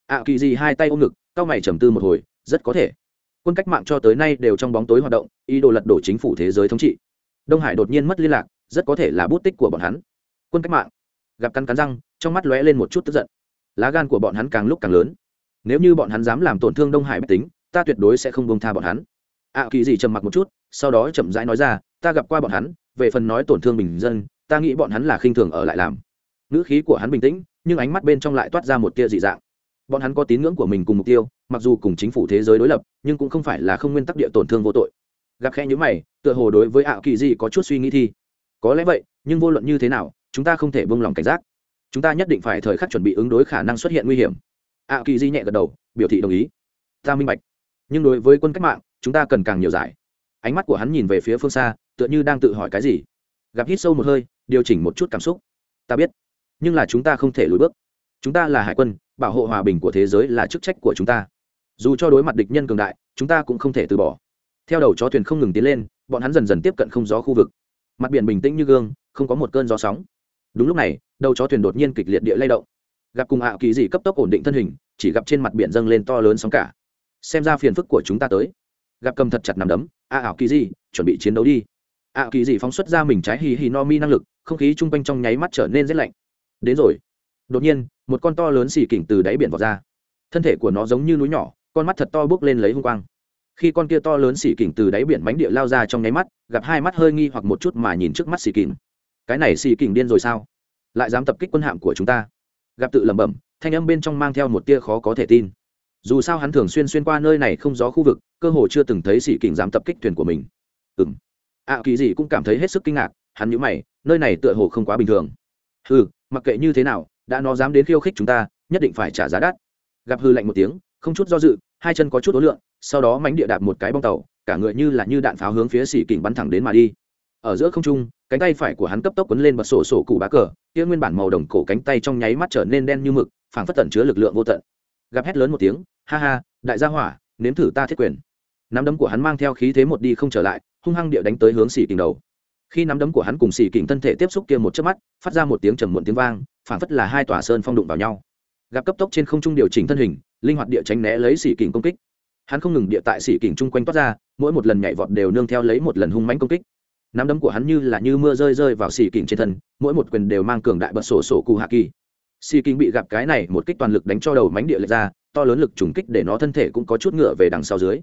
Speaker 1: Ảo kỳ gì hai tay ôm ngực cao mày trầm tư một hồi rất có thể. Quân cách mạng cho tới nay đều trong bóng tối hoạt động ý đồ lật đổ chính phủ thế giới thống trị. Đông hải đột nhiên mất liên lạc rất có thể là bút tích của bọn hắn. Quân cách mạng. Gặp cắn cắn răng trong mắt lóe lên một chút tức giận. Lá gan của bọn hắn càng lúc càng lớn. Nếu như bọn hắn dám làm tổn thương đông hải bách tính ta tuyệt đối sẽ không bông tha bọn hắn. Ạ à, kỳ gì trầm mặc một chút sau đó chậm rãi nói ra ta gặp qua bọn hắn, về phần nói tổn thương bình dân, ta nghĩ bọn hắn là khinh thường ở lại làm. Ngữ khí của hắn bình tĩnh, nhưng ánh mắt bên trong lại toát ra một tia dị dạng. Bọn hắn có tín ngưỡng của mình cùng mục tiêu, mặc dù cùng chính phủ thế giới đối lập, nhưng cũng không phải là không nguyên tắc địa tổn thương vô tội. Gặp khe nhữ mày, tựa hồ đối với ảo kỳ gì có chút suy nghĩ thi. Có lẽ vậy, nhưng vô luận như thế nào, chúng ta không thể buông lòng cảnh giác. Chúng ta nhất định phải thời khắc chuẩn bị ứng đối khả năng xuất hiện nguy hiểm. Ảo kỳ di nhẹ gật đầu, biểu thị đồng ý. Ta minh bạch. Nhưng đối với quân cách mạng, chúng ta cần càng nhiều giải. Ánh mắt của hắn nhìn về phía phương xa tựa như đang tự hỏi cái gì. Gặp hít sâu một hơi, điều chỉnh một chút cảm xúc. Ta biết, nhưng là chúng ta không thể lùi bước. Chúng ta là hải quân, bảo hộ hòa bình của thế giới là chức trách của chúng ta. Dù cho đối mặt địch nhân cường đại, chúng ta cũng không thể từ bỏ. Theo đầu chó thuyền không ngừng tiến lên, bọn hắn dần dần tiếp cận không gió khu vực. Mặt biển bình tĩnh như gương, không có một cơn gió sóng. Đúng lúc này, đầu chó thuyền đột nhiên kịch liệt địa lay động. Gặp cùng ảo kỳ dị cấp tốc ổn định thân hình, chỉ gặp trên mặt biển dâng lên to lớn sóng cả. Xem ra phiền phức của chúng ta tới. Gặp cầm thật chặt nằm đấm, a ảo kỳ dị, chuẩn bị chiến đấu đi à kỳ dị phóng xuất ra mình trái hì hì no mi năng lực, không khí chung quanh trong nháy mắt trở nên rét lạnh. Đến rồi. Đột nhiên, một con to lớn xì kỉnh từ đáy biển vọt ra. Thân thể của nó giống như núi nhỏ, con mắt thật to bước lên lấy hung quang. Khi con kia to lớn xì kỉnh từ đáy biển mánh địa lao ra trong nháy mắt, gặp hai mắt hơi nghi hoặc một chút mà nhìn trước mắt xì kỉnh. Cái này xì kỉnh điên rồi sao? Lại dám tập kích quân hạm của chúng ta. Gặp tự lẩm bẩm, thanh âm bên trong mang theo một tia khó có thể tin. Dù sao hắn thường xuyên xuyên qua nơi này không gió khu vực, cơ hồ chưa từng thấy xì kỉnh dám tập kích thuyền của mình. Ừng ạ à, kỳ gì cũng cảm thấy hết sức kinh ngạc hắn nhữ mày nơi này tựa hồ không quá bình thường. Hừ, mặc kệ như thế nào đã nó dám đến khiêu khích chúng ta nhất định phải trả giá đắt. Gặp hư lạnh một tiếng không chút do dự hai chân có chút ối lượng sau đó mánh địa đạp một cái bong tàu cả người như là như đạn pháo hướng phía xỉ kình bắn thẳng đến mà đi. Ở giữa không trung cánh tay phải của hắn cấp tốc quấn lên bật sổ sổ cụ bá cờ kia nguyên bản màu đồng cổ cánh tay trong nháy mắt trở nên đen như mực phảng phất tẩn chứa lực lượng vô tận. Gặp hét lớn một tiếng ha ha đại gia hỏa nếm thử ta thiết quyền. Nắm đấm của hắn mang theo khí thế một đi không trở lại hung hăng địa đánh tới hướng xỉ kình đầu. Khi nắm đấm của hắn cùng xỉ kình thân thể tiếp xúc kia một chớp mắt, phát ra một tiếng trầm muộn tiếng vang, phảng phất là hai tòa sơn phong đụng vào nhau. Gặp cấp tốc trên không trung điều chỉnh thân hình, linh hoạt địa tránh né lấy xỉ kình công kích. Hắn không ngừng địa tại xỉ kình chung quanh toát ra, mỗi một lần nhảy vọt đều nương theo lấy một lần hung mãnh công kích. Nắm đấm của hắn như là như mưa rơi rơi vào xỉ kình trên thân, mỗi một quyền đều mang cường đại bật sổ sổ cù hạ kỳ. Xỉ kình bị gặp cái này một kích toàn lực đánh cho đầu mánh địa lệch ra, to lớn lực trùng kích để nó thân thể cũng có chút ngựa về đằng sau dưới.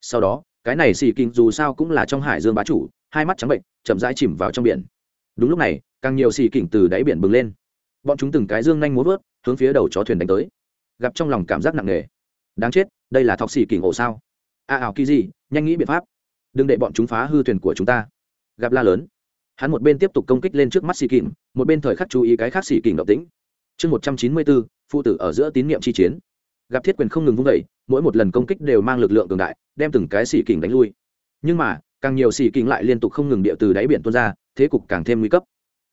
Speaker 1: Sau đó cái này xì kình dù sao cũng là trong hải dương bá chủ, hai mắt trắng bệnh, chậm rãi chìm vào trong biển. Đúng lúc này, càng nhiều xì kình từ đáy biển bừng lên. Bọn chúng từng cái dương nhanh muốn vớt, hướng phía đầu chó thuyền đánh tới. Gặp trong lòng cảm giác nặng nề. Đáng chết, đây là thọc xì kình ổ sao? A ảo kỳ gì, nhanh nghĩ biện pháp. Đừng để bọn chúng phá hư thuyền của chúng ta. Gặp la lớn. Hắn một bên tiếp tục công kích lên trước mắt xì kình một bên thời khắc chú ý cái khác xì kình động tĩnh. Chương một trăm chín mươi bốn, phụ tử ở giữa tín nhiệm chi chiến. Gặp thiết quyền không ngừng vung vẩy mỗi một lần công kích đều mang lực lượng cường đại, đem từng cái xỉ kình đánh lui. Nhưng mà, càng nhiều xỉ kình lại liên tục không ngừng địa từ đáy biển tuôn ra, thế cục càng thêm nguy cấp.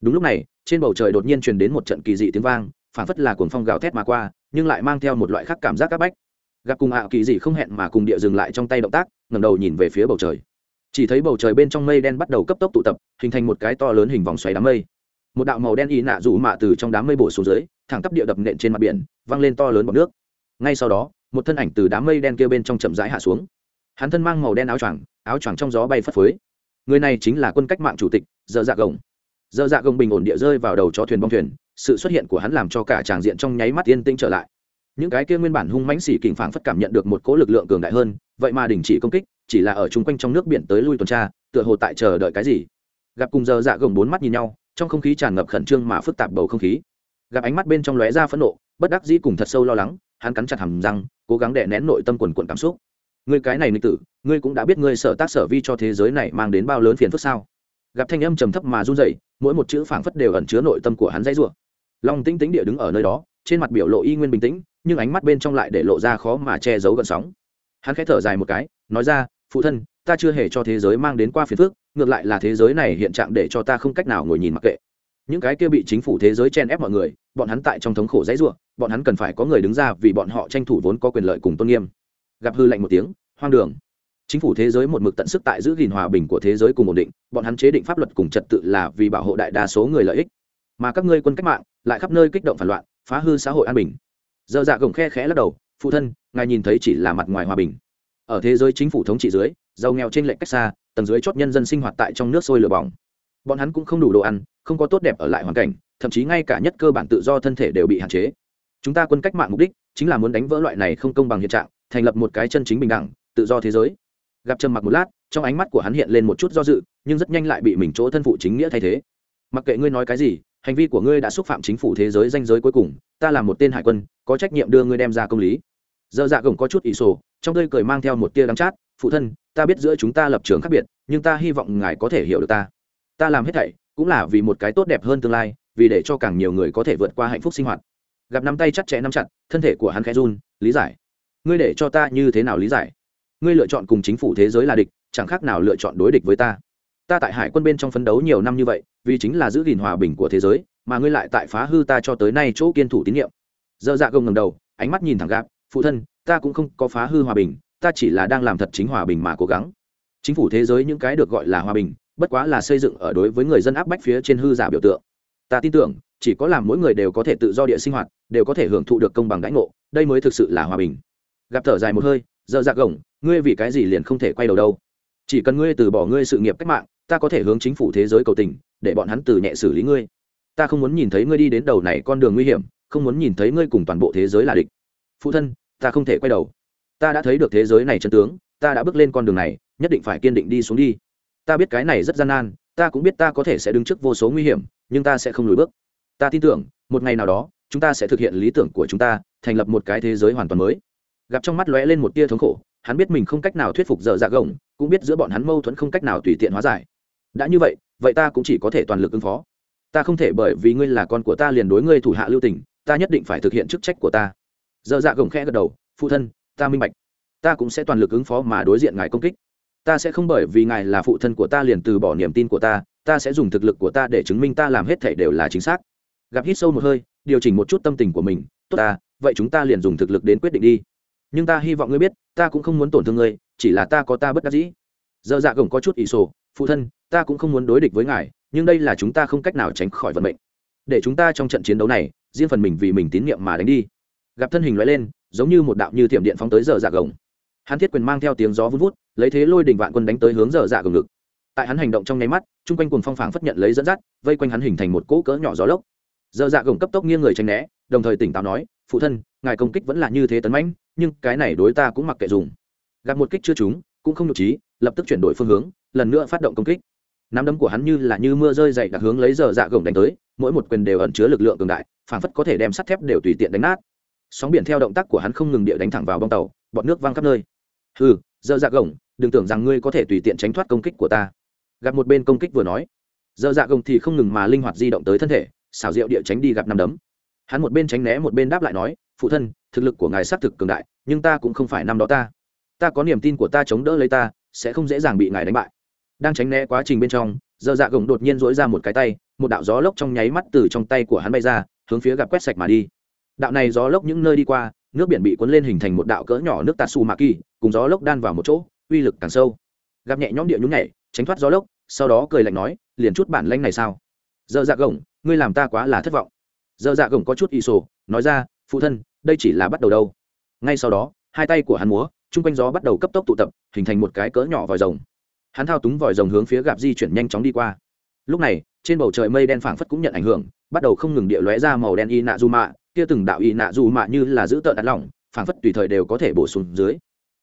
Speaker 1: Đúng lúc này, trên bầu trời đột nhiên truyền đến một trận kỳ dị tiếng vang, phản phất là cuồng phong gào thét mà qua, nhưng lại mang theo một loại khác cảm giác áp bách. Gặp cùng ảo kỳ dị không hẹn mà cùng địa dừng lại trong tay động tác, ngẩng đầu nhìn về phía bầu trời. Chỉ thấy bầu trời bên trong mây đen bắt đầu cấp tốc tụ tập, hình thành một cái to lớn hình vòng xoáy đám mây. Một đạo màu đen y nạ rủ mạ từ trong đám mây bổ xuống dưới, thẳng tắp địa đập nện trên mặt biển văng lên to lớn bọc nước. Ngay sau đó một thân ảnh từ đám mây đen kia bên trong chậm rãi hạ xuống. Hắn thân mang màu đen áo choàng áo choàng trong gió bay phất phới. Người này chính là quân cách mạng chủ tịch, dơ dạ gồng. Dơ dạ gồng bình ổn địa rơi vào đầu cho thuyền bong thuyền, sự xuất hiện của hắn làm cho cả tràng diện trong nháy mắt yên tĩnh trở lại. Những cái kia nguyên bản hung mãnh xỉ kình phảng phất cảm nhận được một cỗ lực lượng cường đại hơn, vậy mà đình chỉ công kích, chỉ là ở chung quanh trong nước biển tới lui tuần tra, tựa hồ tại chờ đợi cái gì. Gặp cùng giờ dạ gồng bốn mắt nhìn nhau, trong không khí tràn ngập khẩn trương mà phức tạp bầu không khí. Gặp ánh mắt bên trong lóe ra phẫn nộ, bất đắc dĩ cùng thật sâu lo lắng, hắn cắn chặt hàm răng cố gắng đè nén nội tâm quần quần cảm xúc. Ngươi cái này nghịch tử, ngươi cũng đã biết ngươi sở tác sở vi cho thế giới này mang đến bao lớn phiền phức sao? Gặp thanh âm trầm thấp mà run rẩy, mỗi một chữ phảng phất đều ẩn chứa nội tâm của hắn dãy rủa. Long tĩnh tĩnh địa đứng ở nơi đó, trên mặt biểu lộ y nguyên bình tĩnh, nhưng ánh mắt bên trong lại để lộ ra khó mà che giấu gần sóng. Hắn khẽ thở dài một cái, nói ra, phụ thân, ta chưa hề cho thế giới mang đến qua phiền phức, ngược lại là thế giới này hiện trạng để cho ta không cách nào ngồi nhìn mặc kệ. Những cái kia bị chính phủ thế giới chen ép mọi người bọn hắn tại trong thống khổ dãy ruộng, bọn hắn cần phải có người đứng ra vì bọn họ tranh thủ vốn có quyền lợi cùng tôn nghiêm. Gặp hư lạnh một tiếng, hoang đường. Chính phủ thế giới một mực tận sức tại giữ gìn hòa bình của thế giới cùng ổn định, bọn hắn chế định pháp luật cùng trật tự là vì bảo hộ đại đa số người lợi ích. Mà các ngươi quân cách mạng lại khắp nơi kích động phản loạn, phá hư xã hội an bình. Dơ dạ gồng khe khẽ lắc đầu, phụ thân, ngài nhìn thấy chỉ là mặt ngoài hòa bình. Ở thế giới chính phủ thống trị dưới, giàu nghèo trên lệnh cách xa, tầng dưới chót nhân dân sinh hoạt tại trong nước sôi lửa bỏng. Bọn hắn cũng không đủ đồ ăn, không có tốt đẹp ở lại hoàn cảnh thậm chí ngay cả nhất cơ bản tự do thân thể đều bị hạn chế. Chúng ta quân cách mạng mục đích chính là muốn đánh vỡ loại này không công bằng hiện trạng, thành lập một cái chân chính bình đẳng, tự do thế giới. Gặp trầm mặc một lát, trong ánh mắt của hắn hiện lên một chút do dự, nhưng rất nhanh lại bị mình chỗ thân phụ chính nghĩa thay thế. Mặc kệ ngươi nói cái gì, hành vi của ngươi đã xúc phạm chính phủ thế giới danh giới cuối cùng, ta là một tên hải quân, có trách nhiệm đưa ngươi đem ra công lý. Dơ dạ gồng có chút ỷ sổ, trong tơi cười mang theo một tia đắng chát, phụ thân, ta biết giữa chúng ta lập trường khác biệt, nhưng ta hy vọng ngài có thể hiểu được ta. Ta làm hết thảy cũng là vì một cái tốt đẹp hơn tương lai vì để cho càng nhiều người có thể vượt qua hạnh phúc sinh hoạt. Gặp nắm tay chặt chẽ nắm chặt, thân thể của hắn khẽ run, lý giải. Ngươi để cho ta như thế nào lý giải? Ngươi lựa chọn cùng chính phủ thế giới là địch, chẳng khác nào lựa chọn đối địch với ta. Ta tại hải quân bên trong phấn đấu nhiều năm như vậy, vì chính là giữ gìn hòa bình của thế giới, mà ngươi lại tại phá hư ta cho tới nay chỗ kiên thủ tín nhiệm. Dơ dạ gồng ngầm đầu, ánh mắt nhìn thẳng gạp, phụ thân, ta cũng không có phá hư hòa bình, ta chỉ là đang làm thật chính hòa bình mà cố gắng. Chính phủ thế giới những cái được gọi là hòa bình, bất quá là xây dựng ở đối với người dân áp bách phía trên hư giả biểu tượng ta tin tưởng, chỉ có làm mỗi người đều có thể tự do địa sinh hoạt, đều có thể hưởng thụ được công bằng đãi ngộ, đây mới thực sự là hòa bình. Gặp thở dài một hơi dơ dạc gồng, ngươi vì cái gì liền không thể quay đầu đâu? Chỉ cần ngươi từ bỏ ngươi sự nghiệp cách mạng, ta có thể hướng chính phủ thế giới cầu tình, để bọn hắn từ nhẹ xử lý ngươi. Ta không muốn nhìn thấy ngươi đi đến đầu này con đường nguy hiểm, không muốn nhìn thấy ngươi cùng toàn bộ thế giới là địch. Phụ thân, ta không thể quay đầu. Ta đã thấy được thế giới này chân tướng, ta đã bước lên con đường này, nhất định phải kiên định đi xuống đi. Ta biết cái này rất gian nan, ta cũng biết ta có thể sẽ đứng trước vô số nguy hiểm nhưng ta sẽ không lùi bước. Ta tin tưởng, một ngày nào đó, chúng ta sẽ thực hiện lý tưởng của chúng ta, thành lập một cái thế giới hoàn toàn mới. Gặp trong mắt lóe lên một tia thống khổ, hắn biết mình không cách nào thuyết phục dở dạ gồng, cũng biết giữa bọn hắn mâu thuẫn không cách nào tùy tiện hóa giải. Đã như vậy vậy ta cũng chỉ có thể toàn lực ứng phó. Ta không thể bởi vì ngươi là con của ta liền đối ngươi thủ hạ lưu tình, ta nhất định phải thực hiện chức trách của ta. Dở dạ gồng khẽ gật đầu, phụ thân, ta minh bạch. Ta cũng sẽ toàn lực ứng phó mà đối diện ngài công kích. Ta sẽ không bởi vì ngài là phụ thân của ta liền từ bỏ niềm tin của ta ta sẽ dùng thực lực của ta để chứng minh ta làm hết thể đều là chính xác. Gặp hít sâu một hơi, điều chỉnh một chút tâm tình của mình. Tốt ta, vậy chúng ta liền dùng thực lực đến quyết định đi. Nhưng ta hy vọng ngươi biết, ta cũng không muốn tổn thương ngươi, chỉ là ta có ta bất đắc dĩ. Dơ dạ gồng có chút ỷ sổ, phụ thân, ta cũng không muốn đối địch với ngài, nhưng đây là chúng ta không cách nào tránh khỏi vận mệnh. Để chúng ta trong trận chiến đấu này, riêng phần mình vì mình tín nhiệm mà đánh đi. Gặp thân hình loại lên, giống như một đạo như tiệm điện phóng tới giờ dạ gồng. Hắn thiết quyền mang theo tiếng gió vun vút, lấy thế lôi đình vạn quân đánh tới hướng giờ dạ gồng ngực tại hắn hành động trong nháy mắt, chung quanh cùng phong phảng phất nhận lấy dẫn dắt, vây quanh hắn hình thành một cỗ cỡ nhỏ gió lốc. Dơ dạ gồng cấp tốc nghiêng người tranh né, đồng thời tỉnh táo nói, phụ thân, ngài công kích vẫn là như thế tấn mãnh, nhưng cái này đối ta cũng mặc kệ dùng. Gặp một kích chưa trúng, cũng không nhục trí, lập tức chuyển đổi phương hướng, lần nữa phát động công kích. Nắm đấm của hắn như là như mưa rơi dày đặc hướng lấy giờ dạ gồng đánh tới, mỗi một quyền đều ẩn chứa lực lượng cường đại, phảng phất có thể đem sắt thép đều tùy tiện đánh nát. Sóng biển theo động tác của hắn không ngừng địa đánh thẳng vào bong tàu bọt nước văng khắp nơi. Ừ giờ dạ gồng, đừng tưởng rằng ngươi có thể tùy tiện tránh thoát công kích của ta gặp một bên công kích vừa nói. Giờ dạ gồng thì không ngừng mà linh hoạt di động tới thân thể, xảo diệu địa tránh đi gặp năm đấm. Hắn một bên tránh né một bên đáp lại nói, phụ thân, thực lực của ngài xác thực cường đại, nhưng ta cũng không phải năm đó ta. Ta có niềm tin của ta chống đỡ lấy ta, sẽ không dễ dàng bị ngài đánh bại. Đang tránh né quá trình bên trong giờ dạ gồng đột nhiên dỗi ra một cái tay, một đạo gió lốc trong nháy mắt từ trong tay của hắn bay ra, hướng phía gặp quét sạch mà đi. Đạo này gió lốc những nơi đi qua, nước biển bị cuốn lên hình thành một đạo cỡ nhỏ nước tatsu mạ kỳ cùng gió lốc đan vào một chỗ, uy lực càng sâu. Gặp nhẹ nhõm địa nhún nhảy tránh thoát gió lốc, sau đó cười lạnh nói, liền chút bản lanh này sao? Dơ dạ gồng, ngươi làm ta quá là thất vọng. Dơ dạ gồng có chút y sổ, nói ra, phụ thân, đây chỉ là bắt đầu đâu. Ngay sau đó, hai tay của hắn múa, chung quanh gió bắt đầu cấp tốc tụ tập, hình thành một cái cỡ nhỏ vòi rồng. Hắn thao túng vòi rồng hướng phía gạp di chuyển nhanh chóng đi qua. Lúc này, trên bầu trời mây đen phảng phất cũng nhận ảnh hưởng, bắt đầu không ngừng địa lóe ra màu đen y nạ du mạ kia từng đạo y nạ du mạ như là giữ tợn đặt lỏng, phảng phất tùy thời đều có thể bổ sung dưới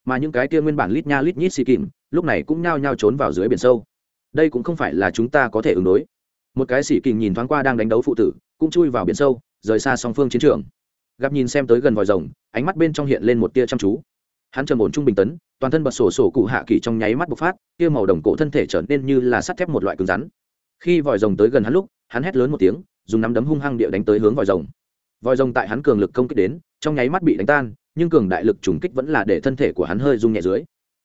Speaker 1: mà những cái kia nguyên bản lít nha lít nhít xì kìm, lúc này cũng nhao nhao trốn vào dưới biển sâu. Đây cũng không phải là chúng ta có thể ứng đối. Một cái xì kìm nhìn thoáng qua đang đánh đấu phụ tử, cũng chui vào biển sâu, rời xa song phương chiến trường. Gặp nhìn xem tới gần vòi rồng, ánh mắt bên trong hiện lên một tia chăm chú. Hắn trầm ổn trung bình tấn, toàn thân bật sổ sổ cụ hạ kỳ trong nháy mắt bộc phát, kia màu đồng cổ thân thể trở nên như là sắt thép một loại cứng rắn. Khi vòi rồng tới gần hắn lúc, hắn hét lớn một tiếng, dùng nắm đấm hung hăng địa đánh tới hướng vòi rồng. Vòi rồng tại hắn cường lực công kích đến, trong nháy mắt bị đánh tan nhưng cường đại lực trùng kích vẫn là để thân thể của hắn hơi rung nhẹ dưới.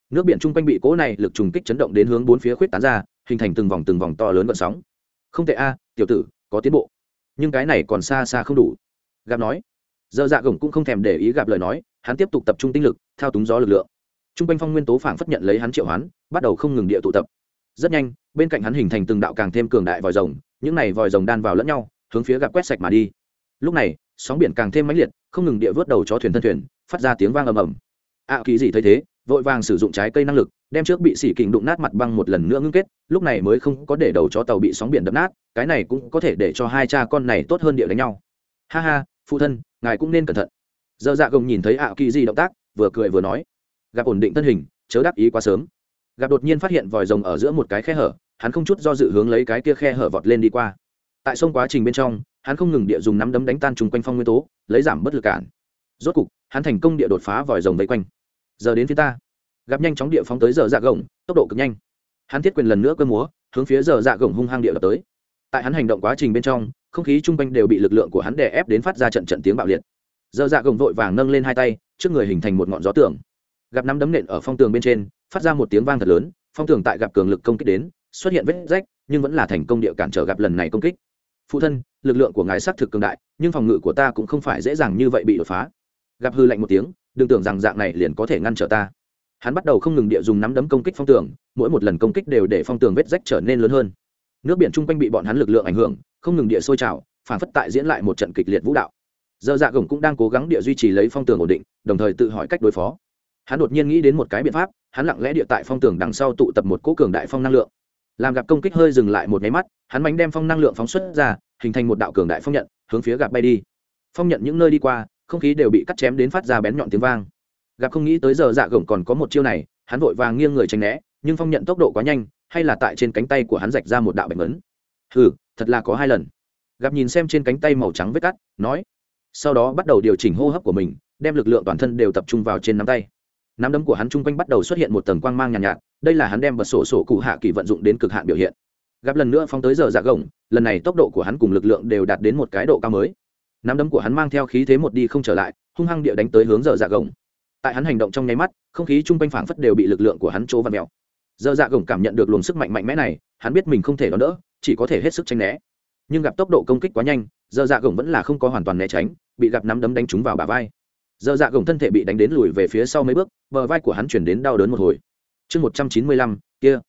Speaker 1: Nước biển chung quanh bị cỗ này lực trùng kích chấn động đến hướng bốn phía khuyết tán ra, hình thành từng vòng từng vòng to lớn vận sóng. Không tệ a, tiểu tử, có tiến bộ. Nhưng cái này còn xa xa không đủ. Gặp nói. Dơ dạ gồng cũng không thèm để ý gặp lời nói, hắn tiếp tục tập trung tinh lực, thao túng gió lực lượng. T r u n g quanh phong nguyên tố phảng phất nhận lấy hắn triệu hoán, bắt đầu không ngừng địa tụ tập. Rất nhanh, bên cạnh hắn hình thành từng đạo càng thêm cường đại vòi rồng, những này vòi rồng đan vào lẫn nhau, hướng phía gặp quét sạch mà đi. Lúc này, sóng biển càng thêm mãnh liệt, không ngừng địa vớt đầu chó thuyền thân thuyền phát ra tiếng vang ầm ầm. Ạ à, kỳ gì thấy thế vội vàng sử dụng trái cây năng lực đem trước bị xỉ kình đụng nát mặt băng một lần nữa ngưng kết lúc này mới không có để đầu chó tàu bị sóng biển đập nát cái này cũng có thể để cho hai cha con này tốt hơn địa đánh nhau. Ha ha phụ thân ngài cũng nên cẩn thận. Dơ dạ gồng nhìn thấy ạ kỳ Dị động tác vừa cười vừa nói gặp ổn định thân hình chớ đáp ý quá sớm. Gặp đột nhiên phát hiện vòi rồng ở giữa một cái khe hở hắn không chút do dự hướng lấy cái kia khe hở vọt lên đi qua. Tại sông quá trình bên trong hắn không ngừng địa dùng nắm đấm đánh tan chung quanh phong nguyên tố lấy giảm bất lực cản rốt cục, hắn thành công địa đột phá vòi rồng vây quanh. Giờ đến phía ta. Gặp nhanh chóng địa phóng tới giờ dạ gồng, tốc độ cực nhanh. Hắn thiết quyền lần nữa cơ múa, hướng phía giờ dạ gồng hung hăng địa lập tới. Tại hắn hành động quá trình bên trong, không khí chung quanh đều bị lực lượng của hắn đè ép đến phát ra trận trận tiếng bạo liệt. Giờ dạ gồng vội vàng nâng lên hai tay, trước người hình thành một ngọn gió tường. Gặp nắm đấm nện ở phong tường bên trên, phát ra một tiếng vang thật lớn, phong tường tại gặp cường lực công kích đến, xuất hiện vết rách, nhưng vẫn là thành công địa cản trở gặp lần này công kích. Phụ thân, lực lượng của ngài xác thực cường đại, nhưng phòng ngự của ta cũng không phải dễ dàng như vậy bị đột phá gặp hư lạnh một tiếng, đừng tưởng rằng dạng này liền có thể ngăn trở ta. Hắn bắt đầu không ngừng địa dùng nắm đấm công kích phong tường, mỗi một lần công kích đều để phong tường vết rách trở nên lớn hơn. Nước biển chung quanh bị bọn hắn lực lượng ảnh hưởng, không ngừng địa sôi trào, phản phất tại diễn lại một trận kịch liệt vũ đạo. Giờ dạ gồng cũng đang cố gắng địa duy trì lấy phong tường ổn định, đồng thời tự hỏi cách đối phó. Hắn đột nhiên nghĩ đến một cái biện pháp, hắn lặng lẽ địa tại phong tường đằng sau tụ tập một cỗ cường đại phong năng lượng. Làm gặp công kích hơi dừng lại một nháy mắt, hắn mánh đem phong năng lượng phóng xuất ra, hình thành một đạo cường đại phong nhận, hướng phía gặp bay đi. Phong nhận những nơi đi qua không khí đều bị cắt chém đến phát ra bén nhọn tiếng vang. Gặp không nghĩ tới giờ dạ gồng còn có một chiêu này hắn vội vàng nghiêng người tránh né nhưng phong nhận tốc độ quá nhanh hay là tại trên cánh tay của hắn rạch ra một đạo bệnh ấn hừ thật là có hai lần. Gặp nhìn xem trên cánh tay màu trắng vết cắt nói. Sau đó bắt đầu điều chỉnh hô hấp của mình đem lực lượng toàn thân đều tập trung vào trên nắm tay. Nắm đấm của hắn chung quanh bắt đầu xuất hiện một tầng quang mang nhàn nhạt, nhạt đây là hắn đem bật sổ sổ cụ hạ kỳ vận dụng đến cực hạn biểu hiện. Gặp lần nữa phóng tới giờ dạ gồng lần này tốc độ của hắn cùng lực lượng đều đạt đến một cái độ cao mới nắm đấm của hắn mang theo khí thế một đi không trở lại, hung hăng địa đánh tới hướng giờ dạ gồng. Tại hắn hành động trong nháy mắt, không khí chung quanh phảng phất đều bị lực lượng của hắn chỗ và mèo. Giờ dạ gồng cảm nhận được luồng sức mạnh mạnh mẽ này, hắn biết mình không thể đón đỡ, chỉ có thể hết sức tranh né. Nhưng gặp tốc độ công kích quá nhanh, giờ dạ gồng vẫn là không có hoàn toàn né tránh, bị gặp nắm đấm đánh trúng vào bả vai. Giờ dạ gồng thân thể bị đánh đến lùi về phía sau mấy bước, bờ vai của hắn chuyển đến đau đớn một hồi. Chương một trăm chín mươi lăm, kia.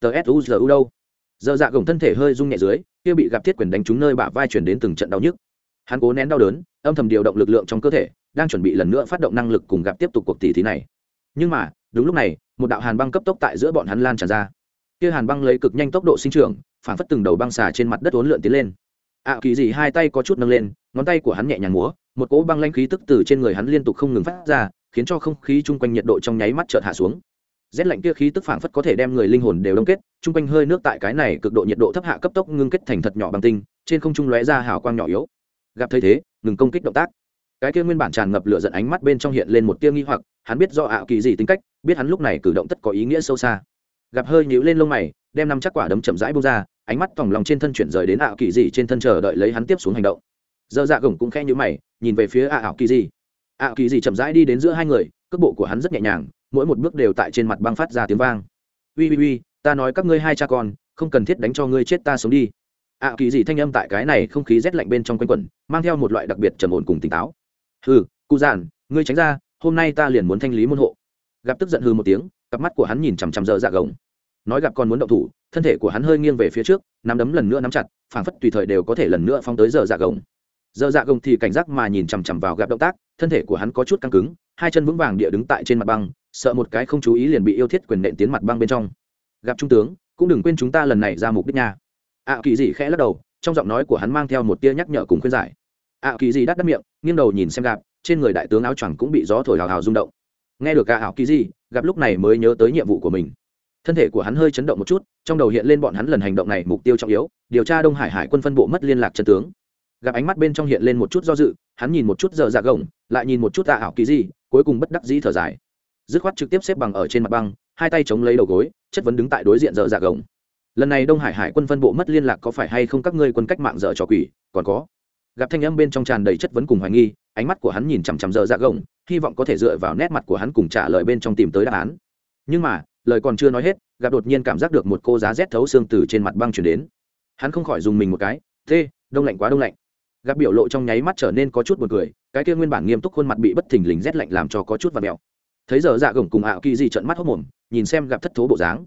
Speaker 1: Tờ suzu đâu? Giờ dạ gồng thân thể hơi rung nhẹ dưới, kia bị gặp thiết quyền đánh trúng nơi bả vai chuyển đến từng trận đau nhức hắn cố nén đau đớn, âm thầm điều động lực lượng trong cơ thể, đang chuẩn bị lần nữa phát động năng lực cùng gặp tiếp tục cuộc tỷ thí này. Nhưng mà, đúng lúc này, một đạo hàn băng cấp tốc tại giữa bọn hắn lan tràn ra. Kia hàn băng lấy cực nhanh tốc độ sinh trưởng, phản phất từng đầu băng xà trên mặt đất uốn lượn tiến lên. Ạ kỳ gì hai tay có chút nâng lên, ngón tay của hắn nhẹ nhàng múa, một cỗ băng lanh khí tức từ trên người hắn liên tục không ngừng phát ra, khiến cho không khí chung quanh nhiệt độ trong nháy mắt chợt hạ xuống. Rét lạnh kia khí tức phảng phất có thể đem người linh hồn đều đông kết, chung quanh hơi nước tại cái này cực độ nhiệt độ thấp hạ cấp tốc ngưng kết thành thật nhỏ bằng tinh, trên không trung lóe ra hào quang nhỏ yếu gặp thấy thế, ngừng công kích động tác. Cái kia nguyên bản tràn ngập lửa giận ánh mắt bên trong hiện lên một tia nghi hoặc, hắn biết do ảo kỳ gì tính cách, biết hắn lúc này cử động tất có ý nghĩa sâu xa. Gặp hơi nhíu lên lông mày, đem năm chắc quả đấm chậm rãi bung ra, ánh mắt tòng lòng trên thân chuyển rời đến ảo kỳ gì trên thân chờ đợi lấy hắn tiếp xuống hành động. Dơ dạ gồng cũng khe nhíu mày, nhìn về phía ảo kỳ gì. Ảo kỳ gì chậm rãi đi đến giữa hai người, cước bộ của hắn rất nhẹ nhàng, mỗi một bước đều tại trên mặt băng phát ra tiếng vang. Uy uy uy, ta nói các ngươi hai cha con, không cần thiết đánh cho ngươi chết ta sống đi ạ kỳ gì thanh âm tại cái này không khí rét lạnh bên trong quanh quẩn, mang theo một loại đặc biệt trầm ổn cùng tỉnh táo. Hừ, cụ giản, ngươi tránh ra, hôm nay ta liền muốn thanh lý môn hộ. Gặp tức giận hư một tiếng, cặp mắt của hắn nhìn chằm chằm dơ dạ gồng. Nói gặp còn muốn động thủ, thân thể của hắn hơi nghiêng về phía trước, nắm đấm lần nữa nắm chặt, phảng phất tùy thời đều có thể lần nữa phong tới dở dạ gồng. Dở dạ gồng thì cảnh giác mà nhìn chằm chằm vào gặp động tác, thân thể của hắn có chút căng cứng, hai chân vững vàng địa đứng tại trên mặt băng, sợ một cái không chú ý liền bị yêu thiết quyền nện tiến mặt băng bên trong. Gặp trung tướng, cũng đừng quên chúng ta lần này ra mục đích nha ạ kỳ dị khẽ lắc đầu, trong giọng nói của hắn mang theo một tia nhắc nhở cùng khuyên giải. ạ kỳ dị đắt đắt miệng, nghiêng đầu nhìn xem gạp, trên người đại tướng áo choàng cũng bị gió thổi hào hào rung động. Nghe được ạ ảo kỳ dị gặp lúc này mới nhớ tới nhiệm vụ của mình. Thân thể của hắn hơi chấn động một chút, trong đầu hiện lên bọn hắn lần hành động này mục tiêu trọng yếu, điều tra đông hải hải quân phân bộ mất liên lạc chân tướng. Gặp ánh mắt bên trong hiện lên một chút do dự, hắn nhìn một chút giờ dạ gồng, lại nhìn một chút tạ ảo kỳ gì, cuối cùng bất đắc dĩ thở dài. Dứt khoát trực tiếp xếp bằng ở trên mặt băng, hai tay chống lấy đầu gối, chất vấn đứng tại đối diện giờ dạ gồng lần này đông hải hải quân phân bộ mất liên lạc có phải hay không các ngươi quân cách mạng dở trò quỷ? Còn có. Gặp thanh âm bên trong tràn đầy chất vấn cùng hoài nghi, ánh mắt của hắn nhìn chằm chằm giờ dạ gồng, hy vọng có thể dựa vào nét mặt của hắn cùng trả lời bên trong tìm tới đáp án. Nhưng mà, lời còn chưa nói hết, gặp đột nhiên cảm giác được một cô giá rét thấu xương từ trên mặt băng chuyển đến. Hắn không khỏi dùng mình một cái thế đông lạnh quá, đông lạnh. Gặp biểu lộ trong nháy mắt trở nên có chút b u ồ n cười, cái kia nguyên bản nghiêm túc khuôn mặt bị bất thình lình rét lạnh làm cho có chút và mèo. Thấy giờ dạ gồng cùng ảo kỳ gì trận mắt hốc mồm, nhìn xem gặp thất thố bộ dáng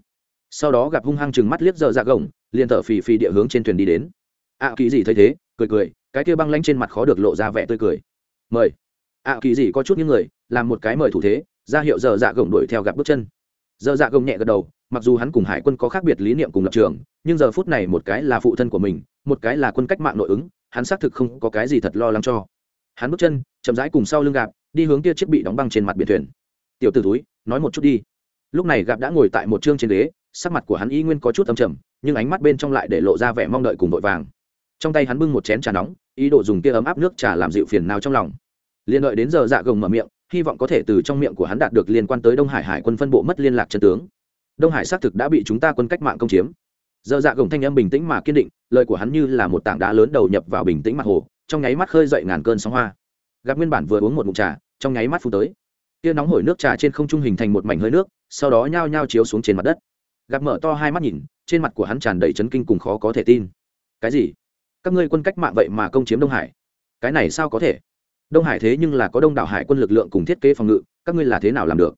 Speaker 1: sau đó gặp hung hăng chừng mắt liếc dở dạ gồng, liền thở phì phì địa hướng trên thuyền đi đến. Ạ kỳ gì thấy thế, cười cười, cái kia băng lanh trên mặt khó được lộ ra vẻ tươi cười. Mời. Ạ kỳ gì có chút những người, làm một cái mời thủ thế, ra hiệu dở dạ gồng đuổi theo gặp bước chân. Dở dạ gồng nhẹ gật đầu, mặc dù hắn cùng hải quân có khác biệt lý niệm cùng lập trường, nhưng giờ phút này một cái là phụ thân của mình, một cái là quân cách mạng nội ứng, hắn xác thực không có cái gì thật lo lắng cho. Hắn bước chân, chậm rãi cùng sau lưng gạp đi hướng kia chiếc bị đóng băng trên mặt biển thuyền. Tiểu t ử túi nói một chút đi. Lúc này gạp đã ngồi tại một chương trên ghế sắc mặt của hắn y nguyên có chút âm trầm, nhưng ánh mắt bên trong lại để lộ ra vẻ mong đợi cùng vội vàng. Trong tay hắn bưng một chén trà nóng, ý đồ dùng kia ấm áp nước trà làm dịu phiền nào trong lòng. Liền đợi đến giờ dạ gồng mở miệng, hy vọng có thể từ trong miệng của hắn đạt được liên quan tới đông hải hải quân phân bộ mất liên lạc chân tướng. Đông hải xác thực đã bị chúng ta quân cách mạng công chiếm. Giờ dạ gồng thanh âm bình tĩnh mà kiên định, lời của hắn như là một tảng đá lớn đầu nhập vào bình tĩnh mặt hồ, trong nháy mắt khơi dậy ngàn cơn sóng hoa. Gặp nguyên bản vừa uống một mụn trà, trong nháy mắt phun tới. Tia nóng hổi nước trà trên không trung hình thành một mảnh hơi nước, sau đó nhao nhao chiếu xuống trên mặt đất gặp mở to hai mắt nhìn, trên mặt của hắn tràn đầy chấn kinh cùng khó có thể tin. Cái gì? Các ngươi quân cách mạng vậy mà công chiếm đông hải? Cái này sao có thể? Đông hải thế nhưng là có đông đảo hải quân lực lượng cùng thiết kế phòng ngự, các ngươi là thế nào làm được?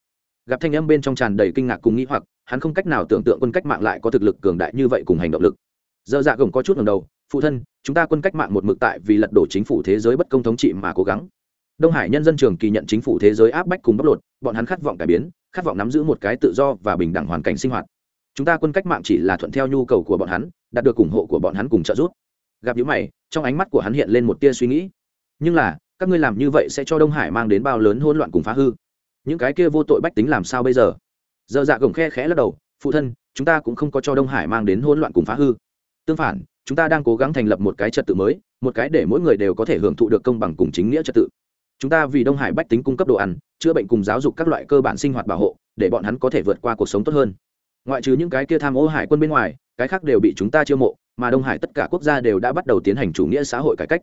Speaker 1: Gặp thanh âm bên trong tràn đầy kinh ngạc cùng nghĩ hoặc, hắn không cách nào tưởng tượng quân cách mạng lại có thực lực cường đại như vậy cùng hành động lực. Dơ dạ gồng có chút ngầm đầu, phụ thân, chúng ta quân cách mạng một mực tại vì lật đổ chính phủ thế giới bất công thống trị mà cố gắng. Đông hải nhân dân trường kỳ nhận chính phủ thế giới áp bách cùng bóc lột, bọn hắn khát vọng cải biến, khát vọng nắm giữ một cái tự do và bình đẳng hoàn cảnh sinh hoạt chúng ta quân cách mạng chỉ là thuận theo nhu cầu của bọn hắn, đạt được ủng hộ của bọn hắn cùng trợ giúp. Gặp những mày, trong ánh mắt của hắn hiện lên một tia suy nghĩ. Nhưng là, các ngươi làm như vậy sẽ cho đông hải mang đến bao lớn hỗn loạn cùng phá hư? Những cái kia vô tội bách tính làm sao bây giờ? Dơ dạ gồng khe khẽ lắc đầu, phụ thân, chúng ta cũng không có cho đông hải mang đến hỗn loạn cùng phá hư. Tương phản, chúng ta đang cố gắng thành lập một cái trật tự mới, một cái để mỗi người đều có thể hưởng thụ được công bằng cùng chính nghĩa trật tự. Chúng ta vì đông hải bách tính cung cấp đồ ăn, chữa bệnh cùng giáo dục các loại cơ bản sinh hoạt bảo hộ, để bọn hắn có thể vượt qua cuộc sống tốt hơn ngoại trừ những cái kia tham ô hải quân bên ngoài cái khác đều bị chúng ta chiêu mộ mà đông hải tất cả quốc gia đều đã bắt đầu tiến hành chủ nghĩa xã hội cải cách.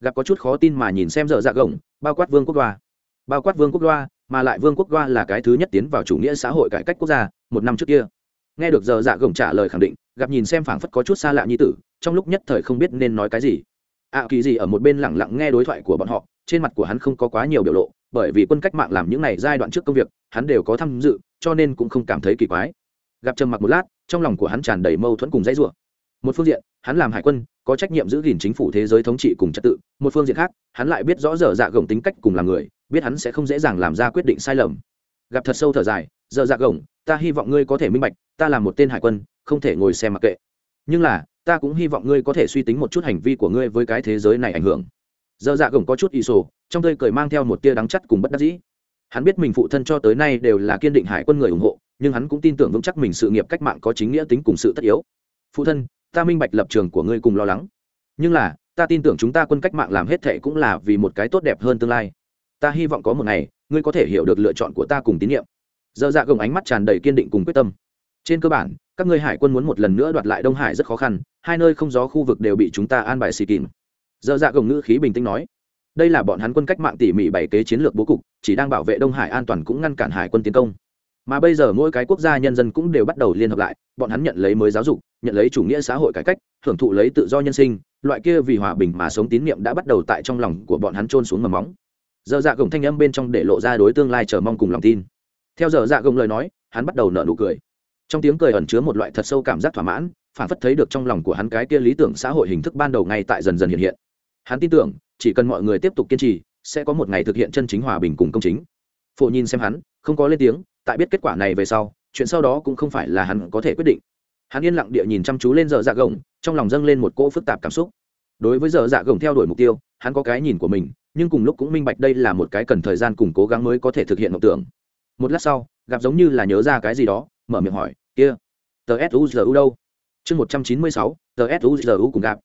Speaker 1: Gặp có chút khó tin mà nhìn xem dở dạ gồng bao quát vương quốc đoa. Bao quát vương quốc đoa mà lại vương quốc đoa là cái thứ nhất tiến vào chủ nghĩa xã hội cải cách quốc gia một năm trước kia. Nghe được dở dạ gồng trả lời khẳng định gặp nhìn xem phảng phất có chút xa lạ như tử trong lúc nhất thời không biết nên nói cái gì. Ạ à, kỳ gì ở một bên lẳng lặng nghe đối thoại của bọn họ trên mặt của hắn không có quá nhiều biểu lộ bởi vì quân cách mạng làm những này giai đoạn trước công việc hắn đều có tham dự cho nên cũng không cảm thấy kỳ quái gặp trầm mặc một lát, trong lòng của hắn tràn đầy mâu thuẫn cùng dãy rủa. Một phương diện, hắn làm hải quân, có trách nhiệm giữ gìn chính phủ thế giới thống trị cùng trật tự. Một phương diện khác, hắn lại biết rõ dở dạ gồng tính cách cùng là người, biết hắn sẽ không dễ dàng làm ra quyết định sai lầm. Gặp thật sâu thở dài dở dạ gồng, ta hy vọng ngươi có thể minh bạch, ta là một tên hải quân, không thể ngồi xem mặc kệ. Nhưng là, ta cũng hy vọng ngươi có thể suy tính một chút hành vi của ngươi với cái thế giới này ảnh hưởng. Dở dạ gồng có chút ý sổ, trong tơi cười mang theo một tia đắng chắt cùng bất đắc dĩ. Hắn biết mình phụ thân cho tới nay đều là kiên định hải quân người ủng hộ nhưng hắn cũng tin tưởng vững chắc mình sự nghiệp cách mạng có chính nghĩa tính cùng sự tất yếu. Phụ thân, ta minh bạch lập trường của ngươi cùng lo lắng. Nhưng là, ta tin tưởng chúng ta quân cách mạng làm hết thệ cũng là vì một cái tốt đẹp hơn tương lai. Ta hy vọng có một ngày, ngươi có thể hiểu được lựa chọn của ta cùng tín nhiệm. Dơ dạ gồng ánh mắt tràn đầy kiên định cùng quyết tâm. Trên cơ bản, các ngươi hải quân muốn một lần nữa đoạt lại đông hải rất khó khăn, hai nơi không gió khu vực đều bị chúng ta an bài xì kìm. Dơ dạ gồng ngữ khí bình tĩnh nói, đây là bọn hắn quân cách mạng tỉ mỉ bày kế chiến lược bố cục, chỉ đang bảo vệ đông hải an toàn cũng ngăn cản hải quân tiến công mà bây giờ mỗi cái quốc gia nhân dân cũng đều bắt đầu liên hợp lại, bọn hắn nhận lấy mới giáo dục, nhận lấy chủ nghĩa xã hội cải cách, hưởng thụ lấy tự do nhân sinh, loại kia vì hòa bình mà sống tín nhiệm đã bắt đầu tại trong lòng của bọn hắn trôn xuống mầm móng. Giờ dạ gồng thanh âm bên trong để lộ ra đối tương lai chờ mong cùng lòng tin. Theo giờ dạ gồng lời nói, hắn bắt đầu nở nụ cười. Trong tiếng cười ẩn chứa một loại thật sâu cảm giác thỏa mãn, phản phất thấy được trong lòng của hắn cái kia lý tưởng xã hội hình thức ban đầu ngay tại dần dần hiện hiện. Hắn tin tưởng, chỉ cần mọi người tiếp tục kiên trì, sẽ có một ngày thực hiện chân chính hòa bình cùng công chính. Phổ nhìn xem hắn, không có lên tiếng tại biết kết quả này về sau, chuyện sau đó cũng không phải là hắn có thể quyết định. Hắn yên lặng địa nhìn chăm chú lên giờ dạ gồng, trong lòng dâng lên một cỗ phức tạp cảm xúc. Đối với giờ dạ gồng theo đuổi mục tiêu, hắn có cái nhìn của mình, nhưng cùng lúc cũng minh bạch đây là một cái cần thời gian cùng cố gắng mới có thể thực hiện mộng tưởng. Một lát sau, gặp giống như là nhớ ra cái gì đó, mở miệng hỏi, kia, tờ suzu đâu? Chương một trăm chín mươi sáu, tờ suzu cùng gặp.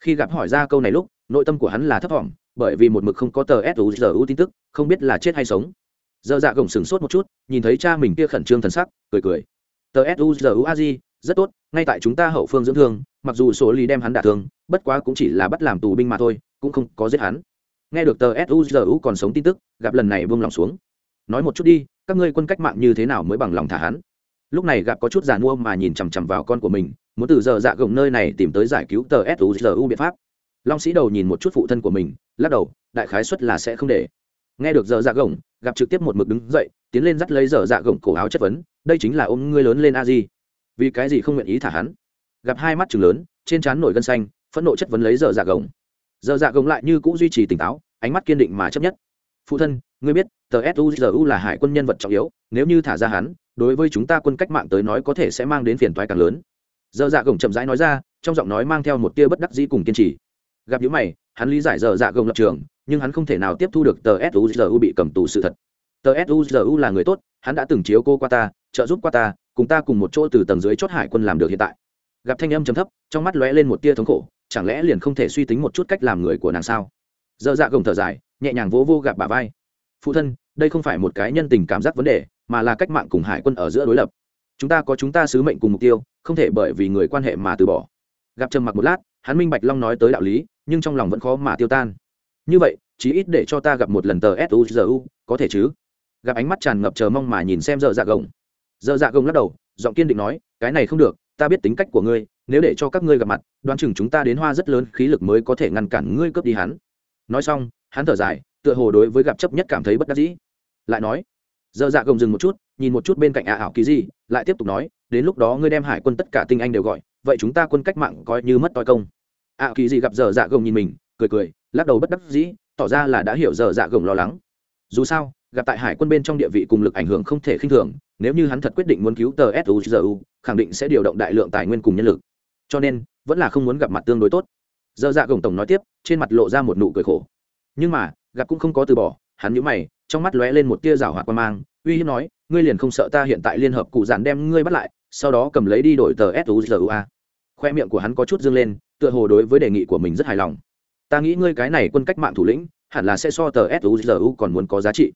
Speaker 1: Khi gặp hỏi ra câu này lúc, nội tâm của hắn là thấp thỏm, bởi vì một mực không có tờ suzu tin tức, không biết là chết hay sống dơ dạ gồng sừng sốt một chút, nhìn thấy cha mình kia khẩn trương thần sắc, cười cười. Tờ suzu a di rất tốt, ngay tại chúng ta hậu phương dưỡng thương, mặc dù số ly đem hắn đả thương, bất quá cũng chỉ là bắt làm tù binh mà thôi, cũng không có giết hắn. Nghe được tờ suzu còn sống tin tức, gặp lần này buông lòng xuống. Nói một chút đi, các ngươi quân cách mạng như thế nào mới bằng lòng thả hắn? Lúc này gặp có chút giàn mua mà nhìn chằm chằm vào con của mình, muốn từ giờ dạ gồng nơi này tìm tới giải cứu tờ suzu biện pháp. Long sĩ đầu nhìn một chút phụ thân của mình, lắc đầu, đại khái suất là sẽ không để nghe được giờ dạ gồng gặp trực tiếp một mực đứng dậy, tiến lên dắt lấy giờ dạ gồng cổ áo chất vấn, đây chính là ôm ngươi lớn lên a di vì cái gì không nguyện ý thả hắn? Gặp hai mắt chừng lớn, trên trán nổi gân xanh, phẫn nộ chất vấn lấy giờ dạ gồng giờ dạ gồng lại như cũng duy trì tỉnh táo, ánh mắt kiên định mà chấp nhất. Phụ thân, ngươi biết, tờ suzu là hải quân nhân vật trọng yếu, nếu như thả ra hắn, đối với chúng ta quân cách mạng tới nói có thể sẽ mang đến phiền toái càng lớn. Giờ dạ gồng chậm rãi nói ra, trong giọng nói mang theo một tia bất đắc dĩ cùng kiên trì. Gặp những mày, hắn lý giải giờ dạ gồng lập trường nhưng hắn không thể nào tiếp thu được tờ suzu bị cầm tù sự thật. Tờ suzu là người tốt, hắn đã từng chiếu cô qua ta, trợ giúp qua ta, cùng ta cùng một chỗ từ tầng dưới chốt hải quân làm được hiện tại. Gặp thanh âm chấm thấp, trong mắt lóe lên một tia thống khổ, chẳng lẽ liền không thể suy tính một chút cách làm người của nàng sao? Dơ dạ gồng thở dài, nhẹ nhàng vỗ vô gặp bà vai. Phụ thân, đây không phải một cái nhân tình cảm giác vấn đề, mà là cách mạng cùng hải quân ở giữa đối lập. Chúng ta có chúng ta sứ mệnh cùng mục tiêu, không thể bởi vì người quan hệ mà từ bỏ. Gặp trầm mặc một lát, hắn minh bạch long nói tới đạo lý, nhưng trong lòng vẫn khó mà tiêu tan như vậy, chí ít để cho ta gặp một lần tờ suzu có thể chứ? Gặp ánh mắt tràn ngập chờ mong mà nhìn xem dơ dạ gồng. Dơ dạ gồng lắc đầu, giọng kiên định nói, cái này không được, ta biết tính cách của ngươi, nếu để cho các ngươi gặp mặt, đoán chừng chúng ta đến hoa rất lớn khí lực mới có thể ngăn cản ngươi cướp đi hắn. Nói xong, hắn thở dài, tựa hồ đối với gặp chấp nhất cảm thấy bất đắc dĩ. Lại nói dơ dạ gồng dừng một chút, nhìn một chút bên cạnh ạ ảo kỳ gì lại tiếp tục nói, đến lúc đó ngươi đem hải quân tất cả tinh anh đều gọi, vậy chúng ta quân cách mạng coi như mất toi công. Ả kỳ gì gặp dơ dạ gồng nhìn mình, cười cười lắc đầu bất đắc dĩ, tỏ ra là đã hiểu giờ dạ gồng lo lắng. Dù sao, gặp tại hải quân bên trong địa vị cùng lực ảnh hưởng không thể khinh thường, nếu như hắn thật quyết định muốn cứu tờ suzu khẳng định sẽ điều động đại lượng tài nguyên cùng nhân lực. Cho nên, vẫn là không muốn gặp mặt tương đối tốt. Giờ dạ gồng tổng nói tiếp, trên mặt lộ ra một nụ cười khổ. Nhưng mà, gặp cũng không có từ bỏ, hắn nhíu mày, trong mắt lóe lên một tia rào hoạt quan mang, uy hiếp nói, ngươi liền không sợ ta hiện tại liên hợp cụ giản đem ngươi bắt lại, sau đó cầm lấy đi đổi tờ suzua khoe miệng của hắn có chút dương lên, tựa hồ đối với đề nghị của mình rất hài lòng ta nghĩ ngươi cái này quân cách mạng thủ lĩnh, hẳn là sẽ so tờ suzu còn muốn có giá trị.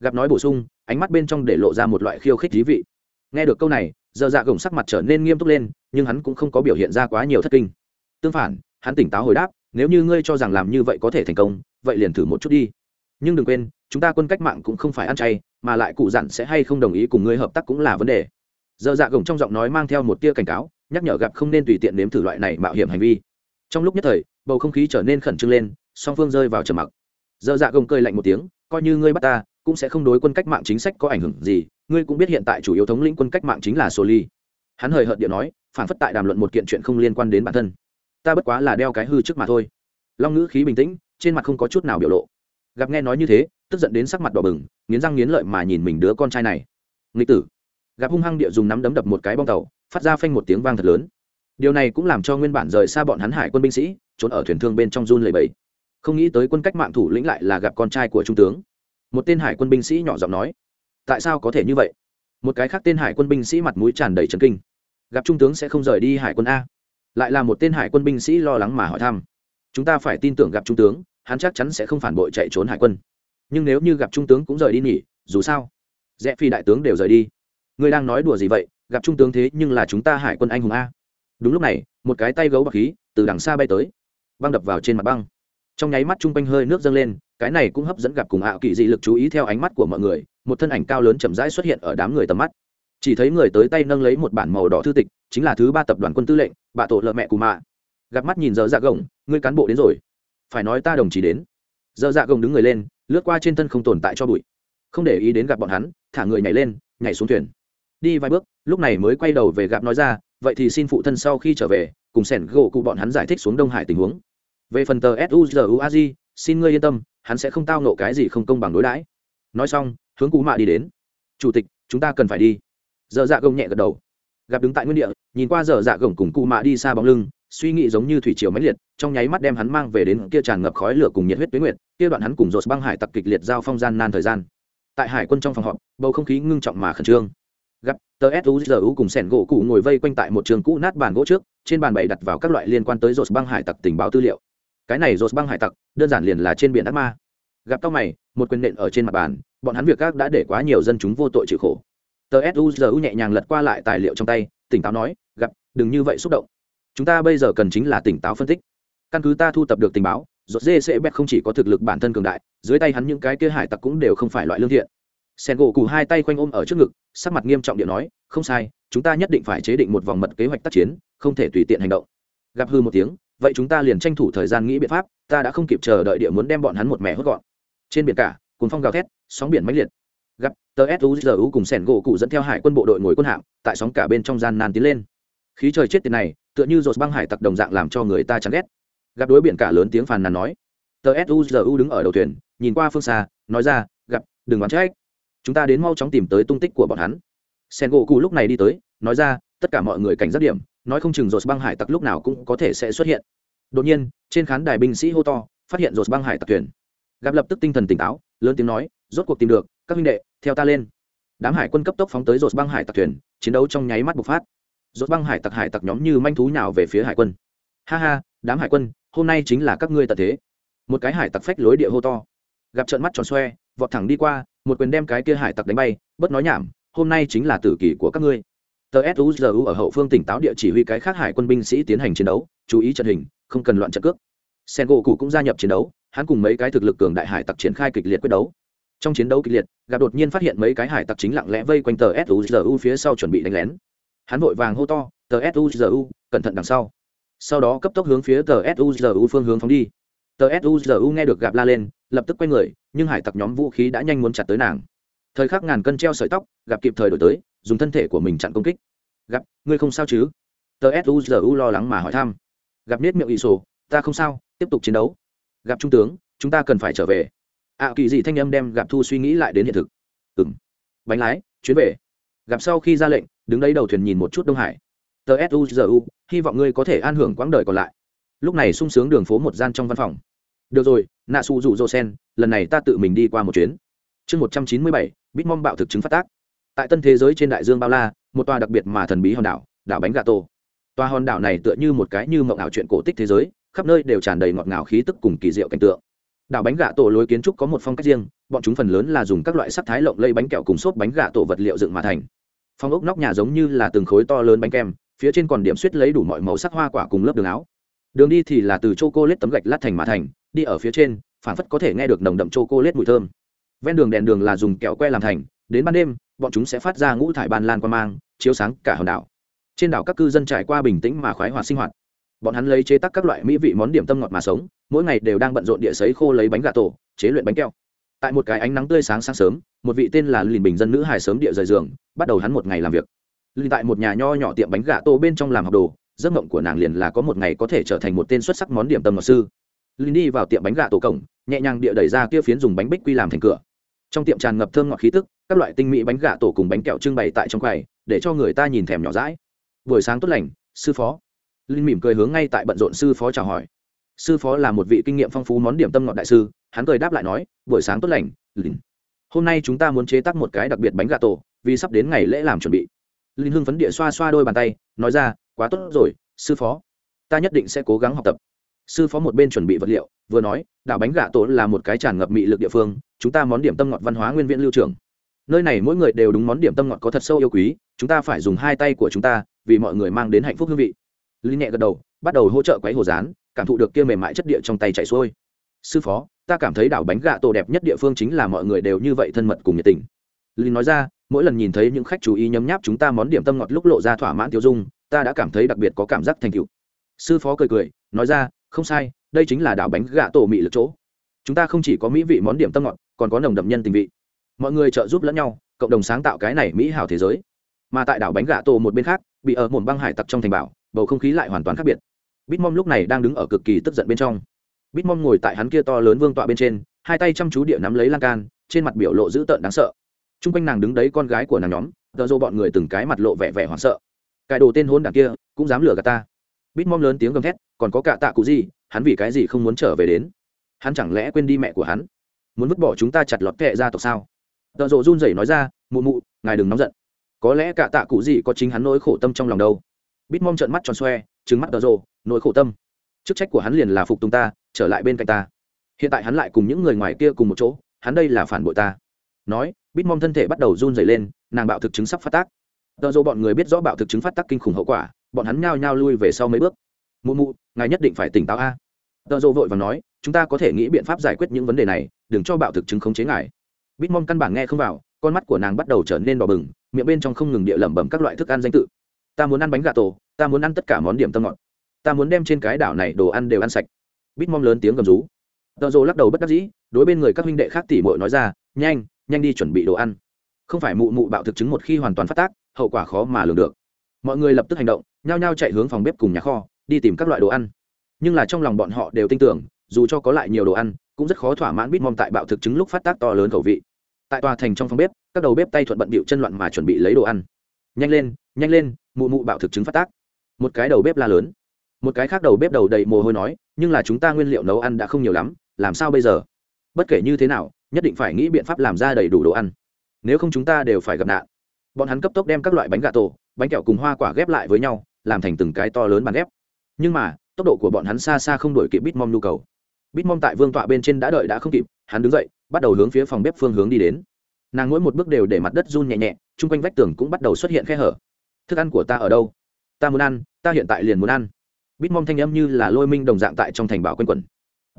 Speaker 1: Gặp nói bổ sung, ánh mắt bên trong để lộ ra một loại khiêu khích thí vị. Nghe được câu này giờ dạ gồng sắc mặt trở nên nghiêm túc lên, nhưng hắn cũng không có biểu hiện ra quá nhiều thất kinh. Tương phản, hắn tỉnh táo hồi đáp, nếu như ngươi cho rằng làm như vậy có thể thành công, vậy liền thử một chút đi. Nhưng đừng quên, chúng ta quân cách mạng cũng không phải ăn chay, mà lại cụ dặn sẽ hay không đồng ý cùng ngươi hợp tác cũng là vấn đề. Giờ dạ gồng trong giọng nói mang theo một tia cảnh cáo, nhắc nhở gặp không nên tùy tiện nếm thử loại này mạo hiểm hành vi trong lúc nhất thời, bầu không khí trở nên khẩn trương lên, song phương rơi vào trầm mặc. Giờ dạ gồng cơi lạnh một tiếng, coi như ngươi bắt ta, cũng sẽ không đối quân cách mạng chính sách có ảnh hưởng gì, ngươi cũng biết hiện tại chủ yếu thống lĩnh quân cách mạng chính là soli hắn hời hợt điện nói, phản phất tại đàm luận một kiện chuyện không liên quan đến bản thân. Ta bất quá là đeo cái hư trước mà thôi. Long ngữ khí bình tĩnh, trên mặt không có chút nào biểu lộ. Gặp nghe nói như thế, tức giận đến sắc mặt đỏ bừng, nghiến răng nghiến lợi mà nhìn mình đứa con trai này. Nghịch tử. Gặp hung hăng địa dùng nắm đấm đập một cái bong tàu, phát ra phanh một tiếng vang thật lớn điều này cũng làm cho nguyên bản rời xa bọn hắn hải quân binh sĩ, trốn ở thuyền thương bên trong run lầy bẫy không nghĩ tới quân cách mạng thủ lĩnh lại là gặp con trai của trung tướng. Một tên hải quân binh sĩ nhỏ giọng nói, tại sao có thể như vậy? Một cái khác tên hải quân binh sĩ mặt mũi tràn đầy trần kinh. Gặp trung tướng sẽ không rời đi hải quân a. Lại là một tên hải quân binh sĩ lo lắng mà hỏi thăm. Chúng ta phải tin tưởng gặp trung tướng, hắn chắc chắn sẽ không phản bội chạy trốn hải quân. Nhưng nếu như gặp trung tướng cũng rời đi nghỉ dù sao, rẽ phi đại tướng đều rời đi. Ngươi đang nói đùa gì vậy? Gặp trung tướng thế nhưng là chúng ta hải quân anh hùng a đúng lúc này, một cái tay gấu bạc khí từ đằng xa bay tới, băng đập vào trên mặt băng. Trong nháy mắt chung quanh hơi nước dâng lên, cái này cũng hấp dẫn gặp cùng ảo kỳ dị lực chú ý theo ánh mắt của mọi người, một thân ảnh cao lớn chậm rãi xuất hiện ở đám người tầm mắt. Chỉ thấy người tới tay nâng lấy một bản màu đỏ thư tịch, chính là thứ ba tập đoàn quân tư lệnh, bà tổ lợ mẹ cù mạ. Gặp mắt nhìn giờ dạ gồng, ngươi cán bộ đến rồi. Phải nói ta đồng chí đến. Giờ dạ gồng đứng người lên, lướt qua trên thân không tồn tại cho bụi. Không để ý đến gặp bọn hắn, thả người nhảy lên, nhảy xuống thuyền đi vài bước, lúc này mới quay đầu về gặp nói ra, vậy thì xin phụ thân sau khi trở về, cùng sẻn gỗ cụ bọn hắn giải thích xuống đông hải tình huống. Về phần tờ suzuaji xin ngươi yên tâm, hắn sẽ không tao nộ cái gì không công bằng đối đãi. Nói xong, hướng cụ mạ đi đến. Chủ tịch, chúng ta cần phải đi. Dở dạ gồng nhẹ gật đầu. Gặp đứng tại nguyên địa, nhìn qua dở dạ gồng cùng cụ mạ đi xa bóng lưng, suy nghĩ giống như thủy triều mãnh liệt, trong nháy mắt đem hắn mang về đến kia tràn ngập khói lửa cùng nhiệt huyết tuyến nguyệt, kia đoạn hắn cùng dột băng hải tặc kịch liệt giao phong gian nan thời gian. Tại hải quân trong phòng họp, bầu không khí ngưng trọng mà khẩn trương gặp, tờ suzu cùng sẻn gỗ cụ ngồi vây quanh tại một trường cũ nát bàn gỗ trước, trên bàn bày đặt vào các loại liên quan tới rột băng hải tặc tình báo tư liệu. Cái này rột băng hải tặc, đơn giản liền là trên biển ác ma. Gặp tao mày, một quyền nện ở trên mặt bàn, bọn hắn việc các đã để quá nhiều dân chúng vô tội chịu khổ. Tờ suzu nhẹ nhàng lật qua lại tài liệu trong tay, tỉnh táo nói, gặp, đừng như vậy xúc động. Chúng ta bây giờ cần chính là tỉnh táo phân tích. Căn cứ ta thu tập được tình báo rốt dê sẽ bét không chỉ có thực lực bản thân cường đại, dưới tay hắn những cái kia hải tặc cũng đều không phải loại lương thiện sen gỗ cù hai tay khoanh ôm ở trước ngực, sắc mặt nghiêm trọng điện nói, không sai, chúng ta nhất định phải chế định một vòng mật kế hoạch tác chiến, không thể tùy tiện hành động. Gặp hư một tiếng, vậy chúng ta liền tranh thủ thời gian nghĩ biện pháp, ta đã không kịp chờ đợi địa muốn đem bọn hắn một mẻ hốt gọn. Trên biển cả cồn phong gào thét, sóng biển mãnh liệt. Gặp tờ suzu cùng sẻn gỗ cụ dẫn theo hải quân bộ đội ngồi quân hạm, tại sóng cả bên trong gian nan tiến lên. Khí trời chết tiền này, tựa như dột băng hải tặc đồng dạng làm cho người ta chán ghét. Gặp đối biển cả lớn tiếng phàn nàn nói, tờ suzu đứng ở đầu thuyền, nhìn qua phương xa, nói ra, gặp, đừng bắn trách chúng ta đến mau chóng tìm tới tung tích của bọn hắn. Sen gỗ cụ lúc này đi tới, nói ra, tất cả mọi người cảnh giác điểm, nói không chừng rột băng hải tặc lúc nào cũng có thể sẽ xuất hiện. Đột nhiên, trên khán đài binh sĩ hô to, phát hiện rột băng hải tặc thuyền. Gặp lập tức tinh thần tỉnh táo, lớn tiếng nói, rốt cuộc tìm được, các huynh đệ, theo ta lên. Đám hải quân cấp tốc phóng tới rột băng hải tặc thuyền, chiến đấu trong nháy mắt bộc phát. Rột băng hải tặc hải tặc nhóm như manh thú nào về phía hải quân. Ha ha, đám hải quân, hôm nay chính là các ngươi tật thế. Một cái hải tặc phách lối địa hô to. Gặp trận mắt tròn xoe vọt thẳng đi qua, một quyền đem cái kia hải tặc đánh bay bất nói nhảm, hôm nay chính là tử kỳ của các ngươi. Tờ suzu ở hậu phương tỉnh táo địa chỉ huy cái khác hải quân binh sĩ tiến hành chiến đấu, chú ý trận hình, không cần loạn trận cước. Sen gỗ cụ cũng gia nhập chiến đấu, hắn cùng mấy cái thực lực cường đại hải tặc triển khai kịch liệt quyết đấu. Trong chiến đấu kịch liệt, gặp đột nhiên phát hiện mấy cái hải tặc chính lặng lẽ vây quanh tờ suzu phía sau chuẩn bị đánh lén. Hắn vội vàng hô to, tờ suzu cẩn thận đằng sau. Sau đó cấp tốc hướng phía tờ suzu phương hướng phóng đi tờ suzu nghe được gặp la lên lập tức quay người nhưng hải tặc nhóm vũ khí đã nhanh muốn chặt tới nàng. Thời khắc ngàn cân treo sợi tóc gặp kịp thời đổi tới dùng thân thể của mình chặn công kích. Gặp ngươi không sao chứ? Tờ suzu lo lắng mà hỏi thăm. Gặp nết miệng ỷ sổ ta không sao tiếp tục chiến đấu. Gặp trung tướng chúng ta cần phải trở về. Ạ à, kỳ dị thanh âm đem gặp thu suy nghĩ lại đến hiện thực. Ừng bánh lái chuyến về. Gặp sau khi ra lệnh đứng đấy đầu thuyền nhìn một chút đông hải. Tờ suzu hy vọng ngươi có thể an hưởng quãng đời còn lại lúc này sung sướng đường phố một gian trong văn phòng. Được rồi, nạ su rủ rô sen, lần này ta tự mình đi qua một chuyến. Chương một trăm chín mươi bảy bitmom bạo thực chứng phát tác. Tại tân thế giới trên đại dương bao la, một tòa đặc biệt mà thần bí hòn đảo đảo bánh gà tô. Tòa hòn đảo này tựa như một cái như mộng ảo chuyện cổ tích thế giới, khắp nơi đều tràn đầy ngọt ngào khí tức cùng kỳ diệu cảnh tượng. Đảo bánh gà tổ lối kiến trúc có một phong cách riêng, bọn chúng phần lớn là dùng các loại sắc thái lộng lây bánh kẹo cùng xốp bánh gà tổ vật liệu dựng mà thành. Phong ốc nóc nhà giống như là từng khối to lớn bánh kem, phía trên còn điểm suýt lấy đủ mọi màu sắc hoa quả cùng lớp đường áo đường đi thì là từ c h o c ô tấm gạch lát thành mà thành, đi ở phía trên phản phất có thể nghe được nồng đậm c h o c ô mùi thơm. Ven đường đèn đường là dùng kẹo que làm thành, đến ban đêm, bọn chúng sẽ phát ra ngũ thải ban lan qua mang, chiếu sáng cả hòn đảo. Trên đảo các cư dân trải qua bình tĩnh mà khoái hoạt sinh hoạt. Bọn hắn lấy chế tác các loại mỹ vị món điểm tâm ngọt mà sống, mỗi ngày đều đang bận rộn địa sấy khô lấy bánh gà tổ, chế luyện bánh keo tại một cái ánh nắng tươi sáng sáng sớm, một vị tên là lìn bình dân nữ hài sớm địa rời giường, bắt đầu hắn một ngày làm việc. Lìn tại một nhà nho nhỏ tiệm bánh gà tô bên trong làm học đồ giấc mộng của nàng liền là có một ngày có thể trở thành một tên xuất sắc món điểm tâm ngọc sư. Linh đi vào tiệm bánh gà tổ cổng, nhẹ nhàng địa đẩy ra kia phiến dùng bánh bích quy làm thành cửa. Trong tiệm tràn ngập thơm ngọt khí tức, các loại tinh mỹ bánh gà tổ cùng bánh kẹo trưng bày tại trong quầy, để cho người ta nhìn thèm nhỏ rãi buổi sáng tốt lành, sư phó. Linh mỉm cười hướng ngay tại bận rộn sư phó chào hỏi. Sư phó là một vị kinh nghiệm phong phú món điểm tâm ngọt đại sư, hắn cười đáp lại nói, buổi sáng tốt lành, linh. Hôm nay chúng ta muốn chế tác một cái đặc biệt bánh gà tổ, vì sắp đến ngày lễ làm chuẩn bị. Linh hưng phấn địa xoa xoa đôi bàn tay, nói ra quá tốt rồi, sư phó. Ta nhất định sẽ cố gắng học tập. Sư phó một bên chuẩn bị vật liệu, vừa nói, đảo bánh gà tổ là một cái tràn ngập mị lực địa phương, chúng ta món điểm tâm ngọt văn hóa nguyên viễn lưu trường nơi này mỗi người đều đúng món điểm tâm ngọt có thật sâu yêu quý, chúng ta phải dùng hai tay của chúng ta, vì mọi người mang đến hạnh phúc hương vị. Linh nhẹ gật đầu, bắt đầu hỗ trợ quấy hồ rán cảm thụ được kia mềm mại chất địa trong tay chảy xuôi. Sư phó, ta cảm thấy đảo bánh gà tổ đẹp nhất địa phương chính là mọi người đều như vậy thân mật cùng nhiệt tình. Linh nói ra, mỗi lần nhìn thấy những khách chú ý nhấm nháp chúng ta món điểm tâm ngọt lúc lộ ra thỏa mãn tiêu dung ta đã cảm thấy đặc biệt có cảm giác thành tựu. Sư phó cười cười, nói ra, không sai, đây chính là đảo bánh gà tổ mị lực chỗ. Chúng ta không chỉ có mỹ vị món điểm tâm ngọt, còn có nồng đậm nhân tình vị. Mọi người trợ giúp lẫn nhau, cộng đồng sáng tạo cái này mỹ hảo thế giới. Mà tại đảo bánh gà tổ một bên khác, bị ở một băng hải tặc trong thành bảo, bầu không khí lại hoàn toàn khác biệt. Bitmom lúc này đang đứng ở cực kỳ tức giận bên trong. Bitmom ngồi tại hắn kia to lớn vương tọa bên trên, hai tay chăm chú địa nắm lấy lan can, trên mặt biểu lộ dữ tợn đáng sợ. T r u n g quanh nàng đứng đấy con gái của nàng nhóm, tờ dô bọn người từng cái mặt lộ vẻ vẻ hoảng sợ cải đồ tên hôn đảng kia cũng dám lừa gạt ta. Bitmom lớn tiếng gầm thét, còn có cả tạ cụ gì, hắn vì cái gì không muốn trở về đến? Hắn chẳng lẽ quên đi mẹ của hắn? Muốn vứt bỏ chúng ta chặt lọt kệ ra tộc sao? Tợ rộ run rẩy nói ra, mụ mụ, ngài đừng nóng giận. Có lẽ cả tạ cụ gì có chính hắn nỗi khổ tâm trong lòng đâu. Bitmom trợn mắt tròn xoe trứng mắt tợ rộ, nỗi khổ tâm? Chức trách của hắn liền là phục tùng ta, trở lại bên cạnh ta. Hiện tại hắn lại cùng những người ngoài kia cùng một chỗ, hắn đây là phản bội ta. Nói, bít mong thân thể bắt đầu run rẩy lên, nàng bạo thực chứng sắp phát tác tợ dỗ bọn người biết rõ bạo thực chứng phát tác kinh khủng hậu quả, bọn hắn nhao nhao lui về sau mấy bước. Mụ mụ, ngài nhất định phải tỉnh táo a. Tợ dỗ vội và nói, chúng ta có thể nghĩ biện pháp giải quyết những vấn đề này, đừng cho bạo thực chứng khống chế ngài. Bít mong căn bản nghe không vào, con mắt của nàng bắt đầu trở nên đỏ bừng, miệng bên trong không ngừng địa lẩm bẩm các loại thức ăn danh tự. Ta muốn ăn bánh gà tổ, ta muốn ăn tất cả món điểm tâm ngọt. Ta muốn đem trên cái đảo này đồ ăn đều ăn sạch. Bít mong lớn tiếng gầm rú. Tợ dỗ lắc đầu bất đắc dĩ, đối bên người các huynh đệ khác tỉ mội nói ra, nhanh nhanh đi chuẩn bị đồ ăn. Không phải mụ mụ bạo thực chứng một khi hoàn toàn phát tác hậu quả khó mà lường được. Mọi người lập tức hành động, nhao nhao chạy hướng phòng bếp cùng nhà kho, đi tìm các loại đồ ăn. Nhưng là trong lòng bọn họ đều tin tưởng, dù cho có lại nhiều đồ ăn, cũng rất khó thỏa mãn bít mong tại bạo thực chứng lúc phát tác to lớn khẩu vị. Tại tòa thành trong phòng bếp, các đầu bếp tay thuận bận bịu chân loạn mà chuẩn bị lấy đồ ăn. Nhanh lên nhanh lên, mụ mụ bạo thực chứng phát tác. Một cái đầu bếp la lớn. Một cái khác đầu bếp đầu đầy mồ hôi nói, nhưng là chúng ta nguyên liệu nấu ăn đã không nhiều lắm, làm sao bây giờ? Bất kể như thế nào, nhất định phải nghĩ biện pháp làm ra đầy đủ đồ ăn. Nếu không chúng ta đều phải gặp nạn bọn hắn cấp tốc đem các loại bánh gà tổ, bánh kẹo cùng hoa quả ghép lại với nhau, làm thành từng cái to lớn bàn ghép. Nhưng mà, tốc độ của bọn hắn xa xa không đổi kịp bitmom nhu cầu. Bitmom tại vương tọa bên trên đã đợi đã không kịp, hắn đứng dậy, bắt đầu hướng phía phòng bếp phương hướng đi đến. Nàng mỗi một bước đều để mặt đất run nhẹ nhẹ, chung quanh vách tường cũng bắt đầu xuất hiện khe hở. Thức ăn của ta ở đâu? Ta muốn ăn, ta hiện tại liền muốn ăn. Bitmom thanh âm như là lôi minh đồng dạng tại trong thành bảo quanh quẩn.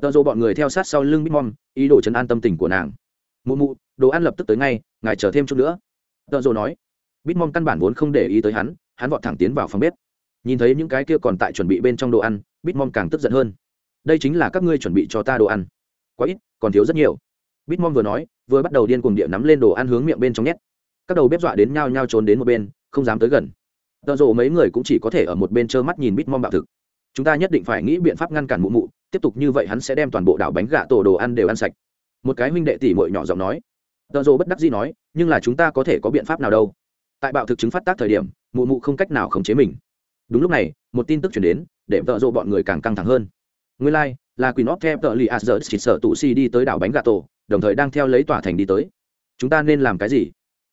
Speaker 1: Tợ dỗ bọn người theo sát sau lưng bitmom, ý đồ chấn an tâm tình của nàng. Mụ mụ, đồ ăn lập tức tới ngay, ngài chờ thêm chút nữa. Tợ dỗ nói bitmom căn bản vốn không để ý tới hắn hắn vọt thẳng tiến vào phòng bếp. Nhìn thấy những cái kia còn tại chuẩn bị bên trong đồ ăn, bitmom càng tức giận hơn. Đây chính là các ngươi chuẩn bị cho ta đồ ăn. Quá ít, còn thiếu rất nhiều. Bitmom vừa nói, vừa bắt đầu điên cuồng địa nắm lên đồ ăn hướng miệng bên trong nhét. Các đầu bếp dọa đến nhau nhau trốn đến một bên, không dám tới gần. Tợ rộ mấy người cũng chỉ có thể ở một bên trơ mắt nhìn bitmom bạo thực. Chúng ta nhất định phải nghĩ biện pháp ngăn cản mụ mụ, tiếp tục như vậy hắn sẽ đem toàn bộ đảo bánh gà tổ đồ ăn đều ăn sạch. Một cái huynh đệ tỷ mội nhỏ giọng nói. Tợ rộ bất đắc dĩ nói, nhưng là chúng ta có thể có biện pháp nào đâu? Tại bạo thực chứng phát tác thời điểm mụ mụ không cách nào khống chế mình. Đúng lúc này một tin tức chuyển đến để vợ rộ bọn người càng căng thẳng hơn. Nguyên lai、like, là quỷ nót theo tờ li a dơ chỉ sợ tụ si đi tới đảo bánh gà tổ đồng thời đang theo lấy tòa thành đi tới. Chúng ta nên làm cái gì?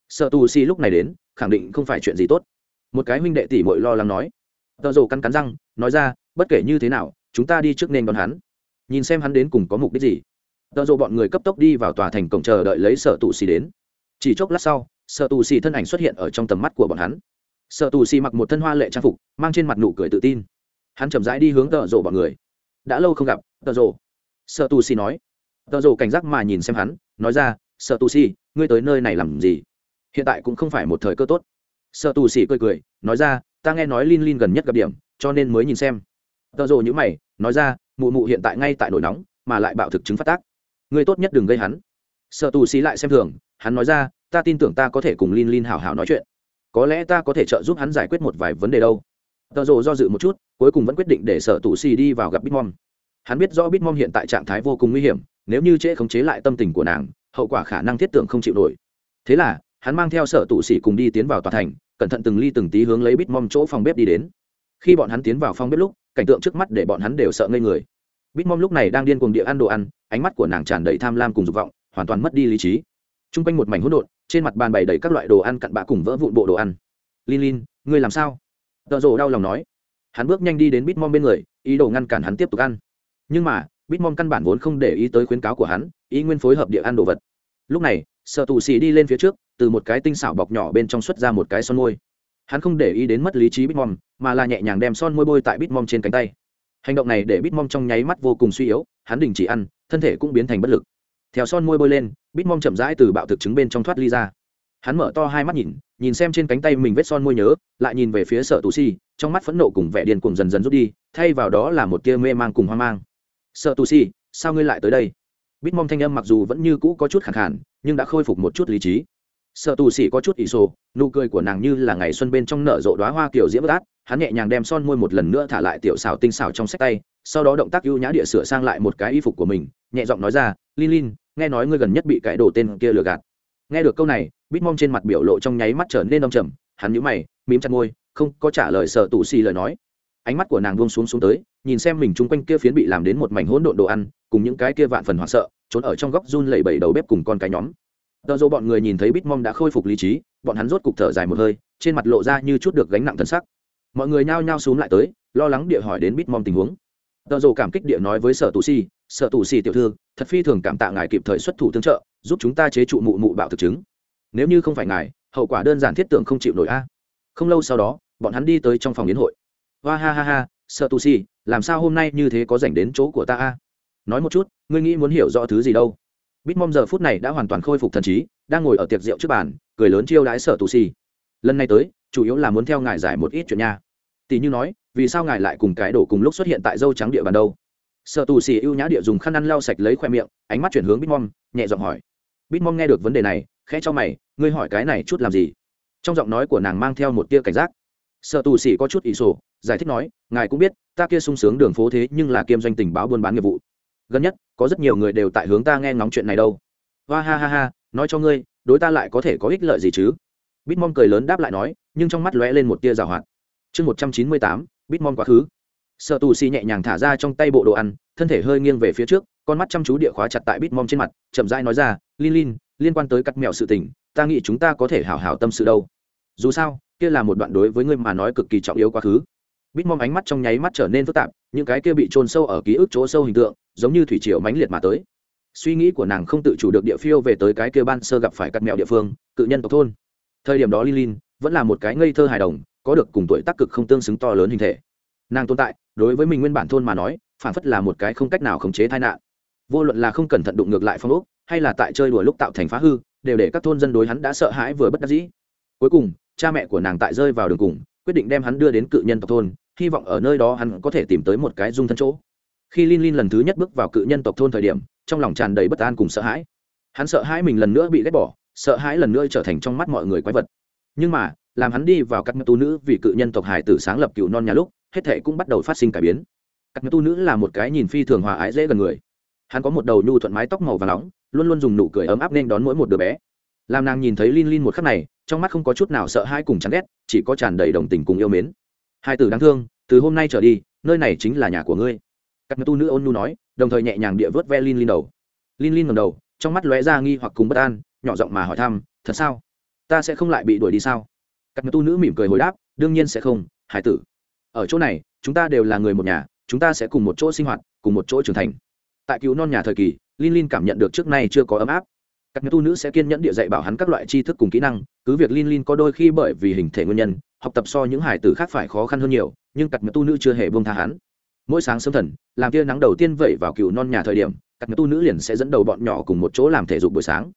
Speaker 1: Sợ tù si lúc này đến khẳng định không phải chuyện gì tốt. Một cái huynh đệ tỷ mội lo lắng nói. Tợ rồ cắn cắn răng nói ra bất kể như thế nào chúng ta đi trước nên đón hắn. Nhìn xem hắn đến cùng có mục đích gì. Tợ rồ bọn người cấp tốc đi vào tòa thành cổng chờ đợi lấy sở tù xì đến. Chỉ chốc lát sau Sợ tù xì thân ảnh xuất hiện ở trong tầm mắt của bọn hắn. Sợ tù xì mặc một thân hoa lệ trang phục, mang trên mặt nụ cười tự tin. Hắn chậm rãi đi hướng tợ rộ bọn người. Đã lâu không gặp, tợ rộ Sợ tù xì nói. Tợ rộ cảnh giác mà nhìn xem hắn, nói ra, Sợ tù xì, ngươi tới nơi này làm gì? Hiện tại cũng không phải một thời cơ tốt. Sợ tù xì cười cười, nói ra, ta nghe nói lin lin gần nhất gặp điểm, cho nên mới nhìn xem. Tợ rộ nhữ mày, nói ra, mụ mụ hiện tại ngay tại nổi nóng, mà lại bạo thực chứng phát tác. Ngươi tốt nhất đừng gây hắn. Sợ tù xì lại xem thường hắn nói ra, ta tin tưởng ta có thể cùng lin lin hào hào nói chuyện. Có lẽ ta có thể trợ giúp hắn giải quyết một vài vấn đề đâu. Tợ rộ do dự một chút, cuối cùng vẫn quyết định để sở tù xì đi vào gặp bitmom hắn biết rõ bitmom hiện tại trạng thái vô cùng nguy hiểm, nếu như trễ khống chế lại tâm tình của nàng, hậu quả khả năng thiết tưởng không chịu nổi. Thế là, hắn mang theo sở tụ sĩ cùng đi tiến vào tòa thành, cẩn thận từng ly từng tí hướng lấy bitmom chỗ phòng bếp đi đến. Khi bọn hắn tiến vào phòng bếp lúc, cảnh tượng trước mắt để bọn hắn đều sợ ngây người. Bitmom lúc này đang điên cuồng địa ăn đồ ăn, ánh mắt của nàng tràn đầy tham lam cùng dục vọng, hoàn toàn mất đi lý trí t r u n g quanh một mảnh hỗn độn, trên mặt bàn bày đầy các loại đồ ăn cặn bã cùng vỡ vụn bộ đồ ăn. Lin lin, ngươi làm sao? Tợ rồ đau lòng nói. Hắn bước nhanh đi đến bitmom bên người, ý đồ ngăn cản hắn tiếp tục ăn. Nhưng mà, bitmom căn bản vốn không để ý tới khuyến cáo của hắn, ý nguyên phối hợp địa ăn đồ vật. Lúc này sợ tù xì đi lên phía trước, từ một cái tinh xảo bọc nhỏ bên trong xuất ra một cái son môi. Hắn không để ý đến mất lý trí bitmom, mà là nhẹ nhàng đem son môi bôi tại bitmom trên cánh tay. Hành động này để bitmom trong nháy mắt vô cùng suy yếu, hắn đình chỉ ăn, thân thể cũng biến thành bất lực theo son môi bôi lên bitmom chậm rãi từ bạo thực chứng bên trong thoát ly ra. Hắn mở to hai mắt nhìn nhìn xem trên cánh tay mình vết son môi nhớ, lại nhìn về phía sợ tù si, trong mắt phẫn nộ cùng vẻ điên cuồng dần dần rút đi, thay vào đó là một tia mê mang cùng hoang mang. Sợ tù si, sao ngươi lại tới đây? Bitmom thanh âm mặc dù vẫn như cũ có chút khẳng khản nhưng đã khôi phục một chút lý trí. Sợ tù Sĩ có chút ỷ sô nụ cười của nàng như là ngày xuân bên trong nở rộ đoá hoa kiểu diễm át hắn nhẹ nhàng đem son môi một lần nữa thả lại tiểu xào tinh xào trong sách tay, sau đó động tác ưu nhã địa sửa sang lại một cái y phục của mình, nhẹ giọng nói ra, lin lin nghe nói ngươi gần nhất bị cái đồ tên kia lừa gạt. Nghe được câu này bít mong trên mặt biểu lộ trong nháy mắt trở nên đông trầm, hắn nhíu mày, mím chặt môi, không có trả lời sợ tù xì lời nói. Ánh mắt của nàng buông xuống xuống tới, nhìn xem mình chung quanh kia phiến bị làm đến một mảnh hỗn độn đồ ăn, cùng những cái kia vạn phần hoảng sợ, trốn ở trong góc run lẩy bẩy đầu bếp cùng con cái nhóm. Tờ dỗ bọn người nhìn thấy bitmom đã khôi phục lý trí, bọn hắn rốt cục thở dài một hơi, trên mặt lộ ra như chút được gánh nặng thân sắc. Mọi người nhao nhao xuống lại tới, lo lắng địa hỏi đến bitmom tình huống. Tờ dỗ cảm kích địa nói với sở tù si sở tù si tiểu thư thật phi thường cảm tạ ngài kịp thời xuất thủ tương trợ, giúp chúng ta chế trụ mụ mụ bạo thực chứng. Nếu như không phải ngài, hậu quả đơn giản thiết tưởng không chịu nổi a. Không lâu sau đó, bọn hắn đi tới trong phòng yến hội. Hoa ha ha ha, sợ tu si làm sao hôm nay như thế có dành đến chỗ của ta a? Nói một chút, ngươi nghĩ muốn hiểu rõ thứ gì đâu? Bitmom giờ phút này đã hoàn toàn khôi phục thần trí, đang ngồi ở tiệc rượu trước bàn, cười lớn chiêu đãi sở tù si lần này tới, chủ yếu là muốn theo ngài giải một ít chuyện nha. Tỷ như nói, vì sao ngài lại cùng cái đổ cùng lúc xuất hiện tại dâu trắng địa bàn đâu? Sở tù xì ưu nhã địa dùng khăn ăn lau sạch lấy khoe miệng, ánh mắt chuyển hướng bitmom, nhẹ giọng hỏi. Bitmom nghe được vấn đề này, khẽ cho mày, ngươi hỏi cái này chút làm gì? Trong giọng nói của nàng mang theo một tia cảnh giác. Sở tù xì có chút ý sổ, giải thích nói, ngài cũng biết, ta kia sung sướng đường phố thế nhưng là kiêm doanh tình báo buôn bán nghiệp vụ. Gần nhất, có rất nhiều người đều tại hướng ta nghe ngóng chuyện này đâu. Hoa ha ha ha, nói cho ngươi, đối ta lại có thể có ích lợi gì chứ? Bitmom cười lớn đáp lại nói, nhưng trong mắt lóe lên một tia rào hoạt. Chương một trăm chín mươi tám, bitmom quá khứ sợ tù xì nhẹ nhàng thả ra trong tay bộ đồ ăn, thân thể hơi nghiêng về phía trước, con mắt chăm chú địa khóa chặt tại bitmom trên mặt, chậm rãi nói ra, lin lin, liên quan tới cắt mèo sự tình, ta nghĩ chúng ta có thể hảo hảo tâm sự đâu. Dù sao, kia là một đoạn đối với ngươi mà nói cực kỳ trọng yếu quá khứ. Bitmom ánh mắt trong nháy mắt trở nên phức tạp, những cái kia bị trôn sâu ở ký ức chỗ sâu hình tượng, giống như thủy triều mãnh liệt mà tới. Suy nghĩ của nàng không tự chủ được địa phiêu về tới cái kia ban sơ gặp phải cắt mẹo địa phương, cự nhân tộc thôn. Thời điểm đó Lin Lin vẫn là một cái ngây thơ hài đồng, có được cùng tuổi tác cực không tương xứng to lớn hình thể nàng tồn tại, đối với mình nguyên bản thôn mà nói phản phất là một cái không cách nào khống chế tai nạn. Vô luận là không cẩn thận đụng ngược lại phong ốc, hay là tại chơi đùa lúc tạo thành phá hư, đều để các thôn dân đối hắn đã sợ hãi vừa bất đắc dĩ. Cuối cùng, cha mẹ của nàng tại rơi vào đường cùng, quyết định đem hắn đưa đến cự nhân tộc thôn, hy vọng ở nơi đó hắn có thể tìm tới một cái dung thân chỗ. Khi Linh Linh lần thứ nhất bước vào cự nhân tộc thôn thời điểm, trong lòng tràn đầy bất an cùng sợ hãi. Hắn sợ hãi mình lần nữa bị ghét bỏ, sợ hãi lần nữa trở thành trong mắt mọi người quái vật. Nhưng mà, làm hắn đi vào các tu nữ vì cự nhân tộc hải tử sáng lập cựu non nhà lúc hết thệ cũng bắt đầu phát sinh cải biến. Các tu nữ là một cái nhìn phi thường hòa ái dễ gần người. Hắn có một đầu nhu thuận mái tóc màu và nóng, luôn luôn dùng nụ cười ấm áp nên đón mỗi một đứa bé. Làm nàng nhìn thấy Linh Linh một khắc này, trong mắt không có chút nào sợ hãi cùng chán ghét, chỉ có tràn đầy đồng tình cùng yêu mến. Hai tử đáng thương, từ hôm nay trở đi, nơi này chính là nhà của ngươi. Các tu nữ ôn nhu nói, đồng thời nhẹ nhàng địa vớt ve Linh Linh đầu. Linh Linh ngầm đầu, trong mắt lóe ra nghi hoặc cùng bất an, nhỏ giọng mà hỏi thăm, thật sao? Ta sẽ không lại bị đuổi đi sao? Các tu nữ mỉm cười hồi đáp, đương nhiên sẽ không, hải tử ở chỗ này, chúng ta đều là người một nhà, chúng ta sẽ cùng một chỗ sinh hoạt, cùng một chỗ trưởng thành. Tại cứu non nhà thời kỳ linh linh cảm nhận được trước nay chưa có ấm áp. Các tu nữ sẽ kiên nhẫn địa dạy bảo hắn các loại tri thức cùng kỹ năng, cứ việc linh linh có đôi khi bởi vì hình thể nguyên nhân, học tập so những hải tử khác phải khó khăn hơn nhiều, nhưng các tu nữ chưa hề buông tha hắn. Mỗi sáng sớm thần, làm tia nắng đầu tiên vẩy vào cựu non nhà thời điểm, các tu nữ liền sẽ dẫn đầu bọn nhỏ cùng một chỗ làm thể dục buổi sáng.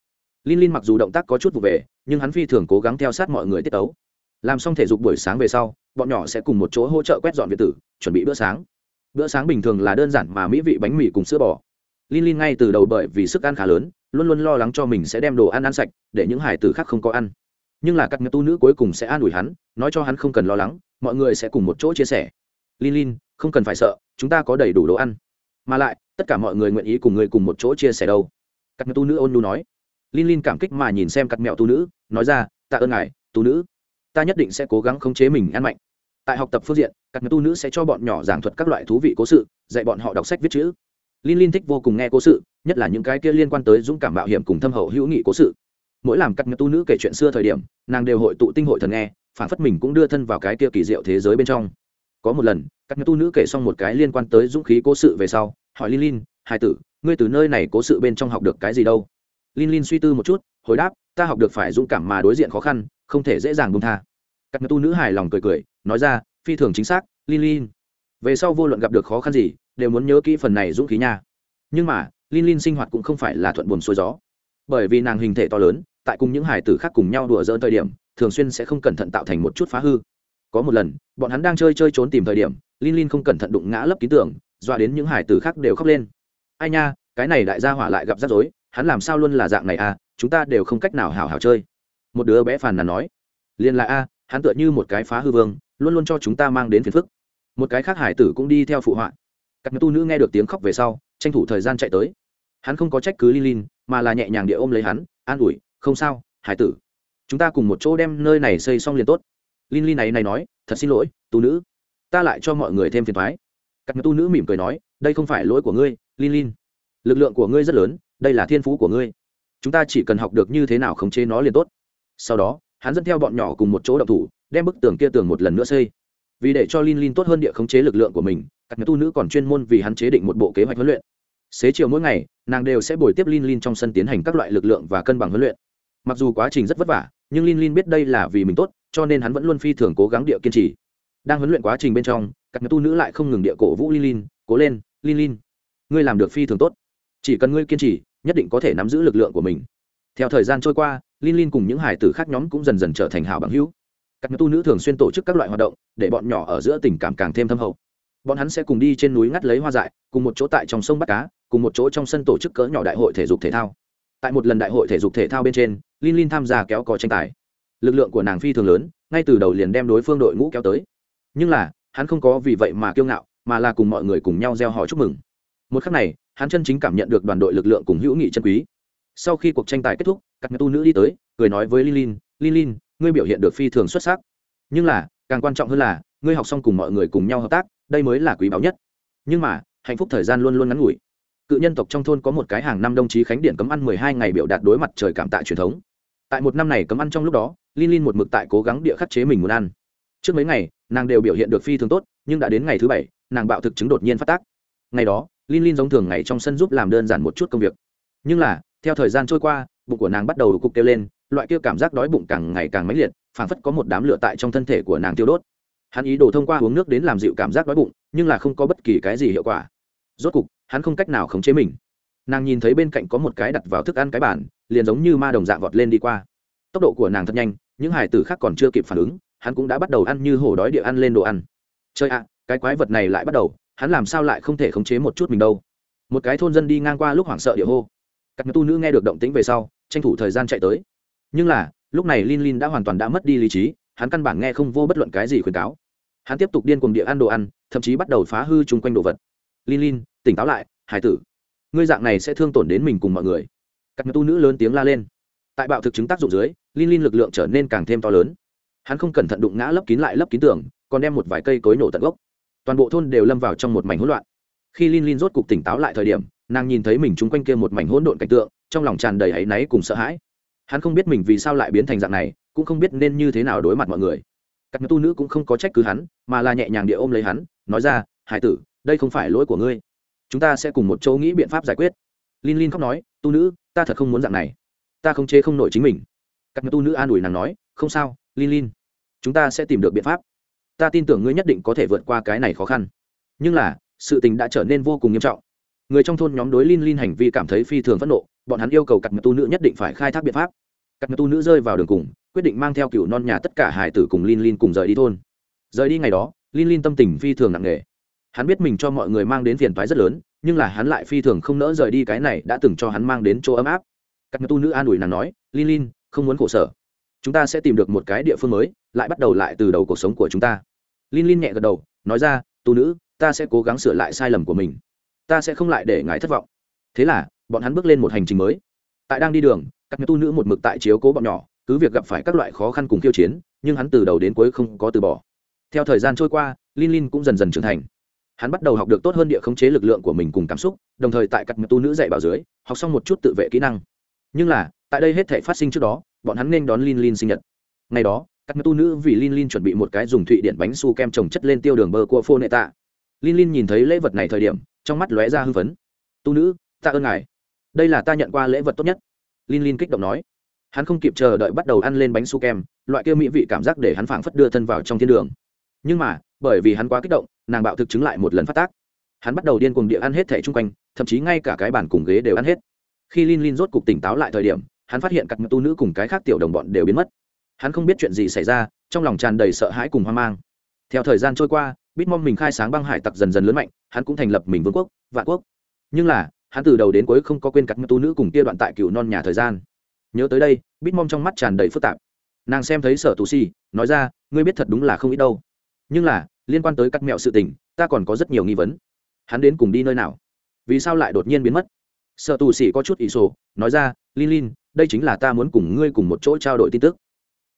Speaker 1: Linh linh mặc dù động tác có chút vụ về, nhưng hắn phi thường cố gắng theo sát mọi người tiết tấu. Làm xong thể dục buổi sáng về sau bọn nhỏ sẽ cùng một chỗ hỗ trợ quét dọn việt tử, chuẩn bị bữa sáng. Bữa sáng bình thường là đơn giản mà mỹ vị bánh mì cùng sữa bò. Linh linh ngay từ đầu bởi vì sức ăn khá lớn, luôn luôn lo lắng cho mình sẽ đem đồ ăn ăn sạch, để những hải tử khác không có ăn. Nhưng là các nhà tu nữ cuối cùng sẽ an ủi hắn, nói cho hắn không cần lo lắng, mọi người sẽ cùng một chỗ chia sẻ. Linh linh không cần phải sợ, chúng ta có đầy đủ đồ ăn. Mà lại, tất cả mọi người nguyện ý cùng người cùng một chỗ chia sẻ đâu. Các nhà tu nữ ôn nu nói. Linh linh cảm kích mà nhìn xem các mẹo tu nữ, nói ra, tạ ơn ngài, tu nữ ta nhất định sẽ cố gắng khống chế mình ăn mạnh. Tại học tập phương diện, các nữ tu nữ sẽ cho bọn nhỏ giảng thuật các loại thú vị cố sự, dạy bọn họ đọc sách viết chữ. Linh linh thích vô cùng nghe cố sự, nhất là những cái kia liên quan tới dũng cảm mạo hiểm cùng thâm hậu hữu nghị cố sự. Mỗi làm các nữ tu nữ kể chuyện xưa thời điểm, nàng đều hội tụ tinh hội thần nghe, phản phất mình cũng đưa thân vào cái kia kỳ diệu thế giới bên trong. Có một lần, các nữ tu nữ kể xong một cái liên quan tới dũng khí cố sự về sau, hỏi linh linh hai tử, ngươi từ nơi này cố sự bên trong học được cái gì đâu? Linh linh suy tư một chút, hồi đáp, ta học được phải dũng cảm mà đối diện khó khăn không thể dễ dàng buông tha. Các nữ tu nữ hài lòng cười cười, nói ra, phi thường chính xác, Lin Lin. về sau vô luận gặp được khó khăn gì, đều muốn nhớ kỹ phần này dũng khí nha. Nhưng mà, Lin Lin sinh hoạt cũng không phải là thuận buồm xuôi gió. Bởi vì nàng hình thể to lớn, tại cùng những hải tử khác cùng nhau đùa dỡn thời điểm, thường xuyên sẽ không cẩn thận tạo thành một chút phá hư. Có một lần, bọn hắn đang chơi chơi trốn tìm thời điểm, Lin Lin không cẩn thận đụng ngã lấp ký tưởng dọa đến những hải tử khác đều khóc lên. Ai nha, cái này đại gia hỏa lại gặp rắc rối, hắn làm sao luôn là dạng này à chúng ta đều không cách nào hào hào chơi một đứa bé phàn nàn nói liền là a, hắn tựa như một cái phá hư vương, luôn luôn cho chúng ta mang đến phiền phức. Một cái khác hải tử cũng đi theo phụ họa. Các tu nữ nghe được tiếng khóc về sau, tranh thủ thời gian chạy tới. Hắn không có trách cứ lilin, mà là nhẹ nhàng địa ôm lấy hắn, an ủi, không sao, hải tử. Chúng ta cùng một chỗ đem nơi này xây xong liền tốt. Lin lin này này nói, thật xin lỗi, tu nữ. Ta lại cho mọi người thêm phiền thoái. Các tu nữ mỉm cười nói, đây không phải lỗi của ngươi lin lin lực lượng của ngươi rất lớn, đây là thiên phú của ngươi. Chúng ta chỉ cần học được như thế nào khống chế nó liền tốt sau đó hắn dẫn theo bọn nhỏ cùng một chỗ đậu thủ đem bức tường kia tường một lần nữa xây. Vì để cho Linh tốt hơn địa khống chế lực lượng của mình các tu nữ còn chuyên môn vì hắn chế định một bộ kế hoạch huấn luyện. Xế chiều mỗi ngày nàng đều sẽ bồi tiếp Linh Linh trong sân tiến hành các loại lực lượng và cân bằng huấn luyện. Mặc dù quá trình rất vất vả nhưng Linh Linh biết đây là vì mình tốt cho nên hắn vẫn luôn phi thường cố gắng địa kiên trì. Đang huấn luyện quá trình bên trong các tu nữ lại không ngừng địa cổ vũ Linh Linh, cố lên Linh ngươi làm được phi thường tốt. Chỉ cần ngươi kiên trì nhất định có thể nắm giữ lực lượng của mình theo thời gian trôi qua Linh Linh cùng những hải tử khác nhóm cũng dần dần trở thành hảo bằng hữu. Các tu nữ thường xuyên tổ chức các loại hoạt động, để bọn nhỏ ở giữa tình cảm càng thêm thâm hậu. Bọn hắn sẽ cùng đi trên núi ngắt lấy hoa dại, cùng một chỗ tại trong sông bắt cá, cùng một chỗ trong sân tổ chức cỡ nhỏ đại hội thể dục thể thao. Tại một lần đại hội thể dục thể thao bên trên linh linh tham gia kéo cò tranh tài. Lực lượng của nàng phi thường lớn, ngay từ đầu liền đem đối phương đội ngũ kéo tới. Nhưng là, hắn không có vì vậy mà kiêu ngạo, mà là cùng mọi người cùng nhau gieo họ chúc mừng. Một khắc này, hắn chân chính cảm nhận được đoàn đội lực lượng cùng hữu nghị chân quý sau khi cuộc tranh tài kết thúc, các tu nữ đi tới, cười nói với lilin lilin, ngươi biểu hiện được phi thường xuất sắc. Nhưng là, càng quan trọng hơn là, ngươi học xong cùng mọi người cùng nhau hợp tác, đây mới là quý báu nhất. Nhưng mà, hạnh phúc thời gian luôn luôn ngắn ngủi. Cự nhân tộc trong thôn có một cái hàng năm đồng chí khánh điện cấm ăn mười hai ngày biểu đạt đối mặt trời cảm tạ truyền thống. Tại một năm này cấm ăn trong lúc đó linh linh một mực tại cố gắng địa khắc chế mình muốn ăn. Trước mấy ngày, nàng đều biểu hiện được phi thường tốt, nhưng đã đến ngày thứ bảy, nàng bạo thực chứng đột nhiên phát tác. Ngày đó linh linh giống thường ngày trong sân giúp làm đơn giản một chút công việc. Nhưng là theo thời gian trôi qua, bụng của nàng bắt đầu cục kêu lên, loại kia cảm giác đói bụng càng ngày càng mãnh liệt, phảng phất có một đám lửa tại trong thân thể của nàng tiêu đốt. Hắn ý đồ thông qua uống nước đến làm dịu cảm giác đói bụng, nhưng là không có bất kỳ cái gì hiệu quả. Rốt cục, hắn không cách nào khống chế mình. Nàng nhìn thấy bên cạnh có một cái đặt vào thức ăn cái bản liền giống như ma đồng dạng vọt lên đi qua. Tốc độ của nàng thật nhanh, những hải tử khác còn chưa kịp phản ứng, hắn cũng đã bắt đầu ăn như hổ đói địa ăn lên đồ ăn. Chơi ạ, cái quái vật này lại bắt đầu, hắn làm sao lại không thể khống chế một chút mình đâu? Một cái thôn dân đi ngang qua lúc hoảng sợ địa hô các tu nữ nghe được động tĩnh về sau, tranh thủ thời gian chạy tới. Nhưng là, lúc này lin lin đã hoàn toàn đã mất đi lý trí, hắn căn bản nghe không vô bất luận cái gì khuyến cáo. Hắn tiếp tục điên cuồng địa ăn đồ ăn, thậm chí bắt đầu phá hư chung quanh đồ vật. Lin lin, tỉnh táo lại, hải tử. Ngươi dạng này sẽ thương tổn đến mình cùng mọi người. Các tu nữ lớn tiếng la lên. Tại bạo thực chứng tác dụng dưới, lin lin lực lượng trở nên càng thêm to lớn. Hắn không cẩn thận đụng ngã lấp kín lại lấp kín tường, còn đem một vài cây cối nổ tận gốc. Toàn bộ thôn đều lâm vào trong một mảnh hỗn loạn. Khi lin lin rốt cục tỉnh táo lại thời điểm nàng nhìn thấy mình chung quanh kia một mảnh hỗn độn cảnh tượng trong lòng tràn đầy áy náy cùng sợ hãi. Hắn không biết mình vì sao lại biến thành dạng này cũng không biết nên như thế nào đối mặt mọi người. Các tu nữ cũng không có trách cứ hắn mà là nhẹ nhàng địa ôm lấy hắn nói ra hải tử đây không phải lỗi của ngươi. Chúng ta sẽ cùng một chỗ nghĩ biện pháp giải quyết. Linh linh khóc nói tu nữ ta thật không muốn dạng này. Ta không chế không nổi chính mình. Các tu nữ an ủi nàng nói không sao linh linh, chúng ta sẽ tìm được biện pháp. Ta tin tưởng ngươi nhất định có thể vượt qua cái này khó khăn. Nhưng là sự tình đã trở nên vô cùng nghiêm trọng người trong thôn nhóm đối lin lin hành vi cảm thấy phi thường phẫn nộ, bọn hắn yêu cầu cặp tu nữ nhất định phải khai thác biện pháp. Cặp tu nữ rơi vào đường cùng, quyết định mang theo cựu non nhà tất cả hải tử cùng lin lin cùng rời đi thôn. Rời đi ngày đó, lin lin tâm tình phi thường nặng nề. Hắn biết mình cho mọi người mang đến phiền toái rất lớn, nhưng là hắn lại phi thường không nỡ rời đi cái này đã từng cho hắn mang đến chỗ ấm áp. Các tu nữ an ủi nàng nói, lin lin, không muốn khổ sở. Chúng ta sẽ tìm được một cái địa phương mới, lại bắt đầu lại từ đầu cuộc sống của chúng ta. Lin lin nhẹ gật đầu, nói ra, tu nữ, ta sẽ cố gắng sửa lại sai lầm của mình ta sẽ không lại để ngài thất vọng. Thế là, bọn hắn bước lên một hành trình mới. Tại đang đi đường, các tu nữ một mực tại chiếu cố bọn nhỏ, cứ việc gặp phải các loại khó khăn cùng khiêu chiến, nhưng hắn từ đầu đến cuối không có từ bỏ. Theo thời gian trôi qua Linh Linh cũng dần dần trưởng thành. Hắn bắt đầu học được tốt hơn địa khống chế lực lượng của mình cùng cảm xúc, đồng thời tại các tu nữ dạy bảo dưới, học xong một chút tự vệ kỹ năng. Nhưng là, tại đây hết thể phát sinh trước đó, bọn hắn nên đón Linh Linh sinh nhật. Ngày đó, các tu nữ vì Linh Linh chuẩn bị một cái dùng thụy điện bánh su kem trồng chất lên tiêu đường bơ của phô nệ tạ. Linh Linh nhìn thấy lễ vật này thời điểm trong mắt lóe ra hưng phấn. Tu nữ ta ơn ngài. Đây là ta nhận qua lễ vật tốt nhất. Linh Linh kích động nói. Hắn không kịp chờ đợi bắt đầu ăn lên bánh su kem, loại kia mỹ vị cảm giác để hắn phảng phất đưa thân vào trong thiên đường. Nhưng mà, bởi vì hắn quá kích động, nàng bạo thực chứng lại một lần phát tác. Hắn bắt đầu điên cuồng địa ăn hết thẻ chung quanh, thậm chí ngay cả cái bàn cùng ghế đều ăn hết. Khi Linh Linh rốt cục tỉnh táo lại thời điểm, hắn phát hiện các tu nữ cùng cái khác tiểu đồng bọn đều biến mất. Hắn không biết chuyện gì xảy ra, trong lòng tràn đầy sợ hãi cùng hoang mang. Theo thời gian trôi qua bitmom mình khai sáng băng hải tặc dần dần lớn mạnh, hắn cũng thành lập mình vương quốc, vạn quốc. Nhưng là, hắn từ đầu đến cuối không có quên cắt tu nữ cùng kia đoạn tại cựu non nhà thời gian. Nhớ tới đây bitmom trong mắt tràn đầy phức tạp. Nàng xem thấy sở tù si, nói ra, ngươi biết thật đúng là không ít đâu. Nhưng là, liên quan tới cắt mẹo sự tình, ta còn có rất nhiều nghi vấn. Hắn đến cùng đi nơi nào? Vì sao lại đột nhiên biến mất? Sợ tù sĩ có chút ý sổ, nói ra, lin lin, đây chính là ta muốn cùng ngươi cùng một chỗ trao đổi tin tức.